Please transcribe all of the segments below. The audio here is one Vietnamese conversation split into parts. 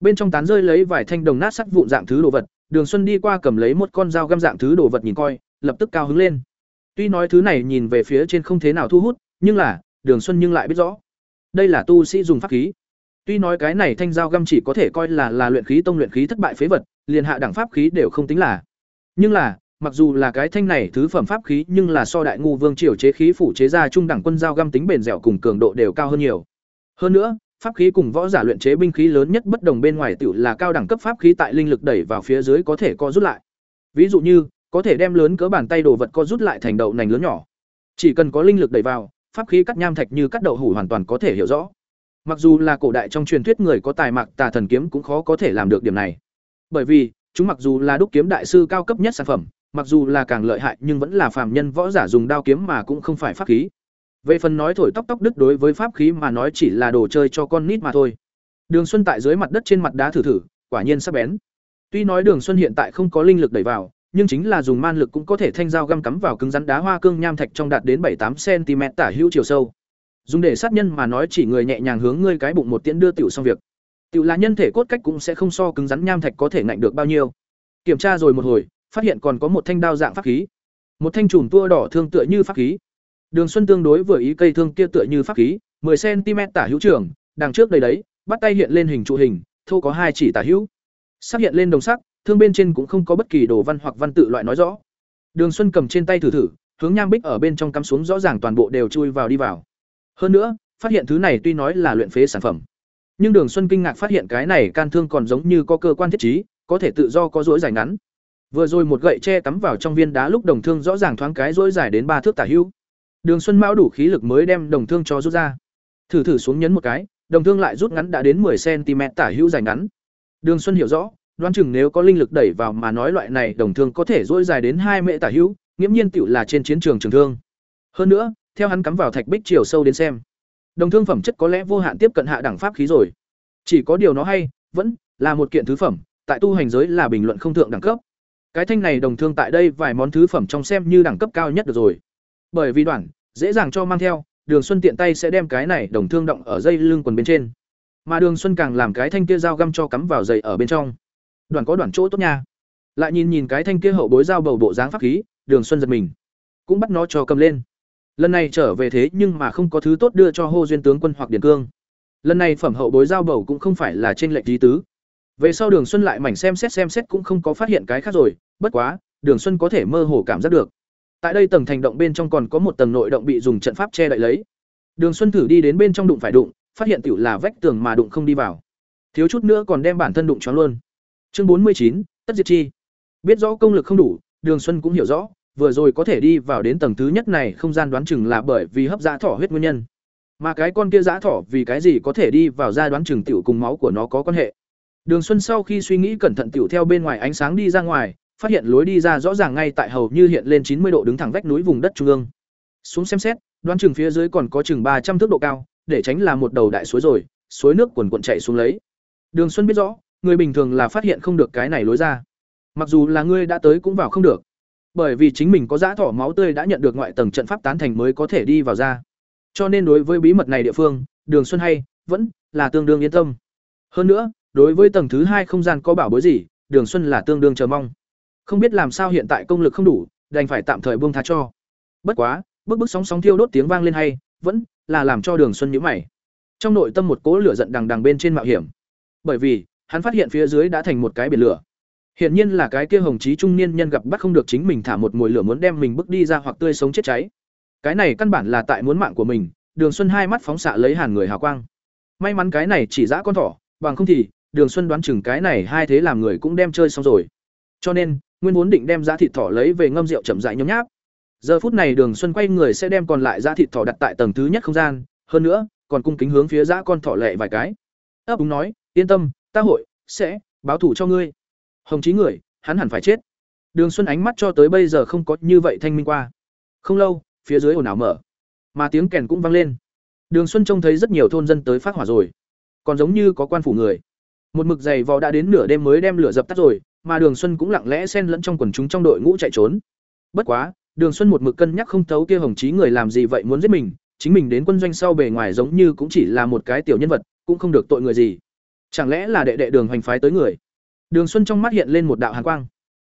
bên trong tán rơi lấy vài thanh đồng nát sắt vụn dạng thứ đồ vật, Đường Xuân đi qua cầm lấy một con dao găm dạng thứ đồ vật nhìn coi, lập tức cao hứng lên. Tuy nói thứ này nhìn về phía trên không thế nào thu hút, nhưng là, Đường Xuân nhưng lại biết rõ, đây là tu sĩ dùng pháp khí. Tuy nói cái này thanh dao găm chỉ có thể coi là là luyện khí tông luyện khí thất bại phế vật, liền hạ đẳng pháp khí đều không tính là. Nhưng là, mặc dù là cái thanh này thứ phẩm pháp khí, nhưng là so đại ngu vương triều chế khí phủ chế ra trung đẳng quân dao găm tính bền dẻo cùng cường độ đều cao hơn nhiều. Hơn nữa, pháp khí cùng võ giả luyện chế binh khí lớn nhất bất đồng bên ngoài tiểu là cao đẳng cấp pháp khí tại linh lực đẩy vào phía dưới có thể co rút lại. Ví dụ như, có thể đem lớn cỡ bàn tay đồ vật co rút lại thành đậu nành lớn nhỏ. Chỉ cần có linh lực đẩy vào, pháp khí cắt nham thạch như cắt đậu hủ hoàn toàn có thể hiểu rõ. Mặc dù là cổ đại trong truyền thuyết người có tài mạc tà thần kiếm cũng khó có thể làm được điểm này. Bởi vì, chúng mặc dù là đúc kiếm đại sư cao cấp nhất sản phẩm, mặc dù là càng lợi hại nhưng vẫn là phàm nhân võ giả dùng đao kiếm mà cũng không phải pháp khí. Về phần nói thổi tóc tóc đứt đối với pháp khí mà nói chỉ là đồ chơi cho con nít mà thôi. Đường Xuân tại dưới mặt đất trên mặt đá thử thử, quả nhiên sắc bén. Tuy nói Đường Xuân hiện tại không có linh lực đẩy vào, nhưng chính là dùng man lực cũng có thể thanh dao găm cắm vào cứng rắn đá hoa cương nham thạch trong đạt đến bảy tám cm tả hữu chiều sâu. Dùng để sát nhân mà nói chỉ người nhẹ nhàng hướng ngươi cái bụng một tiễn đưa tiểu xong việc. Tiểu là nhân thể cốt cách cũng sẽ không so cứng rắn nham thạch có thể ngạnh được bao nhiêu. Kiểm tra rồi một hồi, phát hiện còn có một thanh đao dạng pháp khí. Một thanh chùm tua đỏ thương tựa như pháp khí. Đường Xuân tương đối vừa ý cây thương kia tựa như pháp khí, 10 cm tả hữu trường, đằng trước đây đấy, bắt tay hiện lên hình trụ hình, thô có hai chỉ tả hữu. Sắc hiện lên đồng sắc, thương bên trên cũng không có bất kỳ đồ văn hoặc văn tự loại nói rõ. Đường Xuân cầm trên tay thử thử, hướng nham bích ở bên trong cắm xuống rõ ràng toàn bộ đều chui vào đi vào. Hơn nữa, phát hiện thứ này tuy nói là luyện phế sản phẩm, nhưng Đường Xuân kinh ngạc phát hiện cái này can thương còn giống như có cơ quan thiết trí, có thể tự do có rỗi dài ngắn. Vừa rồi một gậy tre cắm vào trong viên đá lúc đồng thương rõ ràng thoáng cái rỗi dài đến ba thước tả hữu. Đường Xuân Mão đủ khí lực mới đem đồng thương cho rút ra. Thử thử xuống nhấn một cái, đồng thương lại rút ngắn đã đến 10 cm tả hữu dài ngắn. Đường Xuân hiểu rõ, đoán chừng nếu có linh lực đẩy vào mà nói loại này đồng thương có thể duỗi dài đến hai mệ tả hữu, nghiễm nhiên tiểu là trên chiến trường trường thương. Hơn nữa, theo hắn cắm vào thạch bích chiều sâu đến xem, đồng thương phẩm chất có lẽ vô hạn tiếp cận hạ đẳng pháp khí rồi. Chỉ có điều nó hay, vẫn là một kiện thứ phẩm, tại tu hành giới là bình luận không thượng đẳng cấp. Cái thanh này đồng thương tại đây vài món thứ phẩm trong xem như đẳng cấp cao nhất được rồi. Bởi vì đoạn, dễ dàng cho mang theo, Đường Xuân tiện tay sẽ đem cái này đồng thương động ở dây lưng quần bên trên. Mà Đường Xuân càng làm cái thanh kia dao găm cho cắm vào dây ở bên trong. Đoạn có đoạn chỗ tốt nha. Lại nhìn nhìn cái thanh kia hậu bối dao bầu bộ dáng pháp khí, Đường Xuân giật mình, cũng bắt nó cho cầm lên. Lần này trở về thế nhưng mà không có thứ tốt đưa cho hô duyên tướng quân hoặc điền cương. Lần này phẩm hậu bối dao bầu cũng không phải là trên lệnh lý tứ. Về sau Đường Xuân lại mảnh xem xét xem xét cũng không có phát hiện cái khác rồi, bất quá, Đường Xuân có thể mơ hồ cảm giác được. Tại đây tầng thành động bên trong còn có một tầng nội động bị dùng trận pháp che đậy lấy. Đường Xuân thử đi đến bên trong đụng phải đụng, phát hiện tiểu là vách tường mà đụng không đi vào. Thiếu chút nữa còn đem bản thân đụng choáng luôn. Chương bốn mươi chín, tất diệt chi. Biết rõ công lực không đủ, Đường Xuân cũng hiểu rõ, vừa rồi có thể đi vào đến tầng thứ nhất này, không gian đoán chừng là bởi vì hấp dã thỏ huyết nguyên nhân. Mà cái con kia dã thỏ vì cái gì có thể đi vào ra đoán chừng tiểu cùng máu của nó có quan hệ. Đường Xuân sau khi suy nghĩ cẩn thận tiểu theo bên ngoài ánh sáng đi ra ngoài, phát hiện lối đi ra rõ ràng ngay tại hầu như hiện lên chín mươi độ đứng thẳng vách núi vùng đất trung ương. Xuống xem xét, đoán chừng phía dưới còn có chừng ba trăm thước độ cao, để tránh là một đầu đại suối rồi, suối nước cuồn cuộn chảy xuống lấy. Đường Xuân biết rõ, người bình thường là phát hiện không được cái này lối ra. Mặc dù là ngươi đã tới cũng vào không được, bởi vì chính mình có dã thỏ máu tươi đã nhận được ngoại tầng trận pháp tán thành mới có thể đi vào ra. Cho nên đối với bí mật này địa phương, Đường Xuân hay vẫn là tương đương yên tâm. Hơn nữa, đối với tầng thứ hai không gian có bảo bối gì, Đường Xuân là tương đương chờ mong. Không biết làm sao hiện tại công lực không đủ, đành phải tạm thời buông tha cho. Bất quá, bức bức sóng sóng thiêu đốt tiếng vang lên hay, vẫn là làm cho Đường Xuân nhíu mày. Trong nội tâm một cỗ lửa giận đằng đằng bên trên mạo hiểm. Bởi vì, hắn phát hiện phía dưới đã thành một cái biển lửa. Hiển nhiên là cái kia hồng chí trung niên nhân gặp bắt không được chính mình thả một mùi lửa muốn đem mình bước đi ra hoặc tươi sống chết cháy. Cái này căn bản là tại muốn mạng của mình, Đường Xuân hai mắt phóng xạ lấy hàn người hào quang. May mắn cái này chỉ dã con thỏ, bằng không thì, Đường Xuân đoán chừng cái này hai thế làm người cũng đem chơi xong rồi. Cho nên, nguyên vốn định đem giá thịt thỏ lấy về ngâm rượu chậm rãi nhấm nháp. Giờ phút này Đường Xuân quay người sẽ đem còn lại giá thịt thỏ đặt tại tầng thứ nhất không gian, hơn nữa, còn cung kính hướng phía dã con thỏ lệ vài cái. Ấp úng nói, yên tâm, ta hội sẽ báo thủ cho ngươi. Hồng chí người, hắn hẳn phải chết. Đường Xuân ánh mắt cho tới bây giờ không có như vậy thanh minh qua. Không lâu, phía dưới ồn ào mở, mà tiếng kèn cũng vang lên. Đường Xuân trông thấy rất nhiều thôn dân tới phát hỏa rồi, còn giống như có quan phủ người. Một mực dày vò đã đến nửa đêm mới đem lửa dập tắt rồi, mà Đường Xuân cũng lặng lẽ xen lẫn trong quần chúng trong đội ngũ chạy trốn. Bất quá, Đường Xuân một mực cân nhắc không thấu kia Hồng Chí người làm gì vậy muốn giết mình, chính mình đến quân doanh sau bề ngoài giống như cũng chỉ là một cái tiểu nhân vật, cũng không được tội người gì. chẳng lẽ là đệ đệ đường hoành phái tới người? Đường xuân trong mắt hiện lên một đạo hàn quang.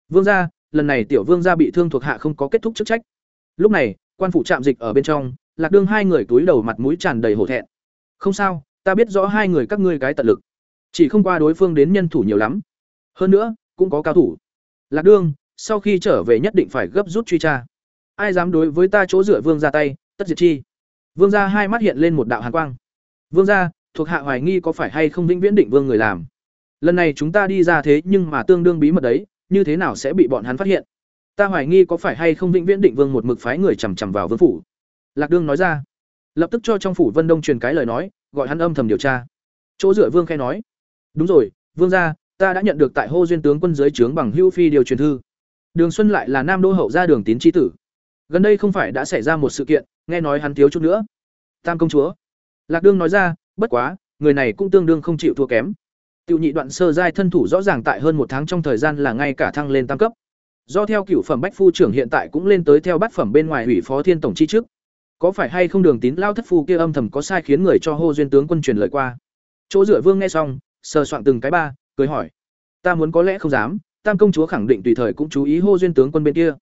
Vương gia lần này tiểu vương gia bị thương thuộc hạ không có kết thúc chức trách. Lúc này quan phủ trạm dịch ở bên trong lạc đường hai người túi đầu mặt mũi tràn đầy hổ thẹn. Không sao ta biết rõ hai người các ngươi cái tận lực. Chỉ không qua đối phương đến nhân thủ nhiều lắm. Hơn nữa cũng có cao thủ. Lạc đương, sau khi trở về nhất định phải gấp rút truy tra. Ai dám đối với ta chỗ dựa vương ra tay, tất diệt chi. Vương ra hai mắt hiện lên một đạo hàn quang. Vương ra thuộc hạ hoài nghi có phải hay không vĩnh viễn định vương người làm? Lần này chúng ta đi ra thế nhưng mà tương đương bí mật đấy, như thế nào sẽ bị bọn hắn phát hiện? Ta hoài nghi có phải hay không vĩnh viễn định vương một mực phái người chằm chằm vào vương phủ? Lạc đương nói ra. Lập tức cho trong phủ vân đông truyền cái lời nói, gọi hắn âm thầm điều tra. Chỗ dựa vương khai nói. Đúng rồi, vương gia ta đã nhận được tại hô duyên tướng quân dưới trướng bằng hưu phi điều truyền thư. Đường xuân lại là nam đô hậu gia đường tín tri tử. Gần đây không phải đã xảy ra một sự kiện, nghe nói hắn thiếu chút nữa. Tam công chúa. Lạc đương nói ra, bất quá, người này cũng tương đương không chịu thua kém. Tiểu nhị đoạn sơ giai thân thủ rõ ràng tại hơn một tháng trong thời gian là ngay cả thăng lên tam cấp. Do theo cửu phẩm bách phu trưởng hiện tại cũng lên tới theo bát phẩm bên ngoài ủy phó thiên tổng chi trước. Có phải hay không đường tín lao thất phu kia âm thầm có sai khiến người cho hô duyên tướng quân truyền lời qua? Chỗ dựa vương nghe xong, sờ soạn từng cái ba cười hỏi. Ta muốn có lẽ không dám, tam công chúa khẳng định tùy thời cũng chú ý hô duyên tướng quân bên kia.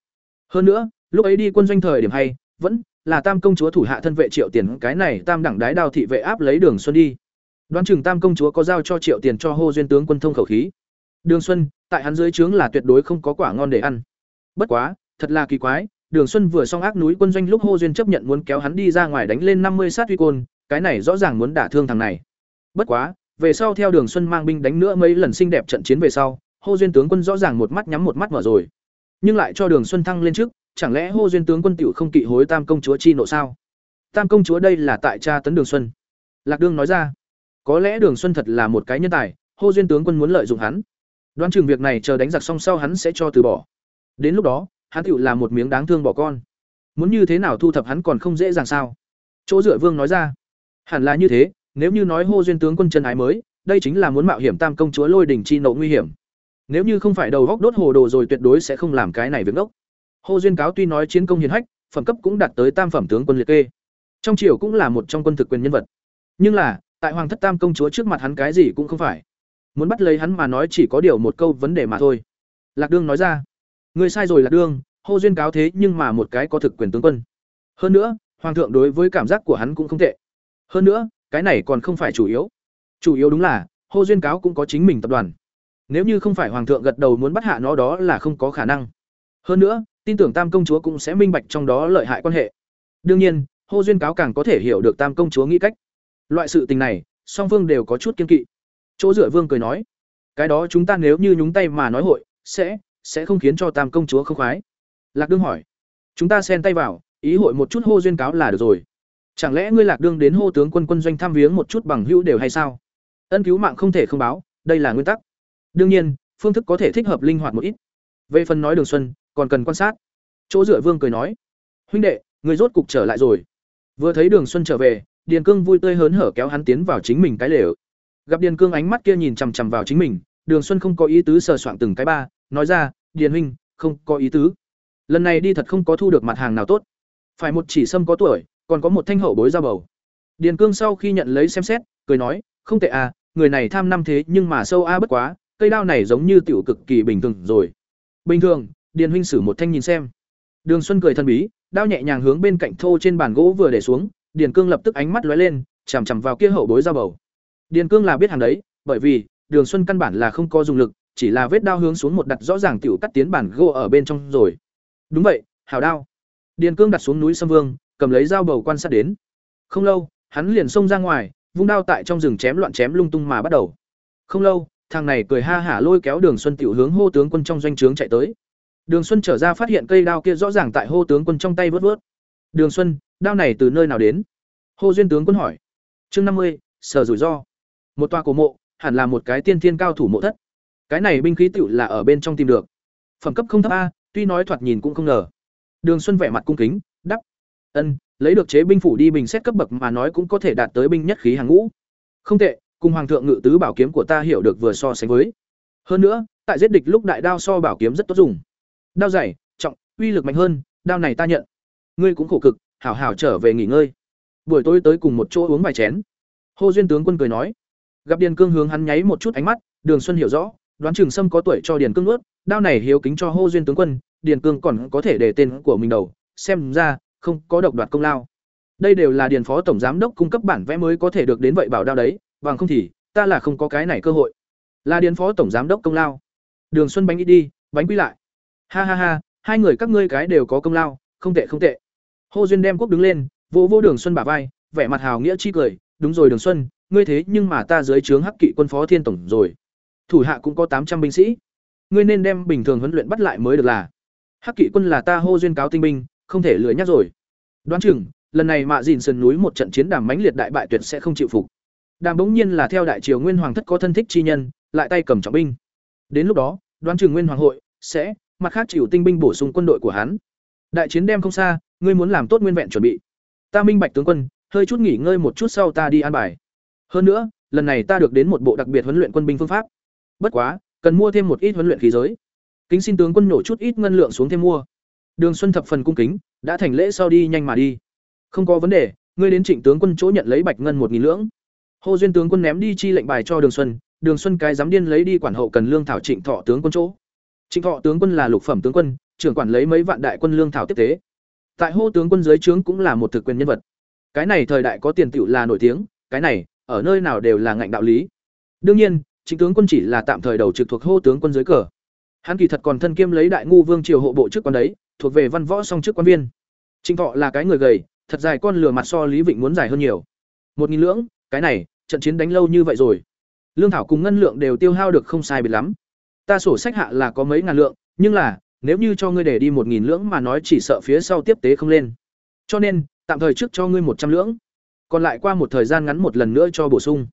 Hơn nữa, lúc ấy đi quân doanh thời điểm hay, vẫn là tam công chúa thủ hạ thân vệ triệu tiền, cái này tam đẳng đái đao thị vệ áp lấy đường xuân đi. Đoán chừng tam công chúa có giao cho triệu tiền cho hô duyên tướng quân thông khẩu khí. Đường xuân, tại hắn dưới trướng là tuyệt đối không có quả ngon để ăn. Bất quá, thật là kỳ quái, đường xuân vừa xong ác núi quân doanh lúc hô duyên chấp nhận muốn kéo hắn đi ra ngoài đánh lên năm mươi sát huy côn, cái này rõ ràng muốn đả thương thằng này. Bất quá về sau theo đường xuân mang binh đánh nữa mấy lần xinh đẹp trận chiến về sau, hô duyên tướng quân rõ ràng một mắt nhắm một mắt mở rồi. Nhưng lại cho đường xuân thăng lên trước, chẳng lẽ hô duyên tướng quân tiểu không kỵ hối tam công chúa chi nộ sao? Tam công chúa đây là tại cha tấn đường xuân. Lạc đương nói ra, có lẽ đường xuân thật là một cái nhân tài, hô duyên tướng quân muốn lợi dụng hắn. Đoán chừng việc này chờ đánh giặc xong sau hắn sẽ cho từ bỏ. Đến lúc đó, hắn tiểu là một miếng đáng thương bỏ con. Muốn như thế nào thu thập hắn còn không dễ dàng sao? Chỗ dựa vương nói ra, hẳn là như thế nếu như nói hô duyên tướng quân chân ái mới, đây chính là muốn mạo hiểm tam công chúa lôi đỉnh chi nộ nguy hiểm. Nếu như không phải đầu góc đốt hồ đồ rồi tuyệt đối sẽ không làm cái này việc ngốc. Hô duyên cáo tuy nói chiến công hiền hách, phẩm cấp cũng đạt tới tam phẩm tướng quân liệt kê. Trong triều cũng là một trong quân thực quyền nhân vật. Nhưng là, tại hoàng thất tam công chúa trước mặt hắn cái gì cũng không phải. Muốn bắt lấy hắn mà nói chỉ có điều một câu vấn đề mà thôi. Lạc đương nói ra. Người sai rồi lạc đương hô duyên cáo thế nhưng mà một cái có thực quyền tướng quân. Hơn nữa, hoàng thượng đối với cảm giác của hắn cũng không tệ. Hơn nữa cái này còn không phải chủ yếu. Chủ yếu đúng là hô duyên cáo cũng có chính mình tập đoàn. Nếu như không phải hoàng thượng gật đầu muốn bắt hạ nó đó là không có khả năng. Hơn nữa, tin tưởng tam công chúa cũng sẽ minh bạch trong đó lợi hại quan hệ. Đương nhiên hô duyên cáo càng có thể hiểu được tam công chúa nghĩ cách. Loại sự tình này, song phương đều có chút kiên kỵ. Chỗ dựa vương cười nói, cái đó chúng ta nếu như nhúng tay mà nói hội, sẽ sẽ không khiến cho tam công chúa không khoái. Lạc đương hỏi, chúng ta xen tay vào, ý hội một chút hô duyên cáo là được rồi chẳng lẽ ngươi lạc đương đến hô tướng quân quân doanh thăm viếng một chút bằng hữu đều hay sao? Ân cứu mạng không thể không báo, đây là nguyên tắc. Đương nhiên, phương thức có thể thích hợp linh hoạt một ít. Về phần nói đường xuân, còn cần quan sát. Chỗ dựa vương cười nói, huynh đệ người rốt cục trở lại rồi. Vừa thấy đường xuân trở về, điền cương vui tươi hớn hở kéo hắn tiến vào chính mình cái lều. Gặp điền cương ánh mắt kia nhìn chằm chằm vào chính mình, đường xuân không có ý tứ sờ soạng từng cái ba, nói ra, điền huynh, không có ý tứ. Lần này đi thật không có thu được mặt hàng nào tốt. Phải một chỉ sâm có tuổi còn có một thanh hậu bối ra bầu. Điền cương sau khi nhận lấy xem xét, cười nói, không tệ à người này tham năm thế nhưng mà sâu a bất quá, cây đao này giống như tiểu cực kỳ bình thường rồi. Bình thường, điền huynh sử một thanh nhìn xem. Đường xuân cười thân bí, đao nhẹ nhàng hướng bên cạnh thô trên bàn gỗ vừa để xuống, điền cương lập tức ánh mắt lóe lên, chằm chằm vào kia hậu bối ra bầu. Điền cương là biết hàng đấy, bởi vì, đường xuân căn bản là không có dùng lực, chỉ là vết đao hướng xuống một đặt rõ ràng tiểu cắt tiến bản gỗ ở bên trong rồi. Đúng vậy, hảo đao. Điền cương đặt xuống núi sâm vương cầm lấy dao bầu quan sát đến. Không lâu, hắn liền xông ra ngoài, vung đao tại trong rừng chém loạn chém lung tung mà bắt đầu. Không lâu, thằng này cười ha hả lôi kéo đường xuân tiểu hướng hô tướng quân trong doanh trướng chạy tới. Đường xuân trở ra phát hiện cây đao kia rõ ràng tại hô tướng quân trong tay vớt vớt. Đường xuân, đao này từ nơi nào đến? Hô duyên tướng quân hỏi. Chương năm mươi, sở rủi ro. Một toa cổ mộ, hẳn là một cái tiên thiên cao thủ mộ thất. Cái này binh khí tiểu là ở bên trong tìm được. Phẩm cấp không thấp a, tuy nói thoạt nhìn cũng không ngờ. Đường xuân vẻ mặt cung kính, đáp ân, lấy được chế binh phủ đi bình xét cấp bậc mà nói cũng có thể đạt tới binh nhất khí hàng ngũ. Không tệ, cùng hoàng thượng ngự tứ bảo kiếm của ta hiểu được vừa so sánh với. Hơn nữa, tại giết địch lúc đại đao so bảo kiếm rất tốt dùng. Đao dày, trọng, uy lực mạnh hơn, đao này ta nhận. Ngươi cũng khổ cực, hảo hảo trở về nghỉ ngơi. Buổi tối tới cùng một chỗ uống vài chén. Hô duyên tướng quân cười nói. Gặp điền cương hướng hắn nháy một chút ánh mắt, đường xuân hiểu rõ, đoán trường sâm có tuổi cho điền cương ướt đao này hiếu kính cho hô duyên tướng quân, điền cương còn có thể để tên của mình đầu, xem ra không có độc đoạt công lao. Đây đều là điền phó tổng giám đốc cung cấp bản vẽ mới có thể được đến vậy bảo đao đấy, bằng không thì, ta là không có cái này cơ hội. Là điền phó tổng giám đốc công lao. Đường xuân bánh đi đi, bánh quy lại. Ha ha ha, hai người các ngươi cái đều có công lao, không tệ không tệ. Hô duyên đem quốc đứng lên vỗ vỗ đường xuân bả vai, vẻ mặt hào nghĩa chi cười. Đúng rồi đường xuân, ngươi thế nhưng mà ta dưới trướng hắc kỵ quân phó thiên tổng rồi. Thủ hạ cũng có tám trăm binh sĩ. Ngươi nên đem bình thường huấn luyện bắt lại mới được là. Hắc kỵ quân là ta hô duyên cáo tinh binh không thể lười nhắc rồi. Đoán chừng, lần này mạ dìn sườn núi một trận chiến đàm mãnh liệt đại bại tuyệt sẽ không chịu phục. Đàm bỗng nhiên là theo đại triều nguyên hoàng thất có thân thích chi nhân, lại tay cầm trọng binh. Đến lúc đó, đoán chừng nguyên hoàng hội sẽ, mặt khác chịu tinh binh bổ sung quân đội của hắn. Đại chiến đem không xa, ngươi muốn làm tốt nguyên vẹn chuẩn bị. Ta minh bạch tướng quân, hơi chút nghỉ ngơi một chút sau ta đi an bài. Hơn nữa, lần này ta được đến một bộ đặc biệt huấn luyện quân binh phương pháp. Bất quá, cần mua thêm một ít huấn luyện khí giới. Kính xin tướng quân nổ chút ít ngân lượng xuống thêm mua đường xuân thập phần cung kính, đã thành lễ sau đi nhanh mà đi. Không có vấn đề, ngươi đến trịnh tướng quân chỗ nhận lấy bạch ngân một nghìn lưỡng. Hồ duyên tướng quân ném đi chi lệnh bài cho đường xuân đường xuân cái dám điên lấy đi quản hậu cần lương thảo trịnh thọ tướng quân chỗ. Trịnh thọ tướng quân là lục phẩm tướng quân, trưởng quản lấy mấy vạn đại quân lương thảo tiếp tế. Tại hô tướng quân dưới trướng cũng là một thực quyền nhân vật. Cái này thời đại có tiền tựu là nổi tiếng, cái này, ở nơi nào đều là ngạnh đạo lý. Đương nhiên, Trịnh tướng quân chỉ là tạm thời đầu trực thuộc hô tướng quân dưới cờ. Hắn kỳ thật còn thân kiêm lấy đại ngu vương triều hộ bộ chức quan đấy thuộc về văn võ song chức quan viên. Trịnh thọ là cái người gầy, thật dài con lừa mặt so lý vịnh muốn dài hơn nhiều. Một nghìn lưỡng, cái này, trận chiến đánh lâu như vậy rồi. Lương thảo cùng ngân lượng đều tiêu hao được không sai biệt lắm. Ta sổ sách hạ là có mấy ngàn lượng, nhưng là, nếu như cho ngươi để đi một nghìn lưỡng mà nói chỉ sợ phía sau tiếp tế không lên. Cho nên, tạm thời trước cho ngươi một trăm lưỡng. Còn lại qua một thời gian ngắn một lần nữa cho bổ sung.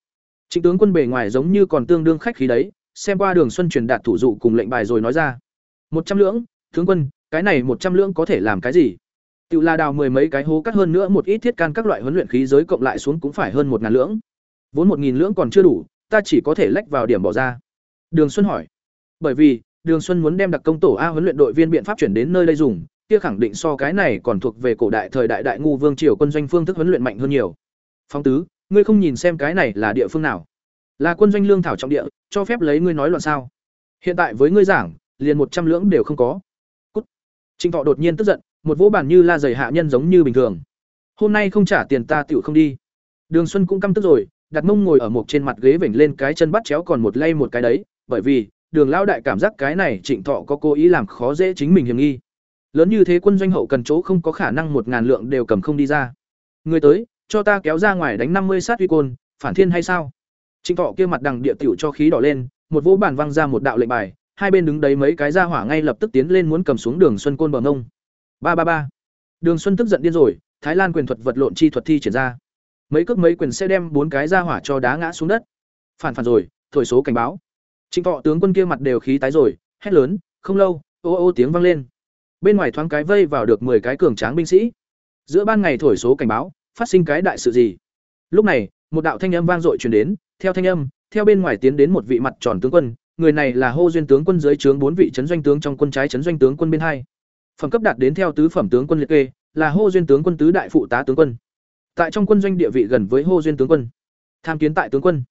Trịnh tướng quân bề ngoài giống như còn tương đương khách khí đấy, xem qua đường xuân truyền đạt thủ dụ cùng lệnh bài rồi nói ra. Một trăm lưỡng tướng quân, cái này một trăm lưỡng có thể làm cái gì? Tự là đào mười mấy cái hố cắt hơn nữa một ít thiết can các loại huấn luyện khí giới cộng lại xuống cũng phải hơn một ngàn lưỡng. Vốn một nghìn lưỡng còn chưa đủ, ta chỉ có thể lách vào điểm bỏ ra. Đường xuân hỏi. Bởi vì, đường xuân muốn đem đặc công tổ a huấn luyện đội viên biện pháp chuyển đến nơi đây dùng, kia khẳng định so cái này còn thuộc về cổ đại thời đại đại ngu vương triều quân doanh phương thức huấn luyện mạnh hơn nhiều. Phong tứ, ngươi không nhìn xem cái này là địa phương nào? Là quân doanh lương thảo trọng địa, cho phép lấy ngươi nói loạn sao? Hiện tại với ngươi giảng, liền một trăm lưỡng đều không có trịnh thọ đột nhiên tức giận, một vỗ bàn như la giày hạ nhân giống như bình thường. Hôm nay không trả tiền ta tiểu không đi. Đường xuân cũng căm tức rồi, đặt mông ngồi ở một trên mặt ghế vểnh lên cái chân bắt chéo còn một lay một cái đấy, bởi vì, đường lão đại cảm giác cái này trịnh thọ có cố ý làm khó dễ chính mình hiểm nghi. Lớn như thế quân doanh hậu cần chỗ không có khả năng một ngàn lượng đều cầm không đi ra. Người tới, cho ta kéo ra ngoài đánh năm mươi sát uy côn, phản thiên hay sao? Trịnh thọ kia mặt đằng địa tiểu cho khí đỏ lên, một vỗ bàn văng ra một đạo lệnh bài hai bên đứng đấy mấy cái ra hỏa ngay lập tức tiến lên muốn cầm xuống đường xuân côn bờ ngông ba ba ba. Đường xuân tức giận điên rồi, thái lan quyền thuật vật lộn chi thuật thi triển ra. Mấy cước mấy quyền sẽ đem bốn cái ra hỏa cho đá ngã xuống đất. Phản phản rồi, thổi số cảnh báo. Trịnh thọ tướng quân kia mặt đều khí tái rồi, hét lớn, không lâu, ô ô tiếng vang lên. Bên ngoài thoáng cái vây vào được 10 cái cường tráng binh sĩ. Giữa ban ngày thổi số cảnh báo, phát sinh cái đại sự gì? Lúc này, một đạo thanh âm vang dội truyền đến, theo thanh âm, theo bên ngoài tiến đến một vị mặt tròn tướng quân người này là hô duyên tướng quân dưới trướng bốn vị trấn doanh tướng trong quân trái trấn doanh tướng quân bên hai. Phẩm cấp đạt đến theo tứ phẩm tướng quân liệt kê, là hô duyên tướng quân tứ đại phụ tá tướng quân. Tại trong quân doanh địa vị gần với hô duyên tướng quân. Tham kiến tại tướng quân.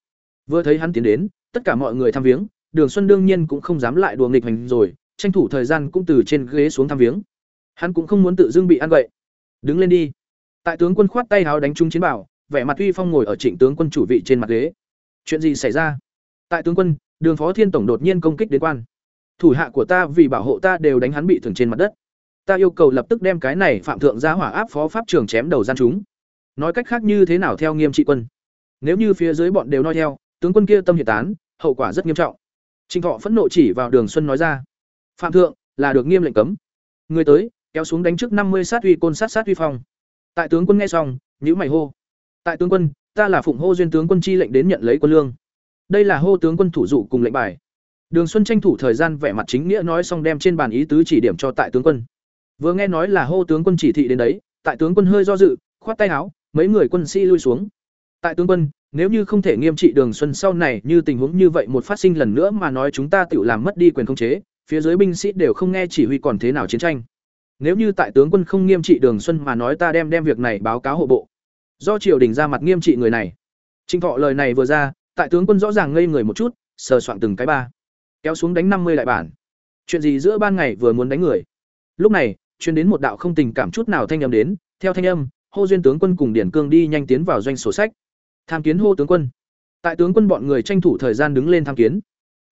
Vừa thấy hắn tiến đến, tất cả mọi người tham viếng, đường xuân đương nhiên cũng không dám lại đùa nghịch hành rồi, tranh thủ thời gian cũng từ trên ghế xuống tham viếng. Hắn cũng không muốn tự dưng bị ăn vậy đứng lên đi. Tại tướng quân khoát tay háo đánh trúng chiến bảo vẻ mặt uy phong ngồi ở trịnh tướng quân chủ vị trên mặt ghế. Chuyện gì xảy ra? Tại tướng quân, đường phó thiên tổng đột nhiên công kích đến quan. Thủ hạ của ta vì bảo hộ ta đều đánh hắn bị thương trên mặt đất. Ta yêu cầu lập tức đem cái này phạm thượng ra hỏa áp phó pháp trường chém đầu gian chúng. Nói cách khác như thế nào theo nghiêm trị quân? Nếu như phía dưới bọn đều nói theo, tướng quân kia tâm hiện tán, hậu quả rất nghiêm trọng. Trịnh thọ phẫn nộ chỉ vào đường xuân nói ra. Phạm thượng, là được nghiêm lệnh cấm. Người tới, kéo xuống đánh trước năm mươi sát uy côn sát sát uy phong. Tại tướng quân nghe xong nhữ mày hô. Tại tướng quân, ta là phụng hô duyên tướng quân chi lệnh đến nhận lấy quân lương đây là hô tướng quân thủ dụ cùng lệnh bài. Đường xuân tranh thủ thời gian vẻ mặt chính nghĩa nói xong đem trên bàn ý tứ chỉ điểm cho tại tướng quân. Vừa nghe nói là hô tướng quân chỉ thị đến đấy, tại tướng quân hơi do dự, khoát tay áo, mấy người quân sĩ lui xuống. Tại tướng quân, nếu như không thể nghiêm trị đường xuân sau này như tình huống như vậy một phát sinh lần nữa mà nói chúng ta tự làm mất đi quyền khống chế, phía dưới binh sĩ đều không nghe chỉ huy còn thế nào chiến tranh. Nếu như tại tướng quân không nghiêm trị đường xuân mà nói ta đem đem việc này báo cáo hộ bộ. Do triều đình ra mặt nghiêm trị người này. Trinh thọ lời này vừa ra tại tướng quân rõ ràng ngây người một chút, sờ soạn từng cái ba. Kéo xuống đánh năm mươi đại bản. Chuyện gì giữa ban ngày vừa muốn đánh người? Lúc này chuyên đến một đạo không tình cảm chút nào thanh âm đến, theo thanh âm, hô duyên tướng quân cùng điển cương đi nhanh tiến vào doanh sổ sách. Tham kiến hô tướng quân. Tại tướng quân bọn người tranh thủ thời gian đứng lên tham kiến.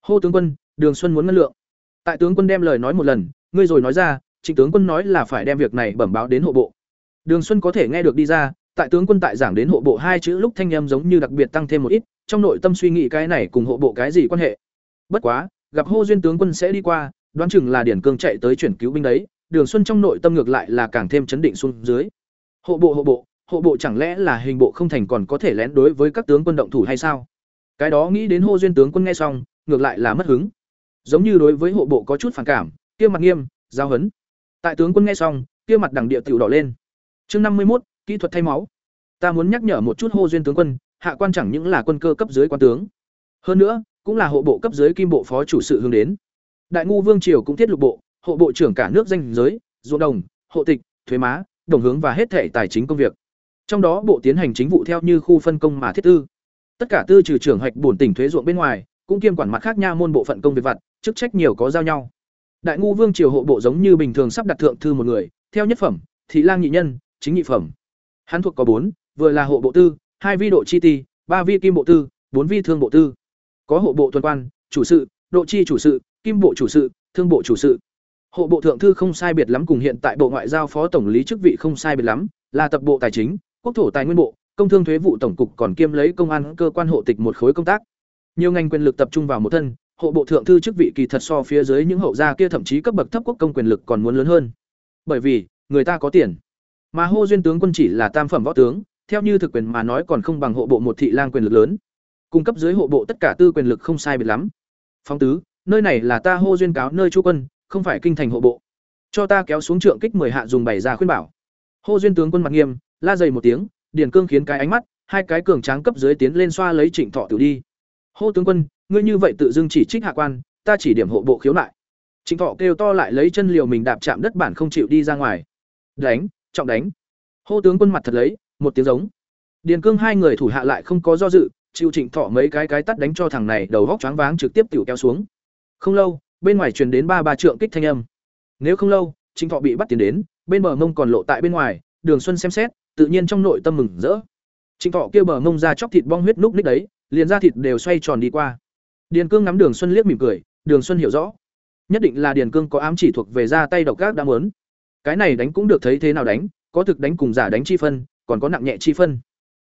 Hô tướng quân, đường xuân muốn ngân lượng. Tại tướng quân đem lời nói một lần, ngươi rồi nói ra, trịnh tướng quân nói là phải đem việc này bẩm báo đến hộ bộ. Đường xuân có thể nghe được đi ra, tại tướng quân tại giảng đến hộ bộ hai chữ lúc thanh âm giống như đặc biệt tăng thêm một ít trong nội tâm suy nghĩ cái này cùng hộ bộ cái gì quan hệ. Bất quá, gặp hô duyên tướng quân sẽ đi qua, đoán chừng là điển cương chạy tới chuyển cứu binh đấy, đường xuân trong nội tâm ngược lại là càng thêm chấn định xuống dưới. Hộ bộ hộ bộ hộ bộ chẳng lẽ là hình bộ không thành còn có thể lén đối với các tướng quân động thủ hay sao? Cái đó nghĩ đến hô duyên tướng quân nghe xong, ngược lại là mất hứng. Giống như đối với hộ bộ có chút phản cảm, kia mặt nghiêm, giao hấn. Tại tướng quân nghe xong, kia mặt đẳng địa tiểu đỏ lên. Chương năm mươi một kỹ thuật thay máu. Ta muốn nhắc nhở một chút hô duyên tướng quân hạ quan chẳng những là quân cơ cấp dưới quan tướng, hơn nữa, cũng là hộ bộ cấp dưới kim bộ phó chủ sự hướng đến. Đại ngu vương triều cũng thiết lục bộ, hộ bộ trưởng cả nước danh giới, ruộng đồng, hộ tịch, thuế má, đồng hướng và hết thể tài chính công việc. Trong đó bộ tiến hành chính vụ theo như khu phân công mà thiết tư. Tất cả tư trừ trưởng hoạch bổn tỉnh thuế ruộng bên ngoài, cũng kiêm quản mặt khác nha môn bộ phận công việc vặt, chức trách nhiều có giao nhau. Đại ngu vương triều hộ bộ giống như bình thường sắp đặt thượng thư một người, theo nhất phẩm, thị lang nhị nhân, chính nhị phẩm. Hắn thuộc có bốn, vừa là hộ bộ tư hai vi độ chi ti, ba vi kim bộ tư, bốn vi thương bộ tư. Có hộ bộ tuần quan, chủ sự, độ chi chủ sự, kim bộ chủ sự, thương bộ chủ sự. Hộ bộ thượng thư không sai biệt lắm cùng hiện tại bộ ngoại giao phó tổng lý chức vị không sai biệt lắm, là tập bộ tài chính, quốc thổ tài nguyên bộ, công thương thuế vụ tổng cục còn kiêm lấy công an cơ quan hộ tịch một khối công tác. Nhiều ngành quyền lực tập trung vào một thân, hộ bộ thượng thư chức vị kỳ thật so phía dưới những hậu gia kia thậm chí cấp bậc thấp quốc công quyền lực còn muốn lớn hơn. Bởi vì, người ta có tiền. Mà hô duyên tướng quân chỉ là tam phẩm võ tướng theo như thực quyền mà nói còn không bằng hộ bộ một thị lang quyền lực lớn. Cung cấp dưới hộ bộ tất cả tư quyền lực không sai biệt lắm. Phong tứ, nơi này là ta hô duyên cáo nơi chu quân, không phải kinh thành hộ bộ. Cho ta kéo xuống trượng kích mười hạ dùng bày ra khuyên bảo. Hô duyên tướng quân mặt nghiêm, la dày một tiếng điển cương khiến cái ánh mắt, hai cái cường tráng cấp dưới tiến lên xoa lấy trịnh thọ tử đi. Hô tướng quân, ngươi như vậy tự dưng chỉ trích hạ quan, ta chỉ điểm hộ bộ khiếu nại. Trịnh thọ kêu to lại lấy chân liều mình đạp chạm đất bản không chịu đi ra ngoài. Đánh, trọng đánh. Hô tướng quân mặt thật lấy một tiếng giống. Điền cương hai người thủ hạ lại không có do dự chịu trịnh thọ mấy cái cái tắt đánh cho thằng này đầu góc choáng váng trực tiếp tiểu kéo xuống. Không lâu, bên ngoài truyền đến ba ba trượng kích thanh âm. Nếu không lâu, trịnh thọ bị bắt tiến đến, bên bờ mông còn lộ tại bên ngoài, đường xuân xem xét, tự nhiên trong nội tâm mừng rỡ. Trịnh thọ kêu bờ mông ra chóc thịt bong huyết núc ních đấy, liền ra thịt đều xoay tròn đi qua. Điền cương ngắm đường xuân liếc mỉm cười, đường xuân hiểu rõ. Nhất định là điền cương có ám chỉ thuộc về ra tay độc gác đã muốn. Cái này đánh cũng được thấy thế nào đánh, có thực đánh cùng giả đánh chi phân còn có nặng nhẹ chi phân.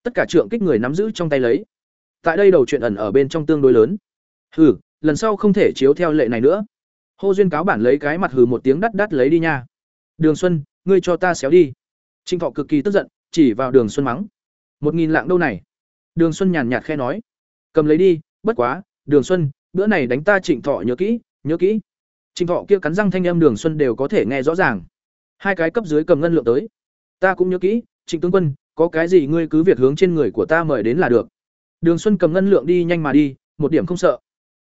Tất cả trượng kích người nắm giữ trong tay lấy. Tại đây đầu chuyện ẩn ở bên trong tương đối lớn. Hừ, lần sau không thể chiếu theo lệ này nữa. Hô duyên cáo bản lấy cái mặt hừ một tiếng đắt đắt lấy đi nha. Đường xuân, ngươi cho ta xéo đi. Trinh thọ cực kỳ tức giận, chỉ vào đường xuân mắng. Một nghìn lạng đâu này? Đường xuân nhàn nhạt khe nói. Cầm lấy đi, bất quá, đường xuân, bữa này đánh ta trịnh thọ nhớ kỹ nhớ kỹ. Trịnh thọ kia cắn răng thanh âm đường xuân đều có thể nghe rõ ràng. Hai cái cấp dưới cầm ngân lượng tới. Ta cũng nhớ kỹ trịnh tướng quân, có cái gì ngươi cứ việc hướng trên người của ta mời đến là được. Đường xuân cầm ngân lượng đi nhanh mà đi, một điểm không sợ.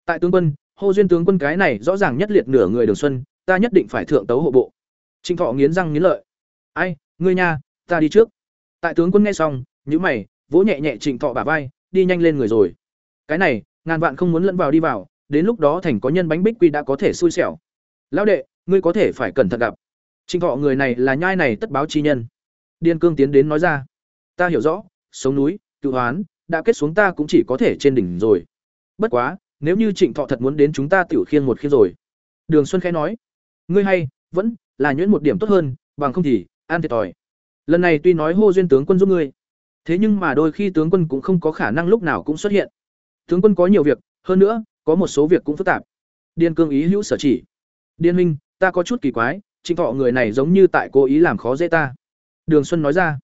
Tại tướng quân, hô duyên tướng quân cái này rõ ràng nhất liệt nửa người đường xuân, ta nhất định phải thượng tấu hộ bộ. Trịnh thọ nghiến răng nghiến lợi. Ai, ngươi nha, ta đi trước. Tại tướng quân nghe xong nhữ mày, vỗ nhẹ nhẹ trịnh thọ bả vai, đi nhanh lên người rồi. Cái này, ngàn vạn không muốn lẫn vào đi vào, đến lúc đó thành có nhân bánh bích quy đã có thể xui xẻo. Lão đệ, ngươi có thể phải cẩn thận gặp. Trịnh thọ người này là nhai này tất báo chi nhân điên cương tiến đến nói ra. Ta hiểu rõ, sống núi tự hoán, đã kết xuống ta cũng chỉ có thể trên đỉnh rồi. Bất quá, nếu như trịnh thọ thật muốn đến chúng ta tiểu khiên một khiên rồi. Đường xuân khẽ nói. Ngươi hay, vẫn là nhuyễn một điểm tốt hơn, bằng không thì an thiệt thòi. Lần này tuy nói hô duyên tướng quân giúp ngươi, thế nhưng mà đôi khi tướng quân cũng không có khả năng lúc nào cũng xuất hiện. Tướng quân có nhiều việc, hơn nữa, có một số việc cũng phức tạp. Điên cương ý hữu sở chỉ. Điên minh ta có chút kỳ quái, trịnh thọ người này giống như tại cố ý làm khó dễ ta đường xuân nói ra,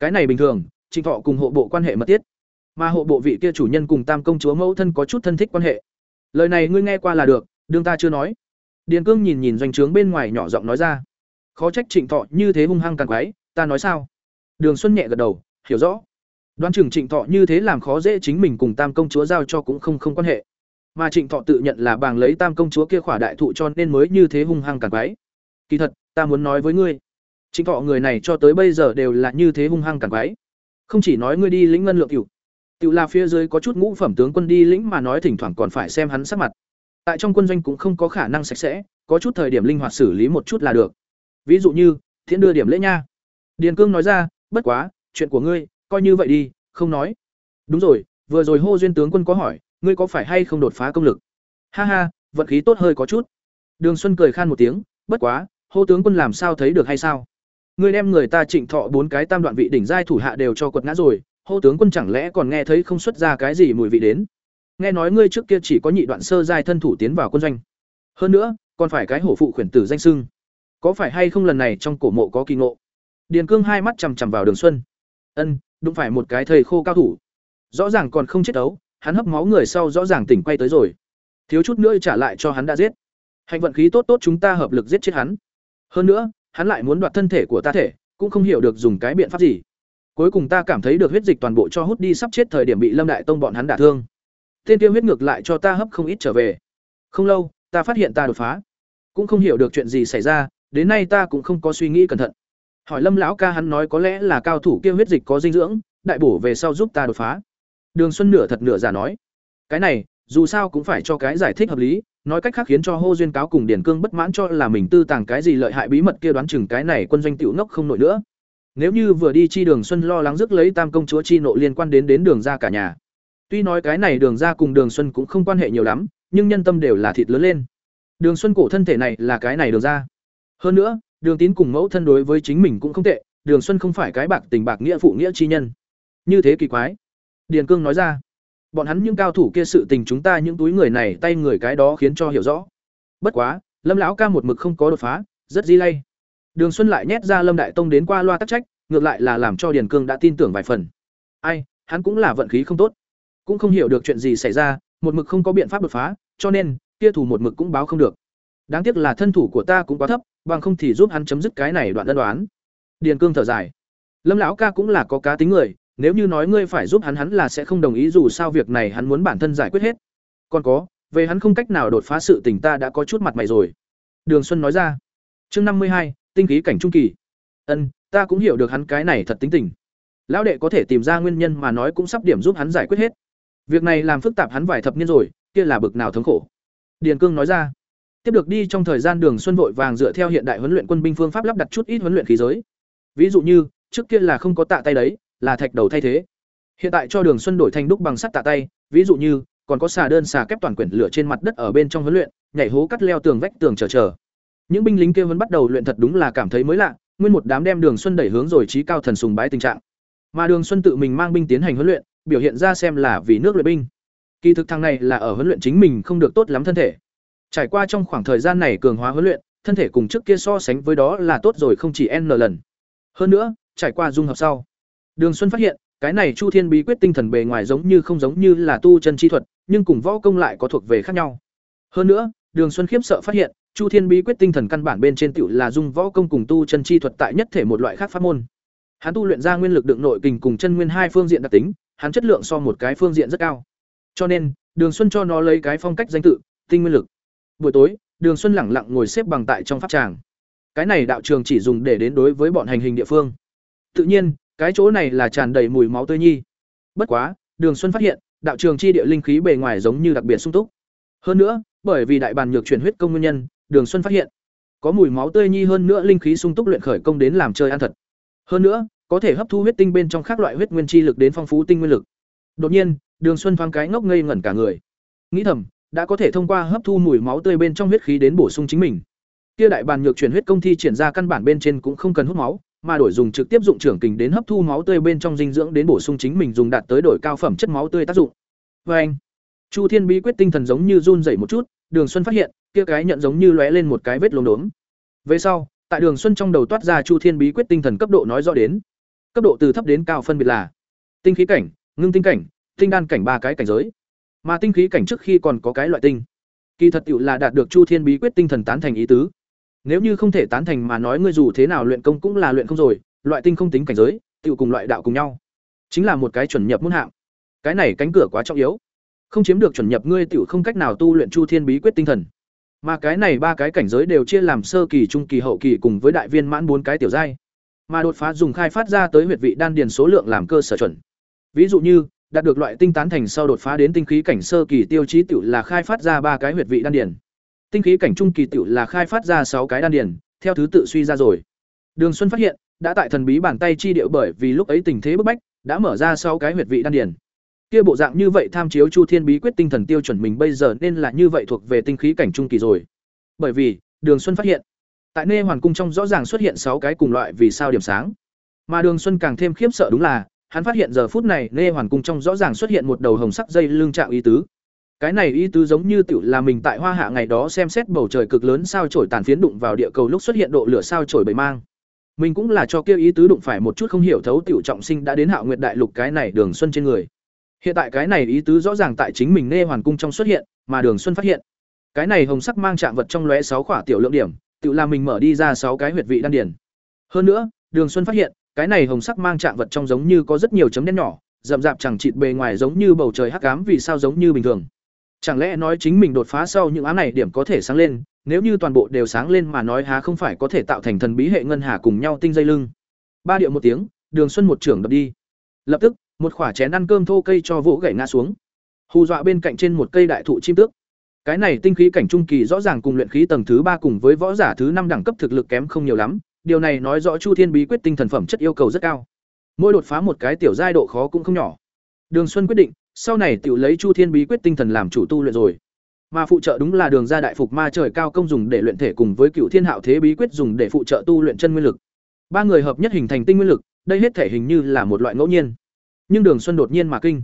cái này bình thường, trịnh thọ cùng hộ bộ quan hệ mật thiết, mà hộ bộ vị kia chủ nhân cùng tam công chúa mẫu thân có chút thân thích quan hệ. Lời này ngươi nghe qua là được, đương ta chưa nói. Điền cương nhìn nhìn doanh trướng bên ngoài nhỏ giọng nói ra, khó trách trịnh thọ như thế hung hăng càng quái, ta nói sao? Đường xuân nhẹ gật đầu, hiểu rõ. Đoán chừng trịnh thọ như thế làm khó dễ chính mình cùng tam công chúa giao cho cũng không không quan hệ. Mà trịnh thọ tự nhận là bàng lấy tam công chúa kia khỏa đại thụ cho nên mới như thế hung hăng càng quái. Kỳ thật, ta muốn nói với ngươi trịnh thọ người này cho tới bây giờ đều là như thế hung hăng cản quái không chỉ nói ngươi đi lĩnh ngân lượng cửu Tự là phía dưới có chút ngũ phẩm tướng quân đi lĩnh mà nói thỉnh thoảng còn phải xem hắn sắc mặt. Tại trong quân doanh cũng không có khả năng sạch sẽ, có chút thời điểm linh hoạt xử lý một chút là được. Ví dụ như, thiện đưa điểm lễ nha. Điền Cương nói ra, bất quá, chuyện của ngươi, coi như vậy đi, không nói. Đúng rồi, vừa rồi hô duyên tướng quân có hỏi, ngươi có phải hay không đột phá công lực? Ha ha, vận khí tốt hơi có chút. Đường Xuân cười khan một tiếng, bất quá, hô tướng quân làm sao thấy được hay sao? Ngươi đem người ta Trịnh Thọ bốn cái tam đoạn vị đỉnh giai thủ hạ đều cho quật ngã rồi, hô tướng quân chẳng lẽ còn nghe thấy không xuất ra cái gì mùi vị đến? Nghe nói ngươi trước kia chỉ có nhị đoạn sơ giai thân thủ tiến vào quân doanh. Hơn nữa, còn phải cái hổ phụ khuyển tử danh sưng. Có phải hay không lần này trong cổ mộ có kỳ ngộ? Điền Cương hai mắt chằm chằm vào Đường Xuân. Ân, đúng phải một cái thầy khô cao thủ. Rõ ràng còn không chết đấu, hắn hấp máu người sau rõ ràng tỉnh quay tới rồi. Thiếu chút nữa trả lại cho hắn đã giết. Hạnh vận khí tốt tốt chúng ta hợp lực giết chết hắn. Hơn nữa, hắn lại muốn đoạt thân thể của ta thể, cũng không hiểu được dùng cái biện pháp gì. Cuối cùng ta cảm thấy được huyết dịch toàn bộ cho hút đi sắp chết thời điểm bị Lâm Đại Tông bọn hắn đả thương. Tên kia huyết ngược lại cho ta hấp không ít trở về. Không lâu, ta phát hiện ta đột phá. Cũng không hiểu được chuyện gì xảy ra, đến nay ta cũng không có suy nghĩ cẩn thận. Hỏi Lâm lão ca hắn nói có lẽ là cao thủ kia huyết dịch có dinh dưỡng, đại bổ về sau giúp ta đột phá. Đường Xuân nửa thật nửa giả nói, cái này, dù sao cũng phải cho cái giải thích hợp lý, nói cách khác khiến cho hô duyên cáo cùng điển cương bất mãn cho là mình tư tàng cái gì lợi hại bí mật kia đoán chừng cái này quân doanh tiểu ngốc không nổi nữa. Nếu như vừa đi chi đường xuân lo lắng rước lấy tam công chúa chi nộ liên quan đến đến đường ra cả nhà. Tuy nói cái này đường ra cùng đường xuân cũng không quan hệ nhiều lắm nhưng nhân tâm đều là thịt lớn lên. Đường xuân cổ thân thể này là cái này đường ra. Hơn nữa đường tín cùng mẫu thân đối với chính mình cũng không tệ đường xuân không phải cái bạc tình bạc nghĩa phụ nghĩa chi nhân. Như thế kỳ quái. Điền cương nói ra bọn hắn những cao thủ kia sự tình chúng ta những túi người này tay người cái đó khiến cho hiểu rõ. Bất quá, lâm lão ca một mực không có đột phá, rất di lay. Đường xuân lại nhét ra lâm đại tông đến qua loa tắc trách, ngược lại là làm cho điền cương đã tin tưởng vài phần. Ai, hắn cũng là vận khí không tốt. Cũng không hiểu được chuyện gì xảy ra, một mực không có biện pháp đột phá, cho nên, kia thủ một mực cũng báo không được. Đáng tiếc là thân thủ của ta cũng quá thấp, bằng không thì giúp hắn chấm dứt cái này đoạn đơn đoán. Điền cương thở dài. Lâm lão ca cũng là có cá tính người nếu như nói ngươi phải giúp hắn hắn là sẽ không đồng ý, dù sao việc này hắn muốn bản thân giải quyết hết. Còn có, về hắn không cách nào đột phá sự tình ta đã có chút mặt mày rồi. Đường xuân nói ra, chương năm mươi hai, tinh khí cảnh trung kỳ. Ân, ta cũng hiểu được hắn cái này thật tính tình. Lão đệ có thể tìm ra nguyên nhân mà nói cũng sắp điểm giúp hắn giải quyết hết. Việc này làm phức tạp hắn vài thập niên rồi, kia là bực nào thống khổ. Điền cương nói ra, tiếp được đi trong thời gian đường xuân vội vàng dựa theo hiện đại huấn luyện quân binh phương pháp lắp đặt chút ít huấn luyện khí giới. Ví dụ như, trước kia là không có tạ tay đấy là thạch đầu thay thế. Hiện tại cho đường xuân đổi thành đúc bằng sắt tạ tay, ví dụ như, còn có xà đơn xà kép toàn quyển lửa trên mặt đất ở bên trong huấn luyện, nhảy hố cắt leo tường vách tường chờ chờ. Những binh lính kia vẫn bắt đầu luyện thật đúng là cảm thấy mới lạ, nguyên một đám đem đường xuân đẩy hướng rồi trí cao thần sùng bái tình trạng. Mà đường xuân tự mình mang binh tiến hành huấn luyện, biểu hiện ra xem là vì nước luyện binh. Kỳ thực thằng này là ở huấn luyện chính mình không được tốt lắm thân thể. Trải qua trong khoảng thời gian này cường hóa huấn luyện, thân thể cùng trước kia so sánh với đó là tốt rồi không chỉ n lần. Hơn nữa, trải qua dung hợp sau Đường Xuân phát hiện, cái này Chu Thiên bí quyết tinh thần bề ngoài giống như không giống như là tu chân chi thuật, nhưng cùng võ công lại có thuộc về khác nhau. Hơn nữa, Đường Xuân khiếp sợ phát hiện, Chu Thiên bí quyết tinh thần căn bản bên trên tiểu là dung võ công cùng tu chân chi thuật tại nhất thể một loại khác pháp môn. Hắn tu luyện ra nguyên lực đựng nội kình cùng chân nguyên hai phương diện đặc tính, hắn chất lượng so một cái phương diện rất cao. Cho nên, Đường Xuân cho nó lấy cái phong cách danh tự, tinh nguyên lực. Buổi tối, Đường Xuân lẳng lặng ngồi xếp bằng tại trong pháp tràng. Cái này đạo trường chỉ dùng để đến đối với bọn hành hình địa phương. Tự nhiên, cái chỗ này là tràn đầy mùi máu tươi nhi. Bất quá, đường xuân phát hiện, đạo trường chi địa linh khí bề ngoài giống như đặc biệt sung túc. Hơn nữa, bởi vì đại bàn nhược chuyển huyết công nguyên nhân, đường xuân phát hiện, có mùi máu tươi nhi hơn nữa linh khí sung túc luyện khởi công đến làm chơi ăn thật. Hơn nữa, có thể hấp thu huyết tinh bên trong các loại huyết nguyên chi lực đến phong phú tinh nguyên lực. Đột nhiên, đường xuân thoáng cái ngốc ngây ngẩn cả người. Nghĩ thầm, đã có thể thông qua hấp thu mùi máu tươi bên trong huyết khí đến bổ sung chính mình. Kia đại bàn nhược chuyển huyết công thi triển ra căn bản bên trên cũng không cần hút máu mà đổi dùng trực tiếp dụng trưởng kình đến hấp thu máu tươi bên trong dinh dưỡng đến bổ sung chính mình dùng đạt tới đổi cao phẩm chất máu tươi tác dụng. Và anh, Chu Thiên Bí quyết tinh thần giống như run rẩy một chút, Đường Xuân phát hiện, kia cái nhận giống như lóe lên một cái vết lốm đốm. Về sau, tại Đường Xuân trong đầu toát ra Chu Thiên Bí quyết tinh thần cấp độ nói rõ đến. Cấp độ từ thấp đến cao phân biệt là tinh khí cảnh, ngưng tinh cảnh, tinh đan cảnh ba cái cảnh giới. Mà tinh khí cảnh trước khi còn có cái loại tinh. Kỳ thật tiểu là đạt được Chu Thiên Bí quyết tinh thần tán thành ý tứ. Nếu như không thể tán thành mà nói ngươi dù thế nào luyện công cũng là luyện không rồi, loại tinh không tính cảnh giới, tự cùng loại đạo cùng nhau. Chính là một cái chuẩn nhập môn hạng. Cái này cánh cửa quá trọng yếu. Không chiếm được chuẩn nhập ngươi tiểu không cách nào tu luyện Chu Thiên bí quyết tinh thần. Mà cái này ba cái cảnh giới đều chia làm sơ kỳ, trung kỳ, hậu kỳ cùng với đại viên mãn bốn cái tiểu giai. Mà đột phá dùng khai phát ra tới huyệt vị đan điền số lượng làm cơ sở chuẩn. Ví dụ như, đạt được loại tinh tán thành sau đột phá đến tinh khí cảnh sơ kỳ tiêu chí tiểu là khai phát ra ba cái huyệt vị đan điển. Tinh khí cảnh trung kỳ tiểu là khai phát ra sáu cái đan điển, theo thứ tự suy ra rồi. Đường Xuân phát hiện, đã tại thần bí bàn tay chi điệu bởi vì lúc ấy tình thế bức bách, đã mở ra sáu cái huyệt vị đan điển. Kia bộ dạng như vậy tham chiếu Chu Thiên bí quyết tinh thần tiêu chuẩn mình bây giờ nên là như vậy thuộc về tinh khí cảnh trung kỳ rồi. Bởi vì, Đường Xuân phát hiện, tại Nê Hoàn cung trong rõ ràng xuất hiện sáu cái cùng loại vì sao điểm sáng. Mà Đường Xuân càng thêm khiếp sợ đúng là, hắn phát hiện giờ phút này Nê Hoàn cung trong rõ ràng xuất hiện một đầu hồng sắc dây lưng trạng ý tứ. Cái này ý tứ giống như tiểu là mình tại Hoa Hạ ngày đó xem xét bầu trời cực lớn sao chổi tàn phiến đụng vào địa cầu lúc xuất hiện độ lửa sao chổi bầy mang. Mình cũng là cho kia ý tứ đụng phải một chút không hiểu thấu tiểu trọng sinh đã đến Hạo Nguyệt Đại Lục cái này Đường Xuân trên người. Hiện tại cái này ý tứ rõ ràng tại chính mình Nê Hoàn cung trong xuất hiện, mà Đường Xuân phát hiện, cái này hồng sắc mang trạng vật trong lóe sáu khỏa tiểu lượng điểm, tự làm mình mở đi ra sáu cái huyệt vị đan điển. Hơn nữa, Đường Xuân phát hiện, cái này hồng sắc mang trạng vật trong giống như có rất nhiều chấm đen nhỏ, rậm rạp chẳng chịt bề ngoài giống như bầu trời hắc ám vì sao giống như bình thường. Chẳng lẽ nói chính mình đột phá sau những ám này điểm có thể sáng lên, nếu như toàn bộ đều sáng lên mà nói há không phải có thể tạo thành thần bí hệ ngân hà cùng nhau tinh dây lưng. Ba điệu một tiếng, Đường Xuân một trưởng đập đi. Lập tức, một quả chén ăn cơm thô cây cho vỗ gãy ngã xuống. Hù dọa bên cạnh trên một cây đại thụ chim tước. Cái này tinh khí cảnh trung kỳ rõ ràng cùng luyện khí tầng thứ ba cùng với võ giả thứ năm đẳng cấp thực lực kém không nhiều lắm, điều này nói rõ Chu Thiên bí quyết tinh thần phẩm chất yêu cầu rất cao. Mỗi đột phá một cái tiểu giai độ khó cũng không nhỏ. Đường Xuân quyết định, sau này tiểu lấy Chu Thiên bí quyết tinh thần làm chủ tu luyện rồi. Mà phụ trợ đúng là đường ra đại phục ma trời cao công dùng để luyện thể cùng với Cửu Thiên Hạo thế bí quyết dùng để phụ trợ tu luyện chân nguyên lực. Ba người hợp nhất hình thành tinh nguyên lực, đây hết thể hình như là một loại ngẫu nhiên. Nhưng Đường Xuân đột nhiên mà kinh.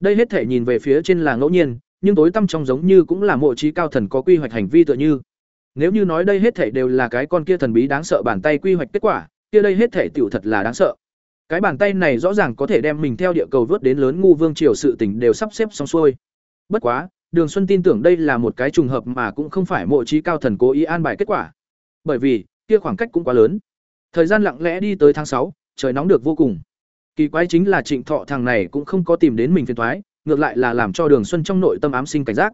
Đây hết thể nhìn về phía trên là ngẫu nhiên, nhưng tối tâm trong giống như cũng là mộ trí cao thần có quy hoạch hành vi tựa như. Nếu như nói đây hết thể đều là cái con kia thần bí đáng sợ bàn tay quy hoạch kết quả, kia đây hết thể tiểu thật là đáng sợ. Cái bàn tay này rõ ràng có thể đem mình theo địa cầu vớt đến lớn ngu vương triều sự tình đều sắp xếp xong xuôi. Bất quá, Đường Xuân tin tưởng đây là một cái trùng hợp mà cũng không phải mộ trí cao thần cố ý an bài kết quả. Bởi vì, kia khoảng cách cũng quá lớn. Thời gian lặng lẽ đi tới tháng sáu, trời nóng được vô cùng. Kỳ quái chính là Trịnh Thọ thằng này cũng không có tìm đến mình phiền toái, ngược lại là làm cho Đường Xuân trong nội tâm ám sinh cảnh giác.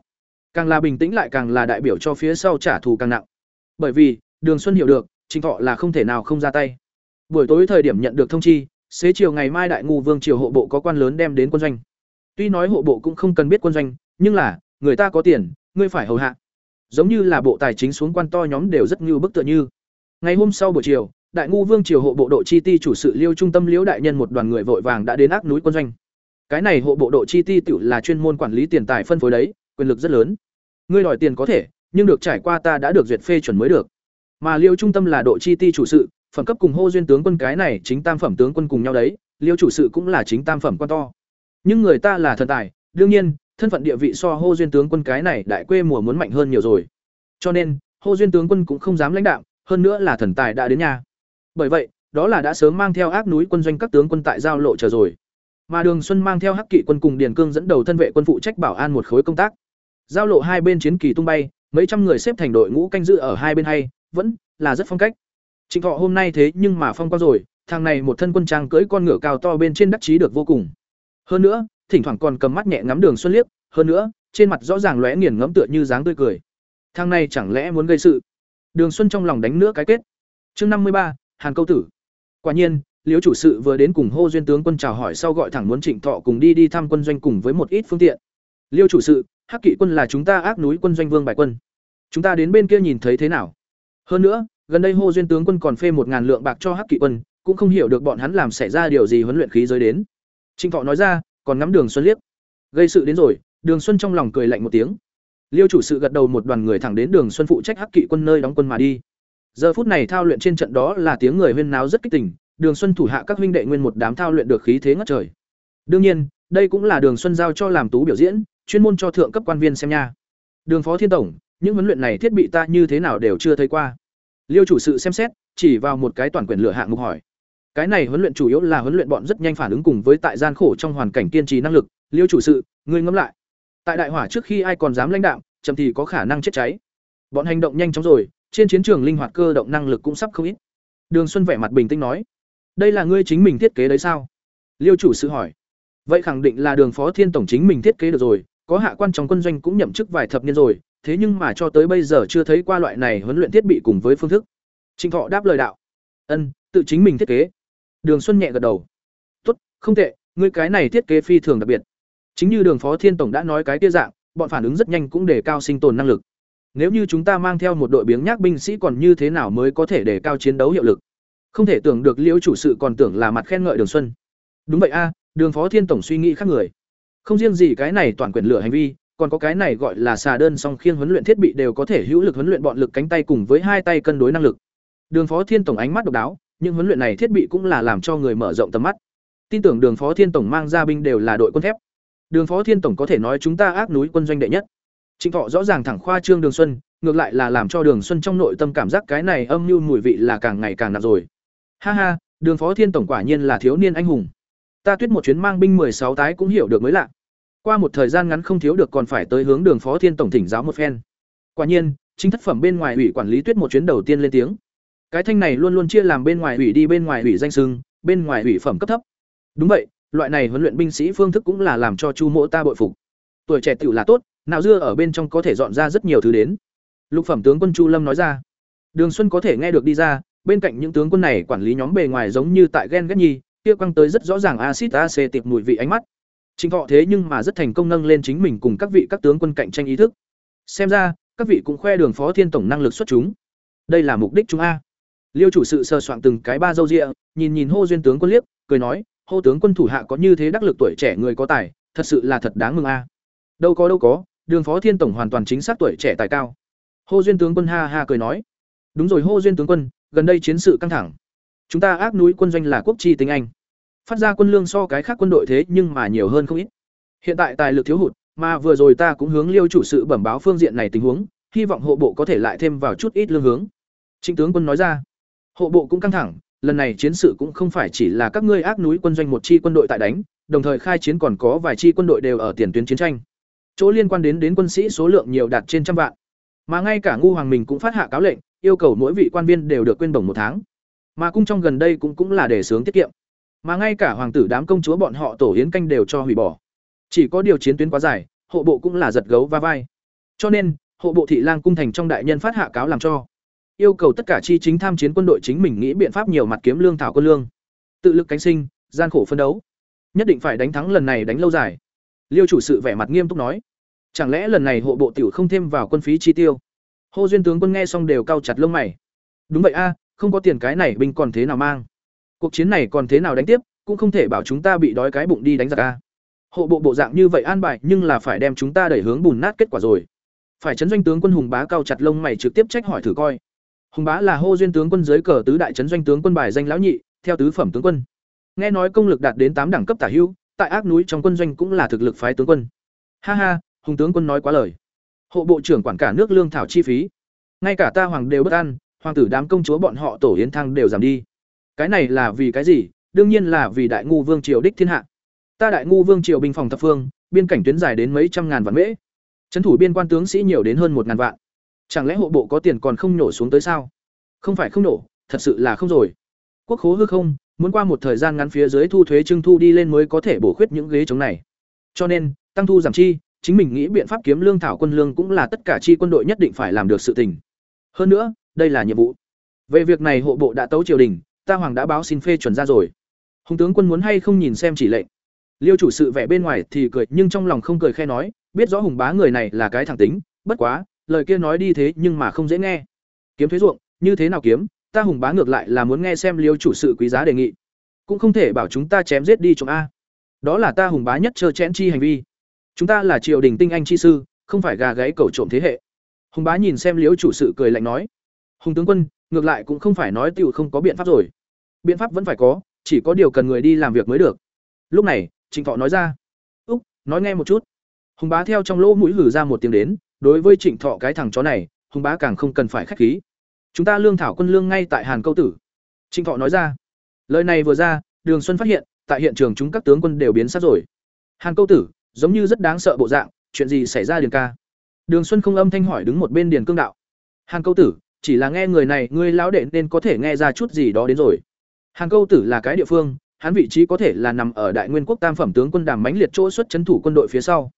Càng là bình tĩnh lại càng là đại biểu cho phía sau trả thù càng nặng. Bởi vì, Đường Xuân hiểu được, Trịnh Thọ là không thể nào không ra tay. Buổi tối thời điểm nhận được thông chi, xế chiều ngày mai Đại ngu Vương triều hộ bộ có quan lớn đem đến quân doanh. Tuy nói hộ bộ cũng không cần biết quân doanh, nhưng là, người ta có tiền, ngươi phải hầu hạ. Giống như là bộ tài chính xuống quan to nhóm đều rất như bức tựa như. Ngày hôm sau buổi chiều, Đại ngu Vương triều hộ bộ độ chi ti chủ sự Liêu trung tâm Liễu đại nhân một đoàn người vội vàng đã đến ác núi quân doanh. Cái này hộ bộ độ chi ti tự là chuyên môn quản lý tiền tài phân phối đấy, quyền lực rất lớn. Ngươi đòi tiền có thể, nhưng được trải qua ta đã được duyệt phê chuẩn mới được. Mà Liêu trung tâm là độ chi ti chủ sự, phẩm cấp cùng hô duyên tướng quân cái này chính tam phẩm tướng quân cùng nhau đấy, Liêu chủ sự cũng là chính tam phẩm quan to. Nhưng người ta là thần tài, đương nhiên, thân phận địa vị so hô duyên tướng quân cái này đại quê mùa muốn mạnh hơn nhiều rồi. Cho nên, hô duyên tướng quân cũng không dám lãnh đạo, hơn nữa là thần tài đã đến nhà. Bởi vậy, đó là đã sớm mang theo ác núi quân doanh các tướng quân tại giao lộ chờ rồi. Mà Đường Xuân mang theo Hắc Kỵ quân cùng Điền Cương dẫn đầu thân vệ quân phụ trách bảo an một khối công tác. Giao lộ hai bên chiến kỳ tung bay, mấy trăm người xếp thành đội ngũ canh giữ ở hai bên hay, vẫn là rất phong cách. Trịnh Thọ hôm nay thế nhưng mà phong qua rồi, thằng này một thân quân trang cưỡi con ngựa cao to bên trên đắc chí được vô cùng. Hơn nữa, thỉnh thoảng còn cầm mắt nhẹ ngắm Đường Xuân liếc, hơn nữa, trên mặt rõ ràng lóe nghiền ngẫm tựa như dáng tươi cười. Thằng này chẳng lẽ muốn gây sự? Đường Xuân trong lòng đánh nữa cái kết. Chương năm mươi ba, Hàn Câu tử. Quả nhiên, liễu chủ sự vừa đến cùng hô duyên tướng quân chào hỏi sau gọi thẳng muốn trịnh thọ cùng đi đi thăm quân doanh cùng với một ít phương tiện liêu chủ sự hắc kỵ quân là chúng ta ác núi quân doanh vương bài quân chúng ta đến bên kia nhìn thấy thế nào hơn nữa gần đây hô duyên tướng quân còn phê một ngàn lượng bạc cho hắc kỵ quân cũng không hiểu được bọn hắn làm xảy ra điều gì huấn luyện khí giới đến trịnh thọ nói ra còn ngắm đường xuân liếc gây sự đến rồi đường xuân trong lòng cười lạnh một tiếng liêu chủ sự gật đầu một đoàn người thẳng đến đường xuân phụ trách hắc kỵ quân nơi đóng quân mà đi giờ phút này thao luyện trên trận đó là tiếng người huyên náo rất kích tình Đường Xuân thủ hạ các huynh đệ nguyên một đám thao luyện được khí thế ngất trời. Đương nhiên, đây cũng là Đường Xuân giao cho làm tú biểu diễn, chuyên môn cho thượng cấp quan viên xem nha. Đường Phó Thiên tổng, những huấn luyện này thiết bị ta như thế nào đều chưa thấy qua. Liêu chủ sự xem xét, chỉ vào một cái toàn quyền lựa hạng mục hỏi. Cái này huấn luyện chủ yếu là huấn luyện bọn rất nhanh phản ứng cùng với tại gian khổ trong hoàn cảnh kiên trì năng lực, Liêu chủ sự, ngươi ngẫm lại. Tại đại hỏa trước khi ai còn dám lãnh đạo, chậm thì có khả năng chết cháy. Bọn hành động nhanh chóng rồi, trên chiến trường linh hoạt cơ động năng lực cũng sắp không ít. Đường Xuân vẻ mặt bình tĩnh nói, đây là ngươi chính mình thiết kế đấy sao liêu chủ sự hỏi vậy khẳng định là đường phó thiên tổng chính mình thiết kế được rồi có hạ quan trong quân doanh cũng nhậm chức vài thập niên rồi thế nhưng mà cho tới bây giờ chưa thấy qua loại này huấn luyện thiết bị cùng với phương thức. Trịnh thọ đáp lời đạo. Ân, tự chính mình thiết kế. Đường xuân nhẹ gật đầu. Tốt, không tệ, ngươi cái này thiết kế phi thường đặc biệt. Chính như đường phó thiên tổng đã nói cái kia dạng, bọn phản ứng rất nhanh cũng đề cao sinh tồn năng lực. Nếu như chúng ta mang theo một đội biếng nhác binh sĩ còn như thế nào mới có thể đề cao chiến đấu hiệu lực? Không thể tưởng được liễu chủ sự còn tưởng là mặt khen ngợi đường xuân. Đúng vậy a, đường phó thiên tổng suy nghĩ khác người. Không riêng gì cái này toàn quyền lửa hành vi còn có cái này gọi là xà đơn song khiên huấn luyện thiết bị đều có thể hữu lực huấn luyện bọn lực cánh tay cùng với hai tay cân đối năng lực. Đường phó thiên tổng ánh mắt độc đáo nhưng huấn luyện này thiết bị cũng là làm cho người mở rộng tầm mắt. Tin tưởng đường phó thiên tổng mang ra binh đều là đội quân thép. Đường phó thiên tổng có thể nói chúng ta ác núi quân doanh đệ nhất. Trịnh thọ rõ ràng thẳng khoa trương đường xuân, ngược lại là làm cho đường xuân trong nội tâm cảm giác cái này âm mưu mùi vị là càng ngày càng nặng rồi. Ha ha, đường phó thiên tổng quả nhiên là thiếu niên anh hùng. Ta tuyết một chuyến mang binh sáu tái cũng hiểu được mới lạ qua một thời gian ngắn không thiếu được còn phải tới hướng đường phó thiên tổng thỉnh giáo một phen. Quả nhiên, chính thất phẩm bên ngoài ủy quản lý tuyết một chuyến đầu tiên lên tiếng. Cái thanh này luôn luôn chia làm bên ngoài ủy đi bên ngoài ủy danh sưng, bên ngoài ủy phẩm cấp thấp. Đúng vậy, loại này huấn luyện binh sĩ phương thức cũng là làm cho chu mỗ ta bội phục. Tuổi trẻ tiểu là tốt, nào dưa ở bên trong có thể dọn ra rất nhiều thứ đến. Lục phẩm tướng quân chu lâm nói ra. Đường xuân có thể nghe được đi ra, bên cạnh những tướng quân này quản lý nhóm bề ngoài giống như tại ghen ghét nhi, kia quăng tới rất rõ ràng acid acetic mùi vị ánh mắt. Trình Thọ thế nhưng mà rất thành công nâng lên chính mình cùng các vị các tướng quân cạnh tranh ý thức. Xem ra, các vị cũng khoe đường phó thiên tổng năng lực xuất chúng. Đây là mục đích chúng a. Liêu chủ sự sơ soạn từng cái ba dâu ria, nhìn nhìn hô duyên tướng quân liếc, cười nói, hô tướng quân thủ hạ có như thế đắc lực tuổi trẻ người có tài, thật sự là thật đáng mừng a. Đâu có đâu có, đường phó thiên tổng hoàn toàn chính xác tuổi trẻ tài cao. Hô duyên tướng quân ha ha cười nói, đúng rồi hô duyên tướng quân, gần đây chiến sự căng thẳng. Chúng ta ác núi quân doanh là quốc chi tính anh phát ra quân lương so cái khác quân đội thế nhưng mà nhiều hơn không ít. Hiện tại tài lực thiếu hụt, mà vừa rồi ta cũng hướng liêu chủ sự bẩm báo phương diện này tình huống, hy vọng hộ bộ có thể lại thêm vào chút ít lương hướng. Trịnh tướng quân nói ra. Hộ bộ cũng căng thẳng, lần này chiến sự cũng không phải chỉ là các ngươi ác núi quân doanh một chi quân đội tại đánh, đồng thời khai chiến còn có vài chi quân đội đều ở tiền tuyến chiến tranh. Chỗ liên quan đến đến quân sĩ số lượng nhiều đạt trên trăm vạn. Mà ngay cả ngu hoàng mình cũng phát hạ cáo lệnh, yêu cầu mỗi vị quan viên đều được quên bổng một tháng. Mà cung trong gần đây cũng cũng là để sướng tiết kiệm mà ngay cả hoàng tử đám công chúa bọn họ tổ yến canh đều cho hủy bỏ. Chỉ có điều chiến tuyến quá dài, hộ bộ cũng là giật gấu va vai. Cho nên, hộ bộ thị lang cung thành trong đại nhân phát hạ cáo làm cho. Yêu cầu tất cả chi chính tham chiến quân đội chính mình nghĩ biện pháp nhiều mặt kiếm lương thảo quân lương. Tự lực cánh sinh, gian khổ phân đấu. Nhất định phải đánh thắng lần này đánh lâu dài. Liêu chủ sự vẻ mặt nghiêm túc nói. Chẳng lẽ lần này hộ bộ tiểu không thêm vào quân phí chi tiêu? Hô duyên tướng quân nghe xong đều cau chặt lông mày. Đúng vậy a, không có tiền cái này binh còn thế nào mang? Cuộc chiến này còn thế nào đánh tiếp, cũng không thể bảo chúng ta bị đói cái bụng đi đánh giặc a. Hộ bộ bộ dạng như vậy an bài, nhưng là phải đem chúng ta đẩy hướng bùn nát kết quả rồi. Phải chấn doanh tướng quân hùng bá cao chặt lông mày trực tiếp trách hỏi thử coi. Hùng bá là hô duyên tướng quân dưới cờ tứ đại chấn doanh tướng quân bài danh lão nhị, theo tứ phẩm tướng quân. Nghe nói công lực đạt đến tám đẳng cấp tả hữu, tại ác núi trong quân doanh cũng là thực lực phái tướng quân. Ha ha, hùng tướng quân nói quá lời. Hộ bộ trưởng quản cả nước lương thảo chi phí. Ngay cả ta hoàng đều bất an, hoàng tử đám công chúa bọn họ tổ yến thăng đều giảm đi cái này là vì cái gì? Đương nhiên là vì đại ngu vương triều đích thiên hạ. Ta đại ngu vương triều binh phòng thập phương, biên cảnh tuyến dài đến mấy trăm ngàn vạn mễ. Trấn thủ biên quan tướng sĩ nhiều đến hơn một ngàn vạn. Chẳng lẽ hộ bộ có tiền còn không nổ xuống tới sao? Không phải không nổ, thật sự là không rồi. Quốc khố hư không, muốn qua một thời gian ngắn phía dưới thu thuế trưng thu đi lên mới có thể bổ khuyết những ghế chống này. Cho nên, tăng thu giảm chi, chính mình nghĩ biện pháp kiếm lương thảo quân lương cũng là tất cả chi quân đội nhất định phải làm được sự tình. Hơn nữa, đây là nhiệm vụ. Về việc này hộ bộ đã tấu triều đình ta hoàng đã báo xin phê chuẩn ra rồi. Hùng tướng quân muốn hay không nhìn xem chỉ lệnh. Liêu chủ sự vẻ bên ngoài thì cười, nhưng trong lòng không cười khe nói, biết rõ hùng bá người này là cái thẳng tính, bất quá, lời kia nói đi thế nhưng mà không dễ nghe. Kiếm thuế ruộng, như thế nào kiếm, ta hùng bá ngược lại là muốn nghe xem liêu chủ sự quý giá đề nghị. Cũng không thể bảo chúng ta chém giết đi trộm a. Đó là ta hùng bá nhất trơ chẽn chi hành vi. Chúng ta là triều đình tinh anh chi sư, không phải gà gáy cầu trộm thế hệ. Hùng bá nhìn xem liêu chủ sự cười lạnh nói. Hùng tướng quân, ngược lại cũng không phải nói tiểu không có biện pháp rồi biện pháp vẫn phải có, chỉ có điều cần người đi làm việc mới được. Lúc này trịnh thọ nói ra. Úc, nói nghe một chút. Hùng bá theo trong lỗ mũi gửi ra một tiếng đến, đối với trịnh thọ cái thằng chó này, hùng bá càng không cần phải khách khí. Chúng ta lương thảo quân lương ngay tại hàn câu tử. Trịnh thọ nói ra. Lời này vừa ra, đường xuân phát hiện, tại hiện trường chúng các tướng quân đều biến sát rồi. Hàn câu tử, giống như rất đáng sợ bộ dạng, chuyện gì xảy ra điền ca? Đường xuân không âm thanh hỏi đứng một bên điền cương đạo. Hàn câu tử, chỉ là nghe người này ngươi lão đệ nên có thể nghe ra chút gì đó đến rồi. Hàng Câu Tử là cái địa phương, hắn vị trí có thể là nằm ở Đại Nguyên quốc Tam phẩm tướng quân Đàm Mãnh Liệt chỗ xuất trấn thủ quân đội phía sau.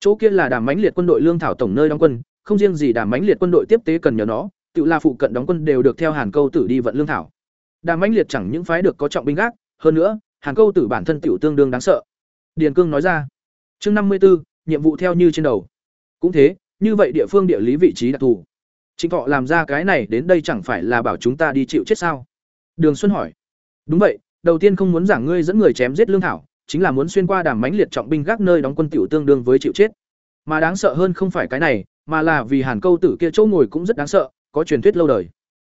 Chỗ kia là Đàm Mãnh Liệt quân đội lương thảo tổng nơi đóng quân, không riêng gì Đàm Mãnh Liệt quân đội tiếp tế cần nhờ nó, tự là phụ cận đóng quân đều được theo Hàn Câu Tử đi vận lương thảo. Đàm Mãnh Liệt chẳng những phái được có trọng binh gác, hơn nữa, Hàn Câu Tử bản thân tiểu tương đương đáng sợ. Điền Cương nói ra. Chương năm mươi 54, nhiệm vụ theo như trên đầu. Cũng thế, như vậy địa phương địa lý vị trí đặc thù. Trịnh Thọ làm ra cái này đến đây chẳng phải là bảo chúng ta đi chịu chết sao? Đường Xuân hỏi. Đúng vậy, đầu tiên không muốn giảng ngươi dẫn người chém giết lương thảo, chính là muốn xuyên qua đàm mãnh liệt trọng binh gác nơi đóng quân tiểu tương đương với chịu chết. Mà đáng sợ hơn không phải cái này, mà là vì Hàn Câu Tử kia chỗ ngồi cũng rất đáng sợ, có truyền thuyết lâu đời.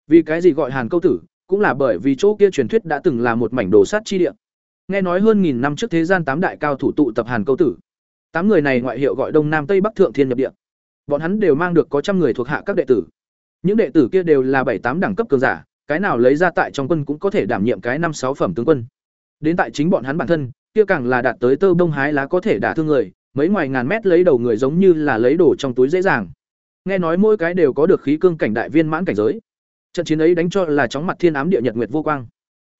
Vì cái gì gọi Hàn Câu Tử, cũng là bởi vì chỗ kia truyền thuyết đã từng là một mảnh đồ sát chi địa. Nghe nói hơn nghìn năm trước thế gian tám đại cao thủ tụ tập Hàn Câu Tử. Tám người này ngoại hiệu gọi Đông Nam Tây Bắc Thượng Thiên nhập địa. Bọn hắn đều mang được có trăm người thuộc hạ các đệ tử. Những đệ tử kia đều là bảy tám đẳng cấp cường giả, cái nào lấy ra tại trong quân cũng có thể đảm nhiệm cái năm sáu phẩm tướng quân. Đến tại chính bọn hắn bản thân, kia càng là đạt tới tơ bông hái lá có thể đả thương người, mấy ngoài ngàn mét lấy đầu người giống như là lấy đồ trong túi dễ dàng. Nghe nói mỗi cái đều có được khí cương cảnh đại viên mãn cảnh giới. Trận chiến ấy đánh cho là chóng mặt thiên ám địa nhật nguyệt vô quang.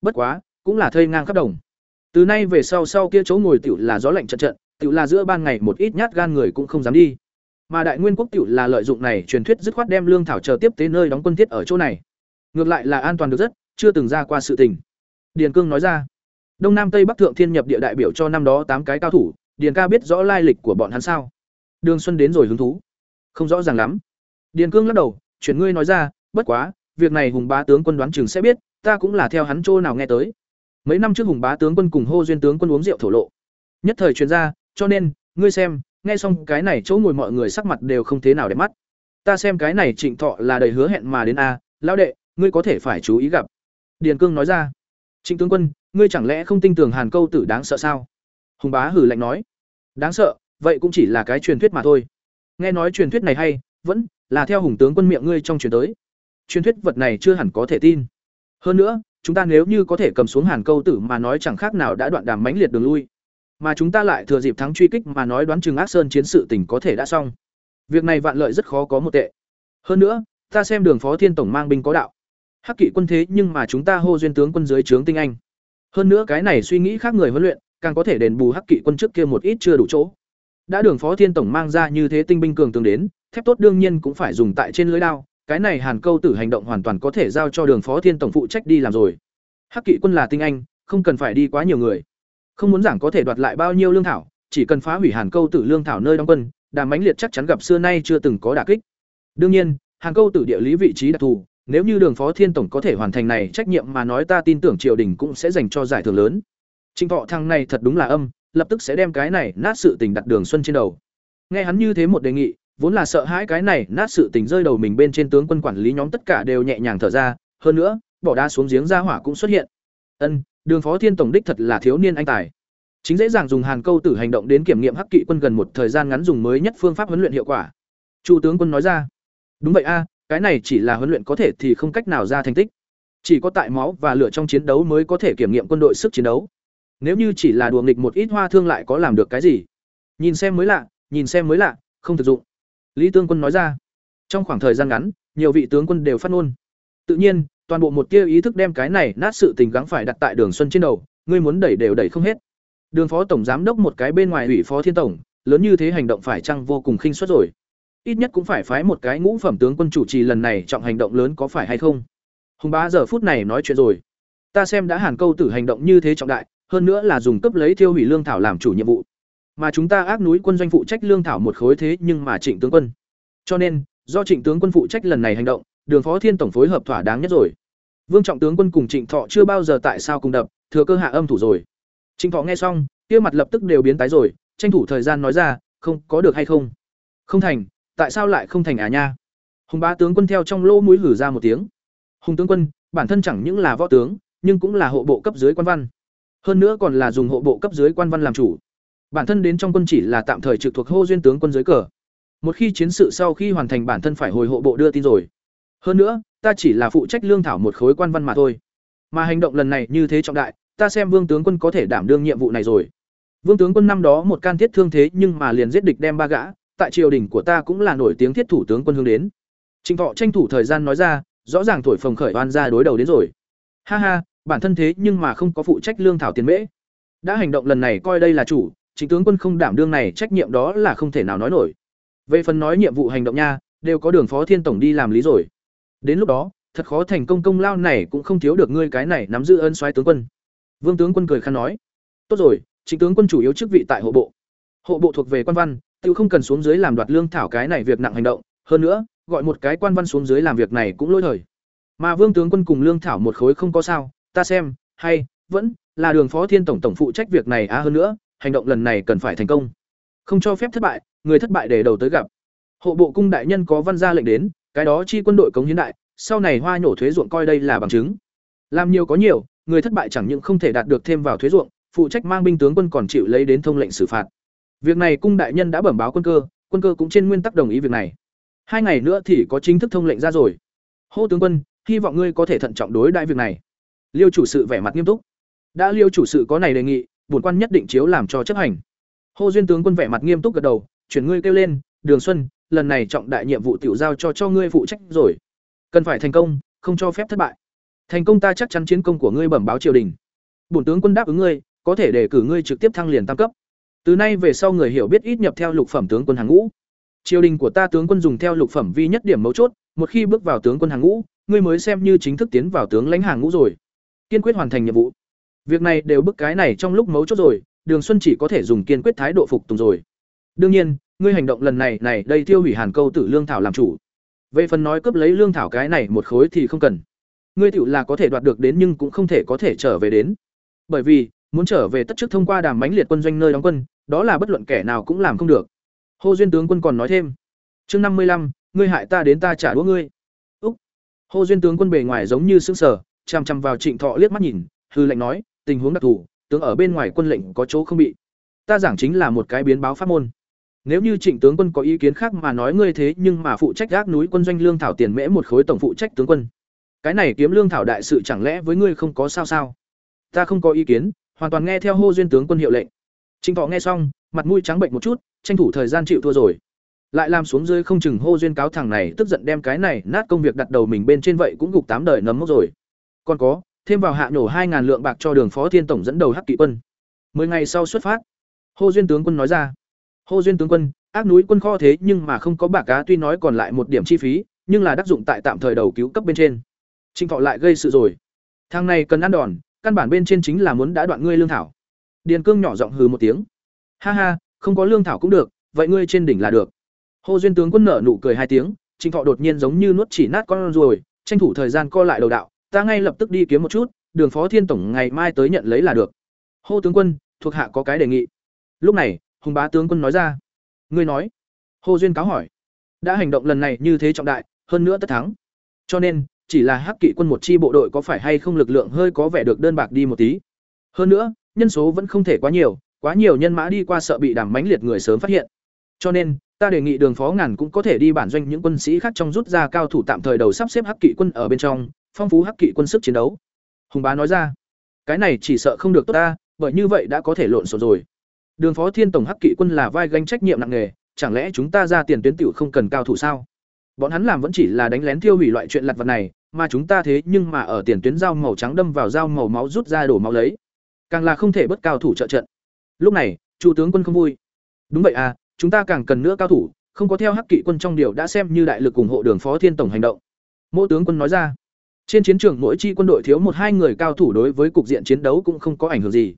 Bất quá, cũng là thây ngang khắp đồng. Từ nay về sau sau kia chỗ ngồi tiểu là gió lạnh trận trận, tiểu là giữa ban ngày một ít nhát gan người cũng không dám đi. Mà đại nguyên quốc tiểu là lợi dụng này truyền thuyết dứt khoát đem lương thảo chờ tiếp tế nơi đóng quân thiết ở chỗ này. Ngược lại là an toàn được rất, chưa từng ra qua sự tình. Điền Cương nói ra, Đông Nam Tây Bắc thượng thiên nhập địa đại biểu cho năm đó tám cái cao thủ, Điền ca biết rõ lai lịch của bọn hắn sao? Đường Xuân đến rồi hứng thú. Không rõ ràng lắm. Điền Cương lắc đầu, chuyển ngươi nói ra, bất quá, việc này Hùng Bá tướng quân đoán chừng sẽ biết, ta cũng là theo hắn chỗ nào nghe tới. Mấy năm trước Hùng Bá tướng quân cùng Hô Duyên tướng quân uống rượu thổ lộ. Nhất thời truyền ra, cho nên, ngươi xem, nghe xong cái này chỗ ngồi mọi người sắc mặt đều không thế nào đẹp mắt. Ta xem cái này Trịnh Thọ là đầy hứa hẹn mà đến a, lão đệ, ngươi có thể phải chú ý gặp. Điền Cương nói ra. Trịnh tướng quân, ngươi chẳng lẽ không tin tưởng Hàn Câu tử đáng sợ sao? Hùng Bá hử lạnh nói. Đáng sợ, vậy cũng chỉ là cái truyền thuyết mà thôi. Nghe nói truyền thuyết này hay, vẫn là theo Hùng tướng quân miệng ngươi trong truyền tới. Truyền thuyết vật này chưa hẳn có thể tin. Hơn nữa, chúng ta nếu như có thể cầm xuống Hàn Câu tử mà nói chẳng khác nào đã đoạn đàm mãnh liệt đường lui. Mà chúng ta lại thừa dịp thắng truy kích mà nói đoán chừng Ác Sơn chiến sự tình có thể đã xong. Việc này vạn lợi rất khó có một tệ. Hơn nữa, ta xem Đường Phó Thiên tổng mang binh có đạo. Hắc kỵ quân thế nhưng mà chúng ta hô duyên tướng quân dưới trướng tinh anh. Hơn nữa cái này suy nghĩ khác người huấn luyện, càng có thể đền bù hắc kỵ quân trước kia một ít chưa đủ chỗ. Đã Đường Phó Thiên tổng mang ra như thế tinh binh cường tướng đến, thép tốt đương nhiên cũng phải dùng tại trên lưới đao, cái này Hàn Câu tử hành động hoàn toàn có thể giao cho Đường Phó Thiên tổng phụ trách đi làm rồi. Hắc kỵ quân là tinh anh, không cần phải đi quá nhiều người. Không muốn giảng có thể đoạt lại bao nhiêu lương thảo, chỉ cần phá hủy Hàn Câu tử lương thảo nơi đóng quân, đàm mãnh liệt chắc chắn gặp xưa nay chưa từng có đả kích. Đương nhiên, Hàn Câu tử địa lý vị trí đặc thù, nếu như Đường Phó Thiên tổng có thể hoàn thành này trách nhiệm mà nói ta tin tưởng triều đình cũng sẽ dành cho giải thưởng lớn. Trình Thọ thằng này thật đúng là âm, lập tức sẽ đem cái này nát sự tình đặt Đường Xuân trên đầu. Nghe hắn như thế một đề nghị, vốn là sợ hãi cái này nát sự tình rơi đầu mình bên trên tướng quân quản lý nhóm tất cả đều nhẹ nhàng thở ra, hơn nữa, bỏ đá xuống giếng ra hỏa cũng xuất hiện. Ân, Đường Phó Thiên tổng đích thật là thiếu niên anh tài. Chính dễ dàng dùng Hàn Câu tử hành động đến kiểm nghiệm Hắc Kỵ quân gần một thời gian ngắn dùng mới nhất phương pháp huấn luyện hiệu quả. Chu tướng quân nói ra. Đúng vậy a, cái này chỉ là huấn luyện có thể thì không cách nào ra thành tích. Chỉ có tại máu và lửa trong chiến đấu mới có thể kiểm nghiệm quân đội sức chiến đấu. Nếu như chỉ là đùa nghịch một ít hoa thương lại có làm được cái gì? Nhìn xem mới lạ, nhìn xem mới lạ, không thực dụng. Lý Tương Quân nói ra. Trong khoảng thời gian ngắn, nhiều vị tướng quân đều phát ngôn. Tự nhiên, toàn bộ một tia ý thức đem cái này nát sự tình gắng phải đặt tại Đường Xuân trên đầu, ngươi muốn đẩy đều đẩy không hết. Đường Phó tổng giám đốc một cái bên ngoài ủy phó thiên tổng, lớn như thế hành động phải chăng vô cùng khinh suất rồi. Ít nhất cũng phải phái một cái ngũ phẩm tướng quân chủ trì lần này trọng hành động lớn có phải hay không? Hùng bá giờ phút này nói chuyện rồi. Ta xem đã hàn câu tử hành động như thế trọng đại, hơn nữa là dùng cấp lấy tiêu hủy lương thảo làm chủ nhiệm vụ. Mà chúng ta ác núi quân doanh phụ trách lương thảo một khối thế nhưng mà Trịnh tướng quân. Cho nên, do Trịnh tướng quân phụ trách lần này hành động, Đường Phó Thiên tổng phối hợp thỏa đáng nhất rồi. Vương Trọng tướng quân cùng Trịnh Thọ chưa bao giờ tại sao cùng đập, thừa cơ hạ âm thủ rồi. Trịnh Thọ nghe xong, kia mặt lập tức đều biến tái rồi, tranh thủ thời gian nói ra, không, có được hay không? Không thành, tại sao lại không thành à nha? Hùng bá tướng quân theo trong lỗ mũi hử ra một tiếng. Hùng tướng quân, bản thân chẳng những là võ tướng, nhưng cũng là hộ bộ cấp dưới quan văn. Hơn nữa còn là dùng hộ bộ cấp dưới quan văn làm chủ. Bản thân đến trong quân chỉ là tạm thời trực thuộc hô duyên tướng quân dưới cờ. Một khi chiến sự sau khi hoàn thành bản thân phải hồi hộ bộ đưa tin rồi. Hơn nữa, ta chỉ là phụ trách lương thảo một khối quan văn mà thôi. Mà hành động lần này như thế trọng đại, ta xem Vương tướng quân có thể đảm đương nhiệm vụ này rồi. Vương tướng quân năm đó một can thiết thương thế nhưng mà liền giết địch đem ba gã, tại triều đình của ta cũng là nổi tiếng thiết thủ tướng quân hướng đến. Trình Thọ tranh thủ thời gian nói ra, rõ ràng thổi phồng khởi oan ra đối đầu đến rồi. Ha ha, bản thân thế nhưng mà không có phụ trách lương thảo tiền mễ. Đã hành động lần này coi đây là chủ, chính tướng quân không đảm đương này trách nhiệm đó là không thể nào nói nổi. Về phần nói nhiệm vụ hành động nha, đều có đường phó thiên tổng đi làm lý rồi. Đến lúc đó, thật khó thành công công lao này cũng không thiếu được ngươi cái này nắm giữ ơn soái tướng quân. Vương tướng quân cười khăn nói: "Tốt rồi, chính tướng quân chủ yếu chức vị tại hộ bộ. hộ bộ thuộc về quan văn tự không cần xuống dưới làm đoạt lương thảo cái này việc nặng hành động, hơn nữa, gọi một cái quan văn xuống dưới làm việc này cũng lỗi thời. Mà vương tướng quân cùng lương thảo một khối không có sao, ta xem, hay, vẫn, là đường phó thiên tổng tổng phụ trách việc này á hơn nữa, hành động lần này cần phải thành công. Không cho phép thất bại, người thất bại để đầu tới gặp. Hộ bộ cung đại nhân có văn ra lệnh đến, cái đó chi quân đội cống hiến đại, sau này hoa nhổ thuế ruộng coi đây là bằng chứng. Làm nhiều có nhiều, người thất bại chẳng những không thể đạt được thêm vào thuế ruộng, phụ trách mang binh tướng quân còn chịu lấy đến thông lệnh xử phạt việc này cung đại nhân đã bẩm báo quân cơ quân cơ cũng trên nguyên tắc đồng ý việc này. Hai ngày nữa thì có chính thức thông lệnh ra rồi. Hô tướng quân, hy vọng ngươi có thể thận trọng đối đại việc này. Liêu chủ sự vẻ mặt nghiêm túc. Đã liêu chủ sự có này đề nghị, bổn quan nhất định chiếu làm cho chấp hành. Hô duyên tướng quân vẻ mặt nghiêm túc gật đầu, chuyển ngươi kêu lên, đường xuân, lần này trọng đại nhiệm vụ tiểu giao cho cho ngươi phụ trách rồi. Cần phải thành công, không cho phép thất bại. Thành công ta chắc chắn chiến công của ngươi bẩm báo triều đình. Bổn tướng quân đáp ứng ngươi, có thể để cử ngươi trực tiếp thăng liền tam cấp từ nay về sau người hiểu biết ít nhập theo lục phẩm tướng quân hàng ngũ. Triều đình của ta tướng quân dùng theo lục phẩm vi nhất điểm mấu chốt, một khi bước vào tướng quân hàng ngũ, ngươi mới xem như chính thức tiến vào tướng lãnh hàng ngũ rồi. Kiên quyết hoàn thành nhiệm vụ. Việc này đều bức cái này trong lúc mấu chốt rồi, đường xuân chỉ có thể dùng kiên quyết thái độ phục tùng rồi. Đương nhiên, ngươi hành động lần này này, đây tiêu hủy hàn câu tử lương thảo làm chủ. Về phần nói cướp lấy lương thảo cái này một khối thì không cần. Ngươi tựu là có thể đoạt được đến nhưng cũng không thể có thể trở về đến. Bởi vì muốn trở về tất trước thông qua đàm mánh liệt quân doanh nơi đóng quân, đó là bất luận kẻ nào cũng làm không được. Hô duyên tướng quân còn nói thêm, chương năm mươi lăm, ngươi hại ta đến ta trả đũa ngươi. Úc. Hô duyên tướng quân bề ngoài giống như sững sờ, chằm chằm vào trịnh thọ liếc mắt nhìn, hư lệnh nói, tình huống đặc thù, tướng ở bên ngoài quân lệnh có chỗ không bị. Ta giảng chính là một cái biến báo pháp môn. Nếu như trịnh tướng quân có ý kiến khác mà nói ngươi thế, nhưng mà phụ trách gác núi quân doanh lương thảo tiền mễ một khối tổng phụ trách tướng quân. Cái này kiếm lương thảo đại sự chẳng lẽ với ngươi không có sao sao? Ta không có ý kiến hoàn toàn nghe theo hô duyên tướng quân hiệu lệnh. Trịnh thọ nghe xong, mặt mũi trắng bệnh một chút, tranh thủ thời gian chịu thua rồi. Lại làm xuống dưới không chừng hô duyên cáo thẳng này tức giận đem cái này nát công việc đặt đầu mình bên trên vậy cũng gục tám đời nấm mốc rồi. Còn có, thêm vào hạ nhổ hai ngàn lượng bạc cho đường phó thiên tổng dẫn đầu hắc kỵ quân. Mười ngày sau xuất phát. Hô duyên tướng quân nói ra. Hô duyên tướng quân, ác núi quân kho thế nhưng mà không có bạc cá tuy nói còn lại một điểm chi phí, nhưng là đắc dụng tại tạm thời đầu cứu cấp bên trên. Trinh thọ lại gây sự rồi. Thằng này cần ăn đòn căn bản bên trên chính là muốn đã đoạn ngươi lương thảo. Điền cương nhỏ giọng hừ một tiếng. Ha ha, không có lương thảo cũng được, vậy ngươi trên đỉnh là được. Hô duyên tướng quân nở nụ cười hai tiếng trình thọ đột nhiên giống như nuốt chỉ nát con ruồi, tranh thủ thời gian co lại đầu đạo, ta ngay lập tức đi kiếm một chút, đường phó thiên tổng ngày mai tới nhận lấy là được. Hô tướng quân, thuộc hạ có cái đề nghị. Lúc này, hùng bá tướng quân nói ra. Ngươi nói. Hô duyên cáo hỏi. Đã hành động lần này như thế trọng đại, hơn nữa tất thắng. Cho nên chỉ là hắc kỵ quân một chi bộ đội có phải hay không lực lượng hơi có vẻ được đơn bạc đi một tí. Hơn nữa, nhân số vẫn không thể quá nhiều quá nhiều nhân mã đi qua sợ bị đảm mánh liệt người sớm phát hiện. Cho nên, ta đề nghị đường phó ngàn cũng có thể đi bản doanh những quân sĩ khác trong rút ra cao thủ tạm thời đầu sắp xếp hắc kỵ quân ở bên trong, phong phú hắc kỵ quân sức chiến đấu. Hùng bá nói ra, cái này chỉ sợ không được tốt ta, bởi như vậy đã có thể lộn xộn rồi. Đường phó thiên tổng hắc kỵ quân là vai gánh trách nhiệm nặng nề, chẳng lẽ chúng ta ra tiền tuyến tiểu không cần cao thủ sao? Bọn hắn làm vẫn chỉ là đánh lén tiêu hủy loại chuyện lặt vặt này mà chúng ta thế nhưng mà ở tiền tuyến dao màu trắng đâm vào dao màu máu rút ra đổ máu lấy. Càng là không thể bất cao thủ trợ trận. Lúc này chủ tướng quân không vui. Đúng vậy à chúng ta càng cần nữa cao thủ, không có theo hắc kỵ quân trong điều đã xem như đại lực ủng hộ đường phó thiên tổng hành động. Mỗi tướng quân nói ra. Trên chiến trường mỗi chi quân đội thiếu một hai người cao thủ đối với cục diện chiến đấu cũng không có ảnh hưởng gì.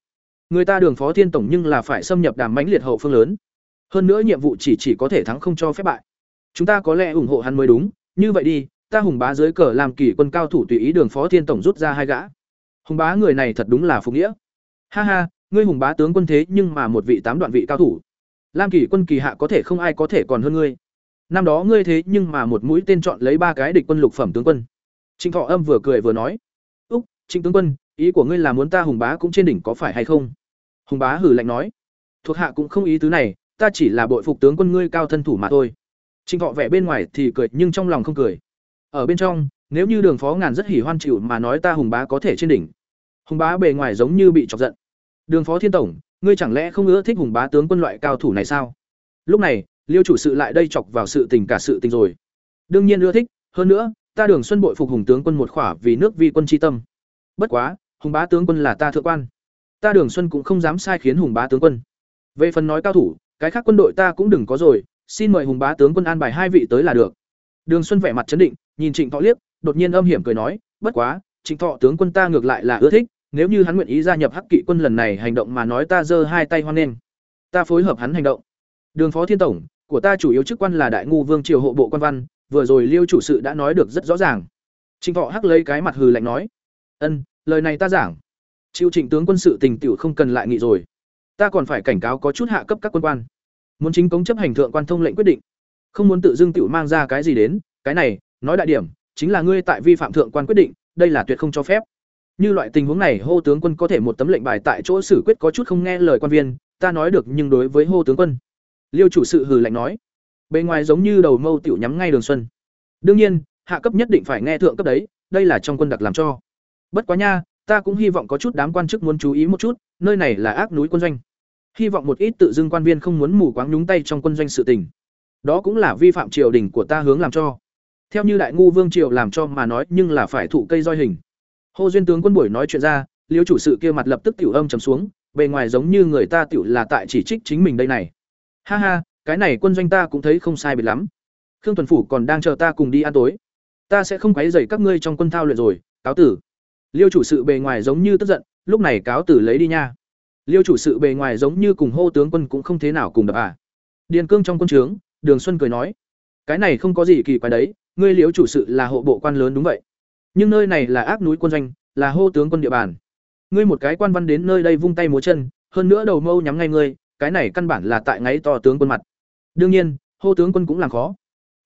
Người ta đường phó thiên tổng nhưng là phải xâm nhập đàm mãnh liệt hậu phương lớn. Hơn nữa nhiệm vụ chỉ chỉ có thể thắng không cho phép bại. Chúng ta có lẽ ủng hộ hắn mới đúng, như vậy đi ta hùng bá dưới cờ làm kỳ quân cao thủ tùy ý đường phó thiên tổng rút ra hai gã. Hùng bá người này thật đúng là phụ nghĩa. Ha ha, ngươi hùng bá tướng quân thế nhưng mà một vị tám đoạn vị cao thủ. Lam kỳ quân kỳ hạ có thể không ai có thể còn hơn ngươi. Năm đó ngươi thế nhưng mà một mũi tên chọn lấy ba cái địch quân lục phẩm tướng quân. Trịnh thọ âm vừa cười vừa nói, úc, trịnh tướng quân, ý của ngươi là muốn ta hùng bá cũng trên đỉnh có phải hay không? Hùng bá hử lạnh nói, thuộc hạ cũng không ý tứ này, ta chỉ là bội phục tướng quân ngươi cao thân thủ mà thôi. Trịnh thọ vẻ bên ngoài thì cười nhưng trong lòng không cười ở bên trong, nếu như đường phó ngàn rất hỉ hoan chịu mà nói ta hùng bá có thể trên đỉnh. Hùng bá bề ngoài giống như bị chọc giận. Đường phó thiên tổng, ngươi chẳng lẽ không ưa thích hùng bá tướng quân loại cao thủ này sao? Lúc này, liêu chủ sự lại đây chọc vào sự tình cả sự tình rồi. Đương nhiên ưa thích, hơn nữa, ta đường xuân bội phục hùng tướng quân một khỏa vì nước vi quân tri tâm. Bất quá, hùng bá tướng quân là ta thượng quan. Ta đường xuân cũng không dám sai khiến hùng bá tướng quân. Về phần nói cao thủ, cái khác quân đội ta cũng đừng có rồi, xin mời hùng bá tướng quân an bài hai vị tới là được đường xuân vẻ mặt chấn định, nhìn trịnh thọ liếc, đột nhiên âm hiểm cười nói, bất quá, trịnh thọ tướng quân ta ngược lại là ưa thích, nếu như hắn nguyện ý gia nhập hắc kỵ quân lần này hành động mà nói ta giơ hai tay hoan nghênh. Ta phối hợp hắn hành động. Đường phó thiên tổng, của ta chủ yếu chức quan là đại ngu vương triều hộ bộ quan văn, vừa rồi liêu chủ sự đã nói được rất rõ ràng. Trịnh thọ hắc lấy cái mặt hừ lạnh nói, ân, lời này ta giảng. Chịu trịnh tướng quân sự tình tiểu không cần lại nghị rồi. Ta còn phải cảnh cáo có chút hạ cấp các quân quan. Muốn chính cống chấp hành thượng quan thông lệnh quyết định không muốn tự dưng tiểu mang ra cái gì đến, cái này, nói đại điểm, chính là ngươi tại vi phạm thượng quan quyết định, đây là tuyệt không cho phép. Như loại tình huống này, hô tướng quân có thể một tấm lệnh bài tại chỗ xử quyết có chút không nghe lời quan viên, ta nói được nhưng đối với hô tướng quân. Liêu chủ sự hừ lạnh nói. Bề ngoài giống như đầu mâu tiểu nhắm ngay đường xuân. Đương nhiên, hạ cấp nhất định phải nghe thượng cấp đấy, đây là trong quân đặc làm cho. Bất quá nha, ta cũng hy vọng có chút đám quan chức muốn chú ý một chút, nơi này là ác núi quân doanh. Hy vọng một ít tự dưng quan viên không muốn mù quáng nhúng tay trong quân doanh sự tình đó cũng là vi phạm triều đình của ta hướng làm cho. Theo như đại ngu vương triều làm cho mà nói nhưng là phải thụ cây roi hình. Hô duyên tướng quân buổi nói chuyện ra, liêu chủ sự kia mặt lập tức tiểu âm trầm xuống, bề ngoài giống như người ta tiểu là tại chỉ trích chính mình đây này. Ha ha, cái này quân doanh ta cũng thấy không sai biệt lắm. Khương tuần phủ còn đang chờ ta cùng đi ăn tối. Ta sẽ không quấy dày các ngươi trong quân thao luyện rồi, cáo tử. Liêu chủ sự bề ngoài giống như tức giận, lúc này cáo tử lấy đi nha. Liêu chủ sự bề ngoài giống như cùng hô tướng quân cũng không thế nào cùng đập à. Điền cương trong quân trướng đường xuân cười nói, cái này không có gì kỳ quái đấy, ngươi liêu chủ sự là hộ bộ quan lớn đúng vậy. Nhưng nơi này là ác núi quân doanh, là hô tướng quân địa bàn. Ngươi một cái quan văn đến nơi đây vung tay múa chân, hơn nữa đầu mâu nhắm ngay ngươi, cái này căn bản là tại ngáy to tướng quân mặt. Đương nhiên, hô tướng quân cũng làm khó.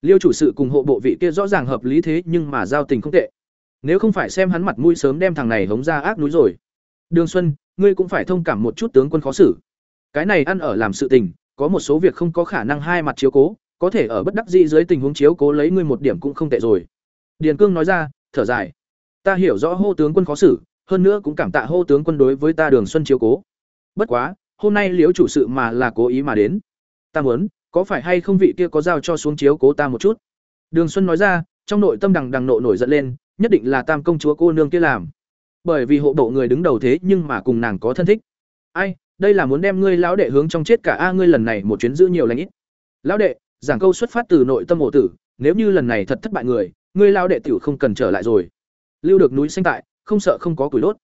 Liêu chủ sự cùng hộ bộ vị kia rõ ràng hợp lý thế nhưng mà giao tình không tệ. Nếu không phải xem hắn mặt mũi sớm đem thằng này hống ra ác núi rồi. Đường xuân, ngươi cũng phải thông cảm một chút tướng quân khó xử. Cái này ăn ở làm sự tình có một số việc không có khả năng hai mặt chiếu cố, có thể ở bất đắc dĩ dưới tình huống chiếu cố lấy ngươi một điểm cũng không tệ rồi. Điền cương nói ra, thở dài. Ta hiểu rõ hô tướng quân khó xử, hơn nữa cũng cảm tạ hô tướng quân đối với ta đường xuân chiếu cố. Bất quá, hôm nay liếu chủ sự mà là cố ý mà đến. Ta muốn, có phải hay không vị kia có giao cho xuống chiếu cố ta một chút? Đường xuân nói ra, trong nội tâm đằng đằng nộ nổi giận lên, nhất định là tam công chúa cô nương kia làm. Bởi vì hộ bộ người đứng đầu thế nhưng mà cùng nàng có thân thích. Ai đây là muốn đem ngươi lão đệ hướng trong chết cả a, ngươi lần này một chuyến giữ nhiều lãnh ít. Lão đệ, giảng câu xuất phát từ nội tâm ổ tử, nếu như lần này thật thất bại người, ngươi lão đệ tiểu không cần trở lại rồi. Lưu được núi xanh tại, không sợ không có củi đốt.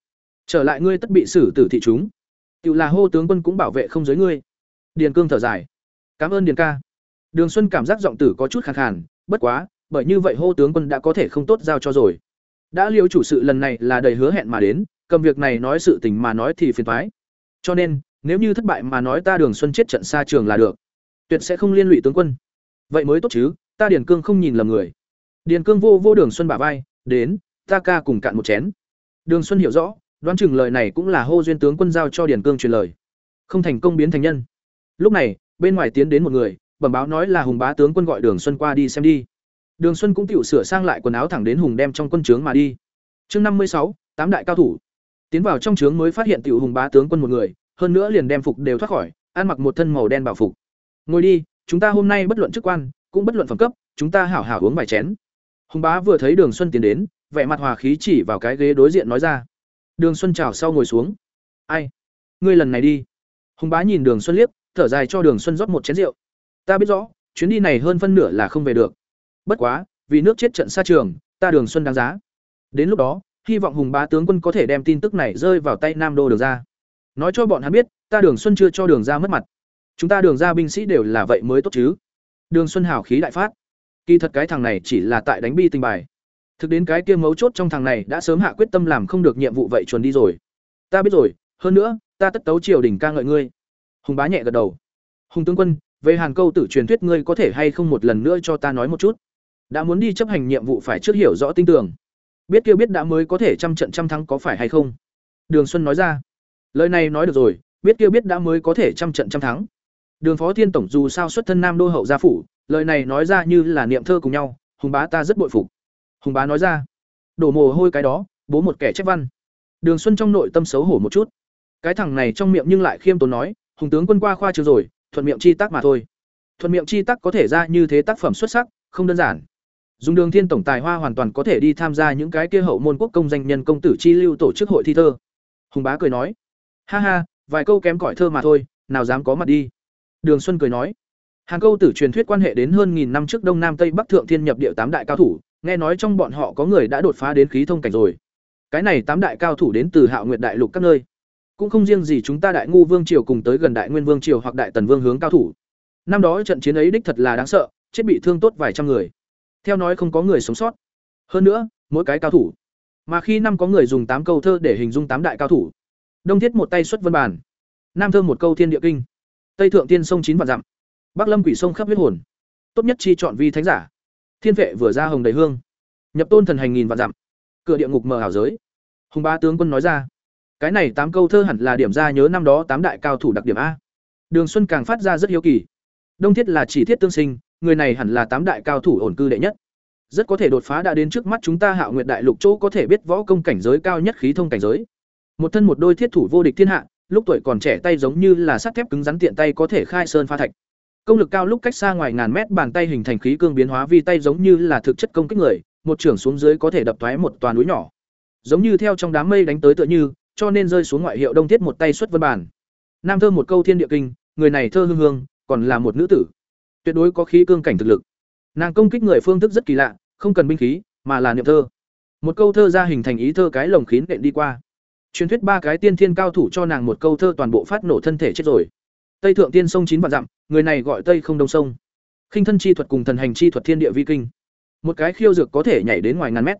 Trở lại ngươi tất bị xử tử thị chúng. Tiểu là hô tướng quân cũng bảo vệ không giới ngươi. Điền cương thở dài. Cảm ơn điền ca. Đường xuân cảm giác giọng tử có chút khàn khàn, bất quá, bởi như vậy hô tướng quân đã có thể không tốt giao cho rồi. Đã liêu chủ sự lần này là đầy hứa hẹn mà đến, cầm việc này nói sự tình mà nói thì phiền thoái cho nên, nếu như thất bại mà nói ta đường xuân chết trận xa trường là được. Tuyệt sẽ không liên lụy tướng quân. Vậy mới tốt chứ, ta điền cương không nhìn lầm người. Điền cương vô vô đường xuân bả vai, đến, ta ca cùng cạn một chén. Đường xuân hiểu rõ, đoán chừng lời này cũng là hô duyên tướng quân giao cho điền cương truyền lời. Không thành công biến thành nhân. Lúc này, bên ngoài tiến đến một người, bẩm báo nói là hùng bá tướng quân gọi đường xuân qua đi xem đi. Đường xuân cũng tự sửa sang lại quần áo thẳng đến hùng đem trong quân trướng mà đi. Chương năm mươi sáu, tám đại cao thủ tiến vào trong trướng mới phát hiện tiểu hùng bá tướng quân một người, hơn nữa liền đem phục đều thoát khỏi, ăn mặc một thân màu đen bảo phục. Ngồi đi, chúng ta hôm nay bất luận chức quan, cũng bất luận phẩm cấp, chúng ta hảo hảo uống vài chén. Hùng bá vừa thấy đường xuân tiến đến, vẻ mặt hòa khí chỉ vào cái ghế đối diện nói ra. Đường xuân chào sau ngồi xuống. Ai? Ngươi lần này đi. Hùng bá nhìn đường xuân liếc, thở dài cho đường xuân rót một chén rượu. Ta biết rõ, chuyến đi này hơn phân nửa là không về được. Bất quá, vì nước chết trận xa trường, ta đường xuân đáng giá. Đến lúc đó hy vọng hùng bá tướng quân có thể đem tin tức này rơi vào tay nam đô đường ra nói cho bọn hắn biết, ta đường xuân chưa cho đường ra mất mặt. Chúng ta đường ra binh sĩ đều là vậy mới tốt chứ. Đường xuân hào khí đại phát. Kỳ thật cái thằng này chỉ là tại đánh bi tình bài. Thực đến cái kia mấu chốt trong thằng này đã sớm hạ quyết tâm làm không được nhiệm vụ vậy chuẩn đi rồi. Ta biết rồi, hơn nữa, ta tất tấu triều đình ca ngợi ngươi. Hùng bá nhẹ gật đầu. Hùng tướng quân, về hàn câu tử truyền thuyết ngươi có thể hay không một lần nữa cho ta nói một chút? Đã muốn đi chấp hành nhiệm vụ phải trước hiểu rõ tin tưởng biết kêu biết đã mới có thể trăm trận trăm thắng có phải hay không? Đường xuân nói ra. Lời này nói được rồi, biết kêu biết đã mới có thể trăm trận trăm thắng. Đường phó thiên tổng dù sao xuất thân nam đô hậu gia phủ, lời này nói ra như là niệm thơ cùng nhau, hùng bá ta rất bội phục. Hùng bá nói ra. Đổ mồ hôi cái đó, bố một kẻ chép văn. Đường xuân trong nội tâm xấu hổ một chút. Cái thằng này trong miệng nhưng lại khiêm tốn nói, hùng tướng quân qua khoa chưa rồi, thuận miệng chi tác mà thôi. Thuận miệng chi tác có thể ra như thế tác phẩm xuất sắc, không đơn giản dùng đường thiên tổng tài hoa hoàn toàn có thể đi tham gia những cái kia hậu môn quốc công danh nhân công tử chi lưu tổ chức hội thi thơ. Hùng bá cười nói, ha ha, vài câu kém cỏi thơ mà thôi, nào dám có mặt đi. Đường xuân cười nói, hàng câu tử truyền thuyết quan hệ đến hơn nghìn năm trước đông nam tây bắc thượng thiên nhập địa tám đại cao thủ, nghe nói trong bọn họ có người đã đột phá đến khí thông cảnh rồi. Cái này tám đại cao thủ đến từ hạo nguyệt đại lục các nơi. Cũng không riêng gì chúng ta đại ngu vương triều cùng tới gần đại nguyên vương triều hoặc đại tần vương hướng cao thủ. Năm đó trận chiến ấy đích thật là đáng sợ, chết bị thương tốt vài trăm người theo nói không có người sống sót. Hơn nữa, mỗi cái cao thủ. Mà khi năm có người dùng tám câu thơ để hình dung tám đại cao thủ. Đông thiết một tay xuất vân bản nam thơ một câu thiên địa kinh. Tây thượng tiên sông chín vạn dặm. Bắc lâm quỷ sông khắp huyết hồn. Tốt nhất chi chọn vi thánh giả. Thiên vệ vừa ra hồng đầy hương. Nhập tôn thần hành nghìn vạn dặm. Cửa địa ngục mờ ảo giới. Hùng ba tướng quân nói ra. Cái này tám câu thơ hẳn là điểm ra nhớ năm đó tám đại cao thủ đặc điểm a. Đường xuân càng phát ra rất hiếu kỳ. Đông thiết là chỉ thiết tương sinh người này hẳn là tám đại cao thủ ổn cư đệ nhất. Rất có thể đột phá đã đến trước mắt chúng ta hạo Nguyệt đại lục chỗ có thể biết võ công cảnh giới cao nhất khí thông cảnh giới. Một thân một đôi thiết thủ vô địch thiên hạ, lúc tuổi còn trẻ tay giống như là sắt thép cứng rắn tiện tay có thể khai sơn pha thạch. Công lực cao lúc cách xa ngoài ngàn mét bàn tay hình thành khí cương biến hóa vi tay giống như là thực chất công kích người, một trưởng xuống dưới có thể đập thoái một toàn núi nhỏ. Giống như theo trong đám mây đánh tới tựa như, cho nên rơi xuống ngoại hiệu đông thiết một tay xuất vân bản nam thơ một câu thiên địa kinh, người này thơ hương hương, còn là một nữ tử tuyệt đối có khí cương cảnh thực lực. Nàng công kích người phương thức rất kỳ lạ, không cần binh khí, mà là niệm thơ. Một câu thơ ra hình thành ý thơ cái lồng khiến nện đi qua. Truyền thuyết ba cái tiên thiên cao thủ cho nàng một câu thơ toàn bộ phát nổ thân thể chết rồi. Tây thượng tiên sông chín vạn dặm, người này gọi tây không đông sông. Khinh thân chi thuật cùng thần hành chi thuật thiên địa vi kinh. Một cái khiêu dược có thể nhảy đến ngoài ngàn mét.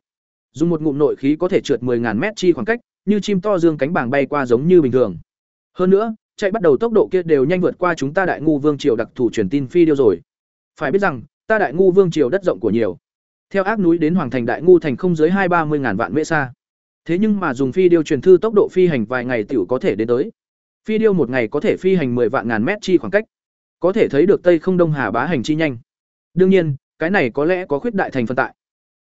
Dùng một ngụm nội khí có thể trượt 10 ngàn mét chi khoảng cách, như chim to dương cánh bảng bay qua giống như bình thường. Hơn nữa chạy bắt đầu tốc độ kia đều nhanh vượt qua chúng ta đại ngu vương triều đặc thủ truyền tin phi điêu rồi. Phải biết rằng, ta đại ngu vương triều đất rộng của nhiều. Theo ác núi đến hoàng thành đại ngu thành không dưới hai ba mươi ngàn vạn mễ xa. Thế nhưng mà dùng phi điêu truyền thư tốc độ phi hành vài ngày tiểu có thể đến tới. Phi điêu một ngày có thể phi hành 10 vạn ngàn mét chi khoảng cách. Có thể thấy được tây không đông hà bá hành chi nhanh. Đương nhiên, cái này có lẽ có khuyết đại thành phần tại.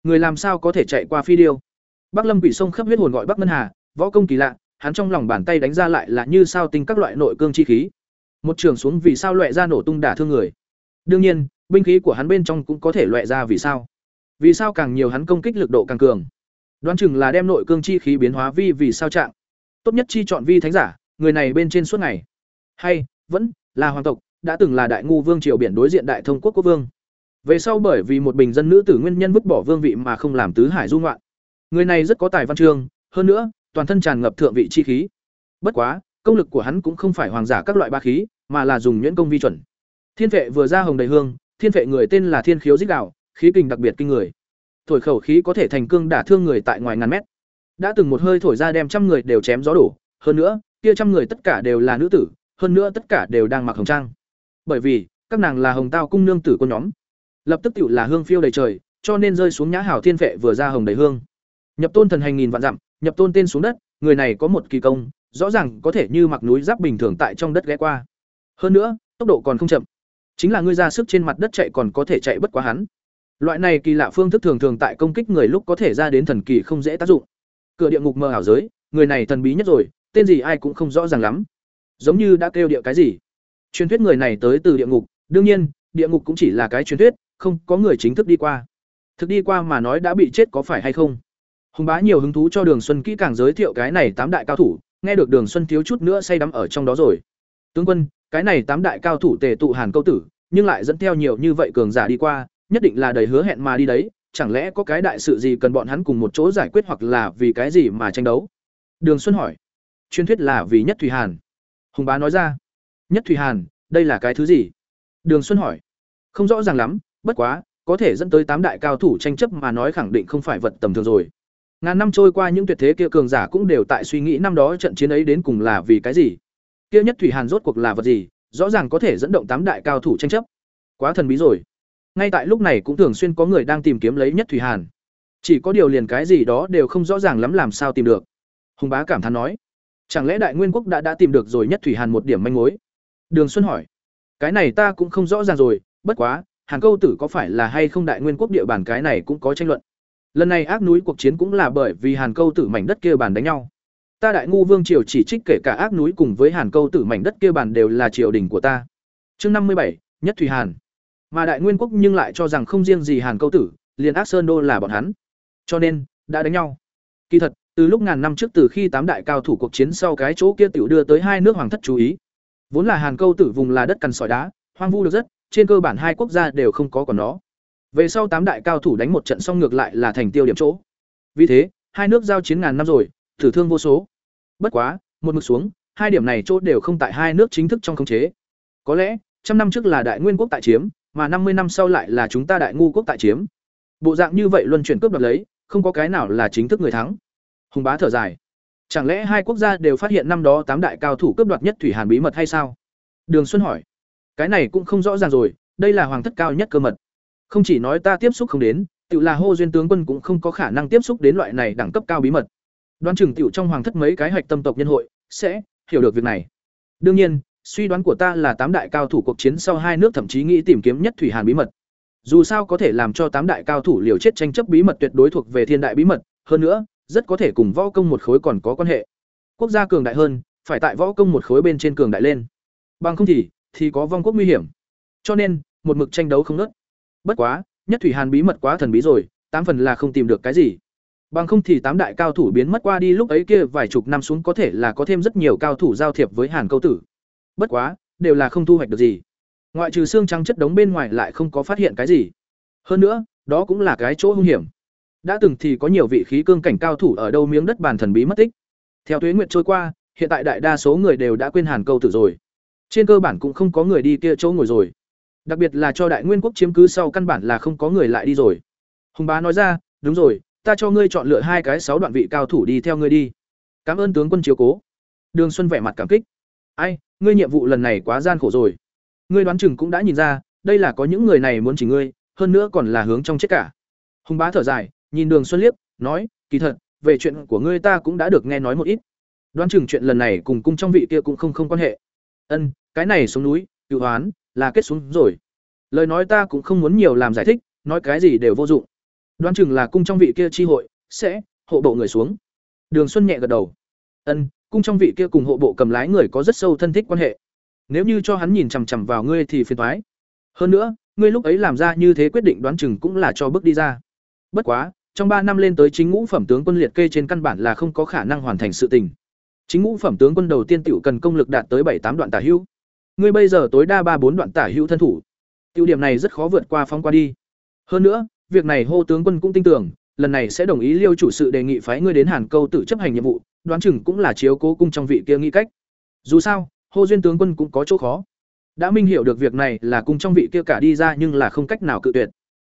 Người làm sao có thể chạy qua phi điêu bắc lâm quỷ sông khắp huyết hồn gọi bắc ngân hà, võ công kỳ lạ hắn trong lòng bàn tay đánh ra lại là như sao tinh các loại nội cương chi khí. Một trường xuống vì sao loại ra nổ tung đả thương người. Đương nhiên, binh khí của hắn bên trong cũng có thể loại ra vì sao. Vì sao càng nhiều hắn công kích lực độ càng cường. Đoán chừng là đem nội cương chi khí biến hóa vi vì sao trạng. Tốt nhất chi chọn vi thánh giả, người này bên trên suốt ngày. Hay, vẫn là hoàng tộc, đã từng là đại ngu vương triều biển đối diện đại thông quốc quốc vương. Về sau bởi vì một bình dân nữ tử nguyên nhân vứt bỏ vương vị mà không làm tứ hải du ngoạn. Người này rất có tài văn chương, hơn nữa toàn thân tràn ngập thượng vị chi khí. Bất quá, công lực của hắn cũng không phải hoàng giả các loại ba khí, mà là dùng nhuyễn công vi chuẩn. Thiên vệ vừa ra hồng đầy hương, thiên vệ người tên là thiên khiếu dích đạo, khí kình đặc biệt kinh người. Thổi khẩu khí có thể thành cương đả thương người tại ngoài ngàn mét. Đã từng một hơi thổi ra đem trăm người đều chém gió đổ, hơn nữa, kia trăm người tất cả đều là nữ tử, hơn nữa tất cả đều đang mặc hồng trang. Bởi vì, các nàng là hồng tao cung nương tử của nhóm. Lập tức tiểu là hương phiêu đầy trời, cho nên rơi xuống nhã hảo thiên vệ vừa ra hồng đầy hương. Nhập tôn thần hành nghìn vạn dặm nhập tôn tên xuống đất, người này có một kỳ công, rõ ràng có thể như mặc núi giáp bình thường tại trong đất ghé qua. Hơn nữa, tốc độ còn không chậm. Chính là ngươi ra sức trên mặt đất chạy còn có thể chạy bất quá hắn. Loại này kỳ lạ phương thức thường thường tại công kích người lúc có thể ra đến thần kỳ không dễ tác dụng. Cửa địa ngục mờ ảo giới, người này thần bí nhất rồi, tên gì ai cũng không rõ ràng lắm. Giống như đã kêu địa cái gì. Truyền thuyết người này tới từ địa ngục, đương nhiên, địa ngục cũng chỉ là cái truyền thuyết, không có người chính thức đi qua. Thực đi qua mà nói đã bị chết có phải hay không? Hùng bá nhiều hứng thú cho đường xuân kỹ càng giới thiệu cái này tám đại cao thủ, nghe được đường xuân thiếu chút nữa say đắm ở trong đó rồi. Tướng quân, cái này tám đại cao thủ tề tụ hàn câu tử, nhưng lại dẫn theo nhiều như vậy cường giả đi qua, nhất định là đầy hứa hẹn mà đi đấy, chẳng lẽ có cái đại sự gì cần bọn hắn cùng một chỗ giải quyết hoặc là vì cái gì mà tranh đấu? Đường xuân hỏi. Truyền thuyết là vì nhất thủy hàn. Hùng bá nói ra. Nhất thủy hàn, đây là cái thứ gì? Đường xuân hỏi. Không rõ ràng lắm, bất quá, có thể dẫn tới tám đại cao thủ tranh chấp mà nói khẳng định không phải vật tầm thường rồi ngàn năm trôi qua những tuyệt thế kia cường giả cũng đều tại suy nghĩ năm đó trận chiến ấy đến cùng là vì cái gì. Kia nhất thủy hàn rốt cuộc là vật gì, rõ ràng có thể dẫn động tám đại cao thủ tranh chấp. Quá thần bí rồi. Ngay tại lúc này cũng thường xuyên có người đang tìm kiếm lấy nhất thủy hàn. Chỉ có điều liền cái gì đó đều không rõ ràng lắm làm sao tìm được. Hùng bá cảm thán nói, chẳng lẽ đại nguyên quốc đã đã tìm được rồi nhất thủy hàn một điểm manh mối? Đường xuân hỏi, cái này ta cũng không rõ ràng rồi, bất quá, hàn câu tử có phải là hay không đại nguyên quốc địa bàn cái này cũng có tranh luận lần này ác núi cuộc chiến cũng là bởi vì hàn câu tử mảnh đất kia bàn đánh nhau. Ta đại ngu vương triều chỉ trích kể cả ác núi cùng với hàn câu tử mảnh đất kia bàn đều là triều đình của ta. Chương năm mươi bảy, nhất thủy hàn. Mà đại nguyên quốc nhưng lại cho rằng không riêng gì hàn câu tử, liền ác sơn đô là bọn hắn. Cho nên, đã đánh nhau. Kỳ thật, từ lúc ngàn năm trước từ khi tám đại cao thủ cuộc chiến sau cái chỗ kia tiểu đưa tới hai nước hoàng thất chú ý. Vốn là hàn câu tử vùng là đất cằn sỏi đá, hoang vu được rất, trên cơ bản hai quốc gia đều không có còn nó về sau tám đại cao thủ đánh một trận xong ngược lại là thành tiêu điểm chỗ vì thế hai nước giao chiến ngàn năm rồi tử thương vô số bất quá một mực xuống hai điểm này chỗ đều không tại hai nước chính thức trong khống chế. Có lẽ, trăm năm trước là Đại Nguyên quốc tại chiếm, mà năm mươi năm sau lại là chúng ta Đại Ngu quốc tại chiếm. Bộ dạng như vậy luân chuyển cướp đoạt lấy, không có cái nào là chính thức người thắng. Hùng bá thở dài. Chẳng lẽ hai quốc gia đều phát hiện năm đó tám đại cao thủ cướp đoạt nhất thủy hàn bí mật hay sao? Đường Xuân hỏi. Cái này cũng không rõ ràng rồi, đây là hoàng thất cao nhất cơ mật. Không chỉ nói ta tiếp xúc không đến, tự là hô duyên tướng quân cũng không có khả năng tiếp xúc đến loại này đẳng cấp cao bí mật. Đoán chừng tiểu trong hoàng thất mấy cái hạch tâm tộc nhân hội sẽ hiểu được việc này. Đương nhiên, suy đoán của ta là tám đại cao thủ cuộc chiến sau hai nước thậm chí nghĩ tìm kiếm nhất thủy hàn bí mật. Dù sao có thể làm cho tám đại cao thủ liều chết tranh chấp bí mật tuyệt đối thuộc về thiên đại bí mật, hơn nữa, rất có thể cùng võ công một khối còn có quan hệ. Quốc gia cường đại hơn, phải tại võ công một khối bên trên cường đại lên. Bằng không thì thì có vong quốc nguy hiểm. Cho nên, một mực tranh đấu không ngớt. Bất quá, nhất thủy hàn bí mật quá thần bí rồi, tám phần là không tìm được cái gì. Bằng không thì tám đại cao thủ biến mất qua đi lúc ấy kia vài chục năm xuống có thể là có thêm rất nhiều cao thủ giao thiệp với Hàn Câu tử. Bất quá, đều là không thu hoạch được gì. Ngoại trừ xương trắng chất đống bên ngoài lại không có phát hiện cái gì. Hơn nữa, đó cũng là cái chỗ hung hiểm. Đã từng thì có nhiều vị khí cương cảnh cao thủ ở đâu miếng đất bàn thần bí mất tích. Theo tuế nguyện trôi qua, hiện tại đại đa số người đều đã quên Hàn Câu tử rồi. Trên cơ bản cũng không có người đi kia chỗ ngồi rồi. Đặc biệt là cho Đại Nguyên quốc chiếm cứ sau căn bản là không có người lại đi rồi. Hùng bá nói ra, đúng rồi, ta cho ngươi chọn lựa hai cái sáu đoạn vị cao thủ đi theo ngươi đi. Cảm ơn tướng quân chiếu cố. Đường Xuân vẻ mặt cảm kích. Ai, ngươi nhiệm vụ lần này quá gian khổ rồi. Ngươi đoán chừng cũng đã nhìn ra, đây là có những người này muốn chỉ ngươi, hơn nữa còn là hướng trong chết cả. Hùng bá thở dài, nhìn Đường Xuân liếc, nói, kỳ thật, về chuyện của ngươi ta cũng đã được nghe nói một ít. Đoán chừng chuyện lần này cùng cung trong vị kia cũng không không quan hệ. Ân, cái này xuống núi, cựu hoán, là kết xuống rồi. Lời nói ta cũng không muốn nhiều làm giải thích, nói cái gì đều vô dụng. Đoán chừng là cung trong vị kia chi hội sẽ hộ bộ người xuống. Đường Xuân nhẹ gật đầu. Ân, cung trong vị kia cùng hộ bộ cầm lái người có rất sâu thân thích quan hệ. Nếu như cho hắn nhìn chằm chằm vào ngươi thì phiền toái. Hơn nữa, ngươi lúc ấy làm ra như thế quyết định đoán chừng cũng là cho bước đi ra. Bất quá, trong ba năm lên tới chính ngũ phẩm tướng quân liệt kê trên căn bản là không có khả năng hoàn thành sự tình. Chính ngũ phẩm tướng quân đầu tiên tiểu cần công lực đạt tới bảy tám đoạn tả hữu. Ngươi bây giờ tối đa ba bốn đoạn tả hữu thân thủ. Tiêu điểm này rất khó vượt qua phong qua đi. Hơn nữa, việc này hô tướng quân cũng tin tưởng, lần này sẽ đồng ý Liêu chủ sự đề nghị phái ngươi đến Hàn Câu tự chấp hành nhiệm vụ, đoán chừng cũng là chiếu cố cung trong vị kia nghĩ cách. Dù sao, hô duyên tướng quân cũng có chỗ khó. Đã minh hiểu được việc này là cung trong vị kia cả đi ra nhưng là không cách nào cự tuyệt.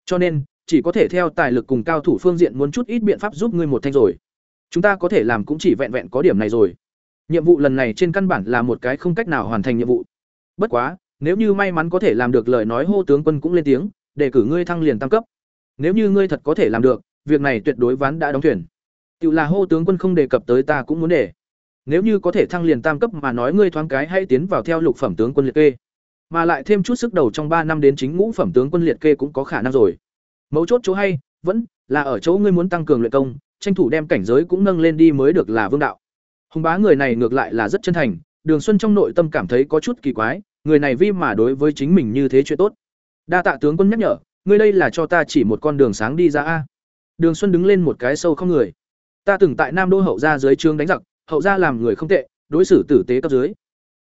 Cho nên, chỉ có thể theo tài lực cùng cao thủ phương diện muốn chút ít biện pháp giúp ngươi một thanh rồi. Chúng ta có thể làm cũng chỉ vẹn vẹn có điểm này rồi. Nhiệm vụ lần này trên căn bản là một cái không cách nào hoàn thành nhiệm vụ. Bất quá, nếu như may mắn có thể làm được lời nói hô tướng quân cũng lên tiếng, để cử ngươi thăng liền tăng cấp. Nếu như ngươi thật có thể làm được, việc này tuyệt đối ván đã đóng thuyền. tự là hô tướng quân không đề cập tới ta cũng muốn để. Nếu như có thể thăng liền tam cấp mà nói ngươi thoáng cái hay tiến vào theo lục phẩm tướng quân liệt kê, mà lại thêm chút sức đầu trong ba năm đến chính ngũ phẩm tướng quân liệt kê cũng có khả năng rồi. Mấu chốt chỗ hay, vẫn là ở chỗ ngươi muốn tăng cường luyện công, tranh thủ đem cảnh giới cũng nâng lên đi mới được là vương đạo. Hùng bá người này ngược lại là rất chân thành, Đường Xuân trong nội tâm cảm thấy có chút kỳ quái, người này vi mà đối với chính mình như thế chuyện tốt. Đa tạ tướng quân nhắc nhở, ngươi đây là cho ta chỉ một con đường sáng đi ra a. Đường Xuân đứng lên một cái sâu không người. Ta từng tại Nam Đô hậu gia dưới trương đánh giặc, hậu gia làm người không tệ, đối xử tử tế cấp dưới.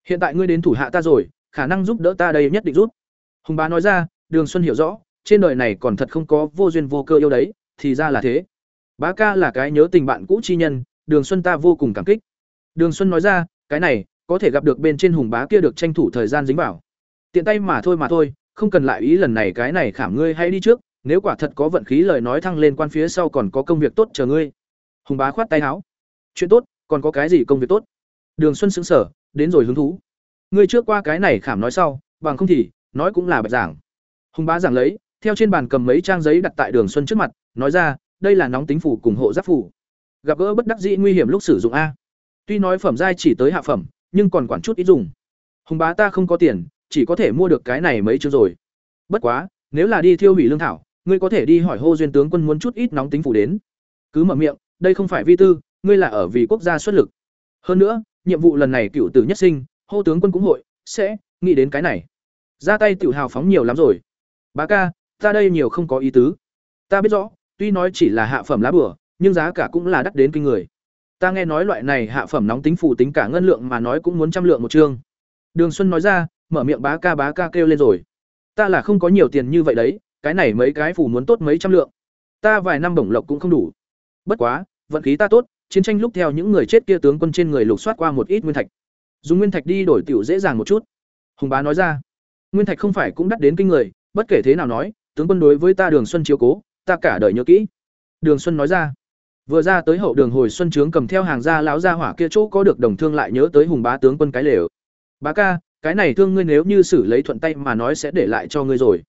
Hiện tại ngươi đến thủ hạ ta rồi, khả năng giúp đỡ ta đây nhất định giúp. Hùng bá nói ra, Đường Xuân hiểu rõ, trên đời này còn thật không có vô duyên vô cơ yêu đấy, thì ra là thế. Bá ca là cái nhớ tình bạn cũ chi nhân, Đường Xuân ta vô cùng cảm kích. Đường Xuân nói ra, cái này, có thể gặp được bên trên hùng bá kia được tranh thủ thời gian dính vào. Tiện tay mà thôi mà thôi, không cần lại ý lần này cái này khảm ngươi hãy đi trước, nếu quả thật có vận khí lời nói thăng lên quan phía sau còn có công việc tốt chờ ngươi. Hùng bá khoát tay áo. Chuyện tốt, còn có cái gì công việc tốt? Đường Xuân sững sở, đến rồi hứng thú. Ngươi trước qua cái này khảm nói sau, bằng không thì, nói cũng là bạch giảng. Hùng bá giảng lấy, theo trên bàn cầm mấy trang giấy đặt tại Đường Xuân trước mặt, nói ra, đây là nóng tính phủ cùng hộ giáp phủ. Gặp gỡ bất đắc dĩ nguy hiểm lúc sử dụng a. Tuy nói phẩm giai chỉ tới hạ phẩm, nhưng còn quản chút ít dùng. Hùng bá ta không có tiền, chỉ có thể mua được cái này mấy chương rồi. Bất quá, nếu là đi thiêu hủy lương thảo, ngươi có thể đi hỏi hô duyên tướng quân muốn chút ít nóng tính phủ đến. Cứ mở miệng, đây không phải vi tư, ngươi là ở vì quốc gia xuất lực. Hơn nữa, nhiệm vụ lần này cựu tử nhất sinh, hô tướng quân cũng hội sẽ nghĩ đến cái này. Ra tay tiểu hào phóng nhiều lắm rồi. Bá ca, ta đây nhiều không có ý tứ. Ta biết rõ, tuy nói chỉ là hạ phẩm lá bừa, nhưng giá cả cũng là đắt đến kinh người. Ta nghe nói loại này hạ phẩm nóng tính phụ tính cả ngân lượng mà nói cũng muốn trăm lượng một chương. Đường Xuân nói ra, mở miệng bá ca bá ca kêu lên rồi. Ta là không có nhiều tiền như vậy đấy, cái này mấy cái phù muốn tốt mấy trăm lượng. Ta vài năm bổng lộc cũng không đủ. Bất quá, vận khí ta tốt, chiến tranh lúc theo những người chết kia tướng quân trên người lục soát qua một ít nguyên thạch. dùng nguyên thạch đi đổi tiểu dễ dàng một chút hùng bá nói ra nguyên thạch không phải cũng đắt đến kinh người bất kể thế nào nói tướng quân đối với ta đường xuân chiếu cố ta cả đời nhớ kỹ đường xuân nói ra vừa ra tới hậu đường hồi xuân trướng cầm theo hàng gia lão gia hỏa kia chỗ có được đồng thương lại nhớ tới hùng bá tướng quân cái lều. Bá ca, cái này thương ngươi nếu như xử lấy thuận tay mà nói sẽ để lại cho ngươi rồi.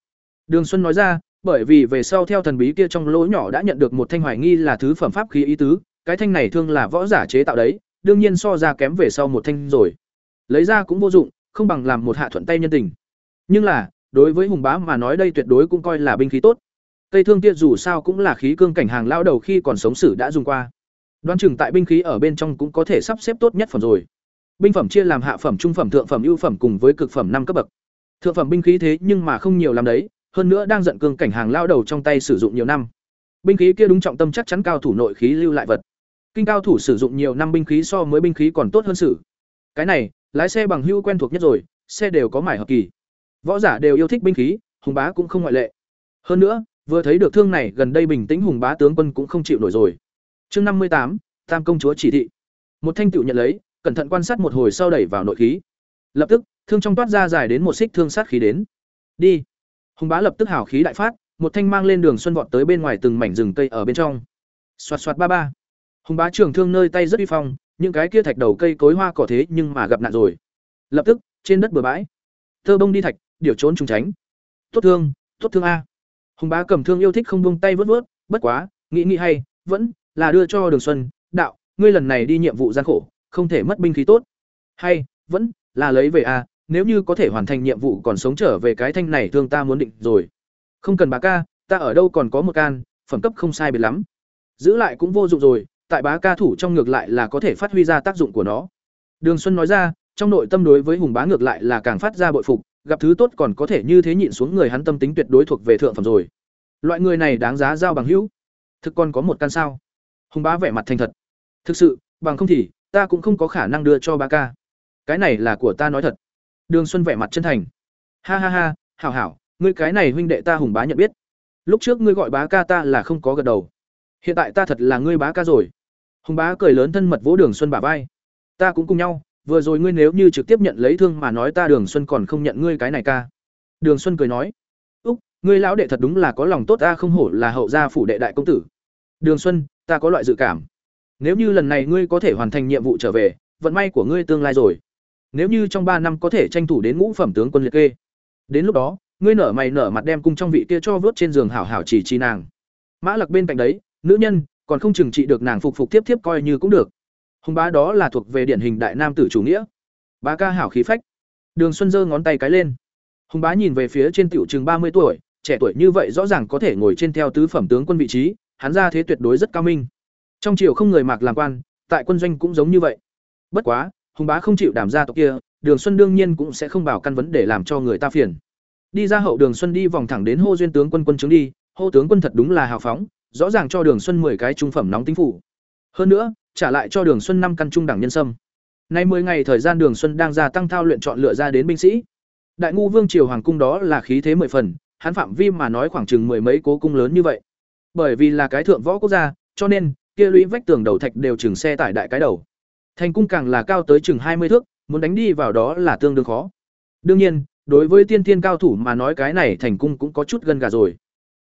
Đường xuân nói ra, bởi vì về sau theo thần bí kia trong lỗ nhỏ đã nhận được một thanh hoài nghi là thứ phẩm pháp khí ý tứ, cái thanh này thương là võ giả chế tạo đấy, đương nhiên so ra kém về sau một thanh rồi. Lấy ra cũng vô dụng, không bằng làm một hạ thuận tay nhân tình. Nhưng là, đối với hùng bá mà nói đây tuyệt đối cũng coi là binh khí tốt cây thương kia dù sao cũng là khí cương cảnh hàng lao đầu khi còn sống sử đã dùng qua. Đoán chừng tại binh khí ở bên trong cũng có thể sắp xếp tốt nhất phẩm rồi. Binh phẩm chia làm hạ phẩm, trung phẩm, thượng phẩm, ưu phẩm cùng với cực phẩm năm cấp bậc. Thượng phẩm binh khí thế nhưng mà không nhiều làm đấy, hơn nữa đang giận cương cảnh hàng lao đầu trong tay sử dụng nhiều năm. Binh khí kia đúng trọng tâm chắc chắn cao thủ nội khí lưu lại vật. Kinh cao thủ sử dụng nhiều năm binh khí so với binh khí còn tốt hơn sử. Cái này, lái xe bằng hưu quen thuộc nhất rồi, xe đều có mải hợp kỳ. Võ giả đều yêu thích binh khí, hùng bá cũng không ngoại lệ. Hơn nữa vừa thấy được thương này gần đây bình tĩnh hùng bá tướng quân cũng không chịu nổi rồi. Chương năm mươi tám, tam công chúa chỉ thị. Một thanh tựu nhận lấy, cẩn thận quan sát một hồi sau đẩy vào nội khí. Lập tức, thương trong toát ra dài đến một xích thương sát khí đến. Đi. Hùng bá lập tức hào khí đại phát, một thanh mang lên đường xuân vọt tới bên ngoài từng mảnh rừng cây ở bên trong. Xoạt xoạt ba ba. Hùng bá trường thương nơi tay rất uy phong, những cái kia thạch đầu cây cối hoa cỏ thế nhưng mà gặp nạn rồi. Lập tức, trên đất bừa bãi. Thơ bông đi thạch, điều trốn trùng tránh. Tốt thương tốt thương a hùng bá cầm thương yêu thích không buông tay vớt vớt, bất quá, nghĩ nghĩ hay, vẫn là đưa cho đường xuân, đạo, ngươi lần này đi nhiệm vụ gian khổ, không thể mất binh khí tốt. Hay, vẫn là lấy về a nếu như có thể hoàn thành nhiệm vụ còn sống trở về cái thanh này thương ta muốn định rồi. Không cần bá ca, ta ở đâu còn có một can, phẩm cấp không sai biệt lắm. Giữ lại cũng vô dụng rồi, tại bá ca thủ trong ngược lại là có thể phát huy ra tác dụng của nó. Đường xuân nói ra, trong nội tâm đối với hùng bá ngược lại là càng phát ra bội phục gặp thứ tốt còn có thể như thế nhịn xuống người hắn tâm tính tuyệt đối thuộc về thượng phẩm rồi. Loại người này đáng giá giao bằng hữu. Thực còn có một căn sao? Hùng bá vẻ mặt thành thật. Thực sự, bằng không thì, ta cũng không có khả năng đưa cho ba ca. Cái này là của ta nói thật. Đường xuân vẻ mặt chân thành. Ha ha ha, hảo hảo, ngươi cái này huynh đệ ta hùng bá nhận biết. Lúc trước ngươi gọi bá ca ta là không có gật đầu. Hiện tại ta thật là ngươi bá ca rồi. Hùng bá cười lớn thân mật vỗ đường xuân bả vai. Ta cũng cùng nhau vừa rồi ngươi nếu như trực tiếp nhận lấy thương mà nói ta đường xuân còn không nhận ngươi cái này ca. Đường xuân cười nói, úc, ngươi lão đệ thật đúng là có lòng tốt ta không hổ là hậu gia phủ đệ đại công tử. Đường xuân, ta có loại dự cảm. Nếu như lần này ngươi có thể hoàn thành nhiệm vụ trở về, vận may của ngươi tương lai rồi. Nếu như trong ba năm có thể tranh thủ đến ngũ phẩm tướng quân liệt kê. Đến lúc đó, ngươi nở mày nở mặt đem cung trong vị kia cho vớt trên giường hảo hảo chỉ chi nàng. Mã lặc bên cạnh đấy, nữ nhân, còn không chừng trị được nàng phục phục tiếp tiếp coi như cũng được hùng bá đó là thuộc về điển hình đại nam tử chủ nghĩa. Bá ca hảo khí phách. Đường xuân giơ ngón tay cái lên. Hùng bá nhìn về phía trên tiểu chừng ba mươi tuổi, trẻ tuổi như vậy rõ ràng có thể ngồi trên theo tứ phẩm tướng quân vị trí, hắn ra thế tuyệt đối rất cao minh. Trong triều không người mặc làm quan, tại quân doanh cũng giống như vậy. Bất quá, hùng bá không chịu đảm gia tộc kia, đường xuân đương nhiên cũng sẽ không bảo căn vấn để làm cho người ta phiền. Đi ra hậu đường xuân đi vòng thẳng đến hô duyên tướng quân quân chứng đi, hô tướng quân thật đúng là hào phóng, rõ ràng cho đường xuân 10 cái trung phẩm nóng tính phủ. Hơn nữa trả lại cho đường xuân năm căn trung đẳng nhân sâm. Nay 10 ngày thời gian đường xuân đang gia tăng thao luyện chọn lựa ra đến binh sĩ. Đại ngu vương triều hoàng cung đó là khí thế mười phần, hắn phạm vi mà nói khoảng chừng mười mấy cố cung lớn như vậy. Bởi vì là cái thượng võ quốc gia, cho nên, kia lũy vách tường đầu thạch đều chừng xe tải đại cái đầu. Thành cung càng là cao tới chừng hai mươi thước, muốn đánh đi vào đó là tương đương khó. Đương nhiên, đối với tiên tiên cao thủ mà nói cái này thành cung cũng có chút gần gà rồi.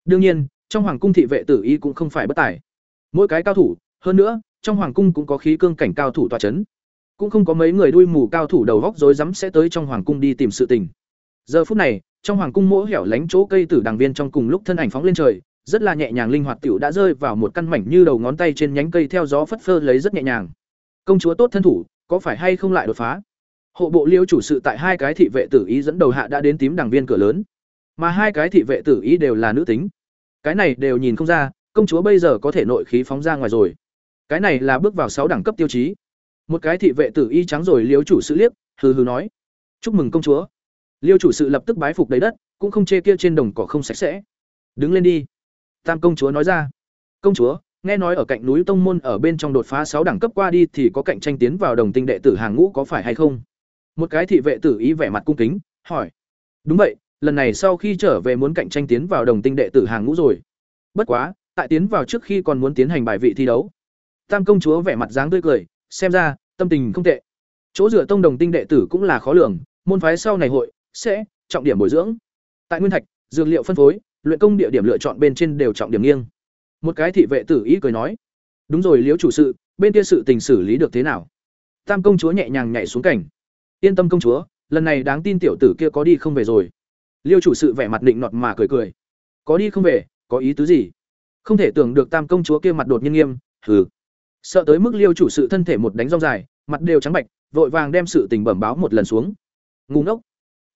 Đương nhiên, trong hoàng cung thị vệ tử y cũng không phải bất tài. Mỗi cái cao thủ, hơn nữa trong hoàng cung cũng có khí cương cảnh cao thủ tọa chấn. Cũng không có mấy người đuôi mù cao thủ đầu góc rối rắm sẽ tới trong hoàng cung đi tìm sự tình. Giờ phút này, trong hoàng cung mỗi hẻo lánh chỗ cây tử đằng viên trong cùng lúc thân ảnh phóng lên trời, rất là nhẹ nhàng linh hoạt tiểu đã rơi vào một căn mảnh như đầu ngón tay trên nhánh cây theo gió phất phơ lấy rất nhẹ nhàng. Công chúa tốt thân thủ, có phải hay không lại đột phá? Hộ bộ liêu chủ sự tại hai cái thị vệ tử ý dẫn đầu hạ đã đến tím đằng viên cửa lớn. Mà hai cái thị vệ tử ý đều là nữ tính. Cái này đều nhìn không ra, công chúa bây giờ có thể nội khí phóng ra ngoài rồi cái này là bước vào sáu đẳng cấp tiêu chí. Một cái thị vệ tử y trắng rồi liêu chủ sự liếc, hừ hừ nói. Chúc mừng công chúa. Liêu chủ sự lập tức bái phục đầy đất, cũng không chê kia trên đồng cỏ không sạch sẽ. Đứng lên đi. Tam công chúa nói ra. Công chúa, nghe nói ở cạnh núi tông môn ở bên trong đột phá sáu đẳng cấp qua đi thì có cạnh tranh tiến vào đồng tinh đệ tử hàng ngũ có phải hay không? Một cái thị vệ tử ý vẻ mặt cung kính, hỏi. Đúng vậy, lần này sau khi trở về muốn cạnh tranh tiến vào đồng tinh đệ tử hàng ngũ rồi. Bất quá, tại tiến vào trước khi còn muốn tiến hành bài vị thi đấu tam công chúa vẻ mặt dáng tươi cười, xem ra, tâm tình không tệ. Chỗ dựa tông đồng tinh đệ tử cũng là khó lường, môn phái sau này hội, sẽ, trọng điểm bồi dưỡng. Tại nguyên thạch, dược liệu phân phối, luyện công địa điểm lựa chọn bên trên đều trọng điểm nghiêng. Một cái thị vệ tử ý cười nói, đúng rồi liếu chủ sự, bên kia sự tình xử lý được thế nào? Tam công chúa nhẹ nhàng nhảy xuống cảnh, yên tâm công chúa, lần này đáng tin tiểu tử kia có đi không về rồi. Liêu chủ sự vẻ mặt định nọt mà cười cười, có đi không về, có ý tứ gì? Không thể tưởng được tam công chúa kia mặt đột nhiên nghiêm, hừ sợ tới mức liêu chủ sự thân thể một đánh rong dài, mặt đều trắng bạch, vội vàng đem sự tình bẩm báo một lần xuống. Ngu ngốc!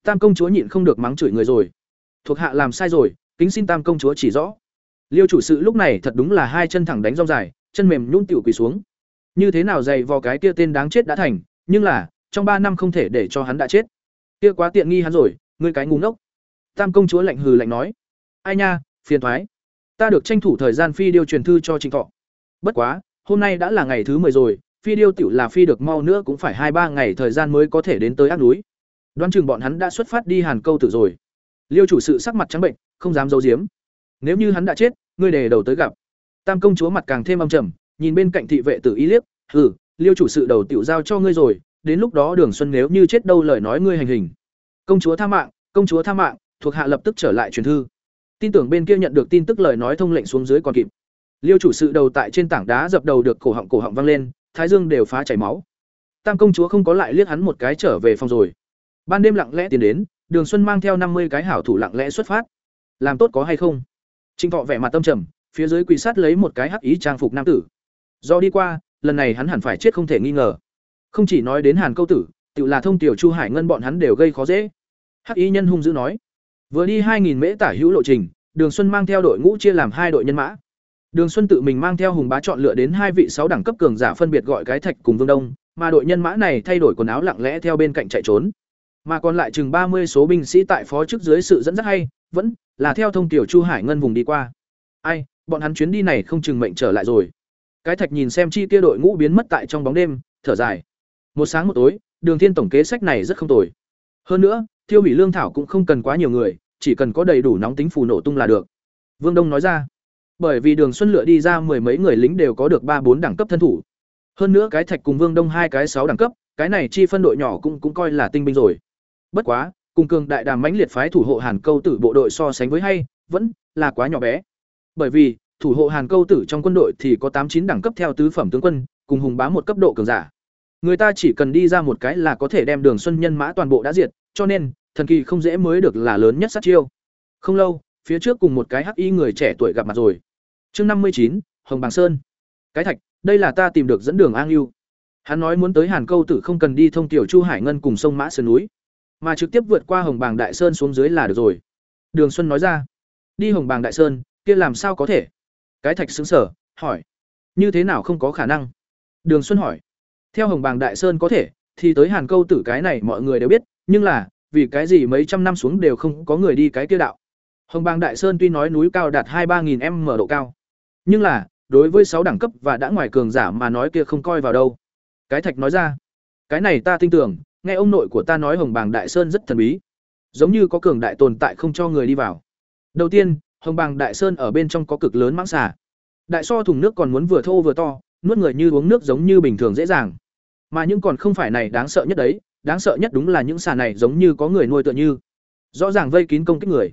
Tam công chúa nhịn không được mắng chửi người rồi. Thuộc hạ làm sai rồi, kính xin tam công chúa chỉ rõ. Liêu chủ sự lúc này thật đúng là hai chân thẳng đánh rong dài, chân mềm nhún tiểu quỳ xuống. Như thế nào dày vào cái kia tên đáng chết đã thành, nhưng là, trong ba năm không thể để cho hắn đã chết. Kia quá tiện nghi hắn rồi, ngươi cái ngu ngốc! Tam công chúa lạnh hừ lạnh nói. Ai nha, phiền thoái. Ta được tranh thủ thời gian phi điêu truyền thư cho trịnh thọ. Bất quá hôm nay đã là ngày thứ mười rồi phi điêu tiểu là phi được mau nữa cũng phải hai ba ngày thời gian mới có thể đến tới ác núi. Đoán chừng bọn hắn đã xuất phát đi hàn câu tử rồi. Liêu chủ sự sắc mặt trắng bệnh không dám giấu giếm. Nếu như hắn đã chết ngươi đề đầu tới gặp. Tam công chúa mặt càng thêm âm trầm nhìn bên cạnh thị vệ tử ý liếc Ừ, liêu chủ sự đầu tiểu giao cho ngươi rồi đến lúc đó đường xuân nếu như chết đâu lời nói ngươi hành hình. Công chúa tha mạng công chúa tha mạng thuộc hạ lập tức trở lại truyền thư. Tin tưởng bên kia nhận được tin tức lời nói thông lệnh xuống dưới còn kịp liêu chủ sự đầu tại trên tảng đá dập đầu được cổ họng cổ họng văng lên, thái dương đều phá chảy máu. Tam công chúa không có lại liếc hắn một cái trở về phòng rồi. Ban đêm lặng lẽ tiến đến, đường xuân mang theo năm mươi cái hảo thủ lặng lẽ xuất phát. Làm tốt có hay không? Trinh thọ vẻ mặt tâm trầm, phía dưới quỳ sát lấy một cái hắc ý trang phục nam tử. Do đi qua, lần này hắn hẳn phải chết không thể nghi ngờ. Không chỉ nói đến hàn câu tử, tự là thông tiểu chu hải ngân bọn hắn đều gây khó dễ. Hắc ý nhân hung dữ nói, vừa đi hai nghìn mễ tả hữu lộ trình, đường xuân mang theo đội ngũ chia làm hai đội nhân mã đường xuân tự mình mang theo hùng bá chọn lựa đến hai vị sáu đẳng cấp cường giả phân biệt gọi cái thạch cùng vương đông, mà đội nhân mã này thay đổi quần áo lặng lẽ theo bên cạnh chạy trốn. Mà còn lại chừng ba mươi số binh sĩ tại phó chức dưới sự dẫn dắt hay, vẫn là theo thông tiểu chu hải ngân vùng đi qua. Ai, bọn hắn chuyến đi này không chừng mệnh trở lại rồi. Cái thạch nhìn xem chi kia đội ngũ biến mất tại trong bóng đêm, thở dài. Một sáng một tối, đường thiên tổng kế sách này rất không tồi. Hơn nữa, thiêu hủy lương thảo cũng không cần quá nhiều người, chỉ cần có đầy đủ nóng tính phù nổ tung là được. Vương đông nói ra bởi vì đường xuân lựa đi ra mười mấy người lính đều có được ba bốn đẳng cấp thân thủ. Hơn nữa cái thạch cùng vương đông hai cái sáu đẳng cấp, cái này chi phân đội nhỏ cũng cũng coi là tinh binh rồi. Bất quá, cùng cường đại đàm mãnh liệt phái thủ hộ hàn câu tử bộ đội so sánh với hay, vẫn là quá nhỏ bé. Bởi vì, thủ hộ hàn câu tử trong quân đội thì có tám chín đẳng cấp theo tứ phẩm tướng quân, cùng hùng bá một cấp độ cường giả. Người ta chỉ cần đi ra một cái là có thể đem đường xuân nhân mã toàn bộ đã diệt, cho nên, thần kỳ không dễ mới được là lớn nhất sát chiêu. Không lâu, phía trước cùng một cái hắc y người trẻ tuổi gặp mặt rồi chương năm mươi chín, hồng bàng sơn. Cái thạch, đây là ta tìm được dẫn đường an Ưu. hắn nói muốn tới hàn câu tử không cần đi thông tiểu chu hải ngân cùng sông mã sơn núi. Mà trực tiếp vượt qua hồng bàng đại sơn xuống dưới là được rồi. Đường xuân nói ra. Đi hồng bàng đại sơn, kia làm sao có thể? Cái thạch sững sở, hỏi. Như thế nào không có khả năng? Đường xuân hỏi. Theo hồng bàng đại sơn có thể, thì tới hàn câu tử cái này mọi người đều biết, nhưng là, vì cái gì mấy trăm năm xuống đều không có người đi cái kia đạo? Hồng bàng đại sơn tuy nói núi cao đạt hai ba nghìn m độ cao nhưng là, đối với sáu đẳng cấp và đã ngoài cường giả mà nói kia không coi vào đâu. Cái thạch nói ra, cái này ta tin tưởng, nghe ông nội của ta nói hồng bàng đại sơn rất thần bí. Giống như có cường đại tồn tại không cho người đi vào. Đầu tiên, hồng bàng đại sơn ở bên trong có cực lớn mãng xà. Đại so thùng nước còn muốn vừa thô vừa to, nuốt người như uống nước giống như bình thường dễ dàng. Mà những còn không phải này đáng sợ nhất đấy, đáng sợ nhất đúng là những xà này giống như có người nuôi tựa như. Rõ ràng vây kín công kích người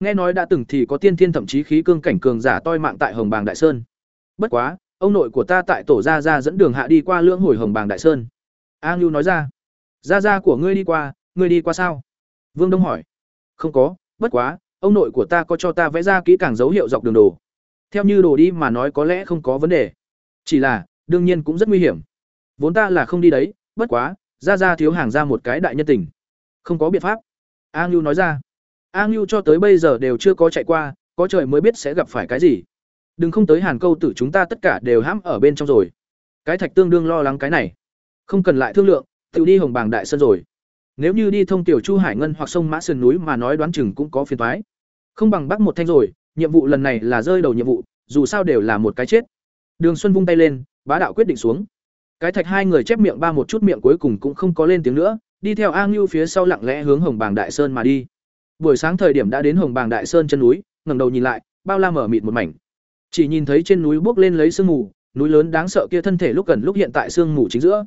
nghe nói đã từng thì có tiên thiên thậm chí khí cương cảnh cường giả toi mạng tại hồng bàng đại sơn. Bất quá, ông nội của ta tại tổ gia gia dẫn đường hạ đi qua lưỡng hồi hồng bàng đại sơn. A ngưu nói ra, gia gia của ngươi đi qua, ngươi đi qua sao? Vương đông hỏi. Không có, bất quá, ông nội của ta có cho ta vẽ ra kỹ càng dấu hiệu dọc đường đồ. Theo như đồ đi mà nói có lẽ không có vấn đề. Chỉ là, đương nhiên cũng rất nguy hiểm. Vốn ta là không đi đấy, bất quá ra ra thiếu hàng ra một cái đại nhân tình. Không có biện pháp. A ngưu nói ra a ngưu cho tới bây giờ đều chưa có chạy qua, có trời mới biết sẽ gặp phải cái gì. Đừng không tới hàn câu tử chúng ta tất cả đều hãm ở bên trong rồi. Cái thạch tương đương lo lắng cái này. Không cần lại thương lượng, tự đi hồng bàng đại sơn rồi. Nếu như đi thông tiểu chu hải ngân hoặc sông mã sườn núi mà nói đoán chừng cũng có phiền toái. không bằng bắt một thanh rồi, nhiệm vụ lần này là rơi đầu nhiệm vụ, dù sao đều là một cái chết. Đường xuân vung tay lên, bá đạo quyết định xuống. Cái thạch hai người chép miệng ba một chút miệng cuối cùng cũng không có lên tiếng nữa, đi theo a ngưu phía sau lặng lẽ hướng hồng bàng đại sơn mà đi buổi sáng thời điểm đã đến hồng bàng đại sơn chân núi, ngẩng đầu nhìn lại, bao la mở mịt một mảnh. Chỉ nhìn thấy trên núi bước lên lấy sương mù, núi lớn đáng sợ kia thân thể lúc gần lúc hiện tại sương mù chính giữa.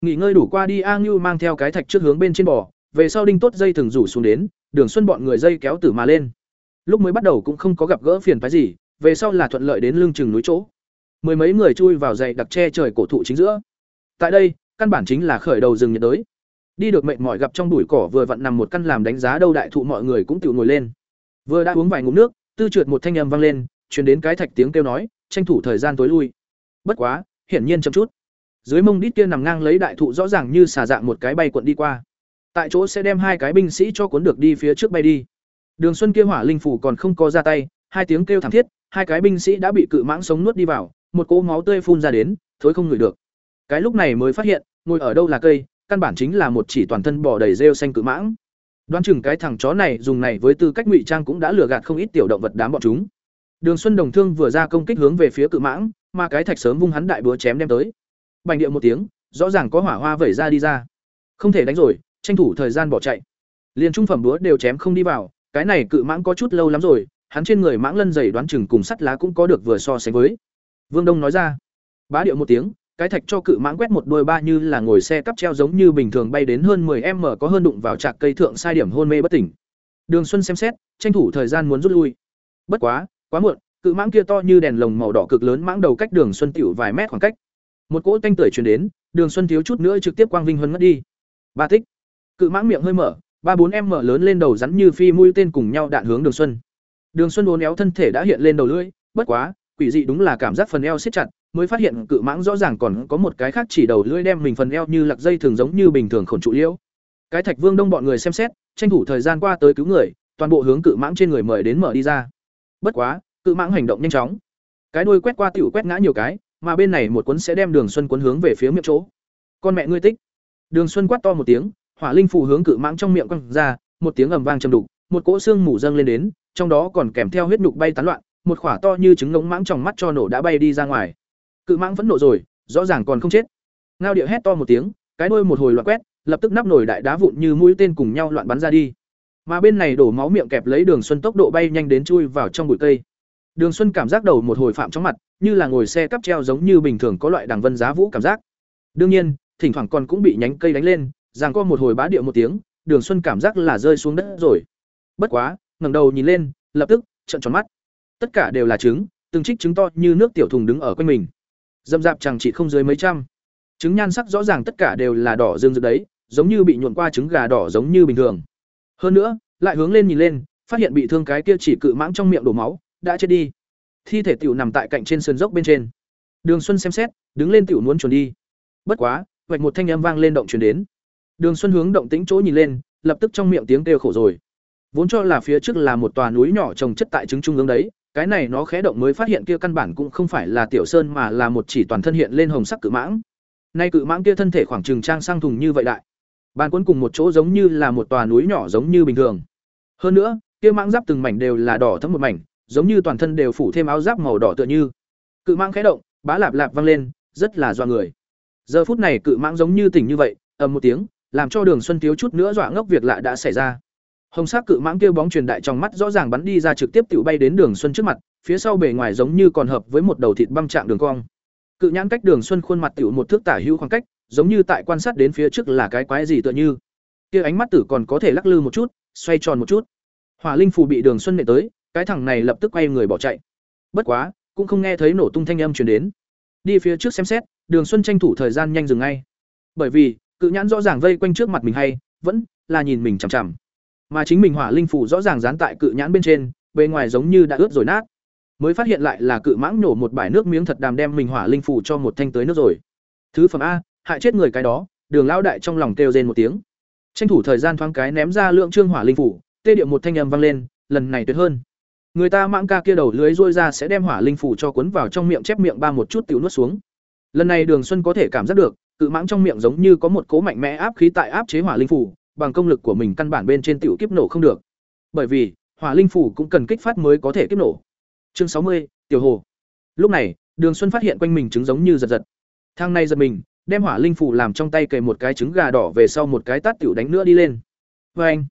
Nghỉ ngơi đủ qua đi, a ngưu mang theo cái thạch trước hướng bên trên bò, về sau đinh tốt dây thường rủ xuống đến, đường xuân bọn người dây kéo tử mà lên. Lúc mới bắt đầu cũng không có gặp gỡ phiền phái gì, về sau là thuận lợi đến lưng chừng núi chỗ. Mười mấy người chui vào dậy đặc che trời cổ thụ chính giữa. Tại đây, căn bản chính là khởi đầu rừng nhiệt đới đi được mệt mỏi gặp trong bụi cỏ vừa vặn nằm một căn làm đánh giá đâu đại thụ mọi người cũng tự ngồi lên. Vừa đã uống vài ngụm nước, tư trượt một thanh âm vang lên, truyền đến cái thạch tiếng kêu nói, tranh thủ thời gian tối lui. Bất quá, hiển nhiên chậm chút. Dưới mông đít kia nằm ngang lấy đại thụ rõ ràng như xà dạng một cái bay cuộn đi qua. Tại chỗ sẽ đem hai cái binh sĩ cho cuốn được đi phía trước bay đi. Đường xuân kia hỏa linh phủ còn không có ra tay, hai tiếng kêu thảm thiết, hai cái binh sĩ đã bị cự mãng sống nuốt đi vào, một cỗ máu tươi phun ra đến, thối không ngửi được. Cái lúc này mới phát hiện, ngồi ở đâu là cây căn bản chính là một chỉ toàn thân bò đầy rêu xanh cự mãng. Đoán chừng cái thằng chó này dùng này với tư cách ngụy trang cũng đã lừa gạt không ít tiểu động vật đám bọn chúng. Đường xuân đồng thương vừa ra công kích hướng về phía cự mãng, mà cái thạch sớm vung hắn đại búa chém đem tới. Bành điệu một tiếng, rõ ràng có hỏa hoa vẩy ra đi ra. Không thể đánh rồi, tranh thủ thời gian bỏ chạy. Liền trung phẩm búa đều chém không đi vào, cái này cự mãng có chút lâu lắm rồi, hắn trên người mãng lân dày đoán chừng cùng sắt lá cũng có được vừa so sánh với. Vương đông nói ra. Bá điệu một tiếng cái thạch cho cự mãng quét một đôi ba như là ngồi xe cắp treo giống như bình thường bay đến hơn 10 m có hơn đụng vào trạc cây thượng sai điểm hôn mê bất tỉnh. Đường xuân xem xét, tranh thủ thời gian muốn rút lui. Bất quá quá muộn, cự mãng kia to như đèn lồng màu đỏ cực lớn mãng đầu cách đường xuân tiểu vài mét khoảng cách. Một cỗ tanh tưởi truyền đến, đường xuân thiếu chút nữa trực tiếp quang vinh hơn ngất đi. Ba thích. cự mãng miệng hơi mở, ba bốn em mở lớn lên đầu rắn như phi mũi tên cùng nhau đạn hướng đường xuân. Đường xuân uốn éo thân thể đã hiện lên đầu lưỡi, bất quá, quỷ dị đúng là cảm giác phần eo siết chặt mới phát hiện cự mãng rõ ràng còn có một cái khác chỉ đầu lưỡi đem mình phần eo như lặc dây thường giống như bình thường khổn trụ liễu. Cái thạch vương đông bọn người xem xét, tranh thủ thời gian qua tới cứu người, toàn bộ hướng cự mãng trên người mời đến mở đi ra. Bất quá, cự mãng hành động nhanh chóng. Cái đuôi quét qua tiểu quét ngã nhiều cái, mà bên này một cuốn sẽ đem đường xuân cuốn hướng về phía miệng chỗ. Con mẹ ngươi tích đường xuân quát to một tiếng, hỏa linh phù hướng cự mãng trong miệng quăng ra, một tiếng ầm vang trầm đục, một cỗ xương mủ dâng lên đến, trong đó còn kèm theo huyết nhục bay tán loạn, một khỏa to như trứng ngỗng mãng trong mắt cho nổ đã bay đi ra ngoài cự mãng vẫn nộ rồi, rõ ràng còn không chết. Ngao điệu hét to một tiếng, cái đuôi một hồi loạn quét, lập tức nắp nổi đại đá vụn như mũi tên cùng nhau loạn bắn ra đi. Mà bên này đổ máu miệng kẹp lấy đường xuân tốc độ bay nhanh đến chui vào trong bụi cây. Đường xuân cảm giác đầu một hồi phạm trong mặt, như là ngồi xe cắp treo giống như bình thường có loại đằng vân giá vũ cảm giác. Đương nhiên, thỉnh thoảng còn cũng bị nhánh cây đánh lên, ràng co một hồi bá điệu một tiếng, đường xuân cảm giác là rơi xuống đất rồi. Bất quá, ngẩng đầu nhìn lên, lập tức trợn tròn mắt. Tất cả đều là trứng, từng trích trứng to như nước tiểu thùng đứng ở quanh mình dâm dạp chẳng chỉ không dưới mấy trăm. Trứng nhan sắc rõ ràng tất cả đều là đỏ dương rực đấy, giống như bị nhuộn qua trứng gà đỏ giống như bình thường. Hơn nữa, lại hướng lên nhìn lên, phát hiện bị thương cái kia chỉ cự mãng trong miệng đổ máu, đã chết đi. Thi thể tiểu nằm tại cạnh trên sườn dốc bên trên. Đường xuân xem xét, đứng lên tiểu muốn chuồn đi. Bất quá vạch một thanh âm vang lên động chuyển đến. Đường xuân hướng động tĩnh chỗ nhìn lên, lập tức trong miệng tiếng kêu khổ rồi. Vốn cho là phía trước là một tòa núi nhỏ trồng chất tại trứng trung ương đấy cái này nó khẽ động mới phát hiện kia căn bản cũng không phải là tiểu sơn mà là một chỉ toàn thân hiện lên hồng sắc cự mãng. Nay cự mãng kia thân thể khoảng trừng trang sang thùng như vậy đại. Bàn cuốn cùng một chỗ giống như là một tòa núi nhỏ giống như bình thường. Hơn nữa, kia mãng giáp từng mảnh đều là đỏ thấm một mảnh, giống như toàn thân đều phủ thêm áo giáp màu đỏ tựa như. Cự mãng khẽ động, bá lạp lạp vang lên, rất là doa người. Giờ phút này cự mãng giống như tỉnh như vậy, ầm một tiếng, làm cho đường xuân thiếu chút nữa dọa ngốc việc lạ đã xảy ra hồng sắc cự mãng kêu bóng truyền đại trong mắt rõ ràng bắn đi ra trực tiếp tiểu bay đến đường xuân trước mặt, phía sau bề ngoài giống như còn hợp với một đầu thịt băm trạng đường cong. Cự nhãn cách đường xuân khuôn mặt tiểu một thước tả hữu khoảng cách, giống như tại quan sát đến phía trước là cái quái gì tựa như. Kia ánh mắt tử còn có thể lắc lư một chút, xoay tròn một chút. Hỏa linh phù bị đường xuân nệ tới, cái thằng này lập tức quay người bỏ chạy. Bất quá, cũng không nghe thấy nổ tung thanh âm truyền đến. Đi phía trước xem xét, đường xuân tranh thủ thời gian nhanh dừng ngay. Bởi vì, cự nhãn rõ ràng vây quanh trước mặt mình hay, vẫn là nhìn mình chằm chằm mà chính mình hỏa linh phủ rõ ràng dán tại cự nhãn bên trên, bề ngoài giống như đã ướt rồi nát. Mới phát hiện lại là cự mãng nổ một bãi nước miếng thật đàm đem mình hỏa linh phủ cho một thanh tới nước rồi. Thứ phẩm a, hại chết người cái đó, đường lão đại trong lòng kêu rên một tiếng. Tranh thủ thời gian thoáng cái ném ra lượng trương hỏa linh phủ, tê điệu một thanh âm vang lên, lần này tuyệt hơn. Người ta mãng ca kia đầu lưới rôi ra sẽ đem hỏa linh phủ cho cuốn vào trong miệng chép miệng ba một chút tiểu nuốt xuống. Lần này đường xuân có thể cảm giác được, cự mãng trong miệng giống như có một cố mạnh mẽ áp khí tại áp chế hỏa linh phủ bằng công lực của mình căn bản bên trên tiểu kiếp nổ không được. Bởi vì, hỏa linh phủ cũng cần kích phát mới có thể kiếp nổ. Chương sáu mươi, tiểu hồ. Lúc này, đường xuân phát hiện quanh mình trứng giống như giật giật. Thang này giật mình, đem hỏa linh phủ làm trong tay kề một cái trứng gà đỏ về sau một cái tát tiểu đánh nữa đi lên. Vê anh,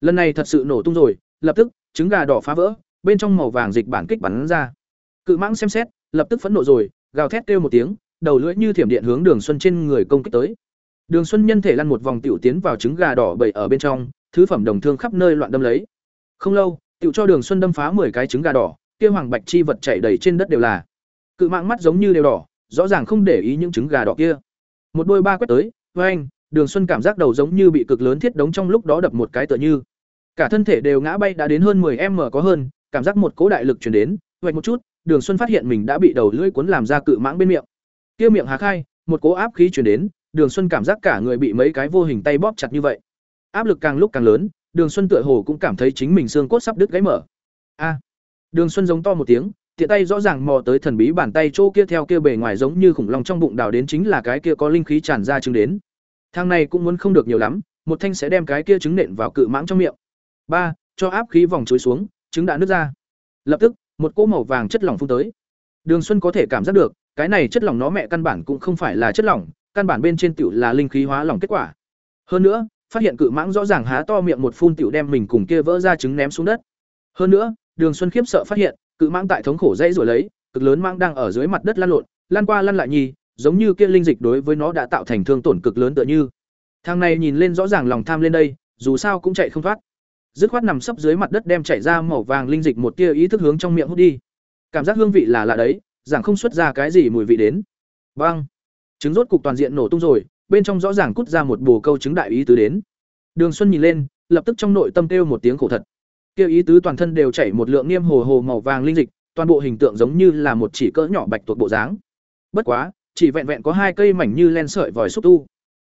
lần này thật sự nổ tung rồi, lập tức, trứng gà đỏ phá vỡ, bên trong màu vàng dịch bản kích bắn ra. Cự mãng xem xét, lập tức phẫn nộ rồi, gào thét kêu một tiếng, đầu lưỡi như thiểm điện hướng đường xuân trên người công kích tới. Đường Xuân nhân thể lăn một vòng tiểu tiến vào trứng gà đỏ bầy ở bên trong, thứ phẩm đồng thương khắp nơi loạn đâm lấy. Không lâu, tiểu cho Đường Xuân đâm phá 10 cái trứng gà đỏ, kia hoàng bạch chi vật chảy đầy trên đất đều là. Cự mạng mắt giống như đều đỏ, rõ ràng không để ý những trứng gà đỏ kia. Một đôi ba quét tới, oeng, anh, Đường Xuân cảm giác đầu giống như bị cực lớn thiết đống trong lúc đó đập một cái tựa như. Cả thân thể đều ngã bay đã đến hơn 10m có hơn, cảm giác một cỗ đại lực truyền đến, vạch một chút, Đường Xuân phát hiện mình đã bị đầu lưỡi cuốn làm ra cự mãng bên miệng. Kia miệng há khai, một cỗ áp khí truyền đến, Đường Xuân cảm giác cả người bị mấy cái vô hình tay bóp chặt như vậy. Áp lực càng lúc càng lớn, Đường Xuân tựa hồ cũng cảm thấy chính mình xương cốt sắp đứt gãy mở. A. Đường Xuân giống to một tiếng, tiện tay rõ ràng mò tới thần bí bàn tay chỗ kia theo kia bề ngoài giống như khủng long trong bụng đào đến chính là cái kia có linh khí tràn ra trứng đến. Thang này cũng muốn không được nhiều lắm, một thanh sẽ đem cái kia trứng nện vào cự mãng trong miệng. ba Cho áp khí vòng chuối xuống, trứng đã nứt ra. Lập tức, một cỗ màu vàng chất lỏng phun tới. Đường Xuân có thể cảm giác được, cái này chất lỏng nó mẹ căn bản cũng không phải là chất lỏng, căn bản bên trên tiểu là linh khí hóa lỏng kết quả. Hơn nữa, phát hiện cự mãng rõ ràng há to miệng một phun tiểu đem mình cùng kia vỡ ra trứng ném xuống đất. Hơn nữa, Đường Xuân khiếp sợ phát hiện, cự mãng tại thống khổ dãy rồi lấy, cực lớn mãng đang ở dưới mặt đất lăn lộn, lăn qua lăn lại nhì, giống như kia linh dịch đối với nó đã tạo thành thương tổn cực lớn tựa như. Thằng này nhìn lên rõ ràng lòng tham lên đây, dù sao cũng chạy không thoát. Dứt khoát nằm sấp dưới mặt đất đem chảy ra màu vàng linh dịch một tia ý thức hướng trong miệng hút đi. Cảm giác hương vị là lạ đấy, rằng không xuất ra cái gì mùi vị đến. băng Trứng rốt cục toàn diện nổ tung rồi, bên trong rõ ràng cút ra một bồ câu trứng đại ý tứ đến. Đường Xuân nhìn lên, lập tức trong nội tâm kêu một tiếng khổ thật. Kêu ý tứ toàn thân đều chảy một lượng nghiêm hồ hồ màu vàng linh dịch, toàn bộ hình tượng giống như là một chỉ cỡ nhỏ bạch tuộc bộ dáng. Bất quá, chỉ vẹn vẹn có hai cây mảnh như len sợi vòi xúc tu,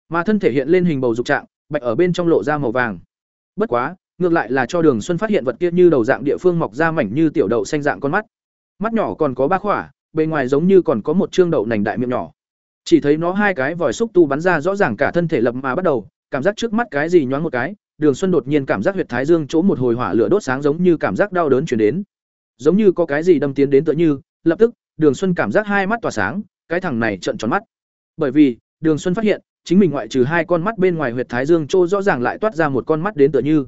mà thân thể hiện lên hình bầu dục trạng, bạch ở bên trong lộ ra màu vàng. Bất quá, ngược lại là cho Đường Xuân phát hiện vật kia như đầu dạng địa phương mọc ra mảnh như tiểu đậu xanh dạng con mắt. Mắt nhỏ còn có ba khỏa, bên ngoài giống như còn có một trương đậu nành đại miệng nhỏ. Chỉ thấy nó hai cái vòi xúc tu bắn ra rõ ràng cả thân thể lập mà bắt đầu, cảm giác trước mắt cái gì nhoáng một cái, Đường Xuân đột nhiên cảm giác huyệt thái dương chỗ một hồi hỏa lửa đốt sáng giống như cảm giác đau đớn truyền đến. Giống như có cái gì đâm tiến đến tựa như, lập tức, Đường Xuân cảm giác hai mắt tỏa sáng, cái thằng này trợn tròn mắt. Bởi vì, Đường Xuân phát hiện, chính mình ngoại trừ hai con mắt bên ngoài huyệt thái dương chỗ rõ ràng lại toát ra một con mắt đến tựa như.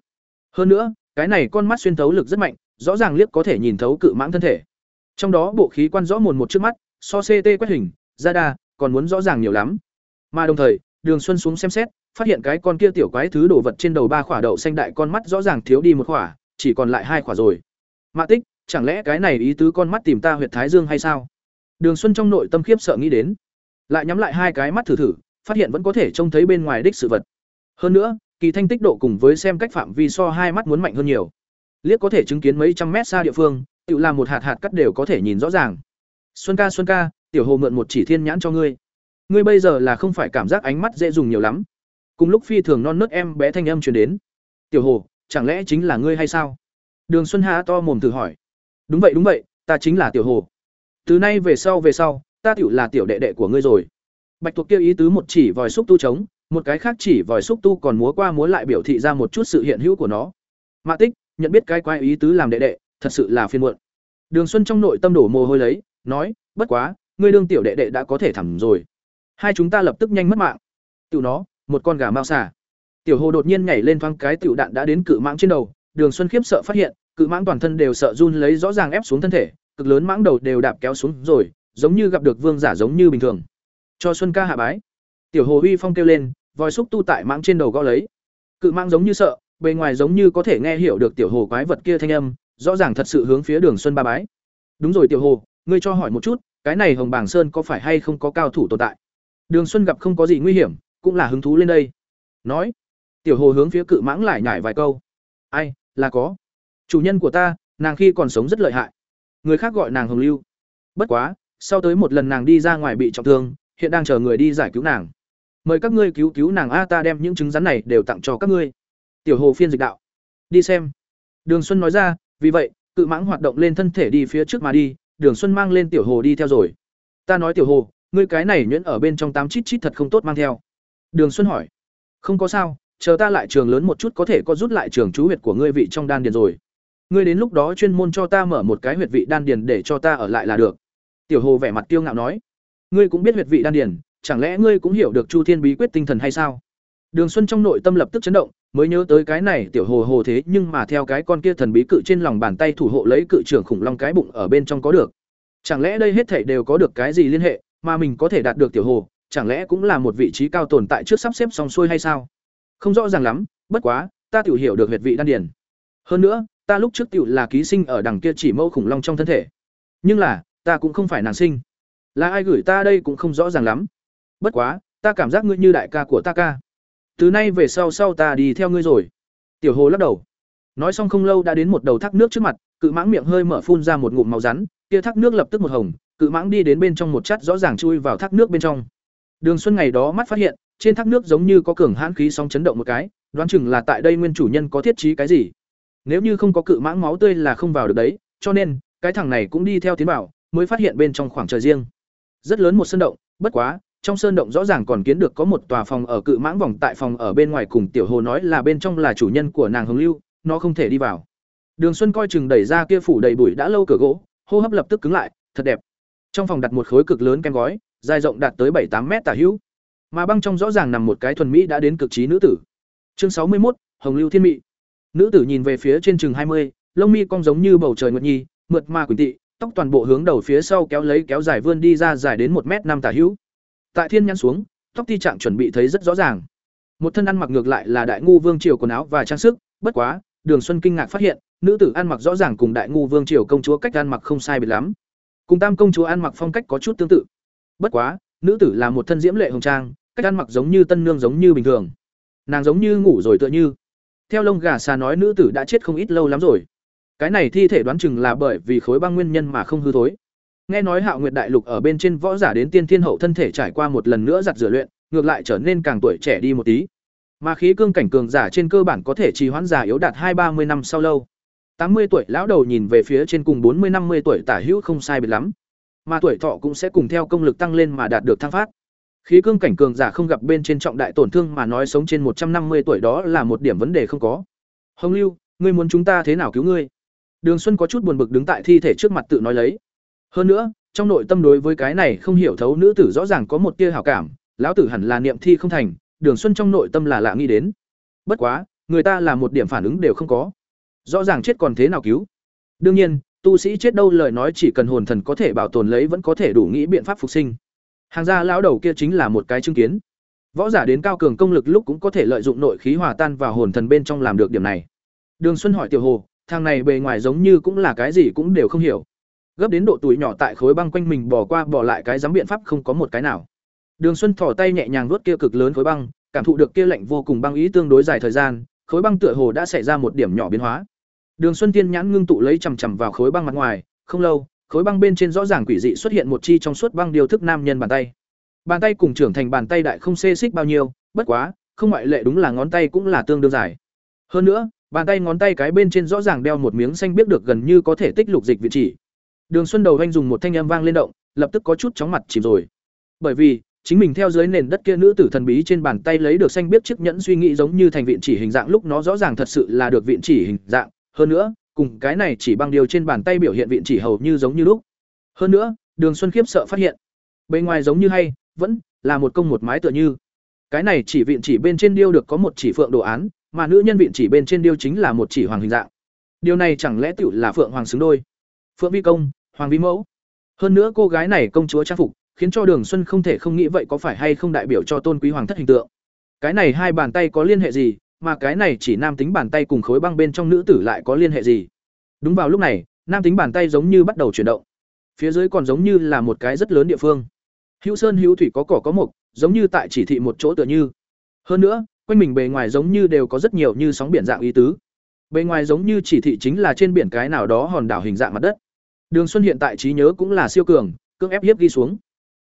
Hơn nữa, cái này con mắt xuyên thấu lực rất mạnh, rõ ràng liếc có thể nhìn thấu cự mãng thân thể. Trong đó bộ khí quan rõ mồn một trước mắt, so CT quét hình, ra đa, còn muốn rõ ràng nhiều lắm. Mà đồng thời, Đường Xuân xuống xem xét, phát hiện cái con kia tiểu quái thứ đồ vật trên đầu ba khỏa đậu xanh đại con mắt rõ ràng thiếu đi một khỏa, chỉ còn lại hai khỏa rồi. Mã Tích, chẳng lẽ cái này ý tứ con mắt tìm ta huyệt thái dương hay sao? Đường Xuân trong nội tâm khiếp sợ nghĩ đến, lại nhắm lại hai cái mắt thử thử, phát hiện vẫn có thể trông thấy bên ngoài đích sự vật. Hơn nữa, kỳ thanh tích độ cùng với xem cách phạm vi so hai mắt muốn mạnh hơn nhiều. Liếc có thể chứng kiến mấy trăm mét xa địa phương, tự làm một hạt hạt cắt đều có thể nhìn rõ ràng. Xuân ca Xuân ca, tiểu hồ mượn một chỉ thiên nhãn cho ngươi. Ngươi bây giờ là không phải cảm giác ánh mắt dễ dùng nhiều lắm. Cùng lúc phi thường non nớt em bé thanh âm truyền đến. Tiểu hồ, chẳng lẽ chính là ngươi hay sao? Đường Xuân há to mồm thử hỏi. Đúng vậy đúng vậy, ta chính là tiểu hồ. Từ nay về sau về sau, ta tựu là tiểu đệ đệ của ngươi rồi. Bạch thuộc kêu ý tứ một chỉ vòi xúc tu trống, một cái khác chỉ vòi xúc tu còn múa qua múa lại biểu thị ra một chút sự hiện hữu của nó. Mã Tích, nhận biết cái quái ý tứ làm đệ đệ, thật sự là phiền muộn. Đường Xuân trong nội tâm đổ mồ hôi lấy, nói, bất quá, ngươi đương tiểu đệ đệ đã có thể thẳng rồi. Hai chúng ta lập tức nhanh mất mạng. Tiểu nó, một con gà mao xà. Tiểu Hồ đột nhiên nhảy lên thoáng cái tiểu đạn đã đến cự mãng trên đầu, Đường Xuân khiếp sợ phát hiện, cự mãng toàn thân đều sợ run lấy rõ ràng ép xuống thân thể, cực lớn mãng đầu đều đạp kéo xuống rồi, giống như gặp được vương giả giống như bình thường. Cho Xuân ca hạ bái. Tiểu Hồ uy phong kêu lên, vòi xúc tu tại mãng trên đầu gõ lấy. Cự mãng giống như sợ, bề ngoài giống như có thể nghe hiểu được tiểu hồ quái vật kia thanh âm, rõ ràng thật sự hướng phía Đường Xuân ba bái. Đúng rồi tiểu hồ, ngươi cho hỏi một chút, cái này Hồng Bảng Sơn có phải hay không có cao thủ tồn tại? Đường Xuân gặp không có gì nguy hiểm, cũng là hứng thú lên đây. Nói, tiểu hồ hướng phía cự mãng lại nhải vài câu. Ai, là có. Chủ nhân của ta, nàng khi còn sống rất lợi hại. Người khác gọi nàng Hồng Lưu. Bất quá, sau tới một lần nàng đi ra ngoài bị trọng thương, hiện đang chờ người đi giải cứu nàng. Mời các ngươi cứu cứu nàng a ta đem những trứng rắn này đều tặng cho các ngươi. Tiểu hồ phiên dịch đạo. Đi xem. Đường Xuân nói ra, vì vậy, cự mãng hoạt động lên thân thể đi phía trước mà đi, Đường Xuân mang lên tiểu hồ đi theo rồi. Ta nói tiểu hồ, ngươi cái này nhuyễn ở bên trong tám chít chít thật không tốt mang theo. Đường Xuân hỏi. Không có sao, chờ ta lại trường lớn một chút có thể có rút lại trường chú huyệt của ngươi vị trong đan điền rồi. Ngươi đến lúc đó chuyên môn cho ta mở một cái huyệt vị đan điền để cho ta ở lại là được. Tiểu Hồ vẻ mặt kiêu ngạo nói. Ngươi cũng biết huyệt vị đan điền, chẳng lẽ ngươi cũng hiểu được Chu Thiên bí quyết tinh thần hay sao? Đường Xuân trong nội tâm lập tức chấn động, mới nhớ tới cái này tiểu hồ hồ thế nhưng mà theo cái con kia thần bí cự trên lòng bàn tay thủ hộ lấy cự trưởng khủng long cái bụng ở bên trong có được. Chẳng lẽ đây hết thảy đều có được cái gì liên hệ, mà mình có thể đạt được tiểu hồ, chẳng lẽ cũng là một vị trí cao tồn tại trước sắp xếp xong xuôi hay sao? Không rõ ràng lắm bất quá ta tiểu hiểu được huyệt vị đan điền. Hơn nữa ta lúc trước tiểu là ký sinh ở đằng kia chỉ mẫu khủng long trong thân thể. Nhưng là ta cũng không phải nàng sinh. Là ai gửi ta đây cũng không rõ ràng lắm. Bất quá ta cảm giác ngươi như đại ca của ta ca từ nay về sau sau ta đi theo ngươi rồi. Tiểu hồ lắc đầu. Nói xong không lâu đã đến một đầu thác nước trước mặt, cự mãng miệng hơi mở phun ra một ngụm màu rắn, kia thác nước lập tức một hồng, cự mãng đi đến bên trong một chắt rõ ràng chui vào thác nước bên trong. Đường xuân ngày đó mắt phát hiện, trên thác nước giống như có cường hãn khí sóng chấn động một cái, đoán chừng là tại đây nguyên chủ nhân có thiết trí cái gì. Nếu như không có cự mãng máu tươi là không vào được đấy, cho nên, cái thằng này cũng đi theo tiến bảo mới phát hiện bên trong khoảng trời riêng. Rất lớn một sân động, bất quá trong sơn động rõ ràng còn kiến được có một tòa phòng ở cự mãng vòng tại phòng ở bên ngoài cùng tiểu hồ nói là bên trong là chủ nhân của nàng hồng lưu, nó không thể đi vào. Đường xuân coi chừng đẩy ra kia phủ đầy bụi đã lâu cửa gỗ, hô hấp lập tức cứng lại, thật đẹp. Trong phòng đặt một khối cực lớn kem gói, dài rộng đạt tới bảy tám mét tả hữu. Mà băng trong rõ ràng nằm một cái thuần mỹ đã đến cực trí nữ tử. Chương sáu mươi một hồng lưu thiên mỹ nữ tử nhìn về phía trên chừng hai mươi, lông mi cong giống như bầu trời nguyệt nhi, mượt ma quỳnh tị, tóc toàn bộ hướng đầu phía sau kéo lấy kéo dài vươn đi ra dài đến một m năm tả hữu tại thiên nhãn xuống, tóc ti trạng chuẩn bị thấy rất rõ ràng. Một thân ăn mặc ngược lại là đại ngu vương triều quần áo và trang sức, bất quá, đường xuân kinh ngạc phát hiện, nữ tử ăn mặc rõ ràng cùng đại ngu vương triều công chúa cách ăn mặc không sai biệt lắm. Cùng tam công chúa ăn mặc phong cách có chút tương tự. Bất quá, nữ tử là một thân diễm lệ hồng trang, cách ăn mặc giống như tân nương giống như bình thường. Nàng giống như ngủ rồi tựa như. Theo lông gà xà nói nữ tử đã chết không ít lâu lắm rồi. Cái này thi thể đoán chừng là bởi vì khối băng nguyên nhân mà không hư thối nghe nói hạo nguyệt đại lục ở bên trên võ giả đến tiên thiên hậu thân thể trải qua một lần nữa giặt rửa luyện, ngược lại trở nên càng tuổi trẻ đi một tí. Mà khí cương cảnh cường giả trên cơ bản có thể trì hoãn giả yếu đạt hai ba mươi năm sau lâu. tám mươi tuổi lão đầu nhìn về phía trên cùng bốn mươi năm mươi tuổi tả hữu không sai biệt lắm. Mà tuổi thọ cũng sẽ cùng theo công lực tăng lên mà đạt được thăng phát. Khí cương cảnh cường giả không gặp bên trên trọng đại tổn thương mà nói sống trên một trăm năm mươi tuổi đó là một điểm vấn đề không có. Hồng lưu, ngươi muốn chúng ta thế nào cứu ngươi? Đường xuân có chút buồn bực đứng tại thi thể trước mặt tự nói lấy hơn nữa, trong nội tâm đối với cái này không hiểu thấu nữ tử rõ ràng có một tia hảo cảm, lão tử hẳn là niệm thi không thành, đường xuân trong nội tâm là lạ nghĩ đến. Bất quá, người ta là một điểm phản ứng đều không có. Rõ ràng chết còn thế nào cứu? Đương nhiên, tu sĩ chết đâu lời nói chỉ cần hồn thần có thể bảo tồn lấy vẫn có thể đủ nghĩ biện pháp phục sinh. Hàng gia lão đầu kia chính là một cái chứng kiến. Võ giả đến cao cường công lực lúc cũng có thể lợi dụng nội khí hòa tan vào hồn thần bên trong làm được điểm này. Đường xuân hỏi tiểu hồ, thằng này bề ngoài giống như cũng là cái gì cũng đều không hiểu gấp đến độ tuổi nhỏ tại khối băng quanh mình bỏ qua bỏ lại cái dám biện pháp không có một cái nào. Đường xuân thỏ tay nhẹ nhàng vuốt kia cực lớn khối băng, cảm thụ được kia lạnh vô cùng băng ý tương đối dài thời gian, khối băng tựa hồ đã xảy ra một điểm nhỏ biến hóa. Đường xuân tiên nhãn ngưng tụ lấy chằm chằm vào khối băng mặt ngoài, không lâu, khối băng bên trên rõ ràng quỷ dị xuất hiện một chi trong suốt băng điều thức nam nhân bàn tay. Bàn tay cùng trưởng thành bàn tay đại không xê xích bao nhiêu, bất quá, không ngoại lệ đúng là ngón tay cũng là tương đương dài. Hơn nữa, bàn tay ngón tay cái bên trên rõ ràng đeo một miếng xanh biết được gần như có thể tích lục dịch vị chỉ đường xuân đầu anh dùng một thanh âm vang lên động, lập tức có chút chóng mặt chìm rồi. Bởi vì, chính mình theo dưới nền đất kia nữ tử thần bí trên bàn tay lấy được xanh biết chiếc nhẫn suy nghĩ giống như thành viện chỉ hình dạng, lúc nó rõ ràng thật sự là được viện chỉ hình dạng. Hơn nữa, cùng cái này chỉ bằng điều trên bàn tay biểu hiện viện chỉ hầu như giống như lúc. Hơn nữa, đường xuân khiếp sợ phát hiện bên ngoài giống như hay, vẫn là một công một mái tựa như. Cái này chỉ viện chỉ bên trên điêu được có một chỉ phượng đồ án, mà nữ nhân viện chỉ bên trên điêu chính là một chỉ hoàng hình dạng. Điều này chẳng lẽ tựu là phượng hoàng xứng đôi? Phượng vi công, hoàng vi mẫu. Hơn nữa cô gái này công chúa trang phục, khiến cho đường xuân không thể không nghĩ vậy có phải hay không đại biểu cho tôn quý hoàng thất hình tượng. Cái này hai bàn tay có liên hệ gì, mà cái này chỉ nam tính bàn tay cùng khối băng bên trong nữ tử lại có liên hệ gì? Đúng vào lúc này, nam tính bàn tay giống như bắt đầu chuyển động. Phía dưới còn giống như là một cái rất lớn địa phương. Hữu sơn, hữu thủy có cỏ có mục giống như tại chỉ thị một chỗ tựa như. Hơn nữa, quanh mình bề ngoài giống như đều có rất nhiều như sóng biển dạng ý tứ. Bề ngoài giống như chỉ thị chính là trên biển cái nào đó hòn đảo hình dạng mặt đất đường xuân hiện tại trí nhớ cũng là siêu cường, cưỡng ép hiếp ghi xuống.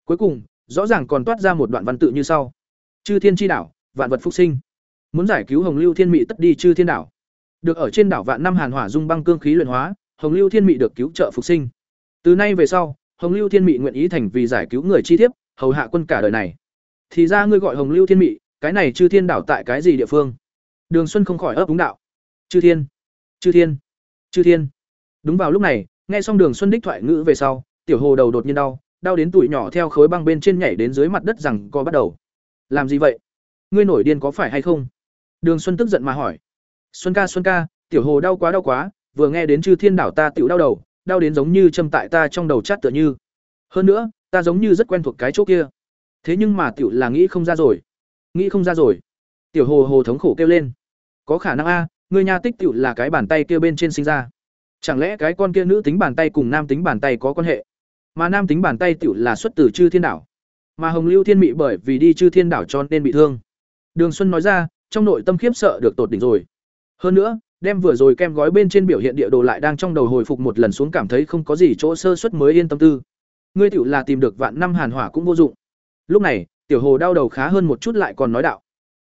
Cuối cùng, rõ ràng còn toát ra một đoạn văn tự như sau. Chư thiên chi đảo, vạn vật phục sinh. Muốn giải cứu hồng lưu thiên mị tất đi chư thiên đảo. Được ở trên đảo vạn năm hàn hỏa dung băng cương khí luyện hóa, hồng lưu thiên mị được cứu trợ phục sinh. Từ nay về sau, hồng lưu thiên mị nguyện ý thành vì giải cứu người chi tiếp hầu hạ quân cả đời này. Thì ra ngươi gọi hồng lưu thiên mị, cái này chư thiên đảo tại cái gì địa phương? Đường xuân không khỏi ấp đúng đạo. Chư thiên chư thiên chư thiên. Đúng vào lúc này nghe xong đường xuân đích thoại ngữ về sau, tiểu hồ đầu đột nhiên đau đau đến tuổi nhỏ theo khối băng bên trên nhảy đến dưới mặt đất rằng co bắt đầu. Làm gì vậy? Ngươi nổi điên có phải hay không? Đường xuân tức giận mà hỏi. Xuân ca xuân ca, tiểu hồ đau quá đau quá, vừa nghe đến chư thiên đảo ta tựu đau đầu, đau đến giống như châm tại ta trong đầu chát tựa như. Hơn nữa, ta giống như rất quen thuộc cái chỗ kia. Thế nhưng mà tựu là nghĩ không ra rồi. Nghĩ không ra rồi. Tiểu hồ hồ thống khổ kêu lên. Có khả năng a, Ngươi nha tích tựu là cái bàn tay kia bên trên sinh ra chẳng lẽ cái con kia nữ tính bàn tay cùng nam tính bàn tay có quan hệ? Mà nam tính bàn tay tiểu là xuất từ chư thiên đảo. Mà hồng lưu thiên mị bởi vì đi chư thiên đảo cho nên bị thương. Đường xuân nói ra, trong nội tâm khiếp sợ được tột đỉnh rồi. Hơn nữa, đem vừa rồi kem gói bên trên biểu hiện địa đồ lại đang trong đầu hồi phục một lần xuống cảm thấy không có gì chỗ sơ suất mới yên tâm tư. Ngươi tiểu là tìm được vạn năm hàn hỏa cũng vô dụng. Lúc này, tiểu hồ đau đầu khá hơn một chút lại còn nói đạo.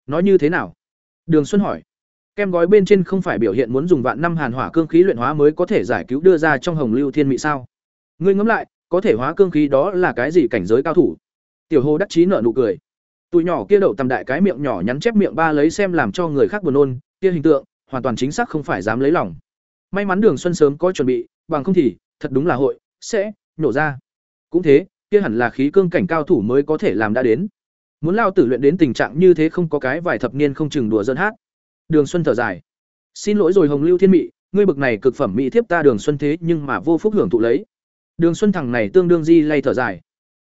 Nói như thế nào? Đường xuân hỏi kem gói bên trên không phải biểu hiện muốn dùng vạn năm hàn hỏa cương khí luyện hóa mới có thể giải cứu đưa ra trong hồng lưu thiên mị sao? Ngươi ngẫm lại, có thể hóa cương khí đó là cái gì cảnh giới cao thủ? Tiểu hồ đắc chí nở nụ cười. Tụi nhỏ kia đậu tầm đại cái miệng nhỏ nhắn chép miệng ba lấy xem làm cho người khác buồn nôn, kia hình tượng, hoàn toàn chính xác không phải dám lấy lòng. May mắn đường xuân sớm có chuẩn bị, bằng không thì, thật đúng là hội, sẽ nhổ ra. Cũng thế, kia hẳn là khí cương cảnh cao thủ mới có thể làm đã đến. Muốn lao tử luyện đến tình trạng như thế không có cái vài thập niên không chừng đùa dân hát đường xuân thở dài. Xin lỗi rồi hồng lưu thiên mị, ngươi bực này cực phẩm mỹ thiếp ta đường xuân thế nhưng mà vô phúc hưởng thụ lấy. Đường xuân thằng này tương đương di lay thở dài.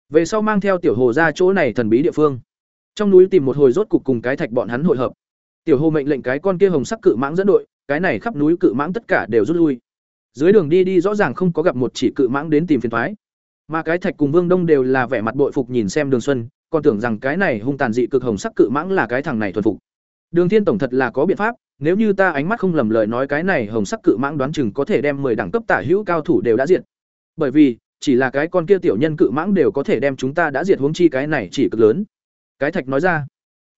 Về sau mang theo tiểu hồ ra chỗ này thần bí địa phương. Trong núi tìm một hồi rốt cục cùng cái thạch bọn hắn hội hợp. Tiểu hồ mệnh lệnh cái con kia hồng sắc cự mãng dẫn đội, cái này khắp núi cự mãng tất cả đều rút lui. Dưới đường đi đi rõ ràng không có gặp một chỉ cự mãng đến tìm phiền toái. mà cái thạch cùng vương đông đều là vẻ mặt bội phục nhìn xem đường xuân, còn tưởng rằng cái này hung tàn dị cực hồng sắc cự mãng là cái thằng này thuần phục đường thiên tổng thật là có biện pháp, nếu như ta ánh mắt không lầm lời nói cái này hồng sắc cự mãng đoán chừng có thể đem mười đẳng cấp tả hữu cao thủ đều đã diệt. Bởi vì, chỉ là cái con kia tiểu nhân cự mãng đều có thể đem chúng ta đã diệt huống chi cái này chỉ cực lớn. Cái thạch nói ra,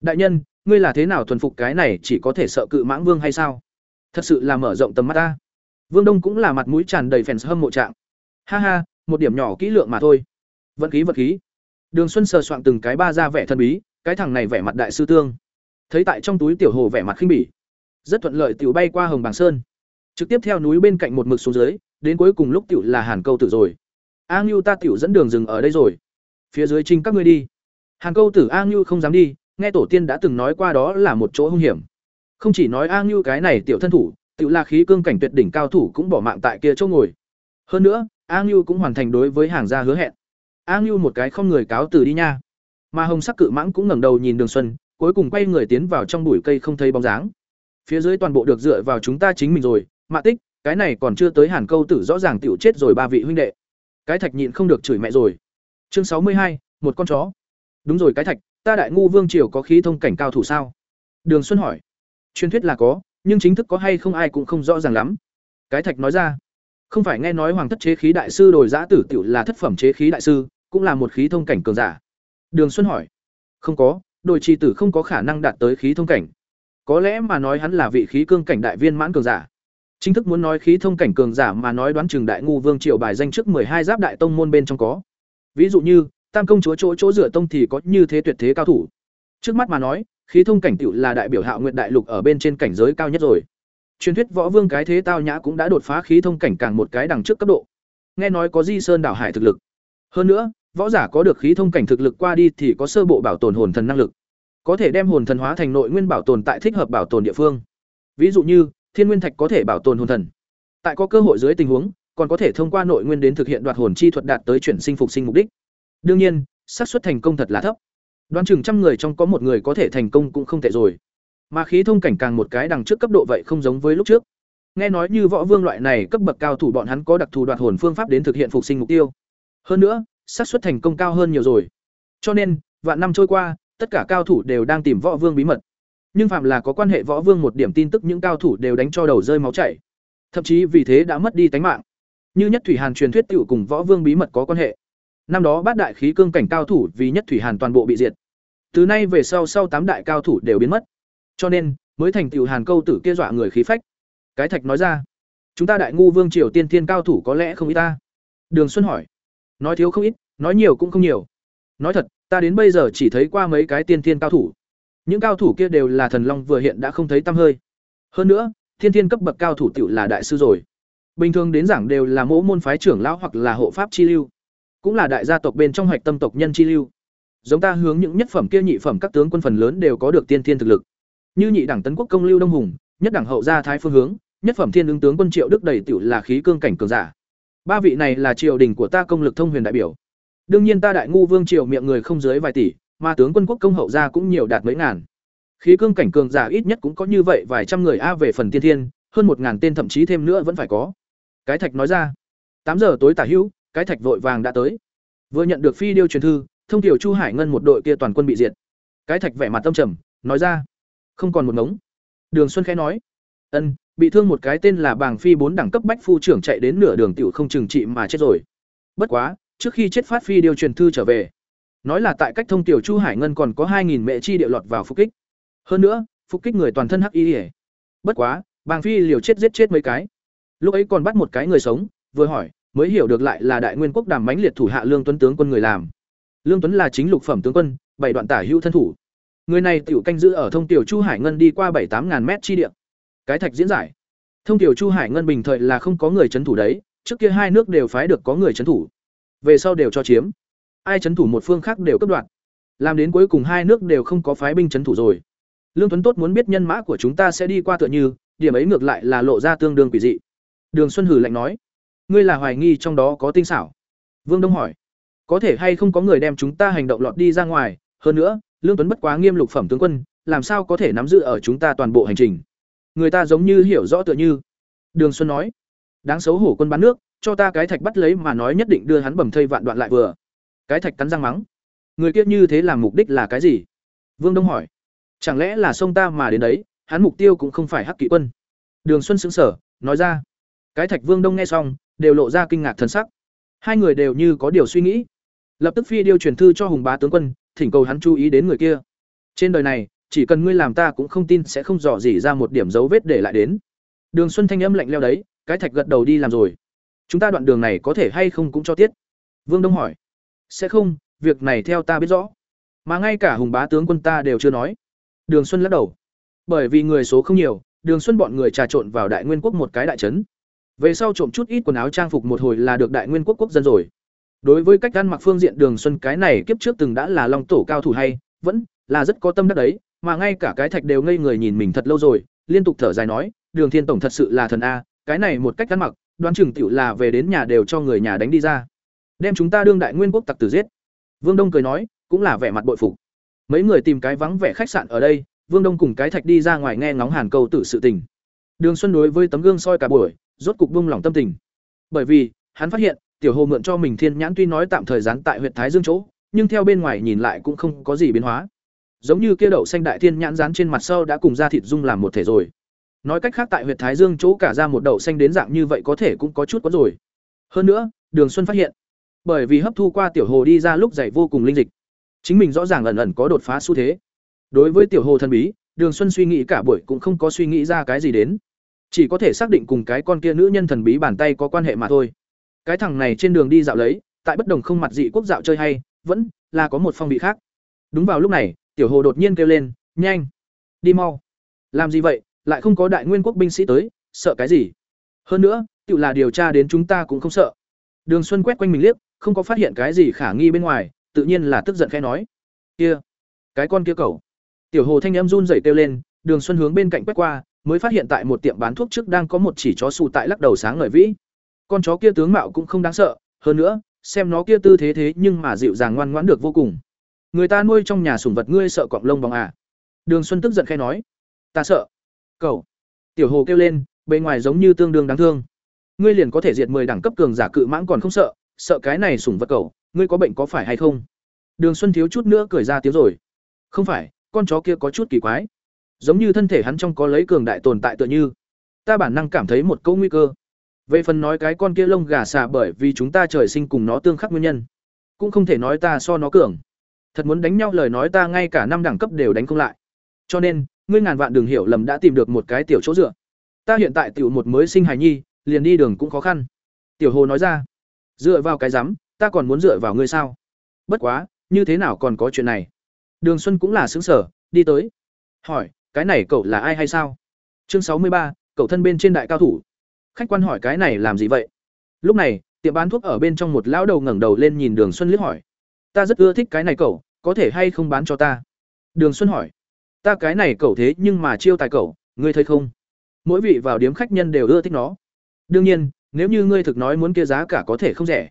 đại nhân, ngươi là thế nào thuần phục cái này chỉ có thể sợ cự mãng vương hay sao? Thật sự là mở rộng tầm mắt ta. Vương đông cũng là mặt mũi tràn đầy fans hâm mộ trạng. Ha ha, một điểm nhỏ kỹ lượng mà thôi. Vận khí vật khí. Đường xuân sờ soạn từng cái ba ra vẻ thân bí, cái thằng này vẻ mặt đại sư tương thấy tại trong túi tiểu hồ vẻ mặt khinh bỉ. Rất thuận lợi tiểu bay qua hồng bàng sơn. Trực tiếp theo núi bên cạnh một mực xuống dưới, đến cuối cùng lúc tiểu là hàn câu tử rồi. A ngưu ta tiểu dẫn đường dừng ở đây rồi. Phía dưới trinh các ngươi đi. Hàn câu tử a ngưu không dám đi, nghe tổ tiên đã từng nói qua đó là một chỗ hung hiểm. Không chỉ nói a ngưu cái này tiểu thân thủ, tiểu là khí cương cảnh tuyệt đỉnh cao thủ cũng bỏ mạng tại kia chỗ ngồi. Hơn nữa a ngưu cũng hoàn thành đối với hàng gia hứa hẹn. A ngưu một cái không người cáo từ đi nha. Mà hồng sắc cự mãng cũng ngẩng đầu nhìn đường xuân cuối cùng quay người tiến vào trong bụi cây không thấy bóng dáng. Phía dưới toàn bộ được dựa vào chúng ta chính mình rồi, mạ tích, cái này còn chưa tới hàn câu tử rõ ràng tiểu chết rồi ba vị huynh đệ. Cái thạch nhịn không được chửi mẹ rồi. Chương sáu mươi hai, một con chó. Đúng rồi cái thạch, ta đại ngu vương triều có khí thông cảnh cao thủ sao? Đường xuân hỏi. Truyền thuyết là có, nhưng chính thức có hay không ai cũng không rõ ràng lắm. Cái thạch nói ra. Không phải nghe nói hoàng thất chế khí đại sư đồi giã tử tiểu là thất phẩm chế khí đại sư, cũng là một khí thông cảnh cường giả. Đường xuân hỏi. Không có đồi trì tử không có khả năng đạt tới khí thông cảnh. Có lẽ mà nói hắn là vị khí cương cảnh đại viên mãn cường giả. Chính thức muốn nói khí thông cảnh cường giả mà nói đoán chừng đại ngu vương triều bài danh trước hai giáp đại tông môn bên trong có. Ví dụ như, tam công chúa chỗ chỗ rửa tông thì có như thế tuyệt thế cao thủ. Trước mắt mà nói, khí thông cảnh tựu là đại biểu hạo nguyện đại lục ở bên trên cảnh giới cao nhất rồi. Truyền thuyết võ vương cái thế tao nhã cũng đã đột phá khí thông cảnh càng một cái đằng trước cấp độ. Nghe nói có di sơn đảo hải thực lực. Hơn nữa võ giả có được khí thông cảnh thực lực qua đi thì có sơ bộ bảo tồn hồn thần năng lực. Có thể đem hồn thần hóa thành nội nguyên bảo tồn tại thích hợp bảo tồn địa phương. Ví dụ như, thiên nguyên thạch có thể bảo tồn hồn thần. Tại có cơ hội dưới tình huống, còn có thể thông qua nội nguyên đến thực hiện đoạt hồn chi thuật đạt tới chuyển sinh phục sinh mục đích. Đương nhiên, xác suất thành công thật là thấp. Đoán chừng trăm người trong có một người có thể thành công cũng không tệ rồi. Mà khí thông cảnh càng một cái đằng trước cấp độ vậy không giống với lúc trước. Nghe nói như võ vương loại này cấp bậc cao thủ bọn hắn có đặc thù đoạt hồn phương pháp đến thực hiện phục sinh mục tiêu. Hơn nữa xác suất thành công cao hơn nhiều rồi. Cho nên, vạn năm trôi qua, tất cả cao thủ đều đang tìm võ vương bí mật. Nhưng phạm là có quan hệ võ vương một điểm tin tức những cao thủ đều đánh cho đầu rơi máu chảy. Thậm chí vì thế đã mất đi tánh mạng. Như nhất thủy hàn truyền thuyết tiểu cùng võ vương bí mật có quan hệ. Năm đó bát đại khí cương cảnh cao thủ vì nhất thủy hàn toàn bộ bị diệt. Từ nay về sau sau tám đại cao thủ đều biến mất. Cho nên, mới thành tiểu hàn câu tử kia dọa người khí phách. Cái thạch nói ra, chúng ta đại ngu vương triều tiên thiên cao thủ có lẽ không ít ta. Đường xuân hỏi, nói thiếu không ít nói nhiều cũng không nhiều. Nói thật, ta đến bây giờ chỉ thấy qua mấy cái tiên thiên cao thủ. Những cao thủ kia đều là thần long vừa hiện đã không thấy tăm hơi. Hơn nữa, thiên thiên cấp bậc cao thủ tiểu là đại sư rồi. Bình thường đến giảng đều là mỗ môn phái trưởng lão hoặc là hộ pháp chi lưu. Cũng là đại gia tộc bên trong hoạch tâm tộc nhân chi lưu. Giống ta hướng những nhất phẩm kia nhị phẩm các tướng quân phần lớn đều có được tiên thiên thực lực. Như nhị đảng tấn quốc công lưu đông hùng, nhất đảng hậu gia thái phương hướng, nhất phẩm thiên ứng tướng quân triệu đức đầy tiểu là khí cương cảnh cường giả. Ba vị này là triều đình của ta công lực thông huyền đại biểu đương nhiên ta đại ngu vương triều miệng người không dưới vài tỷ, mà tướng quân quốc công hậu gia cũng nhiều đạt mấy ngàn. Khí cương cảnh cường giả ít nhất cũng có như vậy vài trăm người a về phần tiên thiên, hơn một ngàn tên thậm chí thêm nữa vẫn phải có. Cái thạch nói ra. Tám giờ tối tả hữu, cái thạch vội vàng đã tới. Vừa nhận được phi điêu truyền thư, thông tiểu chu hải ngân một đội kia toàn quân bị diệt. Cái thạch vẻ mặt tâm trầm, nói ra. Không còn một ngống. Đường xuân khẽ nói. Ân, bị thương một cái tên là bàng phi bốn đẳng cấp bách phu trưởng chạy đến nửa đường tiểu không trừng trị mà chết rồi. Bất quá trước khi chết phát phi điều truyền thư trở về. Nói là tại cách thông tiểu chu hải ngân còn có hai nghìn mẹ chi địa lọt vào phục kích. Hơn nữa, phục kích người toàn thân hắc y ỉa bất quá, bàng phi liều chết giết chết mấy cái. Lúc ấy còn bắt một cái người sống, vừa hỏi, mới hiểu được lại là đại nguyên quốc đàm mãnh liệt thủ hạ lương tuấn tướng quân người làm. Lương tuấn là chính lục phẩm tướng quân, bảy đoạn tả hữu thân thủ. Người này tiểu canh giữ ở thông tiểu chu hải ngân đi qua bảy tám ngàn mét chi địa. Cái thạch diễn giải. Thông tiểu chu hải ngân bình thời là không có người trấn thủ đấy, trước kia hai nước đều phái được có người trấn thủ về sau đều cho chiếm. Ai trấn thủ một phương khác đều cấp đoạn làm đến cuối cùng hai nước đều không có phái binh trấn thủ rồi. Lương tuấn tốt muốn biết nhân mã của chúng ta sẽ đi qua tựa như, điểm ấy ngược lại là lộ ra tương đương quỷ dị. Đường xuân hử lạnh nói, ngươi là hoài nghi trong đó có tinh xảo. Vương đông hỏi, có thể hay không có người đem chúng ta hành động lọt đi ra ngoài? Hơn nữa, lương tuấn bất quá nghiêm lục phẩm tướng quân, làm sao có thể nắm giữ ở chúng ta toàn bộ hành trình? Người ta giống như hiểu rõ tựa như. Đường xuân nói đáng xấu hổ quân bán nước, cho ta cái thạch bắt lấy mà nói nhất định đưa hắn bầm thây vạn đoạn lại vừa. Cái thạch cắn răng mắng. Người kia như thế làm mục đích là cái gì? Vương đông hỏi. Chẳng lẽ là sông ta mà đến đấy, hắn mục tiêu cũng không phải hắc kỵ quân. Đường xuân xứng sở nói ra. Cái thạch vương đông nghe xong, đều lộ ra kinh ngạc thần sắc. Hai người đều như có điều suy nghĩ. Lập tức phi điêu truyền thư cho hùng bá tướng quân, thỉnh cầu hắn chú ý đến người kia. Trên đời này, chỉ cần ngươi làm ta cũng không tin sẽ không dò dỉ ra một điểm dấu vết để lại đến. Đường xuân thanh âm lạnh leo đấy cái thạch gật đầu đi làm rồi. Chúng ta đoạn đường này có thể hay không cũng cho tiết. Vương đông hỏi. Sẽ không, việc này theo ta biết rõ. Mà ngay cả hùng bá tướng quân ta đều chưa nói. Đường xuân lắc đầu. Bởi vì người số không nhiều, đường xuân bọn người trà trộn vào đại nguyên quốc một cái đại trấn. Về sau trộm chút ít quần áo trang phục một hồi là được đại nguyên quốc quốc dân rồi. Đối với cách ăn mặc phương diện đường xuân cái này kiếp trước từng đã là long tổ cao thủ hay, vẫn là rất có tâm đắc đấy. Mà ngay cả cái thạch đều ngây người nhìn mình thật lâu rồi, liên tục thở dài nói, đường thiên tổng thật sự là thần a cái này một cách ăn mặc, đoán chừng tiểu là về đến nhà đều cho người nhà đánh đi ra. Đem chúng ta đương đại nguyên quốc tặc tử giết. Vương đông cười nói, cũng là vẻ mặt bội phục. Mấy người tìm cái vắng vẻ khách sạn ở đây, vương đông cùng cái thạch đi ra ngoài nghe ngóng hàn câu tử sự tình. Đường xuân đối với tấm gương soi cả buổi, rốt cục buông lòng tâm tình. Bởi vì, hắn phát hiện, tiểu hồ mượn cho mình thiên nhãn tuy nói tạm thời gián tại huyện thái dương chỗ, nhưng theo bên ngoài nhìn lại cũng không có gì biến hóa. Giống như kia đậu xanh đại thiên nhãn dán trên mặt sau đã cùng da thịt dung làm một thể rồi nói cách khác tại huyện thái dương chỗ cả ra một đậu xanh đến dạng như vậy có thể cũng có chút có rồi. Hơn nữa, đường xuân phát hiện, bởi vì hấp thu qua tiểu hồ đi ra lúc dậy vô cùng linh dịch, chính mình rõ ràng ẩn ẩn có đột phá xu thế. Đối với tiểu hồ thần bí, đường xuân suy nghĩ cả buổi cũng không có suy nghĩ ra cái gì đến. Chỉ có thể xác định cùng cái con kia nữ nhân thần bí bàn tay có quan hệ mà thôi. Cái thằng này trên đường đi dạo lấy, tại bất đồng không mặt dị quốc dạo chơi hay, vẫn là có một phong vị khác. Đúng vào lúc này, tiểu hồ đột nhiên kêu lên, nhanh, đi mau. Làm gì vậy? Lại không có đại nguyên quốc binh sĩ tới, sợ cái gì? Hơn nữa, tự là điều tra đến chúng ta cũng không sợ. Đường xuân quét quanh mình liếc, không có phát hiện cái gì khả nghi bên ngoài, tự nhiên là tức giận khẽ nói. Kia, cái con kia cầu tiểu hồ thanh em run rẩy kêu lên, đường xuân hướng bên cạnh quét qua, mới phát hiện tại một tiệm bán thuốc trước đang có một chỉ chó xù tại lắc đầu sáng ngời vĩ. Con chó kia tướng mạo cũng không đáng sợ, hơn nữa, xem nó kia tư thế thế nhưng mà dịu dàng ngoan ngoãn được vô cùng. Người ta nuôi trong nhà sủng vật ngươi sợ cọng lông bóng à? Đường xuân tức giận khai nói. Ta sợ cậu tiểu hồ kêu lên, bề ngoài giống như tương đương đáng thương. Ngươi liền có thể diệt mười đẳng cấp cường giả cự mãng còn không sợ sợ cái này sủng vật cậu ngươi có bệnh có phải hay không? Đường xuân thiếu chút nữa cười ra tiếng rồi. Không phải, con chó kia có chút kỳ quái. Giống như thân thể hắn trong có lấy cường đại tồn tại tựa như. Ta bản năng cảm thấy một câu nguy cơ. Về phần nói cái con kia lông gà xà bởi vì chúng ta trời sinh cùng nó tương khắc nguyên nhân, cũng không thể nói ta so nó cường. Thật muốn đánh nhau lời nói ta ngay cả năm đẳng cấp đều đánh không lại. Cho nên ngươi ngàn vạn đường hiểu lầm đã tìm được một cái tiểu chỗ dựa. Ta hiện tại tiểu một mới sinh hài nhi, liền đi đường cũng khó khăn. Tiểu hồ nói ra, dựa vào cái rắm, ta còn muốn dựa vào ngươi sao? Bất quá, như thế nào còn có chuyện này? Đường xuân cũng là xứng sở đi tới. Hỏi, cái này cậu là ai hay sao? Chương sáu mươi ba, cậu thân bên trên đại cao thủ. Khách quan hỏi cái này làm gì vậy? Lúc này, tiệm bán thuốc ở bên trong một lão đầu ngẩng đầu lên nhìn đường xuân liếc hỏi. Ta rất ưa thích cái này cậu, có thể hay không bán cho ta? Đường xuân hỏi ta cái này cậu thế nhưng mà chiêu tài cậu, ngươi thấy không? Mỗi vị vào điếm khách nhân đều ưa thích nó. Đương nhiên, nếu như ngươi thực nói muốn kia giá cả có thể không rẻ.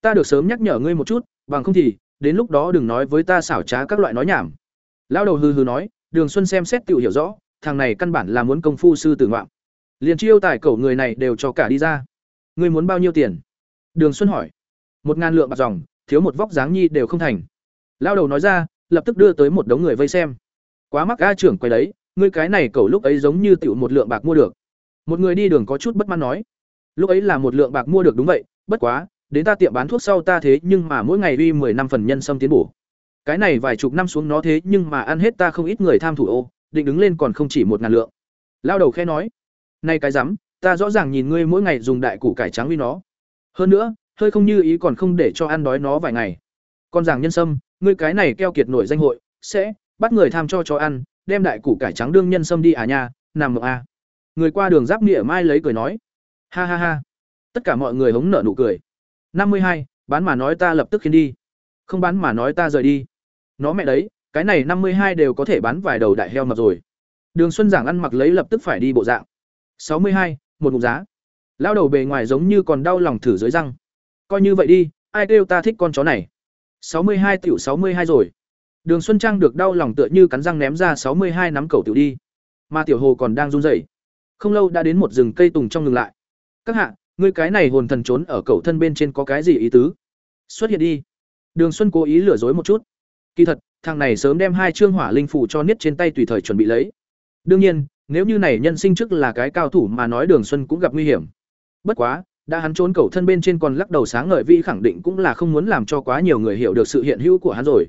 Ta được sớm nhắc nhở ngươi một chút, bằng không thì, đến lúc đó đừng nói với ta xảo trá các loại nói nhảm. Lão đầu hừ hừ nói, đường xuân xem xét tự hiểu rõ, thằng này căn bản là muốn công phu sư tử ngoạm. Liền chiêu tài cẩu người này đều cho cả đi ra. Ngươi muốn bao nhiêu tiền? Đường xuân hỏi. Một ngàn lượng bạc dòng, thiếu một vóc dáng nhi đều không thành. Lao đầu nói ra, lập tức đưa tới một đống người vây xem quá mắc a trưởng quay đấy, ngươi cái này cầu lúc ấy giống như tiểu một lượng bạc mua được. Một người đi đường có chút bất mãn nói. Lúc ấy là một lượng bạc mua được đúng vậy, bất quá, đến ta tiệm bán thuốc sau ta thế nhưng mà mỗi ngày uy mười năm phần nhân sâm tiến bổ. Cái này vài chục năm xuống nó thế nhưng mà ăn hết ta không ít người tham thủ ô, định đứng lên còn không chỉ một ngàn lượng. Lao đầu khe nói. Nay cái rắm, ta rõ ràng nhìn ngươi mỗi ngày dùng đại củ cải trắng uy nó. Hơn nữa, hơi không như ý còn không để cho ăn đói nó vài ngày. Còn giảng nhân sâm, ngươi cái này keo kiệt nổi danh hội, sẽ bắt người tham cho cho ăn, đem đại củ cải trắng đương nhân xâm đi à nha, nằm mộng à. người qua đường giáp nghĩa mai lấy cười nói. Ha ha ha. Tất cả mọi người hống nở nụ cười. Năm mươi hai, bán mà nói ta lập tức khiến đi. Không bán mà nói ta rời đi. Nó mẹ đấy, cái này năm mươi hai đều có thể bán vài đầu đại heo mập rồi. Đường xuân giảng ăn mặc lấy lập tức phải đi bộ dạng. Sáu mươi hai, một mục giá. Lao đầu bề ngoài giống như còn đau lòng thử dưới răng. Coi như vậy đi, ai kêu ta thích con chó này. Sáu mươi hai tiểu sáu mươi hai rồi đường xuân trang được đau lòng tựa như cắn răng ném ra sáu mươi hai nắm cầu tiểu đi. Mà tiểu hồ còn đang run rẩy. Không lâu đã đến một rừng cây tùng trong ngừng lại. Các hạ, ngươi cái này hồn thần trốn ở cầu thân bên trên có cái gì ý tứ? Xuất hiện đi. Đường xuân cố ý lừa dối một chút. Kỳ thật, thằng này sớm đem hai chương hỏa linh phủ cho niết trên tay tùy thời chuẩn bị lấy. Đương nhiên, nếu như này nhân sinh trước là cái cao thủ mà nói đường xuân cũng gặp nguy hiểm. Bất quá, đã hắn trốn cầu thân bên trên còn lắc đầu sáng ngời vi khẳng định cũng là không muốn làm cho quá nhiều người hiểu được sự hiện hữu của hắn rồi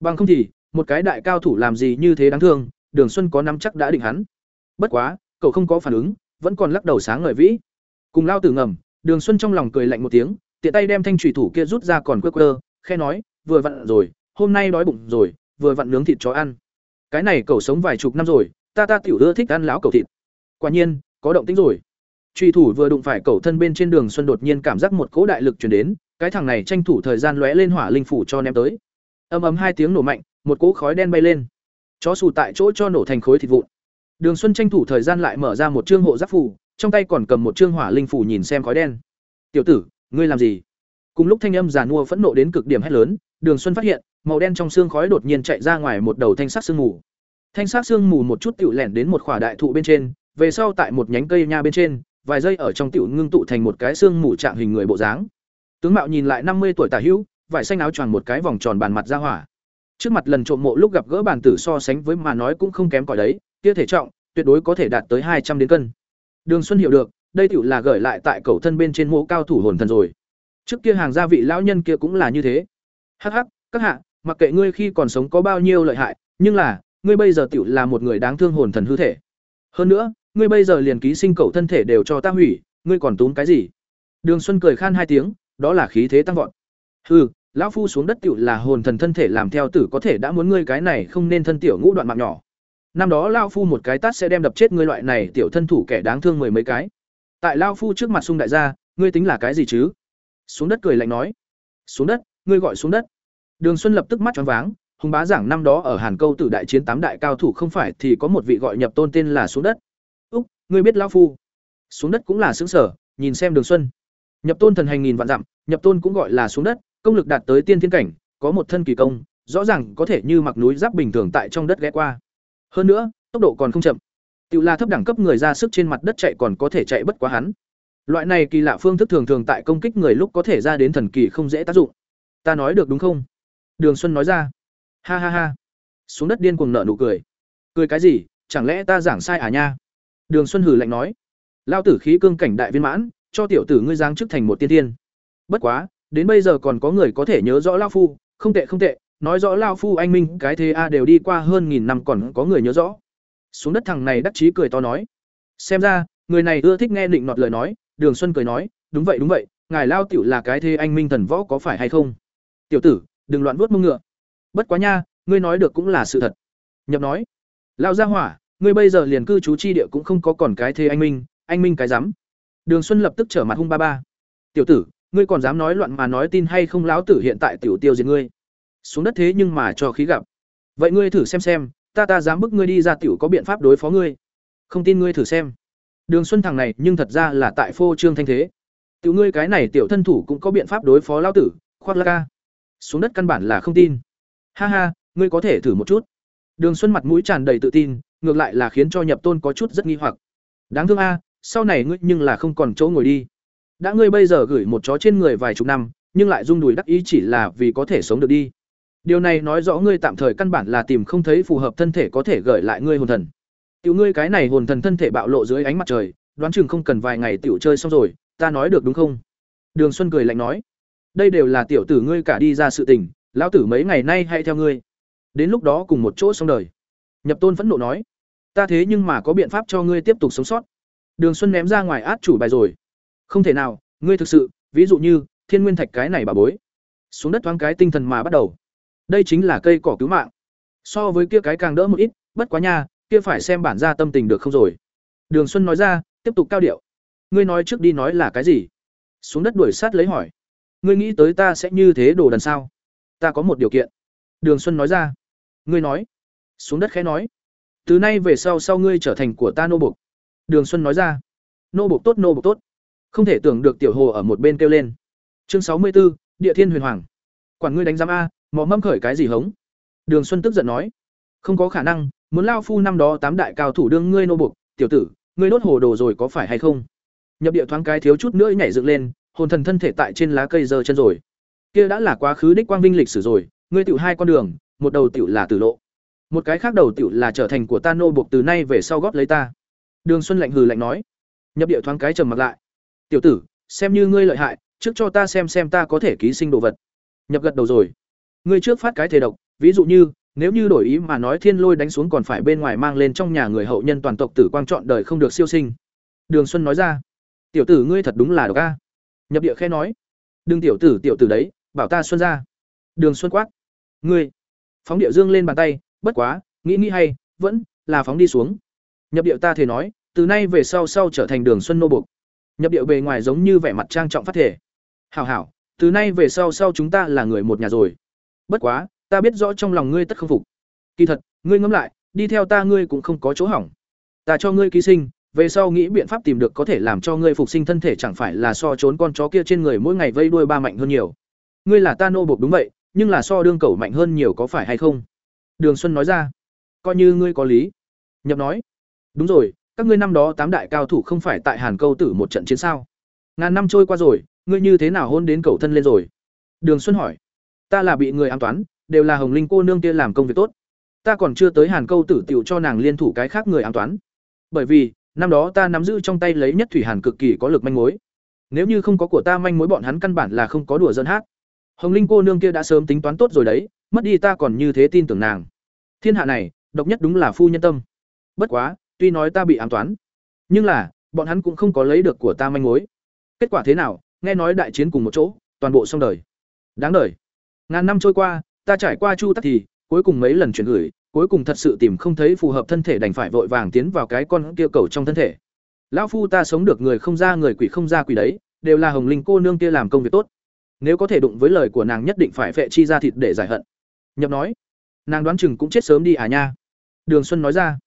bằng không thì, một cái đại cao thủ làm gì như thế đáng thương, đường xuân có nắm chắc đã định hắn. Bất quá, cậu không có phản ứng, vẫn còn lắc đầu sáng ngời vĩ. Cùng lao tử ngầm, đường xuân trong lòng cười lạnh một tiếng, tiện tay đem thanh thủy thủ kia rút ra còn quơ quơ, khẽ nói, vừa vặn rồi, hôm nay đói bụng rồi, vừa vặn nướng thịt chó ăn. Cái này cậu sống vài chục năm rồi, ta ta tiểu ưa thích ăn láo cậu thịt. Quả nhiên, có động tĩnh rồi. Truy thủ vừa đụng phải cậu thân bên trên đường xuân đột nhiên cảm giác một cỗ đại lực truyền đến, cái thằng này tranh thủ thời gian lóe lên hỏa linh phủ cho ném tới ầm ầm hai tiếng nổ mạnh, một cỗ khói đen bay lên. Chó sù tại chỗ cho nổ thành khối thịt vụn. Đường xuân tranh thủ thời gian lại mở ra một trương hộ giáp phủ trong tay còn cầm một trương hỏa linh phủ nhìn xem khói đen. Tiểu tử, ngươi làm gì? Cùng lúc thanh âm giàn mua phẫn nộ đến cực điểm hét lớn, đường xuân phát hiện, màu đen trong xương khói đột nhiên chạy ra ngoài một đầu thanh sắc xương mù. Thanh sắc xương mù một chút tiểu lẻn đến một khỏa đại thụ bên trên, về sau tại một nhánh cây nha bên trên, vài giây ở trong tiểu ngưng tụ thành một cái xương mù trạng hình người bộ dáng. Tướng mạo nhìn lại năm mươi tuổi tả hữu vải xanh áo choàng một cái vòng tròn bàn mặt ra hỏa. Trước mặt lần trộm mộ lúc gặp gỡ bàn tử so sánh với mà nói cũng không kém cỏi đấy, kia thể trọng, tuyệt đối có thể đạt tới hai trăm đến cân. Đường xuân hiểu được, đây tiểu là gửi lại tại cầu thân bên trên mộ cao thủ hồn thần rồi. Trước kia hàng gia vị lão nhân kia cũng là như thế. Hắc hắc, các hạ, mặc kệ ngươi khi còn sống có bao nhiêu lợi hại, nhưng là, ngươi bây giờ tiểu là một người đáng thương hồn thần hư thể. Hơn nữa, ngươi bây giờ liền ký sinh cầu thân thể đều cho ta hủy, ngươi còn túm cái gì? Đường xuân cười khan hai tiếng, đó là khí thế tăng vọt. Hư lão phu xuống đất tiểu là hồn thần thân thể làm theo tử có thể đã muốn ngươi cái này không nên thân tiểu ngũ đoạn mạng nhỏ. Năm đó lão phu một cái tát sẽ đem đập chết ngươi loại này tiểu thân thủ kẻ đáng thương mười mấy cái. Tại lão phu trước mặt sung đại gia, ngươi tính là cái gì chứ? Xuống đất cười lạnh nói. Xuống đất, ngươi gọi xuống đất. Đường xuân lập tức mắt choáng váng, hùng bá giảng năm đó ở hàn câu tử đại chiến tám đại cao thủ không phải thì có một vị gọi nhập tôn tên là xuống đất. Úc, ngươi biết lão phu? Xuống đất cũng là xứng sở, nhìn xem đường xuân. Nhập tôn thần hành nghìn vạn dặm, nhập tôn cũng gọi là xuống đất công lực đạt tới tiên thiên cảnh, có một thân kỳ công, rõ ràng có thể như mặc núi giáp bình thường tại trong đất ghé qua. Hơn nữa, tốc độ còn không chậm. Tự là thấp đẳng cấp người ra sức trên mặt đất chạy còn có thể chạy bất quá hắn. Loại này kỳ lạ phương thức thường thường tại công kích người lúc có thể ra đến thần kỳ không dễ tác dụng. Ta nói được đúng không? Đường xuân nói ra. Ha ha ha. Xuống đất điên cuồng nợ nụ cười. Cười cái gì? Chẳng lẽ ta giảng sai à nha? Đường xuân hử lạnh nói. Lao tử khí cương cảnh đại viên mãn, cho tiểu tử ngươi giáng chức thành một tiên tiên bất quá đến bây giờ còn có người có thể nhớ rõ lao phu, không tệ không tệ, nói rõ lao phu anh minh, cái thế a đều đi qua hơn nghìn năm còn có người nhớ rõ. Xuống đất thằng này đắc chí cười to nói, xem ra, người này ưa thích nghe định nọt lời nói, đường xuân cười nói, đúng vậy đúng vậy, ngài lao tiểu là cái thế anh minh thần võ có phải hay không? Tiểu tử, đừng loạn vuốt mông ngựa. Bất quá nha, ngươi nói được cũng là sự thật. Nhập nói, lao gia hỏa, ngươi bây giờ liền cư trú chi địa cũng không có còn cái thế anh minh anh minh cái dám đường xuân lập tức trở mặt hung ba ba. Tiểu tử ngươi còn dám nói loạn mà nói tin hay không lão tử hiện tại tiểu tiêu diệt ngươi? Xuống đất thế nhưng mà cho khí gặp. Vậy ngươi thử xem xem, ta ta dám bức ngươi đi ra tiểu có biện pháp đối phó ngươi. Không tin ngươi thử xem. Đường xuân thằng này nhưng thật ra là tại phô trương thanh thế. Tiểu ngươi cái này tiểu thân thủ cũng có biện pháp đối phó lão tử, khoác la ca xuống đất căn bản là không tin. Ha ha, ngươi có thể thử một chút. Đường xuân mặt mũi tràn đầy tự tin, ngược lại là khiến cho nhập tôn có chút rất nghi hoặc. Đáng thương a, sau này ngươi nhưng là không còn chỗ ngồi đi đã ngươi bây giờ gửi một chó trên người vài chục năm, nhưng lại rung đùi đắc ý chỉ là vì có thể sống được đi. Điều này nói rõ ngươi tạm thời căn bản là tìm không thấy phù hợp thân thể có thể gửi lại ngươi hồn thần. Tiểu ngươi cái này hồn thần thân thể bạo lộ dưới ánh mặt trời, đoán chừng không cần vài ngày tiểu chơi xong rồi, ta nói được đúng không? Đường xuân cười lạnh nói. Đây đều là tiểu tử ngươi cả đi ra sự tình, lão tử mấy ngày nay hay theo ngươi. Đến lúc đó cùng một chỗ xong đời. Nhập tôn phẫn nộ nói. Ta thế nhưng mà có biện pháp cho ngươi tiếp tục sống sót. Đường xuân ném ra ngoài át chủ bài rồi không thể nào, ngươi thực sự, ví dụ như, thiên nguyên thạch cái này bà bối. Xuống đất thoáng cái tinh thần mà bắt đầu. Đây chính là cây cỏ cứu mạng. So với kia cái càng đỡ một ít, bất quá nha, kia phải xem bản ra tâm tình được không rồi. Đường xuân nói ra, tiếp tục cao điệu. Ngươi nói trước đi nói là cái gì? Xuống đất đuổi sát lấy hỏi. Ngươi nghĩ tới ta sẽ như thế đồ đần sao? Ta có một điều kiện. Đường xuân nói ra. Ngươi nói. Xuống đất khẽ nói. Từ nay về sau sau ngươi trở thành của ta nô bục đường xuân nói ra. Nô bục tốt, nô bục tốt không thể tưởng được tiểu hồ ở một bên kêu lên. Chương sáu mươi 64, địa thiên huyền hoàng. Quản ngươi đánh giám a mò mâm khởi cái gì hống? Đường xuân tức giận nói. Không có khả năng muốn lao phu năm đó tám đại cao thủ đương ngươi nô bục tiểu tử ngươi đốt hồ đồ rồi có phải hay không? Nhập địa thoáng cái thiếu chút nữa nhảy dựng lên hồn thần thân thể tại trên lá cây giơ chân rồi. Kia đã là quá khứ đích quang vinh lịch sử rồi ngươi tiểu hai con đường một đầu tiểu là tử lộ. Một cái khác đầu tiểu là trở thành của ta nô buộc từ nay về sau góp lấy ta. Đường xuân lạnh hừ lạnh nói. Nhập địa thoáng cái trầm mặt lại tiểu tử, xem như ngươi lợi hại, trước cho ta xem xem ta có thể ký sinh đồ vật. Nhập gật đầu rồi. Ngươi trước phát cái thể độc, ví dụ như, nếu như đổi ý mà nói thiên lôi đánh xuống còn phải bên ngoài mang lên trong nhà người hậu nhân toàn tộc tử quang chọn đời không được siêu sinh. Đường xuân nói ra. Tiểu tử ngươi thật đúng là độc a. Nhập địa khe nói. Đừng tiểu tử tiểu tử đấy, bảo ta xuân ra. Đường xuân quát. Ngươi. Phóng địa dương lên bàn tay, bất quá, nghĩ nghĩ hay, vẫn là phóng đi xuống. Nhập địa ta thể nói, từ nay về sau sau trở thành đường xuân nô bục nhập điệu bề ngoài giống như vẻ mặt trang trọng phát thể. Hảo hảo, từ nay về sau sau chúng ta là người một nhà rồi. Bất quá, ta biết rõ trong lòng ngươi tất không phục. Kỳ thật, ngươi ngẫm lại, đi theo ta ngươi cũng không có chỗ hỏng. Ta cho ngươi ký sinh, về sau nghĩ biện pháp tìm được có thể làm cho ngươi phục sinh thân thể chẳng phải là so trốn con chó kia trên người mỗi ngày vây đuôi ba mạnh hơn nhiều. Ngươi là ta nô bộc đúng vậy, nhưng là so đương cầu mạnh hơn nhiều có phải hay không? Đường xuân nói ra. Coi như ngươi có lý. Nhập nói. Đúng rồi các ngươi năm đó tám đại cao thủ không phải tại hàn câu tử một trận chiến sao? Ngàn năm trôi qua rồi, ngươi như thế nào hôn đến cầu thân lên rồi? Đường xuân hỏi. Ta là bị người an toán, đều là hồng linh cô nương kia làm công việc tốt. Ta còn chưa tới hàn câu tử tiểu cho nàng liên thủ cái khác người an toán. Bởi vì, năm đó ta nắm giữ trong tay lấy nhất thủy hàn cực kỳ có lực manh mối. Nếu như không có của ta manh mối bọn hắn căn bản là không có đùa dân hát. Hồng linh cô nương kia đã sớm tính toán tốt rồi đấy, mất đi ta còn như thế tin tưởng nàng. Thiên hạ này, độc nhất đúng là phu nhân tâm. Bất quá tuy nói ta bị ám toán, nhưng là, bọn hắn cũng không có lấy được của ta manh mối. Kết quả thế nào, nghe nói đại chiến cùng một chỗ, toàn bộ xong đời. Đáng đời. Ngàn năm trôi qua, ta trải qua chu tắc thì, cuối cùng mấy lần chuyển gửi, cuối cùng thật sự tìm không thấy phù hợp thân thể đành phải vội vàng tiến vào cái con kia cầu trong thân thể. Lão phu ta sống được người không ra người quỷ không ra quỷ đấy, đều là hồng linh cô nương kia làm công việc tốt. Nếu có thể đụng với lời của nàng nhất định phải phệ chi ra thịt để giải hận. Nhập nói. Nàng đoán chừng cũng chết sớm đi à nha. Đường xuân nói ra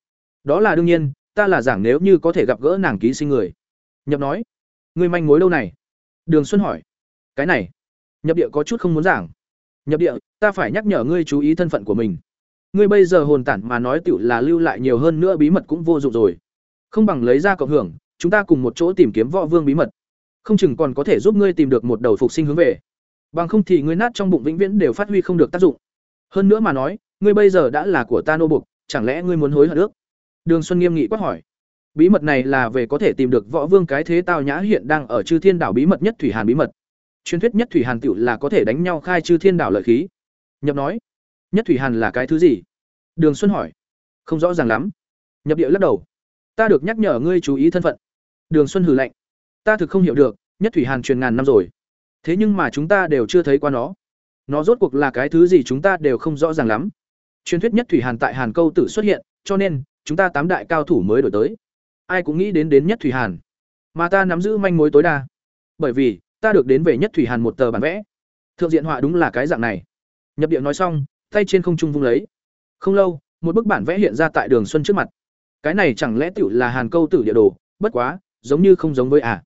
đó là đương nhiên, ta là giảng nếu như có thể gặp gỡ nàng ký sinh người. Nhập nói người manh mối đâu này? Đường xuân hỏi, cái này nhập địa có chút không muốn giảng. Nhập địa, ta phải nhắc nhở ngươi chú ý thân phận của mình. Ngươi bây giờ hồn tản mà nói tựu là lưu lại nhiều hơn nữa bí mật cũng vô dụng rồi. Không bằng lấy ra cộng hưởng, chúng ta cùng một chỗ tìm kiếm võ vương bí mật. Không chừng còn có thể giúp ngươi tìm được một đầu phục sinh hướng về. Bằng không thì ngươi nát trong bụng vĩnh viễn đều phát huy không được tác dụng. Hơn nữa mà nói, ngươi bây giờ đã là của ta nô bục chẳng lẽ ngươi muốn hối hận nước đường xuân nghiêm nghị quát hỏi. Bí mật này là về có thể tìm được võ vương cái thế tao nhã hiện đang ở chư thiên đảo bí mật nhất thủy hàn bí mật. Truyền thuyết nhất thủy hàn tiểu là có thể đánh nhau khai chư thiên đảo lợi khí. Nhập nói. Nhất thủy hàn là cái thứ gì? Đường xuân hỏi. Không rõ ràng lắm. Nhập địa lắc đầu. Ta được nhắc nhở ngươi chú ý thân phận. Đường xuân hừ lạnh. Ta thực không hiểu được, nhất thủy hàn truyền ngàn năm rồi. Thế nhưng mà chúng ta đều chưa thấy qua nó. Nó rốt cuộc là cái thứ gì chúng ta đều không rõ ràng lắm. Truyền thuyết nhất thủy hàn tại hàn câu tử xuất hiện, cho nên chúng ta tám đại cao thủ mới đổi tới. Ai cũng nghĩ đến đến nhất thủy hàn. Mà ta nắm giữ manh mối tối đa. Bởi vì ta được đến về nhất thủy hàn một tờ bản vẽ. Thượng diện họa đúng là cái dạng này. Nhập điện nói xong tay trên không trung vung lấy. Không lâu một bức bản vẽ hiện ra tại đường xuân trước mặt. Cái này chẳng lẽ tựu là hàn câu tử địa đồ? Bất quá giống như không giống với à.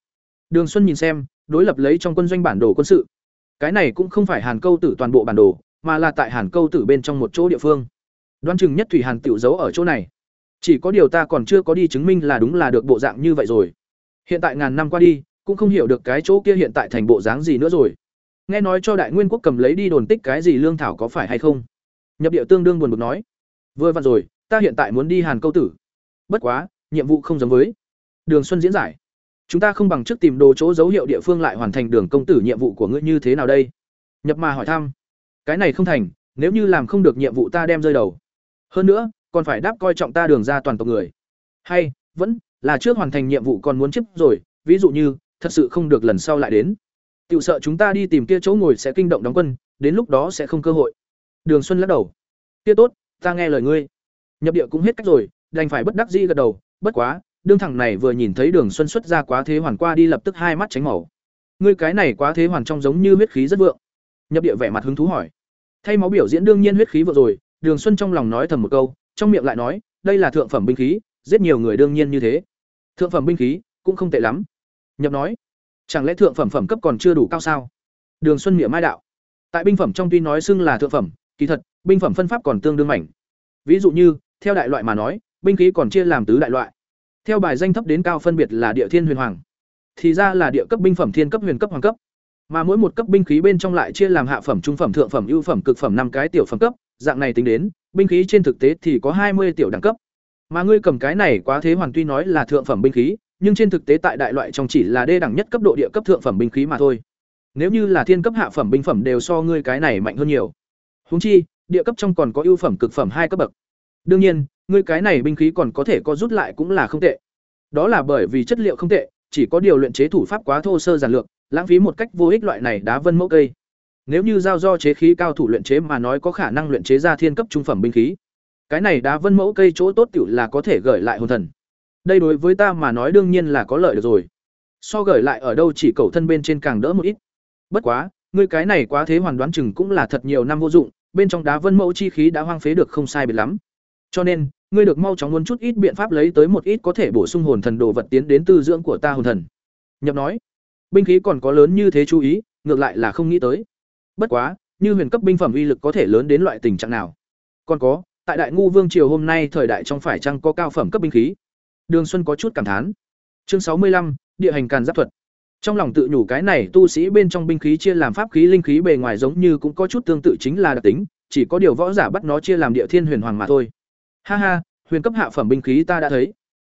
Đường xuân nhìn xem đối lập lấy trong quân doanh bản đồ quân sự. Cái này cũng không phải Hàn Câu Tử toàn bộ bản đồ, mà là tại Hàn Câu Tử bên trong một chỗ địa phương. đoan chừng nhất thủy Hàn tựu giấu ở chỗ này. Chỉ có điều ta còn chưa có đi chứng minh là đúng là được bộ dạng như vậy rồi. Hiện tại ngàn năm qua đi, cũng không hiểu được cái chỗ kia hiện tại thành bộ dáng gì nữa rồi. Nghe nói cho Đại Nguyên quốc cầm lấy đi đồn tích cái gì lương thảo có phải hay không? Nhập địa tương đương buồn bực nói. Vừa vặn rồi, ta hiện tại muốn đi Hàn Câu Tử. Bất quá, nhiệm vụ không giống với. Đường Xuân diễn giải. Chúng ta không bằng trước tìm đồ chỗ dấu hiệu địa phương lại hoàn thành đường công tử nhiệm vụ của ngươi như thế nào đây? Nhập mà hỏi thăm. Cái này không thành, nếu như làm không được nhiệm vụ ta đem rơi đầu. Hơn nữa, còn phải đáp coi trọng ta đường ra toàn tộc người. Hay, vẫn là trước hoàn thành nhiệm vụ còn muốn chấp rồi, ví dụ như, thật sự không được lần sau lại đến. Tiểu sợ chúng ta đi tìm kia chỗ ngồi sẽ kinh động đóng quân, đến lúc đó sẽ không cơ hội. Đường Xuân lắc đầu. Kia tốt, ta nghe lời ngươi. Nhập địa cũng hết cách rồi, đành phải bất đắc dĩ gật đầu, bất quá, đương thằng này vừa nhìn thấy Đường Xuân xuất ra quá thế hoàn qua đi lập tức hai mắt tránh màu. Ngươi cái này quá thế hoàn trong giống như huyết khí rất vượng. Nhập địa vẻ mặt hứng thú hỏi. Thay máu biểu diễn đương nhiên huyết khí vượng rồi, Đường Xuân trong lòng nói thầm một câu, trong miệng lại nói, đây là thượng phẩm binh khí, giết nhiều người đương nhiên như thế. Thượng phẩm binh khí cũng không tệ lắm. Nhập nói, chẳng lẽ thượng phẩm phẩm cấp còn chưa đủ cao sao? Đường Xuân miệng mai đạo. Tại binh phẩm trong tuy nói xưng là thượng phẩm, kỳ thật, binh phẩm phân pháp còn tương đương mảnh. Ví dụ như, theo đại loại mà nói, binh khí còn chia làm tứ đại loại. Theo bài danh thấp đến cao phân biệt là địa thiên huyền hoàng. Thì ra là địa cấp binh phẩm thiên cấp huyền cấp hoàng cấp. Mà mỗi một cấp binh khí bên trong lại chia làm hạ phẩm, trung phẩm, thượng phẩm, ưu phẩm, cực phẩm năm cái tiểu phẩm cấp, dạng này tính đến, binh khí trên thực tế thì có hai mươi tiểu đẳng cấp. Mà ngươi cầm cái này quá thế hoàn tuy nói là thượng phẩm binh khí, nhưng trên thực tế tại đại loại trong chỉ là đê đẳng nhất cấp độ địa cấp thượng phẩm binh khí mà thôi. Nếu như là thiên cấp hạ phẩm binh phẩm đều so ngươi cái này mạnh hơn nhiều. Huống chi, địa cấp trong còn có ưu phẩm cực phẩm hai cấp bậc. Đương nhiên, ngươi cái này binh khí còn có thể có rút lại cũng là không tệ. Đó là bởi vì chất liệu không tệ, chỉ có điều luyện chế thủ pháp quá thô sơ giản lược, lãng phí một cách vô ích loại này đá vân mẫu cây. Nếu như giao do chế khí cao thủ luyện chế mà nói có khả năng luyện chế ra thiên cấp trung phẩm binh khí. Cái này đá vân mẫu cây chỗ tốt tiểu là có thể gửi lại hồn thần. Đây đối với ta mà nói đương nhiên là có lợi được rồi. So gửi lại ở đâu chỉ cầu thân bên trên càng đỡ một ít. Bất quá, ngươi cái này quá thế hoàn đoán chừng cũng là thật nhiều năm vô dụng, bên trong đá vân mẫu chi khí đã hoang phế được không sai biệt lắm. Cho nên, ngươi được mau chóng muốn chút ít biện pháp lấy tới một ít có thể bổ sung hồn thần đồ vật tiến đến tư dưỡng của ta hồn thần. Nhập nói, binh khí còn có lớn như thế chú ý, ngược lại là không nghĩ tới. Bất quá, như huyền cấp binh phẩm uy lực có thể lớn đến loại tình trạng nào? Còn có, tại Đại ngu vương triều hôm nay thời đại trong phải chăng có cao phẩm cấp binh khí? Đường Xuân có chút cảm thán. Chương sáu mươi lăm địa hành càn giáp thuật. Trong lòng tự nhủ cái này tu sĩ bên trong binh khí chia làm pháp khí linh khí bề ngoài giống như cũng có chút tương tự chính là đặc tính, chỉ có điều võ giả bắt nó chia làm địa thiên huyền hoàng mà thôi. Ha ha, huyền cấp hạ phẩm binh khí ta đã thấy.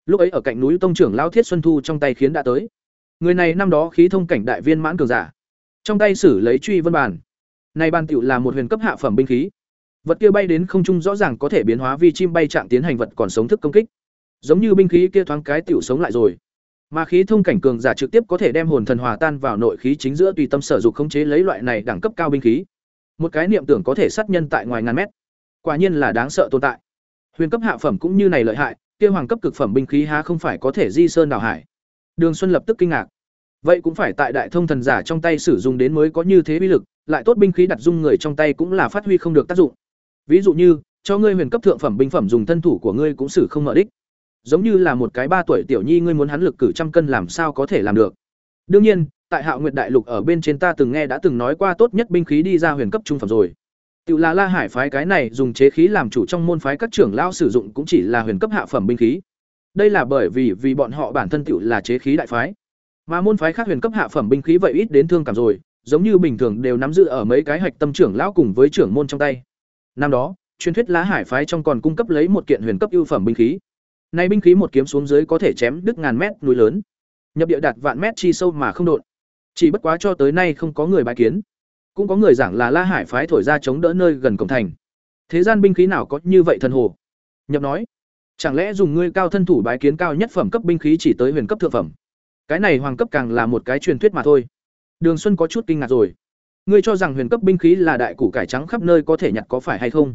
Lúc ấy ở cạnh núi tông trưởng lao Thiết Xuân Thu trong tay khiến đã tới. Người này năm đó khí thông cảnh đại viên mãn cường giả, trong tay sử lấy truy vân bản này ban tiểu là một huyền cấp hạ phẩm binh khí. Vật kia bay đến không trung rõ ràng có thể biến hóa vi chim bay trạng tiến hành vật còn sống thức công kích. Giống như binh khí kia thoáng cái tiểu sống lại rồi. Mà khí thông cảnh cường giả trực tiếp có thể đem hồn thần hòa tan vào nội khí chính giữa tùy tâm sở dục khống chế lấy loại này đẳng cấp cao binh khí. Một cái niệm tưởng có thể sát nhân tại ngoài ngàn mét. Quả nhiên là đáng sợ tồn tại. Huyền cấp hạ phẩm cũng như này lợi hại, kia hoàng cấp cực phẩm binh khí há không phải có thể di sơn đảo hải. Đường Xuân lập tức kinh ngạc. Vậy cũng phải tại đại thông thần giả trong tay sử dụng đến mới có như thế uy lực, lại tốt binh khí đặt dung người trong tay cũng là phát huy không được tác dụng. Ví dụ như, cho ngươi huyền cấp thượng phẩm binh phẩm dùng thân thủ của ngươi cũng sử không mở đích. Giống như là một cái ba tuổi tiểu nhi ngươi muốn hắn lực cử trăm cân làm sao có thể làm được. Đương nhiên, tại Hạo Nguyệt Đại Lục ở bên trên ta từng nghe đã từng nói qua tốt nhất binh khí đi ra huyền cấp trung phẩm rồi. tự là La Hải phái cái này dùng chế khí làm chủ trong môn phái các trưởng lão sử dụng cũng chỉ là huyền cấp hạ phẩm binh khí. Đây là bởi vì vì bọn họ bản thân tự là chế khí đại phái. Mà môn phái khác huyền cấp hạ phẩm binh khí vậy ít đến thương cảm rồi, giống như bình thường đều nắm giữ ở mấy cái hạch tâm trưởng lão cùng với trưởng môn trong tay. Năm đó, truyền thuyết lá hải phái trong còn cung cấp lấy một kiện huyền cấp ưu phẩm binh khí. Nay binh khí một kiếm xuống dưới có thể chém đứt ngàn mét núi lớn, nhập địa đạt vạn mét chi sâu mà không đột. Chỉ bất quá cho tới nay không có người bài kiến. Cũng có người giảng là La Hải phái thổi ra chống đỡ nơi gần cổng thành. Thế gian binh khí nào có như vậy thần hồ? Nhập nói, chẳng lẽ dùng ngươi cao thân thủ bái kiến cao nhất phẩm cấp binh khí chỉ tới huyền cấp thượng phẩm? Cái này hoàng cấp càng là một cái truyền thuyết mà thôi. Đường Xuân có chút kinh ngạc rồi. Ngươi cho rằng huyền cấp binh khí là đại củ cải trắng khắp nơi có thể nhặt có phải hay không?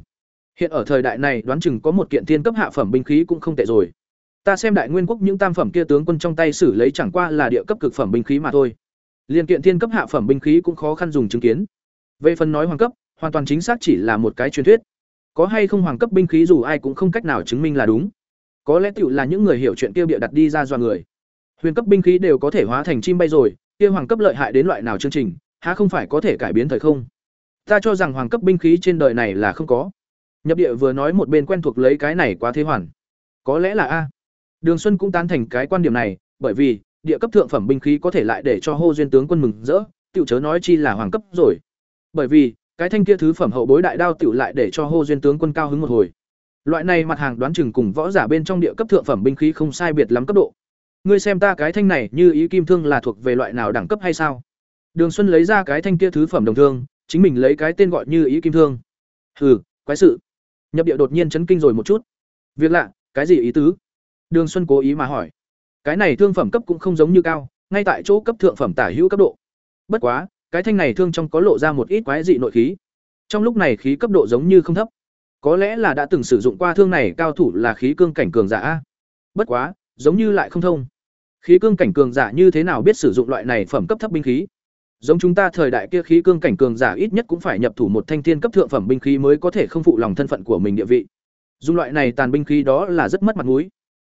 Hiện ở thời đại này đoán chừng có một kiện thiên cấp hạ phẩm binh khí cũng không tệ rồi. Ta xem đại nguyên quốc những tam phẩm kia tướng quân trong tay xử lấy chẳng qua là địa cấp cực phẩm binh khí mà thôi. Liên kiện thiên cấp hạ phẩm binh khí cũng khó khăn dùng chứng kiến. Về phần nói hoàng cấp, hoàn toàn chính xác chỉ là một cái truyền thuyết. Có hay không hoàng cấp binh khí dù ai cũng không cách nào chứng minh là đúng. Có lẽ tựu là những người hiểu chuyện kia bịa đặt đi ra doa người. Huyền cấp binh khí đều có thể hóa thành chim bay rồi, kia hoàng cấp lợi hại đến loại nào chương trình, há không phải có thể cải biến thời không? Ta cho rằng hoàng cấp binh khí trên đời này là không có. Nhập địa vừa nói một bên quen thuộc lấy cái này quá thế hoàn. Có lẽ là a. Đường xuân cũng tán thành cái quan điểm này bởi vì địa cấp thượng phẩm binh khí có thể lại để cho hô duyên tướng quân mừng rỡ tiểu chớ nói chi là hoàng cấp rồi. Bởi vì cái thanh kia thứ phẩm hậu bối đại đao tiểu lại để cho hô duyên tướng quân cao hứng một hồi. Loại này mặt hàng đoán chừng cùng võ giả bên trong địa cấp thượng phẩm binh khí không sai biệt lắm cấp độ ngươi xem ta cái thanh này như ý kim thương là thuộc về loại nào đẳng cấp hay sao? Đường xuân lấy ra cái thanh kia thứ phẩm đồng thương, chính mình lấy cái tên gọi như ý kim thương. Hừ, quái sự. Nhập địa đột nhiên chấn kinh rồi một chút. Việc lạ, cái gì ý tứ? Đường xuân cố ý mà hỏi. Cái này thương phẩm cấp cũng không giống như cao, ngay tại chỗ cấp thượng phẩm tả hữu cấp độ. Bất quá, cái thanh này thương trong có lộ ra một ít quái dị nội khí. Trong lúc này khí cấp độ giống như không thấp. Có lẽ là đã từng sử dụng qua thương này cao thủ là khí cương cảnh cường giả bất quá giống như lại không thông. Khí cương cảnh cường giả như thế nào biết sử dụng loại này phẩm cấp thấp binh khí? Giống chúng ta thời đại kia khí cương cảnh cường giả ít nhất cũng phải nhập thủ một thanh thiên cấp thượng phẩm binh khí mới có thể không phụ lòng thân phận của mình địa vị. Dùng loại này tàn binh khí đó là rất mất mặt mũi.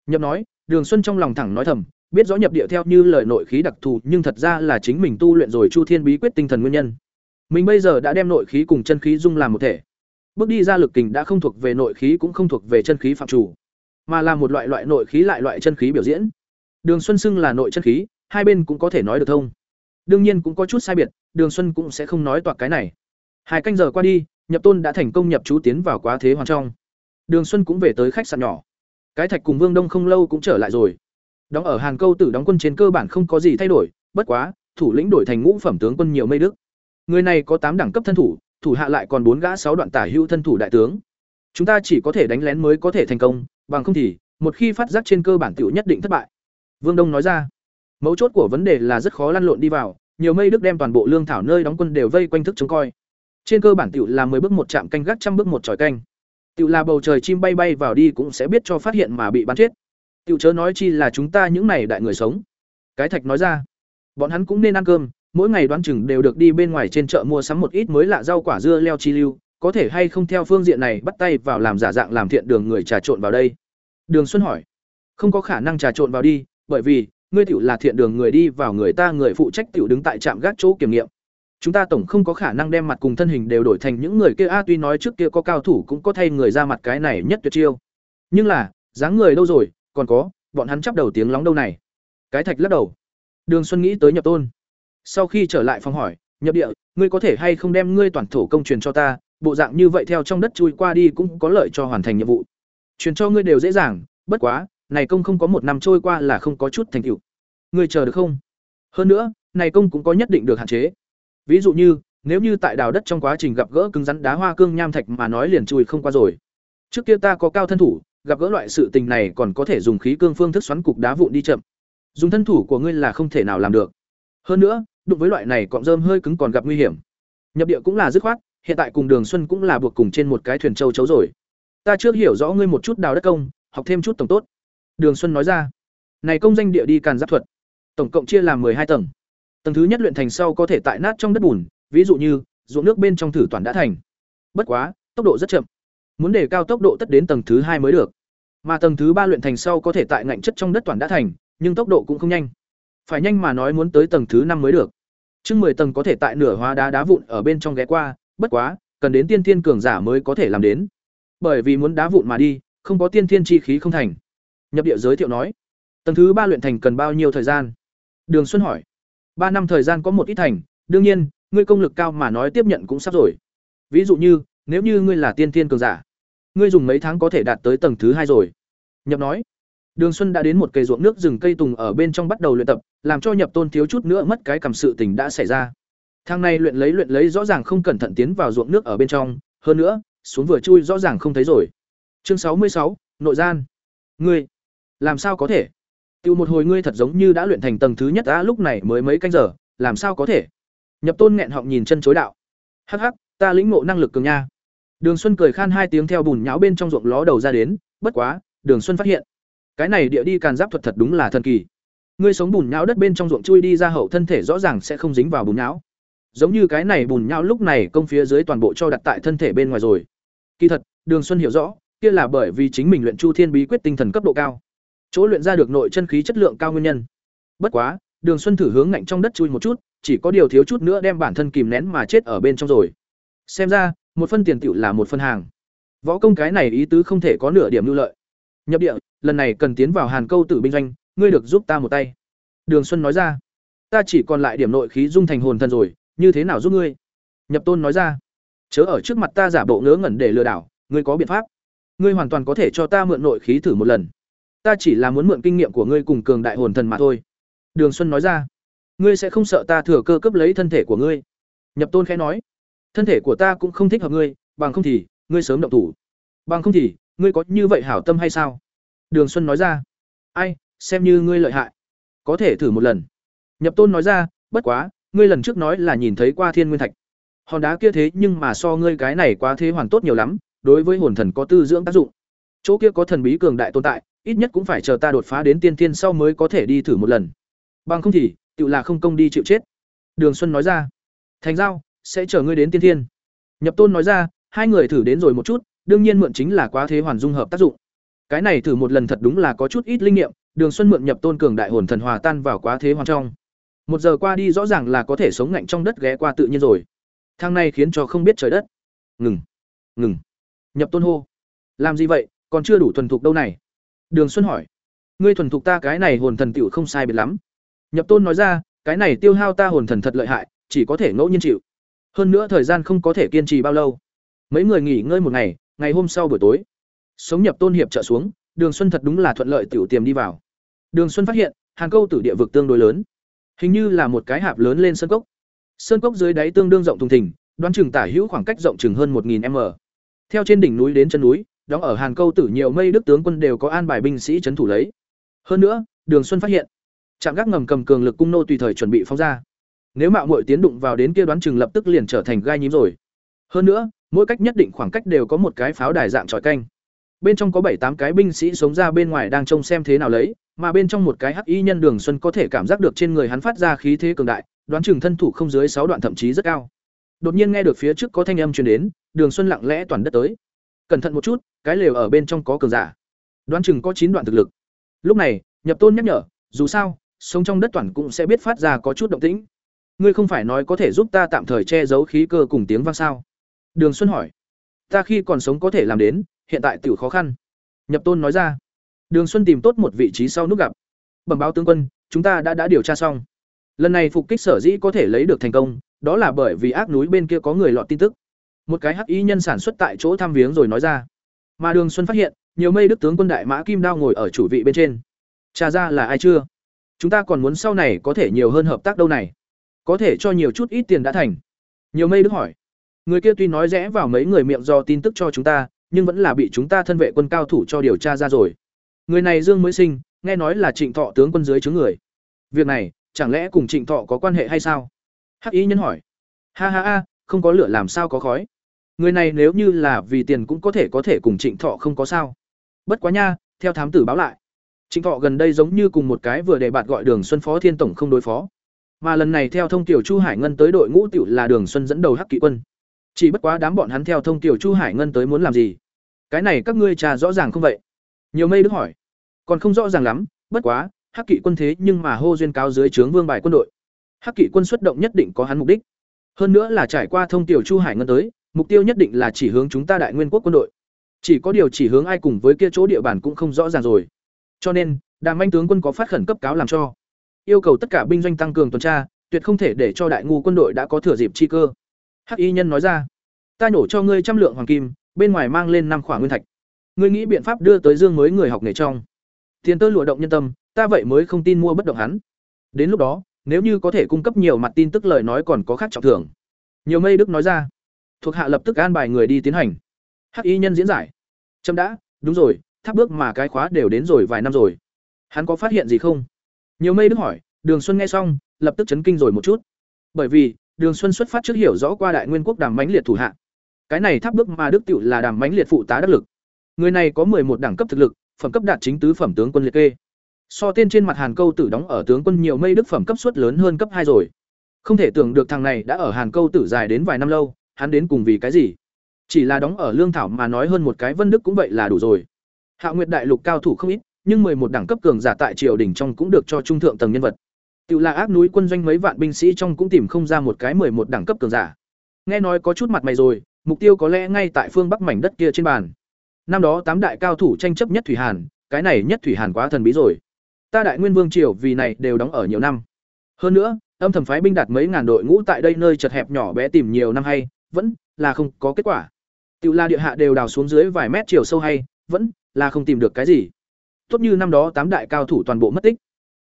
Nhập nói, đường xuân trong lòng thẳng nói thầm, biết rõ nhập địa theo như lời nội khí đặc thù, nhưng thật ra là chính mình tu luyện rồi chu thiên bí quyết tinh thần nguyên nhân. Mình bây giờ đã đem nội khí cùng chân khí dung làm một thể. Bước đi ra lực kình đã không thuộc về nội khí cũng không thuộc về chân khí phạm chủ mà là một loại loại nội khí lại loại chân khí biểu diễn. Đường xuân xưng là nội chân khí, hai bên cũng có thể nói được thông. Đương nhiên cũng có chút sai biệt, đường xuân cũng sẽ không nói toạc cái này. Hai canh giờ qua đi, nhập tôn đã thành công nhập chú tiến vào quá thế hoàn trong. Đường xuân cũng về tới khách sạn nhỏ. Cái thạch cùng vương đông không lâu cũng trở lại rồi. Đóng ở hàn câu tử đóng quân trên cơ bản không có gì thay đổi, bất quá, thủ lĩnh đổi thành ngũ phẩm tướng quân nhiều mây đức. Người này có tám đẳng cấp thân thủ thủ hạ lại còn bốn gã sáu đoạn tả hữu thân thủ đại tướng. Chúng ta chỉ có thể đánh lén mới có thể thành công bằng không thì, một khi phát giác trên cơ bản tiểu nhất định thất bại. Vương đông nói ra, mấu chốt của vấn đề là rất khó lăn lộn đi vào, nhiều mây đức đem toàn bộ lương thảo nơi đóng quân đều vây quanh thức chống coi. Trên cơ bản tiểu là mười bước một chạm canh gác trăm bước một tròi canh. Tiểu là bầu trời chim bay bay vào đi cũng sẽ biết cho phát hiện mà bị bắn chết. Tiểu chớ nói chi là chúng ta những này đại người sống. Cái thạch nói ra, bọn hắn cũng nên ăn cơm, mỗi ngày đoán chừng đều được đi bên ngoài trên chợ mua sắm một ít mới lạ rau quả dưa leo chi lưu có thể hay không theo phương diện này bắt tay vào làm giả dạng làm thiện đường người trà trộn vào đây? Đường xuân hỏi. Không có khả năng trà trộn vào đi, bởi vì, ngươi tiểu là thiện đường người đi vào người ta người phụ trách tiểu đứng tại trạm gác chỗ kiểm nghiệm. Chúng ta tổng không có khả năng đem mặt cùng thân hình đều đổi thành những người kia. A, tuy nói trước kia có cao thủ cũng có thay người ra mặt cái này nhất tuyệt chiêu. Nhưng là, dáng người đâu rồi, còn có, bọn hắn chắp đầu tiếng lóng đâu này? Cái thạch lắc đầu. Đường xuân nghĩ tới nhập tôn. Sau khi trở lại phòng hỏi, nhập địa, ngươi có thể hay không đem ngươi toàn thổ công truyền cho ta bộ dạng như vậy theo trong đất chui qua đi cũng có lợi cho hoàn thành nhiệm vụ. Truyền cho ngươi đều dễ dàng, bất quá, này công không có một năm trôi qua là không có chút thành tựu. Ngươi chờ được không? Hơn nữa, này công cũng có nhất định được hạn chế. Ví dụ như, nếu như tại đào đất trong quá trình gặp gỡ cứng rắn đá hoa cương nham thạch mà nói liền chui không qua rồi. Trước kia ta có cao thân thủ, gặp gỡ loại sự tình này còn có thể dùng khí cương phương thức xoắn cục đá vụn đi chậm. Dùng thân thủ của ngươi là không thể nào làm được. Hơn nữa, đụng với loại này cọng rơm hơi cứng còn gặp nguy hiểm. Nhập địa cũng là dứt khoát hiện tại cùng đường xuân cũng là buộc cùng trên một cái thuyền châu chấu rồi. Ta chưa hiểu rõ ngươi một chút đào đất công, học thêm chút tổng tốt. Đường xuân nói ra. Này công danh địa đi càn giáp thuật. Tổng cộng chia làm hai tầng. Tầng thứ nhất luyện thành sau có thể tại nát trong đất bùn, ví dụ như, ruộng nước bên trong thử toàn đã thành. Bất quá, tốc độ rất chậm. Muốn để cao tốc độ tất đến tầng thứ hai mới được. Mà tầng thứ ba luyện thành sau có thể tại ngạnh chất trong đất toàn đã thành, nhưng tốc độ cũng không nhanh. Phải nhanh mà nói muốn tới tầng thứ năm mới được. Chừng mười tầng có thể tại nửa hóa đá đá vụn ở bên trong ghé qua bất quá, cần đến tiên thiên cường giả mới có thể làm đến. Bởi vì muốn đá vụn mà đi, không có tiên thiên chi khí không thành. Nhập địa giới thiệu nói, tầng thứ ba luyện thành cần bao nhiêu thời gian? Đường xuân hỏi. Ba năm thời gian có một ít thành, đương nhiên, ngươi công lực cao mà nói tiếp nhận cũng sắp rồi. Ví dụ như, nếu như ngươi là tiên thiên cường giả, ngươi dùng mấy tháng có thể đạt tới tầng thứ hai rồi. Nhập nói. Đường xuân đã đến một cây ruộng nước rừng cây tùng ở bên trong bắt đầu luyện tập, làm cho nhập tôn thiếu chút nữa mất cái cảm sự tình đã xảy ra thang này luyện lấy luyện lấy rõ ràng không cẩn thận tiến vào ruộng nước ở bên trong, hơn nữa, xuống vừa chui rõ ràng không thấy rồi. Chương sáu mươi sáu, nội gian. Ngươi, làm sao có thể? Tiêu một hồi ngươi thật giống như đã luyện thành tầng thứ nhất á, lúc này mới mấy canh giờ, làm sao có thể? Nhập tôn nghẹn họng nhìn chân chối đạo. Hắc hắc, ta lĩnh ngộ năng lực cường nha. Đường xuân cười khan hai tiếng theo bùn nhão bên trong ruộng ló đầu ra đến, bất quá, đường xuân phát hiện, cái này địa đi càn giáp thuật thật đúng là thần kỳ. Ngươi sống bùn nhão đất bên trong ruộng chui đi ra hậu thân thể rõ ràng sẽ không dính vào bùn nhão giống như cái này bùn nhão lúc này công phía dưới toàn bộ cho đặt tại thân thể bên ngoài rồi kỳ thật đường xuân hiểu rõ kia là bởi vì chính mình luyện chu thiên bí quyết tinh thần cấp độ cao chỗ luyện ra được nội chân khí chất lượng cao nguyên nhân bất quá đường xuân thử hướng ngạnh trong đất chui một chút chỉ có điều thiếu chút nữa đem bản thân kìm nén mà chết ở bên trong rồi. Xem ra, một phân tiền tiểu là một phân hàng. Võ công cái này ý tứ không thể có nửa điểm lưu lợi. Nhập địa, lần này cần tiến vào Hàn Câu Tử binh doanh, ngươi được giúp ta một tay." Đường Xuân nói ra. "Ta chỉ còn lại điểm nội khí dung thành hồn thân rồi, như thế nào giúp ngươi?" Nhập Tôn nói ra. "Chớ ở trước mặt ta giả bộ ngớ ngẩn để lừa đảo, ngươi có biện pháp? Ngươi hoàn toàn có thể cho ta mượn nội khí thử một lần. Ta chỉ là muốn mượn kinh nghiệm của ngươi cùng cường đại hồn thần mà thôi." Đường Xuân nói ra. "Ngươi sẽ không sợ ta thừa cơ cướp lấy thân thể của ngươi?" Nhập Tôn khẽ nói. "Thân thể của ta cũng không thích hợp ngươi, bằng không thì, ngươi sớm động thủ. Bằng không thì, ngươi có như vậy hảo tâm hay sao?" Đường Xuân nói ra. "Ai, xem như ngươi lợi hại, có thể thử một lần." Nhập Tôn nói ra, "Bất quá, ngươi lần trước nói là nhìn thấy qua Thiên Nguyên Thạch. Hòn đá kia thế nhưng mà so ngươi cái này quá thế hoàn tốt nhiều lắm, đối với hồn thần có tư dưỡng tác dụng. Chỗ kia có thần bí cường đại tồn tại, ít nhất cũng phải chờ ta đột phá đến tiên thiên sau mới có thể đi thử một lần. Bằng không thì, tự là không công đi chịu chết." Đường Xuân nói ra. "Thành giao, sẽ chờ ngươi đến tiên thiên." Nhập Tôn nói ra, hai người thử đến rồi một chút, đương nhiên mượn chính là quá thế hoàn dung hợp tác dụng. Cái này thử một lần thật đúng là có chút ít linh nghiệm, Đường Xuân mượn nhập tôn cường đại hồn thần hòa tan vào quá thế hoàn trong. Một giờ qua đi rõ ràng là có thể sống ngạnh trong đất ghé qua tự nhiên rồi. Thang này khiến cho không biết trời đất. Ngừng, ngừng. Nhập tôn hô. Làm gì vậy, còn chưa đủ thuần thục đâu này. Đường Xuân hỏi. Ngươi thuần thục ta cái này hồn thần tiểu không sai biệt lắm. Nhập tôn nói ra, cái này tiêu hao ta hồn thần thật lợi hại, chỉ có thể ngẫu nhiên chịu. Hơn nữa thời gian không có thể kiên trì bao lâu. Mấy người nghỉ ngơi một ngày, ngày hôm sau buổi tối sống nhập tôn hiệp trợ xuống đường xuân thật đúng là thuận lợi tiểu tiềm đi vào đường xuân phát hiện hàng câu tử địa vực tương đối lớn hình như là một cái hạp lớn lên sơn cốc. Sơn cốc dưới đáy tương đương rộng thùng thình, đoán chừng tả hữu khoảng cách rộng chừng hơn một m. Theo trên đỉnh núi đến chân núi, đóng ở hàn câu tử nhiều mây đức tướng quân đều có an bài binh sĩ trấn thủ lấy. Hơn nữa, đường xuân phát hiện, trạm gác ngầm cầm cường lực cung nô tùy thời chuẩn bị phóng ra. Nếu mạo muội tiến đụng vào đến kia đoán chừng lập tức liền trở thành gai nhím rồi. Hơn nữa, mỗi cách nhất định khoảng cách đều có một cái pháo đài dạng tròi canh bên trong có bảy tám cái binh sĩ sống ra bên ngoài đang trông xem thế nào lấy, mà bên trong một cái hắc y nhân đường xuân có thể cảm giác được trên người hắn phát ra khí thế cường đại, đoán chừng thân thủ không dưới sáu đoạn thậm chí rất cao. Đột nhiên nghe được phía trước có thanh âm truyền đến, đường xuân lặng lẽ toàn đất tới. Cẩn thận một chút, cái lều ở bên trong có cường giả. Đoán chừng có chín đoạn thực lực. Lúc này, nhập tôn nhắc nhở, dù sao, sống trong đất toàn cũng sẽ biết phát ra có chút động tĩnh. Ngươi không phải nói có thể giúp ta tạm thời che giấu khí cơ cùng tiếng vang sao? Đường xuân hỏi. Ta khi còn sống có thể làm đến hiện tại tiểu khó khăn. Nhập Tôn nói ra. Đường Xuân tìm tốt một vị trí sau nút gặp. Bẩm báo tướng quân, chúng ta đã đã điều tra xong. Lần này phục kích sở dĩ có thể lấy được thành công, đó là bởi vì ác núi bên kia có người lọt tin tức. Một cái hắc y nhân sản xuất tại chỗ thăm viếng rồi nói ra. Mà Đường Xuân phát hiện, nhiều mây đức tướng quân đại mã kim đao ngồi ở chủ vị bên trên. Cha ra là ai chưa? Chúng ta còn muốn sau này có thể nhiều hơn hợp tác đâu này. Có thể cho nhiều chút ít tiền đã thành. Nhiều mây đức hỏi. Người kia tuy nói rẽ vào mấy người miệng do tin tức cho chúng ta, nhưng vẫn là bị chúng ta thân vệ quân cao thủ cho điều tra ra rồi. Người này Dương mới sinh, nghe nói là Trịnh Thọ tướng quân dưới chướng người. Việc này, chẳng lẽ cùng Trịnh Thọ có quan hệ hay sao? Hắc ý nhân hỏi. Ha ha ha, không có lửa làm sao có khói. Người này nếu như là vì tiền cũng có thể có thể cùng Trịnh Thọ không có sao. Bất quá nha, theo thám tử báo lại, Trịnh Thọ gần đây giống như cùng một cái vừa để bạn gọi Đường Xuân Phó Thiên tổng không đối phó. Mà lần này theo thông tiểu Chu Hải Ngân tới đội ngũ tiểu là Đường Xuân dẫn đầu Hắc Kỵ quân. Chỉ bất quá đám bọn hắn theo thông tiểu Chu Hải Ngân tới muốn làm gì? Cái này các ngươi trà rõ ràng không vậy? Nhiều mây đức hỏi. Còn không rõ ràng lắm, bất quá, Hắc Kỵ quân thế nhưng mà hô duyên cao dưới trướng vương bài quân đội. Hắc Kỵ quân xuất động nhất định có hắn mục đích. Hơn nữa là trải qua thông tiểu Chu Hải Ngân tới, mục tiêu nhất định là chỉ hướng chúng ta Đại Nguyên quốc quân đội. Chỉ có điều chỉ hướng ai cùng với kia chỗ địa bàn cũng không rõ ràng rồi. Cho nên, Đàm Anh tướng quân có phát khẩn cấp cáo làm cho, yêu cầu tất cả binh doanh tăng cường tuần tra, tuyệt không thể để cho đại ngu quân đội đã có thừa dịp chi cơ. Hắc y nhân nói ra, ta nhổ cho ngươi trăm lượng hoàng kim, bên ngoài mang lên năm khoản nguyên thạch. Ngươi nghĩ biện pháp đưa tới Dương mới người học nghề trong. Tiền tơ lụa động nhân tâm, ta vậy mới không tin mua bất động hắn. Đến lúc đó, nếu như có thể cung cấp nhiều mặt tin tức lời nói còn có khác trọng thưởng. Nhiều mây đức nói ra, thuộc hạ lập tức an bài người đi tiến hành. Hắc y nhân diễn giải, trâm đã, đúng rồi, tháp bước mà cái khóa đều đến rồi vài năm rồi. Hắn có phát hiện gì không? Nhiều mây đức hỏi, Đường Xuân nghe xong, lập tức chấn kinh rồi một chút. Bởi vì, Đường Xuân xuất phát trước hiểu rõ qua Đại Nguyên quốc đàm Mánh liệt thủ hạ. Cái này tháp bước mà Đức Tiểu là đàm Mánh liệt phụ tá đắc lực. Người này có một đẳng cấp thực lực, phẩm cấp đạt chính tứ phẩm tướng quân liệt kê. So tên trên mặt Hàn Câu tử đóng ở tướng quân nhiều mây đức phẩm cấp suất lớn hơn cấp hai rồi. Không thể tưởng được thằng này đã ở Hàn Câu tử dài đến vài năm lâu, hắn đến cùng vì cái gì? Chỉ là đóng ở lương thảo mà nói hơn một cái Vân Đức cũng vậy là đủ rồi. Hạ Nguyệt đại lục cao thủ không ít, nhưng một đẳng cấp cường giả tại triều đình trong cũng được cho trung thượng tầng nhân vật. Tự là ác núi quân doanh mấy vạn binh sĩ trong cũng tìm không ra một cái một đẳng cấp cường giả. Nghe nói có chút mặt mày rồi, mục tiêu có lẽ ngay tại phương bắc mảnh đất kia trên bàn. Năm đó tám đại cao thủ tranh chấp nhất thủy hàn, cái này nhất thủy hàn quá thần bí rồi. Ta đại nguyên vương triều vì này đều đóng ở nhiều năm. Hơn nữa, âm thầm phái binh đạt mấy ngàn đội ngũ tại đây nơi chật hẹp nhỏ bé tìm nhiều năm hay, vẫn là không có kết quả. Tiểu La địa hạ đều đào xuống dưới vài mét chiều sâu hay, vẫn là không tìm được cái gì. Tốt như năm đó tám đại cao thủ toàn bộ mất tích.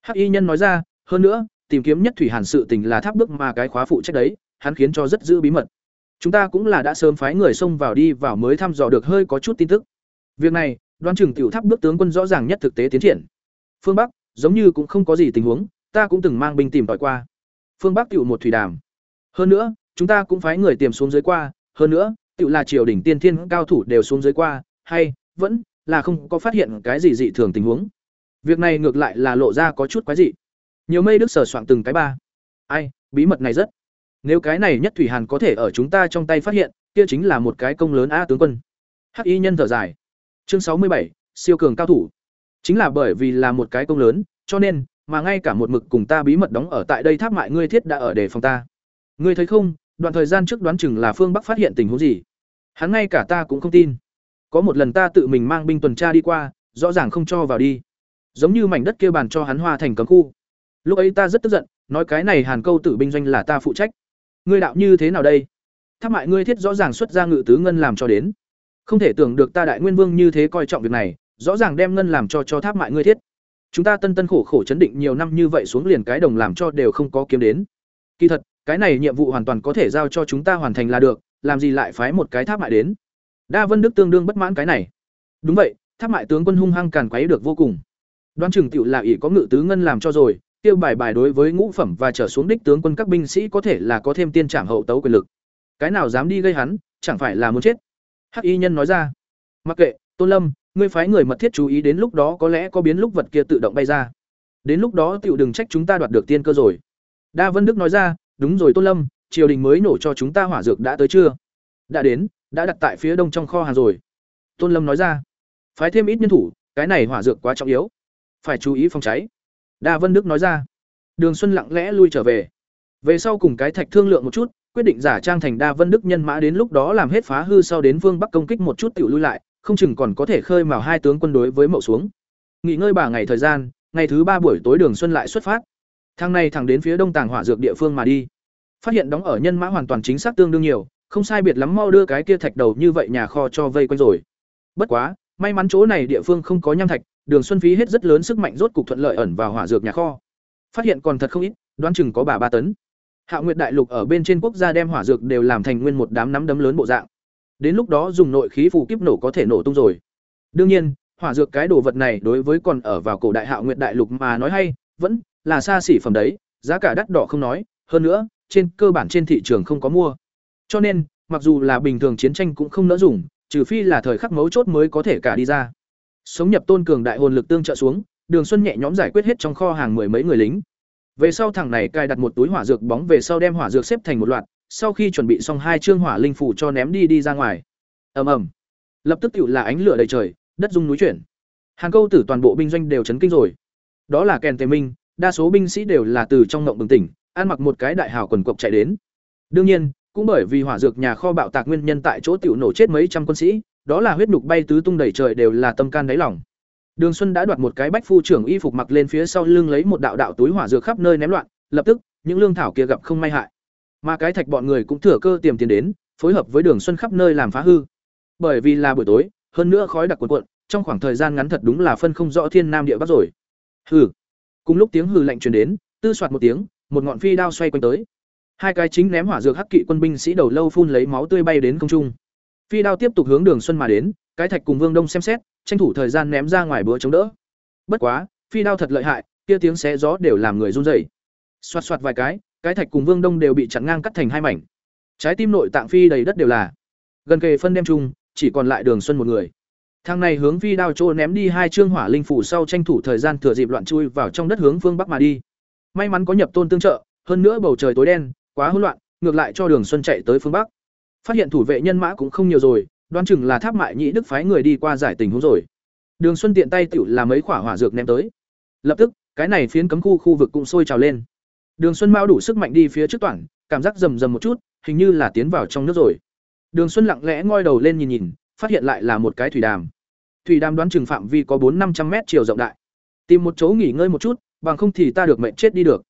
Hắc Y nhân nói ra, hơn nữa, tìm kiếm nhất thủy hàn sự tình là tháp bước mà cái khóa phụ trách đấy, hắn khiến cho rất giữ bí mật. Chúng ta cũng là đã sớm phái người xông vào đi vào mới thăm dò được hơi có chút tin tức. Việc này, đoán chừng tiểu tháp bước tướng quân rõ ràng nhất thực tế tiến triển. Phương Bắc, giống như cũng không có gì tình huống, ta cũng từng mang binh tìm tòi qua. Phương Bắc tiểu một thủy đàm. Hơn nữa, chúng ta cũng phái người tìm xuống dưới qua, hơn nữa, tiểu là triều đỉnh tiên thiên cao thủ đều xuống dưới qua, hay vẫn là không có phát hiện cái gì dị thường tình huống. Việc này ngược lại là lộ ra có chút quái dị. Nhiều mây đức sở soạn từng cái ba. Ai, bí mật này rất. Nếu cái này nhất thủy hàn có thể ở chúng ta trong tay phát hiện, kia chính là một cái công lớn a tướng quân. Hắc y nhân thở dài. Chương sáu mươi bảy, siêu cường cao thủ. Chính là bởi vì là một cái công lớn, cho nên mà ngay cả một mực cùng ta bí mật đóng ở tại đây tháp mại ngươi thiết đã ở đề phòng ta. Ngươi thấy không, đoạn thời gian trước đoán chừng là phương Bắc phát hiện tình huống gì. Hắn ngay cả ta cũng không tin. Có một lần ta tự mình mang binh tuần tra đi qua, rõ ràng không cho vào đi. Giống như mảnh đất kia bàn cho hắn hoa thành cấm khu. Lúc ấy ta rất tức giận, nói cái này Hàn Câu tử binh doanh là ta phụ trách. Ngươi đạo như thế nào đây? Tháp mại ngươi thiết rõ ràng xuất ra ngự tứ ngân làm cho đến. Không thể tưởng được ta đại nguyên vương như thế coi trọng việc này, rõ ràng đem ngân làm cho cho tháp mại ngươi thiết. Chúng ta tân tân khổ khổ chấn định nhiều năm như vậy xuống liền cái đồng làm cho đều không có kiếm đến. Kỳ thật, cái này nhiệm vụ hoàn toàn có thể giao cho chúng ta hoàn thành là được, làm gì lại phái một cái tháp mại đến? Đa Vân Đức tương đương bất mãn cái này. Đúng vậy, tháp mại tướng quân hung hăng càn quấy được vô cùng. Đoan trường tựu là ỷ có ngự tứ ngân làm cho rồi, tiêu bài bài đối với ngũ phẩm và trở xuống đích tướng quân các binh sĩ có thể là có thêm tiên trảm hậu tấu quyền lực. Cái nào dám đi gây hắn, chẳng phải là muốn chết. Hắc y nhân nói ra. Mặc kệ, Tôn Lâm, ngươi phái người mật thiết chú ý đến lúc đó có lẽ có biến lúc vật kia tự động bay ra. Đến lúc đó tiểu đừng trách chúng ta đoạt được tiên cơ rồi. Đa Vân Đức nói ra, đúng rồi Tôn Lâm, triều đình mới nổ cho chúng ta hỏa dược đã tới chưa? Đã đến, đã đặt tại phía đông trong kho hàng rồi. Tôn Lâm nói ra, phái thêm ít nhân thủ, cái này hỏa dược quá trọng yếu, phải chú ý phòng cháy. Đa Vân Đức nói ra. Đường Xuân lặng lẽ lui trở về. Về sau cùng cái thạch thương lượng một chút, quyết định giả trang thành Đa Vân Đức nhân mã đến lúc đó làm hết phá hư sau đến Vương Bắc công kích một chút tiểu lui lại, không chừng còn có thể khơi mào hai tướng quân đối với mậu xuống. Nghỉ ngơi ba ngày thời gian, ngày thứ ba buổi tối Đường Xuân lại xuất phát. Thang này thẳng đến phía đông tàng hỏa dược địa phương mà đi. Phát hiện đóng ở nhân mã hoàn toàn chính xác tương đương nhiều, không sai biệt lắm mau đưa cái kia thạch đầu như vậy nhà kho cho vây quanh rồi. Bất quá, may mắn chỗ này địa phương không có nham thạch, Đường Xuân phí hết rất lớn sức mạnh rốt cục thuận lợi ẩn vào hỏa dược nhà kho. Phát hiện còn thật không ít, đoán chừng có bà ba tấn. Hạ Nguyệt Đại Lục ở bên trên quốc gia đem hỏa dược đều làm thành nguyên một đám nắm đấm lớn bộ dạng. Đến lúc đó dùng nội khí phù kiếp nổ có thể nổ tung rồi. Đương nhiên, hỏa dược cái đồ vật này đối với còn ở vào cổ đại Hạ Nguyệt Đại Lục mà nói hay, vẫn là xa xỉ phẩm đấy, giá cả đắt đỏ không nói, hơn nữa, trên cơ bản trên thị trường không có mua. Cho nên, mặc dù là bình thường chiến tranh cũng không nỡ dùng, trừ phi là thời khắc mấu chốt mới có thể cả đi ra. Sống nhập tôn cường đại hồn lực tương trợ xuống, Đường Xuân nhẹ nhõm giải quyết hết trong kho hàng mười mấy người lính. Về sau thằng này cài đặt một túi hỏa dược bóng về sau đem hỏa dược xếp thành một loạt, sau khi chuẩn bị xong hai chương hỏa linh phủ cho ném đi đi ra ngoài. Ầm ầm. Lập tức tựu là ánh lửa đầy trời, đất rung núi chuyển. Hàng câu tử toàn bộ binh doanh đều chấn kinh rồi. Đó là kèn tề minh, đa số binh sĩ đều là từ trong ngộng bừng tỉnh, ăn mặc một cái đại hào quần cộc chạy đến. Đương nhiên, cũng bởi vì hỏa dược nhà kho bạo tạc nguyên nhân tại chỗ tiểu nổ chết mấy trăm quân sĩ, đó là huyết nhục bay tứ tung đẩy trời đều là tâm can đáy lòng. Đường Xuân đã đoạt một cái bách phu trưởng y phục mặc lên phía sau lưng lấy một đạo đạo túi hỏa dược khắp nơi ném loạn, lập tức, những lương thảo kia gặp không may hại. Mà cái thạch bọn người cũng thừa cơ tiềm tiền đến, phối hợp với Đường Xuân khắp nơi làm phá hư. Bởi vì là buổi tối, hơn nữa khói đặc cuộn cuộn, trong khoảng thời gian ngắn thật đúng là phân không rõ thiên nam địa bắc rồi. Hừ. Cùng lúc tiếng hừ lạnh truyền đến, tư soạt một tiếng, một ngọn phi đao xoay quanh tới. Hai cái chính ném hỏa dược hắc kỵ quân binh sĩ đầu lâu phun lấy máu tươi bay đến không trung. Phi đao tiếp tục hướng Đường Xuân mà đến, cái thạch cùng Vương Đông xem xét, tranh thủ thời gian ném ra ngoài bữa chống đỡ. Bất quá, phi đao thật lợi hại, kia tiếng xé gió đều làm người run rẩy. Xoạt xoạt vài cái, cái thạch cùng Vương Đông đều bị chặn ngang cắt thành hai mảnh. Trái tim nội tạng phi đầy đất đều là. Gần kề phân đem chung, chỉ còn lại Đường Xuân một người. Thang này hướng phi đao chỗ ném đi hai trương hỏa linh phủ sau tranh thủ thời gian thừa dịp loạn chui vào trong đất hướng phương bắc mà đi. May mắn có nhập tôn tương trợ, hơn nữa bầu trời tối đen, quá hỗn loạn, ngược lại cho Đường Xuân chạy tới phương bắc. Phát hiện thủ vệ nhân mã cũng không nhiều rồi, đoán chừng là tháp mại nhĩ đức phái người đi qua giải tình huống rồi. Đường xuân tiện tay tiểu là mấy quả hỏa dược ném tới. Lập tức cái này phiến cấm khu khu vực cũng sôi trào lên. Đường xuân mao đủ sức mạnh đi phía trước toàn cảm giác rầm rầm một chút hình như là tiến vào trong nước rồi. Đường xuân lặng lẽ ngoi đầu lên nhìn nhìn phát hiện lại là một cái thủy đàm. Thủy đàm đoán chừng phạm vi có bốn năm trăm mét chiều rộng đại. Tìm một chỗ nghỉ ngơi một chút bằng không thì ta được mệnh chết đi được.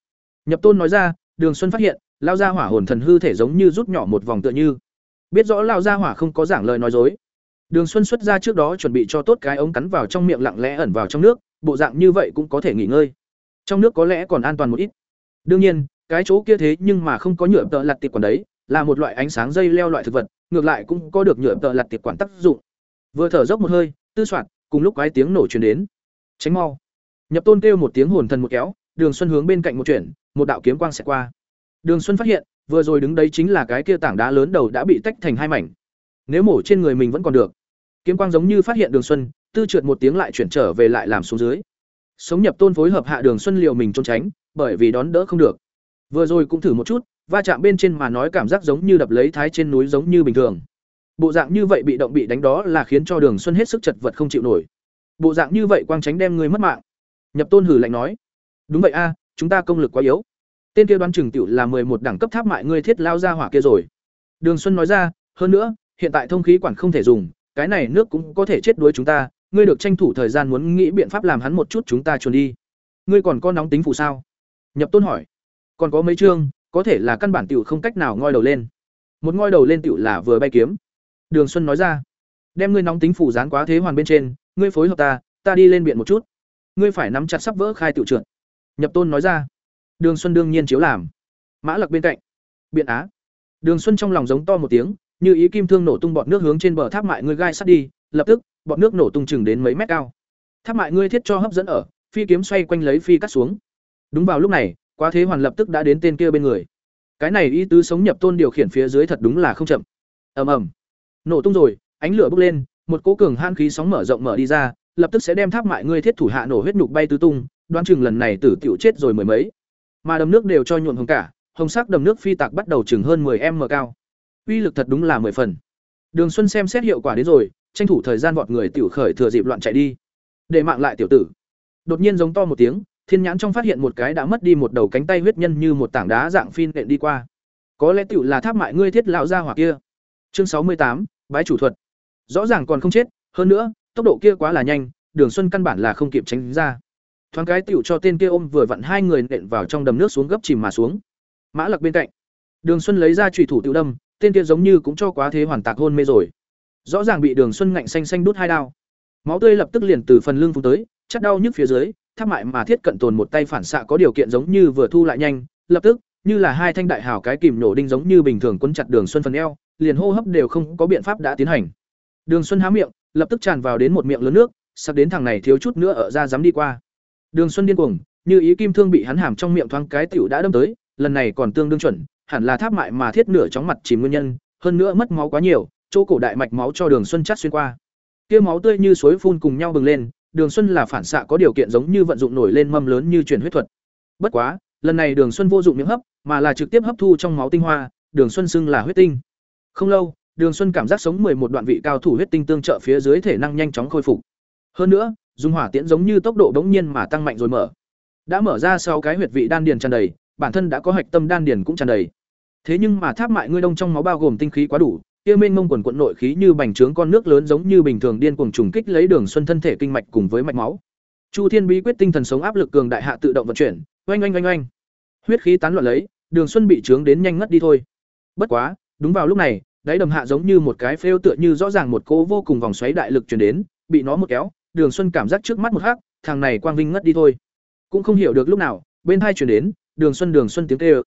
Nhập tôn nói ra đường xuân phát hiện lao ra hỏa hồn thần hư thể giống như rút nhỏ một vòng tựa như biết rõ lao ra hỏa không có giảng lời nói dối. Đường xuân xuất ra trước đó chuẩn bị cho tốt cái ống cắn vào trong miệng lặng lẽ ẩn vào trong nước, bộ dạng như vậy cũng có thể nghỉ ngơi. Trong nước có lẽ còn an toàn một ít. Đương nhiên, cái chỗ kia thế nhưng mà không có nhựa tợ lặt tiệp quản đấy, là một loại ánh sáng dây leo loại thực vật, ngược lại cũng có được nhựa tợ lặt tiệp quản tác dụng. Vừa thở dốc một hơi, tư soạn, cùng lúc cái tiếng nổ truyền đến. Tránh mau. Nhập tôn kêu một tiếng hồn thần một kéo, đường xuân hướng bên cạnh một chuyển, một đạo kiếm quang sẽ qua đường xuân phát hiện, vừa rồi đứng đấy chính là cái kia tảng đá lớn đầu đã bị tách thành hai mảnh. Nếu mổ trên người mình vẫn còn được. Kiếm quang giống như phát hiện đường xuân, tư trượt một tiếng lại chuyển trở về lại làm xuống dưới. Sống nhập tôn phối hợp hạ đường xuân liều mình trốn tránh, bởi vì đón đỡ không được. Vừa rồi cũng thử một chút, va chạm bên trên mà nói cảm giác giống như đập lấy thái trên núi giống như bình thường. Bộ dạng như vậy bị động bị đánh đó là khiến cho đường xuân hết sức chật vật không chịu nổi. Bộ dạng như vậy quang tránh đem người mất mạng. Nhập tôn hử lạnh nói. Đúng vậy a, chúng ta công lực quá yếu tên kia đoán chừng tiểu là mười một đẳng cấp tháp mại ngươi thiết lao ra hỏa kia rồi. Đường xuân nói ra, hơn nữa, hiện tại thông khí quản không thể dùng, cái này nước cũng có thể chết đuối chúng ta, ngươi được tranh thủ thời gian muốn nghĩ biện pháp làm hắn một chút chúng ta chuồn đi. Ngươi còn có nóng tính phụ sao? Nhập tôn hỏi. Còn có mấy chương, có thể là căn bản tiểu không cách nào ngoi đầu lên. Một ngoi đầu lên tiểu là vừa bay kiếm. Đường xuân nói ra, đem ngươi nóng tính phủ dán quá thế hoàn bên trên, ngươi phối hợp ta ta đi lên biện một chút. Ngươi phải nắm chặt sắp vỡ khai tiểu trượt. Nhập tôn nói ra đường xuân đương nhiên chiếu làm. Mã lặc bên cạnh. Biện á. Đường xuân trong lòng giống to một tiếng, như ý kim thương nổ tung bọt nước hướng trên bờ tháp mại ngươi gai sắt đi, lập tức, bọt nước nổ tung chừng đến mấy mét cao. Tháp mại ngươi thiết cho hấp dẫn ở, phi kiếm xoay quanh lấy phi cắt xuống. Đúng vào lúc này, quá thế hoàn lập tức đã đến tên kia bên người. Cái này y tứ sống nhập tôn điều khiển phía dưới thật đúng là không chậm. Ầm ầm. Nổ tung rồi, ánh lửa bốc lên, một cố cường han khí sóng mở rộng mở đi ra, lập tức sẽ đem tháp mại ngươi thiết thủ hạ nổ huyết nhục bay tứ tung, đoán chừng lần này tử tiểu chết rồi mười mấy mà đầm nước đều cho nhuộm hồng cả, hồng sắc đầm nước phi tạc bắt đầu chừng hơn 10 m cao. Uy lực thật đúng là mười phần. Đường xuân xem xét hiệu quả đến rồi, tranh thủ thời gian vọt người tiểu khởi thừa dịp loạn chạy đi. Để mạng lại tiểu tử. Đột nhiên giống to một tiếng, thiên nhãn trong phát hiện một cái đã mất đi một đầu cánh tay huyết nhân như một tảng đá dạng phin nện đi qua. Có lẽ tiểu là tháp mại ngươi thiết lão ra hỏa kia. Chương sáu mươi tám, bái chủ thuật. Rõ ràng còn không chết, hơn nữa, tốc độ kia quá là nhanh, đường xuân căn bản là không kịp tránh ra thoáng cái tiểu cho tên kia ôm vừa vặn hai người nện vào trong đầm nước xuống gấp chìm mà xuống. Mã lặc bên cạnh. Đường xuân lấy ra trùy thủ tự đâm, tên kia giống như cũng cho quá thế hoàn tạc hôn mê rồi. Rõ ràng bị đường xuân ngạnh xanh xanh đút hai đao. Máu tươi lập tức liền từ phần lưng phú tới, chắc đau nhức phía dưới, tháp mại mà thiết cận tồn một tay phản xạ có điều kiện giống như vừa thu lại nhanh, lập tức, như là hai thanh đại hào cái kìm nổ đinh giống như bình thường quấn chặt đường xuân phần eo, liền hô hấp đều không có biện pháp đã tiến hành. Đường xuân há miệng, lập tức tràn vào đến một miệng lớn nước, sắp đến thằng này thiếu chút nữa ở ra dám đi qua đường xuân điên cuồng, như ý kim thương bị hắn hàm trong miệng thoáng cái tiểu đã đâm tới, lần này còn tương đương chuẩn, hẳn là tháp mại mà thiết nửa chóng mặt chỉ nguyên nhân, hơn nữa mất máu quá nhiều, chỗ cổ đại mạch máu cho đường xuân chắt xuyên qua. Kia máu tươi như suối phun cùng nhau bừng lên, đường xuân là phản xạ có điều kiện giống như vận dụng nổi lên mâm lớn như truyền huyết thuật. Bất quá, lần này đường xuân vô dụng miệng hấp, mà là trực tiếp hấp thu trong máu tinh hoa, đường xuân xưng là huyết tinh. Không lâu, đường xuân cảm giác sống một đoạn vị cao thủ huyết tinh tương trợ phía dưới thể năng nhanh chóng khôi phục. Hơn nữa dùng hỏa tiễn giống như tốc độ đống nhiên mà tăng mạnh rồi mở. Đã mở ra sau cái huyệt vị đan điền tràn đầy, bản thân đã có hạch tâm đan điền cũng tràn đầy. Thế nhưng mà tháp mại ngươi đông trong máu bao gồm tinh khí quá đủ, kia mênh mông quần quận nội khí như bành trướng con nước lớn giống như bình thường điên cuồng trùng kích lấy đường xuân thân thể kinh mạch cùng với mạch máu. Chu thiên bí quyết tinh thần sống áp lực cường đại hạ tự động vận chuyển, oanh oanh oanh oanh. Huyết khí tán loạn lấy, đường xuân bị trướng đến nhanh ngất đi thôi. Bất quá, đúng vào lúc này, đáy đầm hạ giống như một cái phêu tựa như rõ ràng một cỗ vô cùng vòng xoáy đại lực truyền đến, bị nó một kéo đường xuân cảm giác trước mắt một hắc, thằng này quang vinh ngất đi thôi. Cũng không hiểu được lúc nào, bên hai truyền đến, đường xuân đường xuân tiếng kêu.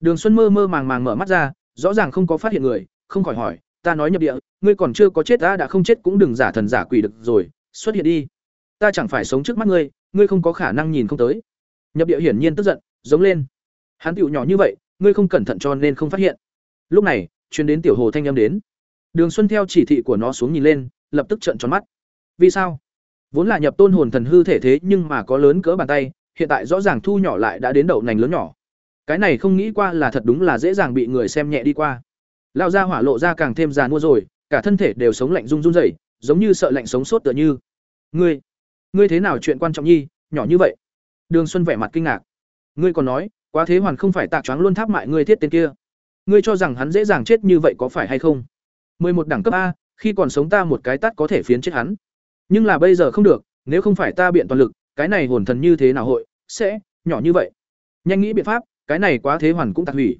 Đường xuân mơ mơ màng màng mở mắt ra, rõ ràng không có phát hiện người, không khỏi hỏi, ta nói nhập địa, ngươi còn chưa có chết ta, đã không chết cũng đừng giả thần giả quỷ được rồi, xuất hiện đi. Ta chẳng phải sống trước mắt ngươi ngươi không có khả năng nhìn không tới. Nhập địa hiển nhiên tức giận, giống lên. Hắn tiểu nhỏ như vậy, ngươi không cẩn thận cho nên không phát hiện. Lúc này, truyền đến tiểu hồ thanh âm đến. Đường xuân theo chỉ thị của nó xuống nhìn lên, lập tức trợn tròn mắt. Vì sao? Vốn là nhập tôn hồn thần hư thể thế nhưng mà có lớn cỡ bàn tay hiện tại rõ ràng thu nhỏ lại đã đến đậu nành lớn nhỏ cái này không nghĩ qua là thật đúng là dễ dàng bị người xem nhẹ đi qua lao ra hỏa lộ ra càng thêm già mua rồi cả thân thể đều sống lạnh run run rẩy giống như sợ lạnh sống sốt tựa như ngươi ngươi thế nào chuyện quan trọng nhi nhỏ như vậy Đường Xuân vẻ mặt kinh ngạc. Ngươi còn nói, quá thế hoàn không phải tạc choáng luôn tháp mại ngươi thiết tên kia. Ngươi cho rằng hắn dễ dàng chết như vậy có phải hay không? mười một đẳng cấp a, khi còn sống ta một cái tát có thể phiến chết hắn. Nhưng là bây giờ không được, nếu không phải ta biện toàn lực, cái này hồn thần như thế nào hội sẽ nhỏ như vậy. Nhanh nghĩ biện pháp, cái này quá thế hoàn cũng tạc hủy.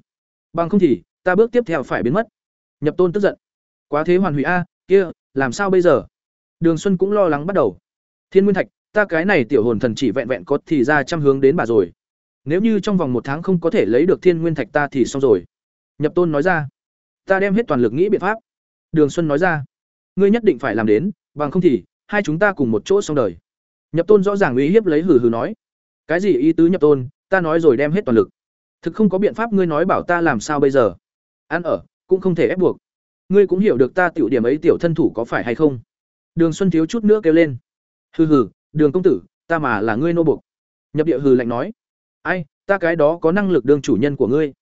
Bằng không thì, ta bước tiếp theo phải biến mất. Nhập Tôn tức giận. Quá thế hoàn hủy a, kia, làm sao bây giờ? Đường Xuân cũng lo lắng bắt đầu. Thiên Nguyên Thạch, ta cái này tiểu hồn thần chỉ vẹn vẹn có thì ra trăm hướng đến bà rồi. Nếu như trong vòng một tháng không có thể lấy được Thiên Nguyên Thạch ta thì xong rồi. Nhập Tôn nói ra. Ta đem hết toàn lực nghĩ biện pháp. Đường Xuân nói ra. Ngươi nhất định phải làm đến, bằng không thì hai chúng ta cùng một chỗ xong đời. Nhập Tôn rõ ràng uy hiếp lấy hừ hừ nói. Cái gì ý tứ Nhập Tôn, ta nói rồi đem hết toàn lực. Thực không có biện pháp ngươi nói bảo ta làm sao bây giờ? Ăn ở, cũng không thể ép buộc. Ngươi cũng hiểu được ta tiểu điểm ấy tiểu thân thủ có phải hay không? Đường Xuân thiếu chút nữa kêu lên. Hừ hừ, Đường công tử, ta mà là ngươi nô buộc. Nhập địa hừ lạnh nói. Ai, ta cái đó có năng lực đương chủ nhân của ngươi.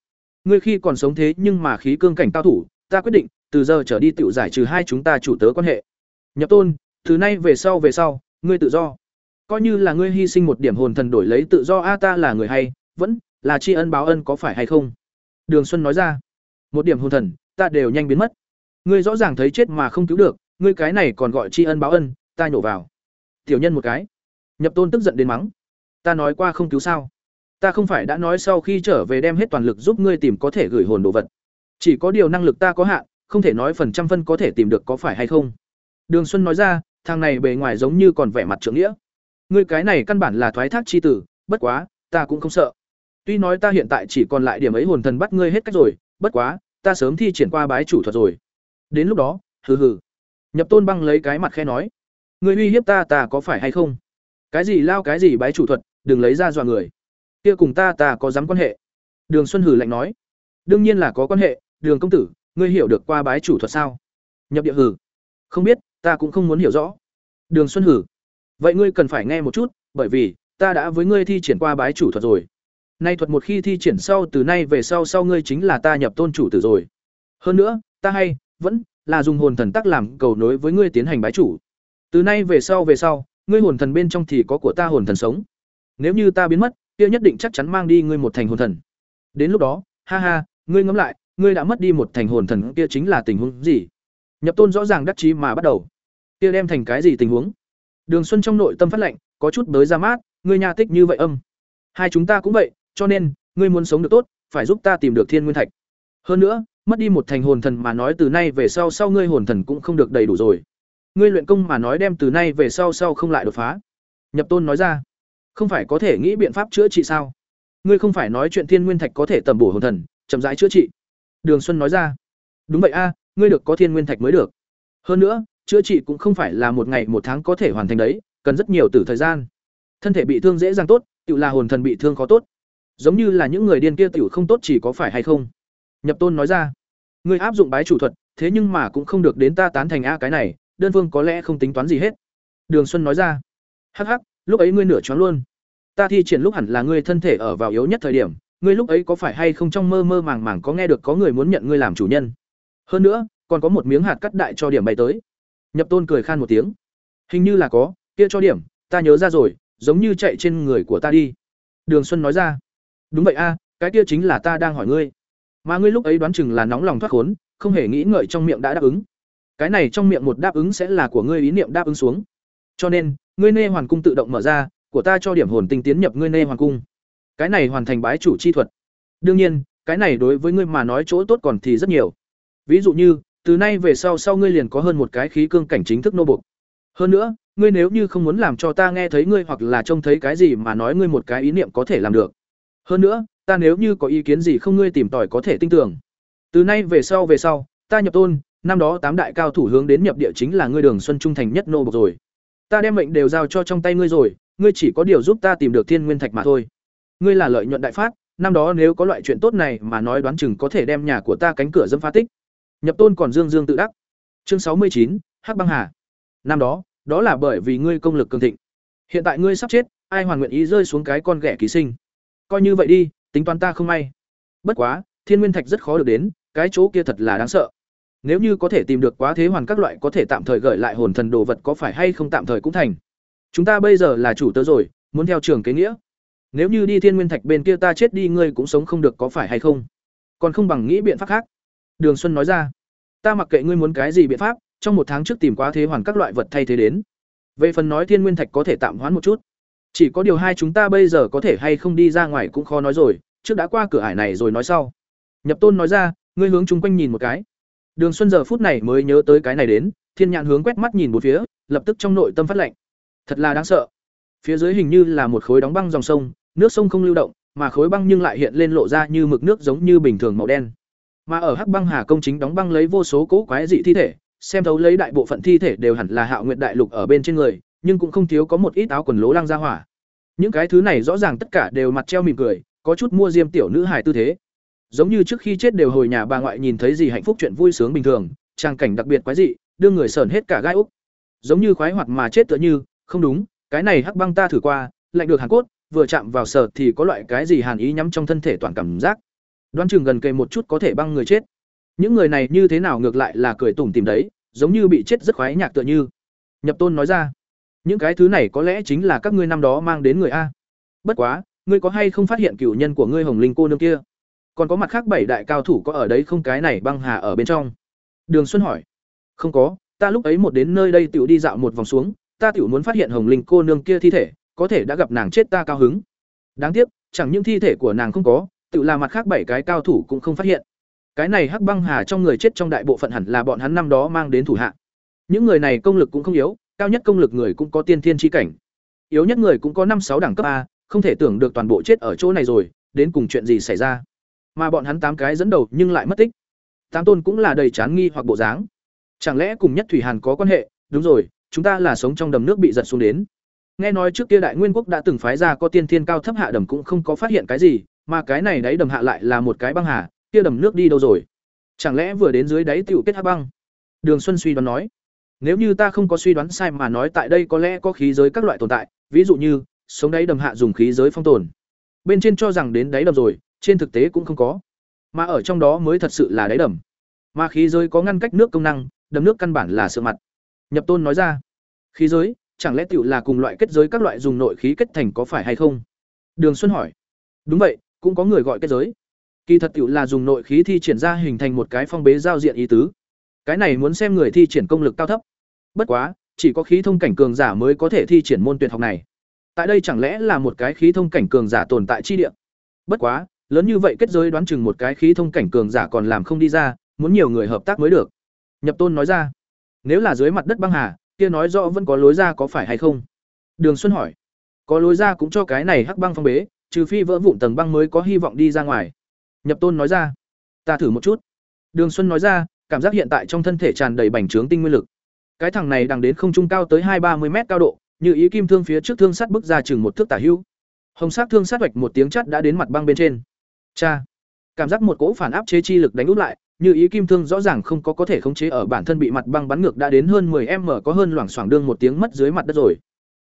Ngươi khi còn sống thế nhưng mà khí cương cảnh cao thủ, ta quyết định, từ giờ trở đi tiểu giải trừ hai chúng ta chủ tớ quan hệ. Nhập tôn, từ nay về sau về sau, ngươi tự do. Coi như là ngươi hy sinh một điểm hồn thần đổi lấy tự do a ta là người hay, vẫn là tri ân báo ân có phải hay không? Đường Xuân nói ra. Một điểm hồn thần, ta đều nhanh biến mất. Ngươi rõ ràng thấy chết mà không cứu được, ngươi cái này còn gọi tri ân báo ân, ta nhổ vào. Tiểu nhân một cái. Nhập Tôn tức giận đến mắng. Ta nói qua không cứu sao? Ta không phải đã nói sau khi trở về đem hết toàn lực giúp ngươi tìm có thể gửi hồn đồ vật. Chỉ có điều năng lực ta có hạn, không thể nói phần trăm phân có thể tìm được có phải hay không. Đường Xuân nói ra, thằng này bề ngoài giống như còn vẻ mặt trưởng nghĩa. Ngươi cái này căn bản là thoái thác chi tử, bất quá, ta cũng không sợ. Tuy nói ta hiện tại chỉ còn lại điểm ấy hồn thần bắt ngươi hết cách rồi, bất quá, ta sớm thi triển qua bái chủ thuật rồi. Đến lúc đó, hừ hừ. Nhập Tôn băng lấy cái mặt khe nói, ngươi uy hiếp ta ta có phải hay không? Cái gì lao cái gì bái chủ thuật, đừng lấy ra dọa người. Kia cùng ta ta có dám quan hệ? Đường Xuân Hử lạnh nói, đương nhiên là có quan hệ, Đường công tử, ngươi hiểu được qua bái chủ thuật sao? Nhập địa hử, Không biết, ta cũng không muốn hiểu rõ. Đường Xuân hử. Vậy ngươi cần phải nghe một chút, bởi vì ta đã với ngươi thi triển qua bái chủ thuật rồi. Nay thuật một khi thi triển sau từ nay về sau sau ngươi chính là ta nhập tôn chủ tử rồi. Hơn nữa, ta hay vẫn là dùng hồn thần tắc làm cầu nối với ngươi tiến hành bái chủ. Từ nay về sau về sau, ngươi hồn thần bên trong thì có của ta hồn thần sống. Nếu như ta biến mất, kia nhất định chắc chắn mang đi ngươi một thành hồn thần. Đến lúc đó, ha ha, ngươi ngẫm lại, ngươi đã mất đi một thành hồn thần kia chính là tình huống gì? Nhập Tôn rõ ràng đắc chí mà bắt đầu. Kia đem thành cái gì tình huống? Đường Xuân trong nội tâm phát lệnh, có chút bới ra mát, ngươi nhà tích như vậy âm. Hai chúng ta cũng vậy, cho nên, ngươi muốn sống được tốt, phải giúp ta tìm được Thiên Nguyên Thạch. Hơn nữa, mất đi một thành hồn thần mà nói từ nay về sau sau ngươi hồn thần cũng không được đầy đủ rồi. Ngươi luyện công mà nói đem từ nay về sau sau không lại đột phá. Nhập Tôn nói ra, không phải có thể nghĩ biện pháp chữa trị sao? Ngươi không phải nói chuyện Thiên Nguyên Thạch có thể tầm bổ hồn thần, chậm rãi chữa trị. Đường Xuân nói ra, đúng vậy a, ngươi được có Thiên Nguyên Thạch mới được. Hơn nữa, chữa trị cũng không phải là một ngày một tháng có thể hoàn thành đấy, cần rất nhiều tử thời gian. Thân thể bị thương dễ dàng tốt, tự là hồn thần bị thương khó tốt. Giống như là những người điên kia tiểu không tốt chỉ có phải hay không? Nhập Tôn nói ra, ngươi áp dụng bái chủ thuật, thế nhưng mà cũng không được đến ta tán thành a cái này, đơn phương có lẽ không tính toán gì hết đường xuân nói ra hắc hắc lúc ấy ngươi nửa choáng luôn ta thi triển lúc hẳn là ngươi thân thể ở vào yếu nhất thời điểm ngươi lúc ấy có phải hay không trong mơ mơ màng màng có nghe được có người muốn nhận ngươi làm chủ nhân hơn nữa còn có một miếng hạt cắt đại cho điểm bay tới nhập tôn cười khan một tiếng. Hình như là có, kia cho điểm, ta nhớ ra rồi, giống như chạy trên người của ta đi. Đường xuân nói ra. Đúng vậy a, cái kia chính là ta đang hỏi ngươi. Mà ngươi lúc ấy đoán chừng là nóng lòng thoát khốn, không hề nghĩ ngợi trong miệng đã đáp ứng. Cái này trong miệng một đáp ứng sẽ là của ngươi ý niệm đáp ứng xuống. Cho nên, ngươi nê hoàn cung tự động mở ra, của ta cho điểm hồn tinh tiến nhập ngươi nê hoàn cung. Cái này hoàn thành bái chủ chi thuật. Đương nhiên, cái này đối với ngươi mà nói chỗ tốt còn thì rất nhiều. Ví dụ như từ nay về sau sau ngươi liền có hơn một cái khí cương cảnh chính thức nô bục hơn nữa, ngươi nếu như không muốn làm cho ta nghe thấy ngươi hoặc là trông thấy cái gì mà nói ngươi một cái ý niệm có thể làm được. Hơn nữa, ta nếu như có ý kiến gì không ngươi tìm tòi có thể tin tưởng. Từ nay về sau về sau, ta nhập tôn, năm đó tám đại cao thủ hướng đến nhập địa chính là ngươi đường xuân trung thành nhất nô bộc rồi. Ta đem mệnh đều giao cho trong tay ngươi rồi, ngươi chỉ có điều giúp ta tìm được thiên nguyên thạch mà thôi. Ngươi là lợi nhuận đại phát, năm đó nếu có loại chuyện tốt này mà nói đoán chừng có thể đem nhà của ta cánh cửa dâm phá tích nhập tôn còn dương dương tự đắc. Chương sáu mươi chín hắc băng hà. Năm đó đó là bởi vì ngươi công lực cường thịnh. Hiện tại ngươi sắp chết ai hoàn nguyện ý rơi xuống cái con ghẻ ký sinh? Coi như vậy đi tính toán ta không may. Bất quá thiên nguyên thạch rất khó được đến cái chỗ kia thật là đáng sợ. Nếu như có thể tìm được quá thế hoàn các loại có thể tạm thời gợi lại hồn thần đồ vật có phải hay không tạm thời cũng thành. Chúng ta bây giờ là chủ tớ rồi, muốn theo trường kế nghĩa. nếu như đi thiên nguyên thạch bên kia ta chết đi ngươi cũng sống không được có phải hay không? Còn không bằng nghĩ biện pháp khác đường xuân nói ra, ta mặc kệ ngươi muốn cái gì biện pháp, trong một tháng trước tìm quá thế hoàn các loại vật thay thế đến. Về phần nói thiên nguyên thạch có thể tạm hoãn một chút, chỉ có điều hai chúng ta bây giờ có thể hay không đi ra ngoài cũng khó nói rồi, trước đã qua cửa ải này rồi nói sau. Nhập tôn nói ra, ngươi hướng chúng quanh nhìn một cái. Đường xuân giờ phút này mới nhớ tới cái này đến, thiên nhãn hướng quét mắt nhìn một phía, lập tức trong nội tâm phát lệnh thật là đáng sợ. Phía dưới hình như là một khối đóng băng dòng sông, nước sông không lưu động, mà khối băng nhưng lại hiện lên lộ ra như mực nước giống như bình thường màu đen mà ở hắc băng hà công chính đóng băng lấy vô số cố quái dị thi thể, xem thấu lấy đại bộ phận thi thể đều hẳn là hạo nguyện đại lục ở bên trên người, nhưng cũng không thiếu có một ít áo quần lố lăng ra hỏa. Những cái thứ này rõ ràng tất cả đều mặt treo mỉm cười, có chút mua diêm tiểu nữ hài tư thế. Giống như trước khi chết đều hồi nhà bà ngoại nhìn thấy gì hạnh phúc chuyện vui sướng bình thường, trang cảnh đặc biệt quái dị, đưa người sởn hết cả gai úc. Giống như khoái hoạt mà chết tựa như, không đúng, cái này hắc băng ta thử qua, lạnh được hàn cốt, vừa chạm vào sở thì có loại cái gì hàn ý nhắm trong thân thể toàn cảm giác đoán chừng gần kề một chút có thể băng người chết. Những người này như thế nào ngược lại là cười tủm tìm đấy, giống như bị chết rất khoái nhạc tựa như. Nhập tôn nói ra, những cái thứ này có lẽ chính là các ngươi năm đó mang đến người a. Bất quá, ngươi có hay không phát hiện cựu nhân của ngươi hồng linh cô nương kia? Còn có mặt khác bảy đại cao thủ có ở đấy không? Cái này băng hà ở bên trong. Đường xuân hỏi, không có, ta lúc ấy một đến nơi đây tiểu đi dạo một vòng xuống, ta tiểu muốn phát hiện hồng linh cô nương kia thi thể, có thể đã gặp nàng chết ta cao hứng. Đáng tiếc, chẳng những thi thể của nàng không có tự là mặt khác bảy cái cao thủ cũng không phát hiện. Cái này hắc băng hà trong người chết trong đại bộ phận hẳn là bọn hắn năm đó mang đến thủ hạ. Những người này công lực cũng không yếu, cao nhất công lực người cũng có tiên thiên chi cảnh. Yếu nhất người cũng có năm sáu đẳng cấp a, không thể tưởng được toàn bộ chết ở chỗ này rồi, đến cùng chuyện gì xảy ra. Mà bọn hắn tám cái dẫn đầu nhưng lại mất tích. Tám tôn cũng là đầy chán nghi hoặc bộ dáng. Chẳng lẽ cùng nhất thủy hàn có quan hệ? Đúng rồi, chúng ta là sống trong đầm nước bị giật xuống đến. Nghe nói trước kia đại nguyên quốc đã từng phái ra có tiên thiên cao thấp hạ đầm cũng không có phát hiện cái gì mà cái này đáy đầm hạ lại là một cái băng hà, kia đầm nước đi đâu rồi? Chẳng lẽ vừa đến dưới đáy tiểu kết hắc băng? Đường xuân suy đoán nói. Nếu như ta không có suy đoán sai mà nói tại đây có lẽ có khí giới các loại tồn tại, ví dụ như, sống đáy đầm hạ dùng khí giới phong tồn. Bên trên cho rằng đến đáy đầm rồi, trên thực tế cũng không có. Mà ở trong đó mới thật sự là đáy đầm. Mà khí giới có ngăn cách nước công năng, đầm nước căn bản là sự mặt. Nhập tôn nói ra. Khí giới, chẳng lẽ tiểu là cùng loại kết giới các loại dùng nội khí kết thành có phải hay không? Đường xuân hỏi. Đúng vậy cũng có người gọi kết giới. Kỳ thật tựu là dùng nội khí thi triển ra hình thành một cái phong bế giao diện ý tứ. Cái này muốn xem người thi triển công lực cao thấp. Bất quá, chỉ có khí thông cảnh cường giả mới có thể thi triển môn tuyệt học này. Tại đây chẳng lẽ là một cái khí thông cảnh cường giả tồn tại chi địa? Bất quá, lớn như vậy kết giới đoán chừng một cái khí thông cảnh cường giả còn làm không đi ra, muốn nhiều người hợp tác mới được. Nhập tôn nói ra, nếu là dưới mặt đất băng hà, kia nói rõ vẫn có lối ra có phải hay không? Đường xuân hỏi, có lối ra cũng cho cái này hắc băng phong bế trừ phi vỡ vụn tầng băng mới có hy vọng đi ra ngoài. Nhập tôn nói ra. Ta thử một chút. Đường xuân nói ra, cảm giác hiện tại trong thân thể tràn đầy bành trướng tinh nguyên lực. Cái thằng này đang đến không trung cao tới hai ba mươi mét cao độ, như ý kim thương phía trước thương sắt bước ra chừng một thước tả hữu. Hồng sắc thương sát hoạch một tiếng chắt đã đến mặt băng bên trên. Cha! Cảm giác một cỗ phản áp chế chi lực đánh úp lại, như ý kim thương rõ ràng không có có thể khống chế ở bản thân bị mặt băng bắn ngược đã đến hơn 10 m có hơn loảng xoảng đương một tiếng mất dưới mặt đất rồi.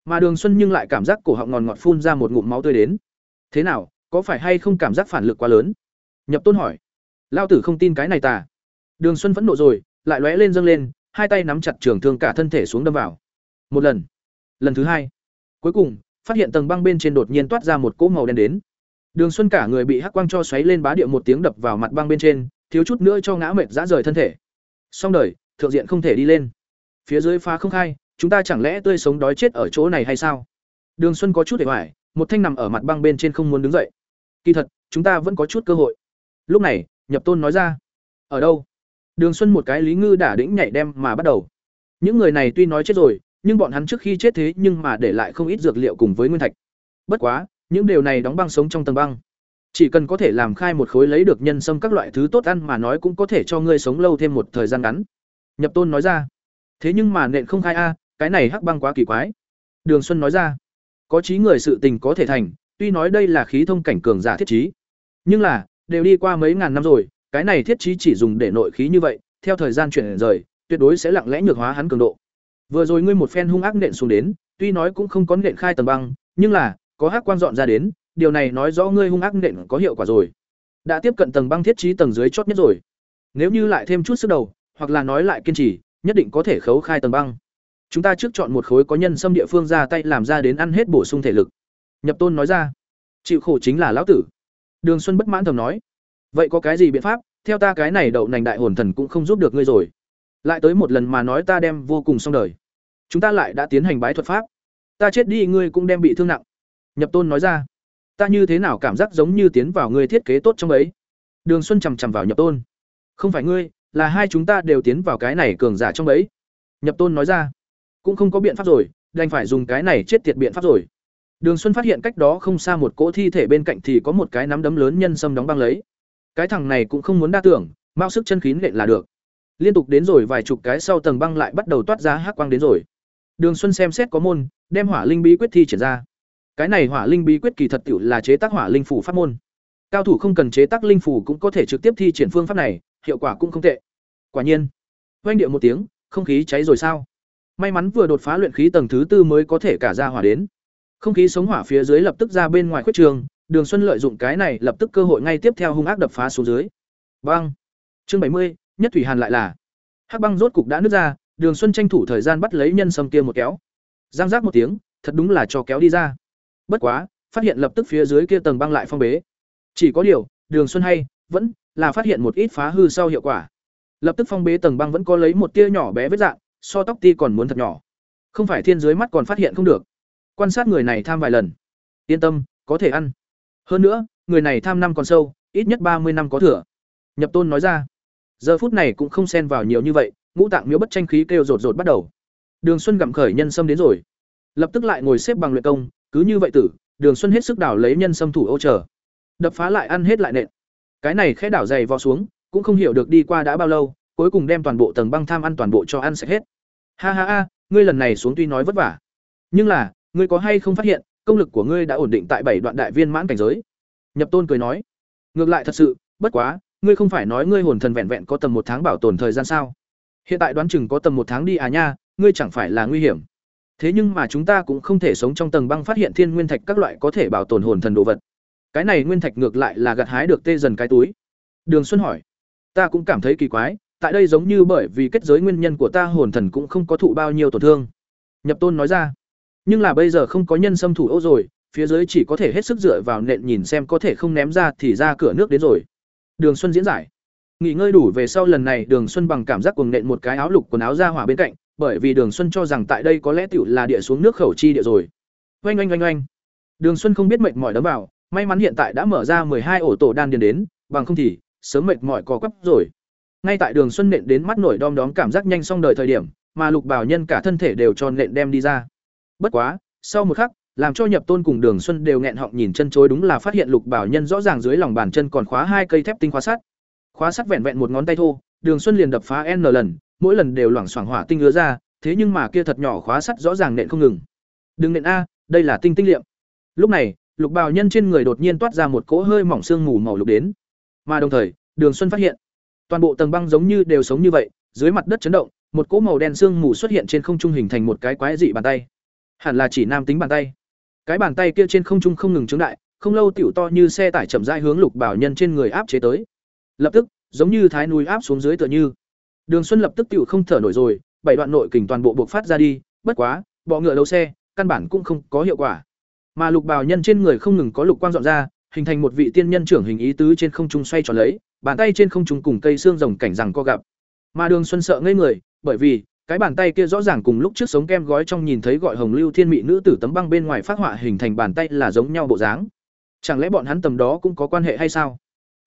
Mà đường xuân nhưng lại cảm giác cổ họng ngòn ngọt phun ra một ngụm máu tươi đến thế nào, có phải hay không cảm giác phản lực quá lớn? Nhập tôn hỏi. Lao tử không tin cái này tà đường xuân phẫn nộ rồi, lại lóe lên dâng lên, hai tay nắm chặt trường thương cả thân thể xuống đâm vào. Một lần. Lần thứ hai. Cuối cùng, phát hiện tầng băng bên trên đột nhiên toát ra một cỗ màu đen đến. Đường xuân cả người bị hắc quang cho xoáy lên bá địa một tiếng đập vào mặt băng bên trên, thiếu chút nữa cho ngã mệt dã rời thân thể. Xong đời, thượng diện không thể đi lên. Phía dưới phá không khai, chúng ta chẳng lẽ tươi sống đói chết ở chỗ này hay sao? Đường xuân có chút để hoài một thanh nằm ở mặt băng bên trên không muốn đứng dậy. Kỳ thật, chúng ta vẫn có chút cơ hội. Lúc này, nhập tôn nói ra, ở đâu? Đường xuân một cái lý ngư đả đĩnh nhảy đem mà bắt đầu. Những người này tuy nói chết rồi, nhưng bọn hắn trước khi chết thế nhưng mà để lại không ít dược liệu cùng với nguyên thạch. Bất quá, những điều này đóng băng sống trong tầng băng. Chỉ cần có thể làm khai một khối lấy được nhân sâm các loại thứ tốt ăn mà nói cũng có thể cho ngươi sống lâu thêm một thời gian ngắn. Nhập tôn nói ra, thế nhưng mà nện không khai a, cái này hắc băng quá kỳ quái. Đường xuân nói ra có trí người sự tình có thể thành, tuy nói đây là khí thông cảnh cường giả thiết trí, nhưng là, đều đi qua mấy ngàn năm rồi, cái này thiết trí chỉ dùng để nội khí như vậy, theo thời gian chuyển rời, tuyệt đối sẽ lặng lẽ nhược hóa hắn cường độ. Vừa rồi ngươi một phen hung ác nện xuống đến, tuy nói cũng không có nện khai tầng băng, nhưng là, có hắc quan dọn ra đến, điều này nói rõ ngươi hung ác nện có hiệu quả rồi. Đã tiếp cận tầng băng thiết trí tầng dưới chót nhất rồi. Nếu như lại thêm chút sức đầu, hoặc là nói lại kiên trì, nhất định có thể khấu khai tầng băng chúng ta trước chọn một khối có nhân xâm địa phương ra tay làm ra đến ăn hết bổ sung thể lực. Nhập tôn nói ra. Chịu khổ chính là lão tử. Đường xuân bất mãn thầm nói. Vậy có cái gì biện pháp? Theo ta cái này đậu nành đại hồn thần cũng không giúp được ngươi rồi. Lại tới một lần mà nói ta đem vô cùng xong đời. Chúng ta lại đã tiến hành bái thuật pháp. Ta chết đi ngươi cũng đem bị thương nặng. Nhập tôn nói ra. Ta như thế nào cảm giác giống như tiến vào ngươi thiết kế tốt trong ấy? Đường xuân chằm chằm vào nhập tôn. Không phải ngươi, là hai chúng ta đều tiến vào cái này cường giả trong ấy. Nhập tôn nói ra cũng không có biện pháp rồi, đành phải dùng cái này chết tiệt biện pháp rồi. Đường xuân phát hiện cách đó không xa một cỗ thi thể bên cạnh thì có một cái nắm đấm lớn nhân sâm đóng băng lấy. Cái thằng này cũng không muốn đa tưởng mao sức chân kín nện là được. Liên tục đến rồi vài chục cái sau tầng băng lại bắt đầu toát ra hắc quang đến rồi. Đường xuân xem xét có môn, đem hỏa linh bí quyết thi triển ra. Cái này hỏa linh bí quyết kỳ thật tiểu là chế tác hỏa linh phủ pháp môn. Cao thủ không cần chế tác linh phủ cũng có thể trực tiếp thi triển phương pháp này, hiệu quả cũng không tệ. Quả nhiên oanh điệu một tiếng, không khí cháy rồi sao? May mắn vừa đột phá luyện khí tầng thứ tư mới có thể cả ra hỏa đến. Không khí sống hỏa phía dưới lập tức ra bên ngoài khuyết trường, đường xuân lợi dụng cái này lập tức cơ hội ngay tiếp theo hung ác đập phá xuống dưới. Băng. Chương bảy mươi, nhất thủy hàn lại là. Hắc băng rốt cục đã nứt ra, đường xuân tranh thủ thời gian bắt lấy nhân sâm kia một kéo. Giang giác một tiếng, thật đúng là cho kéo đi ra. Bất quá, phát hiện lập tức phía dưới kia tầng băng lại phong bế. Chỉ có điều, đường xuân hay, vẫn là phát hiện một ít phá hư sau hiệu quả. Lập tức phong bế tầng băng vẫn có lấy một tia nhỏ bé vết dạng so tóc ti còn muốn thật nhỏ. Không phải thiên dưới mắt còn phát hiện không được. Quan sát người này tham vài lần. Yên tâm, có thể ăn. Hơn nữa, người này tham năm còn sâu, ít nhất ba mươi năm có thừa. Nhập tôn nói ra. Giờ phút này cũng không xen vào nhiều như vậy, ngũ tạng miếu bất tranh khí kêu rột rột bắt đầu. Đường xuân gặm khởi nhân sâm đến rồi. Lập tức lại ngồi xếp bằng luyện công, cứ như vậy tử, đường xuân hết sức đảo lấy nhân sâm thủ ô chờ. Đập phá lại ăn hết lại nện. Cái này khẽ đảo dày vò xuống, cũng không hiểu được đi qua đã bao lâu cuối cùng đem toàn bộ tầng băng tham ăn toàn bộ cho ăn sạch hết. Ha ha ha, ngươi lần này xuống tuy nói vất vả, nhưng là, ngươi có hay không phát hiện, công lực của ngươi đã ổn định tại bảy đoạn đại viên mãn cảnh giới? Nhập tôn cười nói. Ngược lại thật sự, bất quá, ngươi không phải nói ngươi hồn thần vẹn vẹn có tầm một tháng bảo tồn thời gian sao? Hiện tại đoán chừng có tầm một tháng đi à nha, ngươi chẳng phải là nguy hiểm. Thế nhưng mà chúng ta cũng không thể sống trong tầng băng phát hiện thiên nguyên thạch các loại có thể bảo tồn hồn thần đồ vật. Cái này nguyên thạch ngược lại là gặt hái được tê dần cái túi. Đường xuân hỏi. Ta cũng cảm thấy kỳ quái tại đây giống như bởi vì kết giới nguyên nhân của ta hồn thần cũng không có thụ bao nhiêu tổn thương. Nhập tôn nói ra. Nhưng là bây giờ không có nhân xâm thủ ô rồi, phía dưới chỉ có thể hết sức dựa vào nện nhìn xem có thể không ném ra thì ra cửa nước đến rồi. Đường xuân diễn giải. Nghỉ ngơi đủ về sau lần này đường xuân bằng cảm giác cuồng nện một cái áo lục quần áo ra hỏa bên cạnh, bởi vì đường xuân cho rằng tại đây có lẽ tựu là địa xuống nước khẩu chi địa rồi. Oanh oanh oanh oanh. Đường xuân không biết mệt mỏi đấm vào, may mắn hiện tại đã mở ra hai ổ tổ đan điền đến, bằng không thì sớm mệt mỏi co quắp rồi ngay tại đường xuân nện đến mắt nổi đom đóm cảm giác nhanh xong đời thời điểm, mà lục bảo nhân cả thân thể đều tròn nện đem đi ra. Bất quá, sau một khắc, làm cho nhập tôn cùng đường xuân đều nghẹn họng nhìn chân chối đúng là phát hiện lục bảo nhân rõ ràng dưới lòng bàn chân còn khóa hai cây thép tinh khóa sắt. Khóa sắt vẹn vẹn một ngón tay thô, đường xuân liền đập phá n lần, mỗi lần đều loảng xoảng hỏa tinh ứa ra, thế nhưng mà kia thật nhỏ khóa sắt rõ ràng nện không ngừng. Đừng nện a, đây là tinh tinh liệm. Lúc này, lục bào nhân trên người đột nhiên toát ra một cỗ hơi mỏng xương mù màu lục đến. Mà đồng thời, đường xuân phát hiện toàn bộ tầng băng giống như đều sống như vậy, dưới mặt đất chấn động, một cỗ màu đen sương mù xuất hiện trên không trung hình thành một cái quái dị bàn tay. Hẳn là chỉ nam tính bàn tay. Cái bàn tay kia trên không trung không ngừng trướng đại, không lâu tiểu to như xe tải chậm rãi hướng lục bảo nhân trên người áp chế tới. Lập tức, giống như thái núi áp xuống dưới tựa như. Đường xuân lập tức tiểu không thở nổi rồi, bảy đoạn nội kình toàn bộ buộc phát ra đi, bất quá, bọ ngựa đầu xe, căn bản cũng không có hiệu quả. Mà lục bảo nhân trên người không ngừng có lục quang dọn ra hình thành một vị tiên nhân trưởng hình ý tứ trên không trung xoay tròn lấy, bàn tay trên không trung cùng cây xương rồng cảnh rằng co gặp. Mà đường xuân sợ ngây người, bởi vì, cái bàn tay kia rõ ràng cùng lúc trước sống kem gói trong nhìn thấy gọi hồng lưu thiên Mị nữ tử tấm băng bên ngoài phát họa hình thành bàn tay là giống nhau bộ dáng. Chẳng lẽ bọn hắn tầm đó cũng có quan hệ hay sao?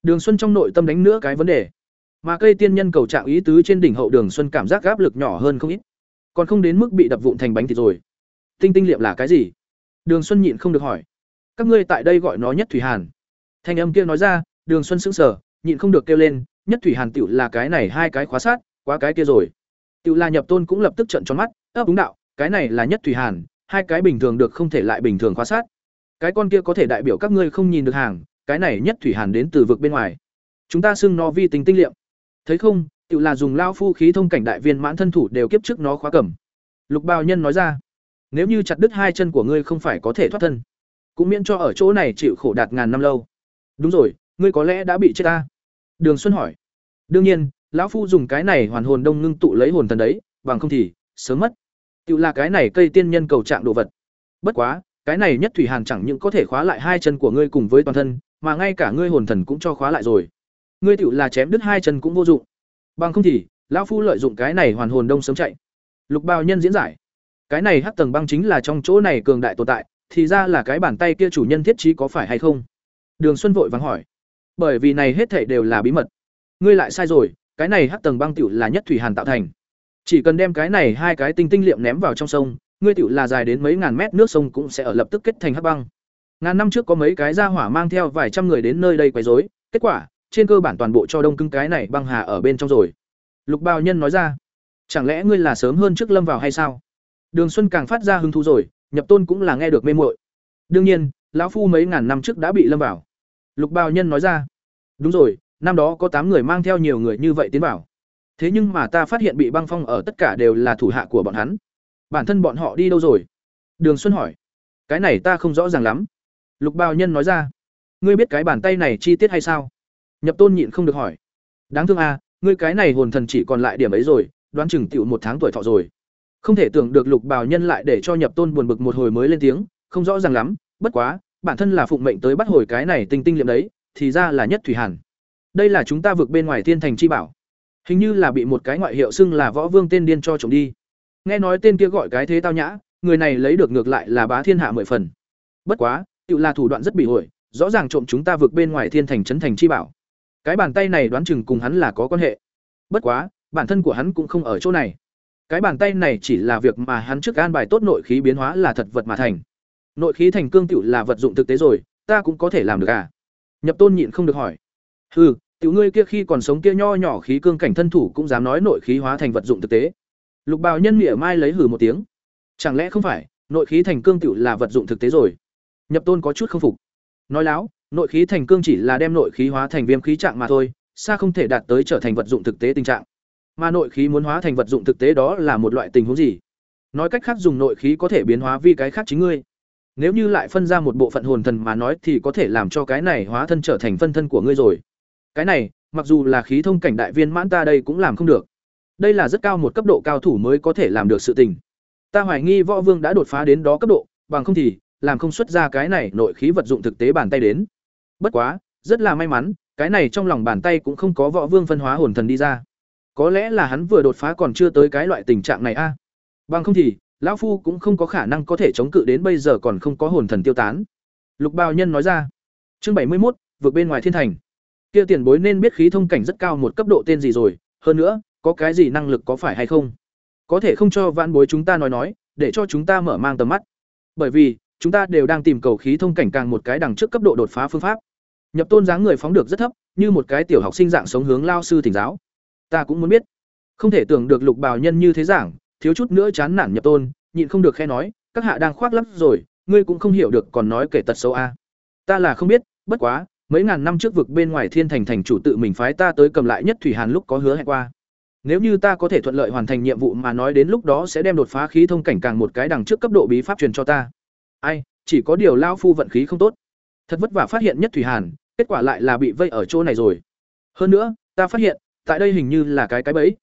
Đường xuân trong nội tâm đánh nữa cái vấn đề. Mà cây tiên nhân cầu trạng ý tứ trên đỉnh hậu đường xuân cảm giác áp lực nhỏ hơn không ít. Còn không đến mức bị đập vụn thành bánh thịt rồi. Tinh tinh liệm là cái gì? Đường xuân nhịn không được hỏi các ngươi tại đây gọi nó nhất thủy hàn. Thanh âm kia nói ra, đường xuân sững sờ, nhịn không được kêu lên, nhất thủy hàn tựu là cái này hai cái khóa sát, quá cái kia rồi. Tựu là nhập tôn cũng lập tức trận tròn mắt, ấp đúng đạo, cái này là nhất thủy hàn, hai cái bình thường được không thể lại bình thường khóa sát. Cái con kia có thể đại biểu các ngươi không nhìn được hàng, cái này nhất thủy hàn đến từ vực bên ngoài. Chúng ta xưng nó vi tính tinh liệm. Thấy không tựu là dùng lao phu khí thông cảnh đại viên mãn thân thủ đều kiếp trước nó khóa cầm. Lục bào nhân nói ra, nếu như chặt đứt hai chân của ngươi không phải có thể thoát thân cũng miễn cho ở chỗ này chịu khổ đạt ngàn năm lâu. Đúng rồi, ngươi có lẽ đã bị chết ta. Đường xuân hỏi. Đương nhiên, lão phu dùng cái này hoàn hồn đông ngưng tụ lấy hồn thần đấy, bằng không thì, sớm mất. Tự là cái này cây tiên nhân cầu trạng đồ vật. Bất quá, cái này nhất thủy hàn chẳng những có thể khóa lại hai chân của ngươi cùng với toàn thân, mà ngay cả ngươi hồn thần cũng cho khóa lại rồi. Ngươi tựu là chém đứt hai chân cũng vô dụng. Bằng không thì, lão phu lợi dụng cái này hoàn hồn đông sớm chạy. Lục bào nhân diễn giải. Cái này hắc tầng băng chính là trong chỗ này cường đại tồn tại thì ra là cái bàn tay kia chủ nhân thiết trí có phải hay không? Đường xuân vội vắng hỏi. Bởi vì này hết thảy đều là bí mật. Ngươi lại sai rồi, cái này hắc tầng băng tiểu là nhất thủy hàn tạo thành. Chỉ cần đem cái này hai cái tinh tinh liệm ném vào trong sông, ngươi tiểu là dài đến mấy ngàn mét nước sông cũng sẽ ở lập tức kết thành hắc băng. Ngàn năm trước có mấy cái gia hỏa mang theo vài trăm người đến nơi đây quấy rối, kết quả, trên cơ bản toàn bộ cho đông cưng cái này băng hà ở bên trong rồi. Lục bào nhân nói ra, chẳng lẽ ngươi là sớm hơn trước lâm vào hay sao? Đường xuân càng phát ra hứng thú rồi nhập tôn cũng là nghe được mê muội. Đương nhiên, lão phu mấy ngàn năm trước đã bị lâm vào. Lục bào nhân nói ra, đúng rồi, năm đó có tám người mang theo nhiều người như vậy tiến vào. Thế nhưng mà ta phát hiện bị băng phong ở tất cả đều là thủ hạ của bọn hắn. Bản thân bọn họ đi đâu rồi? Đường xuân hỏi. Cái này ta không rõ ràng lắm. Lục bào nhân nói ra, ngươi biết cái bàn tay này chi tiết hay sao? Nhập tôn nhịn không được hỏi. Đáng thương à ngươi cái này hồn thần chỉ còn lại điểm ấy rồi, đoán chừng tiểu một tháng tuổi thọ rồi không thể tưởng được lục bào nhân lại để cho nhập tôn buồn bực một hồi mới lên tiếng, không rõ ràng lắm, bất quá, bản thân là phụng mệnh tới bắt hồi cái này tinh tinh liệm đấy, thì ra là nhất thủy hàn. Đây là chúng ta vượt bên ngoài thiên thành chi bảo. Hình như là bị một cái ngoại hiệu xưng là võ vương tên điên cho trộm đi. Nghe nói tên kia gọi cái thế tao nhã, người này lấy được ngược lại là bá thiên hạ mười phần. Bất quá tự là thủ đoạn rất bị ổi rõ ràng trộm chúng ta vượt bên ngoài thiên thành trấn thành chi bảo. Cái bàn tay này đoán chừng cùng hắn là có quan hệ. Bất quá, bản thân của hắn cũng không ở chỗ này cái bàn tay này chỉ là việc mà hắn trước an bài tốt nội khí biến hóa là thật vật mà thành. Nội khí thành cương tựu là vật dụng thực tế rồi, ta cũng có thể làm được à? Nhập tôn nhịn không được hỏi. Hừ, tiểu ngươi kia khi còn sống kia nho nhỏ khí cương cảnh thân thủ cũng dám nói nội khí hóa thành vật dụng thực tế. Lục bào nhân mỉa mai lấy hử một tiếng. Chẳng lẽ không phải, nội khí thành cương tựu là vật dụng thực tế rồi? Nhập tôn có chút không phục. Nói láo, nội khí thành cương chỉ là đem nội khí hóa thành viêm khí trạng mà thôi, xa không thể đạt tới trở thành vật dụng thực tế tình trạng mà nội khí muốn hóa thành vật dụng thực tế đó là một loại tình huống gì? Nói cách khác, dùng nội khí có thể biến hóa vi cái khác chính ngươi. Nếu như lại phân ra một bộ phận hồn thần mà nói thì có thể làm cho cái này hóa thân trở thành phân thân của ngươi rồi. Cái này, mặc dù là khí thông cảnh đại viên mãn ta đây cũng làm không được. Đây là rất cao một cấp độ cao thủ mới có thể làm được sự tình. Ta hoài nghi võ vương đã đột phá đến đó cấp độ, bằng không thì làm không xuất ra cái này nội khí vật dụng thực tế bàn tay đến. Bất quá, rất là may mắn, cái này trong lòng bàn tay cũng không có võ vương phân hóa hồn thần đi ra có lẽ là hắn vừa đột phá còn chưa tới cái loại tình trạng này a. Bằng không thì, lão phu cũng không có khả năng có thể chống cự đến bây giờ còn không có hồn thần tiêu tán. Lục bào nhân nói ra. Chương bảy mươi một vượt bên ngoài thiên thành. Kia tiền bối nên biết khí thông cảnh rất cao một cấp độ tên gì rồi, hơn nữa, có cái gì năng lực có phải hay không? Có thể không cho vãn bối chúng ta nói nói, để cho chúng ta mở mang tầm mắt. Bởi vì, chúng ta đều đang tìm cầu khí thông cảnh càng một cái đằng trước cấp độ đột phá phương pháp. Nhập tôn dáng người phóng được rất thấp, như một cái tiểu học sinh dạng sống hướng lao sư thỉnh giáo ta cũng muốn biết. Không thể tưởng được lục bào nhân như thế giảng, thiếu chút nữa chán nản nhập tôn, nhịn không được khe nói, các hạ đang khoác lắp rồi, ngươi cũng không hiểu được còn nói kể tật xấu a. Ta là không biết, bất quá, mấy ngàn năm trước vực bên ngoài thiên thành thành chủ tự mình phái ta tới cầm lại nhất thủy hàn lúc có hứa hẹn qua. Nếu như ta có thể thuận lợi hoàn thành nhiệm vụ mà nói đến lúc đó sẽ đem đột phá khí thông cảnh càng một cái đằng trước cấp độ bí pháp truyền cho ta. Ai, chỉ có điều lao phu vận khí không tốt. Thật vất vả phát hiện nhất thủy hàn, kết quả lại là bị vây ở chỗ này rồi. Hơn nữa, ta phát hiện tại đây hình như là cái cái bẫy.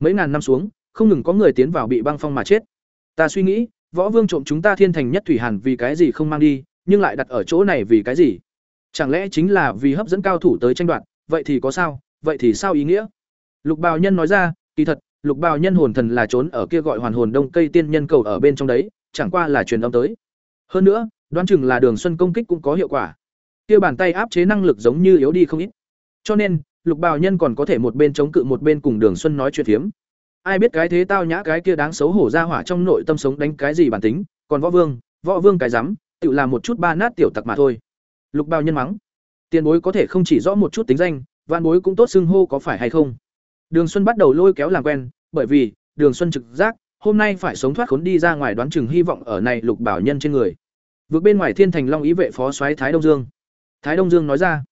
Mấy ngàn năm xuống, không ngừng có người tiến vào bị băng phong mà chết. Ta suy nghĩ, võ vương trộm chúng ta thiên thành nhất thủy hàn vì cái gì không mang đi, nhưng lại đặt ở chỗ này vì cái gì? Chẳng lẽ chính là vì hấp dẫn cao thủ tới tranh đoạt, vậy thì có sao, vậy thì sao ý nghĩa? Lục bào nhân nói ra, kỳ thật, lục bào nhân hồn thần là trốn ở kia gọi hoàn hồn đông cây tiên nhân cầu ở bên trong đấy, chẳng qua là truyền âm tới. Hơn nữa, đoán chừng là đường xuân công kích cũng có hiệu quả. Kia bàn tay áp chế năng lực giống như yếu đi không ít. Cho nên lục bào nhân còn có thể một bên chống cự một bên cùng đường xuân nói chuyện phiếm. Ai biết cái thế tao nhã cái kia đáng xấu hổ ra hỏa trong nội tâm sống đánh cái gì bản tính, còn võ vương võ vương cái rắm, tự làm một chút ba nát tiểu tặc mà thôi. Lục bào nhân mắng. Tiền bối có thể không chỉ rõ một chút tính danh, văn bối cũng tốt xưng hô có phải hay không. Đường xuân bắt đầu lôi kéo làm quen, bởi vì, đường xuân trực giác, hôm nay phải sống thoát khốn đi ra ngoài đoán chừng hy vọng ở này lục bảo nhân trên người. Vượt bên ngoài thiên thành long ý vệ phó soái thái đông dương. Thái đông dương nói ra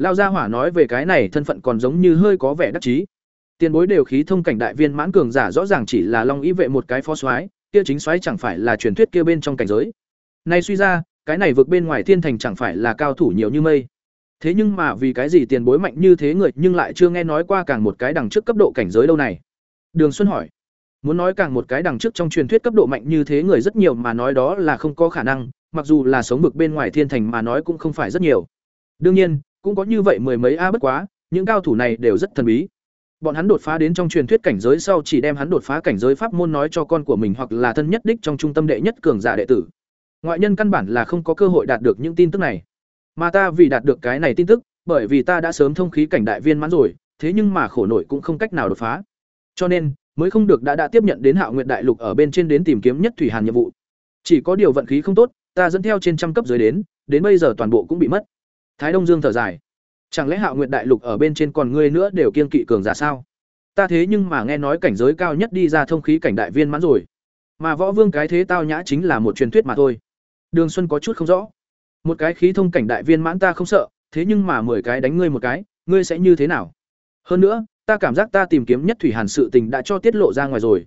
lao gia hỏa nói về cái này thân phận còn giống như hơi có vẻ đắc chí. Tiền bối đều khí thông cảnh đại viên mãn cường giả rõ ràng chỉ là long ý vệ một cái phó soái kia chính soái chẳng phải là truyền thuyết kia bên trong cảnh giới. Nay suy ra cái này vượt bên ngoài thiên thành chẳng phải là cao thủ nhiều như mây. Thế nhưng mà vì cái gì tiền bối mạnh như thế người nhưng lại chưa nghe nói qua càng một cái đằng trước cấp độ cảnh giới đâu này? Đường xuân hỏi. Muốn nói càng một cái đằng trước trong truyền thuyết cấp độ mạnh như thế người rất nhiều mà nói đó là không có khả năng mặc dù là sống vực bên ngoài thiên thành mà nói cũng không phải rất nhiều. Đương nhiên, cũng có như vậy mười mấy a bất quá, những cao thủ này đều rất thần bí. Bọn hắn đột phá đến trong truyền thuyết cảnh giới sau chỉ đem hắn đột phá cảnh giới pháp môn nói cho con của mình hoặc là thân nhất đích trong trung tâm đệ nhất cường giả đệ tử. Ngoại nhân căn bản là không có cơ hội đạt được những tin tức này. Mà ta vì đạt được cái này tin tức, bởi vì ta đã sớm thông khí cảnh đại viên mãn rồi, thế nhưng mà khổ nổi cũng không cách nào đột phá. Cho nên, mới không được đã đã tiếp nhận đến Hạo Nguyệt Đại Lục ở bên trên đến tìm kiếm nhất thủy hàn nhiệm vụ. Chỉ có điều vận khí không tốt, ta dẫn theo trên trăm cấp dưới đến, đến bây giờ toàn bộ cũng bị mất. Thái Đông Dương thở dài. Chẳng lẽ Hạo Nguyệt Đại Lục ở bên trên còn ngươi nữa đều kiên kỵ cường giả sao? Ta thế nhưng mà nghe nói cảnh giới cao nhất đi ra thông khí cảnh đại viên mãn rồi. Mà Võ Vương cái thế tao nhã chính là một truyền thuyết mà thôi. Đường Xuân có chút không rõ. Một cái khí thông cảnh đại viên mãn ta không sợ, thế nhưng mà mười cái đánh ngươi một cái, ngươi sẽ như thế nào? Hơn nữa, ta cảm giác ta tìm kiếm nhất thủy hàn sự tình đã cho tiết lộ ra ngoài rồi.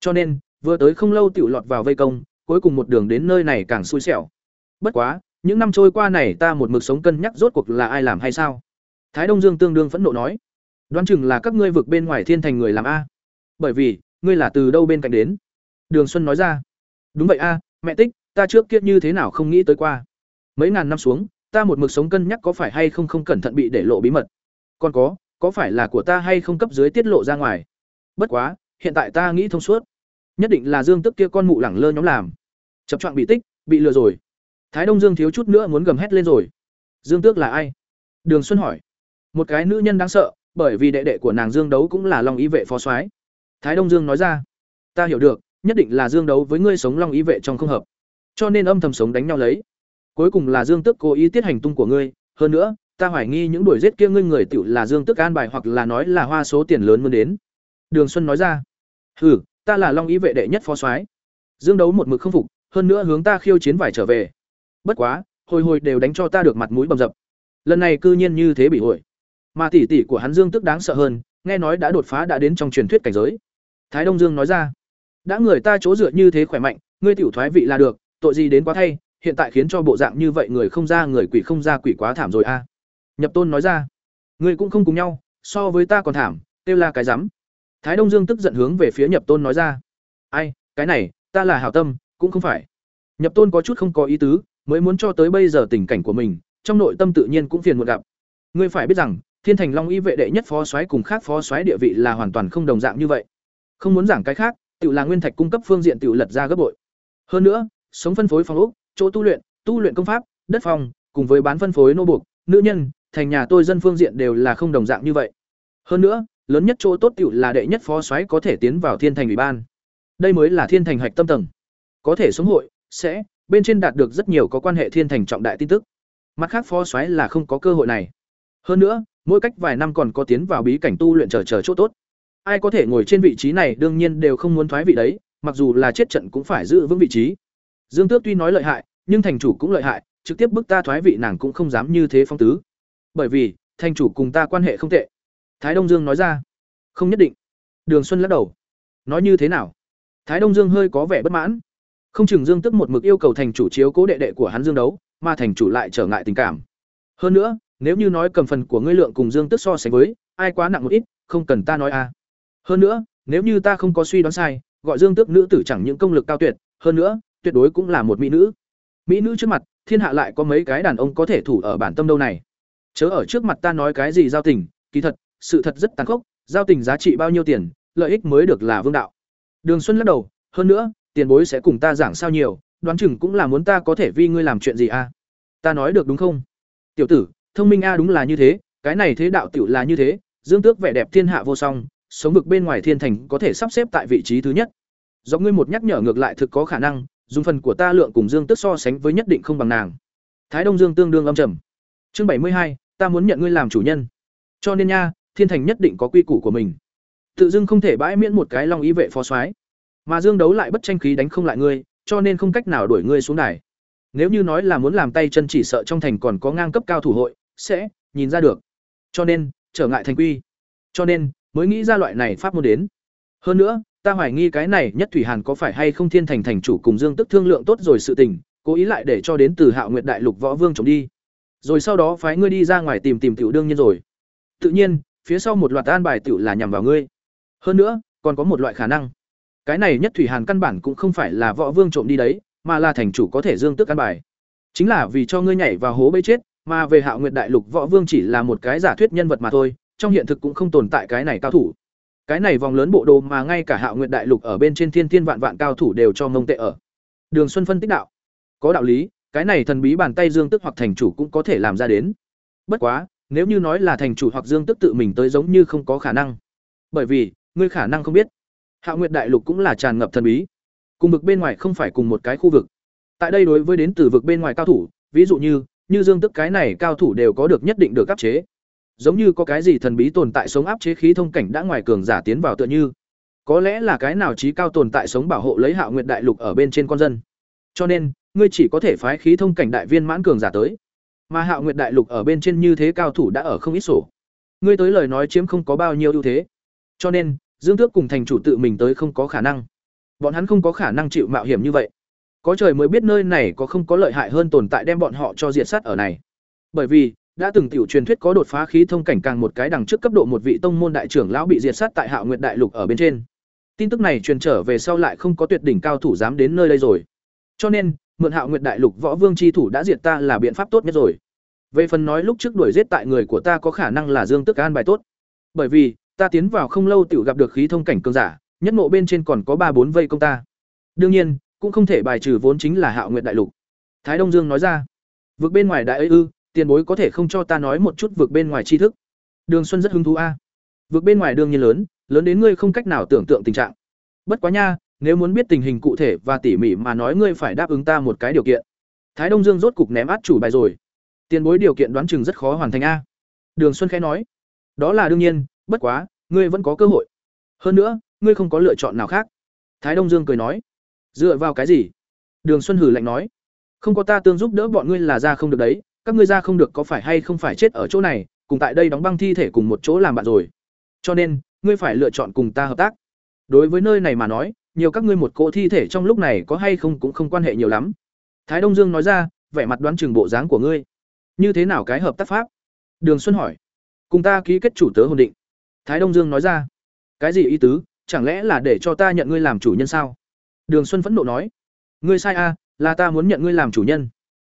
Cho nên, vừa tới không lâu tiểu lọt vào vây công, cuối cùng một đường đến nơi này càng xui xẻo. Bất quá, những năm trôi qua này ta một mực sống cân nhắc rốt cuộc là ai làm hay sao? Thái Đông Dương tương đương phẫn nộ nói, đoán chừng là các ngươi vực bên ngoài thiên thành người làm a. Bởi vì, ngươi là từ đâu bên cạnh đến? Đường Xuân nói ra, đúng vậy a, mẹ tích, ta trước kia như thế nào không nghĩ tới qua. Mấy ngàn năm xuống, ta một mực sống cân nhắc có phải hay không không cẩn thận bị để lộ bí mật. Còn có, có phải là của ta hay không cấp dưới tiết lộ ra ngoài? Bất quá, hiện tại ta nghĩ thông suốt. Nhất định là Dương Tức kia con mụ lẳng lơ nhóm làm. Chập choạng bị tích, bị lừa rồi. Thái Đông Dương thiếu chút nữa muốn gầm hét lên rồi. Dương Tước là ai? Đường Xuân hỏi. Một cái nữ nhân đáng sợ, bởi vì đệ đệ của nàng Dương Đấu cũng là Long Ý vệ phó soái. Thái Đông Dương nói ra. Ta hiểu được, nhất định là Dương Đấu với ngươi sống Long Ý vệ trong không hợp, cho nên âm thầm sống đánh nhau lấy. Cuối cùng là Dương Tước cố ý tiết hành tung của ngươi, hơn nữa, ta hoài nghi những đuổi giết kia ngươi người tiểu là Dương Tước an bài hoặc là nói là hoa số tiền lớn muốn đến. Đường Xuân nói ra. "Hừ, ta là Long Ý vệ đệ nhất phó soái." Dương Đấu một mực không phục, hơn nữa hướng ta khiêu chiến vài trở về. Bất quá, hồi hồi đều đánh cho ta được mặt mũi bầm dập. Lần này cư nhiên như thế bị hồi Mà tỷ tỷ của hắn Dương Tước đáng sợ hơn, nghe nói đã đột phá đã đến trong truyền thuyết cảnh giới. Thái Đông Dương nói ra, đã người ta chỗ dựa như thế khỏe mạnh, ngươi tiểu thoái vị là được, tội gì đến quá thay, hiện tại khiến cho bộ dạng như vậy người không ra người quỷ không ra quỷ quá thảm rồi a. Nhập Tôn nói ra, ngươi cũng không cùng nhau, so với ta còn thảm, kêu là cái rắm. Thái Đông Dương tức giận hướng về phía Nhập Tôn nói ra, ai, cái này, ta là hảo tâm, cũng không phải. Nhập Tôn có chút không có ý tứ, mới muốn cho tới bây giờ tình cảnh của mình, trong nội tâm tự nhiên cũng phiền muộn gặp. Ngươi phải biết rằng, Thiên Thành Long Y vệ đệ nhất phó soái cùng khác phó soái địa vị là hoàn toàn không đồng dạng như vậy. Không muốn giảng cái khác, tiểu là nguyên thạch cung cấp phương diện tiểu lật ra gấp bội. Hơn nữa, sống phân phối phòng ốc, chỗ tu luyện, tu luyện công pháp, đất phòng, cùng với bán phân phối nô buộc, nữ nhân, thành nhà tôi dân phương diện đều là không đồng dạng như vậy. Hơn nữa, lớn nhất chỗ tốt tiểu là đệ nhất phó soái có thể tiến vào thiên thành ủy ban. Đây mới là thiên thành hạch tâm tầng. Có thể sống hội, sẽ bên trên đạt được rất nhiều có quan hệ thiên thành trọng đại tin tức. Mặt khác phó soái là không có cơ hội này. Hơn nữa, mỗi cách vài năm còn có tiến vào bí cảnh tu luyện chờ chờ chỗ tốt. Ai có thể ngồi trên vị trí này đương nhiên đều không muốn thoái vị đấy, mặc dù là chết trận cũng phải giữ vững vị trí. Dương Tước tuy nói lợi hại, nhưng thành chủ cũng lợi hại, trực tiếp bức ta thoái vị nàng cũng không dám như thế phong tứ. Bởi vì, thành chủ cùng ta quan hệ không tệ. Thái Đông Dương nói ra. Không nhất định. Đường Xuân lắc đầu. Nói như thế nào? Thái Đông Dương hơi có vẻ bất mãn. Không chừng Dương Tức một mực yêu cầu thành chủ chiếu cố đệ đệ của hắn Dương đấu, mà thành chủ lại trở ngại tình cảm. Hơn nữa, nếu như nói cầm phần của ngươi lượng cùng Dương Tức so sánh với, ai quá nặng một ít, không cần ta nói a. Hơn nữa, nếu như ta không có suy đoán sai, gọi Dương Tước nữ tử chẳng những công lực cao tuyệt, hơn nữa, tuyệt đối cũng là một mỹ nữ. Mỹ nữ trước mặt, thiên hạ lại có mấy cái đàn ông có thể thủ ở bản tâm đâu này. Chớ ở trước mặt ta nói cái gì giao tình, kỳ thật, sự thật rất tàn khốc, giao tình giá trị bao nhiêu tiền, lợi ích mới được là vương đạo. Đường Xuân lắc đầu, hơn nữa, tiền bối sẽ cùng ta giảng sao nhiều, đoán chừng cũng là muốn ta có thể vì ngươi làm chuyện gì a. Ta nói được đúng không? Tiểu tử, thông minh a đúng là như thế, cái này thế đạo tiểu là như thế, Dương Tước vẻ đẹp thiên hạ vô song, sống vực bên ngoài thiên thành có thể sắp xếp tại vị trí thứ nhất. Do ngươi một nhắc nhở ngược lại thực có khả năng, dùng phần của ta lượng cùng Dương Tước so sánh với nhất định không bằng nàng. Thái Đông Dương tương đương âm trầm. Chương bảy mươi hai, ta muốn nhận ngươi làm chủ nhân. Cho nên nha, thiên thành nhất định có quy củ của mình. Tự dưng không thể bãi miễn một cái long ý vệ phó soái. Mà Dương đấu lại bất tranh khí đánh không lại ngươi, cho nên không cách nào đuổi ngươi xuống đài. Nếu như nói là muốn làm tay chân chỉ sợ trong thành còn có ngang cấp cao thủ hội, sẽ nhìn ra được. Cho nên, trở ngại thành quy. Cho nên, mới nghĩ ra loại này pháp môn đến. Hơn nữa, ta hoài nghi cái này nhất thủy hàn có phải hay không thiên thành thành chủ cùng Dương Tức thương lượng tốt rồi sự tình, cố ý lại để cho đến từ Hạo Nguyệt Đại Lục Võ Vương chống đi. Rồi sau đó phái ngươi đi ra ngoài tìm tìm tiểu đương nhiên rồi. Tự nhiên, phía sau một loạt an bài tiểu là nhằm vào ngươi. Hơn nữa, còn có một loại khả năng cái này nhất thủy hàn căn bản cũng không phải là võ vương trộm đi đấy mà là thành chủ có thể dương tước căn bài. Chính là vì cho ngươi nhảy vào hố bẫy chết, mà về Hạo Nguyệt Đại Lục Võ Vương chỉ là một cái giả thuyết nhân vật mà thôi, trong hiện thực cũng không tồn tại cái này cao thủ. Cái này vòng lớn bộ đồ mà ngay cả Hạo Nguyệt Đại Lục ở bên trên thiên thiên vạn vạn cao thủ đều cho mông tệ ở. Đường Xuân phân tích đạo, có đạo lý, cái này thần bí bàn tay dương tức hoặc thành chủ cũng có thể làm ra đến. Bất quá, nếu như nói là thành chủ hoặc dương tức tự mình tới giống như không có khả năng. Bởi vì, ngươi khả năng không biết, Hạo Nguyệt Đại Lục cũng là tràn ngập thần bí. Cùng vực bên ngoài không phải cùng một cái khu vực. Tại đây đối với đến từ vực bên ngoài cao thủ, ví dụ như, như Dương Tức cái này cao thủ đều có được nhất định được áp chế. Giống như có cái gì thần bí tồn tại sống áp chế khí thông cảnh đã ngoài cường giả tiến vào tựa như. Có lẽ là cái nào trí cao tồn tại sống bảo hộ lấy Hạo Nguyệt Đại Lục ở bên trên con dân. Cho nên, ngươi chỉ có thể phái khí thông cảnh đại viên mãn cường giả tới. Mà Hạo Nguyệt Đại Lục ở bên trên như thế cao thủ đã ở không ít sổ. Ngươi tới lời nói chiếm không có bao nhiêu ưu thế. Cho nên, Dương Tước cùng thành chủ tự mình tới không có khả năng. Bọn hắn không có khả năng chịu mạo hiểm như vậy. Có trời mới biết nơi này có không có lợi hại hơn tồn tại đem bọn họ cho diệt sát ở này. Bởi vì, đã từng tiểu truyền thuyết có đột phá khí thông cảnh càng một cái đằng trước cấp độ một vị tông môn đại trưởng lão bị diệt sát tại Hạo Nguyệt Đại Lục ở bên trên. Tin tức này truyền trở về sau lại không có tuyệt đỉnh cao thủ dám đến nơi đây rồi. Cho nên, mượn Hạo Nguyệt Đại Lục võ vương chi thủ đã diệt ta là biện pháp tốt nhất rồi. Về phần nói lúc trước đuổi giết tại người của ta có khả năng là Dương Tức An bài tốt. Bởi vì, ta tiến vào không lâu tiểu gặp được khí thông cảnh cường giả, nhất mộ bên trên còn có ba bốn vây công ta. Đương nhiên, cũng không thể bài trừ vốn chính là Hạo Nguyệt đại lục. Thái Đông Dương nói ra, vực bên ngoài đại ấy ư, tiền bối có thể không cho ta nói một chút vực bên ngoài tri thức. Đường Xuân rất hứng thú a. Vực bên ngoài đương nhiên lớn, lớn đến ngươi không cách nào tưởng tượng tình trạng. Bất quá nha, nếu muốn biết tình hình cụ thể và tỉ mỉ mà nói ngươi phải đáp ứng ta một cái điều kiện. Thái Đông Dương rốt cục ném át chủ bài rồi. Tiền bối điều kiện đoán chừng rất khó hoàn thành a. Đường Xuân khẽ nói, đó là đương nhiên, bất quá, ngươi vẫn có cơ hội. Hơn nữa, ngươi không có lựa chọn nào khác. Thái Đông Dương cười nói, dựa vào cái gì? Đường Xuân hử lạnh nói, không có ta tương giúp đỡ bọn ngươi là ra không được đấy, các ngươi ra không được có phải hay không phải chết ở chỗ này, cùng tại đây đóng băng thi thể cùng một chỗ làm bạn rồi. Cho nên, ngươi phải lựa chọn cùng ta hợp tác. Đối với nơi này mà nói, nhiều các ngươi một cỗ thi thể trong lúc này có hay không cũng không quan hệ nhiều lắm. Thái Đông Dương nói ra, vẻ mặt đoán chừng bộ dáng của ngươi. Như thế nào cái hợp tác pháp? Đường Xuân hỏi. Cùng ta ký kết chủ tớ hồn định. Thái Đông Dương nói ra. Cái gì ý tứ, chẳng lẽ là để cho ta nhận ngươi làm chủ nhân sao? Đường Xuân phẫn nộ nói. Ngươi sai a, là ta muốn nhận ngươi làm chủ nhân.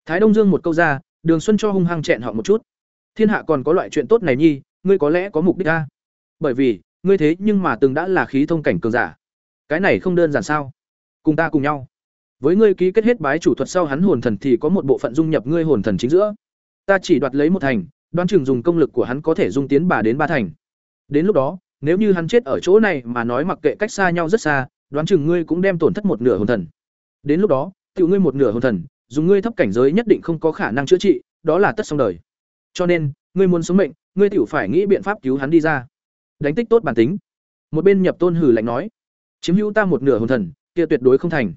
Thái Đông Dương một câu ra, Đường Xuân cho hung hăng chẹn họ một chút. Thiên hạ còn có loại chuyện tốt này nhi, ngươi có lẽ có mục đích a. Bởi vì, ngươi thế nhưng mà từng đã là khí thông cảnh cường giả. Cái này không đơn giản sao? Cùng ta cùng nhau. Với ngươi ký kết hết bái chủ thuật sau hắn hồn thần thì có một bộ phận dung nhập ngươi hồn thần chính giữa. Ta chỉ đoạt lấy một thành, đoán chừng dùng công lực của hắn có thể dung tiến bà đến ba thành. Đến lúc đó, nếu như hắn chết ở chỗ này mà nói mặc kệ cách xa nhau rất xa, đoán chừng ngươi cũng đem tổn thất một nửa hồn thần. Đến lúc đó, tiểu ngươi một nửa hồn thần, dùng ngươi thấp cảnh giới nhất định không có khả năng chữa trị, đó là tất xong đời. Cho nên, ngươi muốn sống mệnh, ngươi tiểu phải nghĩ biện pháp cứu hắn đi ra. Đánh tích tốt bản tính. Một bên Nhập Tôn hử lạnh nói, chiếm hữu ta một nửa hồn thần, kia tuyệt đối không thành.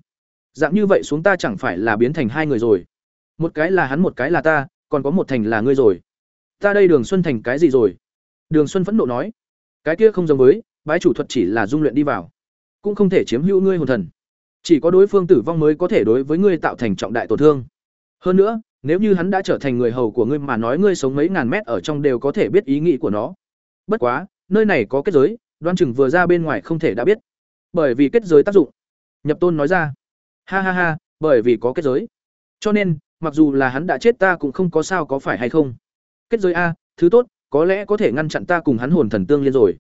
Dạng như vậy xuống ta chẳng phải là biến thành hai người rồi. Một cái là hắn một cái là ta, còn có một thành là ngươi rồi. Ta đây Đường Xuân thành cái gì rồi? Đường Xuân phẫn nộ nói, cái kia không giống với, bái chủ thuật chỉ là dung luyện đi vào, cũng không thể chiếm hữu ngươi hồn thần. Chỉ có đối phương tử vong mới có thể đối với ngươi tạo thành trọng đại tổn thương. Hơn nữa, nếu như hắn đã trở thành người hầu của ngươi mà nói ngươi sống mấy ngàn mét ở trong đều có thể biết ý nghĩ của nó. Bất quá, nơi này có kết giới, đoan chừng vừa ra bên ngoài không thể đã biết. Bởi vì kết giới tác dụng. Nhập Tôn nói ra. Ha ha ha, bởi vì có kết giới. Cho nên, mặc dù là hắn đã chết ta cũng không có sao có phải hay không. Kết giới a, thứ tốt, có lẽ có thể ngăn chặn ta cùng hắn hồn thần tương liên rồi.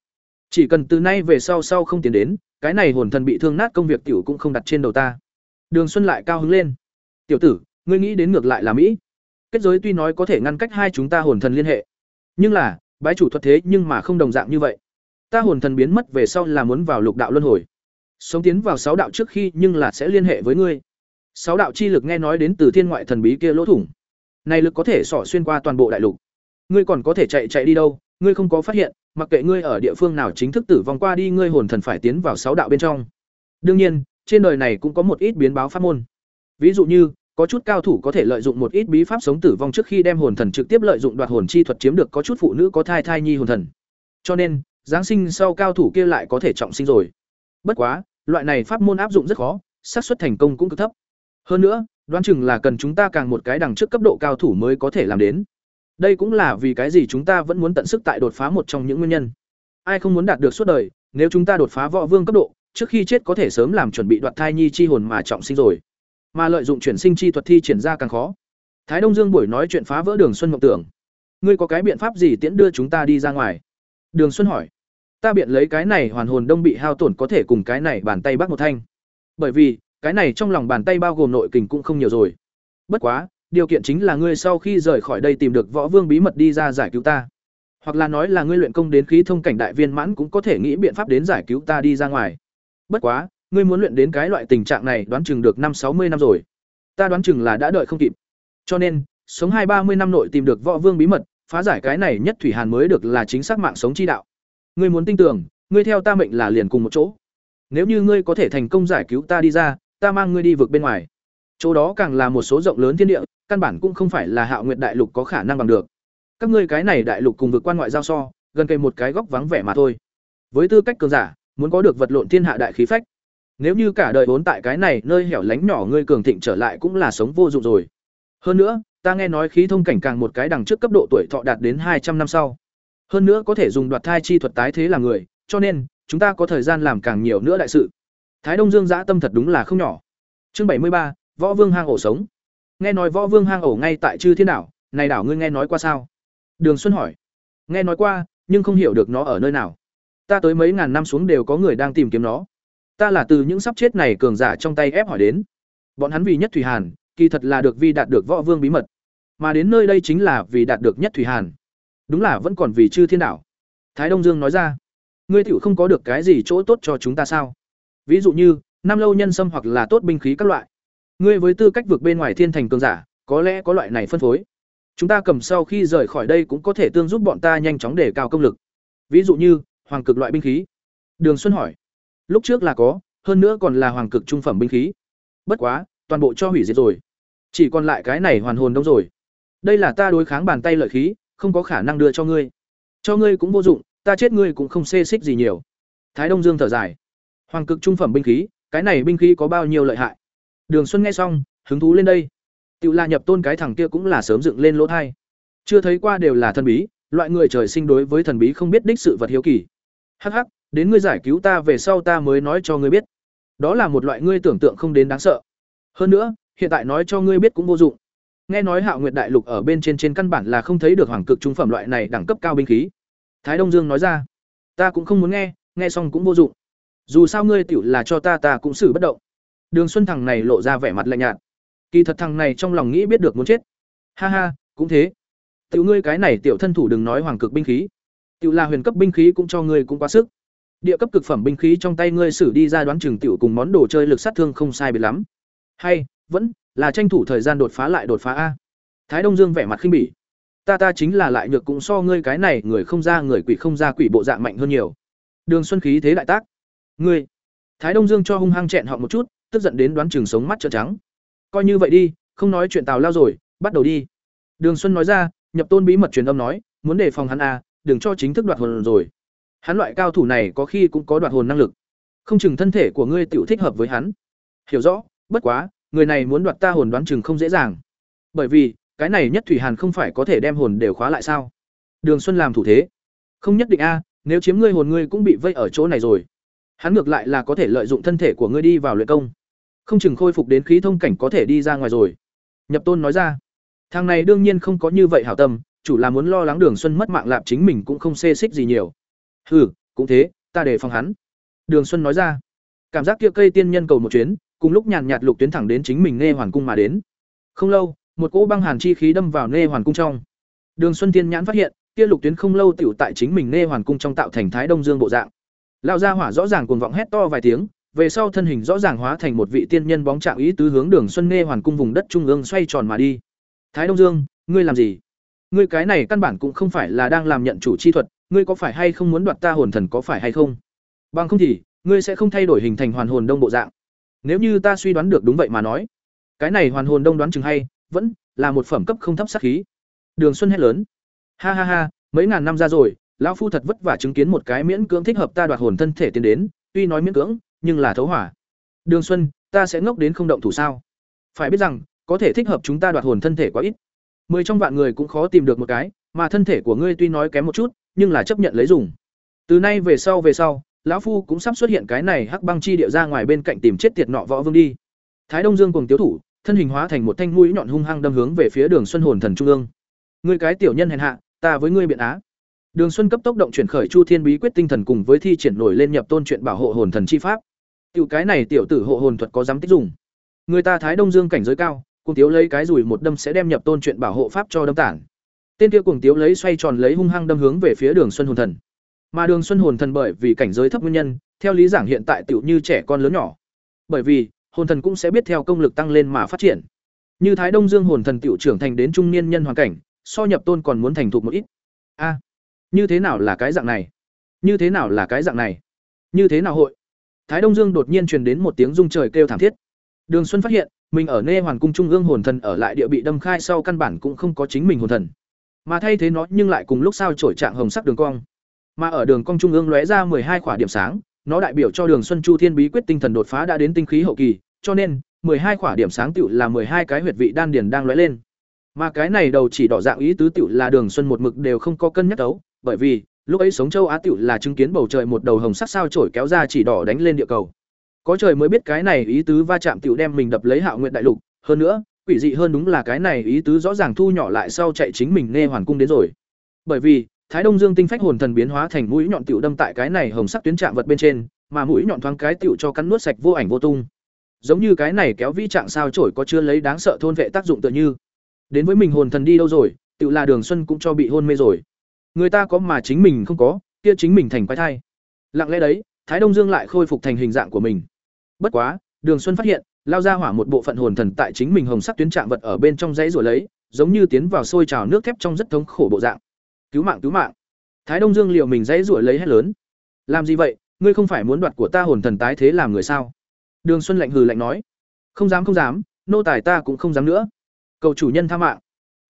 Chỉ cần từ nay về sau sau không tiến đến, cái này hồn thần bị thương nát công việc tiểu cũng không đặt trên đầu ta. Đường Xuân lại cao hứng lên. "Tiểu tử, ngươi nghĩ đến ngược lại là mỹ. Kết giới tuy nói có thể ngăn cách hai chúng ta hồn thần liên hệ, nhưng là, bái chủ thuật thế nhưng mà không đồng dạng như vậy. Ta hồn thần biến mất về sau là muốn vào lục đạo luân hồi. Sống tiến vào sáu đạo trước khi nhưng là sẽ liên hệ với ngươi. Sáu đạo chi lực nghe nói đến từ thiên ngoại thần bí kia lỗ thủng. Này lực có thể xỏ xuyên qua toàn bộ đại lục ngươi còn có thể chạy chạy đi đâu, ngươi không có phát hiện, mặc kệ ngươi ở địa phương nào chính thức tử vong qua đi, ngươi hồn thần phải tiến vào sáu đạo bên trong. Đương nhiên, trên đời này cũng có một ít biến báo pháp môn. Ví dụ như, có chút cao thủ có thể lợi dụng một ít bí pháp sống tử vong trước khi đem hồn thần trực tiếp lợi dụng đoạt hồn chi thuật chiếm được, có chút phụ nữ có thai thai nhi hồn thần. Cho nên, giáng sinh sau cao thủ kia lại có thể trọng sinh rồi. Bất quá, loại này pháp môn áp dụng rất khó, xác suất thành công cũng cực thấp. Hơn nữa, đoán chừng là cần chúng ta càng một cái đằng trước cấp độ cao thủ mới có thể làm đến đây cũng là vì cái gì chúng ta vẫn muốn tận sức tại đột phá một trong những nguyên nhân. Ai không muốn đạt được suốt đời, nếu chúng ta đột phá võ vương cấp độ, trước khi chết có thể sớm làm chuẩn bị đoạt thai nhi chi hồn mà trọng sinh rồi. mà lợi dụng chuyển sinh chi thuật thi triển ra càng khó. Thái đông dương buổi nói chuyện phá vỡ đường xuân mộng tưởng. Ngươi có cái biện pháp gì tiễn đưa chúng ta đi ra ngoài? Đường xuân hỏi. Ta biện lấy cái này hoàn hồn đông bị hao tổn có thể cùng cái này bàn tay bắt một thanh. Bởi vì cái này trong lòng bàn tay bao gồm nội kình cũng không nhiều rồi. Bất quá điều kiện chính là ngươi sau khi rời khỏi đây tìm được võ vương bí mật đi ra giải cứu ta. Hoặc là nói là ngươi luyện công đến khí thông cảnh đại viên mãn cũng có thể nghĩ biện pháp đến giải cứu ta đi ra ngoài. Bất quá, ngươi muốn luyện đến cái loại tình trạng này đoán chừng được năm sáu mươi năm rồi. Ta đoán chừng là đã đợi không kịp. Cho nên, sống hai ba mươi năm nội tìm được võ vương bí mật, phá giải cái này nhất thủy hàn mới được là chính xác mạng sống chi đạo. Ngươi muốn tin tưởng, ngươi theo ta mệnh là liền cùng một chỗ. Nếu như ngươi có thể thành công giải cứu ta đi ra, ta mang ngươi đi vượt bên ngoài chỗ đó càng là một số rộng lớn thiên địa, căn bản cũng không phải là hạo nguyệt đại lục có khả năng bằng được. Các ngươi cái này đại lục cùng vượt quan ngoại giao so, gần kề một cái góc vắng vẻ mà thôi. Với tư cách cường giả, muốn có được vật lộn thiên hạ đại khí phách. Nếu như cả đời vốn tại cái này nơi hẻo lánh nhỏ ngươi cường thịnh trở lại cũng là sống vô dụng rồi. Hơn nữa, ta nghe nói khí thông cảnh càng một cái đằng trước cấp độ tuổi thọ đạt đến hai trăm năm sau. Hơn nữa có thể dùng đoạt thai chi thuật tái thế làm người, cho nên, chúng ta có thời gian làm càng nhiều nữa đại sự. Thái đông dương giã tâm thật đúng là không nhỏ. Chương bảy mươi ba võ vương hang ổ sống. Nghe nói võ vương hang ổ ngay tại chư thiên đảo, này đảo ngươi nghe nói qua sao? Đường xuân hỏi. Nghe nói qua, nhưng không hiểu được nó ở nơi nào. Ta tới mấy ngàn năm xuống đều có người đang tìm kiếm nó. Ta là từ những sắp chết này cường giả trong tay ép hỏi đến. Bọn hắn vì nhất thủy hàn, kỳ thật là được vi đạt được võ vương bí mật. Mà đến nơi đây chính là vì đạt được nhất thủy hàn. Đúng là vẫn còn vì chư thiên đảo. Thái đông dương nói ra. Ngươi tiểu không có được cái gì chỗ tốt cho chúng ta sao? Ví dụ như, năm lâu nhân sâm hoặc là tốt binh khí các loại ngươi với tư cách vượt bên ngoài thiên thành cường giả, có lẽ có loại này phân phối. Chúng ta cầm sau khi rời khỏi đây cũng có thể tương giúp bọn ta nhanh chóng để cao công lực. Ví dụ như, hoàng cực loại binh khí. Đường xuân hỏi. Lúc trước là có, hơn nữa còn là hoàng cực trung phẩm binh khí. Bất quá, toàn bộ cho hủy diệt rồi. Chỉ còn lại cái này hoàn hồn đông rồi. Đây là ta đối kháng bàn tay lợi khí, không có khả năng đưa cho ngươi. Cho ngươi cũng vô dụng, ta chết ngươi cũng không xê xích gì nhiều. Thái đông dương thở dài. Hoàng cực trung phẩm binh khí, cái này binh khí có bao nhiêu lợi hại? Đường xuân nghe xong, hứng thú lên đây. Tiểu la nhập tôn cái thằng kia cũng là sớm dựng lên lỗ thai. Chưa thấy qua đều là thần bí, loại người trời sinh đối với thần bí không biết đích sự vật hiếu kỳ. Hắc hắc, đến ngươi giải cứu ta về sau ta mới nói cho ngươi biết. Đó là một loại ngươi tưởng tượng không đến đáng sợ. Hơn nữa, hiện tại nói cho ngươi biết cũng vô dụng. Nghe nói hạo nguyệt đại lục ở bên trên trên căn bản là không thấy được hoàng cực trung phẩm loại này đẳng cấp cao binh khí. Thái đông dương nói ra. Ta cũng không muốn nghe nghe xong cũng vô dụng. Dù sao ngươi tiểu là cho ta ta cũng xử bất động đường xuân thằng này lộ ra vẻ mặt lạnh nhạt. Kỳ thật thằng này trong lòng nghĩ biết được muốn chết. Ha ha, cũng thế. Tiểu ngươi cái này tiểu thân thủ đừng nói hoàng cực binh khí. Tiểu là huyền cấp binh khí cũng cho ngươi cũng quá sức. Địa cấp cực phẩm binh khí trong tay ngươi xử đi ra đoán chừng tiểu cùng món đồ chơi lực sát thương không sai biệt lắm. Hay, vẫn là tranh thủ thời gian đột phá lại đột phá a. Thái đông dương vẻ mặt khinh bỉ. Ta ta chính là lại nhược cũng so ngươi cái này người không ra người quỷ không ra quỷ bộ dạng mạnh hơn nhiều. Đường xuân khí thế đại tác. Ngươi. Thái đông dương cho hung hăng chẹn họ một chút tức giận đến đoán chừng sống mắt trợn trắng. Coi như vậy đi, không nói chuyện tào lao rồi, bắt đầu đi. Đường xuân nói ra, nhập tôn bí mật truyền âm nói, muốn đề phòng hắn a đừng cho chính thức đoạt hồn rồi. Hắn loại cao thủ này có khi cũng có đoạt hồn năng lực. Không chừng thân thể của ngươi tiểu thích hợp với hắn. Hiểu rõ, bất quá, người này muốn đoạt ta hồn đoán chừng không dễ dàng. Bởi vì, cái này nhất thủy hàn không phải có thể đem hồn đều khóa lại sao? Đường xuân làm thủ thế. Không nhất định a nếu chiếm ngươi hồn ngươi cũng bị vây ở chỗ này rồi hắn ngược lại là có thể lợi dụng thân thể của ngươi đi vào luyện công. Không chừng khôi phục đến khí thông cảnh có thể đi ra ngoài rồi. Nhập tôn nói ra. Thằng này đương nhiên không có như vậy hảo tâm, chủ là muốn lo lắng đường xuân mất mạng lạp chính mình cũng không xê xích gì nhiều. Hừ, cũng thế, ta đề phòng hắn. Đường xuân nói ra. Cảm giác kia cây tiên nhân cầu một chuyến, cùng lúc nhàn nhạt lục tuyến thẳng đến chính mình nghe hoàn cung mà đến. Không lâu, một cỗ băng hàn chi khí đâm vào nghe hoàn cung trong. Đường xuân tiên nhãn phát hiện, kia lục tuyến không lâu tiểu tại chính mình nghe hoàn cung trong tạo thành thái đông dương bộ dạng lão gia hỏa rõ ràng cuồng vọng hét to vài tiếng, về sau thân hình rõ ràng hóa thành một vị tiên nhân bóng trạng ý tứ hướng đường xuân nghe hoàn cung vùng đất trung ương xoay tròn mà đi. Thái đông dương, ngươi làm gì? Ngươi cái này căn bản cũng không phải là đang làm nhận chủ chi thuật, ngươi có phải hay không muốn đoạt ta hồn thần có phải hay không? Bằng không thì, ngươi sẽ không thay đổi hình thành hoàn hồn đông bộ dạng. Nếu như ta suy đoán được đúng vậy mà nói, cái này hoàn hồn đông đoán chừng hay, vẫn là một phẩm cấp không thấp sát khí. Đường xuân hét lớn. Ha ha ha, mấy ngàn năm ra rồi lão phu thật vất vả chứng kiến một cái miễn cưỡng thích hợp ta đoạt hồn thân thể tiến đến tuy nói miễn cưỡng nhưng là thấu hỏa. Đường xuân ta sẽ ngốc đến không động thủ sao? Phải biết rằng có thể thích hợp chúng ta đoạt hồn thân thể quá ít. Mười trong vạn người cũng khó tìm được một cái mà thân thể của ngươi tuy nói kém một chút nhưng là chấp nhận lấy dùng. Từ nay về sau về sau lão phu cũng sắp xuất hiện cái này hắc băng chi địa ra ngoài bên cạnh tìm chết tiệt nọ võ vương đi. Thái đông dương cùng tiếu thủ thân hình hóa thành một thanh mũi nhọn hung hăng đâm hướng về phía Đường Xuân hồn thần trung ương. Ngươi cái tiểu nhân hèn hạ, ta với ngươi biện á. Đường Xuân cấp tốc động chuyển khởi Chu Thiên Bí quyết tinh thần cùng với thi triển nổi lên nhập tôn chuyện bảo hộ hồn thần chi pháp. Tiểu cái này tiểu tử hộ hồn thuật có dám tích dùng. Người ta Thái Đông Dương cảnh giới cao, cùng tiếu lấy cái rủi một đâm sẽ đem nhập tôn chuyện bảo hộ pháp cho đâm tản. Tên kia cùng tiếu lấy xoay tròn lấy hung hăng đâm hướng về phía Đường Xuân hồn thần. Mà Đường Xuân hồn thần bởi vì cảnh giới thấp nguyên nhân, theo lý giảng hiện tại tiểu như trẻ con lớn nhỏ. Bởi vì, hồn thần cũng sẽ biết theo công lực tăng lên mà phát triển. Như Thái Đông Dương hồn thần tiểu trưởng thành đến trung niên nhân hoàn cảnh, so nhập tôn còn muốn thành thục một ít. A, như thế nào là cái dạng này? Như thế nào là cái dạng này? Như thế nào hội? Thái Đông Dương đột nhiên truyền đến một tiếng rung trời kêu thảm thiết. Đường Xuân phát hiện, mình ở Nê Hoàn cung trung ương hồn thần ở lại địa bị đâm khai sau căn bản cũng không có chính mình hồn thần, mà thay thế nó nhưng lại cùng lúc sao trổi trạng hồng sắc đường cong. Mà ở đường cong trung ương lóe ra hai khỏa điểm sáng, nó đại biểu cho Đường Xuân Chu Thiên bí quyết tinh thần đột phá đã đến tinh khí hậu kỳ, cho nên hai khỏa điểm sáng tựu là hai cái huyệt vị đan điền đang lóe lên. Mà cái này đầu chỉ đỏ dạng ý tứ tựu là Đường Xuân một mực đều không có cân nhắc đấu, bởi vì lúc ấy sống châu Á tựu là chứng kiến bầu trời một đầu hồng sắc sao trổi kéo ra chỉ đỏ đánh lên địa cầu. Có trời mới biết cái này ý tứ va chạm tựu đem mình đập lấy Hạo nguyện đại lục, hơn nữa, quỷ dị hơn đúng là cái này ý tứ rõ ràng thu nhỏ lại sau chạy chính mình nghe hoàn cung đến rồi. Bởi vì, Thái Đông Dương tinh phách hồn thần biến hóa thành mũi nhọn tiểu đâm tại cái này hồng sắc tuyến chạm vật bên trên, mà mũi nhọn thoáng cái tiểu cho cắn nuốt sạch vô ảnh vô tung. Giống như cái này kéo vi trạng sao chổi có chưa lấy đáng sợ thôn vệ tác dụng tựa như. Đến với mình hồn thần đi đâu rồi, tiểu là Đường Xuân cũng cho bị hôn mê rồi. Người ta có mà chính mình không có, kia chính mình thành quái thai. Lặng lẽ đấy, Thái Đông Dương lại khôi phục thành hình dạng của mình. Bất quá, Đường Xuân phát hiện, lao ra hỏa một bộ phận hồn thần tại chính mình hồng sắc tuyến trạng vật ở bên trong dãy rồi lấy, giống như tiến vào sôi trào nước thép trong rất thống khổ bộ dạng. Cứu mạng cứu mạng. Thái Đông Dương liều mình dãy rủa lấy hết lớn. Làm gì vậy, ngươi không phải muốn đoạt của ta hồn thần tái thế làm người sao? Đường Xuân lạnh hừ lạnh nói. Không dám không dám, nô tài ta cũng không dám nữa. Cầu chủ nhân tha mạng.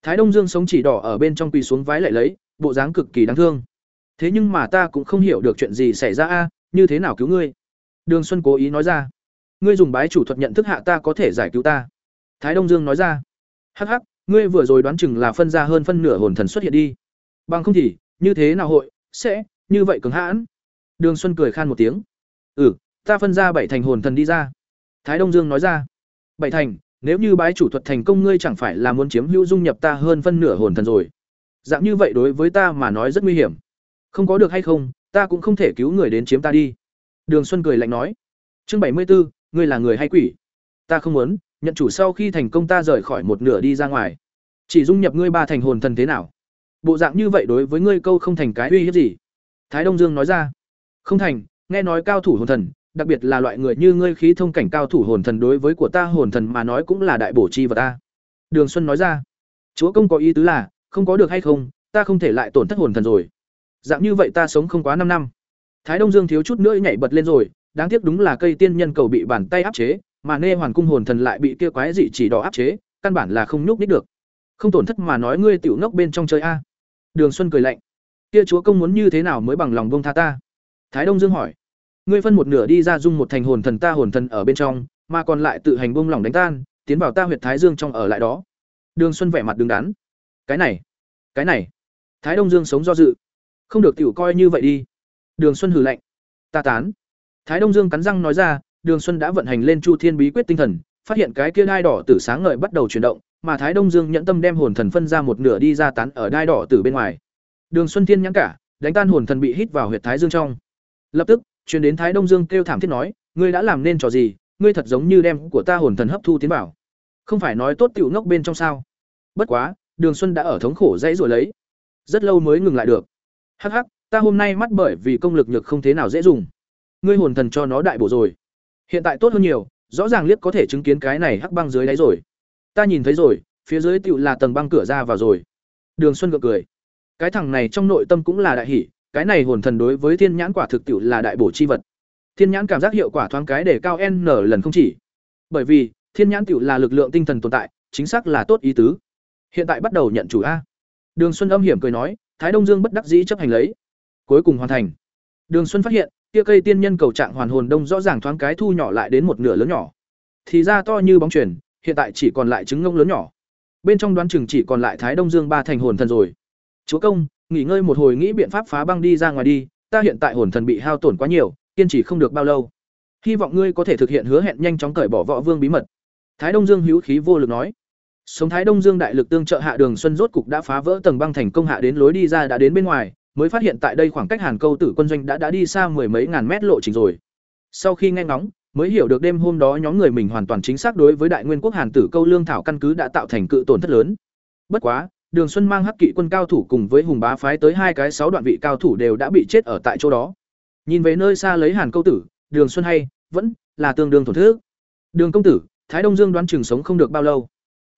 Thái Đông Dương sống chỉ đỏ ở bên trong quỳ xuống vái lại lấy, bộ dáng cực kỳ đáng thương. Thế nhưng mà ta cũng không hiểu được chuyện gì xảy ra a, như thế nào cứu ngươi? Đường Xuân cố ý nói ra. Ngươi dùng bái chủ thuật nhận thức hạ ta có thể giải cứu ta. Thái đông dương nói ra. Hắc hắc ngươi vừa rồi đoán chừng là phân ra hơn phân nửa hồn thần xuất hiện đi. Bằng không thì như thế nào hội sẽ như vậy cứng hãn? Đường xuân cười khan một tiếng. Ừ ta phân ra bảy thành hồn thần đi ra. Thái đông dương nói ra. Bảy thành nếu như bái chủ thuật thành công ngươi chẳng phải là muốn chiếm hữu dung nhập ta hơn phân nửa hồn thần rồi dạng như vậy đối với ta mà nói rất nguy hiểm. Không có được hay không, ta cũng không thể cứu người đến chiếm ta đi. Đường xuân cười lạnh nói. Chương bảy mươi b ố ngươi là người hay quỷ? Ta không muốn, nhận chủ sau khi thành công ta rời khỏi một nửa đi ra ngoài. Chỉ dung nhập ngươi ba thành hồn thần thế nào? Bộ dạng như vậy đối với ngươi câu không thành cái uy hiếp gì? Thái đông dương nói ra. Không thành, nghe nói cao thủ hồn thần, đặc biệt là loại người như ngươi khí thông cảnh cao thủ hồn thần đối với của ta hồn thần mà nói cũng là đại bổ chi vật ta. Đường xuân nói ra. Chúa công có ý tứ là không có được hay không, ta không thể lại tổn thất hồn thần rồi. Dạng như vậy ta sống không quá năm năm. Thái đông dương thiếu chút nữa nhảy bật lên rồi, đáng tiếc đúng là cây tiên nhân cầu bị bàn tay áp chế, mà nê hoàn cung hồn thần lại bị kia quái dị chỉ đỏ áp chế, căn bản là không nhúc nít được. Không tổn thất mà nói ngươi tiểu ngốc bên trong chơi a. Đường xuân cười lạnh. Kia chúa công muốn như thế nào mới bằng lòng bông tha ta? Thái đông dương hỏi. Ngươi phân một nửa đi ra dung một thành hồn thần ta hồn thần ở bên trong, mà còn lại tự hành bông lỏng đánh tan, tiến vào ta huyệt thái dương trong ở lại đó. Đường xuân vẻ mặt đứng đắn cái này cái này thái đông dương sống do dự không được tiểu coi như vậy đi đường xuân hử lạnh ta tán Thái Đông Dương cắn răng nói ra, Đường Xuân đã vận hành lên Chu Thiên Bí quyết tinh thần, phát hiện cái kia đai đỏ tử sáng ngời bắt đầu chuyển động, mà Thái Đông Dương nhẫn tâm đem hồn thần phân ra một nửa đi ra tán ở đai đỏ tử bên ngoài. Đường Xuân Thiên nhãn cả, đánh tan hồn thần bị hít vào huyệt Thái Dương trong. Lập tức, truyền đến Thái Đông Dương kêu thảm thiết nói, ngươi đã làm nên trò gì, ngươi thật giống như đem của ta hồn thần hấp thu tiến vào. Không phải nói tốt tiểu ngốc bên trong sao? Bất quá, Đường Xuân đã ở thống khổ dãy rồi lấy, rất lâu mới ngừng lại được. Hắc hắc, ta hôm nay mắt bởi vì công lực nhược không thế nào dễ dùng. Ngươi hồn thần cho nó đại bổ rồi. Hiện tại tốt hơn nhiều rõ ràng liếc có thể chứng kiến cái này hắc băng dưới đáy rồi. Ta nhìn thấy rồi phía dưới tựu là tầng băng cửa ra vào rồi. Đường xuân gượng cười. Cái thằng này trong nội tâm cũng là đại hỉ, cái này hồn thần đối với thiên nhãn quả thực tựu là đại bổ chi vật. Thiên nhãn cảm giác hiệu quả thoáng cái để cao n lần không chỉ. Bởi vì thiên nhãn tựu là lực lượng tinh thần tồn tại chính xác là tốt ý tứ hiện tại bắt đầu nhận chủ a. Đường xuân âm hiểm cười nói, thái đông dương bất đắc dĩ chấp hành lấy. Cuối cùng hoàn thành. Đường xuân phát hiện tia cây tiên nhân cầu trạng hoàn hồn đông rõ ràng thoáng cái thu nhỏ lại đến một nửa lớn nhỏ. Thì ra to như bóng chuyển hiện tại chỉ còn lại trứng ngông lớn nhỏ. Bên trong đoán chừng chỉ còn lại thái đông dương ba thành hồn thần rồi. Chúa công, nghỉ ngơi một hồi nghĩ biện pháp phá băng đi ra ngoài đi, ta hiện tại hồn thần bị hao tổn quá nhiều, kiên trì không được bao lâu. Hy vọng ngươi có thể thực hiện hứa hẹn nhanh chóng cởi bỏ võ vương bí mật. Thái Đông Dương hữu khí vô lực nói. Sống Thái Đông Dương đại lực tương trợ hạ Đường Xuân rốt cục đã phá vỡ tầng băng thành công hạ đến lối đi ra đã đến bên ngoài, mới phát hiện tại đây khoảng cách Hàn Câu Tử quân doanh đã đã đi xa mười mấy ngàn mét lộ trình rồi. Sau khi nghe ngóng, mới hiểu được đêm hôm đó nhóm người mình hoàn toàn chính xác đối với Đại Nguyên quốc Hàn Tử Câu lương thảo căn cứ đã tạo thành cự tổn thất lớn. Bất quá, Đường Xuân mang hắc kỵ quân cao thủ cùng với Hùng Bá phái tới hai cái sáu đoạn vị cao thủ đều đã bị chết ở tại chỗ đó. Nhìn về nơi xa lấy Hàn Câu Tử, Đường Xuân hay vẫn là tương đương thổ thức. Đường công tử, Thái Đông Dương đoán chừng sống không được bao lâu.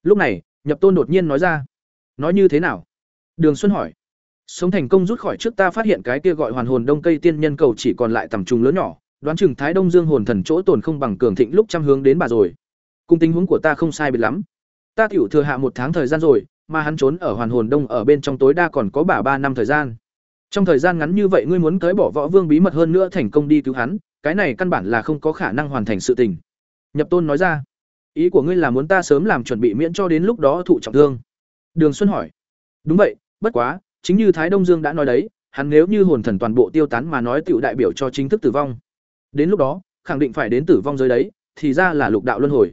Lúc này, Nhập Tôn đột nhiên nói ra. Nói như thế nào? Đường Xuân hỏi. Sống thành công rút khỏi trước ta phát hiện cái kia gọi hoàn hồn đông cây tiên nhân cầu chỉ còn lại tầm trùng lớn nhỏ, đoán chừng Thái Đông Dương hồn thần chỗ tồn không bằng cường thịnh lúc trăm hướng đến bà rồi. Cung tình huống của ta không sai biệt lắm. Ta tiểu thừa hạ một tháng thời gian rồi, mà hắn trốn ở hoàn hồn đông ở bên trong tối đa còn có bà ba năm thời gian. Trong thời gian ngắn như vậy ngươi muốn tới bỏ võ vương bí mật hơn nữa thành công đi cứu hắn, cái này căn bản là không có khả năng hoàn thành sự tình. Nhập Tôn nói ra, ý của ngươi là muốn ta sớm làm chuẩn bị miễn cho đến lúc đó thụ trọng thương. Đường Xuân hỏi, đúng vậy, bất quá, chính như Thái Đông Dương đã nói đấy, hắn nếu như hồn thần toàn bộ tiêu tán mà nói tựu đại biểu cho chính thức tử vong. Đến lúc đó, khẳng định phải đến tử vong giới đấy, thì ra là lục đạo luân hồi.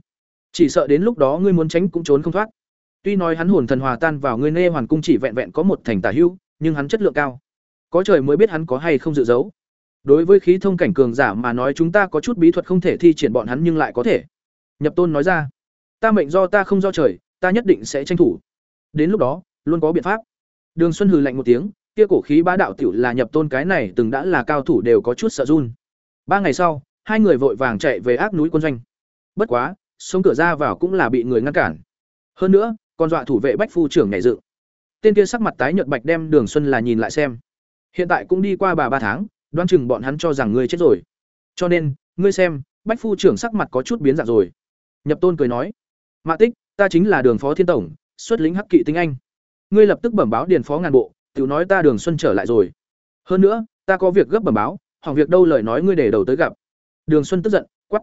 Chỉ sợ đến lúc đó ngươi muốn tránh cũng trốn không thoát. Tuy nói hắn hồn thần hòa tan vào ngươi nê hoàn cung chỉ vẹn vẹn có một thành tả hưu, nhưng hắn chất lượng cao. Có trời mới biết hắn có hay không dự giấu. Đối với khí thông cảnh cường giả mà nói chúng ta có chút bí thuật không thể thi triển bọn hắn nhưng lại có thể. Nhập Tôn nói ra, ta mệnh do ta không do trời, ta nhất định sẽ tranh thủ. Đến lúc đó, luôn có biện pháp. Đường Xuân hừ lạnh một tiếng, kia cổ khí bá đạo tiểu là Nhập Tôn cái này từng đã là cao thủ đều có chút sợ run. Ba ngày sau, hai người vội vàng chạy về ác núi quân doanh. Bất quá, sống cửa ra vào cũng là bị người ngăn cản. Hơn nữa, còn dọa thủ vệ Bách phu trưởng nhảy dựng. Tên kia sắc mặt tái nhợt bạch đem Đường Xuân là nhìn lại xem. Hiện tại cũng đi qua bà ba tháng, đoán chừng bọn hắn cho rằng ngươi chết rồi. Cho nên, ngươi xem, Bách phu trưởng sắc mặt có chút biến dạng rồi. Nhập Tôn cười nói: "Mã Tích, ta chính là Đường Phó Thiên tổng, xuất lính Hắc Kỵ tinh anh. Ngươi lập tức bẩm báo điền phó ngàn bộ, tiểu nói ta Đường Xuân trở lại rồi. Hơn nữa, ta có việc gấp bẩm báo, hỏng việc đâu lời nói ngươi để đầu tới gặp." Đường Xuân tức giận, quát,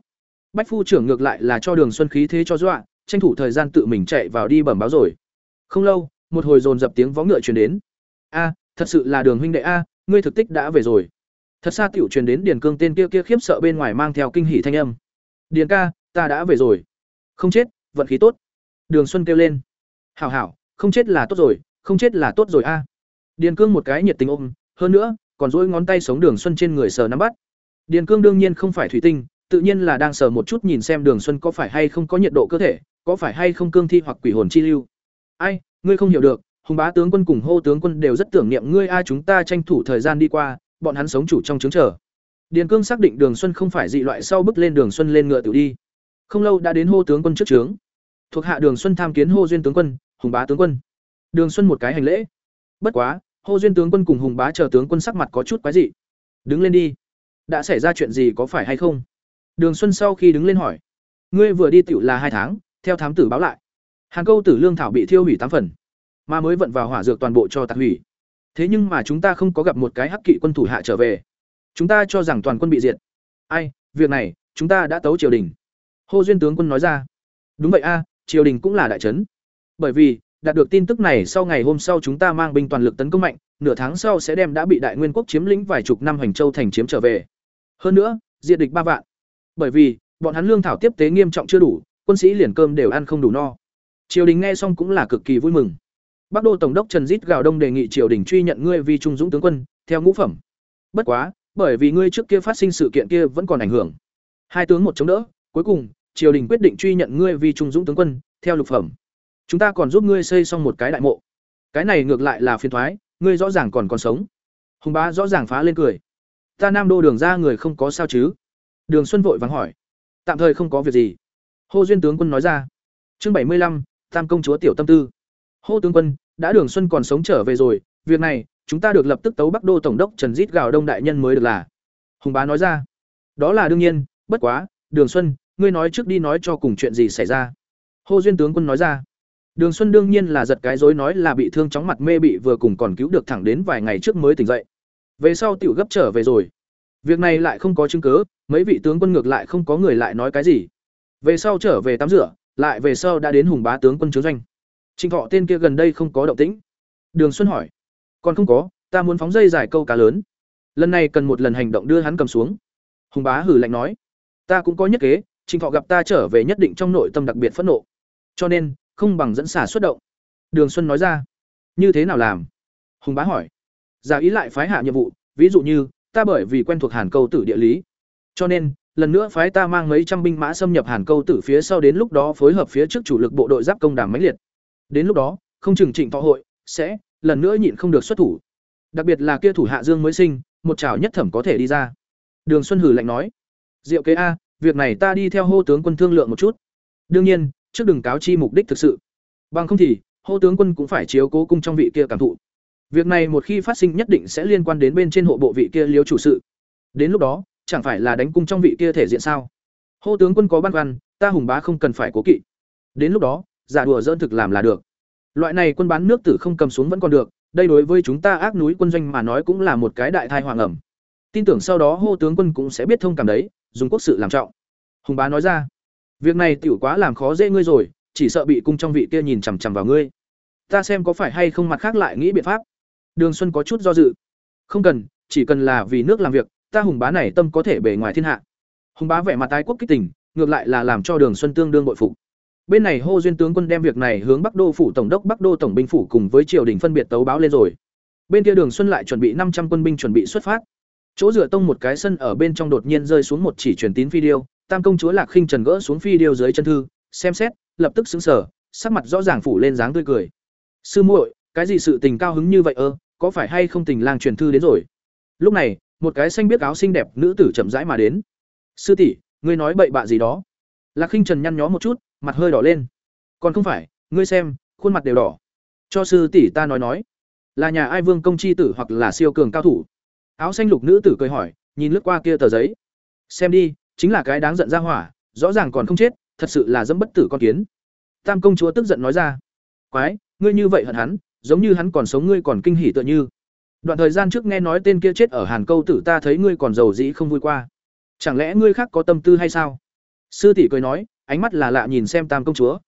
Bách phu trưởng ngược lại là cho Đường Xuân khí thế cho dọa, tranh thủ thời gian tự mình chạy vào đi bẩm báo rồi. Không lâu, một hồi dồn dập tiếng vó ngựa truyền đến. "A, thật sự là Đường huynh đệ a, ngươi thực tích đã về rồi." Thật xa tiểu truyền đến Điền Cương tên kia kia khiếp sợ bên ngoài mang theo kinh hỉ thanh âm. "Điền ca, ta đã về rồi." "Không chết, vận khí tốt." Đường Xuân kêu lên. "Hảo hảo, không chết là tốt rồi, không chết là tốt rồi a." Điền Cương một cái nhiệt tình ôm, hơn nữa, còn duỗi ngón tay sống Đường Xuân trên người sờ nắm bắt. Điền Cương đương nhiên không phải thủy tinh, tự nhiên là đang sờ một chút nhìn xem Đường Xuân có phải hay không có nhiệt độ cơ thể, có phải hay không cương thi hoặc quỷ hồn chi lưu. Ai, ngươi không hiểu được, Hùng bá tướng quân cùng hô tướng quân đều rất tưởng niệm ngươi a chúng ta tranh thủ thời gian đi qua, bọn hắn sống chủ trong trứng chờ. Điền Cương xác định Đường Xuân không phải dị loại sau bước lên Đường Xuân lên ngựa tự đi. Không lâu đã đến hô tướng quân trước trướng. Thuộc hạ Đường Xuân tham kiến hô duyên tướng quân, Hùng bá tướng quân. Đường Xuân một cái hành lễ. Bất quá, hô duyên tướng quân cùng Hùng bá chờ tướng quân sắc mặt có chút quái dị. Đứng lên đi. Đã xảy ra chuyện gì có phải hay không? Đường Xuân sau khi đứng lên hỏi. Ngươi vừa đi tựu là hai tháng, theo thám tử báo lại. Hàn câu tử lương thảo bị thiêu hủy tám phần, mà mới vận vào hỏa dược toàn bộ cho tạc hủy. Thế nhưng mà chúng ta không có gặp một cái hắc kỵ quân thủ hạ trở về. Chúng ta cho rằng toàn quân bị diệt. Ai, việc này, chúng ta đã tấu triều đình. Hồ duyên tướng quân nói ra. Đúng vậy a, triều đình cũng là đại trấn. Bởi vì, đạt được tin tức này sau ngày hôm sau chúng ta mang binh toàn lực tấn công mạnh, nửa tháng sau sẽ đem đã bị đại nguyên quốc chiếm lĩnh vài chục năm Hoành châu thành chiếm trở về. Hơn nữa, diệt địch ba vạn. Bởi vì, bọn hắn lương thảo tiếp tế nghiêm trọng chưa đủ, quân sĩ liền cơm đều ăn không đủ no. Triều đình nghe xong cũng là cực kỳ vui mừng. Bắc Đô tổng đốc Trần Dít gào đông đề nghị triều đình truy nhận ngươi vì trung dũng tướng quân, theo ngũ phẩm. Bất quá, bởi vì ngươi trước kia phát sinh sự kiện kia vẫn còn ảnh hưởng. Hai tướng một chống đỡ, cuối cùng, triều đình quyết định truy nhận ngươi vì trung dũng tướng quân, theo lục phẩm. Chúng ta còn giúp ngươi xây xong một cái đại mộ. Cái này ngược lại là phiền thoái, ngươi rõ ràng còn còn sống. Hùng bá rõ ràng phá lên cười. Ta Nam Đô đường ra người không có sao chứ? Đường Xuân vội vắng hỏi. Tạm thời không có việc gì. Hô duyên tướng quân nói ra. Chương bảy mươi lăm, Tam công chúa tiểu tâm tư. Hô tướng quân, đã Đường Xuân còn sống trở về rồi, việc này, chúng ta được lập tức tấu Bắc Đô tổng đốc Trần Dít gào đông đại nhân mới được là. Hùng bá nói ra. Đó là đương nhiên, bất quá, Đường Xuân, ngươi nói trước đi nói cho cùng chuyện gì xảy ra. Hô duyên tướng quân nói ra. Đường Xuân đương nhiên là giật cái dối nói là bị thương chóng mặt mê bị vừa cùng còn cứu được thẳng đến vài ngày trước mới tỉnh dậy. Về sau tiểu gấp trở về rồi. Việc này lại không có chứng cứ, mấy vị tướng quân ngược lại không có người lại nói cái gì. Về sau trở về tắm rửa, lại về sau đã đến Hùng Bá tướng quân chứa doanh. Trình Thọ tên kia gần đây không có động tĩnh. Đường Xuân hỏi: "Còn không có, ta muốn phóng dây giải câu cá lớn. Lần này cần một lần hành động đưa hắn cầm xuống." Hùng Bá hử lạnh nói: "Ta cũng có nhất kế, Trình Thọ gặp ta trở về nhất định trong nội tâm đặc biệt phẫn nộ. Cho nên, không bằng dẫn xả xuất động. Đường Xuân nói ra. Như thế nào làm? Hùng Bá hỏi. Giả ý lại phái hạ nhiệm vụ, ví dụ như, ta bởi vì quen thuộc Hàn Câu tử địa lý, cho nên, lần nữa phái ta mang mấy trăm binh mã xâm nhập Hàn Câu tử phía sau đến lúc đó phối hợp phía trước chủ lực bộ đội giáp công đàm mãnh liệt. Đến lúc đó, không chừng Trịnh Thọ hội sẽ lần nữa nhịn không được xuất thủ. Đặc biệt là kia thủ hạ Dương mới sinh, một chảo nhất thẩm có thể đi ra. Đường Xuân hử lạnh nói: "Diệu kế a, việc này ta đi theo hô tướng quân thương lượng một chút. Đương nhiên, trước đừng cáo chi mục đích thực sự. Bằng không thì, hô tướng quân cũng phải chiếu cố cung trong vị kia cảm thụ. Việc này một khi phát sinh nhất định sẽ liên quan đến bên trên hộ bộ vị kia liếu chủ sự. Đến lúc đó, chẳng phải là đánh cung trong vị kia thể diện sao? Hô tướng quân có băn khoăn, ta hùng bá không cần phải cố kỵ. Đến lúc đó, giả đùa dỡn thực làm là được. Loại này quân bán nước tử không cầm xuống vẫn còn được, đây đối với chúng ta ác núi quân doanh mà nói cũng là một cái đại thai hoàng ẩm. Tin tưởng sau đó hô tướng quân cũng sẽ biết thông cảm đấy, dùng quốc sự làm trọng. Hùng bá nói ra, việc này tiểu quá làm khó dễ ngươi rồi, chỉ sợ bị cung trong vị kia nhìn chằm chằm vào ngươi. Ta xem có phải hay không mặt khác lại nghĩ biện pháp. Đường Xuân có chút do dự. Không cần, chỉ cần là vì nước làm việc, ta hùng bá này tâm có thể bề ngoài thiên hạ. Hùng bá vẻ mặt tái quốc kích tình, ngược lại là làm cho Đường Xuân tương đương bội phục. Bên này Hô Duyên tướng quân đem việc này hướng Bắc Đô phủ tổng đốc Bắc Đô tổng binh phủ cùng với triều đình phân biệt tấu báo lên rồi. Bên kia Đường Xuân lại chuẩn bị năm trăm quân binh chuẩn bị xuất phát. Chỗ dựa tông một cái sân ở bên trong đột nhiên rơi xuống một chỉ truyền tín phi điêu, Tam công chúa Lạc Khinh Trần gỡ xuống phi điêu dưới chân thư, xem xét, lập tức sững sờ, sắc mặt rõ ràng phủ lên dáng tươi cười. "Sư muội, cái gì sự tình cao hứng như vậy ơ, có phải hay không tình lang truyền thư đến rồi?" Lúc này, một cái xanh biết áo xinh đẹp nữ tử chậm rãi mà đến. "Sư tỷ, ngươi nói bậy bạ gì đó?" Lạc Khinh Trần nhăn nhó một chút, mặt hơi đỏ lên. "Còn không phải, ngươi xem, khuôn mặt đều đỏ." Cho sư tỷ ta nói nói, là nhà ai vương công chi tử hoặc là siêu cường cao thủ? Áo xanh lục nữ tử cười hỏi, nhìn lướt qua kia tờ giấy. "Xem đi, chính là cái đáng giận ra hỏa, rõ ràng còn không chết, thật sự là dẫm bất tử con kiến." Tam công chúa tức giận nói ra. "Quái, ngươi như vậy hận hắn, giống như hắn còn sống ngươi còn kinh hỉ tựa như." Đoạn thời gian trước nghe nói tên kia chết ở Hàn Câu tử ta thấy ngươi còn giàu dĩ không vui qua. Chẳng lẽ ngươi khác có tâm tư hay sao? Sư tỷ cười nói, ánh mắt là lạ nhìn xem Tam công chúa.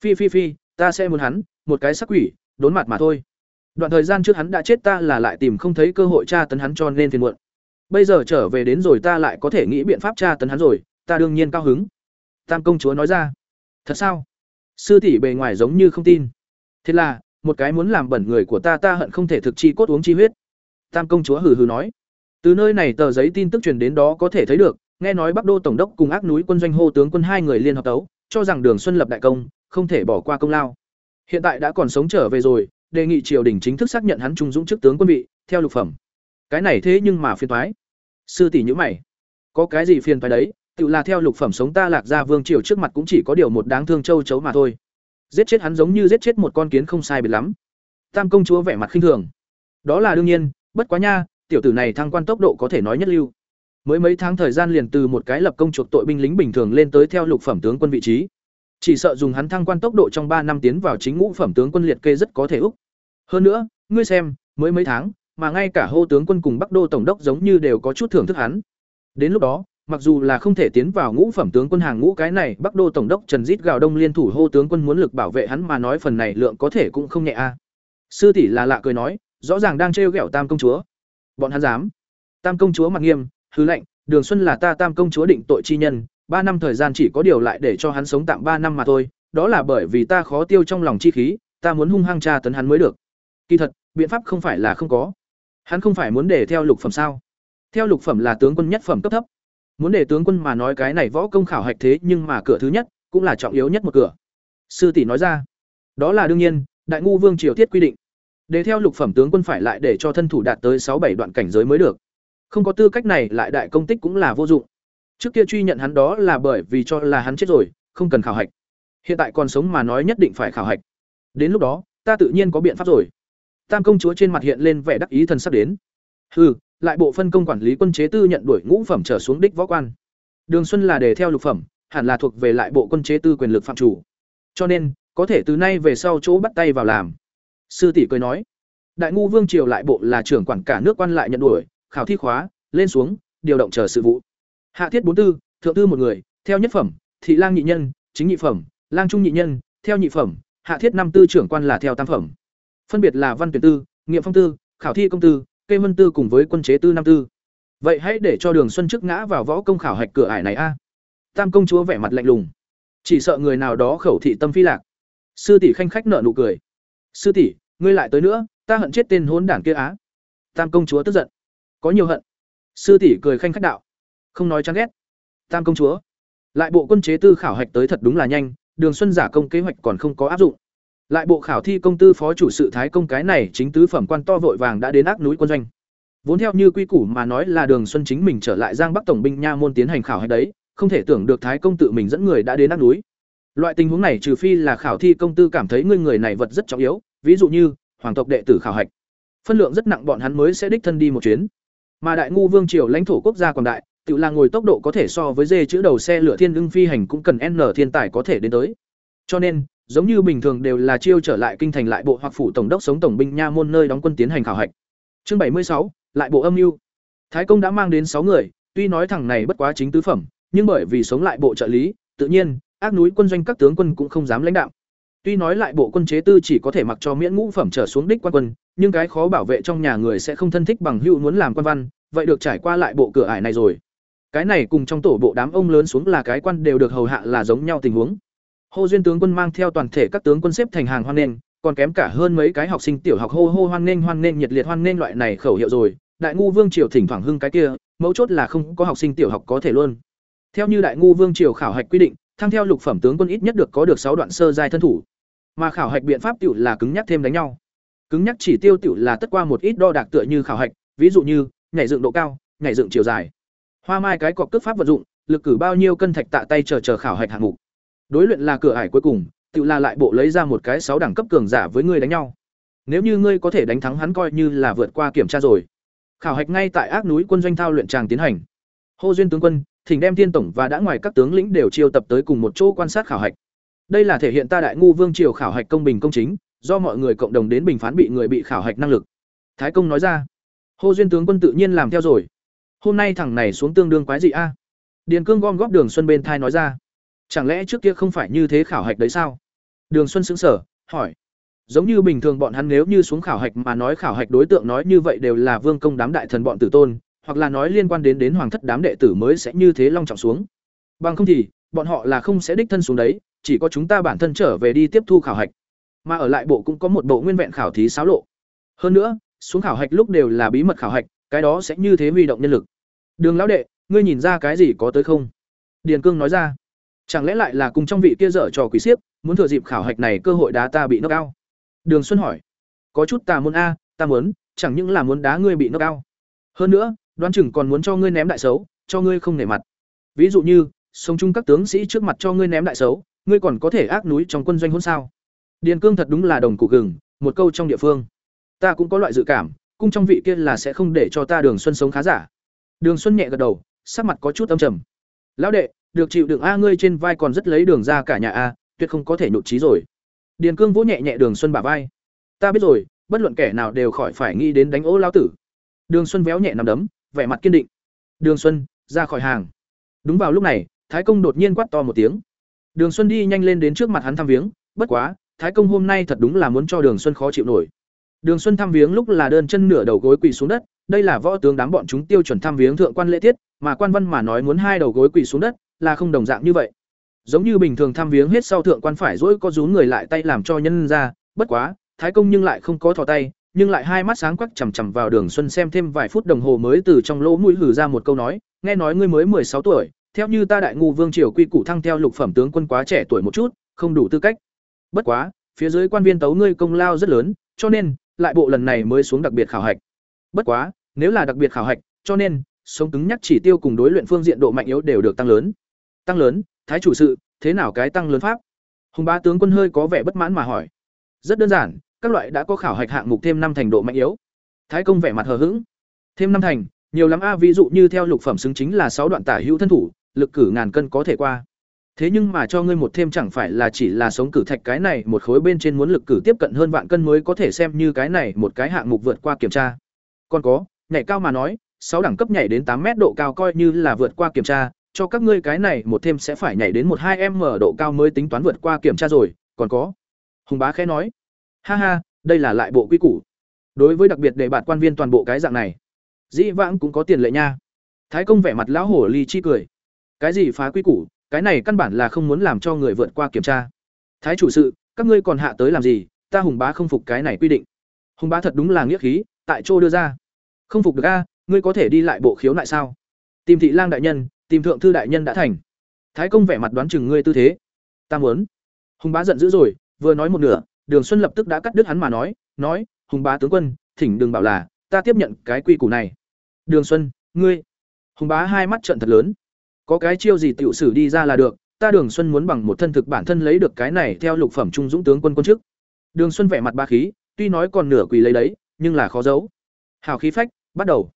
Phi phi phi, ta sẽ muốn hắn, một cái sắc quỷ, đốn mặt mà thôi. Đoạn thời gian trước hắn đã chết ta là lại tìm không thấy cơ hội tra tấn hắn cho nên phiền muộn. Bây giờ trở về đến rồi ta lại có thể nghĩ biện pháp tra tấn hắn rồi, ta đương nhiên cao hứng. Tam công chúa nói ra. Thật sao? Sư tỷ bề ngoài giống như không tin. Thế là, một cái muốn làm bẩn người của ta ta hận không thể thực chi cốt uống chi huyết. Tam công chúa hừ hừ nói. Từ nơi này tờ giấy tin tức truyền đến đó có thể thấy được, nghe nói Bắc Đô tổng đốc cùng ác núi quân doanh hô tướng quân hai người liên hợp tấu, cho rằng Đường Xuân lập đại công, không thể bỏ qua công lao. Hiện tại đã còn sống trở về rồi, đề nghị triều đình chính thức xác nhận hắn trung dũng chức tướng quân vị, theo lục phẩm. Cái này thế nhưng mà phiền thoái Sư tỷ nhữ mày. Có cái gì phiền thoái đấy, tự là theo lục phẩm sống ta lạc ra vương triều trước mặt cũng chỉ có điều một đáng thương châu chấu mà thôi. Giết chết hắn giống như giết chết một con kiến không sai biệt lắm. Tam công chúa vẻ mặt khinh thường. Đó là đương nhiên, bất quá nha, tiểu tử này thăng quan tốc độ có thể nói nhất lưu. Mới mấy tháng thời gian liền từ một cái lập công chuộc tội binh lính bình thường lên tới theo lục phẩm tướng quân vị trí. Chỉ sợ dùng hắn thăng quan tốc độ trong ba năm tiến vào chính ngũ phẩm tướng quân liệt kê rất có thể úc. Hơn nữa, ngươi xem, mới mấy tháng, mà ngay cả hô tướng quân cùng Bắc Đô tổng đốc giống như đều có chút thưởng thức hắn. Đến lúc đó, mặc dù là không thể tiến vào ngũ phẩm tướng quân hàng ngũ cái này, Bắc Đô tổng đốc Trần Dít gào đông liên thủ hô tướng quân muốn lực bảo vệ hắn mà nói phần này lượng có thể cũng không nhẹ a. Sư tỷ là lạ cười nói, rõ ràng đang trêu ghẹo Tam công chúa. Bọn hắn dám? Tam công chúa mặt nghiêm, hừ lệnh, Đường Xuân là ta Tam công chúa định tội chi nhân, ba năm thời gian chỉ có điều lại để cho hắn sống tạm ba năm mà thôi, đó là bởi vì ta khó tiêu trong lòng chi khí, ta muốn hung hăng tra tấn hắn mới được. Kỳ thật, biện pháp không phải là không có. Hắn không phải muốn để theo lục phẩm sao? Theo lục phẩm là tướng quân nhất phẩm cấp thấp. Muốn để tướng quân mà nói cái này võ công khảo hạch thế, nhưng mà cửa thứ nhất cũng là trọng yếu nhất một cửa. Sư tỷ nói ra, đó là đương nhiên, đại ngu vương triều thiết quy định. Để theo lục phẩm tướng quân phải lại để cho thân thủ đạt tới sáu bảy đoạn cảnh giới mới được. Không có tư cách này lại đại công tích cũng là vô dụng. Trước kia truy nhận hắn đó là bởi vì cho là hắn chết rồi, không cần khảo hạch. Hiện tại còn sống mà nói nhất định phải khảo hạch. Đến lúc đó, ta tự nhiên có biện pháp rồi. Tam công chúa trên mặt hiện lên vẻ đắc ý thần sắp đến. Hừ, lại bộ phân công quản lý quân chế tư nhận đuổi ngũ phẩm trở xuống đích võ quan. Đường Xuân là đề theo lục phẩm, hẳn là thuộc về lại bộ quân chế tư quyền lực phạm chủ. Cho nên, có thể từ nay về sau chỗ bắt tay vào làm. Sư tỷ cười nói, Đại ngu vương triều lại bộ là trưởng quản cả nước quan lại nhận đuổi, khảo thi khóa, lên xuống, điều động chờ sự vụ. Hạ thiết bốn tư, thượng tư một người, theo nhất phẩm, thị lang nhị nhân, chính nhị phẩm, lang trung nhị nhân, theo nhị phẩm, hạ thiết năm tư trưởng quan là theo tam phẩm. Phân biệt là văn tuyển tư, nghiệm phong tư, khảo thi công tư, kê vân tư cùng với quân chế tư năm tư. Vậy hãy để cho Đường Xuân trước ngã vào võ công khảo hạch cửa ải này a. tam công chúa vẻ mặt lạnh lùng. Chỉ sợ người nào đó khẩu thị tâm phi lạc. Sư tỷ khanh khách nợ nụ cười. Sư tỷ ngươi lại tới nữa ta hận chết tên hốn đảng kia á. Tam công chúa tức giận. Có nhiều hận. Sư tỷ cười khanh khách đạo không nói chán ghét. Tam công chúa. Lại bộ quân chế tư khảo hạch tới thật đúng là nhanh, đường xuân giả công kế hoạch còn không có áp dụng. Lại bộ khảo thi công tư phó chủ sự thái công cái này chính tứ phẩm quan to vội vàng đã đến ác núi quân doanh. Vốn theo như quy củ mà nói là đường xuân chính mình trở lại giang bắc tổng binh nha môn tiến hành khảo hạch đấy, không thể tưởng được thái công tự mình dẫn người đã đến ác núi. Loại tình huống này trừ phi là khảo thi công tư cảm thấy ngươi người này vật rất trọng yếu, ví dụ như, hoàng tộc đệ tử khảo hạch. Phân lượng rất nặng bọn hắn mới sẽ đích thân đi một chuyến. Mà đại ngu vương triều lãnh thổ quốc gia còn đại tự là ngồi tốc độ có thể so với dê chữ đầu xe lửa thiên ưng phi hành cũng cần n thiên tài có thể đến tới. Cho nên, giống như bình thường đều là chiêu trở lại kinh thành lại bộ hoặc phủ tổng đốc sống tổng binh nha môn nơi đóng quân tiến hành khảo hạch. Chương bảy mươi sáu, lại bộ âm mưu. Thái công đã mang đến sáu người, tuy nói thằng này bất quá chính tứ phẩm, nhưng bởi vì sống lại bộ trợ lý, tự nhiên, ác núi quân doanh các tướng quân cũng không dám lãnh đạo. Tuy nói lại bộ quân chế tư chỉ có thể mặc cho miễn ngũ phẩm trở xuống đích quan quân, nhưng cái khó bảo vệ trong nhà người sẽ không thân thích bằng hữu muốn làm quan văn, vậy được trải qua lại bộ cửa ải này rồi cái này cùng trong tổ bộ đám ông lớn xuống là cái quan đều được hầu hạ là giống nhau tình huống hô duyên tướng quân mang theo toàn thể các tướng quân xếp thành hàng hoan nghênh, còn kém cả hơn mấy cái học sinh tiểu học hô hô hoan nghênh hoan nghênh nhiệt liệt hoan nghênh loại này khẩu hiệu rồi, đại ngu vương triều thỉnh thoảng hưng cái kia, mấu chốt là không có học sinh tiểu học có thể luôn. Theo như đại ngu vương triều khảo hạch quy định, thăng theo lục phẩm tướng quân ít nhất được có được sáu đoạn sơ giai thân thủ. Mà khảo hạch biện pháp tiểu là cứng nhắc thêm đánh nhau. Cứng nhắc chỉ tiêu tiểu là tất qua một ít đo đạc tựa như khảo hạch, ví dụ như nhảy dựng độ cao, nhảy dựng chiều dài. Hoa mai cái cọc cước pháp vận dụng, lực cử bao nhiêu cân thạch tạ tay chờ chờ khảo hạch hạng mục. Đối luyện là cửa ải cuối cùng, tự là lại bộ lấy ra một cái sáu đẳng cấp cường giả với ngươi đánh nhau. Nếu như ngươi có thể đánh thắng hắn coi như là vượt qua kiểm tra rồi. Khảo hạch ngay tại ác núi quân doanh thao luyện tràng tiến hành. Hô duyên tướng quân, thỉnh đem thiên tổng và đã ngoài các tướng lĩnh đều chiêu tập tới cùng một chỗ quan sát khảo hạch. Đây là thể hiện ta đại ngu vương triều khảo hạch công bình công chính, do mọi người cộng đồng đến bình phán bị người bị khảo hạch năng lực. Thái công nói ra. Hô duyên tướng quân tự nhiên làm theo rồi. Hôm nay thằng này xuống tương đương quái gì a? Điền Cương gom góp Đường Xuân bên thai nói ra. Chẳng lẽ trước kia không phải như thế khảo hạch đấy sao? Đường Xuân sững sờ, hỏi. Giống như bình thường bọn hắn nếu như xuống khảo hạch mà nói khảo hạch đối tượng nói như vậy đều là vương công đám đại thần bọn tử tôn, hoặc là nói liên quan đến đến hoàng thất đám đệ tử mới sẽ như thế long trọng xuống. Bằng không thì, bọn họ là không sẽ đích thân xuống đấy, chỉ có chúng ta bản thân trở về đi tiếp thu khảo hạch. Mà ở lại bộ cũng có một bộ nguyên vẹn khảo thí xáo lộ. Hơn nữa, xuống khảo hạch lúc đều là bí mật khảo hạch, cái đó sẽ như thế huy động nhân lực. Đường lão đệ, ngươi nhìn ra cái gì có tới không? Điền Cương nói ra. Chẳng lẽ lại là cùng trong vị kia dở trò quỷ xiếp, muốn thừa dịp khảo hạch này cơ hội đá ta bị nốc cao? Đường Xuân hỏi. Có chút ta muốn a, ta muốn, chẳng những là muốn đá ngươi bị nốc cao, Hơn nữa, đoán chừng còn muốn cho ngươi ném đại xấu, cho ngươi không nể mặt. Ví dụ như, sống chung các tướng sĩ trước mặt cho ngươi ném đại xấu, ngươi còn có thể ác núi trong quân doanh hôn sao? Điền Cương thật đúng là đồng cụ gừng, một câu trong địa phương. Ta cũng có loại dự cảm, cung trong vị kia là sẽ không để cho ta Đường Xuân sống khá giả. Đường Xuân nhẹ gật đầu, sắc mặt có chút âm trầm. Lão đệ, được chịu đựng a ngươi trên vai còn rất lấy đường ra cả nhà a tuyệt không có thể nhụt trí rồi. Điền cương vỗ nhẹ nhẹ đường xuân bả vai. Ta biết rồi bất luận kẻ nào đều khỏi phải nghĩ đến đánh ố lao tử. Đường xuân véo nhẹ nằm đấm vẻ mặt kiên định. Đường xuân ra khỏi hàng. Đúng vào lúc này thái công đột nhiên quát to một tiếng. Đường xuân đi nhanh lên đến trước mặt hắn thăm viếng bất quá thái công hôm nay thật đúng là muốn cho đường xuân khó chịu nổi đường xuân thăm viếng lúc là đơn chân nửa đầu gối quỳ xuống đất đây là võ tướng đám bọn chúng tiêu chuẩn thăm viếng thượng quan lễ tiết mà quan văn mà nói muốn hai đầu gối quỳ xuống đất là không đồng dạng như vậy. Giống như bình thường thăm viếng hết sau thượng quan phải rũi có rún người lại tay làm cho nhân ra, bất quá, Thái công nhưng lại không có thò tay, nhưng lại hai mắt sáng quắc chằm chằm vào Đường Xuân xem thêm vài phút đồng hồ mới từ trong lỗ mũi hừ ra một câu nói, nghe nói ngươi mới sáu tuổi, theo như ta đại ngu vương triều quy củ thăng theo lục phẩm tướng quân quá trẻ tuổi một chút, không đủ tư cách. Bất quá, phía dưới quan viên tấu ngươi công lao rất lớn, cho nên lại bộ lần này mới xuống đặc biệt khảo hạch. Bất quá, nếu là đặc biệt khảo hạch, cho nên sống cứng nhắc chỉ tiêu cùng đối luyện phương diện độ mạnh yếu đều được tăng lớn. Tăng lớn? Thái chủ sự thế nào cái tăng lớn pháp? Hùng bá tướng quân hơi có vẻ bất mãn mà hỏi. Rất đơn giản các loại đã có khảo hạch hạng mục thêm năm thành độ mạnh yếu. Thái công vẻ mặt hờ hững. Thêm năm thành nhiều lắm a ví dụ như theo lục phẩm xứng chính là sáu đoạn tả hữu thân thủ lực cử ngàn cân có thể qua thế nhưng mà cho ngươi một thêm chẳng phải là chỉ là sống cử thạch cái này, một khối bên trên muốn lực cử tiếp cận hơn vạn cân mới có thể xem như cái này một cái hạng mục vượt qua kiểm tra. Còn có, nhảy cao mà nói, sáu đẳng cấp nhảy đến tám mét độ cao coi như là vượt qua kiểm tra, cho các ngươi cái này một thêm sẽ phải nhảy đến một hai m độ cao mới tính toán vượt qua kiểm tra rồi, còn có. Hùng bá khẽ nói, ha ha, đây là lại bộ quy củ. Đối với đặc biệt để bạn quan viên toàn bộ cái dạng này, dĩ vãng cũng có tiền lệ nha. Thái công vẻ mặt lão hổ ly chi cười. Cái gì phá quy củ? Cái này căn bản là không muốn làm cho người vượt qua kiểm tra. Thái chủ sự, các ngươi còn hạ tới làm gì? Ta hùng bá không phục cái này quy định. Hùng bá thật đúng là nghĩa khí, tại chỗ đưa ra. Không phục được a, ngươi có thể đi lại bộ khiếu lại sao? Tìm thị lang đại nhân, tìm thượng thư đại nhân đã thành. Thái công vẻ mặt đoán chừng ngươi tư thế. Ta muốn. Hùng bá giận dữ rồi, vừa nói một nửa, đường xuân lập tức đã cắt đứt hắn mà nói nói, hùng bá tướng quân, thỉnh đừng bảo là, ta tiếp nhận cái quy củ này. Đường xuân, ngươi. Hùng bá hai mắt trận thật lớn có cái chiêu gì tiểu sử đi ra là được, ta đường xuân muốn bằng một thân thực bản thân lấy được cái này theo lục phẩm trung dũng tướng quân quân chức. Đường xuân vẻ mặt ba khí, tuy nói còn nửa quỳ lấy đấy, nhưng là khó giấu. Hào khí phách, bắt đầu.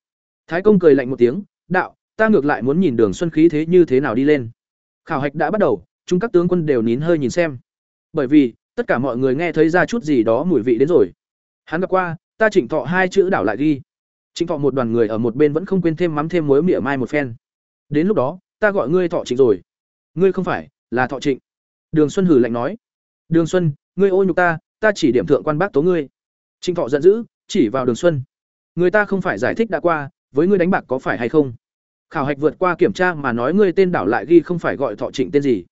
Thái công cười lạnh một tiếng, đạo, ta ngược lại muốn nhìn đường xuân khí thế như thế nào đi lên. Khảo hạch đã bắt đầu, chúng các tướng quân đều nín hơi nhìn xem. Bởi vì, tất cả mọi người nghe thấy ra chút gì đó mùi vị đến rồi. Hắn gặp qua, ta chỉnh thọ hai chữ đảo lại ghi. Chỉnh thọ một đoàn người ở một bên vẫn không quên thêm mắm thêm muối mỉa mai một phen. Đến lúc đó ta gọi ngươi thọ trịnh rồi. Ngươi không phải là thọ trịnh. Đường xuân hử lạnh nói. Đường xuân, ngươi ô nhục ta ta chỉ điểm thượng quan bác tố ngươi. Trịnh thọ giận dữ, chỉ vào đường xuân. Người ta không phải giải thích đã qua, với ngươi đánh bạc có phải hay không? Khảo hạch vượt qua kiểm tra mà nói ngươi tên đảo lại ghi không phải gọi thọ trịnh tên gì.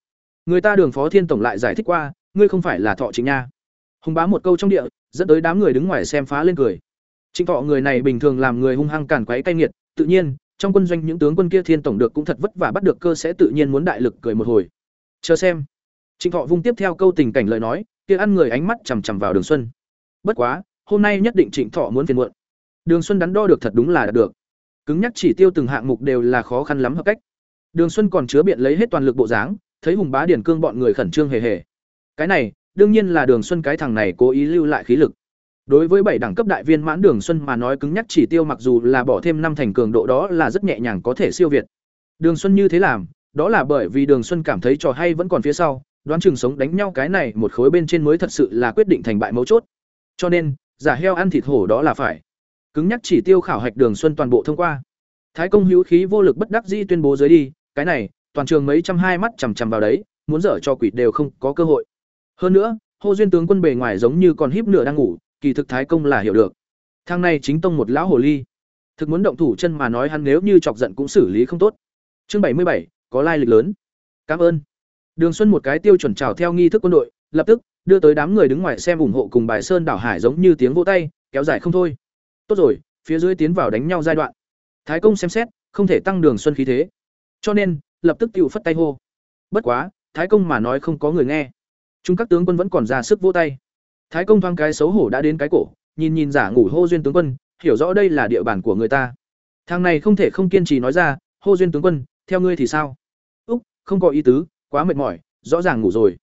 Người ta đường phó thiên tổng lại giải thích qua, ngươi không phải là thọ trịnh nha. Hùng bá một câu trong địa, dẫn tới đám người đứng ngoài xem phá lên cười. Trịnh thọ người này bình thường làm người hung hăng càn quấy cay nghiệt, tự nhiên trong quân doanh những tướng quân kia thiên tổng được cũng thật vất vả bắt được cơ sẽ tự nhiên muốn đại lực cười một hồi. Chờ xem. Trịnh thọ vung tiếp theo câu tình cảnh lời nói, kia ăn người ánh mắt chằm chằm vào đường xuân. Bất quá, hôm nay nhất định trịnh thọ muốn phiền muộn. Đường xuân đắn đo được thật đúng là đạt được. Cứng nhắc chỉ tiêu từng hạng mục đều là khó khăn lắm hợp cách. Đường xuân còn chứa biện lấy hết toàn lực bộ dáng, thấy hùng bá điển cương bọn người khẩn trương hề hề. Cái này, đương nhiên là đường xuân cái thằng này cố ý lưu lại khí lực đối với bảy đẳng cấp đại viên mãn đường xuân mà nói cứng nhắc chỉ tiêu mặc dù là bỏ thêm năm thành cường độ đó là rất nhẹ nhàng có thể siêu việt. Đường xuân như thế làm, đó là bởi vì đường xuân cảm thấy trò hay vẫn còn phía sau, đoán chừng sống đánh nhau cái này một khối bên trên mới thật sự là quyết định thành bại mấu chốt. Cho nên, giả heo ăn thịt hổ đó là phải. Cứng nhắc chỉ tiêu khảo hạch đường xuân toàn bộ thông qua. Thái công hữu khí vô lực bất đắc dĩ tuyên bố dưới đi, cái này, toàn trường mấy trăm hai mắt chằm chằm vào đấy, muốn dở cho quỷ đều không có cơ hội. Hơn nữa hô duyên tướng quân bề ngoài giống như còn híp nửa đang ngủ kỳ thực thái công là hiểu được. Thang này chính tông một lão hồ ly. Thực muốn động thủ chân mà nói hắn nếu như chọc giận cũng xử lý không tốt. Chương bảy mươi bảy, có lai lịch lớn. Cảm ơn. Đường xuân một cái tiêu chuẩn trào theo nghi thức quân đội, lập tức đưa tới đám người đứng ngoài xem ủng hộ cùng bài sơn đảo hải giống như tiếng vỗ tay, kéo dài không thôi. Tốt rồi, phía dưới tiến vào đánh nhau giai đoạn. Thái công xem xét, không thể tăng đường xuân khí thế. Cho nên, lập tức tự phất tay hô. Bất quá, thái công mà nói không có người nghe. Chúng các tướng quân vẫn còn ra sức vỗ tay thái công thoáng cái xấu hổ đã đến cái cổ, nhìn nhìn giả ngủ hô duyên tướng quân, hiểu rõ đây là địa bàn của người ta. Thằng này không thể không kiên trì nói ra, hô duyên tướng quân, theo ngươi thì sao? Úc, không có ý tứ, quá mệt mỏi, rõ ràng ngủ rồi.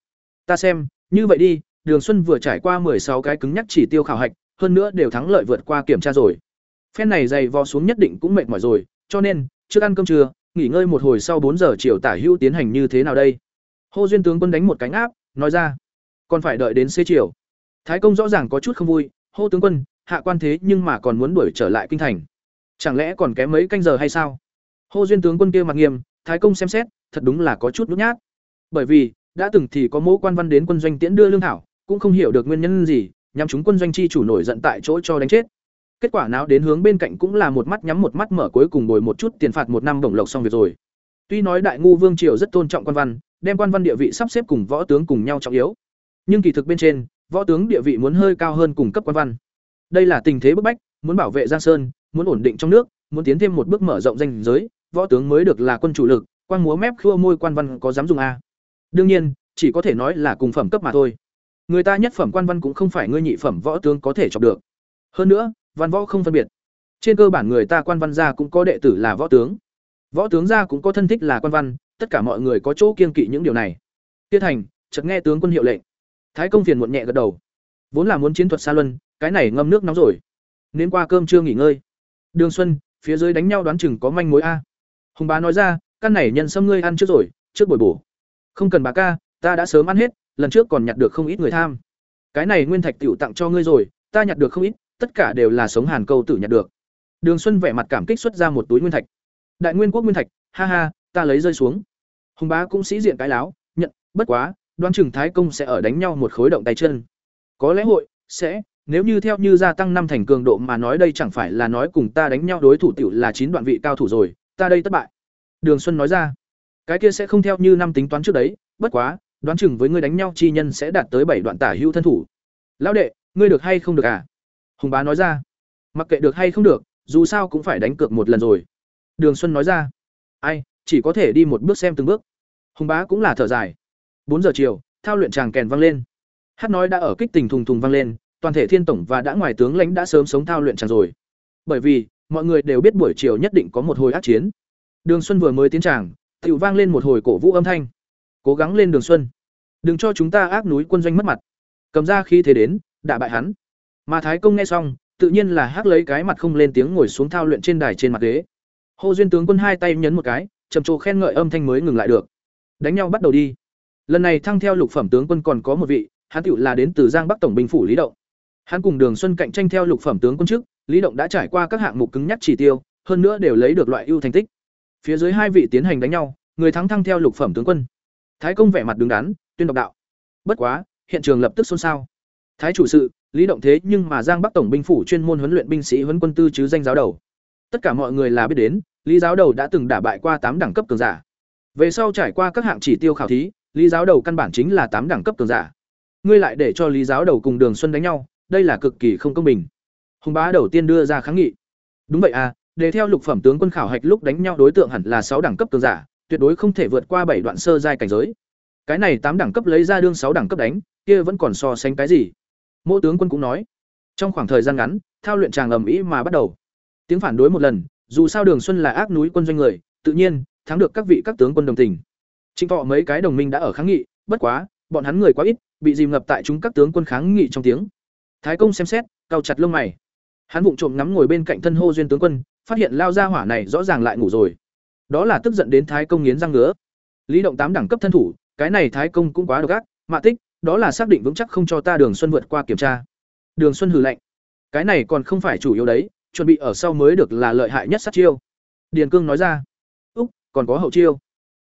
Ta xem, như vậy đi, đường xuân vừa trải qua sáu cái cứng nhắc chỉ tiêu khảo hạch, hơn nữa đều thắng lợi vượt qua kiểm tra rồi. Phen này dày vò xuống nhất định cũng mệt mỏi rồi, cho nên, trước ăn cơm trưa, nghỉ ngơi một hồi sau bốn giờ chiều tả hữu tiến hành như thế nào đây? Hô duyên tướng quân đánh một cánh áp, nói ra, còn phải đợi đến xế chiều thái công rõ ràng có chút không vui, hô tướng quân, hạ quan thế nhưng mà còn muốn đuổi trở lại kinh thành. Chẳng lẽ còn kém mấy canh giờ hay sao? Hô duyên tướng quân kia mặt nghiêm, thái công xem xét, thật đúng là có chút nhút nhát. Bởi vì, đã từng thì có mẫu quan văn đến quân doanh tiễn đưa lương thảo, cũng không hiểu được nguyên nhân gì nhằm chúng quân doanh chi chủ nổi giận tại chỗ cho đánh chết. Kết quả nào đến hướng bên cạnh cũng là một mắt nhắm một mắt mở cuối cùng bồi một chút tiền phạt một năm bổng lộc xong việc rồi. Tuy nói đại ngu vương triều rất tôn trọng quan văn, đem quan văn địa vị sắp xếp cùng võ tướng cùng nhau trọng yếu, nhưng kỳ thực bên trên võ tướng địa vị muốn hơi cao hơn cùng cấp quan văn. Đây là tình thế bức bách, muốn bảo vệ giang sơn, muốn ổn định trong nước, muốn tiến thêm một bước mở rộng danh giới, võ tướng mới được là quân chủ lực, quan múa mép khua môi quan văn có dám dùng a? Đương nhiên, chỉ có thể nói là cùng phẩm cấp mà thôi. Người ta nhất phẩm quan văn cũng không phải ngươi nhị phẩm võ tướng có thể chọc được. Hơn nữa, văn võ không phân biệt. Trên cơ bản người ta quan văn gia cũng có đệ tử là võ tướng. Võ tướng gia cũng có thân thích là quan văn, tất cả mọi người có chỗ kiên kỵ những điều này. Tiết thành, chợt nghe tướng quân hiệu lệnh thái công phiền muộn nhẹ gật đầu. Vốn là muốn chiến thuật xa luân, cái này ngâm nước nóng rồi. Nên qua cơm chưa nghỉ ngơi. Đường xuân, phía dưới đánh nhau đoán chừng có manh mối a. Hùng bá nói ra, căn này nhân sâm ngươi ăn trước rồi, trước buổi bổ. Không cần bà ca, ta đã sớm ăn hết, lần trước còn nhặt được không ít người tham. Cái này nguyên thạch tiểu tặng cho ngươi rồi, ta nhặt được không ít, tất cả đều là sống hàn câu tử nhặt được. Đường xuân vẻ mặt cảm kích xuất ra một túi nguyên thạch. Đại nguyên quốc nguyên thạch, ha ha, ta lấy rơi xuống. Hùng bá cũng sĩ diện cái láo, nhận, bất quá đoan chừng thái công sẽ ở đánh nhau một khối động tay chân. Có lẽ hội sẽ, nếu như theo như gia tăng năm thành cường độ mà nói đây chẳng phải là nói cùng ta đánh nhau đối thủ tiểu là chín đoạn vị cao thủ rồi, ta đây thất bại. Đường xuân nói ra, cái kia sẽ không theo như năm tính toán trước đấy, bất quá, đoán chừng với ngươi đánh nhau chi nhân sẽ đạt tới bảy đoạn tả hữu thân thủ. Lão đệ, ngươi được hay không được à? Hùng bá nói ra, mặc kệ được hay không được, dù sao cũng phải đánh cược một lần rồi. Đường xuân nói ra, ai, chỉ có thể đi một bước xem từng bước. Hùng bá cũng là thở dài bốn giờ chiều, thao luyện tràng kèn vang lên. Hát nói đã ở kích tình thùng thùng vang lên, toàn thể thiên tổng và đã ngoài tướng lãnh đã sớm sống thao luyện tràng rồi. Bởi vì, mọi người đều biết buổi chiều nhất định có một hồi ác chiến. Đường xuân vừa mới tiến tràng, tiểu vang lên một hồi cổ vũ âm thanh. Cố gắng lên đường xuân. Đừng cho chúng ta ác núi quân doanh mất mặt. Cầm ra khi thế đến, đả bại hắn. Mà thái công nghe xong, tự nhiên là hắc lấy cái mặt không lên tiếng ngồi xuống thao luyện trên đài trên mặt ghế. Hồ duyên tướng quân hai tay nhấn một cái trầm trồ khen ngợi âm thanh mới ngừng lại được. Đánh nhau bắt đầu đi lần này thăng theo lục phẩm tướng quân còn có một vị, hắn tựu là đến từ giang bắc tổng binh phủ lý động. Hắn cùng đường xuân cạnh tranh theo lục phẩm tướng quân trước, lý động đã trải qua các hạng mục cứng nhắc chỉ tiêu, hơn nữa đều lấy được loại ưu thành tích. Phía dưới hai vị tiến hành đánh nhau, người thắng thăng theo lục phẩm tướng quân. Thái công vẻ mặt đứng đắn, tuyên độc đạo. Bất quá, hiện trường lập tức xôn xao. Thái chủ sự, lý động thế nhưng mà giang bắc tổng binh phủ chuyên môn huấn luyện binh sĩ huấn quân tư chứ danh giáo đầu. Tất cả mọi người là biết đến, lý giáo đầu đã từng đả bại qua tám đẳng cấp cường giả. Về sau trải qua các hạng chỉ tiêu khảo thí lý giáo đầu căn bản chính là tám đẳng cấp cường giả. Ngươi lại để cho lý giáo đầu cùng đường xuân đánh nhau đây là cực kỳ không công bình. Hùng bá đầu tiên đưa ra kháng nghị. Đúng vậy à để theo lục phẩm tướng quân khảo hạch lúc đánh nhau đối tượng hẳn là sáu đẳng cấp cường giả tuyệt đối không thể vượt qua bảy đoạn sơ giai cảnh giới. Cái này tám đẳng cấp lấy ra đương sáu đẳng cấp đánh kia vẫn còn so sánh cái gì? Mỗ tướng quân cũng nói, trong khoảng thời gian ngắn, thao luyện tràng ầm ĩ mà bắt đầu. Tiếng phản đối một lần, dù sao Đường Xuân là ác núi quân doanh người, tự nhiên thắng được các vị các tướng quân đồng tình. Trịnh Thọ mấy cái đồng minh đã ở kháng nghị, bất quá, bọn hắn người quá ít, bị dìm ngập tại chúng các tướng quân kháng nghị trong tiếng. Thái công xem xét, cau chặt lông mày. Hắn vụng trộm ngắm ngồi bên cạnh thân hô duyên tướng quân, phát hiện lao ra hỏa này rõ ràng lại ngủ rồi. Đó là tức giận đến Thái công nghiến răng ngứa. Lý động tám đẳng cấp thân thủ, cái này Thái công cũng quá độc ác, mạ tích, đó là xác định vững chắc không cho ta Đường Xuân vượt qua kiểm tra. Đường Xuân hừ lạnh. Cái này còn không phải chủ yếu đấy, chuẩn bị ở sau mới được là lợi hại nhất sát chiêu. Điền Cương nói ra. Úc, còn có hậu chiêu.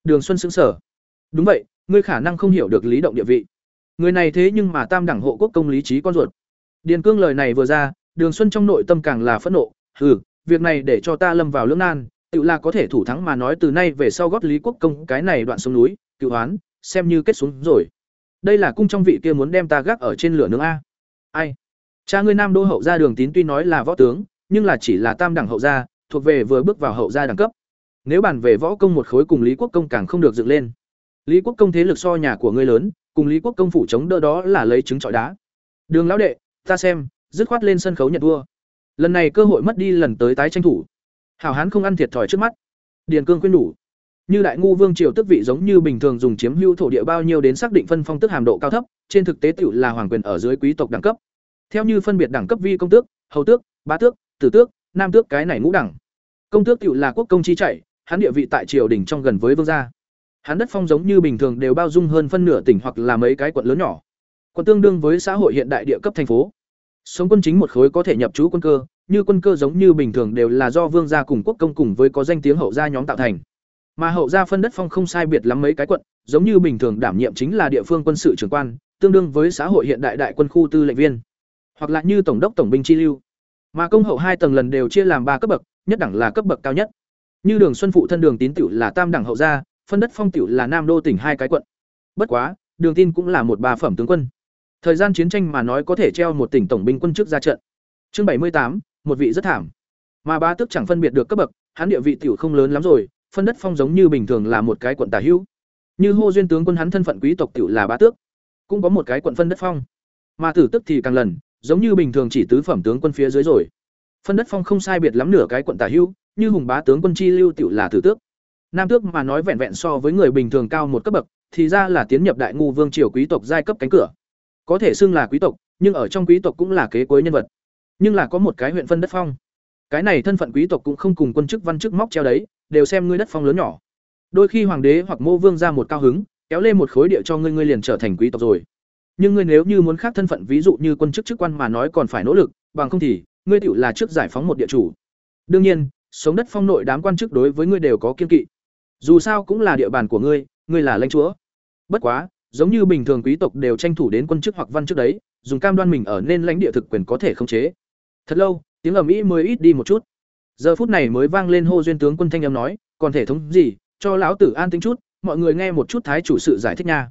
Đường Xuân sững sờ. Đúng vậy, ngươi khả năng không hiểu được lý động địa vị. Người này thế nhưng mà tam đẳng hộ quốc công lý trí con ruột. Điền Cương lời này vừa ra, Đường Xuân trong nội tâm càng là phẫn nộ, hừ, việc này để cho ta lâm vào lưỡng nan, tự là có thể thủ thắng mà nói từ nay về sau gót Lý Quốc công cái này đoạn sông núi, cựu hoán, xem như kết xuống rồi đây là cung trong vị kia muốn đem ta gác ở trên lửa nướng a ai cha ngươi nam đô hậu gia đường tín tuy nói là võ tướng nhưng là chỉ là tam đẳng hậu gia thuộc về vừa bước vào hậu gia đẳng cấp nếu bàn về võ công một khối cùng lý quốc công càng không được dựng lên. Lý quốc công thế lực so nhà của ngươi lớn cùng lý quốc công phủ chống đỡ đó là lấy trứng trọi đá. Đường lão đệ ta xem dứt khoát lên sân khấu nhận vua. Lần này cơ hội mất đi lần tới tái tranh thủ. Hảo hán không ăn thiệt thòi trước mắt. Điền cương khuyên đủ. Như đại ngu vương triều tức vị giống như bình thường dùng chiếm hữu thổ địa bao nhiêu đến xác định phân phong tức hàm độ cao thấp, trên thực tế tiểu là hoàng quyền ở dưới quý tộc đẳng cấp. Theo như phân biệt đẳng cấp vi công tước, hầu tước, bá tước, tử tước, nam tước cái này ngũ đẳng. Công tước tiểu là quốc công chi chạy, hắn địa vị tại triều đình trong gần với vương gia. Hắn đất phong giống như bình thường đều bao dung hơn phân nửa tỉnh hoặc là mấy cái quận lớn nhỏ. Quận tương đương với xã hội hiện đại địa cấp thành phố. Sống quân chính một khối có thể nhập trú quân cơ, như quân cơ giống như bình thường đều là do vương gia cùng quốc công cùng với có danh tiếng hậu gia nhóm tạo thành. Mà hậu gia phân đất phong không sai biệt lắm mấy cái quận, giống như bình thường đảm nhiệm chính là địa phương quân sự trưởng quan, tương đương với xã hội hiện đại đại quân khu tư lệnh viên, hoặc là như tổng đốc tổng binh chi lưu. Mà công hậu hai tầng lần đều chia làm ba cấp bậc, nhất đẳng là cấp bậc cao nhất. Như Đường Xuân phụ thân Đường Tín tiểu là tam đẳng hậu gia, phân đất phong tiểu là Nam đô tỉnh hai cái quận. Bất quá, Đường Tin cũng là một bà phẩm tướng quân. Thời gian chiến tranh mà nói có thể treo một tỉnh tổng binh quân trước ra trận. Chương bảy mươi tám, một vị rất thảm. Mà ba tước chẳng phân biệt được cấp bậc, hắn địa vị tiểu không lớn lắm rồi, phân đất phong giống như bình thường là một cái quận tả hữu như hô duyên tướng quân hắn thân phận quý tộc tiểu là bá tước cũng có một cái quận phân đất phong mà tử tức thì càng lần giống như bình thường chỉ tứ phẩm tướng quân phía dưới rồi phân đất phong không sai biệt lắm nửa cái quận tả hữu như hùng bá tướng quân chi lưu tiểu là tử tước. Nam tước mà nói vẹn vẹn so với người bình thường cao một cấp bậc, thì ra là tiến nhập đại ngu vương triều quý tộc giai cấp cánh cửa. Có thể xưng là quý tộc, nhưng ở trong quý tộc cũng là kế cuối nhân vật. Nhưng là có một cái huyện phân đất phong. Cái này thân phận quý tộc cũng không cùng quân chức văn chức móc treo đấy, đều xem ngươi đất phong lớn nhỏ. Đôi khi hoàng đế hoặc mô vương ra một cao hứng, kéo lên một khối địa cho ngươi ngươi liền trở thành quý tộc rồi. Nhưng ngươi nếu như muốn khác thân phận, ví dụ như quân chức chức quan mà nói còn phải nỗ lực, bằng không thì, ngươi tựu là trước giải phóng một địa chủ. Đương nhiên sống đất phong nội đám quan chức đối với ngươi đều có kiên kỵ. Dù sao cũng là địa bàn của ngươi ngươi là lãnh chúa. Bất quá, giống như bình thường quý tộc đều tranh thủ đến quân chức hoặc văn chức đấy, dùng cam đoan mình ở nên lãnh địa thực quyền có thể khống chế. Thật lâu, tiếng ầm ĩ mới ít đi một chút. Giờ phút này mới vang lên hô duyên tướng quân thanh âm nói, còn thể thống gì, cho lão tử an tính chút, mọi người nghe một chút thái chủ sự giải thích nha.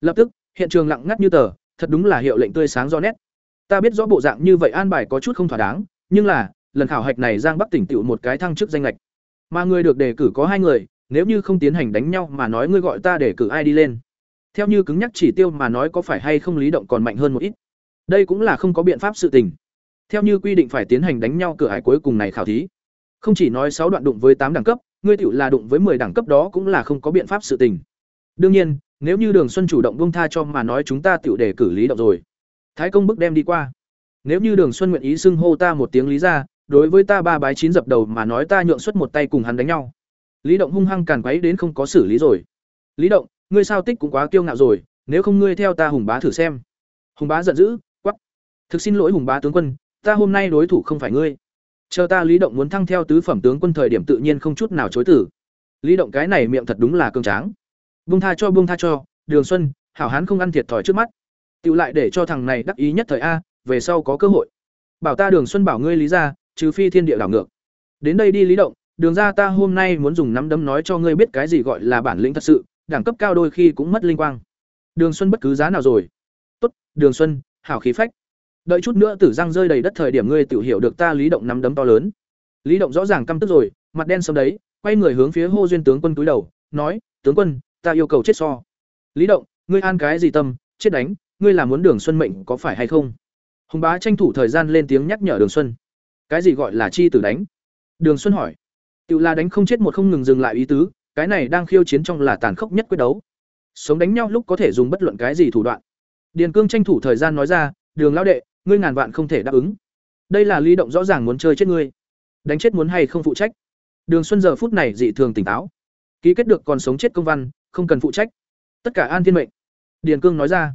Lập tức, hiện trường lặng ngắt như tờ, thật đúng là hiệu lệnh tươi sáng rõ nét. Ta biết rõ bộ dạng như vậy an bài có chút không thỏa đáng, nhưng là lần khảo hạch này giang bắc tỉnh tựu một cái thăng chức danh lệch mà người được đề cử có hai người, nếu như không tiến hành đánh nhau mà nói ngươi gọi ta để cử ai đi lên. Theo như cứng nhắc chỉ tiêu mà nói có phải hay không lý động còn mạnh hơn một ít. Đây cũng là không có biện pháp sự tình. Theo như quy định phải tiến hành đánh nhau cửa ải cuối cùng này khảo thí. Không chỉ nói sáu đoạn đụng với tám đẳng cấp, ngươi tiểu là đụng với 10 đẳng cấp đó cũng là không có biện pháp sự tình. Đương nhiên, nếu như đường xuân chủ động buông tha cho mà nói chúng ta tiểu để cử lý động rồi, thái công bức đem đi qua. Nếu như đường xuân nguyện ý xưng hô ta một tiếng lý ra đối với ta ba bái chín dập đầu mà nói ta nhượng xuất một tay cùng hắn đánh nhau. Lý động hung hăng càn quấy đến không có xử lý rồi. Lý động, ngươi sao tích cũng quá kiêu ngạo rồi, nếu không ngươi theo ta hùng bá thử xem. Hùng bá giận dữ quắp thực xin lỗi hùng bá tướng quân, ta hôm nay đối thủ không phải ngươi. Chờ ta lý động muốn thăng theo tứ phẩm tướng quân thời điểm tự nhiên không chút nào chối tử lý động cái này miệng thật đúng là cương tráng. Buông tha cho, buông tha cho, đường xuân, hảo hán không ăn thiệt thòi trước mắt. Tự lại để cho thằng này đắc ý nhất thời a, về sau có cơ hội. Bảo ta đường xuân bảo ngươi lý ra trừ phi thiên địa đảo ngược. Đến đây đi lý động, đường ra ta hôm nay muốn dùng nắm đấm nói cho ngươi biết cái gì gọi là bản lĩnh thật sự, đẳng cấp cao đôi khi cũng mất linh quang. Đường xuân bất cứ giá nào rồi. Tốt, đường xuân, hảo khí phách. Đợi chút nữa tử răng rơi đầy đất thời điểm ngươi tự hiểu được ta lý động nắm đấm to lớn. Lý động rõ ràng căm tức rồi, mặt đen sớm đấy, quay người hướng phía hô duyên tướng quân túi đầu, nói, tướng quân, ta yêu cầu chết so. Lý động, ngươi an cái gì tâm? Chết đánh, ngươi là muốn đường xuân mệnh có phải hay không? Hùng bá tranh thủ thời gian lên tiếng nhắc nhở đường xuân cái gì gọi là chi tử đánh? Đường xuân hỏi. Tự là đánh không chết một không ngừng dừng lại ý tứ, cái này đang khiêu chiến trong là tàn khốc nhất quyết đấu. Sống đánh nhau lúc có thể dùng bất luận cái gì thủ đoạn. Điền cương tranh thủ thời gian nói ra, đường lão đệ, ngươi ngàn vạn không thể đáp ứng. Đây là lý động rõ ràng muốn chơi chết ngươi. Đánh chết muốn hay không phụ trách? Đường xuân giờ phút này dị thường tỉnh táo. Ký kết được còn sống chết công văn, không cần phụ trách. Tất cả an thiên mệnh. Điền cương nói ra,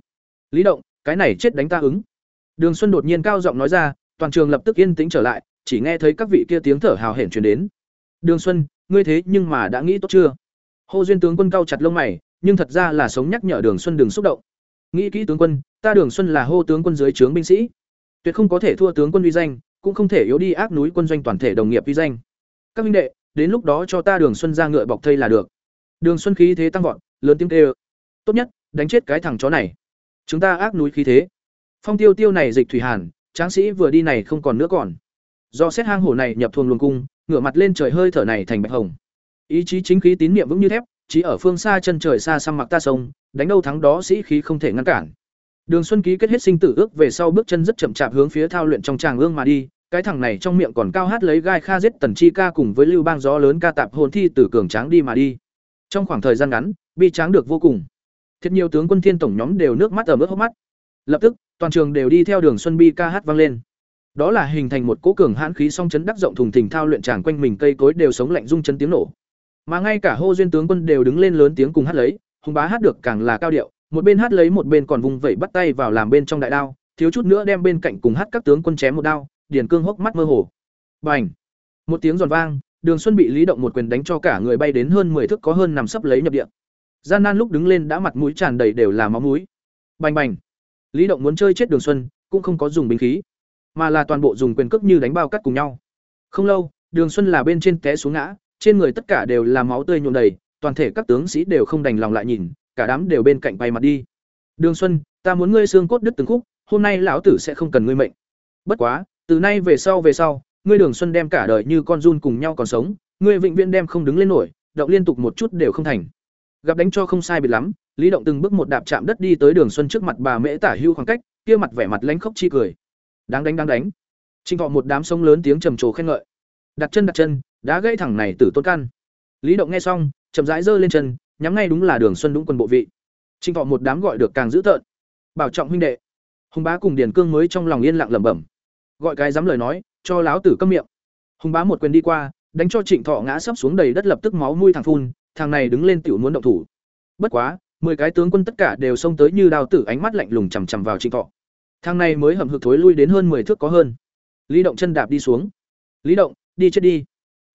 lý động, cái này chết đánh ta ứng. Đường xuân đột nhiên cao giọng nói ra toàn trường lập tức yên tĩnh trở lại, chỉ nghe thấy các vị kia tiếng thở hào hển truyền đến. Đường xuân, ngươi thế nhưng mà đã nghĩ tốt chưa? Hồ duyên tướng quân cao chặt lông mày, nhưng thật ra là sống nhắc nhở đường xuân đừng xúc động. Nghĩ kỹ tướng quân, ta đường xuân là hô tướng quân dưới trướng binh sĩ. Tuyệt không có thể thua tướng quân uy danh, cũng không thể yếu đi ác núi quân doanh toàn thể đồng nghiệp uy danh. Các minh đệ, đến lúc đó cho ta đường xuân ra ngựa bọc thây là được. Đường xuân khí thế tăng vọt, lớn tiếng kêu. Tốt nhất, đánh chết cái thằng chó này. Chúng ta ác núi khí thế. Phong tiêu tiêu này dịch thủy hàn tráng sĩ vừa đi này không còn nữa còn. Do xét hang hổ này nhập thuồng luồng cung, ngửa mặt lên trời hơi thở này thành bạch hồng. Ý chí chính khí tín niệm vững như thép chỉ ở phương xa chân trời xa xăm mặc ta sông, đánh đâu thắng đó sĩ khí không thể ngăn cản. Đường xuân ký kết hết sinh tử ước về sau bước chân rất chậm chạp hướng phía thao luyện trong tràng ương mà đi, cái thằng này trong miệng còn cao hát lấy gai kha giết tần chi ca cùng với lưu bang gió lớn ca tạp hồn thi từ cường tráng đi mà đi. Trong khoảng thời gian ngắn, bi tráng được vô cùng. Thật nhiều tướng quân thiên tổng nhóm đều nước mắt ở mức hốc mắt. Lập tức toàn trường đều đi theo đường xuân bi ca hát vang lên. Đó là hình thành một cỗ cường hãn khí song chấn đắc rộng thùng thình thao luyện tràng quanh mình cây cối đều sống lạnh rung chấn tiếng nổ. Mà ngay cả hô duyên tướng quân đều đứng lên lớn tiếng cùng hát lấy hùng bá hát được càng là cao điệu, một bên hát lấy một bên còn vùng vẩy bắt tay vào làm bên trong đại đao, thiếu chút nữa đem bên cạnh cùng hát các tướng quân chém một đao, điền cương hốc mắt mơ hồ. Bành! Một tiếng giòn vang, đường xuân bị lý động một quyền đánh cho cả người bay đến hơn mười thước có hơn nằm sấp lấy nhập địa. Gian nan lúc đứng lên đã mặt mũi tràn đầy đều là máu mũi. Bành bành! Lý động muốn chơi chết đường xuân, cũng không có dùng binh khí, mà là toàn bộ dùng quyền cước như đánh bao cắt cùng nhau. Không lâu, đường xuân là bên trên té xuống ngã, trên người tất cả đều là máu tươi nhuộm đầy, toàn thể các tướng sĩ đều không đành lòng lại nhìn, cả đám đều bên cạnh bay mặt đi. Đường xuân, ta muốn ngươi xương cốt đứt từng khúc, hôm nay lão tử sẽ không cần ngươi mệnh. Bất quá, từ nay về sau về sau, ngươi đường xuân đem cả đời như con run cùng nhau còn sống, ngươi vĩnh viễn đem không đứng lên nổi, động liên tục một chút đều không thành gặp đánh cho không sai biệt lắm, lý động từng bước một đạp chạm đất đi tới đường xuân trước mặt bà mễ tả hưu khoảng cách, kia mặt vẻ mặt lanh khóc chi cười. Đáng đánh đáng đánh. Trinh thọ một đám sông lớn tiếng trầm trồ khen ngợi. Đặt chân đặt chân đã gãy thẳng này tử tôn căn lý động nghe xong, chậm rãi giơ lên chân, nhắm ngay đúng là đường xuân đúng quân bộ vị. Trinh thọ một đám gọi được càng dữ tợn. Bảo trọng huynh đệ. Hùng bá cùng điền cương mới trong lòng yên lặng lẩm bẩm. Gọi cái dám lời nói, cho láo tử câm miệng. Hùng bá một quyền đi qua, đánh cho trịnh thọ ngã sấp xuống đầy đất lập tức máu mũi thẳng phun thằng này đứng lên tiểu muốn động thủ. Bất quá, mười cái tướng quân tất cả đều xông tới như đao tử ánh mắt lạnh lùng chằm chằm vào trịnh thọ. Thằng này mới hầm hực thối lui đến hơn mười thước có hơn. Lý động chân đạp đi xuống. Lý động, đi chết đi.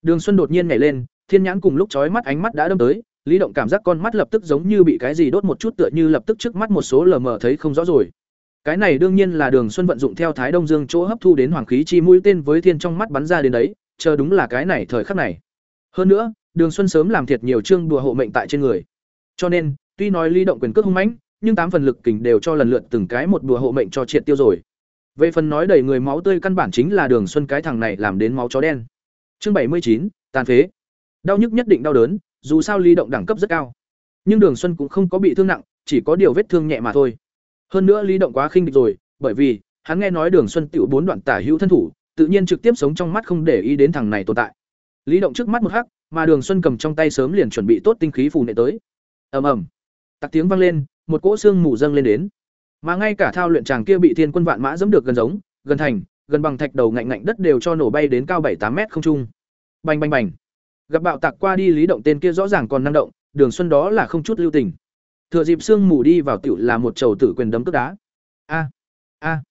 Đường xuân đột nhiên nhảy lên, thiên nhãn cùng lúc chói mắt ánh mắt đã đâm tới, lý động cảm giác con mắt lập tức giống như bị cái gì đốt một chút tựa như lập tức trước mắt một số lờ mờ thấy không rõ rồi. Cái này đương nhiên là đường xuân vận dụng theo thái đông dương chỗ hấp thu đến hoàng khí chi mũi tên với thiên trong mắt bắn ra đến đấy, chờ đúng là cái này thời khắc này. Hơn nữa đường xuân sớm làm thiệt nhiều chương đùa hộ mệnh tại trên người Cho nên, tuy nói Lý Động quyền cước hung mãnh, nhưng tám phần lực kình đều cho lần lượt từng cái một đùa hộ mệnh cho triệt tiêu rồi. Về phần nói đầy người máu tươi căn bản chính là Đường Xuân cái thằng này làm đến máu chó đen. Chương bảy mươi chín tàn phế. Đau nhức nhất định đau đớn, dù sao Lý Động đẳng cấp rất cao. Nhưng Đường Xuân cũng không có bị thương nặng, chỉ có điều vết thương nhẹ mà thôi. Hơn nữa Lý Động quá khinh địch rồi, bởi vì hắn nghe nói Đường Xuân tiểu bốn đoạn tả hữu thân thủ, tự nhiên trực tiếp sống trong mắt không để ý đến thằng này tồn tại. Lý Động trước mắt một hắc, mà Đường Xuân cầm trong tay sớm liền chuẩn bị tốt tinh khí phù nệ tới. Ầm ầm. Tạc tiếng vang lên, một cỗ xương mù dâng lên đến. Mà ngay cả thao luyện chàng kia bị thiên quân vạn mã giẫm được gần giống, gần thành, gần bằng thạch đầu ngạnh ngạnh đất đều cho nổ bay đến cao bảy tám mét không trung. Bành bành bành. Gặp bạo tạc qua đi Lý Động tên kia rõ ràng còn năng động, Đường Xuân đó là không chút lưu tình. Thừa dịp xương mù đi vào tiểu là một chầu tử quyền đấm cước đá. A a.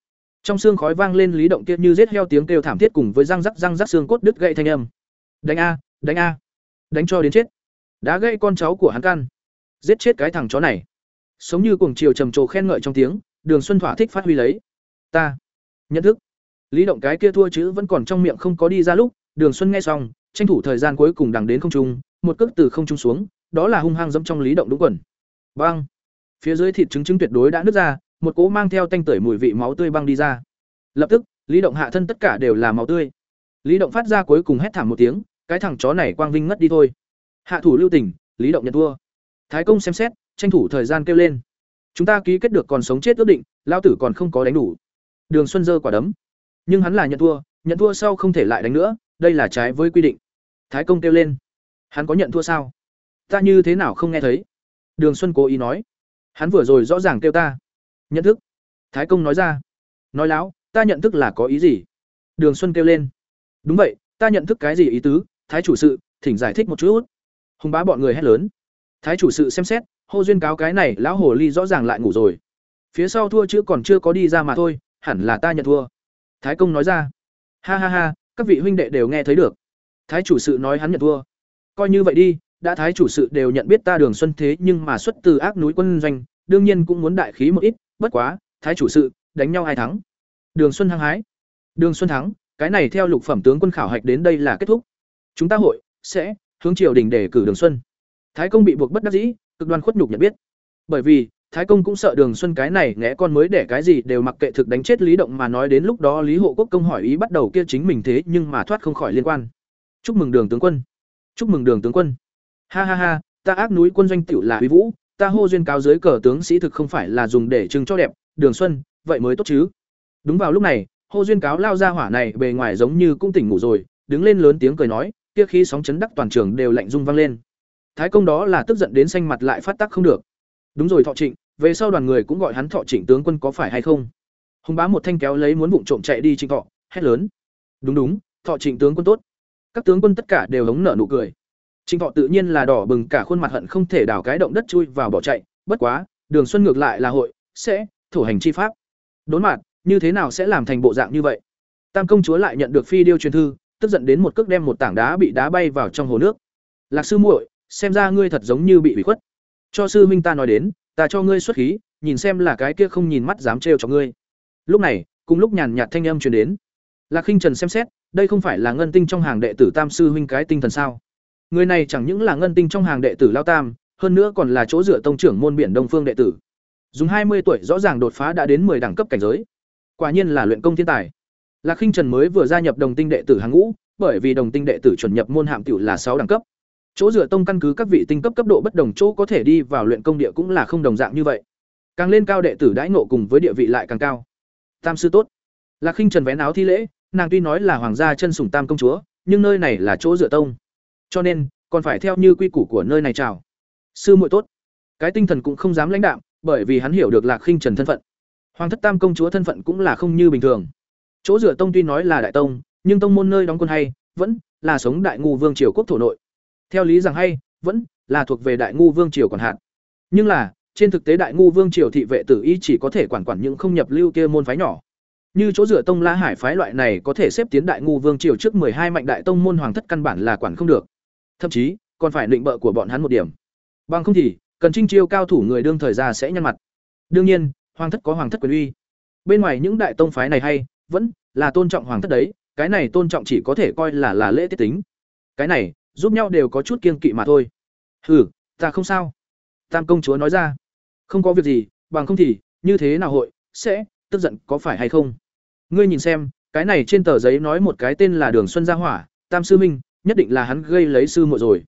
Trong xương khói vang lên Lý Động kia như giết heo tiếng kêu thảm thiết cùng với răng rắc răng rắc xương cốt đứt gãy thanh âm. Đánh a, đánh a. Đánh cho đến chết. đã gây con cháu của hắn căn. Giết chết cái thằng chó này. Sống như cuồng chiều trầm trồ khen ngợi trong tiếng, Đường Xuân thỏa thích phát huy lấy. Ta nhận thức. Lý Động cái kia thua chữ vẫn còn trong miệng không có đi ra lúc, Đường Xuân nghe xong, tranh thủ thời gian cuối cùng đằng đến không trung, một cước từ không trung xuống, đó là hung hăng dẫm trong Lý Động đúng quần. Băng. Phía dưới thịt trứng trứng tuyệt đối đã nứt ra, một cỗ mang theo tanh tưởi mùi vị máu tươi băng đi ra. Lập tức, Lý Động hạ thân tất cả đều là máu tươi. Lý Động phát ra cuối cùng hét thảm một tiếng, cái thằng chó này quang vinh ngất đi thôi. Hạ thủ lưu tình, Lý Động nhận thua. Thái công xem xét, tranh thủ thời gian kêu lên. Chúng ta ký kết được còn sống chết ước định, lão tử còn không có đánh đủ. Đường Xuân dơ quả đấm. Nhưng hắn là nhận thua, nhận thua sau không thể lại đánh nữa, đây là trái với quy định. Thái công kêu lên. Hắn có nhận thua sao? Ta như thế nào không nghe thấy? Đường Xuân cố ý nói. Hắn vừa rồi rõ ràng kêu ta. Nhận thức. Thái công nói ra. Nói láo, ta nhận thức là có ý gì? Đường Xuân kêu lên. Đúng vậy, ta nhận thức cái gì ý tứ? Thái chủ sự, thỉnh giải thích một chút. Hùng bá bọn người hét lớn. Thái chủ sự xem xét, hô duyên cáo cái này lão hồ ly rõ ràng lại ngủ rồi. Phía sau thua chữ còn chưa có đi ra mà thôi, hẳn là ta nhận thua. Thái công nói ra. Ha ha ha, các vị huynh đệ đều nghe thấy được. Thái chủ sự nói hắn nhận thua. Coi như vậy đi, đã thái chủ sự đều nhận biết ta Đường Xuân thế nhưng mà xuất từ ác núi quân doanh, đương nhiên cũng muốn đại khí một ít, bất quá, thái chủ sự, đánh nhau ai thắng? Đường Xuân hăng hái. Đường Xuân thắng, cái này theo lục phẩm tướng quân khảo hạch đến đây là kết thúc. Chúng ta hội sẽ hướng triều đình để cử Đường Xuân. Thái công bị buộc bất đắc dĩ, cực đoan khuất nhục nhận biết. Bởi vì, Thái công cũng sợ Đường Xuân cái này ngẽ con mới để cái gì đều mặc kệ thực đánh chết Lý Động mà nói đến lúc đó Lý Hộ Quốc công hỏi ý bắt đầu kia chính mình thế nhưng mà thoát không khỏi liên quan. Chúc mừng Đường tướng quân. Chúc mừng Đường tướng quân. Ha ha ha, ta ác núi quân doanh tiểu là uy vũ, ta hô duyên cáo dưới cờ tướng sĩ thực không phải là dùng để trưng cho đẹp, Đường Xuân, vậy mới tốt chứ. Đúng vào lúc này, hô duyên cáo lao ra hỏa này bề ngoài giống như cũng tỉnh ngủ rồi, đứng lên lớn tiếng cười nói, kia khí sóng chấn đắc toàn trường đều lạnh rung vang lên. Thái công đó là tức giận đến xanh mặt lại phát tác không được. Đúng rồi Thọ Trịnh, về sau đoàn người cũng gọi hắn Thọ Trịnh tướng quân có phải hay không? Hùng bá một thanh kéo lấy muốn vụng trộm chạy đi Trịnh Thọ, hét lớn. Đúng đúng, Thọ Trịnh tướng quân tốt. Các tướng quân tất cả đều hống nở nụ cười. Trịnh Thọ tự nhiên là đỏ bừng cả khuôn mặt hận không thể đào cái động đất chui vào bỏ chạy, bất quá, Đường Xuân ngược lại là hội sẽ thủ hành chi pháp. Đốn mặt, như thế nào sẽ làm thành bộ dạng như vậy? Tam công chúa lại nhận được phi điêu truyền thư, tức giận đến một cước đem một tảng đá bị đá bay vào trong hồ nước. Lạc sư muội, xem ra ngươi thật giống như bị bị khuất. Cho sư minh ta nói đến, ta cho ngươi xuất khí, nhìn xem là cái kia không nhìn mắt dám trêu cho ngươi. Lúc này, cùng lúc nhàn nhạt thanh âm truyền đến. Lạc Khinh Trần xem xét, đây không phải là ngân tinh trong hàng đệ tử Tam sư huynh cái tinh thần sao? Người này chẳng những là ngân tinh trong hàng đệ tử Lao Tam, hơn nữa còn là chỗ dựa tông trưởng môn biển Đông Phương đệ tử. Dùng hai mươi tuổi rõ ràng đột phá đã đến 10 đẳng cấp cảnh giới. Quả nhiên là luyện công thiên tài. Lạc Khinh Trần mới vừa gia nhập đồng tinh đệ tử hàng ngũ, bởi vì đồng tinh đệ tử chuẩn nhập môn hạm tiểu là sáu đẳng cấp. Chỗ dựa tông căn cứ các vị tinh cấp cấp độ bất đồng chỗ có thể đi vào luyện công địa cũng là không đồng dạng như vậy. Càng lên cao đệ tử đãi ngộ cùng với địa vị lại càng cao. Tam sư tốt. Lạc Khinh Trần vén áo thi lễ, nàng tuy nói là hoàng gia chân sủng tam công chúa, nhưng nơi này là chỗ dựa tông. Cho nên, còn phải theo như quy củ của nơi này chào. Sư muội tốt. Cái tinh thần cũng không dám lãnh đạm, bởi vì hắn hiểu được Lạc Khinh Trần thân phận. Hoàng thất tam công chúa thân phận cũng là không như bình thường. Chỗ rửa tông tuy nói là đại tông, nhưng tông môn nơi đóng quân hay vẫn là sống đại ngu vương triều quốc thổ nội. Theo lý rằng hay vẫn là thuộc về đại ngu vương triều còn hạn. Nhưng là, trên thực tế đại ngu vương triều thị vệ tử y chỉ có thể quản quản những không nhập lưu kia môn phái nhỏ. Như chỗ rửa tông La Hải phái loại này có thể xếp tiến đại ngu vương triều trước hai mạnh đại tông môn hoàng thất căn bản là quản không được. Thậm chí, còn phải định bợ của bọn hắn một điểm. Bằng không thì, cần trinh chiêu cao thủ người đương thời ra sẽ nhăn mặt. Đương nhiên, hoàng thất có hoàng thất quyền uy. Bên ngoài những đại tông phái này hay vẫn là tôn trọng hoàng thất đấy, cái này tôn trọng chỉ có thể coi là là lễ tiết tính. Cái này, giúp nhau đều có chút kiên kỵ mà thôi. Hừ, ta không sao. Tam công chúa nói ra. Không có việc gì, bằng không thì, như thế nào hội, sẽ, tức giận có phải hay không? Ngươi nhìn xem, cái này trên tờ giấy nói một cái tên là Đường Xuân Gia Hỏa, Tam sư minh, nhất định là hắn gây lấy sư muội rồi.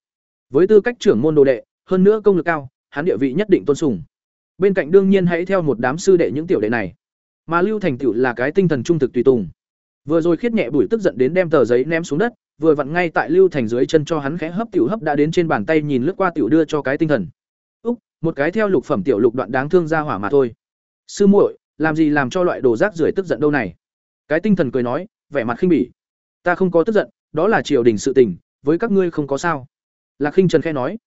Với tư cách trưởng môn đồ đệ, hơn nữa công lực cao, hắn địa vị nhất định tôn sùng. Bên cạnh đương nhiên hãy theo một đám sư đệ những tiểu đệ này. Mà Lưu Thành tựu là cái tinh thần trung thực tùy tùng. Vừa rồi khiết nhẹ bùi tức giận đến đem tờ giấy ném xuống đất, vừa vặn ngay tại Lưu Thành dưới chân cho hắn khẽ hấp tiểu hấp đã đến trên bàn tay nhìn lướt qua tiểu đưa cho cái tinh thần. Úc, một cái theo lục phẩm tiểu lục đoạn đáng thương ra hỏa mà thôi. Sư muội, làm gì làm cho loại đồ rác rưởi tức giận đâu này? Cái tinh thần cười nói, vẻ mặt khinh bỉ. Ta không có tức giận, đó là triều đình sự tình, với các ngươi không có sao. Lạc Khinh Trần khẽ nói.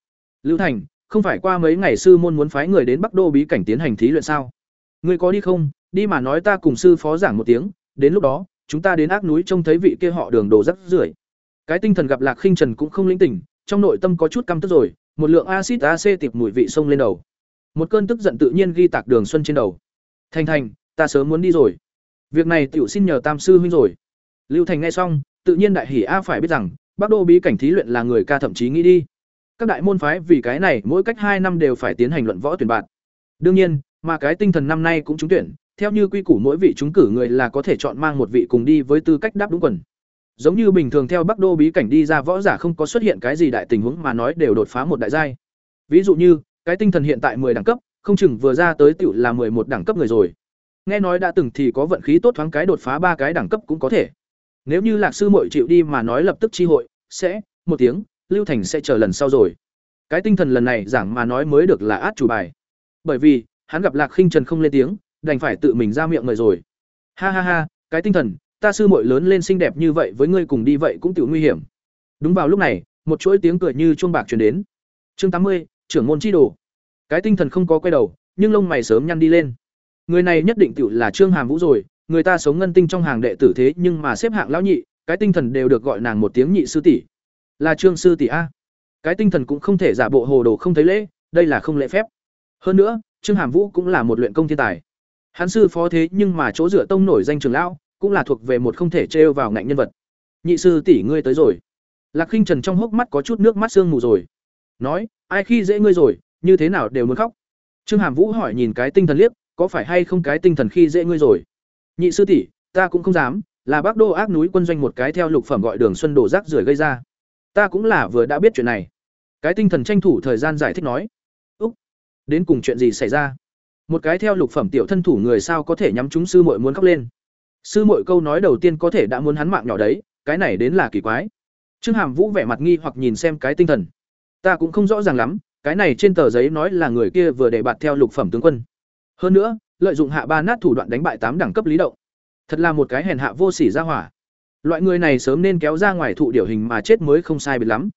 Lưu Thành, không phải qua mấy ngày sư môn muốn phái người đến Bắc Đô bí cảnh tiến hành thí luyện sao? Ngươi có đi không? Đi mà nói ta cùng sư phó giảng một tiếng, đến lúc đó, chúng ta đến ác núi trông thấy vị kia họ đường đồ rắc rưởi. Cái tinh thần gặp Lạc Khinh Trần cũng không linh tỉnh, trong nội tâm có chút căm tức rồi, một lượng axit AC tiệp mùi vị sông lên đầu. Một cơn tức giận tự nhiên ghi tạc Đường Xuân trên đầu. Thành Thành, ta sớm muốn đi rồi. Việc này tiểu xin nhờ Tam sư huynh rồi. Lưu Thành nghe xong, tự nhiên đại hỉ a phải biết rằng, Bắc Đô bí cảnh thí luyện là người ca thậm chí nghĩ đi. Các đại môn phái vì cái này mỗi cách hai năm đều phải tiến hành luận võ tuyển bạn. Đương nhiên, mà cái tinh thần năm nay cũng trúng tuyển, theo như quy củ mỗi vị trúng cử người là có thể chọn mang một vị cùng đi với tư cách đáp đúng quần. Giống như bình thường theo Bắc Đô bí cảnh đi ra võ giả không có xuất hiện cái gì đại tình huống mà nói đều đột phá một đại giai. Ví dụ như, cái tinh thần hiện tại 10 đẳng cấp, không chừng vừa ra tới tiểu là 11 đẳng cấp người rồi. Nghe nói đã từng thì có vận khí tốt thoáng cái đột phá ba cái đẳng cấp cũng có thể. Nếu như Lạc sư muội chịu đi mà nói lập tức chi hội, sẽ một tiếng, Lưu Thành sẽ chờ lần sau rồi. Cái tinh thần lần này giảng mà nói mới được là át chủ bài. Bởi vì, hắn gặp Lạc Khinh Trần không lên tiếng, đành phải tự mình ra miệng mời rồi. Ha ha ha, cái tinh thần, ta sư muội lớn lên xinh đẹp như vậy với ngươi cùng đi vậy cũng tiểu nguy hiểm. Đúng vào lúc này, một chuỗi tiếng cười như chuông bạc truyền đến. Chương tám mươi, trưởng môn chi đồ. Cái tinh thần không có quay đầu, nhưng lông mày sớm nhăn đi lên. Người này nhất định tiểu là Trương Hàm Vũ rồi, người ta sống ngân tinh trong hàng đệ tử thế nhưng mà xếp hạng lão nhị, cái tinh thần đều được gọi nàng một tiếng nhị sư tỷ. Là Trương sư tỷ a. Cái tinh thần cũng không thể giả bộ hồ đồ không thấy lễ, đây là không lễ phép. Hơn nữa, Trương Hàm Vũ cũng là một luyện công thiên tài. Hắn sư phó thế nhưng mà chỗ dựa tông nổi danh trường lão, cũng là thuộc về một không thể trêu vào ngạnh nhân vật. Nhị sư tỷ ngươi tới rồi. Lạc Khinh Trần trong hốc mắt có chút nước mắt sương mù rồi. Nói, ai khi dễ ngươi rồi, như thế nào đều muốn khóc. Trương Hàm Vũ hỏi nhìn cái tinh thần liếc, có phải hay không cái tinh thần khi dễ ngươi rồi? Nhị sư tỷ, ta cũng không dám, là Bắc Đô ác núi quân doanh một cái theo lục phẩm gọi Đường Xuân đổ rác rưởi gây ra. Ta cũng là vừa đã biết chuyện này. Cái tinh thần tranh thủ thời gian giải thích nói. Úc, đến cùng chuyện gì xảy ra? Một cái theo lục phẩm tiểu thân thủ người sao có thể nhắm chúng sư muội muốn khóc lên. Sư muội câu nói đầu tiên có thể đã muốn hắn mạng nhỏ đấy, cái này đến là kỳ quái. Trương Hàm Vũ vẻ mặt nghi hoặc nhìn xem cái tinh thần. Ta cũng không rõ ràng lắm, cái này trên tờ giấy nói là người kia vừa để bạt theo lục phẩm tướng quân. Hơn nữa, lợi dụng hạ ba nát thủ đoạn đánh bại tám đẳng cấp lý động. Thật là một cái hèn hạ vô sỉ ra hỏa. Loại người này sớm nên kéo ra ngoài thụ điều hình mà chết mới không sai biệt lắm.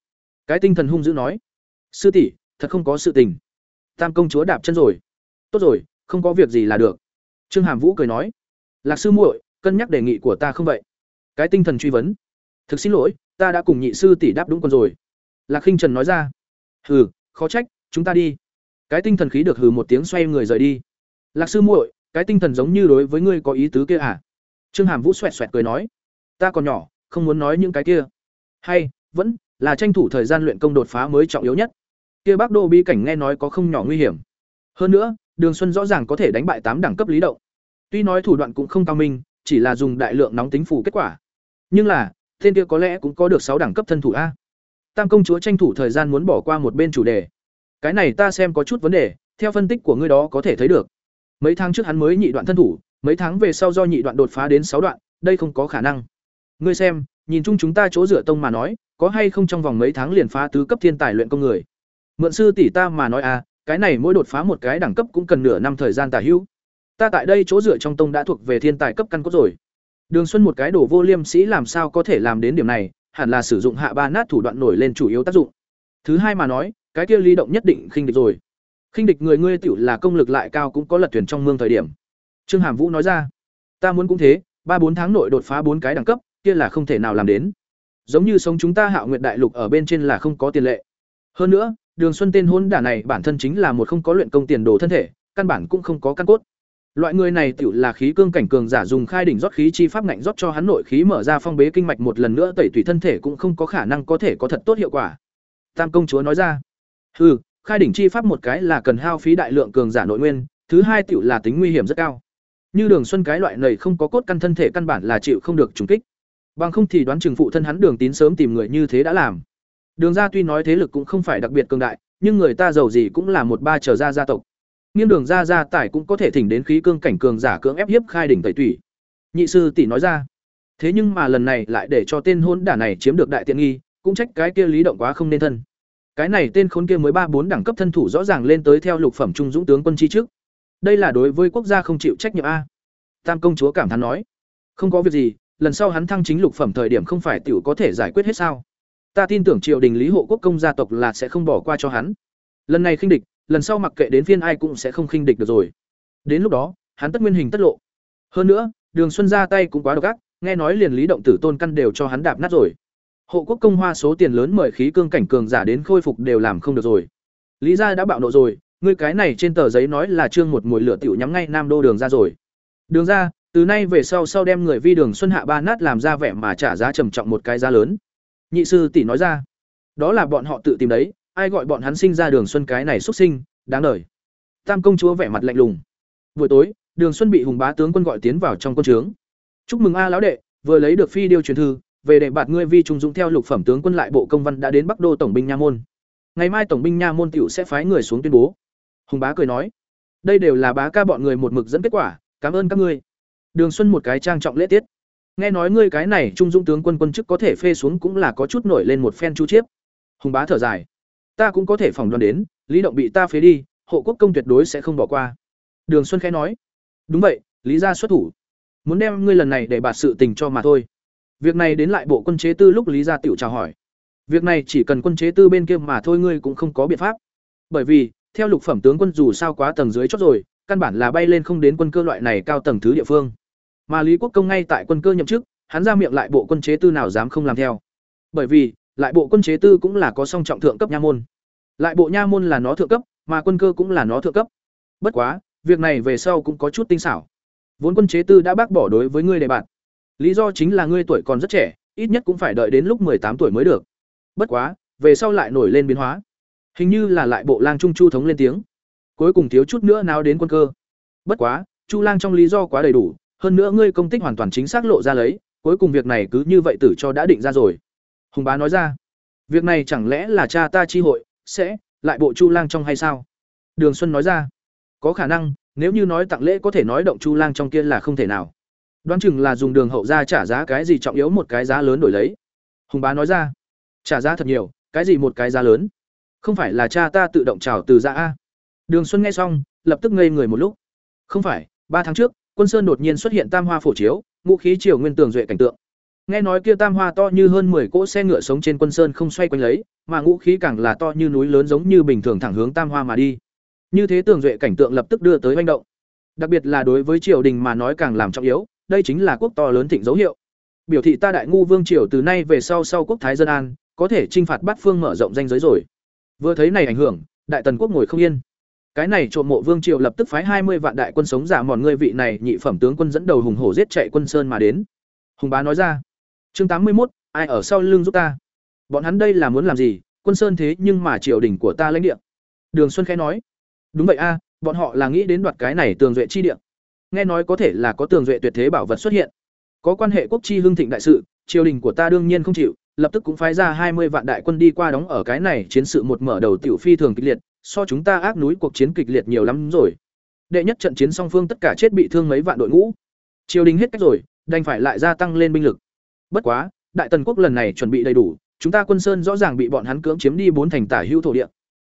Cái tinh thần hung dữ nói: "Sư tỷ, thật không có sự tình." Tam công chúa đạp chân rồi. "Tốt rồi, không có việc gì là được." Trương Hàm Vũ cười nói: "Lạc sư muội, cân nhắc đề nghị của ta không vậy?" Cái tinh thần truy vấn: "Thực xin lỗi, ta đã cùng nhị sư tỷ đáp đúng con rồi." Lạc Khinh Trần nói ra: "Hừ, khó trách, chúng ta đi." Cái tinh thần khí được hừ một tiếng xoay người rời đi. "Lạc sư muội, cái tinh thần giống như đối với ngươi có ý tứ kia à?" Trương Hàm Vũ xoẹt xoẹt cười nói: "Ta còn nhỏ, không muốn nói những cái kia." Hay, vẫn là tranh thủ thời gian luyện công đột phá mới trọng yếu nhất. Kia bác Đô bi cảnh nghe nói có không nhỏ nguy hiểm. Hơn nữa, Đường Xuân rõ ràng có thể đánh bại tám đẳng cấp lý động. Tuy nói thủ đoạn cũng không cao minh, chỉ là dùng đại lượng nóng tính phủ kết quả. Nhưng là, tên kia có lẽ cũng có được sáu đẳng cấp thân thủ a. Tam công chúa tranh thủ thời gian muốn bỏ qua một bên chủ đề. Cái này ta xem có chút vấn đề, theo phân tích của ngươi đó có thể thấy được. Mấy tháng trước hắn mới nhị đoạn thân thủ, mấy tháng về sau do nhị đoạn đột phá đến sáu đoạn, đây không có khả năng. Ngươi xem, nhìn chung chúng ta chỗ dựa tông mà nói, có hay không trong vòng mấy tháng liền phá tứ cấp thiên tài luyện công người. Mượn sư tỷ ta mà nói à, cái này mỗi đột phá một cái đẳng cấp cũng cần nửa năm thời gian tả hữu. Ta tại đây chỗ dựa trong tông đã thuộc về thiên tài cấp căn cốt rồi. Đường Xuân một cái đổ vô liêm sĩ làm sao có thể làm đến điểm này, hẳn là sử dụng hạ ba nát thủ đoạn nổi lên chủ yếu tác dụng. Thứ hai mà nói, cái kia lý động nhất định khinh địch rồi. Khinh địch người ngươi tiểu là công lực lại cao cũng có lật thuyền trong mương thời điểm. Trương Hàm Vũ nói ra, ta muốn cũng thế, ba bốn tháng nội đột phá bốn cái đẳng cấp, kia là không thể nào làm đến. Giống như sống chúng ta Hạo Nguyệt Đại Lục ở bên trên là không có tiền lệ. Hơn nữa, Đường Xuân tên hôn đả này bản thân chính là một không có luyện công tiền đồ thân thể, căn bản cũng không có căn cốt. Loại người này tiểu là khí cương cảnh cường giả dùng khai đỉnh rót khí chi pháp ngạnh rót cho hắn nội khí mở ra phong bế kinh mạch một lần nữa tẩy tủy thân thể cũng không có khả năng có thể có thật tốt hiệu quả. Tam công chúa nói ra, "Hừ, khai đỉnh chi pháp một cái là cần hao phí đại lượng cường giả nội nguyên, thứ hai tiểu là tính nguy hiểm rất cao. Như Đường Xuân cái loại này không có cốt căn thân thể căn bản là chịu không được trùng kích. Bằng không thì đoán chừng phụ thân hắn Đường Tín sớm tìm người như thế đã làm. Đường gia tuy nói thế lực cũng không phải đặc biệt cường đại, nhưng người ta giàu gì cũng là một ba trở ra gia tộc. Nghiêng Đường gia gia tải cũng có thể thỉnh đến khí cương cảnh cường giả cưỡng ép hiếp khai đỉnh tẩy tủy. Nhị sư tỷ nói ra. Thế nhưng mà lần này lại để cho tên hôn đả này chiếm được đại tiện nghi, cũng trách cái kia lý động quá không nên thân. Cái này tên khốn kia mới ba bốn đẳng cấp thân thủ rõ ràng lên tới theo lục phẩm trung dũng tướng quân chi trước. Đây là đối với quốc gia không chịu trách nhiệm a. Tam công chúa cảm thán nói, không có việc gì, lần sau hắn thăng chính lục phẩm thời điểm không phải tiểu có thể giải quyết hết sao? Ta tin tưởng triều đình Lý Hộ Quốc công gia tộc là sẽ không bỏ qua cho hắn. Lần này khinh địch, lần sau mặc kệ đến phiên ai cũng sẽ không khinh địch được rồi. Đến lúc đó, hắn tất nguyên hình tất lộ. Hơn nữa, Đường Xuân ra tay cũng quá độc ác, nghe nói liền Lý động tử tôn căn đều cho hắn đạp nát rồi. Hộ quốc công hoa số tiền lớn mời khí cương cảnh cường giả đến khôi phục đều làm không được rồi. Lý gia đã bạo nộ rồi, ngươi cái này trên tờ giấy nói là trương một mùi lửa tiểu nhắm ngay Nam Đô đường ra rồi. Đường ra, từ nay về sau sau đem người vi đường xuân hạ ba nát làm ra vẻ mà trả giá trầm trọng một cái giá lớn. Nhị sư tỷ nói ra, đó là bọn họ tự tìm đấy, ai gọi bọn hắn sinh ra đường xuân cái này xuất sinh, đáng đời. Tam công chúa vẻ mặt lạnh lùng. Buổi tối, Đường Xuân bị Hùng Bá tướng quân gọi tiến vào trong quân trướng. "Chúc mừng a lão đệ, vừa lấy được phi điêu truyền thư, về để bạt ngươi vi trung dũng theo lục phẩm tướng quân lại bộ công văn đã đến Bắc Đô tổng binh nha môn. Ngày mai tổng binh nha môn tiểu sẽ phái người xuống tuyên bố." Hùng Bá cười nói, "Đây đều là bá ca bọn người một mực dẫn kết quả, cảm ơn các ngươi." Đường Xuân một cái trang trọng lễ tiết. Nghe nói ngươi cái này trung dũng tướng quân quân chức có thể phê xuống cũng là có chút nổi lên một phen chu chiếp. Hùng Bá thở dài, "Ta cũng có thể phỏng đoán đến, Lý Động bị ta phế đi, hộ quốc công tuyệt đối sẽ không bỏ qua." Đường Xuân khẽ nói, "Đúng vậy, Lý gia xuất thủ, muốn đem ngươi lần này để bạt sự tình cho mà thôi." Việc này đến lại bộ quân chế tư lúc Lý Gia Tiểu chào hỏi. Việc này chỉ cần quân chế tư bên kia mà thôi ngươi cũng không có biện pháp. Bởi vì, theo lục phẩm tướng quân dù sao quá tầng dưới chót rồi, căn bản là bay lên không đến quân cơ loại này cao tầng thứ địa phương. Mà Lý Quốc công ngay tại quân cơ nhậm chức, hắn ra miệng lại bộ quân chế tư nào dám không làm theo. Bởi vì, lại bộ quân chế tư cũng là có song trọng thượng cấp nha môn. Lại bộ nha môn là nó thượng cấp, mà quân cơ cũng là nó thượng cấp. Bất quá, việc này về sau cũng có chút tinh xảo. Vốn quân chế tư đã bác bỏ đối với ngươi đề bạt Lý do chính là ngươi tuổi còn rất trẻ, ít nhất cũng phải đợi đến lúc tám tuổi mới được. Bất quá, về sau lại nổi lên biến hóa. Hình như là lại bộ lang trung chu thống lên tiếng. Cuối cùng thiếu chút nữa nào đến quân cơ. Bất quá, Chu Lang trong lý do quá đầy đủ, hơn nữa ngươi công tích hoàn toàn chính xác lộ ra lấy, cuối cùng việc này cứ như vậy tử cho đã định ra rồi. Hùng bá nói ra, việc này chẳng lẽ là cha ta chi hội sẽ lại bộ Chu Lang trong hay sao? Đường Xuân nói ra, có khả năng, nếu như nói tặng lễ có thể nói động Chu Lang trong kia là không thể nào. Đoán chừng là dùng đường hậu ra trả giá cái gì trọng yếu một cái giá lớn đổi lấy. Hùng bá nói ra, trả giá thật nhiều, cái gì một cái giá lớn? Không phải là cha ta tự động trào từ ra a? Đường Xuân nghe xong, lập tức ngây người một lúc. Không phải, ba tháng trước, Quân Sơn đột nhiên xuất hiện tam hoa phổ chiếu, ngũ khí triều nguyên tường duệ cảnh tượng. Nghe nói kia tam hoa to như hơn 10 cỗ xe ngựa sống trên Quân Sơn không xoay quanh lấy, mà ngũ khí càng là to như núi lớn giống như bình thường thẳng hướng tam hoa mà đi. Như thế tường duệ cảnh tượng lập tức đưa tới manh động. Đặc biệt là đối với triều đình mà nói càng làm trọng yếu, đây chính là quốc to lớn thịnh dấu hiệu. Biểu thị ta đại ngu vương triều từ nay về sau sau quốc thái dân an, có thể trinh phạt bát phương mở rộng danh giới rồi. Vừa thấy này ảnh hưởng, đại tần quốc ngồi không yên. Cái này trộm mộ vương triều lập tức phái hai mươi vạn đại quân sống giả mòn ngươi vị này nhị phẩm tướng quân dẫn đầu hùng hổ giết chạy quân sơn mà đến. Hùng bá nói ra. Chương tám mươi một, ai ở sau lưng giúp ta? Bọn hắn đây là muốn làm gì? Quân sơn thế nhưng mà triều đình của ta lãnh địa. Đường Xuân khẽ nói. Đúng vậy a, bọn họ là nghĩ đến đoạt cái này tường duệ chi địa nghe nói có thể là có tường duệ tuyệt thế bảo vật xuất hiện có quan hệ quốc chi hưng thịnh đại sự triều đình của ta đương nhiên không chịu lập tức cũng phái ra hai mươi vạn đại quân đi qua đóng ở cái này chiến sự một mở đầu tiểu phi thường kịch liệt so chúng ta ác núi cuộc chiến kịch liệt nhiều lắm rồi. Đệ nhất trận chiến song phương tất cả chết bị thương mấy vạn đội ngũ. Triều đình hết cách rồi, đành phải lại gia tăng lên binh lực. Bất quá, đại tần quốc lần này chuẩn bị đầy đủ, chúng ta quân sơn rõ ràng bị bọn hắn cưỡng chiếm đi bốn thành tả hữu thổ địa.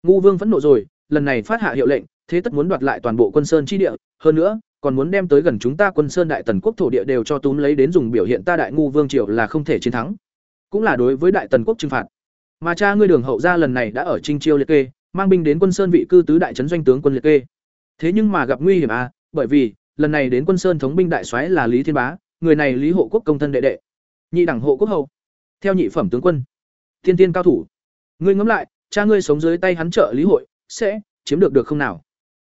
Ngô vương phẫn nộ rồi, lần này phát hạ hiệu lệnh, thế tất muốn đoạt lại toàn bộ quân sơn chi địa, hơn nữa, còn muốn đem tới gần chúng ta quân sơn đại tần quốc thổ địa đều cho túm lấy đến dùng biểu hiện ta đại ngu vương triều là không thể chiến thắng. Cũng là đối với đại tần quốc trừng phạt. Mà cha ngươi đường hậu gia lần này đã ở trinh chiêu liệt kê mang binh đến quân sơn vị cư tứ đại trấn doanh tướng quân liệt kê. Thế nhưng mà gặp nguy hiểm à bởi vì, lần này đến quân sơn thống binh đại soái là lý thiên bá, người này lý hộ quốc công thân đệ đệ. Nhị đẳng hộ quốc hậu theo nhị phẩm tướng quân. Thiên tiên cao thủ. Ngươi ngẫm lại, cha ngươi sống dưới tay hắn trợ lý hội, sẽ chiếm được được không nào?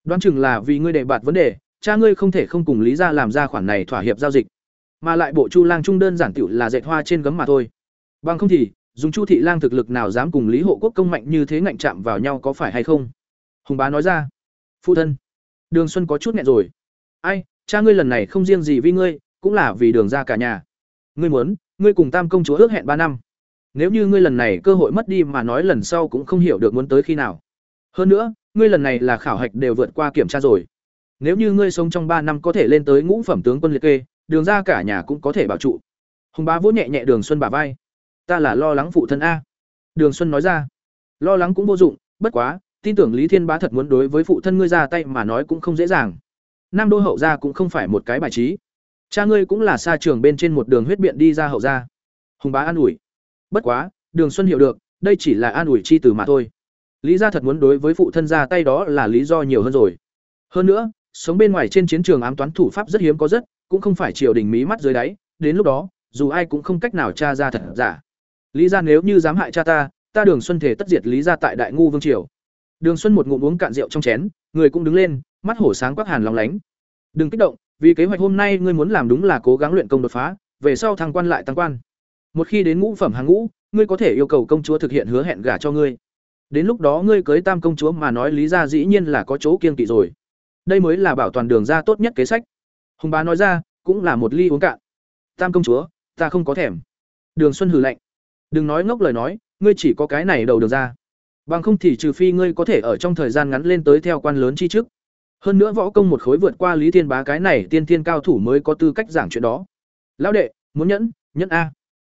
Đoán chừng là vì ngươi đề bạt vấn đề, cha ngươi không thể không cùng lý ra làm ra khoản này thỏa hiệp giao dịch. Mà lại bộ chu lang trung đơn giản tiểu là dệt hoa trên gấm mà thôi. Bằng không thì dùng chu thị lang thực lực nào dám cùng lý hộ quốc công mạnh như thế ngạnh chạm vào nhau có phải hay không? Hùng bá nói ra. Phụ thân, đường xuân có chút nghẹn rồi. Ai, cha ngươi lần này không riêng gì vì ngươi, cũng là vì đường ra cả nhà. Ngươi muốn, ngươi cùng tam công chúa ước hẹn ba năm. Nếu như ngươi lần này cơ hội mất đi mà nói lần sau cũng không hiểu được muốn tới khi nào. Hơn nữa, ngươi lần này là khảo hạch đều vượt qua kiểm tra rồi. Nếu như ngươi sống trong ba năm có thể lên tới ngũ phẩm tướng quân liệt kê, đường ra cả nhà cũng có thể bảo trụ. Hùng bá vỗ nhẹ nhẹ đường xuân bả vai ta là lo lắng phụ thân a. Đường xuân nói ra. Lo lắng cũng vô dụng, bất quá, tin tưởng lý thiên bá thật muốn đối với phụ thân ngươi ra tay mà nói cũng không dễ dàng. Nam đô hậu gia cũng không phải một cái bài trí. Cha ngươi cũng là xa trường bên trên một đường huyết biện đi ra hậu gia. Hùng bá an ủi. Bất quá, đường xuân hiểu được, đây chỉ là an ủi chi từ mà thôi. Lý gia thật muốn đối với phụ thân ra tay đó là lý do nhiều hơn rồi. Hơn nữa, sống bên ngoài trên chiến trường ám toán thủ pháp rất hiếm có rất, cũng không phải triều đình mí mắt dưới đáy, đến lúc đó, dù ai cũng không cách nào tra ra thật giả lý gia nếu như dám hại cha ta ta đường xuân thể tất diệt lý gia tại đại ngu vương triều. Đường xuân một ngụm uống cạn rượu trong chén, người cũng đứng lên, mắt hổ sáng quắc hàn lòng lánh. Đừng kích động, vì kế hoạch hôm nay ngươi muốn làm đúng là cố gắng luyện công đột phá, về sau thăng quan lại tăng quan. Một khi đến ngũ phẩm hàng ngũ, ngươi có thể yêu cầu công chúa thực hiện hứa hẹn gả cho ngươi. Đến lúc đó ngươi cưới tam công chúa mà nói lý ra dĩ nhiên là có chỗ kiên kỵ rồi. Đây mới là bảo toàn đường ra tốt nhất kế sách. Hùng bá nói ra, cũng là một ly uống cạn. Tam công chúa, ta không có thèm. Đường xuân hử lạnh đừng nói ngốc lời nói, ngươi chỉ có cái này đầu được ra. Bằng không thì trừ phi ngươi có thể ở trong thời gian ngắn lên tới theo quan lớn chi chức. Hơn nữa võ công một khối vượt qua lý thiên bá cái này tiên thiên cao thủ mới có tư cách giảng chuyện đó. Lão đệ, muốn nhẫn nhẫn a.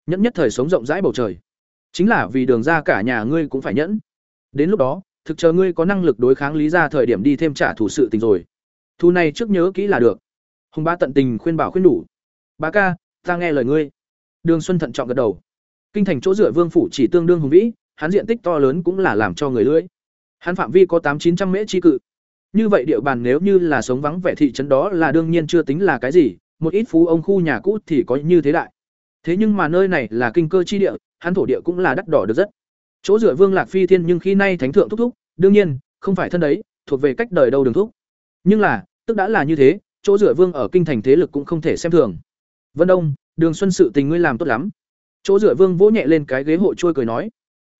Nhẫn nhất thời sống rộng rãi bầu trời. Chính là vì đường ra cả nhà ngươi cũng phải nhẫn. Đến lúc đó, thực chờ ngươi có năng lực đối kháng lý ra thời điểm đi thêm trả thủ sự tình rồi. Thu này trước nhớ kỹ là được. Hùng ba tận tình khuyên bảo khuyên đủ. Bá ca, ta nghe lời ngươi. Đường xuân thận trọng gật đầu kinh thành chỗ dựa vương phủ chỉ tương đương hùng vĩ, hắn diện tích to lớn cũng là làm cho người lưỡi. Hắn phạm vi có tám chín trăm mễ chi cự. Như vậy địa bàn nếu như là sống vắng vẻ thị trấn đó là đương nhiên chưa tính là cái gì, một ít phú ông khu nhà cũ thì có như thế đại. Thế nhưng mà nơi này là kinh cơ chi địa, hắn thổ địa cũng là đắt đỏ được rất. Chỗ dựa vương lạc phi thiên nhưng khi nay thánh thượng thúc thúc, đương nhiên, không phải thân đấy, thuộc về cách đời đâu đường thúc. Nhưng là, tức đã là như thế, chỗ dựa vương ở kinh thành thế lực cũng không thể xem thường. Vân đông, đường xuân sự tình ngươi làm tốt lắm chỗ dựa vương vỗ nhẹ lên cái ghế hộ trôi cười nói.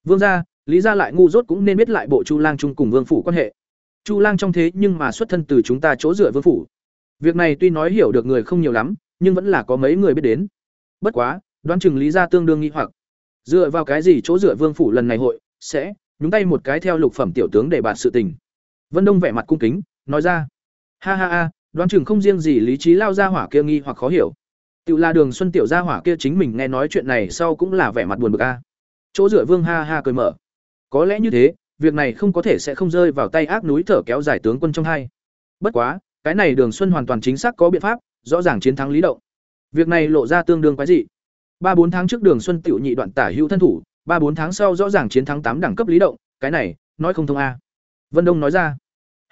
Vương gia, lý gia lại ngu dốt cũng nên biết lại bộ chu lang chung cùng vương phủ quan hệ. Chu lang trong thế nhưng mà xuất thân từ chúng ta chỗ dựa vương phủ. Việc này tuy nói hiểu được người không nhiều lắm, nhưng vẫn là có mấy người biết đến. Bất quá, đoán chừng lý gia tương đương nghi hoặc. Dựa vào cái gì chỗ dựa vương phủ lần này hội, sẽ nhúng tay một cái theo lục phẩm tiểu tướng để bàn sự tình. Vân đông vẻ mặt cung kính, nói ra. Ha ha ha, đoán chừng không riêng gì lý trí lao ra hỏa kia nghi hoặc khó hiểu tự là đường xuân tiểu gia hỏa kia chính mình nghe nói chuyện này sau cũng là vẻ mặt buồn bực a. Chỗ rửa vương ha ha cười mở. Có lẽ như thế, việc này không có thể sẽ không rơi vào tay ác núi thở kéo dài tướng quân trong hai. Bất quá, cái này đường xuân hoàn toàn chính xác có biện pháp, rõ ràng chiến thắng lý động. Việc này lộ ra tương đương quái dị. Ba bốn tháng trước đường xuân tiểu nhị đoạn tả hữu thân thủ, ba bốn tháng sau rõ ràng chiến thắng tám đẳng cấp lý động, cái này, nói không thông a. Vân đông nói ra.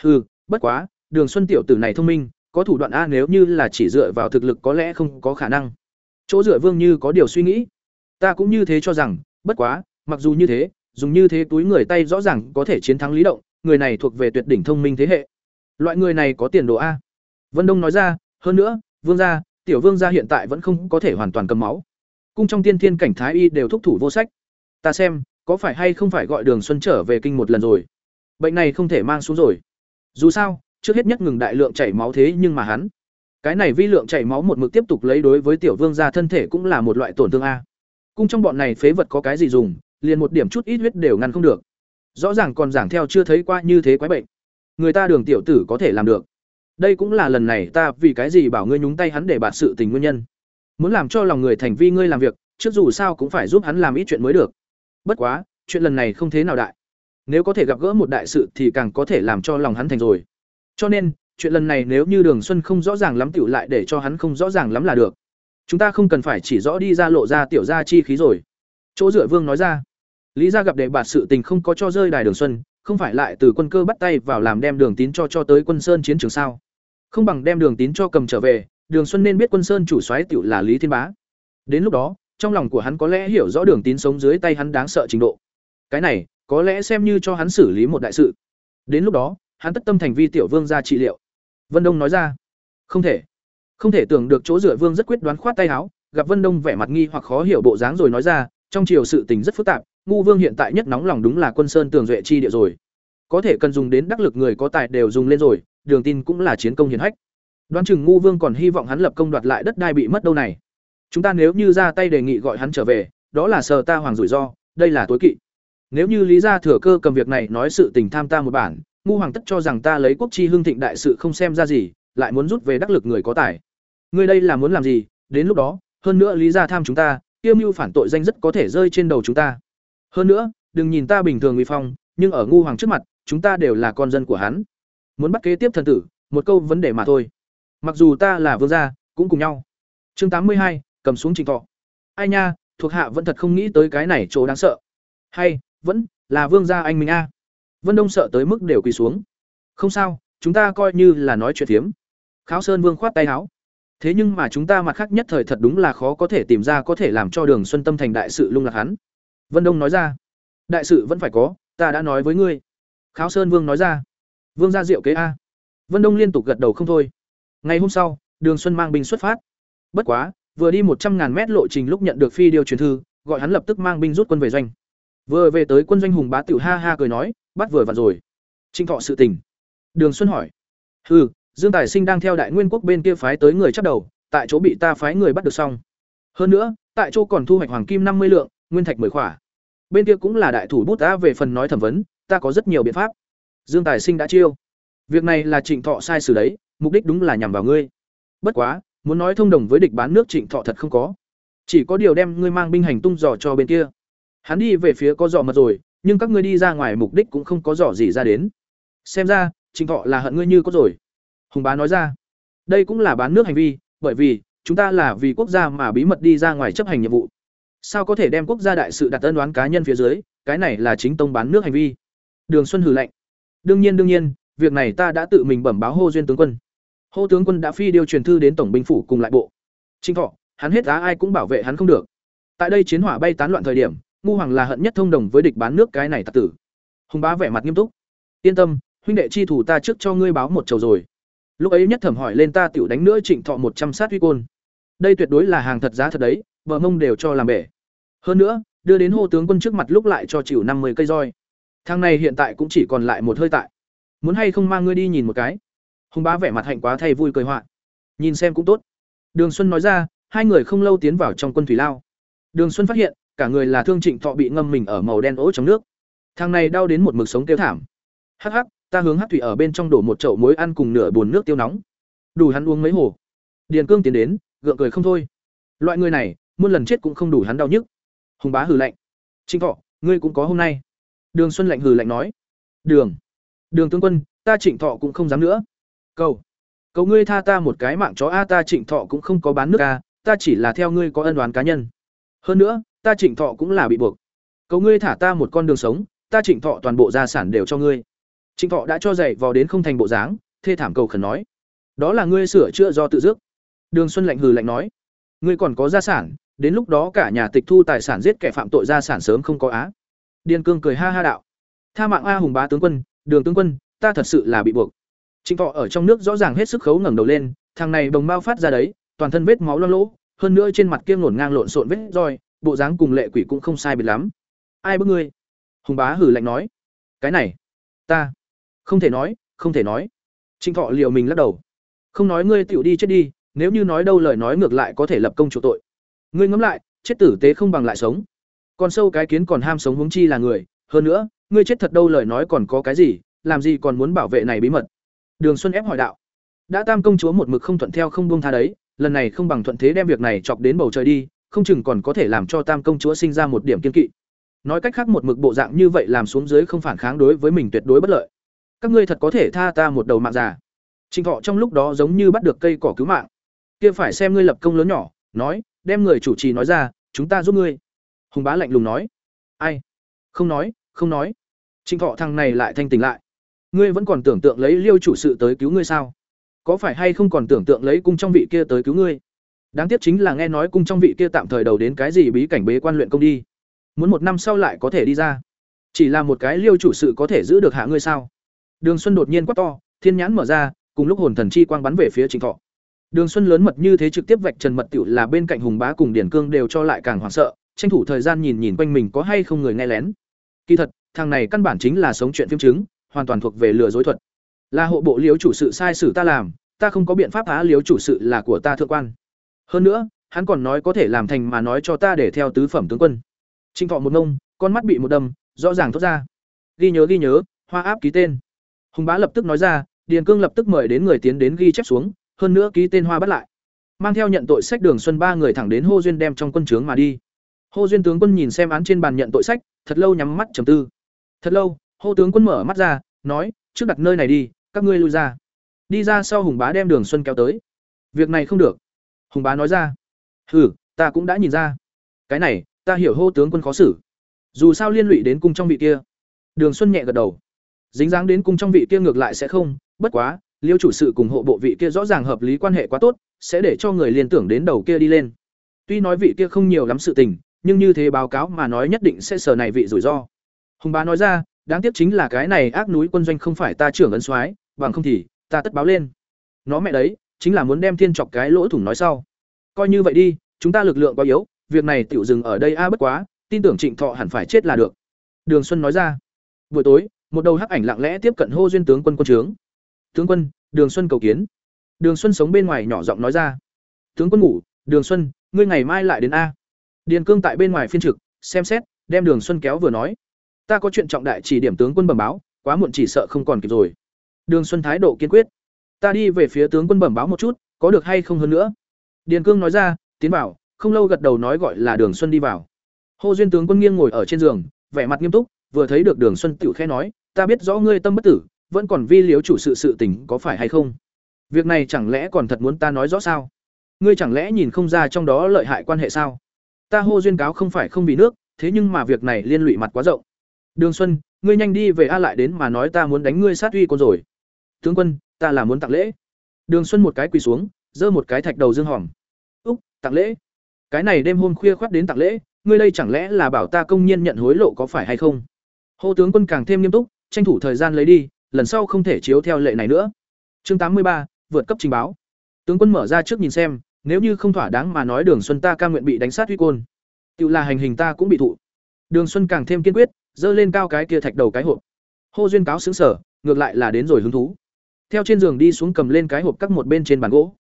Hừ, bất quá, đường xuân tiểu tử này thông minh có thủ đoạn a nếu như là chỉ dựa vào thực lực có lẽ không có khả năng. Chỗ dựa vương như có điều suy nghĩ. Ta cũng như thế cho rằng, bất quá, mặc dù như thế, dùng như thế túi người tay rõ ràng có thể chiến thắng lý động, người này thuộc về tuyệt đỉnh thông minh thế hệ. Loại người này có tiền đồ a. Vân đông nói ra, hơn nữa, vương gia, tiểu vương gia hiện tại vẫn không có thể hoàn toàn cầm máu. Cung trong tiên thiên cảnh thái y đều thúc thủ vô sách. Ta xem, có phải hay không phải gọi đường xuân trở về kinh một lần rồi? Bệnh này không thể mang xuống rồi. Dù sao trước hết nhất ngừng đại lượng chảy máu thế nhưng mà hắn, cái này vi lượng chảy máu một mực tiếp tục lấy đối với tiểu vương gia thân thể cũng là một loại tổn thương a. Cung trong bọn này phế vật có cái gì dùng, liền một điểm chút ít huyết đều ngăn không được. Rõ ràng còn giảng theo chưa thấy qua như thế quái bệnh. Người ta đường tiểu tử có thể làm được. Đây cũng là lần này ta vì cái gì bảo ngươi nhúng tay hắn để bạt sự tình nguyên nhân. Muốn làm cho lòng người thành vi ngươi làm việc, trước dù sao cũng phải giúp hắn làm ít chuyện mới được. Bất quá, chuyện lần này không thế nào đại. Nếu có thể gặp gỡ một đại sự thì càng có thể làm cho lòng hắn thành rồi cho nên, chuyện lần này nếu như đường xuân không rõ ràng lắm tiểu lại để cho hắn không rõ ràng lắm là được. Chúng ta không cần phải chỉ rõ đi ra lộ ra tiểu gia chi khí rồi. Chỗ dựa vương nói ra. Lý gia gặp đệ bạt sự tình không có cho rơi đài đường xuân, không phải lại từ quân cơ bắt tay vào làm đem đường tín cho cho tới quân sơn chiến trường sao? Không bằng đem đường tín cho cầm trở về, đường xuân nên biết quân sơn chủ soái tiểu là lý thiên bá. Đến lúc đó, trong lòng của hắn có lẽ hiểu rõ đường tín sống dưới tay hắn đáng sợ trình độ. Cái này, có lẽ xem như cho hắn xử lý một đại sự. Đến lúc đó hắn tất tâm thành vi tiểu vương ra trị liệu vân đông nói ra không thể không thể tưởng được chỗ dựa vương rất quyết đoán khoát tay áo gặp vân đông vẻ mặt nghi hoặc khó hiểu bộ dáng rồi nói ra trong triều sự tình rất phức tạp, ngu vương hiện tại nhất nóng lòng đúng là quân sơn tường duệ chi địa rồi. Có thể cần dùng đến đắc lực người có tài đều dùng lên rồi, đường tin cũng là chiến công hiển hách. Đoán chừng ngu vương còn hy vọng hắn lập công đoạt lại đất đai bị mất đâu này. Chúng ta nếu như ra tay đề nghị gọi hắn trở về, đó là sờ ta hoàng rủi ro, đây là tối kỵ. Nếu như Lý gia thừa cơ cầm việc này nói sự tình tham ta một bản, ngu hoàng tất cho rằng ta lấy quốc chi hương thịnh đại sự không xem ra gì, lại muốn rút về đắc lực người có tài. Ngươi đây là muốn làm gì? Đến lúc đó, hơn nữa Lý gia tham chúng ta, tiêu mưu phản tội danh rất có thể rơi trên đầu chúng ta. Hơn nữa, đừng nhìn ta bình thường uy phong, nhưng ở ngu hoàng trước mặt, chúng ta đều là con dân của hắn. Muốn bắt kế tiếp thần tử, một câu vấn đề mà thôi. Mặc dù ta là vương gia, cũng cùng nhau. Chương tám mươi hai, cầm xuống trình thọ. Ai nha, thuộc hạ vẫn thật không nghĩ tới cái này chỗ đáng sợ. Hay, vẫn là vương gia anh mình a. Vân Đông sợ tới mức đều quỳ xuống. Không sao, chúng ta coi như là nói chuyện thiếm. Kháo Sơn Vương khoát tay áo. Thế nhưng mà chúng ta mặt khác nhất thời thật đúng là khó có thể tìm ra có thể làm cho Đường Xuân Tâm thành đại sự lung lạc hắn. Vân Đông nói ra. Đại sự vẫn phải có, ta đã nói với ngươi. Kháo Sơn Vương nói ra. Vương gia diệu kế a. Vân Đông liên tục gật đầu không thôi. Ngày hôm sau, Đường Xuân mang binh xuất phát. Bất quá, vừa đi một trăm ngàn mét lộ trình lúc nhận được phi điều truyền thư, gọi hắn lập tức mang binh rút quân về doanh. Vừa về tới quân doanh hùng bá tiểu ha ha cười nói, bắt vừa vặn rồi. Trinh thọ sự tình. Đường Xuân hỏi. Hừ, Dương Tài Sinh đang theo Đại Nguyên quốc bên kia phái tới người chắc đầu, tại chỗ bị ta phái người bắt được xong. Hơn nữa, tại chỗ còn thu hoạch hoàng kim năm mươi lượng, nguyên thạch mười khỏa. Bên kia cũng là đại thủ bút ta về phần nói thẩm vấn, ta có rất nhiều biện pháp. Dương Tài Sinh đã chiêu. Việc này là Trịnh Thọ sai xử đấy, mục đích đúng là nhằm vào ngươi. Bất quá, muốn nói thông đồng với địch bán nước Trịnh Thọ thật không có. Chỉ có điều đem ngươi mang binh hành tung dò cho bên kia. Hắn đi về phía có dò mật rồi, nhưng các ngươi đi ra ngoài mục đích cũng không có rõ gì ra đến. Xem ra, Trịnh Thọ là hận ngươi như có rồi. Hùng bá nói ra, đây cũng là bán nước hành vi, bởi vì chúng ta là vì quốc gia mà bí mật đi ra ngoài chấp hành nhiệm vụ. Sao có thể đem quốc gia đại sự đặt ân đoán cá nhân phía dưới, cái này là chính tông bán nước hành vi. Đường Xuân hừ lạnh. Đương nhiên đương nhiên, việc này ta đã tự mình bẩm báo Hô duyên tướng quân. Hô tướng quân đã phi điều truyền thư đến tổng binh phủ cùng lại bộ. Trinh Thọ, hắn hết giá ai cũng bảo vệ hắn không được. Tại đây chiến hỏa bay tán loạn thời điểm, ngu hoàng là hận nhất thông đồng với địch bán nước cái này tặc tử. Hùng bá vẻ mặt nghiêm túc. Yên tâm, huynh đệ chi thủ ta trước cho ngươi báo một chầu rồi. Lúc ấy nhất thẩm hỏi lên ta tiểu đánh nữa Trịnh Thọ một trăm sát huy côn. Đây tuyệt đối là hàng thật giá thật đấy, vợ mông đều cho làm bể. Hơn nữa, đưa đến hô tướng quân trước mặt lúc lại cho chịu năm mươi cây roi. Thang này hiện tại cũng chỉ còn lại một hơi tại. Muốn hay không mang ngươi đi nhìn một cái? Hùng bá vẻ mặt hạnh quá thay vui cười họa. Nhìn xem cũng tốt. Đường Xuân nói ra, hai người không lâu tiến vào trong quân thủy lao. Đường Xuân phát hiện, cả người là thương Trịnh Thọ bị ngâm mình ở màu đen ố trong nước. Thằng này đau đến một mực sống kêu thảm. Hắc hắc, ta hướng Hắc thủy ở bên trong đổ một chậu muối ăn cùng nửa bồn nước tiêu nóng. Đủ hắn uống mấy hồ. Điền Cương tiến đến, gượng cười không thôi. Loại người này, muôn lần chết cũng không đủ hắn đau nhức. Hùng bá hừ lạnh. Trịnh Thọ, ngươi cũng có hôm nay. Đường Xuân lạnh hừ lạnh nói. Đường, Đường tướng quân, ta Trịnh Thọ cũng không dám nữa. Cầu, cầu ngươi tha ta một cái mạng chó a ta Trịnh Thọ cũng không có bán nước a, ta chỉ là theo ngươi có ân oán cá nhân. Hơn nữa, ta Trịnh Thọ cũng là bị buộc. Cầu ngươi thả ta một con đường sống, ta Trịnh Thọ toàn bộ gia sản đều cho ngươi. Trịnh Thọ đã cho dậy vào đến không thành bộ dáng, thê thảm cầu khẩn nói. Đó là ngươi sửa chữa do tự dứt. Đường Xuân lạnh hừ lạnh nói, ngươi còn có gia sản, đến lúc đó cả nhà tịch thu tài sản giết kẻ phạm tội gia sản sớm không có á. Điền Cương cười ha ha đạo, tha mạng a hùng bá tướng quân, đường tướng quân, ta thật sự là bị buộc. Trịnh Thọ ở trong nước rõ ràng hết sức khấu ngẩng đầu lên, thằng này bồng bao phát ra đấy, toàn thân vết máu loang lỗ, hơn nữa trên mặt kia ngổn ngang lộn xộn vết roi, bộ dáng cùng lệ quỷ cũng không sai biệt lắm. Ai bức ngươi? Hùng bá hử lạnh nói. Cái này, ta không thể nói, không thể nói. Trịnh Thọ liều mình lắc đầu. Không nói ngươi tiểu đi chết đi, nếu như nói đâu lời nói ngược lại có thể lập công chủ tội. Ngươi ngẫm lại, chết tử tế không bằng lại sống. còn sâu cái kiến còn ham sống huống chi là người, hơn nữa, ngươi chết thật đâu lời nói còn có cái gì, làm gì còn muốn bảo vệ này bí mật. Đường Xuân ép hỏi đạo. Đã Tam công chúa một mực không thuận theo không buông tha đấy, lần này không bằng thuận thế đem việc này chọc đến bầu trời đi, không chừng còn có thể làm cho Tam công chúa sinh ra một điểm kiên kỵ. Nói cách khác một mực bộ dạng như vậy làm xuống dưới không phản kháng đối với mình tuyệt đối bất lợi. Các ngươi thật có thể tha ta một đầu mạng già. Trình Thọ trong lúc đó giống như bắt được cây cỏ cứu mạng. Kia phải xem ngươi lập công lớn nhỏ, nói, đem người chủ trì nói ra, chúng ta giúp ngươi. Hùng bá lạnh lùng nói. Ai? Không nói, không nói. Trình Thọ thằng này lại thanh tỉnh lại. Ngươi vẫn còn tưởng tượng lấy Liêu chủ sự tới cứu ngươi sao? Có phải hay không còn tưởng tượng lấy cung trong vị kia tới cứu ngươi? Đáng tiếc chính là nghe nói cung trong vị kia tạm thời đầu đến cái gì bí cảnh bế quan luyện công đi. Muốn một năm sau lại có thể đi ra. Chỉ là một cái Liêu chủ sự có thể giữ được hạ ngươi sao? Đường Xuân đột nhiên quát to, thiên nhãn mở ra, cùng lúc hồn thần chi quang bắn về phía trịnh Thọ. Đường Xuân lớn mật như thế trực tiếp vạch trần mật tiểu là bên cạnh Hùng Bá cùng Điển Cương đều cho lại càng hoảng sợ, tranh thủ thời gian nhìn nhìn quanh mình có hay không người nghe lén. Kỳ thật, thằng này căn bản chính là sống chuyện phim chứng, hoàn toàn thuộc về lừa dối thuật. Là hộ bộ liếu chủ sự sai sử ta làm, ta không có biện pháp á liếu chủ sự là của ta thượng quan. Hơn nữa, hắn còn nói có thể làm thành mà nói cho ta để theo tứ phẩm tướng quân. Trinh Thọ một ngông, con mắt bị một đâm, rõ ràng thoát ra. Ghi nhớ ghi nhớ, hoa áp ký tên. Hùng bá lập tức nói ra, Điền Cương lập tức mời đến người tiến đến ghi chép xuống, hơn nữa ký tên hoa bắt lại. Mang theo nhận tội sách Đường Xuân ba người thẳng đến Hô Duyên đem trong quân trướng mà đi. Hô Duyên tướng quân nhìn xem án trên bàn nhận tội sách, thật lâu nhắm mắt trầm tư. Thật lâu, Hô tướng quân mở mắt ra, nói, trước đặt nơi này đi, các ngươi lui ra. Đi ra sau Hùng bá đem Đường Xuân kéo tới. Việc này không được. Hùng bá nói ra. Hừ, ta cũng đã nhìn ra. Cái này, ta hiểu Hô tướng quân khó xử. Dù sao liên lụy đến cung trong vị kia. Đường Xuân nhẹ gật đầu. Dính dáng đến cung trong vị kia ngược lại sẽ không, bất quá, Liêu chủ sự cùng hộ bộ vị kia rõ ràng hợp lý quan hệ quá tốt, sẽ để cho người liên tưởng đến đầu kia đi lên. Tuy nói vị kia không nhiều lắm sự tình, nhưng như thế báo cáo mà nói nhất định sẽ sở này vị rủi ro. Hùng bá nói ra, đáng tiếc chính là cái này ác núi quân doanh không phải ta trưởng ấn soái, bằng không thì ta tất báo lên. Nó mẹ đấy, chính là muốn đem thiên chọc cái lỗ thủng nói sau. Coi như vậy đi, chúng ta lực lượng quá yếu, việc này tiểu dừng ở đây a bất quá, tin tưởng Trịnh Thọ hẳn phải chết là được. Đường Xuân nói ra. Buổi tối, một đầu hắc ảnh lặng lẽ tiếp cận hô duyên tướng quân quân trướng. Tướng quân, Đường Xuân cầu kiến. Đường Xuân sống bên ngoài nhỏ giọng nói ra. Tướng quân ngủ, Đường Xuân, ngươi ngày mai lại đến a. Điền Cương tại bên ngoài phiên trực, xem xét, đem Đường Xuân kéo vừa nói, ta có chuyện trọng đại chỉ điểm tướng quân bẩm báo, quá muộn chỉ sợ không còn kịp rồi. Đường Xuân thái độ kiên quyết, ta đi về phía tướng quân bẩm báo một chút, có được hay không hơn nữa. Điền Cương nói ra, tiến bảo, không lâu gật đầu nói gọi là Đường Xuân đi vào. Hồ duyên tướng quân nghiêng ngồi ở trên giường, vẻ mặt nghiêm túc, vừa thấy được Đường Xuân tiểu khe nói, ta biết rõ ngươi tâm bất tử, vẫn còn vi liếu chủ sự sự tình có phải hay không? Việc này chẳng lẽ còn thật muốn ta nói rõ sao? Ngươi chẳng lẽ nhìn không ra trong đó lợi hại quan hệ sao? Ta hô duyên cáo không phải không vì nước, thế nhưng mà việc này liên lụy mặt quá rộng. Đường Xuân, ngươi nhanh đi về a lại đến mà nói ta muốn đánh ngươi sát uy con rồi. Tướng quân, ta là muốn tặng lễ. Đường Xuân một cái quỳ xuống, giơ một cái thạch đầu dương hòm. Úc, tặng lễ. Cái này đêm hôm khuya khoắt đến tặng lễ, ngươi đây chẳng lẽ là bảo ta công nhiên nhận hối lộ có phải hay không? Hồ tướng quân càng thêm nghiêm túc, tranh thủ thời gian lấy đi, lần sau không thể chiếu theo lệ này nữa. Chương tám mươi ba, vượt cấp trình báo. Tướng quân mở ra trước nhìn xem, nếu như không thỏa đáng mà nói Đường Xuân ta cam nguyện bị đánh sát huy côn. Tự là hành hình ta cũng bị thụ. Đường Xuân càng thêm kiên quyết, giơ lên cao cái kia thạch đầu cái hộp. Hô duyên cáo xứng sở, ngược lại là đến rồi hứng thú. Theo trên giường đi xuống cầm lên cái hộp cắt một bên trên bàn gỗ.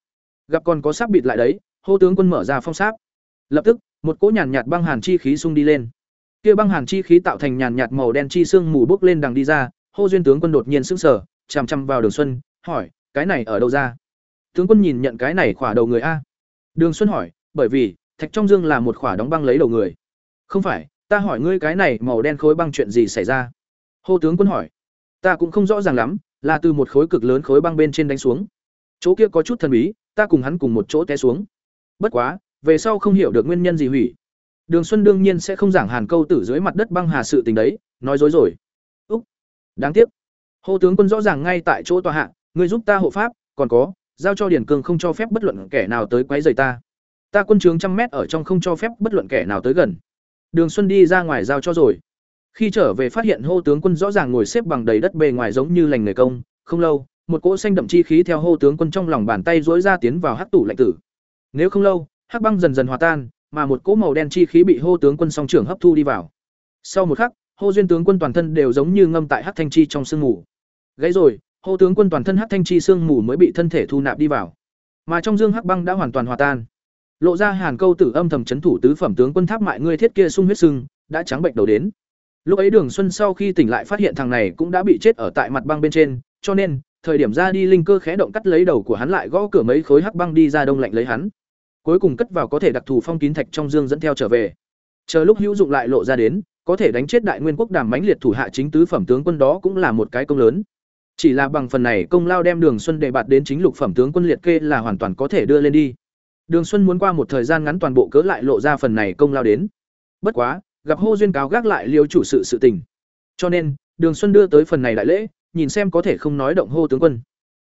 Gặp còn có sáp bịt lại đấy, hô tướng quân mở ra phong sáp. Lập tức, một cỗ nhàn nhạt băng hàn chi khí xung đi lên. Kia băng hàn chi khí tạo thành nhàn nhạt màu đen chi xương mù bốc lên đằng đi ra, hô duyên tướng quân đột nhiên sững sờ, chằm chằm vào Đường Xuân, hỏi, cái này ở đâu ra? Tướng quân nhìn nhận cái này khỏa đầu người a. Đường Xuân hỏi, bởi vì thạch trong dương là một khỏa đóng băng lấy đầu người. Không phải, ta hỏi ngươi cái này màu đen khối băng chuyện gì xảy ra? Hô tướng quân hỏi, ta cũng không rõ ràng lắm, là từ một khối cực lớn khối băng bên trên đánh xuống. Chỗ kia có chút thần bí, ta cùng hắn cùng một chỗ té xuống. Bất quá, về sau không hiểu được nguyên nhân gì hủy. Đường Xuân đương nhiên sẽ không giảng Hàn Câu tử dưới mặt đất băng hà sự tình đấy, nói dối rồi. Úc, đáng tiếc. Hồ tướng quân rõ ràng ngay tại chỗ tòa hạ, người giúp ta hộ pháp, còn có, giao cho Điền Cương không cho phép bất luận kẻ nào tới quấy rầy ta. Ta quân trướng trăm mét ở trong không cho phép bất luận kẻ nào tới gần. Đường Xuân đi ra ngoài giao cho rồi. Khi trở về phát hiện hô tướng quân rõ ràng ngồi xếp bằng đầy đất bề ngoài giống như lành người công, không lâu, một cỗ xanh đậm chi khí theo hô tướng quân trong lòng bàn tay rỗi ra tiến vào hắc tủ lạnh tử. Nếu không lâu, hắc băng dần dần hòa tan, mà một cỗ màu đen chi khí bị hô tướng quân song trưởng hấp thu đi vào. Sau một khắc, hô duyên tướng quân toàn thân đều giống như ngâm tại hắc thanh chi trong sương mù. Gãy rồi, hô tướng quân toàn thân hắc thanh chi sương mù mới bị thân thể thu nạp đi vào. Mà trong dương hắc băng đã hoàn toàn hòa tan. Lộ ra Hàn Câu tử âm thầm chấn thủ tứ phẩm tướng quân tháp mại ngươi thiết kia sung huyết sưng, đã trắng bệnh đầu đến. Lúc ấy Đường Xuân sau khi tỉnh lại phát hiện thằng này cũng đã bị chết ở tại mặt băng bên trên, cho nên, thời điểm ra đi linh cơ khẽ động cắt lấy đầu của hắn lại gõ cửa mấy khối hắc băng đi ra đông lạnh lấy hắn. Cuối cùng cất vào có thể đặc thù phong kín thạch trong dương dẫn theo trở về. Chờ lúc hữu dụng lại lộ ra đến có thể đánh chết đại nguyên quốc đàm mãnh liệt thủ hạ chính tứ phẩm tướng quân đó cũng là một cái công lớn. Chỉ là bằng phần này công lao đem đường xuân đề bạt đến chính lục phẩm tướng quân liệt kê là hoàn toàn có thể đưa lên đi. Đường xuân muốn qua một thời gian ngắn toàn bộ cớ lại lộ ra phần này công lao đến. Bất quá gặp hô duyên cáo gác lại liêu chủ sự sự tình. Cho nên, đường xuân đưa tới phần này đại lễ, nhìn xem có thể không nói động hô tướng quân.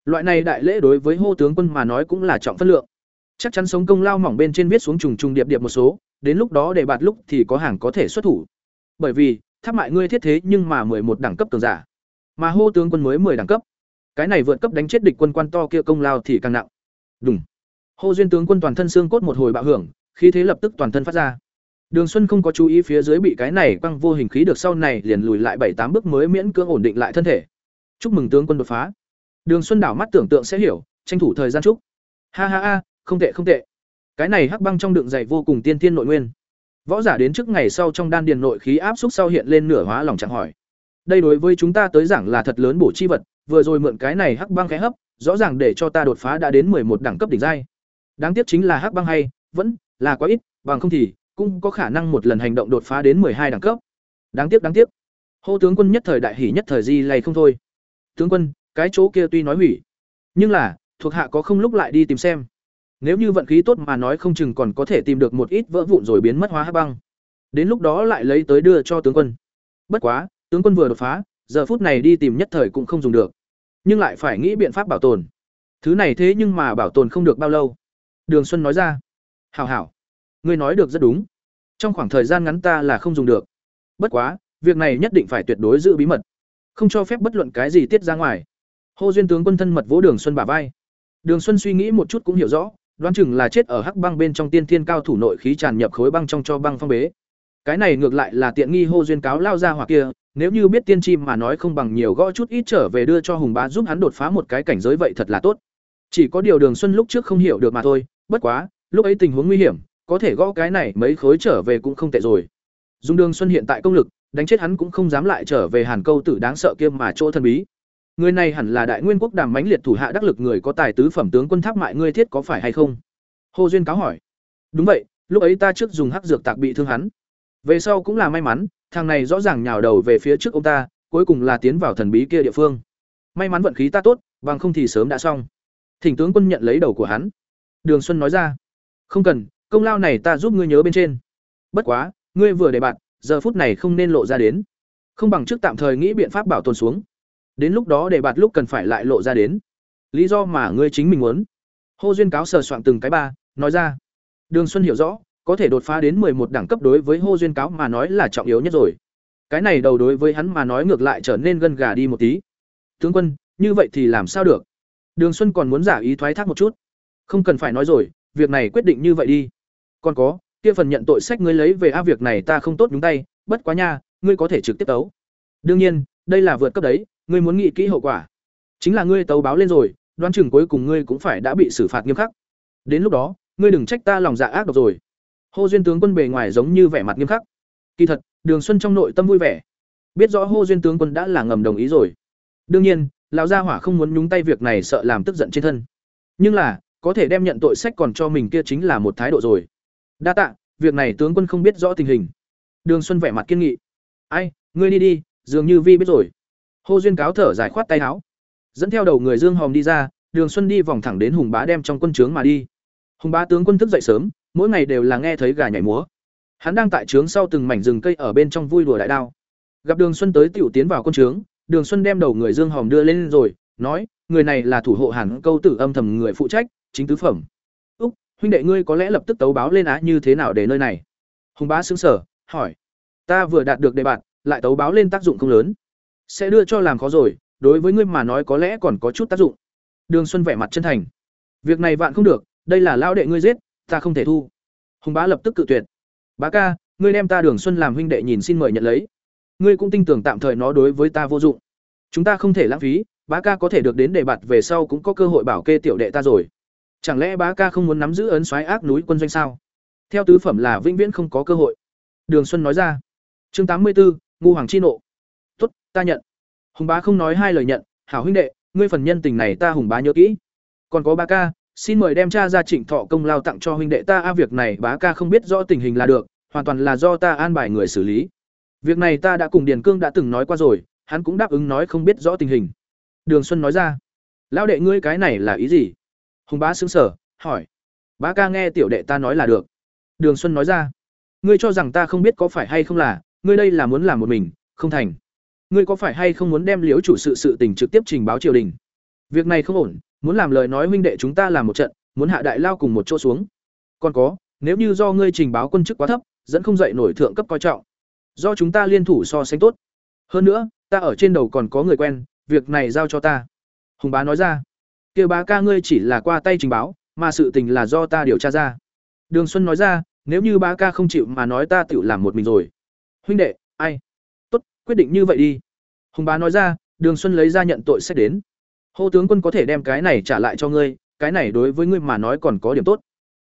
Loại này đại lễ đối với hô tướng quân mà nói cũng là trọng phân lượng. Chắc chắn sống công lao mỏng bên trên viết xuống trùng trùng điệp điệp một số, đến lúc đó để bạt lúc thì có hàng có thể xuất thủ. Bởi vì, tháp mại ngươi thiết thế nhưng mà mười một đẳng cấp tường giả. Mà hô tướng quân mới mười đẳng cấp. Cái này vượt cấp đánh chết địch quân quan to kia công lao thì càng nặng. Đúng hô duyên tướng quân toàn thân xương cốt một hồi bạo hưởng, khí thế lập tức toàn thân phát ra. Đường Xuân không có chú ý phía dưới bị cái này quăng vô hình khí được sau này liền lùi lại bảy tám bước mới miễn cưỡng ổn định lại thân thể. Chúc mừng tướng quân đột phá. Đường Xuân đảo mắt tưởng tượng sẽ hiểu, tranh thủ thời gian chúc. Ha ha ha, không tệ không tệ. Cái này hắc băng trong đựng dày vô cùng tiên tiên nội nguyên. Võ giả đến trước ngày sau trong đan điền nội khí áp xúc sau hiện lên nửa hóa lòng chẳng hỏi. Đây đối với chúng ta tới giảng là thật lớn bổ chi vật, vừa rồi mượn cái này hắc băng khẽ hấp, rõ ràng để cho ta đột phá đã đến một đẳng cấp đỉnh giai. Đáng tiếc chính là hắc băng hay, vẫn là quá ít, bằng không thì cũng có khả năng một lần hành động đột phá đến hai đẳng cấp. Đáng tiếc đáng tiếc. Hô tướng quân nhất thời đại hỉ nhất thời di lay không thôi. Tướng quân, cái chỗ kia tuy nói hủy, nhưng là thuộc hạ có không lúc lại đi tìm xem. Nếu như vận khí tốt mà nói không chừng còn có thể tìm được một ít vỡ vụn rồi biến mất hóa hắc băng. Đến lúc đó lại lấy tới đưa cho tướng quân. Bất quá, tướng quân vừa đột phá, giờ phút này đi tìm nhất thời cũng không dùng được. Nhưng lại phải nghĩ biện pháp bảo tồn. Thứ này thế nhưng mà bảo tồn không được bao lâu. Đường Xuân nói ra. Hảo hảo, ngươi nói được rất đúng. Trong khoảng thời gian ngắn ta là không dùng được. Bất quá, việc này nhất định phải tuyệt đối giữ bí mật, không cho phép bất luận cái gì tiết ra ngoài. Hồ duyên tướng quân thân mật vỗ Đường Xuân bả vai. Đường Xuân suy nghĩ một chút cũng hiểu rõ, đoán chừng là chết ở hắc băng bên trong tiên thiên cao thủ nội khí tràn nhập khối băng trong cho băng phong bế. Cái này ngược lại là tiện nghi Hồ duyên cáo lao ra hoặc kia, nếu như biết tiên chim mà nói không bằng nhiều gõ chút ít trở về đưa cho Hùng Bá giúp hắn đột phá một cái cảnh giới vậy thật là tốt. Chỉ có điều Đường Xuân lúc trước không hiểu được mà thôi, bất quá, lúc ấy tình huống nguy hiểm, có thể gõ cái này mấy khối trở về cũng không tệ rồi. Dung Đường Xuân hiện tại công lực, đánh chết hắn cũng không dám lại trở về Hàn Câu tử đáng sợ kia mà chỗ thần bí. Người này hẳn là Đại Nguyên quốc đàm mãnh liệt thủ hạ đắc lực người có tài tứ phẩm tướng quân tháp mại ngươi thiết có phải hay không? Hồ Duyên cáo hỏi. Đúng vậy, lúc ấy ta trước dùng hắc dược tạc bị thương hắn. Về sau cũng là may mắn, thằng này rõ ràng nhào đầu về phía trước ông ta, cuối cùng là tiến vào thần bí kia địa phương. May mắn vận khí ta tốt, bằng không thì sớm đã xong. Thỉnh tướng quân nhận lấy đầu của hắn. Đường Xuân nói ra. Không cần, công lao này ta giúp ngươi nhớ bên trên. Bất quá, ngươi vừa để bạn, giờ phút này không nên lộ ra đến. Không bằng trước tạm thời nghĩ biện pháp bảo tồn xuống. Đến lúc đó để bạt lúc cần phải lại lộ ra đến. Lý do mà ngươi chính mình muốn. Hồ Duyên cáo sờ soạn từng cái ba, nói ra. Đường Xuân hiểu rõ, có thể đột phá đến một đẳng cấp đối với Hồ Duyên cáo mà nói là trọng yếu nhất rồi. Cái này đầu đối với hắn mà nói ngược lại trở nên gân gà đi một tí. Tướng quân, như vậy thì làm sao được? Đường Xuân còn muốn giả ý thoái thác một chút. Không cần phải nói rồi, việc này quyết định như vậy đi. Còn có, kia phần nhận tội sách ngươi lấy về a việc này ta không tốt nhúng tay, bất quá nha, ngươi có thể trực tiếp tấu. Đương nhiên, đây là vượt cấp đấy, ngươi muốn nghĩ kỹ hậu quả. Chính là ngươi tấu báo lên rồi, đoán chừng cuối cùng ngươi cũng phải đã bị xử phạt nghiêm khắc. Đến lúc đó, ngươi đừng trách ta lòng dạ ác độc rồi. Hô duyên tướng quân bề ngoài giống như vẻ mặt nghiêm khắc. Kỳ thật, Đường Xuân trong nội tâm vui vẻ. Biết rõ Hô duyên tướng quân đã là ngầm đồng ý rồi. Đương nhiên, lão gia hỏa không muốn nhúng tay việc này sợ làm tức giận trên thân. Nhưng là, có thể đem nhận tội sách còn cho mình kia chính là một thái độ rồi đa tạ, việc này tướng quân không biết rõ tình hình. Đường xuân vẻ mặt kiên nghị. Ai, ngươi đi đi, dường như vi biết rồi. Hô duyên cáo thở giải khoát tay áo. Dẫn theo đầu người dương hòm đi ra, đường xuân đi vòng thẳng đến hùng bá đem trong quân trướng mà đi. Hùng bá tướng quân thức dậy sớm, mỗi ngày đều là nghe thấy gà nhảy múa. Hắn đang tại trướng sau từng mảnh rừng cây ở bên trong vui đùa đại đao. Gặp đường xuân tới tiểu tiến vào quân trướng, đường xuân đem đầu người dương hòm đưa lên rồi, nói, người này là thủ hộ hẳn câu tử âm thầm người phụ trách, chính tứ phẩm huynh đệ ngươi có lẽ lập tức tấu báo lên á như thế nào để nơi này? Hùng bá xứng sở hỏi. Ta vừa đạt được đề bạn lại tấu báo lên tác dụng không lớn. Sẽ đưa cho làm khó rồi, đối với ngươi mà nói có lẽ còn có chút tác dụng. Đường xuân vẻ mặt chân thành. Việc này vạn không được, đây là lao đệ ngươi giết, ta không thể thu. Hùng bá lập tức cự tuyệt. Bá ca, ngươi đem ta đường xuân làm huynh đệ nhìn xin mời nhận lấy. Ngươi cũng tin tưởng tạm thời nó đối với ta vô dụng. Chúng ta không thể lãng phí, bá ca có thể được đến đề bạt về sau cũng có cơ hội bảo kê tiểu đệ ta rồi. Chẳng lẽ bá ca không muốn nắm giữ ấn xoáy ác núi quân doanh sao? Theo tứ phẩm là vĩnh viễn không có cơ hội. Đường Xuân nói ra. Chương tám mươi 84, ngu hoàng chi nộ. Tốt, ta nhận. Hùng bá không nói hai lời nhận, hảo huynh đệ, ngươi phần nhân tình này ta hùng bá nhớ kỹ. Còn có bá ca, xin mời đem cha ra Trịnh Thọ công lao tặng cho huynh đệ ta a việc này bá ca không biết rõ tình hình là được, hoàn toàn là do ta an bài người xử lý. Việc này ta đã cùng Điền Cương đã từng nói qua rồi, hắn cũng đáp ứng nói không biết rõ tình hình. Đường Xuân nói ra. Lão đệ ngươi cái này là ý gì? Hùng bá xứng sở hỏi, bá ca nghe tiểu đệ ta nói là được. Đường xuân nói ra, ngươi cho rằng ta không biết có phải hay không là, ngươi đây là muốn làm một mình, không thành. Ngươi có phải hay không muốn đem liếu chủ sự sự tình trực tiếp trình báo triều đình? Việc này không ổn, muốn làm lời nói huynh đệ chúng ta làm một trận, muốn hạ đại lao cùng một chỗ xuống. Còn có, nếu như do ngươi trình báo quân chức quá thấp, dẫn không dậy nổi thượng cấp coi trọng. Do chúng ta liên thủ so sánh tốt. Hơn nữa, ta ở trên đầu còn có người quen, việc này giao cho ta. Hùng bá nói ra kia bá ca ngươi chỉ là qua tay trình báo, mà sự tình là do ta điều tra ra. Đường xuân nói ra, nếu như bá ca không chịu mà nói ta tự làm một mình rồi. Huynh đệ, ai? Tốt, quyết định như vậy đi. Hùng bá nói ra, đường xuân lấy ra nhận tội xét đến. Hô tướng quân có thể đem cái này trả lại cho ngươi, cái này đối với ngươi mà nói còn có điểm tốt.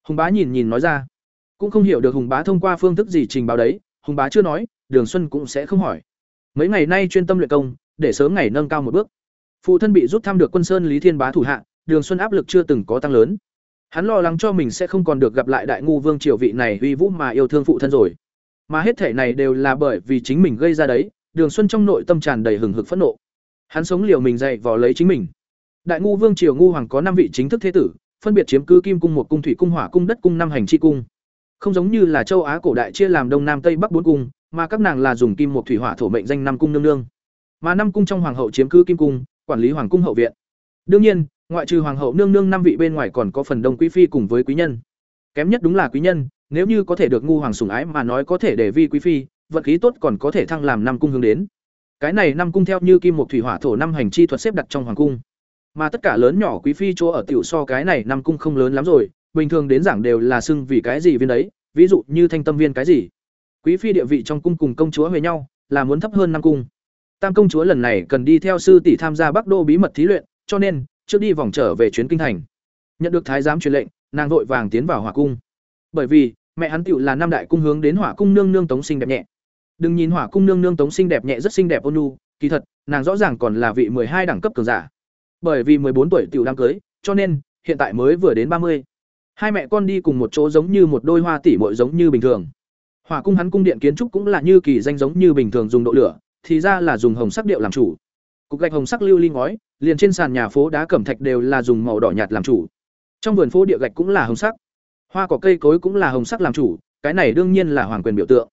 Hùng bá nhìn nhìn nói ra. Cũng không hiểu được hùng bá thông qua phương thức gì trình báo đấy, hùng bá chưa nói, đường xuân cũng sẽ không hỏi. Mấy ngày nay chuyên tâm luyện công, để sớm ngày nâng cao một bước phụ thân bị rút thăm được quân sơn lý thiên bá thủ hạ, đường xuân áp lực chưa từng có tăng lớn. Hắn lo lắng cho mình sẽ không còn được gặp lại đại ngu vương triều vị này uy vũ mà yêu thương phụ thân rồi. Mà hết thể này đều là bởi vì chính mình gây ra đấy, đường xuân trong nội tâm tràn đầy hừng hực phẫn nộ. Hắn sống liều mình dậy vò lấy chính mình. Đại ngu vương triều ngu hoàng có năm vị chính thức thế tử, phân biệt chiếm cứ kim cung một cung, thủy cung, hỏa cung, đất cung, năm hành, chi cung. Không giống như là châu á cổ đại chia làm đông nam tây bắc bốn cung, mà các nàng là dùng kim một thủy hỏa thổ mệnh danh năm cung nương nương. Mà năm cung trong hoàng hậu chiếm cứ kim cung quản lý hoàng cung hậu viện. Đương nhiên, ngoại trừ hoàng hậu nương nương năm vị bên ngoài còn có phần đông quý phi cùng với quý nhân. Kém nhất đúng là quý nhân, nếu như có thể được ngu hoàng sủng ái mà nói có thể để vi quý phi, vận khí tốt còn có thể thăng làm năm cung hướng đến. Cái này năm cung theo như kim một thủy hỏa thổ năm hành chi thuật xếp đặt trong hoàng cung. Mà tất cả lớn nhỏ quý phi chỗ ở tiểu so cái này năm cung không lớn lắm rồi, bình thường đến giảng đều là xưng vì cái gì viên đấy, ví dụ như thanh tâm viên cái gì. Quý phi địa vị trong cung cùng công chúa về nhau, là muốn thấp hơn năm cung tam công chúa lần này cần đi theo sư tỷ tham gia bắc đô bí mật thí luyện, cho nên, trước đi vòng trở về chuyến kinh thành. Nhận được thái giám truyền lệnh, nàng vội vàng tiến vào hỏa cung. Bởi vì, mẹ hắn tựu là năm đại cung hướng đến hỏa cung nương nương tống sinh đẹp nhẹ. Đừng nhìn hỏa cung nương nương tống sinh đẹp nhẹ rất xinh đẹp ôn nhu, kỳ thật, nàng rõ ràng còn là vị hai đẳng cấp cường giả. Bởi vì bốn tuổi tiểu đang cưới, cho nên, hiện tại mới vừa đến ba mươi. Hai mẹ con đi cùng một chỗ giống như một đôi hoa tỉ muội giống như bình thường. Hỏa cung hắn cung điện kiến trúc cũng là như kỳ danh giống như bình thường dùng độ lửa thì ra là dùng hồng sắc điệu làm chủ. Cục gạch hồng sắc lưu ly ngói, liền trên sàn nhà phố đá cẩm thạch đều là dùng màu đỏ nhạt làm chủ. Trong vườn phố địa gạch cũng là hồng sắc. Hoa cỏ cây cối cũng là hồng sắc làm chủ, cái này đương nhiên là hoàng quyền biểu tượng.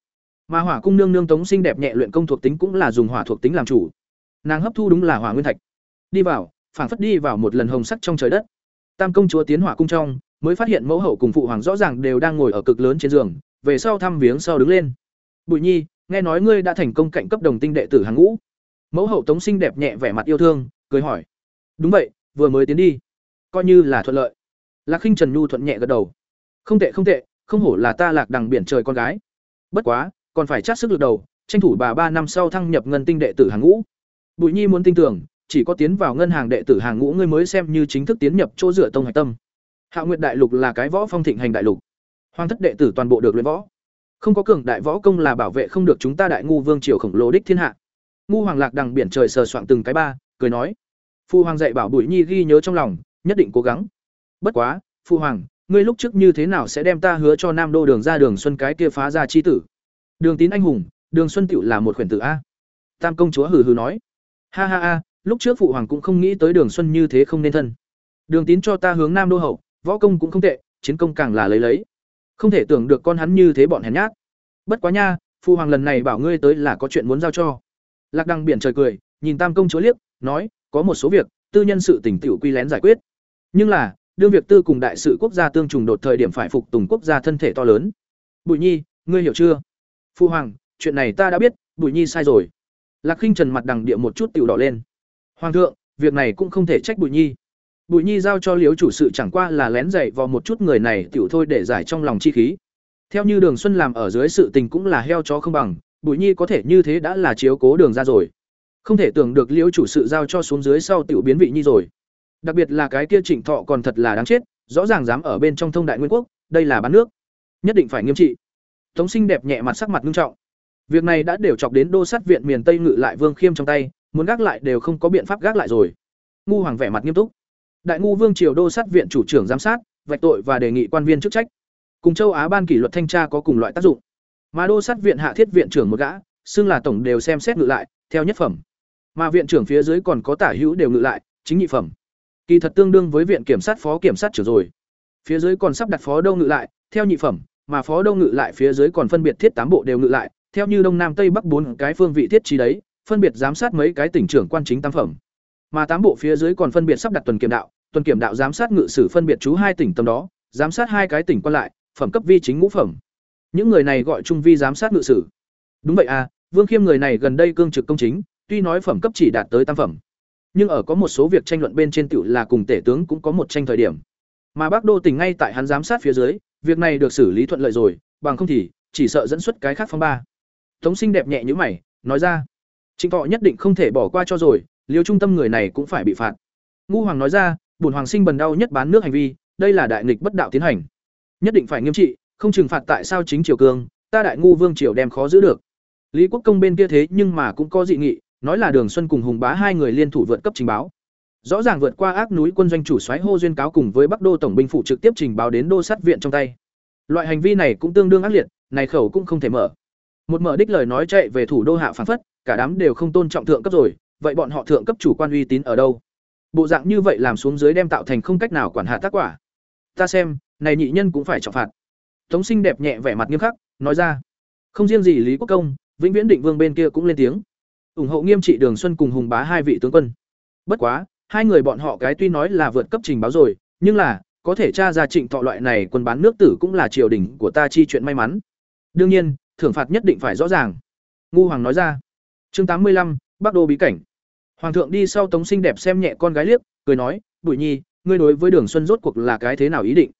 Mà hỏa cung nương nương tống xinh đẹp nhẹ luyện công thuộc tính cũng là dùng hỏa thuộc tính làm chủ. Nàng hấp thu đúng là hỏa nguyên thạch. Đi vào, phảng phất đi vào một lần hồng sắc trong trời đất. Tam công chúa tiến hỏa cung trong, mới phát hiện mẫu hậu cùng phụ hoàng rõ ràng đều đang ngồi ở cực lớn trên giường, về sau thăm viếng sau đứng lên. Bùi nhi nghe nói ngươi đã thành công cạnh cấp đồng tinh đệ tử hàng ngũ. Mẫu hậu tống sinh đẹp nhẹ vẻ mặt yêu thương, cười hỏi. Đúng vậy, vừa mới tiến đi. Coi như là thuận lợi. Lạc khinh trần nhu thuận nhẹ gật đầu. Không tệ không tệ, không hổ là ta lạc đằng biển trời con gái. Bất quá, còn phải chát sức lực đầu, tranh thủ bà ba năm sau thăng nhập ngân tinh đệ tử hàng ngũ. Bụi nhi muốn tin tưởng, chỉ có tiến vào ngân hàng đệ tử hàng ngũ ngươi mới xem như chính thức tiến nhập chỗ dựa tông hạch tâm. Hạ nguyệt đại lục là cái võ phong thịnh hành đại lục. Hoàng thất đệ tử toàn bộ được luyện võ không có cường đại võ công là bảo vệ không được chúng ta đại ngu vương triều khổng lồ đích thiên hạ. Ngu hoàng lạc đằng biển trời sờ soạng từng cái ba, cười nói. Phu hoàng dạy bảo bùi nhi ghi nhớ trong lòng, nhất định cố gắng. Bất quá, phu hoàng, ngươi lúc trước như thế nào sẽ đem ta hứa cho nam đô đường ra đường xuân cái kia phá ra chi tử? Đường tín anh hùng, đường xuân tựu là một khuyển tử a. Tam công chúa hừ hừ nói. Ha ha ha, lúc trước phụ hoàng cũng không nghĩ tới đường xuân như thế không nên thân. Đường tín cho ta hướng nam đô hậu, võ công cũng không tệ, chiến công càng là lấy lấy không thể tưởng được con hắn như thế bọn hèn nhát. Bất quá nha phụ hoàng lần này bảo ngươi tới là có chuyện muốn giao cho. Lạc đăng biển trời cười, nhìn tam công chúa liếc, nói, có một số việc, tư nhân sự tỉnh tiểu quy lén giải quyết. Nhưng là, đương việc tư cùng đại sự quốc gia tương trùng đột thời điểm phải phục tùng quốc gia thân thể to lớn. Bùi nhi, ngươi hiểu chưa? Phụ hoàng, chuyện này ta đã biết bùi nhi sai rồi. Lạc khinh trần mặt đằng địa một chút tiểu đỏ lên. Hoàng thượng, việc này cũng không thể trách bùi nhi bùi nhi giao cho Liễu chủ sự chẳng qua là lén dạy vào một chút người này tiểu thôi để giải trong lòng chi khí. Theo như đường xuân làm ở dưới sự tình cũng là heo chó không bằng, bùi nhi có thể như thế đã là chiếu cố đường ra rồi. Không thể tưởng được liễu chủ sự giao cho xuống dưới sau tiểu biến vị nhi rồi. Đặc biệt là cái kia trịnh thọ còn thật là đáng chết, rõ ràng dám ở bên trong thông đại nguyên quốc, đây là bán nước. Nhất định phải nghiêm trị. Tống sinh đẹp nhẹ mặt sắc mặt nghiêm trọng. Việc này đã đều chọc đến đô sát viện miền tây ngự lại vương khiêm trong tay, muốn gác lại đều không có biện pháp gác lại rồi. Ngu hoàng vẻ mặt nghiêm túc đại ngu vương triều đô sát viện chủ trưởng giám sát, vạch tội và đề nghị quan viên chức trách. Cùng châu á ban kỷ luật thanh tra có cùng loại tác dụng. Mà đô sát viện hạ thiết viện trưởng một gã, xưng là tổng đều xem xét ngự lại, theo nhất phẩm. Mà viện trưởng phía dưới còn có tả hữu đều ngự lại, chính nhị phẩm. Kỳ thật tương đương với viện kiểm sát phó kiểm sát trưởng rồi. Phía dưới còn sắp đặt phó đâu ngự lại, theo nhị phẩm, mà phó đâu ngự lại phía dưới còn phân biệt thiết tám bộ đều ngự lại, theo như đông nam tây bắc bốn cái phương vị thiết trí đấy, phân biệt giám sát mấy cái tỉnh trưởng quan chính tam phẩm mà tám bộ phía dưới còn phân biệt sắp đặt tuần kiểm đạo tuần kiểm đạo giám sát ngự sử phân biệt chú hai tỉnh tầm đó giám sát hai cái tỉnh quan lại phẩm cấp vi chính ngũ phẩm. Những người này gọi trung vi giám sát ngự sử. Đúng vậy à vương khiêm người này gần đây cương trực công chính tuy nói phẩm cấp chỉ đạt tới tam phẩm nhưng ở có một số việc tranh luận bên trên tiểu là cùng tể tướng cũng có một tranh thời điểm. Mà Bắc Đô tỉnh ngay tại hắn giám sát phía dưới, việc này được xử lý thuận lợi rồi, bằng không thì chỉ sợ dẫn xuất cái khác phong ba. Tống Sinh đẹp nhẹ như mày, nói ra, Trịnh Thọ nhất định không thể bỏ qua cho rồi, liêu trung tâm người này cũng phải bị phạt. Ngu Hoàng nói ra, bổn hoàng sinh bần đau nhất bán nước hành vi, đây là đại nghịch bất đạo tiến hành, nhất định phải nghiêm trị, không trừng phạt tại sao chính triều cương, ta đại ngu vương triều đem khó giữ được. Lý Quốc Công bên kia thế nhưng mà cũng có dị nghị, nói là Đường Xuân cùng Hùng Bá hai người liên thủ vượt cấp trình báo. Rõ ràng vượt qua ác núi quân doanh chủ soái hô duyên cáo cùng với Bắc Đô tổng binh phụ trực tiếp trình báo đến đô sát viện trong tay. Loại hành vi này cũng tương đương ác liệt, này khẩu cũng không thể mở. Một mở đích lời nói chạy về thủ đô hạ phán phất, cả đám đều không tôn trọng thượng cấp rồi, vậy bọn họ thượng cấp chủ quan uy tín ở đâu? Bộ dạng như vậy làm xuống dưới đem tạo thành không cách nào quản hạ tác quả. Ta xem, này nhị nhân cũng phải trọng phạt. Tống Sinh đẹp nhẹ vẻ mặt nghiêm khắc, nói ra. Không riêng gì Lý Quốc Công, Vĩnh Viễn Định Vương bên kia cũng lên tiếng, ủng hộ nghiêm trị Đường Xuân cùng Hùng Bá hai vị tướng quân. Bất quá, hai người bọn họ cái tuy nói là vượt cấp trình báo rồi, nhưng là có thể tra ra Trịnh Thọ loại này quân bán nước tử cũng là triều đình của ta chi chuyện may mắn. Đương nhiên, thưởng phạt nhất định phải rõ ràng. Ngu Hoàng nói ra. Chương tám mươi lăm, Bắc Đô bí cảnh. Hoàng thượng đi sau Tống Sinh đẹp xem nhẹ con gái liếc, cười nói, bụi Nhi, ngươi đối với Đường Xuân rốt cuộc là cái thế nào ý định?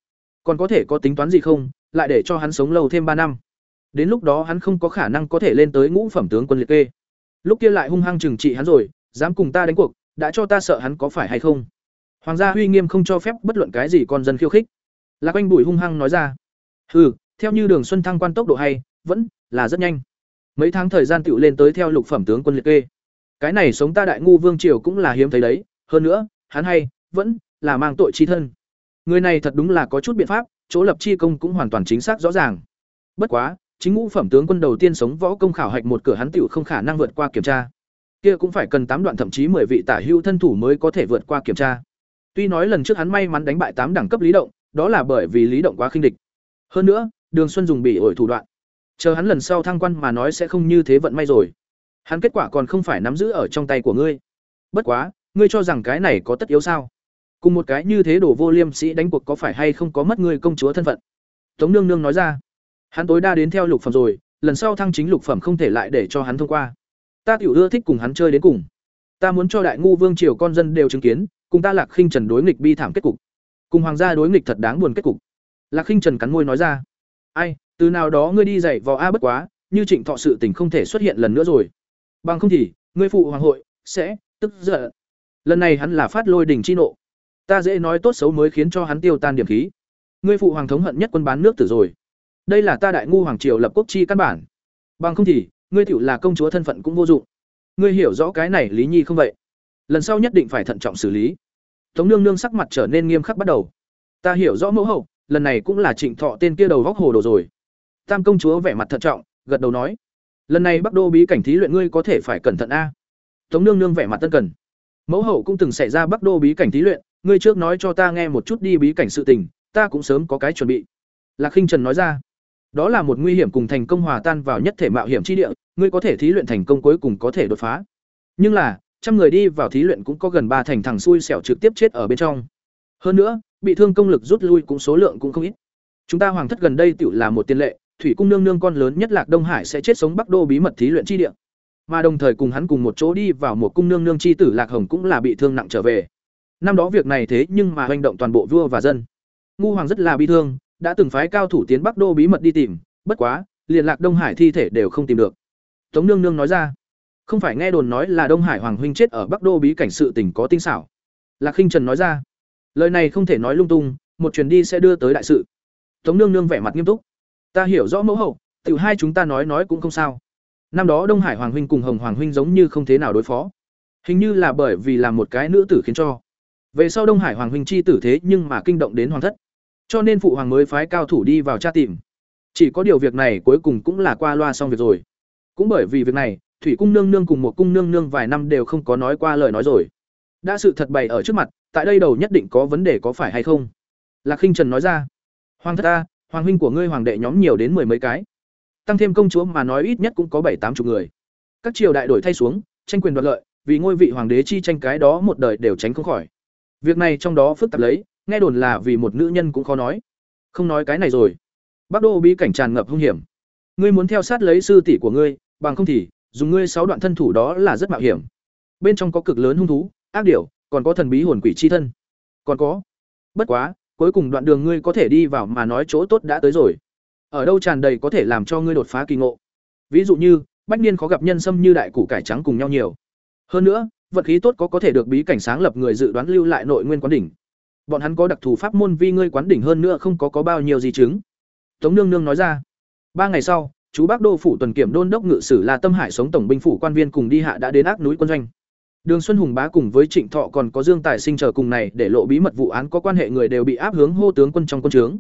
Còn có thể có tính toán gì không, lại để cho hắn sống lâu thêm ba năm?" Đến lúc đó hắn không có khả năng có thể lên tới ngũ phẩm tướng quân liệt kê. Lúc kia lại hung hăng trừng trị hắn rồi, dám cùng ta đánh cuộc, đã cho ta sợ hắn có phải hay không? Hoàng gia uy nghiêm không cho phép bất luận cái gì con dân khiêu khích. Lạc quanh Bùi hung hăng nói ra. ừ theo như Đường Xuân thăng quan tốc độ hay, vẫn là rất nhanh. Mấy tháng thời gian tựu lên tới theo lục phẩm tướng quân liệt kê. Cái này sống ta đại ngu vương triều cũng là hiếm thấy đấy, hơn nữa, hắn hay, vẫn là mang tội chi thân. Người này thật đúng là có chút biện pháp, chỗ lập chi công cũng hoàn toàn chính xác rõ ràng. Bất quá, chính ngũ phẩm tướng quân đầu tiên sống võ công khảo hạch một cửa hắn tiểu không khả năng vượt qua kiểm tra. Kia cũng phải cần tám đoạn thậm chí 10 vị tả hữu thân thủ mới có thể vượt qua kiểm tra. Tuy nói lần trước hắn may mắn đánh bại tám đẳng cấp Lý Động, đó là bởi vì Lý Động quá khinh địch. Hơn nữa, Đường Xuân dùng bị ổi thủ đoạn. Chờ hắn lần sau thăng quan mà nói sẽ không như thế vận may rồi. Hắn kết quả còn không phải nắm giữ ở trong tay của ngươi. Bất quá, ngươi cho rằng cái này có tất yếu sao? Cùng một cái như thế đổ vô liêm sĩ đánh cuộc có phải hay không có mất ngươi công chúa thân phận? Tống Nương Nương nói ra. Hắn tối đa đến theo lục phẩm rồi, lần sau thăng chính lục phẩm không thể lại để cho hắn thông qua. Ta tiểu ưa thích cùng hắn chơi đến cùng. Ta muốn cho đại ngu vương triều con dân đều chứng kiến, cùng ta Lạc Khinh Trần đối nghịch bi thảm kết cục. Cùng hoàng gia đối nghịch thật đáng buồn kết cục. Lạc Khinh Trần cắn môi nói ra: "Ai, từ nào đó ngươi đi dạy vào a bất quá, như Trịnh Thọ sự tình không thể xuất hiện lần nữa rồi. Bằng không thì, ngươi phụ hoàng hội sẽ tức giận." Lần này hắn là phát lôi đỉnh chi nộ. Ta dễ nói tốt xấu mới khiến cho hắn tiêu tan điểm khí. Ngươi phụ hoàng thống hận nhất quân bán nước tử rồi. Đây là ta đại ngu hoàng triều lập quốc chi căn bản. Bằng không thì ngươi tiểu là công chúa thân phận cũng vô dụng. Ngươi hiểu rõ cái này lý nhi không vậy? Lần sau nhất định phải thận trọng xử lý. Tống nương nương sắc mặt trở nên nghiêm khắc bắt đầu. Ta hiểu rõ mẫu hậu lần này cũng là trịnh thọ tên kia đầu góc hồ đồ rồi. Tam công chúa vẻ mặt thận trọng gật đầu nói lần này bắc đô bí cảnh thí luyện ngươi có thể phải cẩn thận a tống nương nương vẻ mặt tân cần mẫu hậu cũng từng xảy ra bắc đô bí cảnh thí luyện ngươi trước nói cho ta nghe một chút đi bí cảnh sự tình ta cũng sớm có cái chuẩn bị lạc khinh trần nói ra đó là một nguy hiểm cùng thành công hòa tan vào nhất thể mạo hiểm chi địa, ngươi có thể thí luyện thành công cuối cùng có thể đột phá. Nhưng là, trăm người đi vào thí luyện cũng có gần ba thành thằng xui xẻo trực tiếp chết ở bên trong. Hơn nữa, bị thương công lực rút lui cũng số lượng cũng không ít. Chúng ta hoàng thất gần đây tiểu là một tiên lệ, thủy cung nương nương con lớn nhất Lạc Đông Hải sẽ chết sống Bắc Đô bí mật thí luyện chi địa. Mà đồng thời cùng hắn cùng một chỗ đi vào một cung nương nương chi tử Lạc Hồng cũng là bị thương nặng trở về. Năm đó việc này thế nhưng mà hành động toàn bộ vua và dân. Ngu hoàng rất là bi thương, đã từng phái cao thủ tiến Bắc Đô bí mật đi tìm, bất quá, liền Lạc Đông Hải thi thể đều không tìm được. Tống Nương Nương nói ra, không phải nghe đồn nói là Đông Hải Hoàng huynh chết ở Bắc Đô bí cảnh sự tình có tinh xảo. Lạc Khinh Trần nói ra, lời này không thể nói lung tung, một chuyến đi sẽ đưa tới đại sự. Tống Nương Nương vẻ mặt nghiêm túc, ta hiểu rõ mẫu hậu, tiểu hai chúng ta nói nói cũng không sao. Năm đó Đông Hải Hoàng huynh cùng Hồng Hoàng huynh giống như không thế nào đối phó. Hình như là bởi vì làm một cái nữ tử khiến cho. Về sau Đông Hải Hoàng huynh chi tử thế nhưng mà kinh động đến hoàng thất. Cho nên phụ hoàng mới phái cao thủ đi vào tra tìm. Chỉ có điều việc này cuối cùng cũng là qua loa xong việc rồi. Cũng bởi vì việc này, Thủy cung nương nương cùng một cung nương nương vài năm đều không có nói qua lời nói rồi. Đã sự thật bày ở trước mặt, tại đây đầu nhất định có vấn đề có phải hay không? Lạc Khinh Trần nói ra. Hoàng thất ta, hoàng huynh của ngươi hoàng đệ nhóm nhiều đến mười mấy cái. Tăng thêm công chúa mà nói ít nhất cũng có bảy tám chục người. Các triều đại đổi thay xuống, tranh quyền đoạt lợi, vì ngôi vị hoàng đế chi tranh cái đó một đời đều tránh không khỏi. Việc này trong đó phức tạp lấy, nghe đồn là vì một nữ nhân cũng khó nói không nói cái này rồi bắc đô bí cảnh tràn ngập hung hiểm ngươi muốn theo sát lấy sư tỷ của ngươi bằng không thì dùng ngươi sáu đoạn thân thủ đó là rất mạo hiểm bên trong có cực lớn hung thú ác điểu còn có thần bí hồn quỷ chi thân còn có bất quá cuối cùng đoạn đường ngươi có thể đi vào mà nói chỗ tốt đã tới rồi. Ở đâu tràn đầy có thể làm cho ngươi đột phá kỳ ngộ. Ví dụ như, bách niên khó gặp nhân sâm như đại củ cải trắng cùng nhau nhiều. Hơn nữa, vật khí tốt có có thể được bí cảnh sáng lập người dự đoán lưu lại nội nguyên quán đỉnh. Bọn hắn có đặc thù pháp môn vi ngươi quán đỉnh hơn nữa không có có bao nhiêu gì chứng. Tống Nương Nương nói ra. Ba ngày sau, chú bác Đô phủ tuần kiểm đôn đốc ngự sử là Tâm Hải sống tổng binh phủ quan viên cùng đi hạ đã đến ác núi quân doanh. Đường Xuân Hùng bá cùng với Trịnh Thọ còn có Dương Tài Sinh chờ cùng này để lộ bí mật vụ án có quan hệ người đều bị áp hướng hô tướng quân trong quân trướng.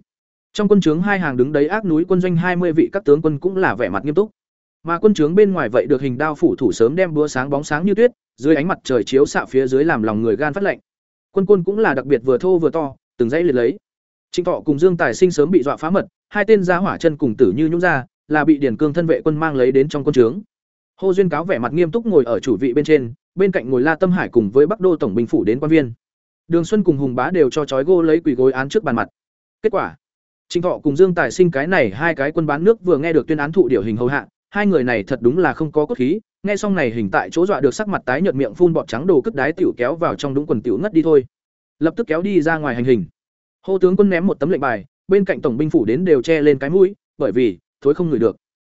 Trong quân trướng hai hàng đứng đấy ác núi quân doanh hai mươi vị các tướng quân cũng là vẻ mặt nghiêm túc. Mà quân trướng bên ngoài vậy được hình đao phủ thủ sớm đem búa sáng bóng sáng như tuyết, dưới ánh mặt trời chiếu xạ phía dưới làm lòng người gan phát lạnh. Quân quân cũng là đặc biệt vừa thô vừa to, từng dãy liệt lấy. Trịnh Thọ cùng Dương Tài Sinh sớm bị dọa phá mật, hai tên giá hỏa chân cùng tử như nhũ ra, là bị Điền Cương thân vệ quân mang lấy đến trong quân trướng. Hồ Duyên cáo vẻ mặt nghiêm túc ngồi ở chủ vị bên trên, bên cạnh ngồi La Tâm Hải cùng với Bắc Đô tổng binh phủ đến quan viên. Đường Xuân cùng Hùng Bá đều cho chói gô lấy quỷ gối án trước bàn mặt. Kết quả, Trịnh Thọ cùng Dương Tài Sinh cái này hai cái quân bán nước vừa nghe được tuyên án thụ điều hình hầu hạ, hai người này thật đúng là không có cốt khí, nghe xong này hình tại chỗ dọa được sắc mặt tái nhợt miệng phun bọt trắng đồ cất đái tiểu kéo vào trong đúng quần tiểu ngất đi thôi. Lập tức kéo đi ra ngoài hành hình. Hô tướng quân ném một tấm lệnh bài, bên cạnh tổng binh phủ đến đều che lên cái mũi, bởi vì thối không ngửi được.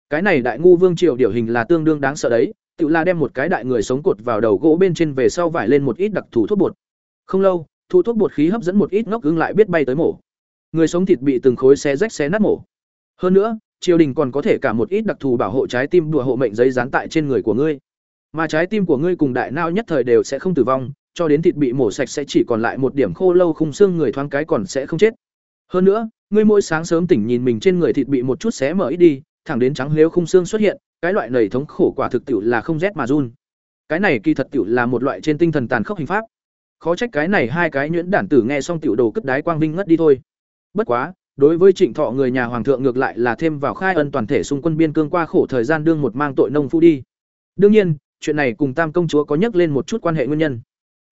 Cái này đại ngu vương triều điều hình là tương đương đáng sợ đấy, tự là đem một cái đại người sống cột vào đầu gỗ bên trên về sau vải lên một ít đặc thù thuốc bột. Không lâu, thu thuốc bột khí hấp dẫn một ít ngốc ứng lại biết bay tới mổ. Người sống thịt bị từng khối xé rách xé nát mổ. Hơn nữa, triều đình còn có thể cả một ít đặc thù bảo hộ trái tim đùa hộ mệnh giấy dán tại trên người của ngươi. Mà trái tim của ngươi cùng đại não nhất thời đều sẽ không tử vong, cho đến thịt bị mổ sạch sẽ chỉ còn lại một điểm khô lâu khung xương người thoáng cái còn sẽ không chết. Hơn nữa, ngươi mỗi sáng sớm tỉnh nhìn mình trên người thịt bị một chút xé mở ít đi, thẳng đến trắng lếu khung xương xuất hiện, cái loại nầy thống khổ quả thực tiểu là không rét mà run. Cái này kỳ thật tiểu là một loại trên tinh thần tàn khốc hình pháp. Khó trách cái này hai cái nhuyễn đản tử nghe xong tiểu đồ cất đái quang vinh ngất đi thôi. Bất quá, đối với Trịnh Thọ người nhà hoàng thượng ngược lại là thêm vào khai ân toàn thể xung quân biên cương qua khổ thời gian đương một mang tội nông phu đi. Đương nhiên, chuyện này cùng Tam công chúa có nhắc lên một chút quan hệ nguyên nhân.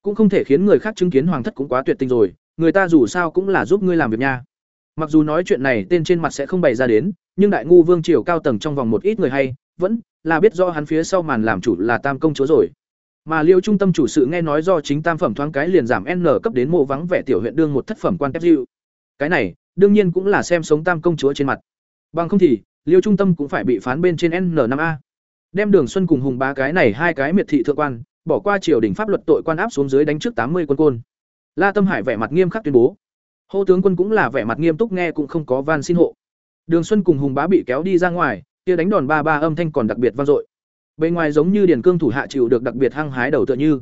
Cũng không thể khiến người khác chứng kiến hoàng thất cũng quá tuyệt tình rồi, người ta dù sao cũng là giúp ngươi làm việc nha. Mặc dù nói chuyện này tên trên mặt sẽ không bày ra đến, nhưng đại ngu vương triều cao tầng trong vòng một ít người hay, vẫn là biết do hắn phía sau màn làm chủ là Tam công chúa rồi. Mà Liêu trung tâm chủ sự nghe nói do chính tam phẩm thoáng cái liền giảm N cấp đến mộ vắng vẻ tiểu huyện đương một thất phẩm quan kép dịu. Cái này, đương nhiên cũng là xem sống Tam công chúa trên mặt. Bằng không thì, Liêu trung tâm cũng phải bị phán bên trên n năm a Đem Đường Xuân cùng Hùng ba cái này hai cái miệt thị thượng quan, bỏ qua triều đình pháp luật tội quan áp xuống dưới đánh trước tám mươi quân côn. La Tâm Hải vẻ mặt nghiêm khắc tuyên bố. Hô tướng quân cũng là vẻ mặt nghiêm túc nghe cũng không có van xin hộ. Đường Xuân cùng Hùng Bá bị kéo đi ra ngoài, kia đánh đòn ba ba âm thanh còn đặc biệt vang dội. Bên ngoài giống như điền cương thủ hạ chịu được đặc biệt hăng hái đầu tựa như.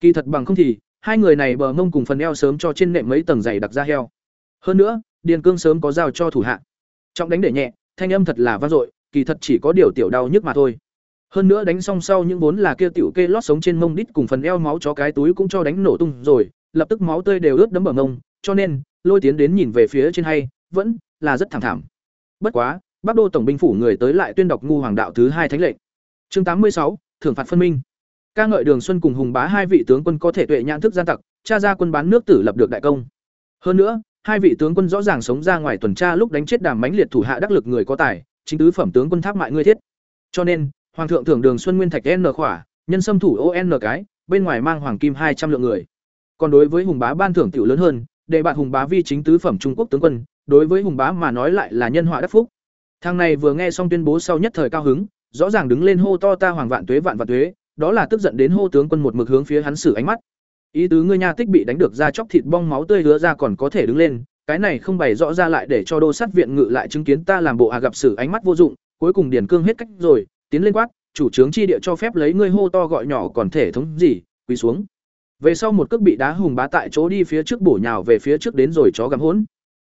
Kỳ thật bằng không thì, hai người này bờ mông cùng phần eo sớm cho trên nệm mấy tầng dày đặc ra heo. Hơn nữa, điền cương sớm có giao cho thủ hạ. trọng đánh để nhẹ, thanh âm thật là vang dội, kỳ thật chỉ có điều tiểu đau nhức mà thôi. Hơn nữa đánh xong sau những vốn là kia tiểu kê lót sống trên mông đít cùng phần eo máu chó cái túi cũng cho đánh nổ tung rồi, lập tức máu tươi đều ướt đẫm bờ mông, cho nên, lôi tiến đến nhìn về phía trên hay, vẫn là rất thảm thảm. Bất quá, Bắc Đô tổng binh phủ người tới lại tuyên đọc ngu hoàng đạo thứ hai thánh lệnh. Chương tám mươi sáu thưởng phạt phân minh. Ca ngợi Đường Xuân cùng Hùng Bá hai vị tướng quân có thể tuệ nhãn thức gian tặc, tra ra quân bán nước tử lập được đại công. Hơn nữa, hai vị tướng quân rõ ràng sống ra ngoài tuần tra lúc đánh chết đàm mãnh liệt thủ hạ đắc lực người có tài, chính tứ phẩm tướng quân tháp mại ngươi thiết. Cho nên, hoàng thượng thưởng Đường Xuân Nguyên Thạch N khỏa, nhân xâm thủ ON cái, bên ngoài mang hoàng kim hai trăm lượng người. Còn đối với Hùng Bá ban thưởng tiểu lớn hơn, để bạn Hùng Bá vi chính tứ phẩm Trung Quốc tướng quân, đối với Hùng Bá mà nói lại là nhân họa đắc phúc. Thằng này vừa nghe xong tuyên bố sau nhất thời cao hứng, rõ ràng đứng lên hô to ta hoàng vạn tuế vạn vạn tuế, đó là tức giận đến hô tướng quân một mực hướng phía hắn sử ánh mắt. Ý tứ ngươi nha tích bị đánh được ra chóc thịt bong máu tươi hứa ra còn có thể đứng lên, cái này không bày rõ ra lại để cho đô sát viện ngự lại chứng kiến ta làm bộ à gặp sử ánh mắt vô dụng, cuối cùng điển cương hết cách rồi, tiến lên quát, chủ trướng chi địa cho phép lấy ngươi hô to gọi nhỏ còn thể thống gì, quỳ xuống. Về sau một cước bị đá hùng bá tại chỗ đi phía trước bổ nhào về phía trước đến rồi chó gầm hỗn.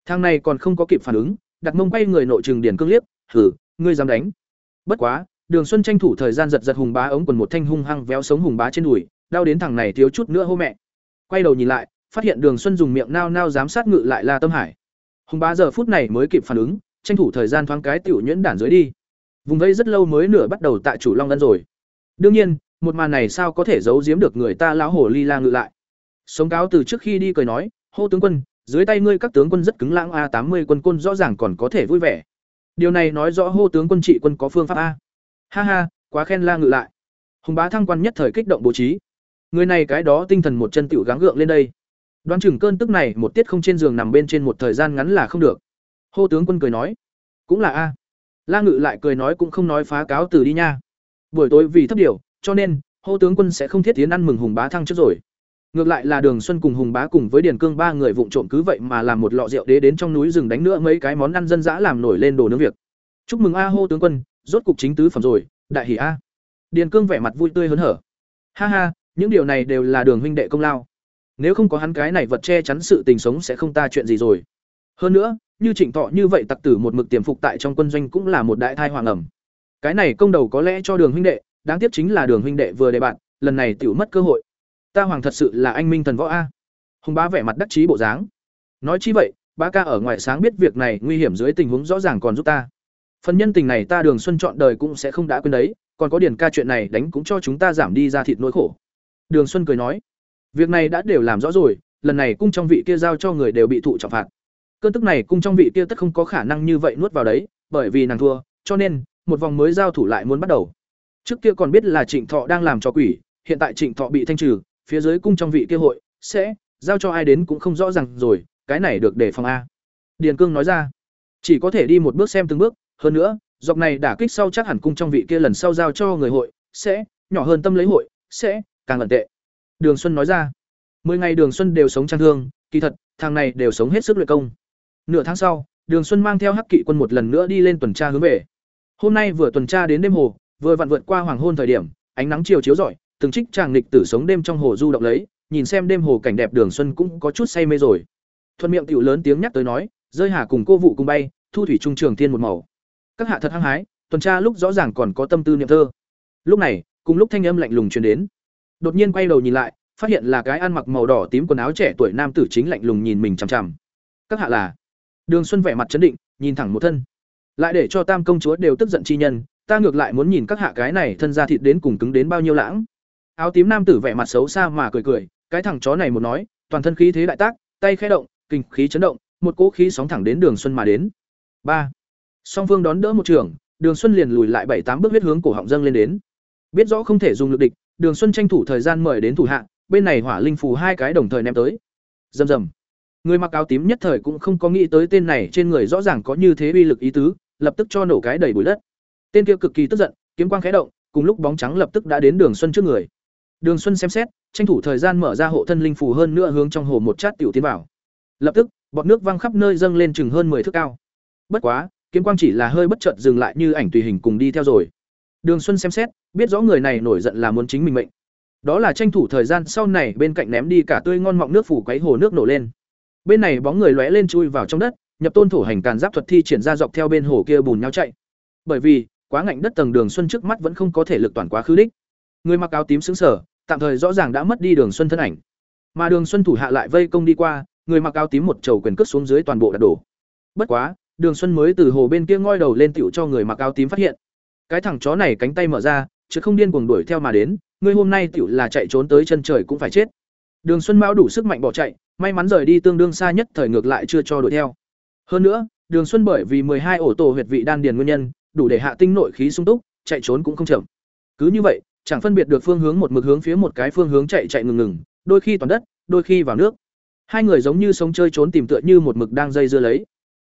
Thang này còn không có kịp phản ứng, đặt mông quay người nội trường điển cương liếc, "Hử, ngươi dám đánh?" Bất quá, Đường Xuân tranh thủ thời gian giật giật hùng bá ống quần một thanh hung hăng véo sống hùng bá trên đùi, đau đến thằng này thiếu chút nữa hô mẹ. Quay đầu nhìn lại, phát hiện Đường Xuân dùng miệng nao nao giám sát ngự lại La Tâm Hải. Hùng bá giờ phút này mới kịp phản ứng, tranh thủ thời gian thoáng cái tiểu nhuyễn đản dưới đi. Vùng vây rất lâu mới nửa bắt đầu tại chủ Long Ân rồi. Đương nhiên, một màn này sao có thể giấu giếm được người ta lão hồ ly la ngự lại. Sống cáo từ trước khi đi cười nói, "Hô tướng quân, dưới tay ngươi các tướng quân rất cứng lãng a tám mươi quân quân rõ ràng còn có thể vui vẻ." Điều này nói rõ hô tướng quân trị quân có phương pháp a. Ha ha, quá khen la ngự lại. Hùng bá thăng quan nhất thời kích động bố trí. Người này cái đó tinh thần một chân tiểu gắng gượng lên đây. Đoán chừng cơn tức này một tiết không trên giường nằm bên trên một thời gian ngắn là không được. Hô tướng quân cười nói, cũng là a. La Ngự lại cười nói cũng không nói phá cáo từ đi nha. Buổi tối vì thấp điều, cho nên hô tướng quân sẽ không thiết tiến ăn mừng hùng bá thăng trước rồi. Ngược lại là Đường Xuân cùng Hùng Bá cùng với Điền Cương ba người vụng trộm cứ vậy mà làm một lọ rượu đế đến trong núi rừng đánh nữa mấy cái món ăn dân dã làm nổi lên đồ nướng việc. Chúc mừng a hô tướng quân, rốt cục chính tứ phẩm rồi, đại hỉ a. Điền Cương vẻ mặt vui tươi hớn hở. Ha ha, những điều này đều là Đường huynh đệ công lao. Nếu không có hắn cái này vật che chắn sự tình sống sẽ không ta chuyện gì rồi. Hơn nữa, như Trịnh Thọ như vậy tặc tử một mực tiềm phục tại trong quân doanh cũng là một đại thai hoàng ẩm. Cái này công đầu có lẽ cho Đường huynh đệ, đáng tiếc chính là Đường huynh đệ vừa đề bạn, lần này tiểu mất cơ hội. Ta hoàng thật sự là anh minh thần võ a. Hùng bá vẻ mặt đắc chí bộ dáng. Nói chi vậy, bá ca ở ngoài sáng biết việc này nguy hiểm dưới tình huống rõ ràng còn giúp ta. Phần nhân tình này ta Đường Xuân chọn đời cũng sẽ không đã quên đấy, còn có điển ca chuyện này đánh cũng cho chúng ta giảm đi ra thịt nỗi khổ. Đường Xuân cười nói, việc này đã đều làm rõ rồi, lần này cung trong vị kia giao cho người đều bị thụ trọng phạt. Cơn tức này cung trong vị kia tất không có khả năng như vậy nuốt vào đấy, bởi vì nàng thua, cho nên một vòng mới giao thủ lại muốn bắt đầu. Trước kia còn biết là Trịnh Thọ đang làm cho quỷ, hiện tại Trịnh Thọ bị thanh trừ, phía dưới cung trong vị kia hội sẽ giao cho ai đến cũng không rõ ràng rồi, cái này được để phòng a. Điền Cương nói ra, chỉ có thể đi một bước xem từng bước, hơn nữa, dọc này đả kích sau chắc hẳn cung trong vị kia lần sau giao cho người hội sẽ nhỏ hơn tâm lấy hội sẽ càng ẩn tệ. Đường Xuân nói ra, mười ngày Đường Xuân đều sống trang thương, kỳ thật, thằng này đều sống hết sức luyện công. Nửa tháng sau, Đường Xuân mang theo Hắc Kỵ quân một lần nữa đi lên tuần tra hướng về. Hôm nay vừa tuần tra đến đêm hồ, vừa vặn vượt qua hoàng hôn thời điểm, ánh nắng chiều chiếu rọi, từng trích chàng nghịch tử sống đêm trong hồ du động lấy, nhìn xem đêm hồ cảnh đẹp Đường Xuân cũng có chút say mê rồi. Thuận miệng tiểu lớn tiếng nhắc tới nói, rơi hà cùng cô vụ cùng bay, thu thủy trung trường thiên một màu. Các hạ thật hăng hái, tuần tra lúc rõ ràng còn có tâm tư niệm thơ. Lúc này, cùng lúc thanh âm lạnh lùng truyền đến. Đột nhiên quay đầu nhìn lại, phát hiện là cái ăn mặc màu đỏ tím quần áo trẻ tuổi nam tử chính lạnh lùng nhìn mình chằm chằm. Các hạ là? Đường Xuân vẻ mặt chấn định, nhìn thẳng một thân. Lại để cho Tam công chúa đều tức giận chi nhân, ta ngược lại muốn nhìn các hạ cái này thân ra thịt đến cùng cứng đến bao nhiêu lãng áo tím nam tử vẻ mặt xấu xa mà cười cười, cái thằng chó này một nói, toàn thân khí thế đại tác, tay khẽ động, kinh khí chấn động, một cỗ khí sóng thẳng đến đường xuân mà đến. Ba. Song phương đón đỡ một trường, đường xuân liền lùi lại bảy tám bước huyết hướng cổ họng dâng lên đến. Biết rõ không thể dùng lực địch, đường xuân tranh thủ thời gian mời đến thủ hạ, bên này hỏa linh phù hai cái đồng thời ném tới. Rầm rầm. Người mặc áo tím nhất thời cũng không có nghĩ tới tên này trên người rõ ràng có như thế uy lực ý tứ, lập tức cho nổ cái đầy bụi đất. Tên kia cực kỳ tức giận, kiếm quang khẽ động, cùng lúc bóng trắng lập tức đã đến đường xuân trước người. Đường Xuân xem xét, tranh thủ thời gian mở ra hộ thân linh phù hơn nữa hướng trong hồ một chát tiểu tiến vào. Lập tức, bọt nước văng khắp nơi dâng lên chừng hơn 10 thước cao. Bất quá, kiếm quang chỉ là hơi bất chợt dừng lại như ảnh tùy hình cùng đi theo rồi. Đường Xuân xem xét, biết rõ người này nổi giận là muốn chính mình mệnh. Đó là tranh thủ thời gian sau này bên cạnh ném đi cả tươi ngon mọng nước phủ quấy hồ nước nổ lên. Bên này bóng người lóe lên chui vào trong đất, nhập tôn thổ hành càn giáp thuật thi triển ra dọc theo bên hồ kia bùn nhau chạy. Bởi vì, quá ngạnh đất tầng đường xuân trước mắt vẫn không có thể lực toàn quá khứ đích. Người mặc áo tím sững sờ, tạm thời rõ ràng đã mất đi đường xuân thân ảnh. Mà đường xuân thủ hạ lại vây công đi qua người mặc áo tím một chầu quyền cướp xuống dưới toàn bộ đặt đổ. Bất quá đường xuân mới từ hồ bên kia ngoi đầu lên tựu cho người mặc áo tím phát hiện. Cái thằng chó này cánh tay mở ra chứ không điên cuồng đuổi theo mà đến ngươi hôm nay tựu là chạy trốn tới chân trời cũng phải chết. Đường xuân mão đủ sức mạnh bỏ chạy may mắn rời đi tương đương xa nhất thời ngược lại chưa cho đuổi theo. Hơn nữa đường xuân bởi vì hai ổ tổ huyệt vị đan điền nguyên nhân đủ để hạ tinh nội khí sung túc chạy trốn cũng không chậm. Cứ như vậy chẳng phân biệt được phương hướng một mực hướng phía một cái phương hướng chạy chạy ngừng ngừng, đôi khi toàn đất, đôi khi vào nước. Hai người giống như sống chơi trốn tìm tựa như một mực đang dây dưa lấy.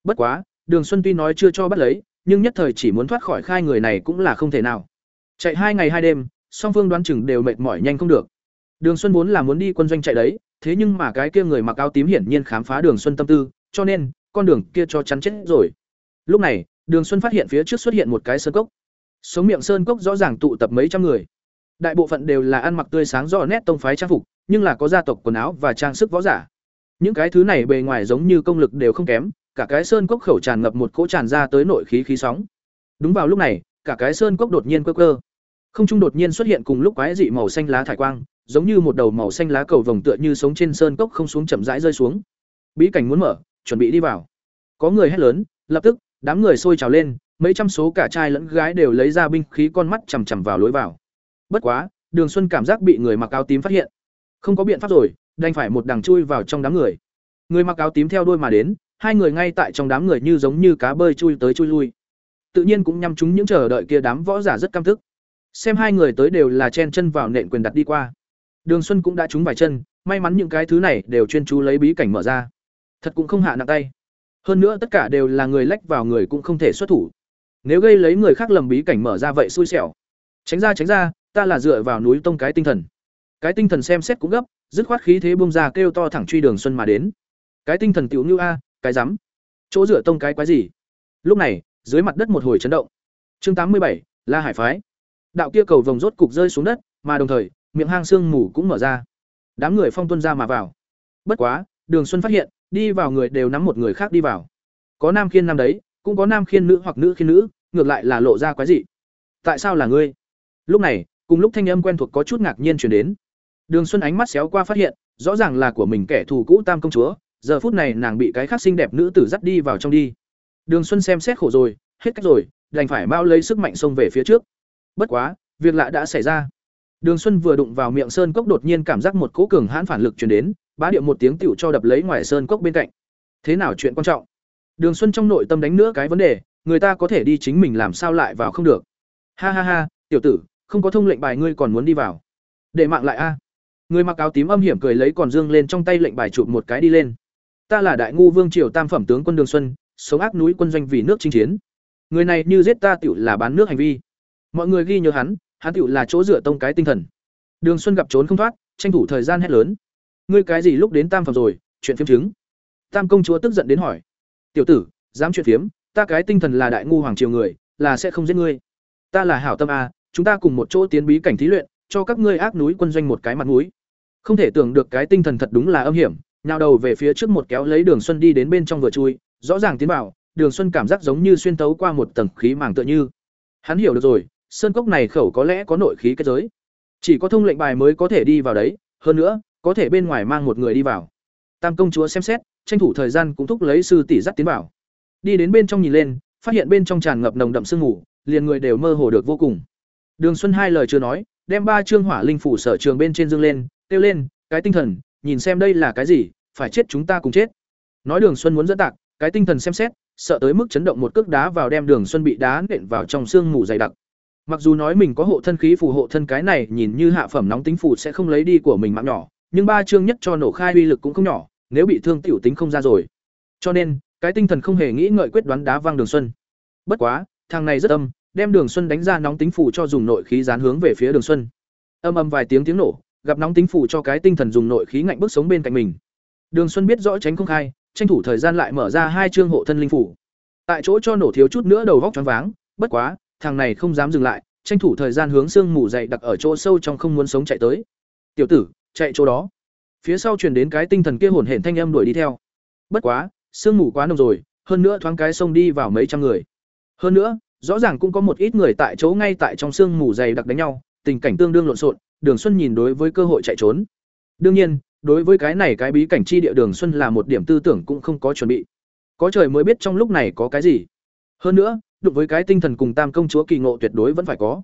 Bất quá, Đường Xuân tuy nói chưa cho bắt lấy, nhưng nhất thời chỉ muốn thoát khỏi khai người này cũng là không thể nào. Chạy hai ngày hai đêm, song phương đoán chừng đều mệt mỏi nhanh không được. Đường Xuân vốn là muốn đi quân doanh chạy đấy, thế nhưng mà cái kia người mặc áo tím hiển nhiên khám phá Đường Xuân tâm tư, cho nên con đường kia cho chắn chết rồi. Lúc này, Đường Xuân phát hiện phía trước xuất hiện một cái sơn cốc. Sống miệng sơn cốc rõ ràng tụ tập mấy trăm người. Đại bộ phận đều là ăn mặc tươi sáng rõ nét tông phái trang phục, nhưng là có gia tộc quần áo và trang sức võ giả. Những cái thứ này bề ngoài giống như công lực đều không kém, cả cái sơn cốc khẩu tràn ngập một cỗ tràn ra tới nội khí khí sóng. Đúng vào lúc này, cả cái sơn cốc đột nhiên cơ cơ Không trung đột nhiên xuất hiện cùng lúc quái dị màu xanh lá thải quang, giống như một đầu màu xanh lá cầu vồng tựa như sống trên sơn cốc không xuống chậm rãi rơi xuống. Bí cảnh muốn mở, chuẩn bị đi vào. Có người hét lớn, lập tức, đám người sôi trào lên, mấy trăm số cả trai lẫn gái đều lấy ra binh khí con mắt chằm chằm vào lối vào. Bất quá, Đường Xuân cảm giác bị người mặc áo tím phát hiện. Không có biện pháp rồi, đành phải một đằng chui vào trong đám người. Người mặc áo tím theo đuôi mà đến, hai người ngay tại trong đám người như giống như cá bơi chui tới chui lui. Tự nhiên cũng nhắm chúng những chờ đợi kia đám võ giả rất căm tức. Xem hai người tới đều là chen chân vào nện quyền đặt đi qua. Đường Xuân cũng đã trúng vài chân, may mắn những cái thứ này đều chuyên chú lấy bí cảnh mở ra. Thật cũng không hạ nặng tay. Hơn nữa tất cả đều là người lách vào người cũng không thể xuất thủ. Nếu gây lấy người khác lầm bí cảnh mở ra vậy xui xẻo. Tránh ra tránh ra, ta là dựa vào núi tông cái tinh thần. Cái tinh thần xem xét cũng gấp, dứt khoát khí thế bông ra kêu to thẳng truy Đường Xuân mà đến. Cái tinh thần tiểu như a, cái rắm. Chỗ dựa tông cái quái gì? Lúc này, dưới mặt đất một hồi chấn động. Chương tám mươi bảy, La Hải phái. Đạo kia cầu vòng rốt cục rơi xuống đất, mà đồng thời, miệng hang xương mù cũng mở ra. Đám người phong tuân ra mà vào. Bất quá, Đường Xuân phát hiện, đi vào người đều nắm một người khác đi vào. Có nam khiên nam đấy, cũng có nam khiên nữ hoặc nữ khiên nữ, ngược lại là lộ ra quái gì. Tại sao là ngươi? Lúc này, cùng lúc thanh âm quen thuộc có chút ngạc nhiên truyền đến. Đường Xuân ánh mắt xéo qua phát hiện, rõ ràng là của mình kẻ thù cũ Tam công chúa, giờ phút này nàng bị cái khác xinh đẹp nữ tử dắt đi vào trong đi. Đường Xuân xem xét khổ rồi, hết cách rồi, đành phải mau lấy sức mạnh xông về phía trước. Bất quá, việc lạ đã xảy ra. Đường Xuân vừa đụng vào miệng sơn cốc đột nhiên cảm giác một cỗ cường hãn phản lực truyền đến, bá điệu một tiếng tiểu cho đập lấy ngoài sơn cốc bên cạnh. Thế nào chuyện quan trọng? Đường Xuân trong nội tâm đánh nữa cái vấn đề, người ta có thể đi chính mình làm sao lại vào không được. Ha ha ha, tiểu tử, không có thông lệnh bài ngươi còn muốn đi vào. Để mạng lại a. Người mặc áo tím âm hiểm cười lấy còn dương lên trong tay lệnh bài chụp một cái đi lên. Ta là đại ngu vương triều tam phẩm tướng quân Đường Xuân, sống ác núi quân doanh vì nước chinh chiến. Người này như giết ta tựu là bán nước hành vi. Mọi người ghi nhớ hắn, hắn tựu là chỗ dựa tông cái tinh thần. Đường Xuân gặp trốn không thoát, tranh thủ thời gian hét lớn. Ngươi cái gì lúc đến tam phẩm rồi, chuyện phiếm chứng. Tam công chúa tức giận đến hỏi. Tiểu tử, dám chuyện phiếm, ta cái tinh thần là đại ngu hoàng triều người, là sẽ không giết ngươi. Ta là hảo tâm a, chúng ta cùng một chỗ tiến bí cảnh thí luyện, cho các ngươi ác núi quân doanh một cái mặt mũi. Không thể tưởng được cái tinh thần thật đúng là âm hiểm, nhào đầu về phía trước một kéo lấy Đường Xuân đi đến bên trong vừa chui, rõ ràng tiến vào, Đường Xuân cảm giác giống như xuyên tấu qua một tầng khí màng tựa như. Hắn hiểu được rồi, sơn cốc này khẩu có lẽ có nội khí kết giới. Chỉ có thông lệnh bài mới có thể đi vào đấy, hơn nữa, có thể bên ngoài mang một người đi vào. Tam công chúa xem xét, tranh thủ thời gian cũng thúc lấy sư tỷ dắt tiến vào. Đi đến bên trong nhìn lên, phát hiện bên trong tràn ngập nồng đậm sương ngủ, liền người đều mơ hồ được vô cùng. Đường Xuân hai lời chưa nói, đem ba chương hỏa linh phủ sở trường bên trên dương lên, kêu lên, cái tinh thần, nhìn xem đây là cái gì, phải chết chúng ta cùng chết. Nói Đường Xuân muốn dẫn tạc, cái tinh thần xem xét, sợ tới mức chấn động một cước đá vào đem Đường Xuân bị đá nện vào trong xương mù dày đặc. Mặc dù nói mình có hộ thân khí phù hộ thân cái này nhìn như hạ phẩm nóng tính phù sẽ không lấy đi của mình mạng nhỏ, nhưng ba chương nhất cho nổ khai uy lực cũng không nhỏ, nếu bị thương tiểu tính không ra rồi. Cho nên, cái tinh thần không hề nghĩ ngợi quyết đoán đá văng Đường Xuân. Bất quá, thằng này rất âm, đem Đường Xuân đánh ra nóng tính phủ cho dùng nội khí dán hướng về phía Đường Xuân. Âm âm vài tiếng tiếng nổ, gặp nóng tính phủ cho cái tinh thần dùng nội khí ngạnh bước sống bên cạnh mình. Đường Xuân biết rõ tránh không khai, tranh thủ thời gian lại mở ra hai chương hộ thân linh phủ. Tại chỗ cho nổ thiếu chút nữa đầu vóc choáng váng, bất quá, thằng này không dám dừng lại, tranh thủ thời gian hướng xương mù dày đặc ở chỗ sâu trong không muốn sống chạy tới. "Tiểu tử, chạy chỗ đó." Phía sau truyền đến cái tinh thần kia hồn hển thanh âm đuổi đi theo. Bất quá, xương mù quá nồng rồi, hơn nữa thoáng cái sông đi vào mấy trăm người. Hơn nữa, rõ ràng cũng có một ít người tại chỗ ngay tại trong sương mù dày đặc đánh nhau, tình cảnh tương đương lộn xộn, Đường Xuân nhìn đối với cơ hội chạy trốn. Đương nhiên, đối với cái này cái bí cảnh chi địa Đường Xuân là một điểm tư tưởng cũng không có chuẩn bị. Có trời mới biết trong lúc này có cái gì. Hơn nữa, đụng với cái tinh thần cùng Tam công chúa kỳ ngộ tuyệt đối vẫn phải có.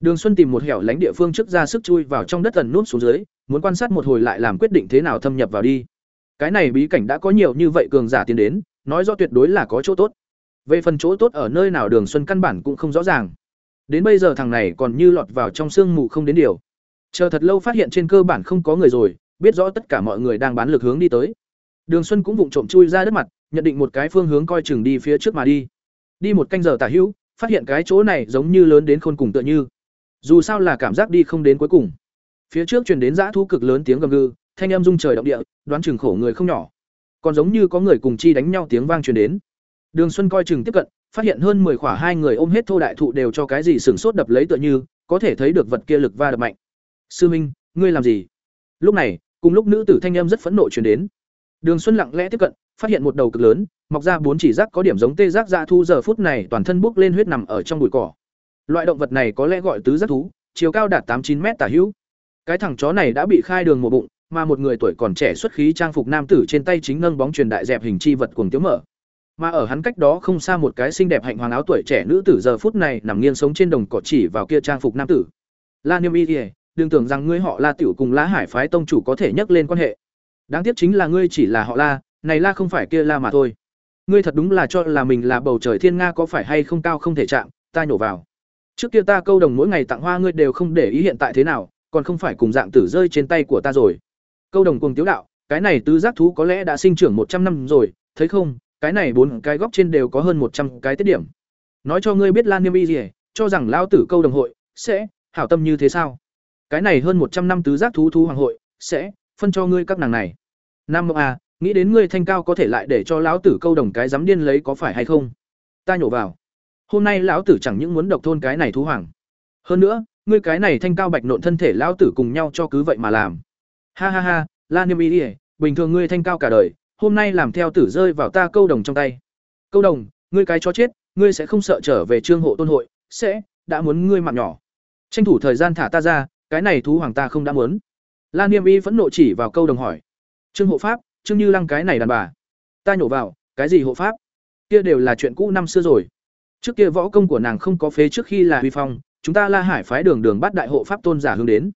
Đường Xuân tìm một hẻo lánh địa phương trước ra sức chui vào trong đất tần nút xuống dưới, muốn quan sát một hồi lại làm quyết định thế nào thâm nhập vào đi. Cái này bí cảnh đã có nhiều như vậy cường giả tiến đến, nói rõ tuyệt đối là có chỗ tốt. Về phần chỗ tốt ở nơi nào Đường Xuân căn bản cũng không rõ ràng. Đến bây giờ thằng này còn như lọt vào trong sương mù không đến điều. Chờ thật lâu phát hiện trên cơ bản không có người rồi, biết rõ tất cả mọi người đang bán lực hướng đi tới. Đường Xuân cũng vụng trộm chui ra đất mặt, nhận định một cái phương hướng coi chừng đi phía trước mà đi. Đi một canh giờ tả hữu, phát hiện cái chỗ này giống như lớn đến khôn cùng tựa như. Dù sao là cảm giác đi không đến cuối cùng. Phía trước truyền đến dã thú cực lớn tiếng gầm gừ, thanh âm rung trời động địa, đoán chừng khổ người không nhỏ. Còn giống như có người cùng chi đánh nhau tiếng vang truyền đến. Đường Xuân coi chừng tiếp cận, phát hiện hơn 10 khỏa hai người ôm hết thô đại thụ đều cho cái gì sừng sốt đập lấy tựa như, có thể thấy được vật kia lực va đập mạnh. "Sư Minh, ngươi làm gì?" Lúc này, cùng lúc nữ tử thanh âm rất phẫn nộ truyền đến. Đường Xuân lặng lẽ tiếp cận, phát hiện một đầu cực lớn, mọc ra bốn chỉ rác có điểm giống tê giác dạ thu giờ phút này toàn thân bốc lên huyết nằm ở trong bụi cỏ. Loại động vật này có lẽ gọi tứ giác thú, chiều cao đạt tám chín mét tả hữu. Cái thằng chó này đã bị khai đường một bụng, mà một người tuổi còn trẻ xuất khí trang phục nam tử trên tay chính nâng bóng truyền đại dẹp hình chi vật cuồng tiếu mở. Mà ở hắn cách đó không xa một cái xinh đẹp hạnh hoàng áo tuổi trẻ nữ tử giờ phút này nằm nghiêng sống trên đồng cỏ chỉ vào kia trang phục nam tử. La Niêm Y, đừng tưởng rằng ngươi họ La tiểu cùng La Hải phái tông chủ có thể nhắc lên quan hệ. Đáng tiếc chính là ngươi chỉ là họ La, này La không phải kia La mà thôi. Ngươi thật đúng là cho là mình là bầu trời thiên nga có phải hay không cao không thể chạm, ta nhổ vào. Trước kia ta câu đồng mỗi ngày tặng hoa ngươi đều không để ý hiện tại thế nào, còn không phải cùng dạng tử rơi trên tay của ta rồi. Câu đồng cùng tiếu đạo, cái này tứ giác thú có lẽ đã sinh trưởng một trăm năm rồi, thấy không, cái này bốn cái góc trên đều có hơn một trăm cái tiết điểm. Nói cho ngươi biết Lan Niêm Y gì, cho rằng lão tử câu đồng hội sẽ hảo tâm như thế sao? Cái này hơn một trăm năm tứ giác thú thú hoàng hội sẽ phân cho ngươi các nàng này. Nam a, à, nghĩ đến ngươi thanh cao có thể lại để cho lão tử câu đồng cái dám điên lấy có phải hay không? Ta nhổ vào. Hôm nay lão tử chẳng những muốn độc thôn cái này thú hoàng. Hơn nữa, ngươi cái này thanh cao bạch nộn thân thể lão tử cùng nhau cho cứ vậy mà làm. Ha ha ha, Lan Niêm Y, bình thường ngươi thanh cao cả đời, hôm nay làm theo tử rơi vào ta câu đồng trong tay. Câu đồng, ngươi cái chó chết, ngươi sẽ không sợ trở về trương hộ tôn hội, sẽ đã muốn ngươi mạng nhỏ. Tranh thủ thời gian thả ta ra, cái này thú hoàng ta không đã muốn. Lan Niêm Y phẫn nộ chỉ vào câu đồng hỏi. Trương hộ pháp, Trương Như Lăng cái này đàn bà. Ta nhổ vào, cái gì hộ pháp? Kia đều là chuyện cũ năm xưa rồi. Trước kia võ công của nàng không có phế trước khi là huy phong, chúng ta La Hải phái đường đường bắt đại hộ pháp tôn giả hướng đến.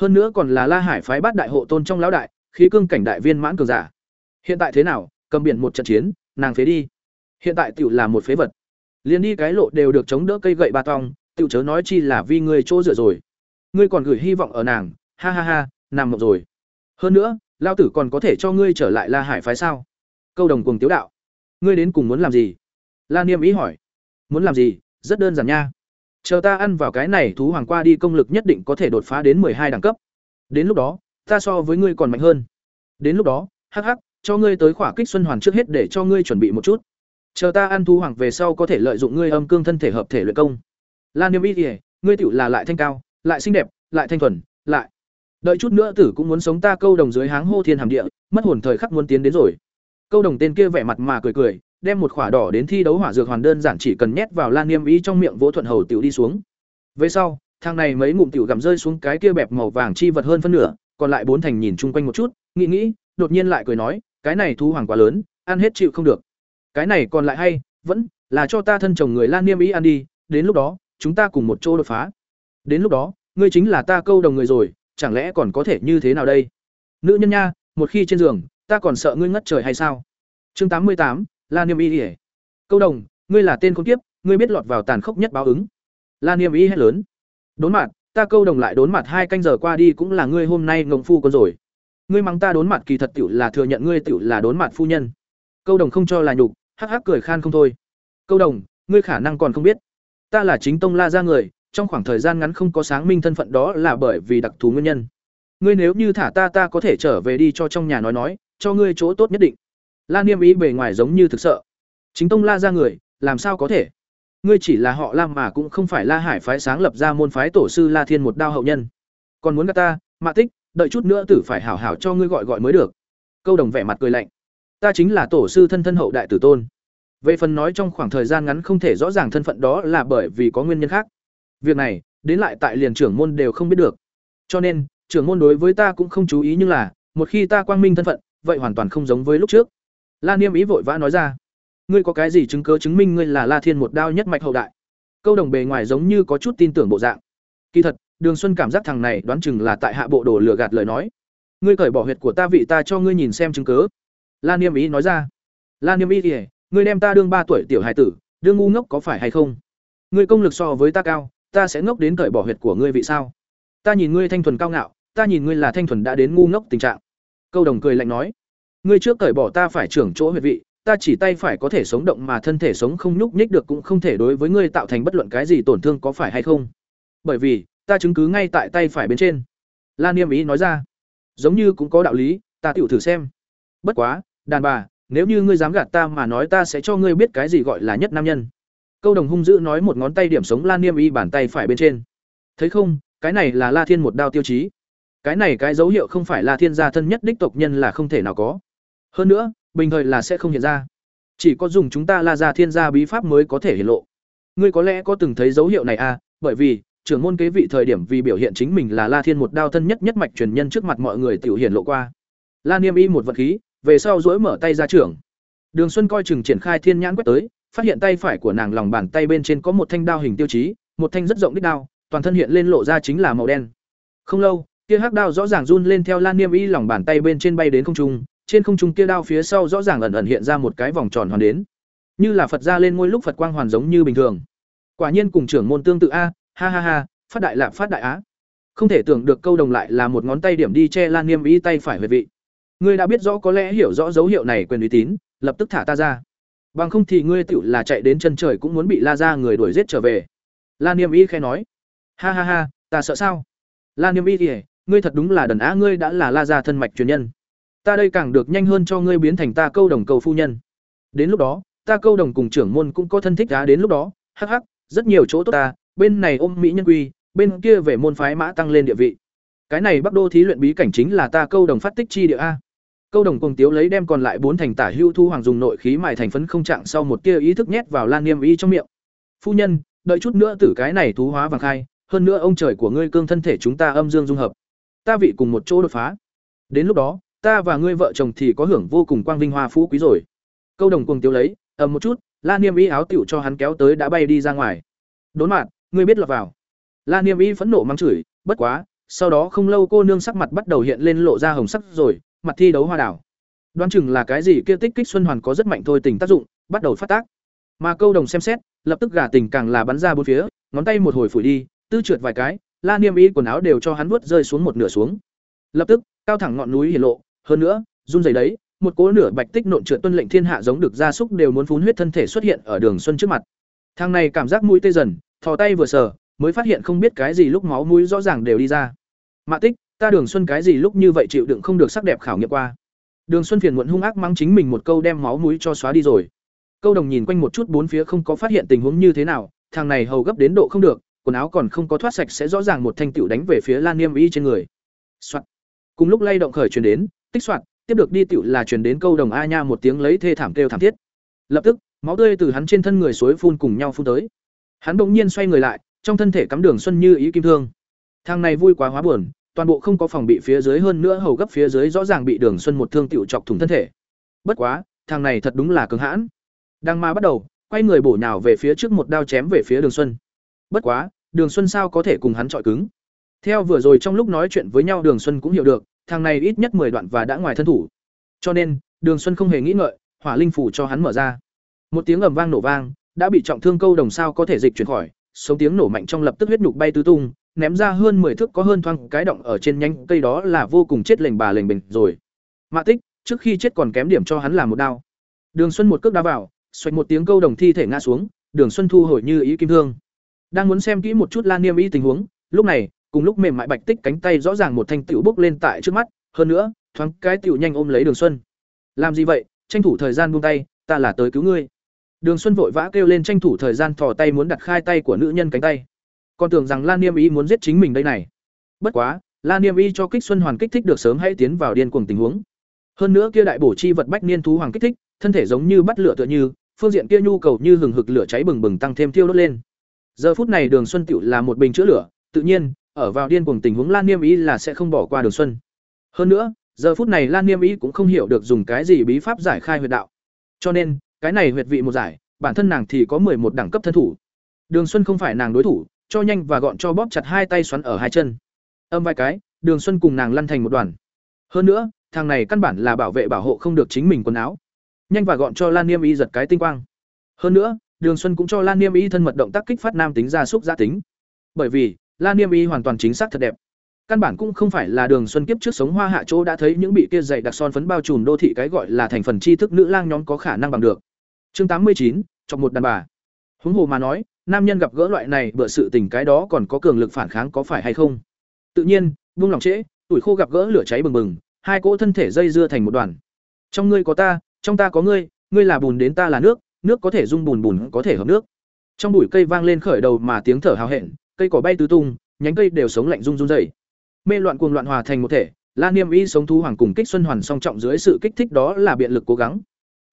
Hơn nữa còn là La Hải phái bắt đại hộ tôn trong lão đại, khí cương cảnh đại viên mãn cường giả. Hiện tại thế nào, cầm biển một trận chiến, nàng phế đi. Hiện tại tiểu là một phế vật. liền đi cái lộ đều được chống đỡ cây gậy ba tong, tiểu chớ nói chi là vì ngươi chỗ dựa rồi. Ngươi còn gửi hy vọng ở nàng, ha ha ha, nằm mộng rồi. Hơn nữa, lao tử còn có thể cho ngươi trở lại La Hải phái sao? Câu đồng cùng tiếu đạo. Ngươi đến cùng muốn làm gì? La Niêm ý hỏi. Muốn làm gì? Rất đơn giản nha. Chờ ta ăn vào cái này thú hoàng qua đi công lực nhất định có thể đột phá đến hai đẳng cấp. Đến lúc đó, ta so với ngươi còn mạnh hơn. Đến lúc đó, hắc hắc, cho ngươi tới khỏa kích xuân hoàn trước hết để cho ngươi chuẩn bị một chút. Chờ ta ăn thu hoàng về sau có thể lợi dụng ngươi âm cương thân thể hợp thể luyện công. Lan Niêm Y, ngươi tiểu là lại thanh cao, lại xinh đẹp, lại thanh thuần, lại đợi chút nữa tử cũng muốn sống ta câu đồng dưới háng hô thiên hàm địa, mất hồn thời khắc muốn tiến đến rồi. Câu đồng tên kia vẻ mặt mà cười cười, đem một khỏa đỏ đến thi đấu hỏa dược hoàn đơn giản chỉ cần nhét vào Lan Niêm Y trong miệng Vỗ Thuận Hầu tiểu đi xuống. Về sau, thang này mấy ngụm tiểu gặm rơi xuống cái kia bẹp màu vàng chi vật hơn phân nửa, còn lại bốn thành nhìn chung quanh một chút, nghĩ nghĩ, đột nhiên lại cười nói, cái này thú hoàng quá lớn, ăn hết chịu không được. Cái này còn lại hay, vẫn là cho ta thân chồng người Lan Niêm Y ăn đi, đến lúc đó, chúng ta cùng một chỗ đột phá. Đến lúc đó, ngươi chính là ta câu đồng người rồi, chẳng lẽ còn có thể như thế nào đây? Nữ nhân nha, một khi trên giường, ta còn sợ ngươi ngất trời hay sao? Chương tám mươi tám, Lan Niêm Y. Câu đồng, ngươi là tên con tiếp, ngươi biết lọt vào tàn khốc nhất báo ứng. Lan Niêm Y hét lớn. Đốn mặt, ta câu đồng lại đốn mặt hai canh giờ qua đi cũng là ngươi hôm nay ngộng phu con rồi. Ngươi mắng ta đốn mặt kỳ thật tiểu là thừa nhận ngươi tiểu là đốn mặt phu nhân. Câu đồng không cho là nhục, hắc hắc cười khan không thôi. Câu đồng, ngươi khả năng còn không biết, ta là chính tông La gia người, trong khoảng thời gian ngắn không có sáng minh thân phận đó là bởi vì đặc thù nguyên nhân. Ngươi nếu như thả ta ta có thể trở về đi cho trong nhà nói nói, cho ngươi chỗ tốt nhất định. La Niêm ý bề ngoài giống như thực sợ. Chính tông La gia người, làm sao có thể? Ngươi chỉ là họ Lam mà cũng không phải La Hải phái sáng lập ra môn phái tổ sư La Thiên một đao hậu nhân. Còn muốn gạt ta, Mạ Tích, đợi chút nữa tử phải hảo hảo cho ngươi gọi gọi mới được. Câu đồng vẻ mặt cười lạnh. Ta chính là tổ sư thân thân hậu đại tử tôn. Về phần nói trong khoảng thời gian ngắn không thể rõ ràng thân phận đó là bởi vì có nguyên nhân khác. Việc này, đến lại tại liền trưởng môn đều không biết được. Cho nên, trưởng môn đối với ta cũng không chú ý nhưng là, một khi ta quang minh thân phận, vậy hoàn toàn không giống với lúc trước. La Niêm ý vội vã nói ra, ngươi có cái gì chứng cứ chứng minh ngươi là La Thiên một đao nhất mạch hậu đại? Câu đồng bề ngoài giống như có chút tin tưởng bộ dạng. Kỳ thật, Đường Xuân cảm giác thằng này đoán chừng là tại hạ bộ đồ lừa gạt lời nói. Ngươi cởi bỏ huyệt của ta vị ta cho ngươi nhìn xem chứng cứ. La Niêm ý nói ra. La Niêm ý thì, ngươi đem ta đương ba tuổi tiểu hài tử, đương ngu ngốc có phải hay không? Ngươi công lực so với ta cao, ta sẽ ngốc đến cởi bỏ huyệt của ngươi vị sao? Ta nhìn ngươi thanh thuần cao ngạo, ta nhìn ngươi là thanh thuần đã đến ngu ngốc tình trạng. Câu đồng cười lạnh nói, ngươi trước cởi bỏ ta phải trưởng chỗ huyệt vị, ta chỉ tay phải có thể sống động mà thân thể sống không nhúc nhích được cũng không thể đối với ngươi tạo thành bất luận cái gì tổn thương có phải hay không? Bởi vì, ta chứng cứ ngay tại tay phải bên trên. Lan Niêm ý nói ra, giống như cũng có đạo lý, ta tựu thử xem. Bất quá, đàn bà, nếu như ngươi dám gạt ta mà nói ta sẽ cho ngươi biết cái gì gọi là nhất nam nhân. Câu đồng hung dữ nói một ngón tay điểm sống la niêm y bàn tay phải bên trên. Thấy không cái này là la thiên một đao tiêu chí. Cái này cái dấu hiệu không phải là thiên gia thân nhất đích tộc nhân là không thể nào có. Hơn nữa bình thời là sẽ không hiện ra. Chỉ có dùng chúng ta la gia thiên gia bí pháp mới có thể hiện lộ. Ngươi có lẽ có từng thấy dấu hiệu này à bởi vì trưởng môn kế vị thời điểm vì biểu hiện chính mình là la thiên một đao thân nhất nhất mạch truyền nhân trước mặt mọi người tiểu hiển lộ qua. La niêm y một vật khí, về sau duỗi mở tay ra trưởng. Đường xuân coi chừng triển khai thiên nhãn quét tới, phát hiện tay phải của nàng lòng bàn tay bên trên có một thanh đao hình tiêu chí, một thanh rất rộng đích đao, toàn thân hiện lên lộ ra chính là màu đen. Không lâu, kia hắc đao rõ ràng run lên theo lan niêm y lòng bàn tay bên trên bay đến không trung, trên không trung kia đao phía sau rõ ràng ẩn ẩn hiện ra một cái vòng tròn hoàn đến. Như là phật ra lên ngôi lúc phật quang hoàn giống như bình thường. Quả nhiên cùng trưởng môn tương tự a ha ha ha phát đại lạp phát đại á Không thể tưởng được câu đồng lại là một ngón tay điểm đi che Lan Niêm Y tay phải huyệt vị. Ngươi đã biết rõ có lẽ hiểu rõ dấu hiệu này quyền uy tín, lập tức thả ta ra. Bằng không thì ngươi tựu là chạy đến chân trời cũng muốn bị La gia người đuổi giết trở về. Lan Niêm Y khẽ nói. Ha ha ha, ta sợ sao? Lan Niêm Y, ngươi thật đúng là đần á, ngươi đã là La gia thân mạch truyền nhân. Ta đây càng được nhanh hơn cho ngươi biến thành ta câu đồng cầu phu nhân. Đến lúc đó, ta câu đồng cùng trưởng môn cũng có thân thích đá đến lúc đó, hắc hắc, rất nhiều chỗ tốt ta, bên này ôm mỹ nhân quy, bên kia về môn phái mã tăng lên địa vị. Cái này Bắc Đô thí luyện bí cảnh chính là ta câu đồng phát tích chi địa a. Câu đồng cùng tiếu lấy đem còn lại bốn thành tả hưu thu hoàng dùng nội khí mài thành phấn không trạng sau một tia ý thức nhét vào Lan Niêm Y trong miệng. Phu nhân, đợi chút nữa tử cái này thú hóa vàng khai, hơn nữa ông trời của ngươi cương thân thể chúng ta âm dương dung hợp. Ta vị cùng một chỗ đột phá. Đến lúc đó, ta và ngươi vợ chồng thì có hưởng vô cùng quang vinh hoa phú quý rồi. Câu đồng cùng tiếu lấy, ầm một chút, Lan Niêm Y áo tiểu cho hắn kéo tới đã bay đi ra ngoài. Đốn mặt ngươi biết lọt vào. Lan Niêm Y phẫn nộ mắng chửi, bất quá, sau đó không lâu cô nương sắc mặt bắt đầu hiện lên lộ ra hồng sắc rồi, mặt thi đấu hoa đảo. Đoán chừng là cái gì kia tích kích xuân hoàn có rất mạnh thôi tình tác dụng, bắt đầu phát tác. Mà câu đồng xem xét, lập tức gà tình càng là bắn ra bốn phía, ngón tay một hồi phủi đi, tư trượt vài cái, La Niêm Y quần áo đều cho hắn vuốt rơi xuống một nửa xuống. Lập tức, cao thẳng ngọn núi hiển lộ, hơn nữa, run rẩy đấy, một cỗ nửa bạch tích nộn trượt tuân lệnh thiên hạ giống được gia súc đều muốn phun huyết thân thể xuất hiện ở đường xuân trước mặt. Thằng này cảm giác mũi tê dần, thò tay vừa sờ, mới phát hiện không biết cái gì lúc máu mũi rõ ràng đều đi ra. Mạ Tích, ta Đường Xuân cái gì lúc như vậy chịu đựng không được sắc đẹp khảo nghiệm qua. Đường Xuân phiền muộn hung ác mắng chính mình một câu đem máu mũi cho xóa đi rồi. Câu đồng nhìn quanh một chút bốn phía không có phát hiện tình huống như thế nào, thằng này hầu gấp đến độ không được, quần áo còn không có thoát sạch sẽ rõ ràng một thanh tiểu đánh về phía Lan Niêm Y trên người. Soạn. Cùng lúc lay động khởi truyền đến, tích soạn, tiếp được đi tiểu là truyền đến câu đồng a nha một tiếng lấy thê thảm kêu thảm thiết. Lập tức, máu tươi từ hắn trên thân người suối phun cùng nhau phun tới. Hắn bỗng nhiên xoay người lại, trong thân thể cắm đường xuân như ý kim thương. Thằng này vui quá hóa buồn, toàn bộ không có phòng bị phía dưới hơn nữa hầu gấp phía dưới rõ ràng bị đường xuân một thương tiểu chọc thủng thân thể. Bất quá, thằng này thật đúng là cứng hãn. Đang ma bắt đầu, quay người bổ nhào về phía trước một đao chém về phía Đường Xuân. Bất quá, Đường Xuân sao có thể cùng hắn chọi cứng? Theo vừa rồi trong lúc nói chuyện với nhau Đường Xuân cũng hiểu được, thằng này ít nhất 10 đoạn và đã ngoài thân thủ. Cho nên, Đường Xuân không hề nghĩ ngợi, hỏa linh phủ cho hắn mở ra. Một tiếng ầm vang nổ vang, đã bị trọng thương câu đồng sao có thể dịch chuyển khỏi, sống tiếng nổ mạnh trong lập tức huyết nhục bay tứ tung, ném ra hơn 10 thước có hơn thoang cái động ở trên nhánh cây đó là vô cùng chết lệnh bà lệnh bình rồi. mạ Tích, trước khi chết còn kém điểm cho hắn làm một đao. Đường Xuân một cước đá vào, xoạch một tiếng câu đồng thi thể ngã xuống, Đường Xuân thu hồi như ý kim thương. Đang muốn xem kỹ một chút Lan Niêm ý tình huống, lúc này, cùng lúc mềm mại bạch tích cánh tay rõ ràng một thanh tiểu bốc lên tại trước mắt, hơn nữa, thoáng cái tiểu nhanh ôm lấy Đường Xuân. Làm gì vậy? Tranh thủ thời gian buông tay, ta là tới cứu ngươi. Đường Xuân vội vã kêu lên tranh thủ thời gian thò tay muốn đặt khai tay của nữ nhân cánh tay. Còn tưởng rằng Lan Niêm ý muốn giết chính mình đây này. Bất quá, Lan Niêm y cho Kích Xuân Hoàn kích thích được sớm hãy tiến vào điên cuồng tình huống. Hơn nữa kia đại bổ chi vật bách niên thú hoàng kích thích, thân thể giống như bắt lửa tựa như, phương diện kia nhu cầu như hừng hực lửa cháy bừng bừng tăng thêm thiêu đốt lên. Giờ phút này Đường Xuân tiểu là một bình chữa lửa, tự nhiên, ở vào điên cuồng tình huống Lan Niêm Y là sẽ không bỏ qua Đường Xuân. Hơn nữa, giờ phút này Lan Niêm Y cũng không hiểu được dùng cái gì bí pháp giải khai huyệt đạo. Cho nên, cái này huyệt vị một giải, bản thân nàng thì có một đẳng cấp thân thủ. Đường Xuân không phải nàng đối thủ, cho nhanh và gọn cho bóp chặt hai tay xoắn ở hai chân. Âm vài cái, Đường Xuân cùng nàng lăn thành một đoàn. Hơn nữa, thằng này căn bản là bảo vệ bảo hộ không được chính mình quần áo. Nhanh và gọn cho Lan Niêm Y giật cái tinh quang. Hơn nữa, Đường Xuân cũng cho Lan Niêm Y thân mật động tác kích phát nam tính ra xúc giá tính. Bởi vì, Lan Niêm Y hoàn toàn chính xác thật đẹp. Căn bản cũng không phải là Đường Xuân kiếp trước sống hoa hạ chỗ đã thấy những bị kia dày đặc son phấn bao trùm đô thị cái gọi là thành phần tri thức nữ lang nhóm có khả năng bằng được. Chương tám mươi chín, trong một đàn bà. Huống hồ mà nói, nam nhân gặp gỡ loại này bựa sự tình cái đó còn có cường lực phản kháng có phải hay không? Tự nhiên, buông lòng trễ, tuổi khô gặp gỡ lửa cháy bừng bừng, hai cỗ thân thể dây dưa thành một đoàn. Trong ngươi có ta, trong ta có ngươi, ngươi là bùn đến ta là nước, nước có thể dung bùn bùn có thể hợp nước. Trong bụi cây vang lên khởi đầu mà tiếng thở hào hẹn, cây cỏ bay tứ tung, nhánh cây đều sống lạnh rung run dày Mê loạn cuồng loạn hòa thành một thể, La Niêm Y sống thú hoàng cùng kích xuân hoàn song trọng dưới sự kích thích đó là biện lực cố gắng.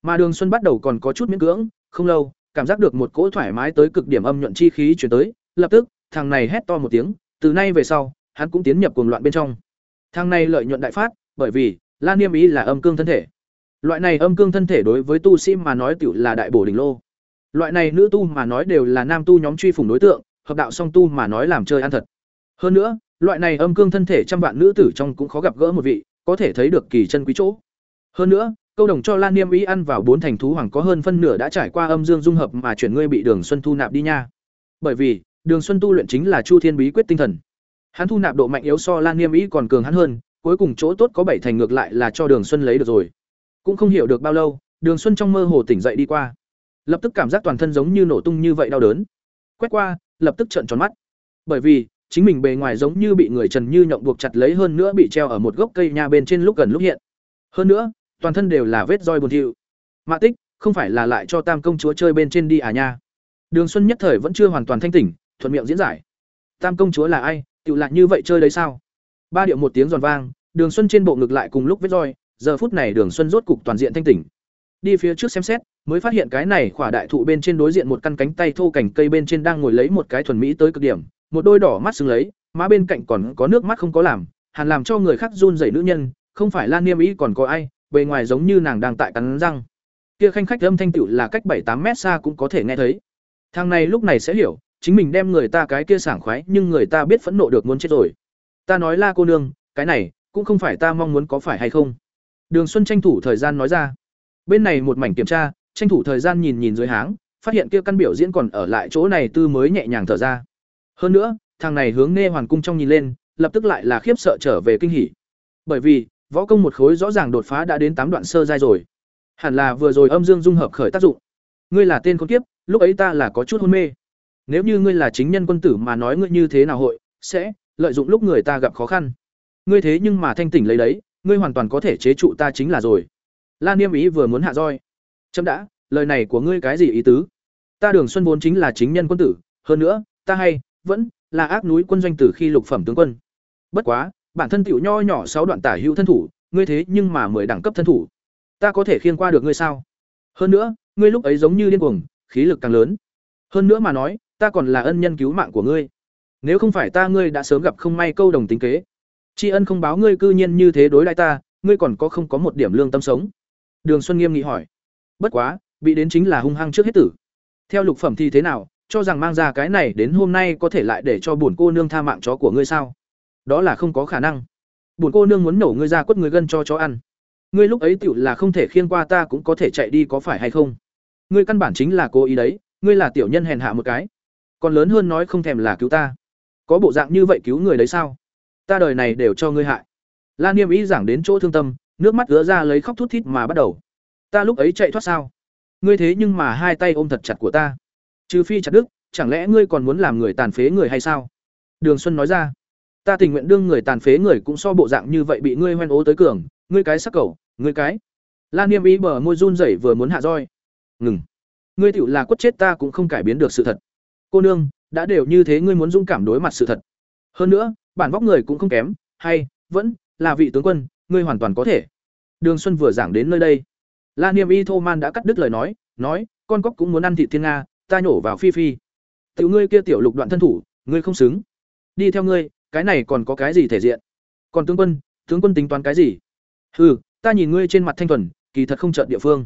Mà Đường Xuân bắt đầu còn có chút miễn cưỡng, không lâu, cảm giác được một cỗ thoải mái tới cực điểm âm nhuận chi khí chuyển tới, lập tức, thằng này hét to một tiếng, từ nay về sau, hắn cũng tiến nhập cuồng loạn bên trong. Thằng này lợi nhuận đại phát, bởi vì La Niêm Y là âm cương thân thể. Loại này âm cương thân thể đối với tu sĩ mà nói tiểu là đại bổ đỉnh lô. Loại này nữ tu mà nói đều là nam tu nhóm truy phủng đối tượng, hợp đạo song tu mà nói làm chơi ăn thật. Hơn nữa, loại này âm cương thân thể trăm vạn nữ tử trong cũng khó gặp gỡ một vị, có thể thấy được kỳ chân quý chỗ. Hơn nữa, câu đồng cho Lan Niêm Ý ăn vào bốn thành thú hoàng có hơn phân nửa đã trải qua âm dương dung hợp mà chuyển ngươi bị Đường Xuân thu nạp đi nha. Bởi vì, Đường Xuân tu luyện chính là Chu Thiên Bí quyết tinh thần. Hắn thu nạp độ mạnh yếu so Lan Niêm Ý còn cường hắn hơn, cuối cùng chỗ tốt có bảy thành ngược lại là cho Đường Xuân lấy được rồi. Cũng không hiểu được bao lâu, Đường Xuân trong mơ hồ tỉnh dậy đi qua. Lập tức cảm giác toàn thân giống như nổ tung như vậy đau đớn. Quét qua, lập tức trợn tròn mắt. Bởi vì, chính mình bề ngoài giống như bị người trần như nhộng buộc chặt lấy hơn nữa bị treo ở một gốc cây nha bên trên lúc gần lúc hiện. Hơn nữa, toàn thân đều là vết roi buồn thiu. Mạ Tích, không phải là lại cho Tam công chúa chơi bên trên đi à nha. Đường Xuân nhất thời vẫn chưa hoàn toàn thanh tỉnh, thuận miệng diễn giải. Tam công chúa là ai, Tiểu lại như vậy chơi đấy sao? Ba điệu một tiếng giòn vang, Đường Xuân trên bộ ngực lại cùng lúc vết roi, giờ phút này Đường Xuân rốt cục toàn diện thanh tỉnh. Đi phía trước xem xét, mới phát hiện cái này khỏa đại thụ bên trên đối diện một căn cánh tay thô cảnh cây bên trên đang ngồi lấy một cái thuần mỹ tới cực điểm, một đôi đỏ mắt sưng lấy, má bên cạnh còn có nước mắt không có làm, hàn làm cho người khác run rẩy nữ nhân, không phải Lan Niêm Ý còn có ai, bề ngoài giống như nàng đang tại cắn răng. Kia khanh khách âm thanh tựu là cách bảy tám mét xa cũng có thể nghe thấy. Thằng này lúc này sẽ hiểu, chính mình đem người ta cái kia sảng khoái nhưng người ta biết phẫn nộ được muốn chết rồi ta nói la cô nương cái này cũng không phải ta mong muốn có phải hay không đường xuân tranh thủ thời gian nói ra bên này một mảnh kiểm tra tranh thủ thời gian nhìn nhìn dưới háng phát hiện kia căn biểu diễn còn ở lại chỗ này tư mới nhẹ nhàng thở ra hơn nữa, thằng này hướng nê hoàn cung trong nhìn lên, lập tức lại là khiếp sợ trở về kinh hỉ. Bởi vì, võ công một khối rõ ràng đột phá đã đến tám đoạn sơ giai rồi. Hẳn là vừa rồi âm dương dung hợp khởi tác dụng. Ngươi là tên con kiếp, lúc ấy ta là có chút hôn mê. Nếu như ngươi là chính nhân quân tử mà nói ngươi như thế nào hội, sẽ lợi dụng lúc người ta gặp khó khăn. Ngươi thế nhưng mà thanh tỉnh lấy đấy, ngươi hoàn toàn có thể chế trụ ta chính là rồi. La niêm ý vừa muốn hạ roi. Chấm đã, lời này của ngươi cái gì ý tứ? Ta đường xuân vốn chính là chính nhân quân tử, hơn nữa, ta hay vẫn là ác núi quân doanh từ khi lục phẩm tướng quân. Bất quá, bản thân tiểu nho nhỏ sáu đoạn tả hữu thân thủ, ngươi thế nhưng mà mười đẳng cấp thân thủ. Ta có thể khiêng qua được ngươi sao? Hơn nữa, ngươi lúc ấy giống như điên cuồng, khí lực càng lớn. Hơn nữa mà nói, ta còn là ân nhân cứu mạng của ngươi. Nếu không phải ta ngươi đã sớm gặp không may câu đồng tính kế. Tri ân không báo ngươi cư nhiên như thế đối lại ta, ngươi còn có không có một điểm lương tâm sống? Đường xuân nghiêm nghị hỏi. Bất quá, bị đến chính là hung hăng trước hết tử. Theo lục phẩm thì thế nào cho rằng mang ra cái này đến hôm nay có thể lại để cho bổn cô nương tha mạng chó của ngươi sao? Đó là không có khả năng. Bổn cô nương muốn nổ ngươi ra quất người gân cho chó ăn. Ngươi lúc ấy tiểu là không thể khiên qua ta cũng có thể chạy đi có phải hay không? Ngươi căn bản chính là cố ý đấy, ngươi là tiểu nhân hèn hạ một cái. Còn lớn hơn nói không thèm là cứu ta. Có bộ dạng như vậy cứu người đấy sao? Ta đời này đều cho ngươi hại. Lan niêm ý giảng đến chỗ thương tâm, nước mắt ứa ra lấy khóc thút thít mà bắt đầu. Ta lúc ấy chạy thoát sao? Ngươi thế nhưng mà hai tay ôm thật chặt của ta trừ phi chặt đức chẳng lẽ ngươi còn muốn làm người tàn phế người hay sao? Đường xuân nói ra. Ta tình nguyện đương người tàn phế người cũng so bộ dạng như vậy bị ngươi hoen ố tới cường. Ngươi cái sắc cầu ngươi cái. Lan niêm ý bờ môi run rẩy vừa muốn hạ roi. Ngừng. Ngươi tựu là quất chết ta cũng không cải biến được sự thật. Cô nương, đã đều như thế ngươi muốn dũng cảm đối mặt sự thật. Hơn nữa, bản vóc người cũng không kém, hay, vẫn, là vị tướng quân, ngươi hoàn toàn có thể. Đường xuân vừa giảng đến nơi đây. La niêm y thô man đã cắt đứt lời nói nói, con cóc cũng muốn ăn thịt thiên nga ta nhổ vào phi phi. Tiểu ngươi kia tiểu lục đoạn thân thủ, ngươi không xứng. Đi theo ngươi, cái này còn có cái gì thể diện? Còn tướng quân tướng quân tính toán cái gì? Hừ, ta nhìn ngươi trên mặt thanh thuần, kỳ thật không trợn địa phương.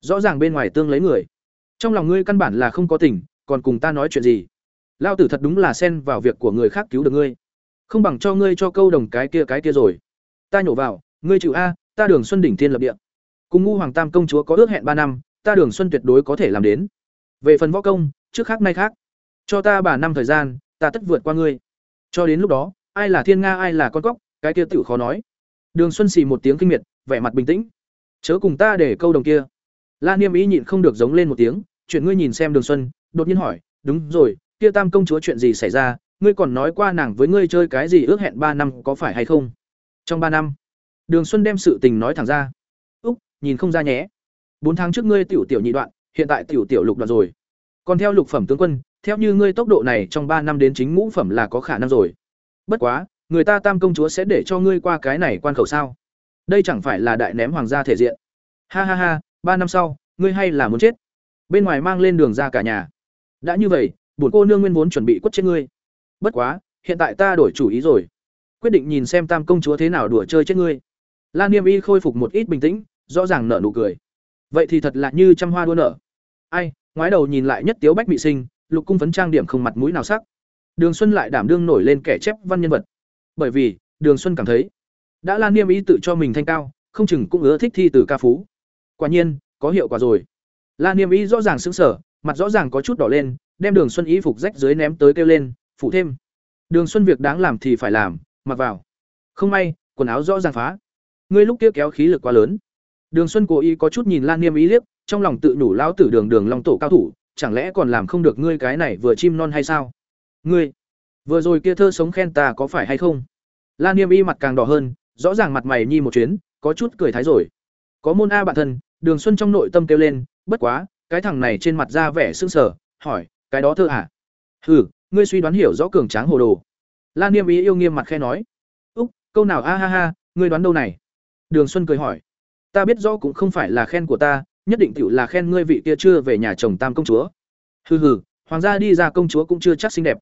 Rõ ràng bên ngoài tương lấy người. Trong lòng ngươi căn bản là không có tình, còn cùng ta nói chuyện gì? Lao tử thật đúng là xen vào việc của người khác cứu được ngươi. Không bằng cho ngươi cho câu đồng cái kia cái kia rồi. Ta nhổ vào, ngươi chịu a, ta đường xuân đỉnh thiên lập địa. Cùng ngu hoàng tam công chúa có ước hẹn ba năm, ta đường xuân tuyệt đối có thể làm đến về phần võ công, trước khác nay khác. Cho ta bà năm thời gian, ta tất vượt qua ngươi. Cho đến lúc đó, ai là thiên nga, ai là con cóc, cái kia tựu khó nói. Đường xuân xì một tiếng kinh miệt, vẻ mặt bình tĩnh. Chớ cùng ta để câu đồng kia. La niêm ý nhịn không được giống lên một tiếng chuyển ngươi nhìn xem đường xuân, đột nhiên hỏi, đúng rồi, kia tam công chúa chuyện gì xảy ra? Ngươi còn nói qua nàng với ngươi chơi cái gì ước hẹn ba năm có phải hay không? Trong ba năm, đường xuân đem sự tình nói thẳng ra. Úc, nhìn không ra nhé. Bốn tháng trước ngươi tiểu tiểu nhị đoạn hiện tại tiểu tiểu lục đoạt rồi. Còn theo lục phẩm tướng quân, theo như ngươi tốc độ này trong ba năm đến chính ngũ phẩm là có khả năng rồi. Bất quá, người ta tam công chúa sẽ để cho ngươi qua cái này quan khẩu sao? Đây chẳng phải là đại ném hoàng gia thể diện. Ha ha ha, ba năm sau, ngươi hay là muốn chết. Bên ngoài mang lên đường ra cả nhà. Đã như vậy, bổn cô nương nguyên vốn chuẩn bị quất chết ngươi. Bất quá, hiện tại ta đổi chủ ý rồi. Quyết định nhìn xem tam công chúa thế nào đùa chơi chết ngươi. Lan niêm y khôi phục một ít bình tĩnh, rõ ràng nở nụ cười. Vậy thì thật là như trăm hoa đua nở ai ngoái đầu nhìn lại nhất tiếu bách bị sinh lục cung phấn trang điểm không mặt mũi nào sắc đường xuân lại đảm đương nổi lên kẻ chép văn nhân vật bởi vì đường xuân cảm thấy đã lan niêm ý tự cho mình thanh cao không chừng cũng ưa thích thi từ ca phú quả nhiên có hiệu quả rồi lan niêm ý rõ ràng xứng sở mặt rõ ràng có chút đỏ lên đem đường xuân ý phục rách dưới ném tới kêu lên phụ thêm Đường Xuân việc đáng làm thì phải làm, mặc vào. Không may, quần áo rõ ràng phá. Ngươi lúc kia kéo khí lực quá lớn. Đường Xuân cố ý có chút nhìn Lan Niêm ý liếc, trong lòng tự nhủ lão tử Đường Đường Long tổ cao thủ, chẳng lẽ còn làm không được ngươi cái này vừa chim non hay sao? Ngươi, vừa rồi kia thơ sống khen ta có phải hay không? Lan Niêm y mặt càng đỏ hơn, rõ ràng mặt mày nhi một chuyến, có chút cười thái rồi. Có môn a bạn thân, Đường Xuân trong nội tâm kêu lên, bất quá, cái thằng này trên mặt ra vẻ sững sờ, hỏi, cái đó thơ à? Hừ, ngươi suy đoán hiểu rõ cường tráng hồ đồ. Lan Niêm ý yêu nghiêm mặt khẽ nói, "Úc, câu nào a ha ha, ngươi đoán đâu này?" Đường Xuân cười hỏi, "Ta biết rõ cũng không phải là khen của ta, nhất định tiểu là khen ngươi vị kia chưa về nhà chồng Tam công chúa." Hừ hừ, hoàng gia đi ra công chúa cũng chưa chắc xinh đẹp,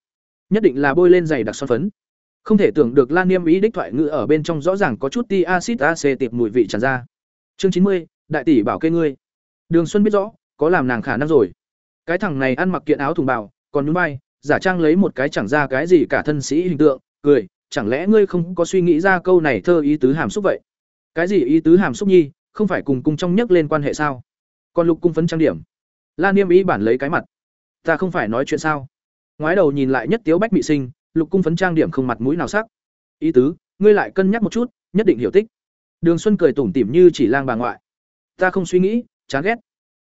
nhất định là bôi lên giày đặc son phấn. Không thể tưởng được Lan Niêm ý đích thoại ngữ ở bên trong rõ ràng có chút ti acid ac tiệp mùi vị tràn ra. Chương chín mươi, đại tỷ bảo kê ngươi. Đường Xuân biết rõ, có làm nàng khả năng rồi. Cái thằng này ăn mặc kiện áo thùng bào, còn nhún vai, giả trang lấy một cái chẳng ra cái gì cả thân sĩ hình tượng, cười, chẳng lẽ ngươi không có suy nghĩ ra câu này thơ ý tứ hàm xúc vậy? Cái gì ý tứ hàm xúc nhi, không phải cùng cung trong nhắc lên quan hệ sao? Còn lục cung phấn trang điểm. La Niêm ý bản lấy cái mặt. Ta không phải nói chuyện sao? Ngoái đầu nhìn lại nhất tiếu bách mị sinh, lục cung phấn trang điểm không mặt mũi nào sắc. Ý tứ, ngươi lại cân nhắc một chút, nhất định hiểu tích. Đường Xuân cười tủm tỉm như chỉ lang bà ngoại. Ta không suy nghĩ, chán ghét.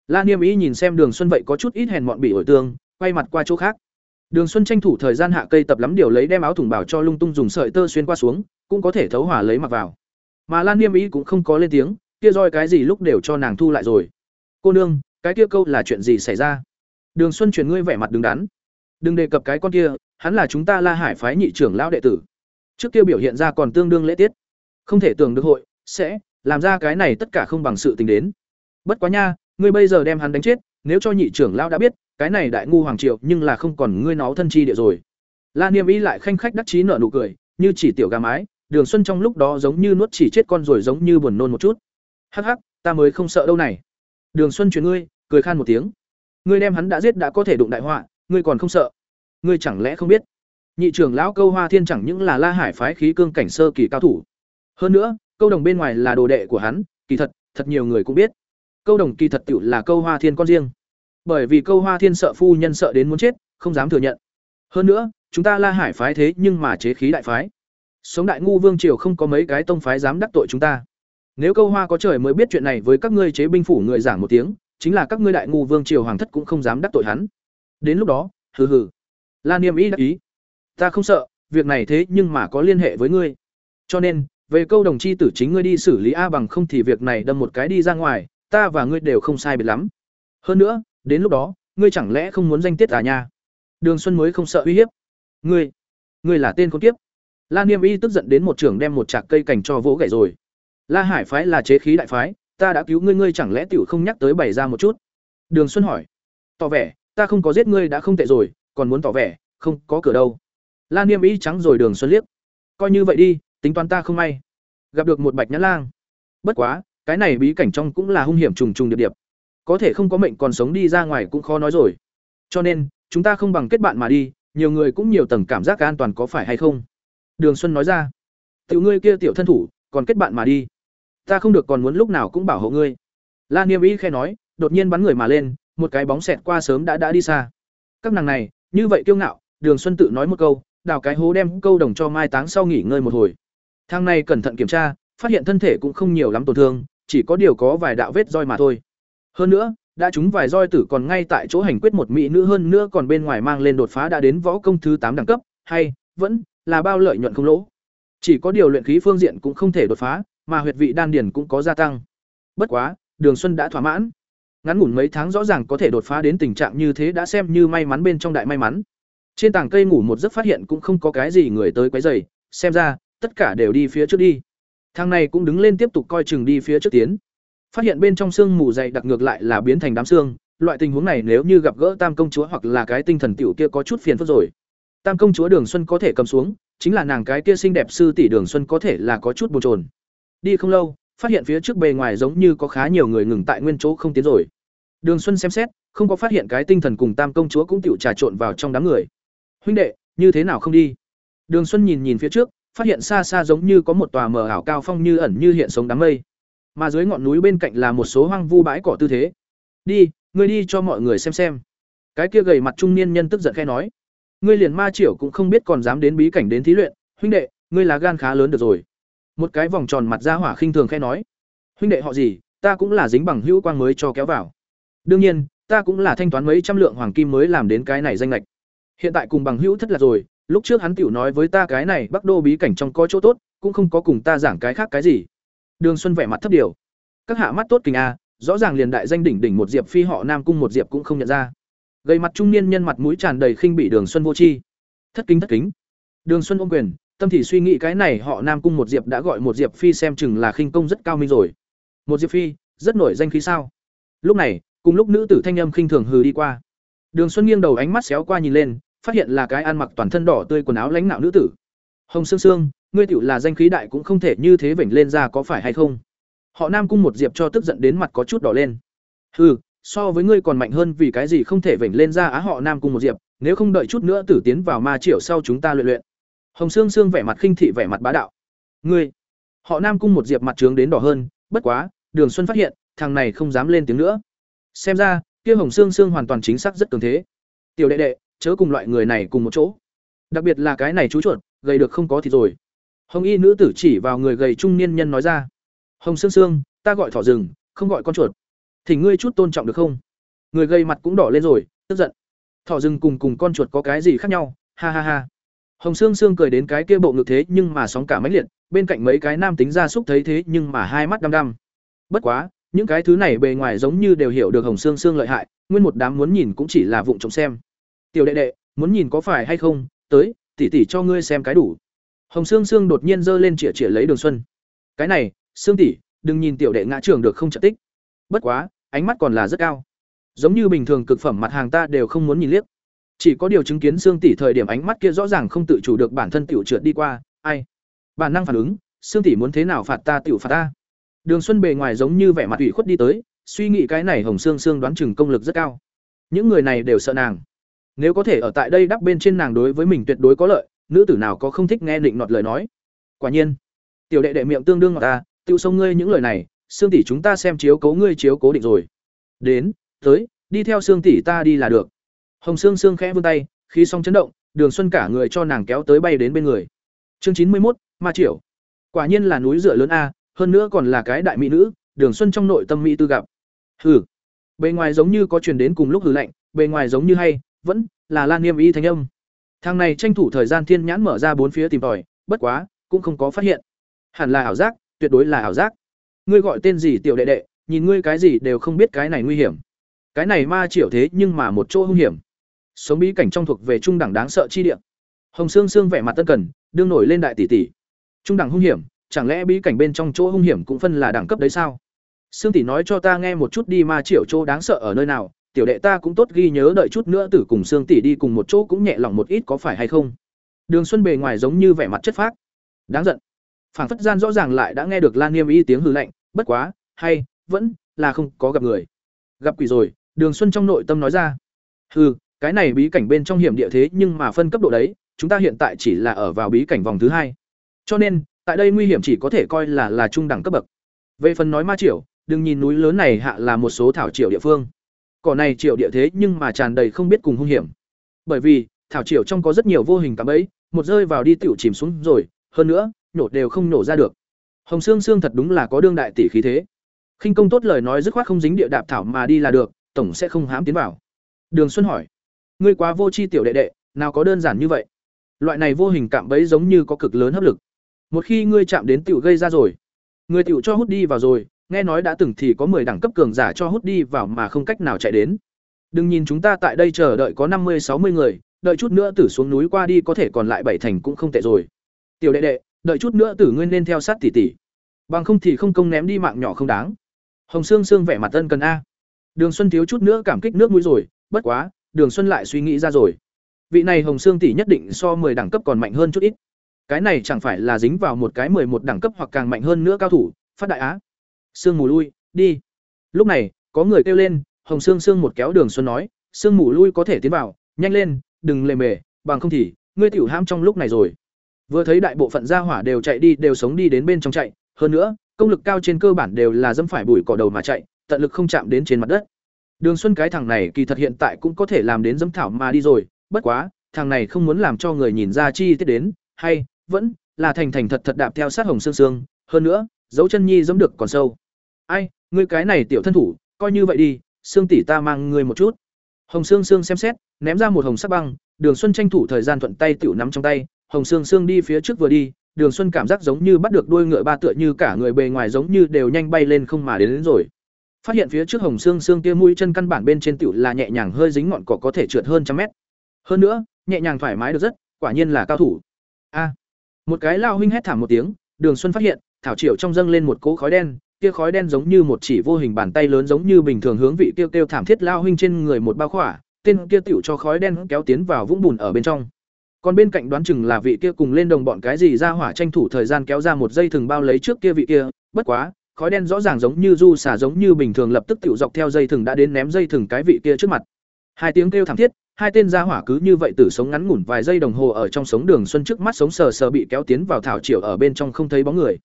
La Niêm ý nhìn xem Đường Xuân vậy có chút ít hèn mọn bị ổi tương, quay mặt qua chỗ khác. Đường Xuân tranh thủ thời gian hạ cây tập lắm điều lấy đem áo thủng bảo cho lung tung dùng sợi tơ xuyên qua xuống, cũng có thể thấu hỏa lấy mặc vào. Mà Lan Niêm ý cũng không có lên tiếng, kia roi cái gì lúc đều cho nàng thu lại rồi. Cô nương, cái kia câu là chuyện gì xảy ra? Đường Xuân chuyển ngươi vẻ mặt đứng đắn. Đừng đề cập cái con kia, hắn là chúng ta La Hải phái nhị trưởng lão đệ tử. Trước kia biểu hiện ra còn tương đương lễ tiết. Không thể tưởng được hội sẽ làm ra cái này tất cả không bằng sự tình đến. Bất quá nha, ngươi bây giờ đem hắn đánh chết, nếu cho nhị trưởng lão đã biết, cái này đại ngu hoàng triệu nhưng là không còn ngươi nó thân chi địa rồi. La Niêm Y lại khanh khách đắc chí nở nụ cười, như chỉ tiểu gà mái, Đường Xuân trong lúc đó giống như nuốt chỉ chết con rồi giống như buồn nôn một chút. Hắc hắc, ta mới không sợ đâu này. Đường Xuân truyền ngươi, cười khan một tiếng. Ngươi đem hắn đã giết đã có thể đụng đại họa, ngươi còn không sợ? Ngươi chẳng lẽ không biết? Nhị trưởng lão Câu Hoa Thiên chẳng những là La Hải phái khí cương cảnh sơ kỳ cao thủ. Hơn nữa, câu đồng bên ngoài là đồ đệ của hắn, kỳ thật, thật nhiều người cũng biết. Câu đồng kỳ thật tiểu là Câu Hoa Thiên con riêng. Bởi vì Câu Hoa Thiên sợ phu nhân sợ đến muốn chết, không dám thừa nhận. Hơn nữa, chúng ta La Hải phái thế nhưng mà chế khí đại phái. Sống đại ngu vương triều không có mấy cái tông phái dám đắc tội chúng ta. Nếu Câu Hoa có trời mới biết chuyện này với các ngươi chế binh phủ người giảng một tiếng, chính là các ngươi đại ngu vương triều hoàng thất cũng không dám đắc tội hắn. Đến lúc đó, hừ hừ. La Niêm ý đắc ý. Ta không sợ, việc này thế nhưng mà có liên hệ với ngươi. Cho nên, về câu đồng chi tử chính ngươi đi xử lý a bằng không thì việc này đâm một cái đi ra ngoài, ta và ngươi đều không sai biệt lắm. Hơn nữa, đến lúc đó, ngươi chẳng lẽ không muốn danh tiết à nha? Đường Xuân mới không sợ uy hiếp. Ngươi, ngươi là tên con kiếp. La Niêm Y tức giận đến một trưởng đem một chạc cây cảnh cho vỗ gãy rồi. La Hải phái là chế khí đại phái, ta đã cứu ngươi ngươi chẳng lẽ tiểu không nhắc tới bày ra một chút? Đường Xuân hỏi. Tỏ vẻ, ta không có giết ngươi đã không tệ rồi, còn muốn tỏ vẻ, không có cửa đâu. La Niêm Y trắng rồi Đường Xuân liếc. Coi như vậy đi, tính toán ta không may. Gặp được một bạch nhãn lang. Bất quá, cái này bí cảnh trong cũng là hung hiểm trùng trùng điệp điệp. Có thể không có mệnh còn sống đi ra ngoài cũng khó nói rồi. Cho nên, chúng ta không bằng kết bạn mà đi, nhiều người cũng nhiều tầng cảm giác an toàn có phải hay không? Đường Xuân nói ra. Tiểu ngươi kia tiểu thân thủ, còn kết bạn mà đi. Ta không được còn muốn lúc nào cũng bảo hộ ngươi. La Niêm Y khẽ nói, đột nhiên bắn người mà lên, một cái bóng xẹt qua sớm đã đã đi xa. Các nàng này, như vậy kiêu ngạo, Đường Xuân tự nói một câu, đào cái hố đem câu đồng cho mai táng sau nghỉ ngơi một hồi. Thang này cẩn thận kiểm tra, phát hiện thân thể cũng không nhiều lắm tổn thương, chỉ có điều có vài đạo vết roi mà thôi. Hơn nữa, đã chúng vài roi tử còn ngay tại chỗ hành quyết một mỹ nữ hơn nữa còn bên ngoài mang lên đột phá đã đến võ công thứ tám đẳng cấp, hay vẫn là bao lợi nhuận không lỗ. Chỉ có điều luyện khí phương diện cũng không thể đột phá, mà huyệt vị đan điền cũng có gia tăng. Bất quá, Đường Xuân đã thỏa mãn. Ngắn ngủn mấy tháng rõ ràng có thể đột phá đến tình trạng như thế đã xem như may mắn bên trong đại may mắn. Trên tảng cây ngủ một giấc phát hiện cũng không có cái gì người tới quấy rầy, xem ra tất cả đều đi phía trước đi. Thằng này cũng đứng lên tiếp tục coi chừng đi phía trước tiến. Phát hiện bên trong xương mù dày đặc ngược lại là biến thành đám xương, loại tình huống này nếu như gặp gỡ Tam công chúa hoặc là cái tinh thần tiểu kia có chút phiền phức rồi. Tam công chúa Đường Xuân có thể cầm xuống, chính là nàng cái kia xinh đẹp sư tỷ Đường Xuân có thể là có chút bồn chồn. Đi không lâu, phát hiện phía trước bề ngoài giống như có khá nhiều người ngừng tại nguyên chỗ không tiến rồi. Đường Xuân xem xét, không có phát hiện cái tinh thần cùng Tam công chúa cũng tiểu trà trộn vào trong đám người. Huynh đệ, như thế nào không đi? Đường Xuân nhìn nhìn phía trước, phát hiện xa xa giống như có một tòa mờ ảo cao phong như ẩn như hiện sống đám mây mà dưới ngọn núi bên cạnh là một số hoang vu bãi cỏ tư thế đi ngươi đi cho mọi người xem xem cái kia gầy mặt trung niên nhân tức giận khe nói ngươi liền ma triểu cũng không biết còn dám đến bí cảnh đến thí luyện, huynh đệ, ngươi là gan khá lớn được rồi. Một cái vòng tròn mặt ra hỏa khinh thường khẽ nói, huynh đệ họ gì, ta cũng là dính bằng hữu quang mới cho kéo vào. Đương nhiên, ta cũng là thanh toán mấy trăm lượng hoàng kim mới làm đến cái này danh lệch. Hiện tại cùng bằng hữu thất là rồi, lúc trước hắn tiểu nói với ta cái này Bắc Đô bí cảnh trong có chỗ tốt, cũng không có cùng ta giảng cái khác cái gì. Đường Xuân vẻ mặt thấp điều. Các hạ mắt tốt kình a, rõ ràng liền đại danh đỉnh đỉnh một diệp phi họ Nam cung một diệp cũng không nhận ra. gây mặt trung niên nhân mặt mũi tràn đầy khinh bỉ Đường Xuân vô chi Thất kính thất kính. Đường Xuân ôm quyền, tâm thì suy nghĩ cái này họ Nam cung một diệp đã gọi một diệp phi xem chừng là khinh công rất cao minh rồi. Một diệp phi, rất nổi danh khí sao? Lúc này, cùng lúc nữ tử thanh âm khinh thường hừ đi qua. Đường Xuân nghiêng đầu ánh mắt xéo qua nhìn lên, phát hiện là cái ăn mặc toàn thân đỏ tươi quần áo lãnh nạo nữ tử. Hồng Sương Sương, ngươi tựu là danh khí đại cũng không thể như thế vểnh lên ra có phải hay không? Họ Nam cung một diệp cho tức giận đến mặt có chút đỏ lên. Hừ, so với ngươi còn mạnh hơn vì cái gì không thể vểnh lên ra á họ Nam cung một diệp, nếu không đợi chút nữa tử tiến vào ma triệu sau chúng ta luyện luyện. Hồng Sương Sương vẻ mặt khinh thị vẻ mặt bá đạo. Ngươi, họ Nam cung một diệp mặt trướng đến đỏ hơn, bất quá, Đường Xuân phát hiện, thằng này không dám lên tiếng nữa. Xem ra, kia Hồng Sương Sương hoàn toàn chính xác rất cường thế. Tiểu đệ đệ, chớ cùng loại người này cùng một chỗ. Đặc biệt là cái này chú chuột, gầy được không có thì rồi. Hồng y nữ tử chỉ vào người gầy trung niên nhân nói ra. Hồng Sương Sương, ta gọi thỏ rừng, không gọi con chuột. Thỉnh ngươi chút tôn trọng được không? Người gầy mặt cũng đỏ lên rồi, tức giận. Thỏ rừng cùng cùng con chuột có cái gì khác nhau? Ha ha ha. Hồng Sương Sương cười đến cái kia bộ ngực thế nhưng mà sóng cả mấy liệt, bên cạnh mấy cái nam tính ra súc thấy thế nhưng mà hai mắt đăm đăm. Bất quá, những cái thứ này bề ngoài giống như đều hiểu được Hồng Sương Sương lợi hại, nguyên một đám muốn nhìn cũng chỉ là vụng trộm xem. Tiểu đệ đệ, muốn nhìn có phải hay không? Tới, tỷ tỷ cho ngươi xem cái đủ. Hồng Sương Sương đột nhiên giơ lên chĩa chĩa lấy Đường Xuân. Cái này, Sương tỷ, đừng nhìn tiểu đệ ngã trưởng được không trợ tích. Bất quá, ánh mắt còn là rất cao. Giống như bình thường cực phẩm mặt hàng ta đều không muốn nhìn liếc. Chỉ có điều chứng kiến Sương tỷ thời điểm ánh mắt kia rõ ràng không tự chủ được bản thân tiểu trượt đi qua, ai? Bản năng phản ứng, Sương tỷ muốn thế nào phạt ta tiểu phạt ta. Đường Xuân bề ngoài giống như vẻ mặt ủy khuất đi tới, suy nghĩ cái này Hồng Sương Sương đoán chừng công lực rất cao. Những người này đều sợ nàng. Nếu có thể ở tại đây đắp bên trên nàng đối với mình tuyệt đối có lợi, nữ tử nào có không thích nghe định nọt lời nói. Quả nhiên, tiểu đệ đệ miệng tương đương ngọt ta, tiêu sông ngươi những lời này, Sương tỷ chúng ta xem chiếu cố ngươi chiếu cố định rồi. Đến, tới, đi theo Sương tỷ ta đi là được. Hồng Sương Sương khẽ vươn tay, khí song chấn động, Đường Xuân cả người cho nàng kéo tới bay đến bên người. Chương chín mươi một, Ma Triểu. Quả nhiên là núi dựa lớn a, hơn nữa còn là cái đại mỹ nữ, Đường Xuân trong nội tâm mỹ tư gặp. Hừ. Bề ngoài giống như có truyền đến cùng lúc hừ lạnh, bề ngoài giống như hay, vẫn là Lan niêm Y thanh âm. Thằng này tranh thủ thời gian thiên nhãn mở ra bốn phía tìm tòi, bất quá, cũng không có phát hiện. Hẳn là ảo giác, tuyệt đối là ảo giác. Ngươi gọi tên gì tiểu đệ đệ, nhìn ngươi cái gì đều không biết cái này nguy hiểm. Cái này ma triểu thế nhưng mà một chỗ hung hiểm. Sống bí cảnh trong thuộc về trung đẳng đáng sợ chi địa. Hồng Sương Sương vẻ mặt tân cần, đương nổi lên đại tỷ tỷ. Trung đẳng hung hiểm, chẳng lẽ bí cảnh bên trong chỗ hung hiểm cũng phân là đẳng cấp đấy sao? Sương tỷ nói cho ta nghe một chút đi ma triểu chỗ đáng sợ ở nơi nào, tiểu đệ ta cũng tốt ghi nhớ đợi chút nữa tử cùng Sương tỷ đi cùng một chỗ cũng nhẹ lòng một ít có phải hay không? Đường Xuân bề ngoài giống như vẻ mặt chất phác. Đáng giận. Phảng phất gian rõ ràng lại đã nghe được Lan Niêm Y tiếng hừ lạnh, bất quá, hay, vẫn là không có gặp người. Gặp quỷ rồi, Đường Xuân trong nội tâm nói ra. Hừ, cái này bí cảnh bên trong hiểm địa thế nhưng mà phân cấp độ đấy, chúng ta hiện tại chỉ là ở vào bí cảnh vòng thứ hai. Cho nên, tại đây nguy hiểm chỉ có thể coi là là trung đẳng cấp bậc. Về phần nói ma triệu, đừng nhìn núi lớn này hạ là một số thảo triệu địa phương. Cỏ này triệu địa thế nhưng mà tràn đầy không biết cùng hung hiểm. Bởi vì, thảo triệu trong có rất nhiều vô hình cảm ấy, một rơi vào đi tiểu chìm xuống rồi, hơn nữa, nổ đều không nổ ra được. Hồng xương xương thật đúng là có đương đại tỷ khí thế. Khinh công tốt lời nói dứt khoát không dính địa đạp thảo mà đi là được, tổng sẽ không hãm tiến vào. Đường Xuân hỏi: "Ngươi quá vô chi tiểu đệ đệ, nào có đơn giản như vậy? Loại này vô hình cảm bẫy giống như có cực lớn hấp lực. Một khi ngươi chạm đến tiểu gây ra rồi, ngươi tiểu cho hút đi vào rồi, nghe nói đã từng thì có 10 đẳng cấp cường giả cho hút đi vào mà không cách nào chạy đến. Đừng nhìn chúng ta tại đây chờ đợi có năm mươi sáu mươi người, đợi chút nữa tử xuống núi qua đi có thể còn lại bảy thành cũng không tệ rồi. Tiểu đệ đệ, đợi chút nữa tử ngươi nên theo sát tỷ tỷ. Bằng không thì không công ném đi mạng nhỏ không đáng. Hồng Sương Sương vẻ mặt ân cần a. Đường Xuân thiếu chút nữa cảm kích nước mũi rồi, bất quá, Đường Xuân lại suy nghĩ ra rồi. Vị này Hồng Sương tỷ nhất định so 10 đẳng cấp còn mạnh hơn chút ít. Cái này chẳng phải là dính vào một cái một đẳng cấp hoặc càng mạnh hơn nữa cao thủ, phát đại á. Sương mù lui, đi. Lúc này, có người kêu lên, Hồng Sương Sương một kéo Đường Xuân nói, Sương mù lui có thể tiến vào, nhanh lên, đừng lề mề, bằng không thì ngươi tiểu ham trong lúc này rồi. Vừa thấy đại bộ phận gia hỏa đều chạy đi, đều sống đi đến bên trong chạy, hơn nữa, công lực cao trên cơ bản đều là dẫm phải bụi cỏ đầu mà chạy, tận lực không chạm đến trên mặt đất. Đường Xuân cái thằng này kỳ thật hiện tại cũng có thể làm đến dẫm thảo mà đi rồi, bất quá, thằng này không muốn làm cho người nhìn ra chi tiết đến, hay vẫn là thành thành thật thật đạp theo sát Hồng Sương Sương, hơn nữa, dấu chân nhi dẫm được còn sâu. Ai, ngươi cái này tiểu thân thủ, coi như vậy đi, Sương tỷ ta mang ngươi một chút. Hồng Sương Sương xem xét, ném ra một hồng sắc băng, Đường Xuân tranh thủ thời gian thuận tay tiểu nắm trong tay, Hồng Sương Sương đi phía trước vừa đi, Đường Xuân cảm giác giống như bắt được đuôi ngựa ba tựa như cả người bề ngoài giống như đều nhanh bay lên không mà đến, đến rồi. Phát hiện phía trước Hồng xương xương kia mũi chân căn bản bên trên tiểu là nhẹ nhàng hơi dính ngọn cỏ có thể trượt hơn trăm mét. Hơn nữa, nhẹ nhàng thoải mái được rất, quả nhiên là cao thủ. A. một cái lao huynh hét thảm một tiếng, Đường Xuân phát hiện, thảo triệu trong dâng lên một cỗ khói đen, kia khói đen giống như một chỉ vô hình bàn tay lớn giống như bình thường hướng vị kêu kêu thảm thiết lao huynh trên người một bao khỏa, tên kia tiểu cho khói đen kéo tiến vào vũng bùn ở bên trong. Còn bên cạnh đoán chừng là vị kia cùng lên đồng bọn cái gì ra hỏa tranh thủ thời gian kéo ra một dây thừng bao lấy trước kia vị kia, bất quá, khói đen rõ ràng giống như du xả giống như bình thường lập tức tiểu dọc theo dây thừng đã đến ném dây thừng cái vị kia trước mặt. Hai tiếng kêu thảm thiết, hai tên gia hỏa cứ như vậy tử sống ngắn ngủn vài giây đồng hồ ở trong sống đường xuân trước mắt sống sờ sờ bị kéo tiến vào thảo triều ở bên trong không thấy bóng người.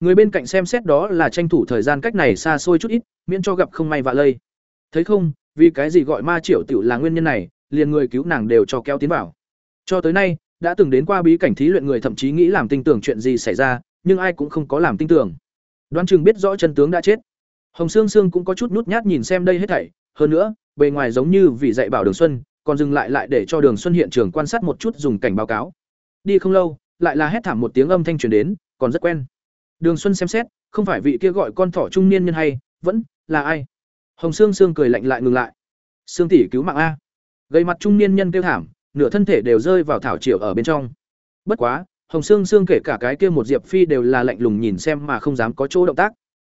Người bên cạnh xem xét đó là tranh thủ thời gian cách này xa xôi chút ít, miễn cho gặp không may vạ lây. Thấy không, vì cái gì gọi ma triệu tiểu là nguyên nhân này, liền người cứu nàng đều cho kéo tiến vào. Cho tới nay, đã từng đến qua bí cảnh thí luyện người thậm chí nghĩ làm tin tưởng chuyện gì xảy ra, nhưng ai cũng không có làm tin tưởng. Đoán chừng biết rõ chân tướng đã chết. Hồng Sương Sương cũng có chút nút nhát nhìn xem đây hết thảy, hơn nữa, bề ngoài giống như vì dạy bảo Đường Xuân, còn dừng lại lại để cho Đường Xuân hiện trường quan sát một chút dùng cảnh báo cáo. Đi không lâu, lại là hét thảm một tiếng âm thanh truyền đến, còn rất quen. Đường Xuân xem xét, không phải vị kia gọi con thỏ trung niên nhân hay, vẫn là ai? Hồng Sương Sương cười lạnh lại ngừng lại. Sương tỷ cứu mạng a. Gây mặt trung niên nhân kêu thảm, nửa thân thể đều rơi vào thảo triệu ở bên trong. Bất quá, Hồng Sương Sương kể cả cái kia một Diệp Phi đều là lạnh lùng nhìn xem mà không dám có chỗ động tác.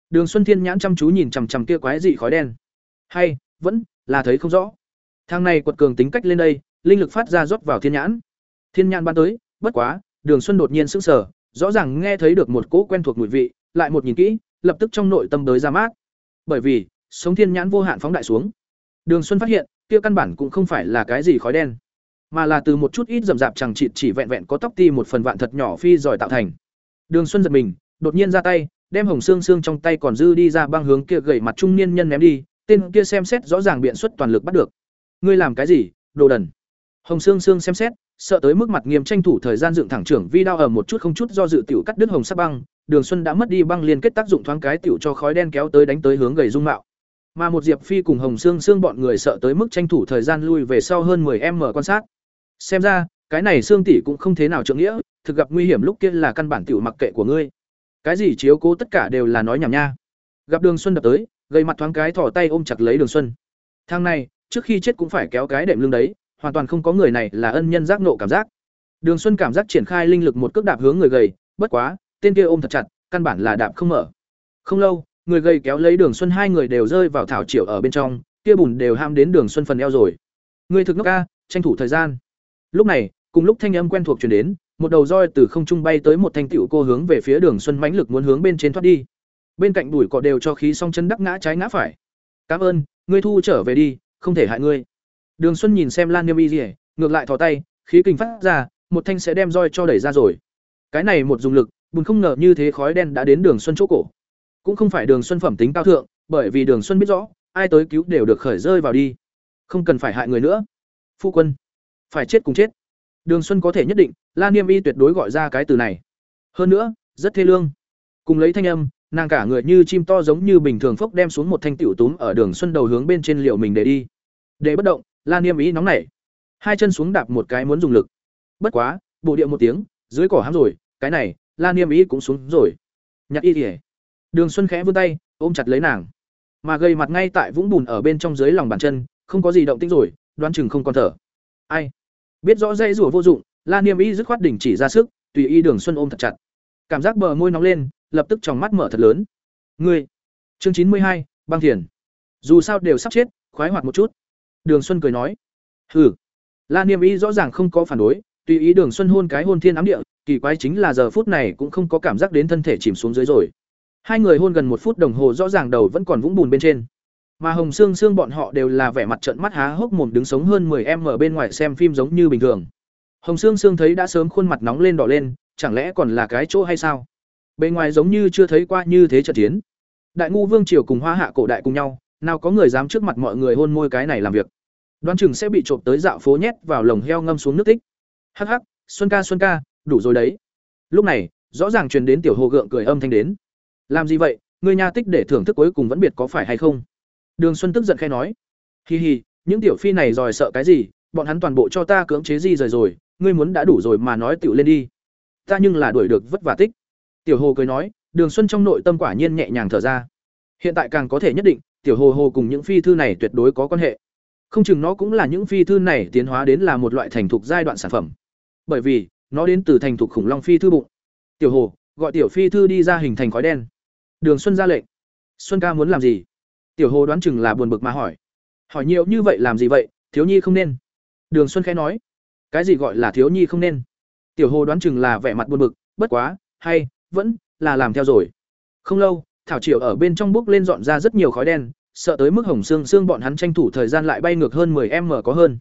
Đường Xuân Thiên nhãn chăm chú nhìn chằm chằm kia quái dị khói đen. Hay, vẫn là thấy không rõ. Thang này quật cường tính cách lên đây, linh lực phát ra rót vào thiên nhãn. Thiên nhãn ban tới, bất quá, Đường Xuân đột nhiên sững sờ, rõ ràng nghe thấy được một cỗ quen thuộc mùi vị, lại một nhìn kỹ, lập tức trong nội tâm tới ra mát. Bởi vì, sống thiên nhãn vô hạn phóng đại xuống. Đường Xuân phát hiện, kia căn bản cũng không phải là cái gì khói đen, mà là từ một chút ít rậm rạp chẳng chịt chỉ vẹn vẹn có tóc ti một phần vạn thật nhỏ phi giỏi tạo thành. Đường Xuân giật mình, đột nhiên ra tay, đem hồng xương xương trong tay còn dư đi ra băng hướng kia gầy mặt trung niên nhân ném đi, tên kia xem xét rõ ràng biện xuất toàn lực bắt được. Ngươi làm cái gì, đồ đần? Hồng xương xương xem xét, sợ tới mức mặt nghiêm tranh thủ thời gian dựng thẳng trưởng vi đao ở một chút không chút do dự tiểu cắt đứt hồng sắc băng, Đường Xuân đã mất đi băng liên kết tác dụng thoáng cái tiểu cho khói đen kéo tới đánh tới hướng gầy dung mạo. Mà một Diệp Phi cùng Hồng Xương Xương bọn người sợ tới mức tranh thủ thời gian lui về sau hơn 10m quan sát. Xem ra, cái này Xương tỷ cũng không thế nào trượng nghĩa, thực gặp nguy hiểm lúc kia là căn bản tiểu mặc kệ của ngươi. Cái gì chiếu cố tất cả đều là nói nhảm nha. Gặp Đường Xuân đập tới, gầy mặt thoáng cái thò tay ôm chặt lấy Đường Xuân. Thang này, trước khi chết cũng phải kéo cái đệm lưng đấy, hoàn toàn không có người này là ân nhân giác nộ cảm giác. Đường Xuân cảm giác triển khai linh lực một cước đạp hướng người gầy, bất quá, tên kia ôm thật chặt, căn bản là đạp không mở. Không lâu, người gầy kéo lấy Đường Xuân hai người đều rơi vào thảo triệu ở bên trong, kia bùn đều ham đến Đường Xuân phần eo rồi. Người thực nước a, tranh thủ thời gian. Lúc này, cùng lúc thanh âm quen thuộc truyền đến, một đầu roi từ không trung bay tới một thanh tiểu cô hướng về phía Đường Xuân mãnh lực muốn hướng bên trên thoát đi. Bên cạnh đuổi cọ đều cho khí song chân đắc ngã trái ngã phải. "Cảm ơn, ngươi thu trở về đi, không thể hại ngươi." Đường Xuân nhìn xem Lan Niêm Y Liễu, ngược lại thò tay, khí kình phát ra, một thanh sẽ đem roi cho đẩy ra rồi. Cái này một dùng lực, bùn không ngờ như thế khói đen đã đến Đường Xuân chỗ cổ. Cũng không phải Đường Xuân phẩm tính cao thượng, bởi vì Đường Xuân biết rõ, ai tới cứu đều được khởi rơi vào đi. Không cần phải hại người nữa. Phu quân, phải chết cùng chết. Đường Xuân có thể nhất định, Lan Niêm Y tuyệt đối gọi ra cái từ này. Hơn nữa, rất thê lương. Cùng lấy thanh âm, nàng cả người như chim to giống như bình thường phốc đem xuống một thanh tiểu túm ở Đường Xuân đầu hướng bên trên liệu mình để đi. Để bất động, Lan Niêm Y nóng nảy, hai chân xuống đạp một cái muốn dùng lực. Bất quá, bộ điệu một tiếng, dưới cỏ hám rồi, cái này, Lan Niêm Y cũng xuống rồi. nhặt Y Liễu Đường Xuân khẽ vươn tay, ôm chặt lấy nàng. Mà gây mặt ngay tại vũng bùn ở bên trong dưới lòng bàn chân, không có gì động tĩnh rồi, đoán chừng không còn thở. Ai? Biết rõ dây rủa vô dụng, La Niêm Y dứt khoát đỉnh chỉ ra sức, tùy y Đường Xuân ôm thật chặt. Cảm giác bờ môi nóng lên, lập tức tròng mắt mở thật lớn. Ngươi. Chương chín mươi hai, băng thiền. Dù sao đều sắp chết, khoái hoạt một chút. Đường Xuân cười nói. Hừ. La Niêm Y rõ ràng không có phản đối, tùy ý Đường Xuân hôn cái hôn thiên ám địa, kỳ quái chính là giờ phút này cũng không có cảm giác đến thân thể chìm xuống dưới rồi. Hai người hôn gần một phút đồng hồ rõ ràng đầu vẫn còn vũng bùn bên trên. Mà Hồng Sương Sương bọn họ đều là vẻ mặt trợn mắt há hốc mồm đứng sống hơn 10 em ở bên ngoài xem phim giống như bình thường. Hồng Sương Sương thấy đã sớm khuôn mặt nóng lên đỏ lên, chẳng lẽ còn là cái chỗ hay sao? Bên ngoài giống như chưa thấy qua như thế trận chiến. Đại ngu vương triều cùng Hoa Hạ cổ đại cùng nhau, nào có người dám trước mặt mọi người hôn môi cái này làm việc. đoán chừng sẽ bị trộm tới dạo phố nhét vào lồng heo ngâm xuống nước tích hắc hắc xuân ca xuân ca đủ rồi đấy lúc này rõ ràng truyền đến tiểu hồ gượng cười âm thanh đến làm gì vậy người nhà tích để thưởng thức cuối cùng vẫn biệt có phải hay không đường xuân tức giận khai nói. Hi hi, những tiểu phi này giỏi sợ cái gì? Bọn hắn toàn bộ cho ta cưỡng chế di rời rồi, ngươi muốn đã đủ rồi mà nói tiểu lên đi. Ta nhưng là đuổi được vất vả tích. Tiểu hồ cười nói, đường xuân trong nội tâm quả nhiên nhẹ nhàng thở ra. Hiện tại càng có thể nhất định, tiểu hồ hồ cùng những phi thư này tuyệt đối có quan hệ. Không chừng nó cũng là những phi thư này tiến hóa đến là một loại thành thục giai đoạn sản phẩm. Bởi vì, nó đến từ thành thục khủng long phi thư bụng. Tiểu hồ, gọi tiểu phi thư đi ra hình thành khói đen. Đường xuân ra lệnh. Xuân ca muốn làm gì? Tiểu hồ đoán chừng là buồn bực mà hỏi. Hỏi nhiều như vậy làm gì vậy, thiếu nhi không nên. Đường xuân khẽ nói. Cái gì gọi là thiếu nhi không nên? Tiểu hồ đoán chừng là vẻ mặt buồn bực, bất quá, hay, vẫn là làm theo rồi. Không lâu, thảo triệu ở bên trong bước lên dọn ra rất nhiều khói đen, sợ tới mức hồng xương xương bọn hắn tranh thủ thời gian lại bay ngược hơn 10 m có hơn.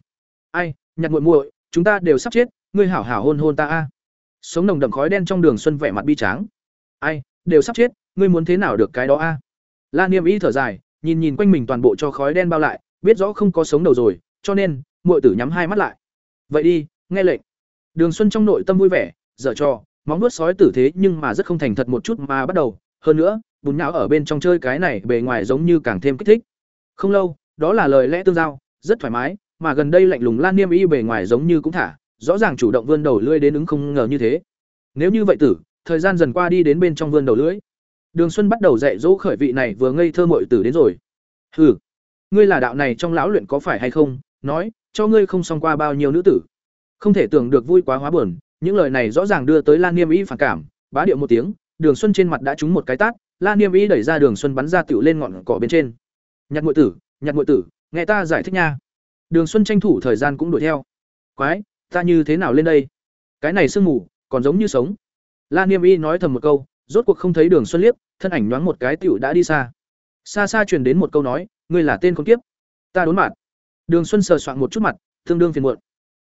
Ai, nhặt muội muội, chúng ta đều sắp chết, ngươi hảo hảo hôn hôn ta a. Sống nồng đậm khói đen trong đường xuân vẻ mặt bi tráng. Ai, đều sắp chết, ngươi muốn thế nào được cái đó a? La niêm y thở dài nhìn nhìn quanh mình toàn bộ cho khói đen bao lại, biết rõ không có sống đầu rồi, cho nên, muội tử nhắm hai mắt lại. Vậy đi, nghe lệnh. Đường xuân trong nội tâm vui vẻ, dở cho móng nuốt sói tử thế nhưng mà rất không thành thật một chút mà bắt đầu. Hơn nữa, bùn não ở bên trong chơi cái này bề ngoài giống như càng thêm kích thích. Không lâu, đó là lời lẽ tương giao, rất thoải mái, mà gần đây lạnh lùng lan niêm y bề ngoài giống như cũng thả, rõ ràng chủ động vươn đầu lưỡi đến ứng không ngờ như thế. Nếu như vậy tử, thời gian dần qua đi đến bên trong vươn đầu lưỡi đường xuân bắt đầu dạy dỗ khởi vị này vừa ngây thơ muội tử đến rồi. Hừ, ngươi là đạo này trong lão luyện có phải hay không? Nói, cho ngươi không xong qua bao nhiêu nữ tử. Không thể tưởng được vui quá hóa buồn, những lời này rõ ràng đưa tới lan niêm y phản cảm, bá điệu một tiếng, đường xuân trên mặt đã trúng một cái tát, lan niêm y đẩy ra đường xuân bắn ra tiểu lên ngọn cỏ bên trên. Nhặt muội tử nhặt muội tử, nghe ta giải thích nha. Đường xuân tranh thủ thời gian cũng đuổi theo. Quái, ta như thế nào lên đây? Cái này sương mù, còn giống như sống. Lan niêm y nói thầm một câu rốt cuộc không thấy đường xuân liếc thân ảnh nhoáng một cái tiểu đã đi xa. Xa xa truyền đến một câu nói, ngươi là tên con kiếp, ta đốn mặt đường xuân sờ soạn một chút mặt, tương đương phiền muộn.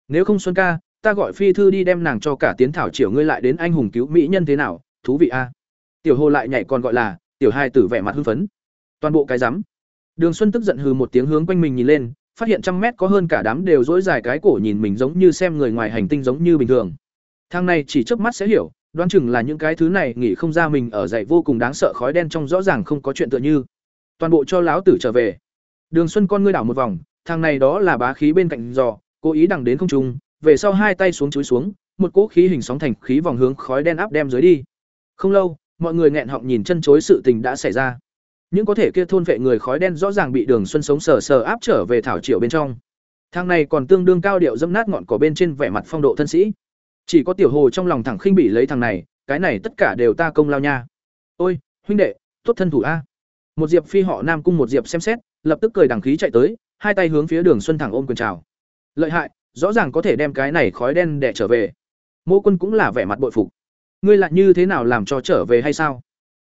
Nếu không xuân ca, ta gọi phi thư đi đem nàng cho cả tiến thảo triều ngươi lại đến anh hùng cứu mỹ nhân thế nào, thú vị a. Tiểu hồ lại nhảy còn gọi là, tiểu hai tử vẻ mặt hưng phấn. Toàn bộ cái rắm. Đường xuân tức giận hừ một tiếng hướng quanh mình nhìn lên, phát hiện trăm mét có hơn cả đám đều dỗi dài cái cổ nhìn mình giống như xem người ngoài hành tinh giống như bình thường. Thang này chỉ chớp mắt sẽ hiểu đoán chừng là những cái thứ này nghĩ không ra mình ở dậy vô cùng đáng sợ khói đen trong rõ ràng không có chuyện tựa như. Toàn bộ cho láo tử trở về. Đường xuân con ngươi đảo một vòng, thằng này đó là bá khí bên cạnh giò cố ý đằng đến không trung, về sau hai tay xuống chúi xuống, một cỗ khí hình sóng thành khí vòng hướng khói đen áp đem dưới đi. Không lâu, mọi người nghẹn họng nhìn chân chối sự tình đã xảy ra. Những có thể kia thôn vệ người khói đen rõ ràng bị đường xuân sống sờ sờ áp trở về thảo triệu bên trong. Thang này còn tương đương cao điệu dâm nát ngọn cỏ bên trên vẻ mặt phong độ thân sĩ chỉ có tiểu hồ trong lòng thẳng khinh bị lấy thằng này, cái này tất cả đều ta công lao nha. Ôi, huynh đệ, tốt thân thủ a. Một diệp phi họ nam cung một diệp xem xét, lập tức cười đằng khí chạy tới, hai tay hướng phía đường xuân thẳng ôm quyền chào. Lợi hại, rõ ràng có thể đem cái này khói đen để trở về. Mô quân cũng là vẻ mặt bội phục. Ngươi lại như thế nào làm cho trở về hay sao?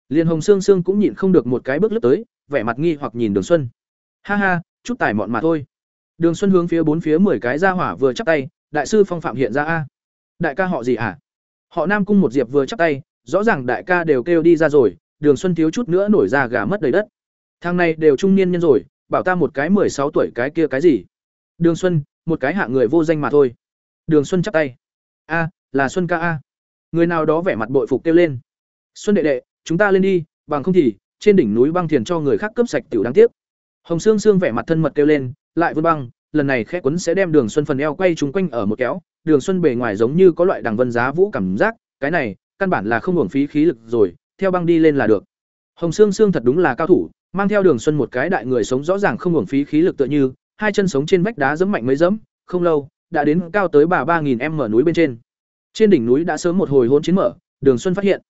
Liền hồng sương sương cũng nhịn không được một cái bước lướt tới, vẻ mặt nghi hoặc nhìn đường xuân. Ha ha, chút tài mọn mà thôi. Đường xuân hướng phía bốn phía mười cái ra hỏa vừa chắp tay, đại sư phong phạm hiện ra a đại ca họ gì hả họ nam cung một diệp vừa chắp tay, rõ ràng đại ca đều kêu đi ra rồi, đường xuân thiếu chút nữa nổi ra gà mất đầy đất. Thằng này đều trung niên nhân rồi, bảo ta một cái mười sáu tuổi cái kia cái gì? Đường xuân, một cái hạ người vô danh mà thôi. Đường xuân chắp tay. A, là xuân ca a. Người nào đó vẻ mặt bội phục kêu lên. Xuân đệ đệ, chúng ta lên đi, bằng không thì, trên đỉnh núi băng thiền cho người khác cướp sạch tiểu đáng tiếc. Hồng sương sương vẻ mặt thân mật kêu lên, lại vươn băng, lần này khẽ quấn sẽ đem đường xuân phần eo quay trúng quanh ở một kéo đường xuân bề ngoài giống như có loại đằng vân giá vũ cảm giác, cái này, căn bản là không hưởng phí khí lực rồi, theo băng đi lên là được. Hồng sương sương thật đúng là cao thủ, mang theo đường xuân một cái đại người sống rõ ràng không hưởng phí khí lực tựa như, hai chân sống trên vách đá giẫm mạnh mấy dẫm không lâu, đã đến cao tới bà ba nghìn em mở núi bên trên. Trên đỉnh núi đã sớm một hồi hôn chiến mở, đường xuân phát hiện,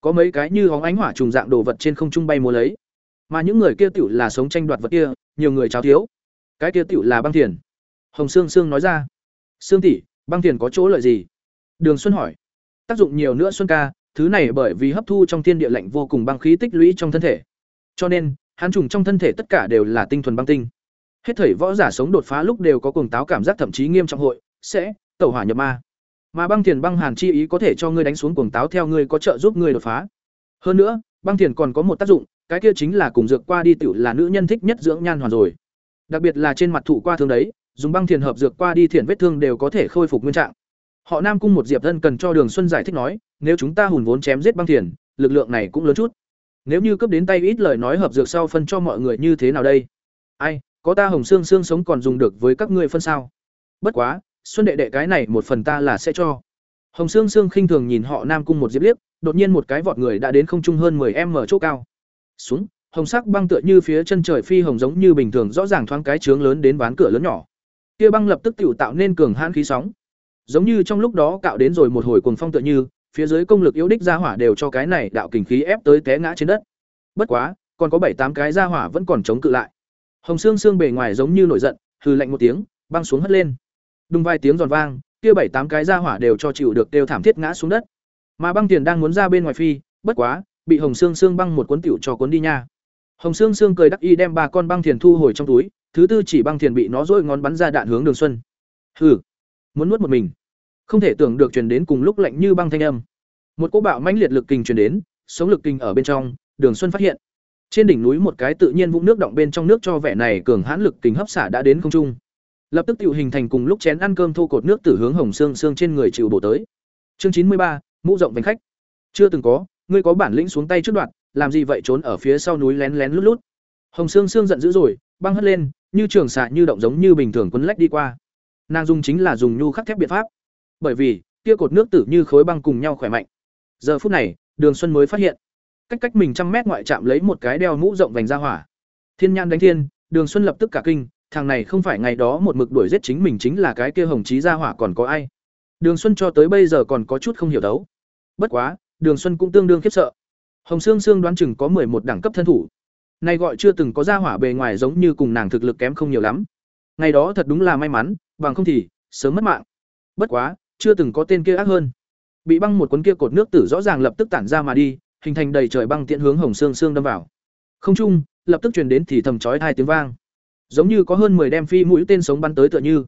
có mấy cái như hóng ánh hỏa trùng dạng đồ vật trên không trung bay múa lấy. Mà những người kia tiểu là sống tranh đoạt vật kia, nhiều người cháo thiếu. Cái kia tiểu là băng thiền. Hồng sương sương nói ra, sương tỷ băng thiền có chỗ lợi gì? Đường xuân hỏi. Tác dụng nhiều nữa xuân ca, thứ này bởi vì hấp thu trong thiên địa lạnh vô cùng băng khí tích lũy trong thân thể. Cho nên hán trùng trong thân thể tất cả đều là tinh thuần băng tinh. Hết thảy võ giả sống đột phá lúc đều có cuồng táo cảm giác thậm chí nghiêm trọng hội, sẽ tẩu hỏa nhập ma. Mà băng thiền băng hàn chi ý có thể cho ngươi đánh xuống cuồng táo theo ngươi có trợ giúp ngươi đột phá. Hơn nữa, băng thiền còn có một tác dụng, cái kia chính là cùng dược qua đi tiểu là nữ nhân thích nhất dưỡng nhan hoàn rồi. Đặc biệt là trên mặt thụ qua thương đấy dùng băng thiền hợp dược qua đi thiện vết thương đều có thể khôi phục nguyên trạng. Họ nam cung một diệp thân cần cho đường xuân giải thích nói, nếu chúng ta hùn vốn chém giết băng thiền, lực lượng này cũng lớn chút. Nếu như cấp đến tay ít lời nói hợp dược sau phân cho mọi người như thế nào đây? Ai, có ta hồng xương xương sống còn dùng được với các ngươi phân sao? Bất quá, xuân đệ đệ cái này một phần ta là sẽ cho. Hồng xương xương khinh thường nhìn họ nam cung một diệp liếc, đột nhiên một cái vọt người đã đến không trung hơn 10 m chỗ cao. Xuống hồng sắc băng tựa như phía chân trời phi hồng giống như bình thường, rõ ràng thoáng cái trướng lớn đến ván cửa lớn nhỏ kia băng lập tức tự tạo nên cường hãn khí sóng. Giống như trong lúc đó cạo đến rồi một hồi cuồng phong tựa như, phía dưới công lực yếu đích ra hỏa đều cho cái này đạo kình khí ép tới té ngã trên đất. Bất quá, còn có bảy tám cái ra hỏa vẫn còn chống cự lại. Hồng xương xương bề ngoài giống như nổi giận, hừ lạnh một tiếng, băng xuống hất lên. Đùng vài tiếng giòn vang, kia bảy tám cái ra hỏa đều cho chịu được đều thảm thiết ngã xuống đất. Mà băng tiền đang muốn ra bên ngoài phi, bất quá, bị hồng xương xương băng một cuốn tiểu cho cuốn đi nha. Hồng xương xương cười đắc y đem ba con băng thiền thu hồi trong túi thứ tư chỉ băng thiền bị nó dỗi ngón bắn ra đạn hướng đường xuân. Hừ, muốn nuốt một mình. Không thể tưởng được truyền đến cùng lúc lạnh như băng thanh âm. Một cỗ bạo mãnh liệt lực kình truyền đến, sống lực kình ở bên trong, đường xuân phát hiện. Trên đỉnh núi một cái tự nhiên vũng nước động bên trong nước cho vẻ này cường hãn lực kình hấp xả đã đến không trung. Lập tức tự hình thành cùng lúc chén ăn cơm thô cột nước từ hướng hồng xương xương trên người chịu bổ tới. Chương chín mươi ba, mũ rộng vành khách. Chưa từng có, ngươi có bản lĩnh xuống tay trước đoạn, làm gì vậy trốn ở phía sau núi lén lén lút lút. Hồng xương xương giận dữ rồi, băng hất lên như trường xạ như động giống như bình thường quấn lách đi qua. Nàng dùng chính là dùng nhu khắc thép biện pháp. Bởi vì, kia cột nước tử như khối băng cùng nhau khỏe mạnh. Giờ phút này, đường xuân mới phát hiện, cách cách mình trăm mét ngoại chạm lấy một cái đeo mũ rộng vành ra hỏa. Thiên nhan đánh thiên, đường xuân lập tức cả kinh, thằng này không phải ngày đó một mực đuổi giết chính mình chính là cái kia hồng chí ra hỏa còn có ai. Đường xuân cho tới bây giờ còn có chút không hiểu đấu. Bất quá, đường xuân cũng tương đương khiếp sợ. Hồng sương sương đoán chừng có một đẳng cấp thân thủ nay gọi chưa từng có ra hỏa bề ngoài giống như cùng nàng thực lực kém không nhiều lắm. Ngày đó thật đúng là may mắn, bằng không thì, sớm mất mạng. Bất quá, chưa từng có tên kia ác hơn. Bị băng một cuốn kia cột nước tử rõ ràng lập tức tản ra mà đi, hình thành đầy trời băng tiện hướng hồng xương xương đâm vào. Không trung lập tức truyền đến thì thầm chói hai tiếng vang. Giống như có hơn 10 đem phi mũi tên sống bắn tới tựa như.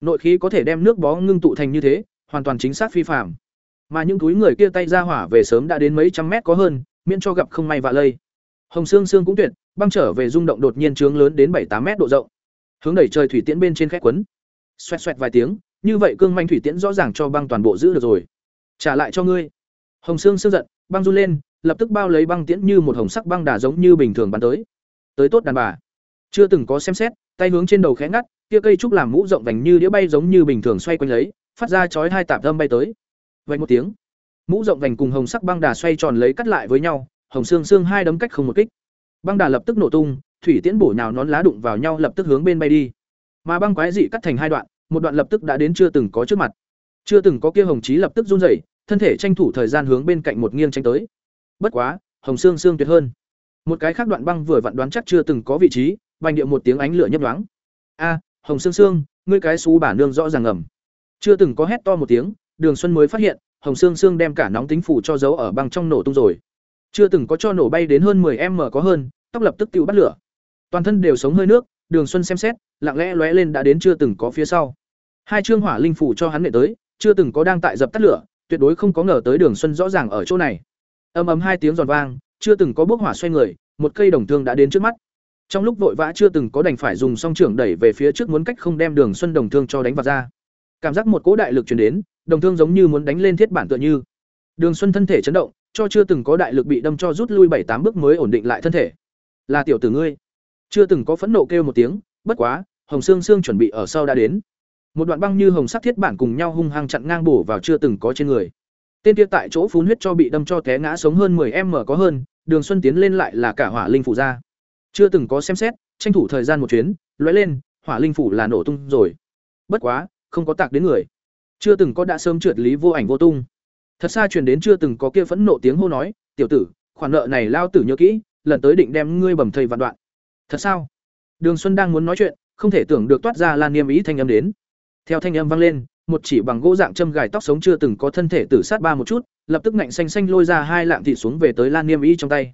Nội khí có thể đem nước bó ngưng tụ thành như thế, hoàn toàn chính xác phi phạm. Mà những túi người kia tay ra hỏa về sớm đã đến mấy trăm mét có hơn, miễn cho gặp không may vạ lây hồng xương xương cũng tuyệt, băng trở về rung động đột nhiên trướng lớn đến bảy tám mét độ rộng. Hướng đẩy trời thủy tiễn bên trên khét quấn. Xoẹt xoẹt vài tiếng, như vậy cương manh thủy tiễn rõ ràng cho băng toàn bộ giữ được rồi. Trả lại cho ngươi. Hồng xương xương giận, băng run lên, lập tức bao lấy băng tiễn như một hồng sắc băng đà giống như bình thường bắn tới. Tới tốt đàn bà. Chưa từng có xem xét, tay hướng trên đầu khẽ ngắt, kia cây trúc làm mũ rộng vành như đĩa bay giống như bình thường xoay quanh lấy, phát ra chói hai tạp âm bay tới. Vậy một tiếng, mũ rộng vành cùng hồng sắc băng đà xoay tròn lấy cắt lại với nhau hồng xương xương hai đấm cách không một kích. Băng đà lập tức nổ tung, thủy tiễn bổ nhào nón lá đụng vào nhau lập tức hướng bên bay đi. Mà băng quái dị cắt thành hai đoạn, một đoạn lập tức đã đến chưa từng có trước mặt. Chưa từng có kia hồng chí lập tức run rẩy, thân thể tranh thủ thời gian hướng bên cạnh một nghiêng tranh tới. Bất quá, hồng xương xương tuyệt hơn. Một cái khác đoạn băng vừa vặn đoán chắc chưa từng có vị trí, vành điệu một tiếng ánh lửa nhấp đoáng a, hồng xương xương ngươi cái xú bà nương rõ ràng ngầm. Chưa từng có hét to một tiếng, đường xuân mới phát hiện, hồng xương xương đem cả nóng tính phủ cho giấu ở băng trong nổ tung rồi chưa từng có cho nổ bay đến hơn 10 m có hơn, tóc lập tức tiêu bắt lửa. Toàn thân đều sống hơi nước, đường xuân xem xét, lặng lẽ lóe lên đã đến chưa từng có phía sau. Hai chương hỏa linh phủ cho hắn nệ tới, chưa từng có đang tại dập tắt lửa, tuyệt đối không có ngờ tới đường xuân rõ ràng ở chỗ này. Ầm ầm hai tiếng giòn vang, chưa từng có bước hỏa xoay người, một cây đồng thương đã đến trước mắt. Trong lúc vội vã chưa từng có đành phải dùng song trưởng đẩy về phía trước muốn cách không đem đường xuân đồng thương cho đánh vào ra. Cảm giác một cỗ đại lực truyền đến, đồng thương giống như muốn đánh lên thiết bản tựa như. Đường xuân thân thể chấn động cho chưa từng có đại lực bị đâm cho rút lui bảy tám bước mới ổn định lại thân thể. Là tiểu tử ngươi. Chưa từng có phẫn nộ kêu một tiếng, bất quá, hồng xương xương chuẩn bị ở sau đã đến. Một đoạn băng như hồng sắc thiết bản cùng nhau hung hăng chặn ngang bổ vào chưa từng có trên người. Tên kia tại chỗ phun huyết cho bị đâm cho té ngã sống hơn 10 m có hơn, đường xuân tiến lên lại là cả hỏa linh phủ ra. Chưa từng có xem xét, tranh thủ thời gian một chuyến, lóe lên, hỏa linh phủ là nổ tung rồi. Bất quá, không có tạc đến người. Chưa từng có đã sớm trượt lý vô ảnh vô tung thật xa truyền đến chưa từng có kia phẫn nộ tiếng hô nói, tiểu tử, khoản nợ này lao tử nhớ kỹ, lần tới định đem ngươi bầm thầy vạn đoạn. Thật sao? Đường xuân đang muốn nói chuyện, không thể tưởng được toát ra lan niêm ý thanh âm đến. Theo thanh âm vang lên, một chỉ bằng gỗ dạng châm gài tóc sống chưa từng có thân thể tử sát ba một chút, lập tức ngạnh xanh xanh lôi ra hai lạng thịt xuống về tới lan niêm ý trong tay.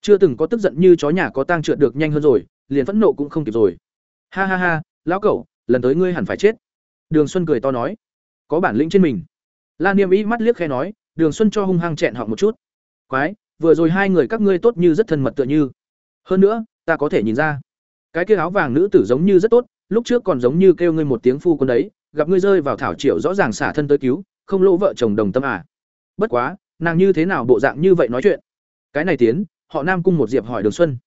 Chưa từng có tức giận như chó nhà có tang trượt được nhanh hơn rồi, liền phẫn nộ cũng không kịp rồi. Ha ha ha, lão cẩu, lần tới ngươi hẳn phải chết. Đường xuân cười to nói. Có bản lĩnh trên mình lan niêm ý mắt liếc khe nói đường xuân cho hung hăng chẹn họ một chút quái vừa rồi hai người các ngươi tốt như rất thân mật tựa như hơn nữa ta có thể nhìn ra cái kia áo vàng nữ tử giống như rất tốt lúc trước còn giống như kêu ngươi một tiếng phu quân đấy, gặp ngươi rơi vào thảo triệu rõ ràng xả thân tới cứu, không lỗ vợ chồng đồng tâm à. Bất quá, nàng như thế nào bộ dạng như vậy nói chuyện? Cái này tiến, họ Nam cung một diệp hỏi Đường Xuân.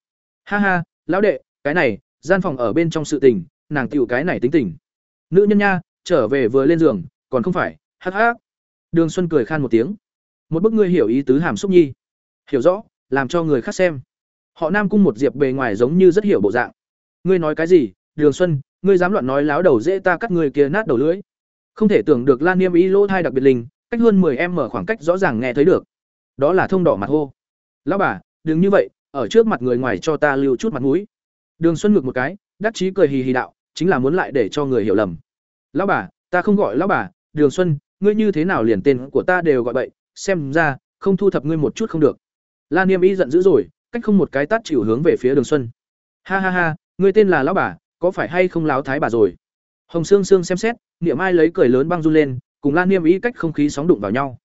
Ha ha, lão đệ, cái này, gian phòng ở bên trong sự tình, nàng tiểu cái này tính tình. Nữ nhân nha, trở về vừa lên giường, còn không phải, hắc hắc. Đường Xuân cười khan một tiếng. Một bức ngươi hiểu ý tứ hàm xúc nhi. Hiểu rõ, làm cho người khác xem. Họ Nam cung một diệp bề ngoài giống như rất hiểu bộ dạng. Ngươi nói cái gì? Đường Xuân, ngươi dám loạn nói láo đầu dễ ta cắt người kia nát đầu lưỡi. Không thể tưởng được Lan Niêm ý lỗ thai đặc biệt linh, cách hơn 10 em mở khoảng cách rõ ràng nghe thấy được. Đó là thông đỏ mặt hô. Lão bà, đừng như vậy, ở trước mặt người ngoài cho ta lưu chút mặt mũi. Đường Xuân ngược một cái, đắc chí cười hì hì đạo, chính là muốn lại để cho người hiểu lầm. Lão bà, ta không gọi lão bà, Đường Xuân, ngươi như thế nào liền tên của ta đều gọi bậy, xem ra, không thu thập ngươi một chút không được. Lan Niêm Y giận dữ rồi, cách không một cái tát chịu hướng về phía Đường Xuân. Ha ha ha, ngươi tên là lão bà, có phải hay không láo thái bà rồi? Hồng Sương Sương xem xét, Niệm Mai lấy cười lớn băng run lên, cùng Lan Niêm Y cách không khí sóng đụng vào nhau.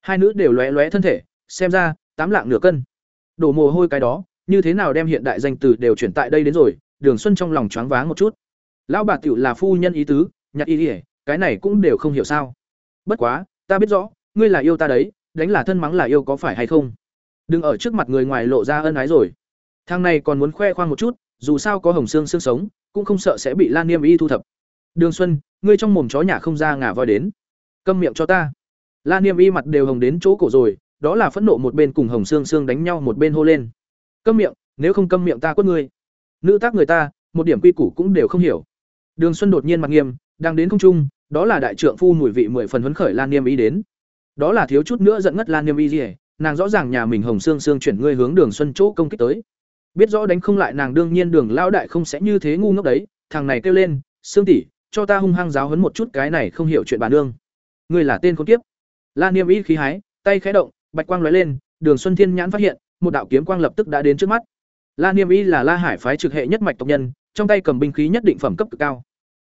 Hai nữ đều lóe lóe thân thể, xem ra, tám lạng nửa cân. Đổ mồ hôi cái đó, như thế nào đem hiện đại danh từ đều chuyển tại đây đến rồi, Đường Xuân trong lòng choáng váng một chút. Lão bà tiểu là phu nhân ý tứ, nhặt y đi, cái này cũng đều không hiểu sao. Bất quá, ta biết rõ, ngươi là yêu ta đấy, đánh là thân mắng là yêu có phải hay không? Đừng ở trước mặt người ngoài lộ ra ân ái rồi. Thằng này còn muốn khoe khoang một chút, dù sao có hồng xương xương sống, cũng không sợ sẽ bị Lan Niêm Y thu thập. Đường Xuân, ngươi trong mồm chó nhà không ra ngả voi đến. Câm miệng cho ta. Lan Niêm Y mặt đều hồng đến chỗ cổ rồi, đó là phẫn nộ một bên cùng Hồng Xương Xương đánh nhau một bên hô lên. Câm miệng, nếu không câm miệng ta quất ngươi. Nữ tác người ta, một điểm quy củ cũng đều không hiểu. Đường Xuân đột nhiên mặt nghiêm, đang đến không trung, đó là đại trượng phu mùi vị mười phần huấn khởi Lan Niêm Y đến. Đó là thiếu chút nữa giận ngất Lan Niêm Y gì, nàng rõ ràng nhà mình Hồng Xương Xương chuyển ngươi hướng Đường Xuân chỗ công kích tới. Biết rõ đánh không lại nàng đương nhiên Đường lão đại không sẽ như thế ngu ngốc đấy, thằng này kêu lên, "Xương tỷ, cho ta hung hăng giáo huấn một chút cái này không hiểu chuyện bà nương." Ngươi là tên con kiếp. Lan Niêm Y khí hái, tay khẽ động, bạch quang lóe lên, Đường Xuân Thiên nhãn phát hiện, một đạo kiếm quang lập tức đã đến trước mắt. La Niêm Y là La Hải phái trực hệ nhất mạch tộc nhân, trong tay cầm binh khí nhất định phẩm cấp cực cao.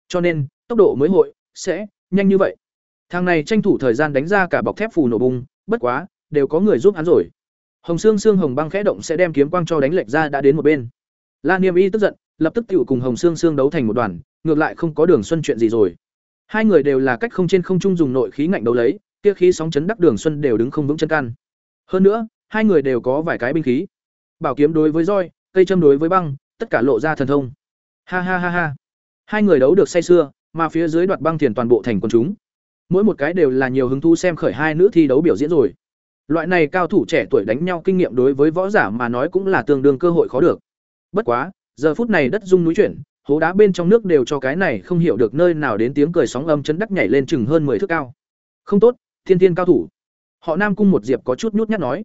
Cho nên, tốc độ mới hội sẽ nhanh như vậy. Thằng này tranh thủ thời gian đánh ra cả bọc thép phù nổ bung, bất quá, đều có người giúp hắn rồi. Hồng Xương Xương Hồng Băng khẽ động sẽ đem kiếm quang cho đánh lệch ra đã đến một bên. La Niêm Y tức giận, lập tức tựu cùng Hồng Xương Xương đấu thành một đoàn, ngược lại không có Đường Xuân chuyện gì rồi. Hai người đều là cách không trên không trung dùng nội khí ngạnh đấu lấy, kia khí sóng chấn đắc Đường Xuân đều đứng không vững chân căn. Hơn nữa, hai người đều có vài cái binh khí. Bảo kiếm đối với roi, cây châm đối với băng, tất cả lộ ra thần thông. Ha ha ha ha. Hai người đấu được say sưa, mà phía dưới đoạt băng thiền toàn bộ thành quân chúng. Mỗi một cái đều là nhiều hứng thú xem khởi hai nữ thi đấu biểu diễn rồi. Loại này cao thủ trẻ tuổi đánh nhau kinh nghiệm đối với võ giả mà nói cũng là tương đương cơ hội khó được. Bất quá, giờ phút này đất rung núi chuyển, hố đá bên trong nước đều cho cái này không hiểu được nơi nào đến tiếng cười sóng âm chấn đắc nhảy lên chừng hơn 10 thước cao. Không tốt, thiên thiên cao thủ. Họ Nam cung một diệp có chút nhút nhát nói.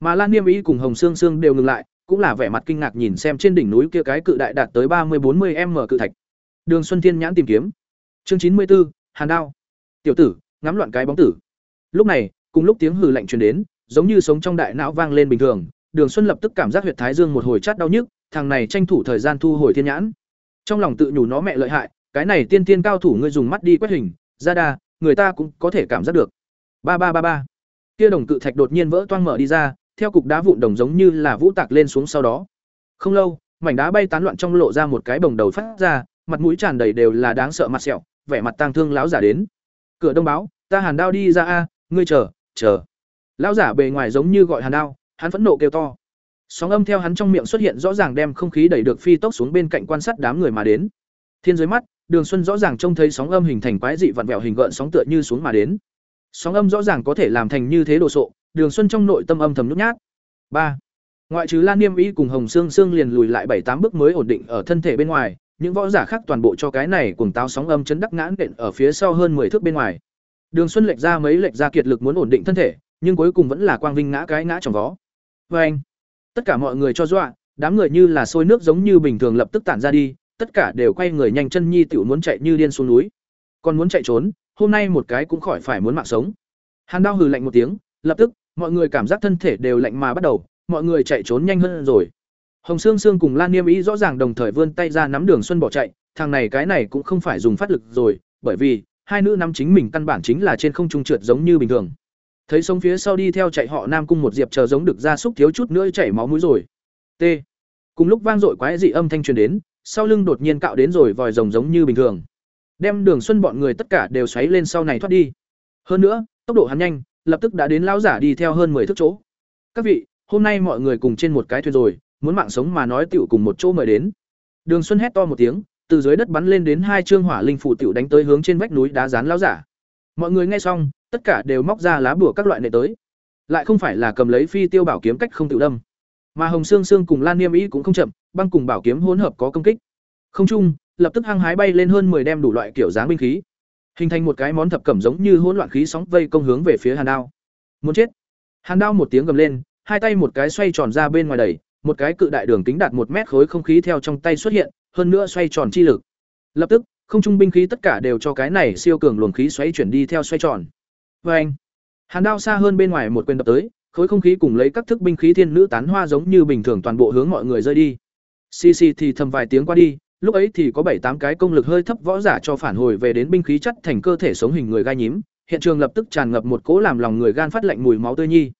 Mà Lan Niêm Ý cùng Hồng Sương Sương đều ngừng lại, cũng là vẻ mặt kinh ngạc nhìn xem trên đỉnh núi kia cái cự đại đạt tới ba mươi bốn mươi m cự thạch. Đường Xuân Thiên nhãn tìm kiếm. Chương chín mươi 94, Hàn Đao. Tiểu tử, ngắm loạn cái bóng tử. Lúc này, cùng lúc tiếng hừ lạnh truyền đến, giống như sống trong đại não vang lên bình thường, Đường Xuân lập tức cảm giác huyệt thái dương một hồi chát đau nhức, thằng này tranh thủ thời gian thu hồi thiên nhãn. Trong lòng tự nhủ nó mẹ lợi hại, cái này tiên tiên cao thủ ngươi dùng mắt đi quét hình, ra đa, người ta cũng có thể cảm giác được. Ba ba ba ba. Kia đồng cự thạch đột nhiên vỡ toang mở đi ra, theo cục đá vụn đồng giống như là vũ tạc lên xuống sau đó. Không lâu, mảnh đá bay tán loạn trong lộ ra một cái bồng đầu phát ra, mặt mũi tràn đầy đều là đáng sợ mặt sẹo, vẻ mặt tang thương lão giả đến. Cửa đông báo, ta Hàn Đao đi ra a, ngươi chờ, chờ. Lão giả bề ngoài giống như gọi Hàn Đao, hắn phẫn nộ kêu to. Sóng âm theo hắn trong miệng xuất hiện rõ ràng đem không khí đẩy được phi tốc xuống bên cạnh quan sát đám người mà đến. Thiên dưới mắt, Đường Xuân rõ ràng trông thấy sóng âm hình thành quái dị vặn vẹo hình gợn sóng tựa như xuống mà đến. Sóng âm rõ ràng có thể làm thành như thế đồ sộ, Đường Xuân trong nội tâm âm thầm nhút nhát. ba Ngoại trừ Lan Niêm Ý cùng Hồng Sương Sương liền lùi lại bảy tám bước mới ổn định ở thân thể bên ngoài, những võ giả khác toàn bộ cho cái này cuồng táo sóng âm chấn đắc ngã nện ở phía sau hơn 10 thước bên ngoài. Đường Xuân lệch ra mấy lệch ra kiệt lực muốn ổn định thân thể, nhưng cuối cùng vẫn là quang vinh ngã cái ngã trong vó. Oeng! anh, tất cả mọi người cho dọa, đám người như là sôi nước giống như bình thường lập tức tản ra đi, tất cả đều quay người nhanh chân nhi tiểu muốn chạy như điên xuống núi. Còn muốn chạy trốn, hôm nay một cái cũng khỏi phải muốn mạng sống. Hàn Đao hừ lạnh một tiếng, lập tức, mọi người cảm giác thân thể đều lạnh mà bắt đầu, mọi người chạy trốn nhanh hơn rồi. Hồng Sương Sương cùng Lan Niêm Ý rõ ràng đồng thời vươn tay ra nắm Đường Xuân bỏ chạy, thằng này cái này cũng không phải dùng phát lực rồi, bởi vì hai nữ nắm chính mình căn bản chính là trên không trung trượt giống như bình thường. Thấy sống phía sau đi theo chạy họ Nam cung một diệp chờ giống được ra xúc thiếu chút nữa chảy máu mũi rồi. T. Cùng lúc vang dội quái dị âm thanh truyền đến, sau lưng đột nhiên cạo đến rồi vòi rồng giống như bình thường đem đường xuân bọn người tất cả đều xoáy lên sau này thoát đi hơn nữa tốc độ hắn nhanh lập tức đã đến lão giả đi theo hơn mười thước chỗ các vị hôm nay mọi người cùng trên một cái thuyền rồi muốn mạng sống mà nói tiểu cùng một chỗ mời đến. Đường xuân hét to một tiếng, từ dưới đất bắn lên đến hai trương hỏa linh phù tiểu đánh tới hướng trên vách núi đá rán lão giả. Mọi người nghe xong, tất cả đều móc ra lá bùa các loại nệ tới. Lại không phải là cầm lấy phi tiêu bảo kiếm cách không tiểu đâm. Mà hồng xương xương cùng lan niêm ý cũng không chậm, băng cùng bảo kiếm hỗn hợp có công kích. Không trung lập tức hăng hái bay lên hơn 10 đem đủ loại kiểu dáng binh khí. Hình thành một cái món thập cẩm giống như hỗn loạn khí sóng vây công hướng về phía hàn đao. Muốn chết. Hàn đao một tiếng gầm lên, hai tay một cái xoay tròn ra bên ngoài đẩy một cái cự đại đường kính đạt một mét khối không khí theo trong tay xuất hiện, hơn nữa xoay tròn chi lực. Lập tức, không trung binh khí tất cả đều cho cái này siêu cường luồng khí xoay chuyển đi theo xoay tròn. Vê anh, hàn đao xa hơn bên ngoài một quyền đập tới, khối không khí cùng lấy các thức binh khí thiên nữ tán hoa giống như bình thường toàn bộ hướng mọi người rơi đi. Xì xì thì thầm vài tiếng qua đi, lúc ấy thì có bảy tám cái công lực hơi thấp võ giả cho phản hồi về đến binh khí chất thành cơ thể sống hình người gai nhím, hiện trường lập tức tràn ngập một cỗ làm lòng người gan phát lạnh mùi máu tươi nhi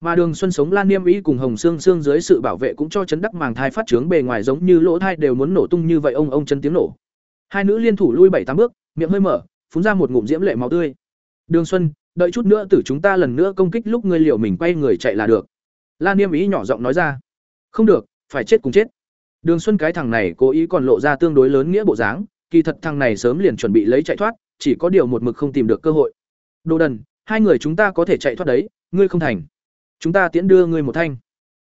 mà đường xuân sống lan niêm ý cùng hồng xương xương dưới sự bảo vệ cũng cho chấn đắc màng thai phát trướng bề ngoài giống như lỗ thai đều muốn nổ tung như vậy, ông ông chân tiếng nổ. Hai nữ liên thủ lui bảy tám bước, miệng hơi mở, phun ra một ngụm diễm lệ máu tươi. Đường xuân, đợi chút nữa tử chúng ta lần nữa công kích lúc ngươi liều mình quay người chạy là được. Lan niêm ý nhỏ giọng nói ra. Không được, phải chết cùng chết. Đường xuân cái thằng này cố ý còn lộ ra tương đối lớn nghĩa bộ dáng, kỳ thật thằng này sớm liền chuẩn bị lấy chạy thoát, chỉ có điều một mực không tìm được cơ hội. Đồ đần, hai người chúng ta có thể chạy thoát đấy, ngươi không thành chúng ta tiễn đưa ngươi một thanh.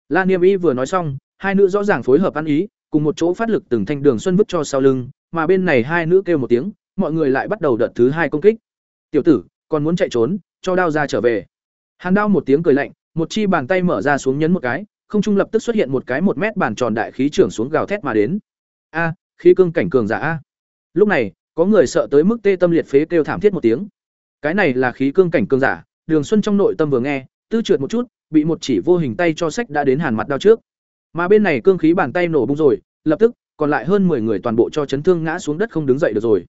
La niêm y vừa nói xong, hai nữ rõ ràng phối hợp ăn ý, cùng một chỗ phát lực từng thanh đường xuân vứt cho sau lưng, mà bên này hai nữ kêu một tiếng, mọi người lại bắt đầu đợt thứ hai công kích. Tiểu tử, còn muốn chạy trốn, cho đao ra trở về. Hàn đao một tiếng cười lạnh, một chi bàn tay mở ra xuống nhấn một cái, không trung lập tức xuất hiện một cái một mét bàn tròn đại khí trưởng xuống gào thét mà đến. A, khí cương cảnh cường giả a. Lúc này, có người sợ tới mức tê tâm liệt phế kêu thảm thiết một tiếng. Cái này là khí cương cảnh cường giả, đường xuân trong nội tâm vừa nghe, tư trượt một chút bị một chỉ vô hình tay cho sách đã đến hàn mặt đao trước. Mà bên này cương khí bàn tay nổ bung rồi, lập tức, còn lại hơn 10 người toàn bộ cho chấn thương ngã xuống đất không đứng dậy được rồi.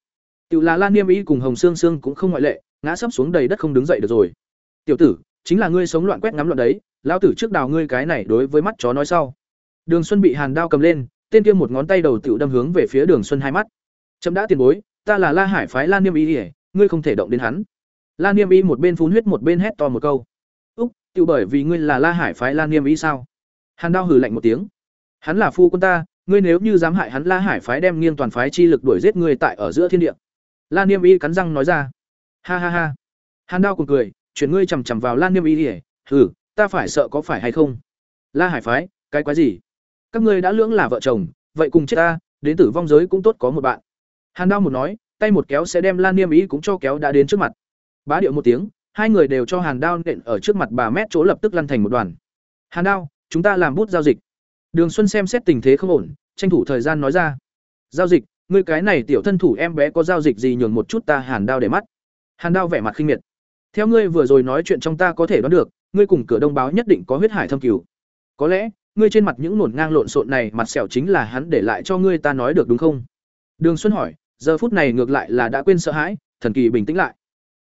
Tiểu là lan niêm y cùng hồng sương sương cũng không ngoại lệ, ngã sấp xuống đầy đất không đứng dậy được rồi. Tiểu tử, chính là ngươi sống loạn quét ngắm loạn đấy, lão tử trước đào ngươi cái này đối với mắt chó nói sau. Đường xuân bị hàn đao cầm lên, tên kia một ngón tay đầu tiểu đâm hướng về phía đường xuân hai mắt. Chấm đã tiền bối, ta là la hải phái lan niêm y, ngươi không thể động đến hắn. Lan niêm y một bên phun huyết một bên hét to một câu tiểu bởi vì ngươi là la hải phái lan niêm y sao? Hàn đao hừ lạnh một tiếng. Hắn là phu quân ta, ngươi nếu như dám hại hắn, la hải phái đem nghiêng toàn phái chi lực đuổi giết ngươi tại ở giữa thiên địa. Lan niêm y cắn răng nói ra. Ha ha ha. Hàn đao cùng cười, chuyển ngươi chằm chằm vào lan niêm y ỉa hừ, ta phải sợ có phải hay không? La hải phái, cái quái gì? Các ngươi đã lưỡng là vợ chồng, vậy cùng chết ta, đến tử vong giới cũng tốt có một bạn. Hàn đao một nói, tay một kéo sẽ đem lan niêm ý cũng cho kéo đã đến trước mặt. Bá điệu một tiếng hai người đều cho hàn đao nện ở trước mặt bà mét chỗ lập tức lăn thành một đoàn. Hàn đao, chúng ta làm bút giao dịch. Đường xuân xem xét tình thế không ổn, tranh thủ thời gian nói ra. Giao dịch, ngươi cái này tiểu thân thủ em bé có giao dịch gì nhường một chút ta hàn đao để mắt. Hàn đao vẻ mặt khinh miệt. Theo ngươi vừa rồi nói chuyện trong ta có thể đoán được, ngươi cùng cửa đông báo nhất định có huyết hải thâm cửu. Có lẽ, ngươi trên mặt những nổn ngang lộn xộn này mặt sẹo chính là hắn để lại cho ngươi ta nói được đúng không? Đường xuân hỏi, giờ phút này ngược lại là đã quên sợ hãi, thần kỳ bình tĩnh lại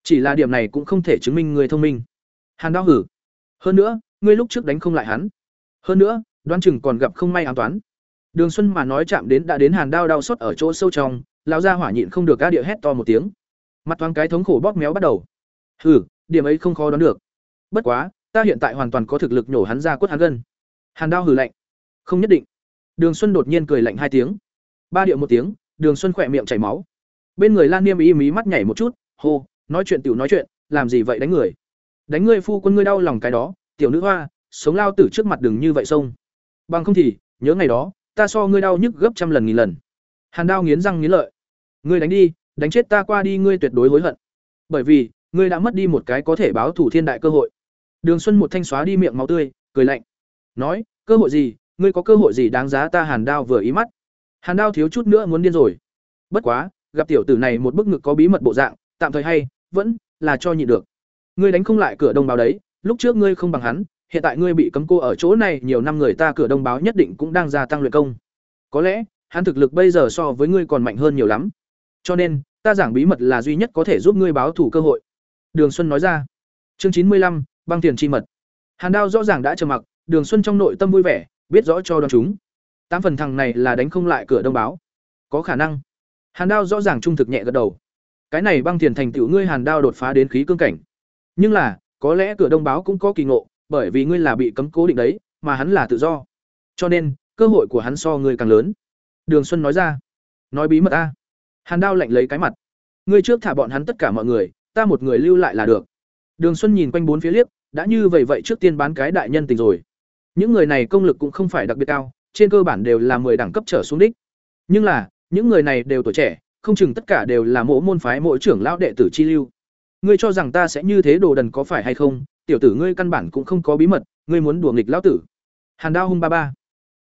chỉ là điểm này cũng không thể chứng minh người thông minh. Hàn đao hử. Hơn nữa, ngươi lúc trước đánh không lại hắn. Hơn nữa, đoán chừng còn gặp không may ám toán. Đường xuân mà nói chạm đến đã đến hàn đao đau xót ở chỗ sâu trong, lão gia hỏa nhịn không được ca địa hét to một tiếng. Mặt thoáng cái thống khổ bóp méo bắt đầu. Hử, điểm ấy không khó đoán được. Bất quá, ta hiện tại hoàn toàn có thực lực nhổ hắn ra quất hắn gân. Hàn đao hừ lạnh. Không nhất định. Đường xuân đột nhiên cười lạnh hai tiếng. Ba điệu một tiếng, đường xuân khỏe miệng chảy máu. Bên người lan niêm y mí mắt nhảy một chút, hô nói chuyện tiểu nói chuyện làm gì vậy đánh người? Đánh ngươi phu quân ngươi đau lòng cái đó tiểu nữ hoa sống lao tử trước mặt đừng như vậy xông, bằng không thì nhớ ngày đó ta so ngươi đau nhức gấp trăm lần nghìn lần. Hàn đao nghiến răng nghiến lợi. Ngươi đánh đi đánh chết ta qua đi ngươi tuyệt đối hối hận. Bởi vì ngươi đã mất đi một cái có thể báo thủ thiên đại cơ hội. Đường xuân một thanh xóa đi miệng máu tươi cười lạnh. Nói cơ hội gì ngươi có cơ hội gì đáng giá ta hàn đao vừa ý mắt? Hàn đao thiếu chút nữa muốn điên rồi. Bất quá gặp tiểu tử này một bức ngực có bí mật bộ dạng tạm thời hay vẫn là cho nhịn được. Ngươi đánh không lại cửa đông báo đấy, lúc trước ngươi không bằng hắn, hiện tại ngươi bị cấm cô ở chỗ này, nhiều năm người ta cửa đông báo nhất định cũng đang gia tăng luyện công. Có lẽ, hắn thực lực bây giờ so với ngươi còn mạnh hơn nhiều lắm. Cho nên, ta giảng bí mật là duy nhất có thể giúp ngươi báo thủ cơ hội. Đường xuân nói ra. Chương chín mươi lăm, băng tiền chi mật. Hàn đao rõ ràng đã trầm mặc, đường xuân trong nội tâm vui vẻ, biết rõ cho đoàn chúng. Tám phần thằng này là đánh không lại cửa đông báo. Có khả năng. Hàn Đao rõ ràng trung thực nhẹ gật đầu. Cái này băng thiền thành tựu ngươi Hàn Đao đột phá đến khí cương cảnh. Nhưng là, có lẽ cửa đông báo cũng có kỳ ngộ, bởi vì ngươi là bị cấm cố định đấy, mà hắn là tự do. Cho nên, cơ hội của hắn so ngươi càng lớn. Đường Xuân nói ra. Nói bí mật a. Hàn Đao lạnh lấy cái mặt. Ngươi trước thả bọn hắn tất cả mọi người, ta một người lưu lại là được. Đường Xuân nhìn quanh bốn phía liếc, đã như vậy vậy trước tiên bán cái đại nhân tình rồi. Những người này công lực cũng không phải đặc biệt cao, trên cơ bản đều là 10 đẳng cấp trở xuống đích. Nhưng là, những người này đều tuổi trẻ, không chừng tất cả đều là mộ môn phái mỗi trưởng lão đệ tử chi lưu. Ngươi cho rằng ta sẽ như thế đồ đần có phải hay không? Tiểu tử ngươi căn bản cũng không có bí mật, ngươi muốn đùa nghịch lão tử. Hàn Đao hung ba ba.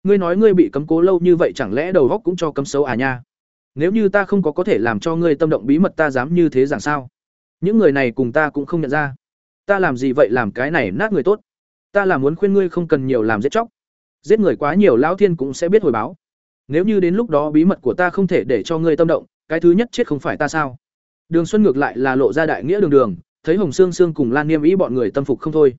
Ngươi nói ngươi bị cấm cố lâu như vậy chẳng lẽ đầu óc cũng cho cấm xấu à nha? Nếu như ta không có có thể làm cho ngươi tâm động bí mật ta dám như thế giảng sao? Những người này cùng ta cũng không nhận ra. Ta làm gì vậy làm cái này nát người tốt? Ta là muốn khuyên ngươi không cần nhiều làm giết chóc. Giết người quá nhiều lão thiên cũng sẽ biết hồi báo. Nếu như đến lúc đó bí mật của ta không thể để cho ngươi tâm động, cái thứ nhất chết không phải ta sao? Đường Xuân ngược lại là lộ ra đại nghĩa đường đường, thấy Hồng Sương Sương cùng Lan Niêm ý bọn người tâm phục không thôi.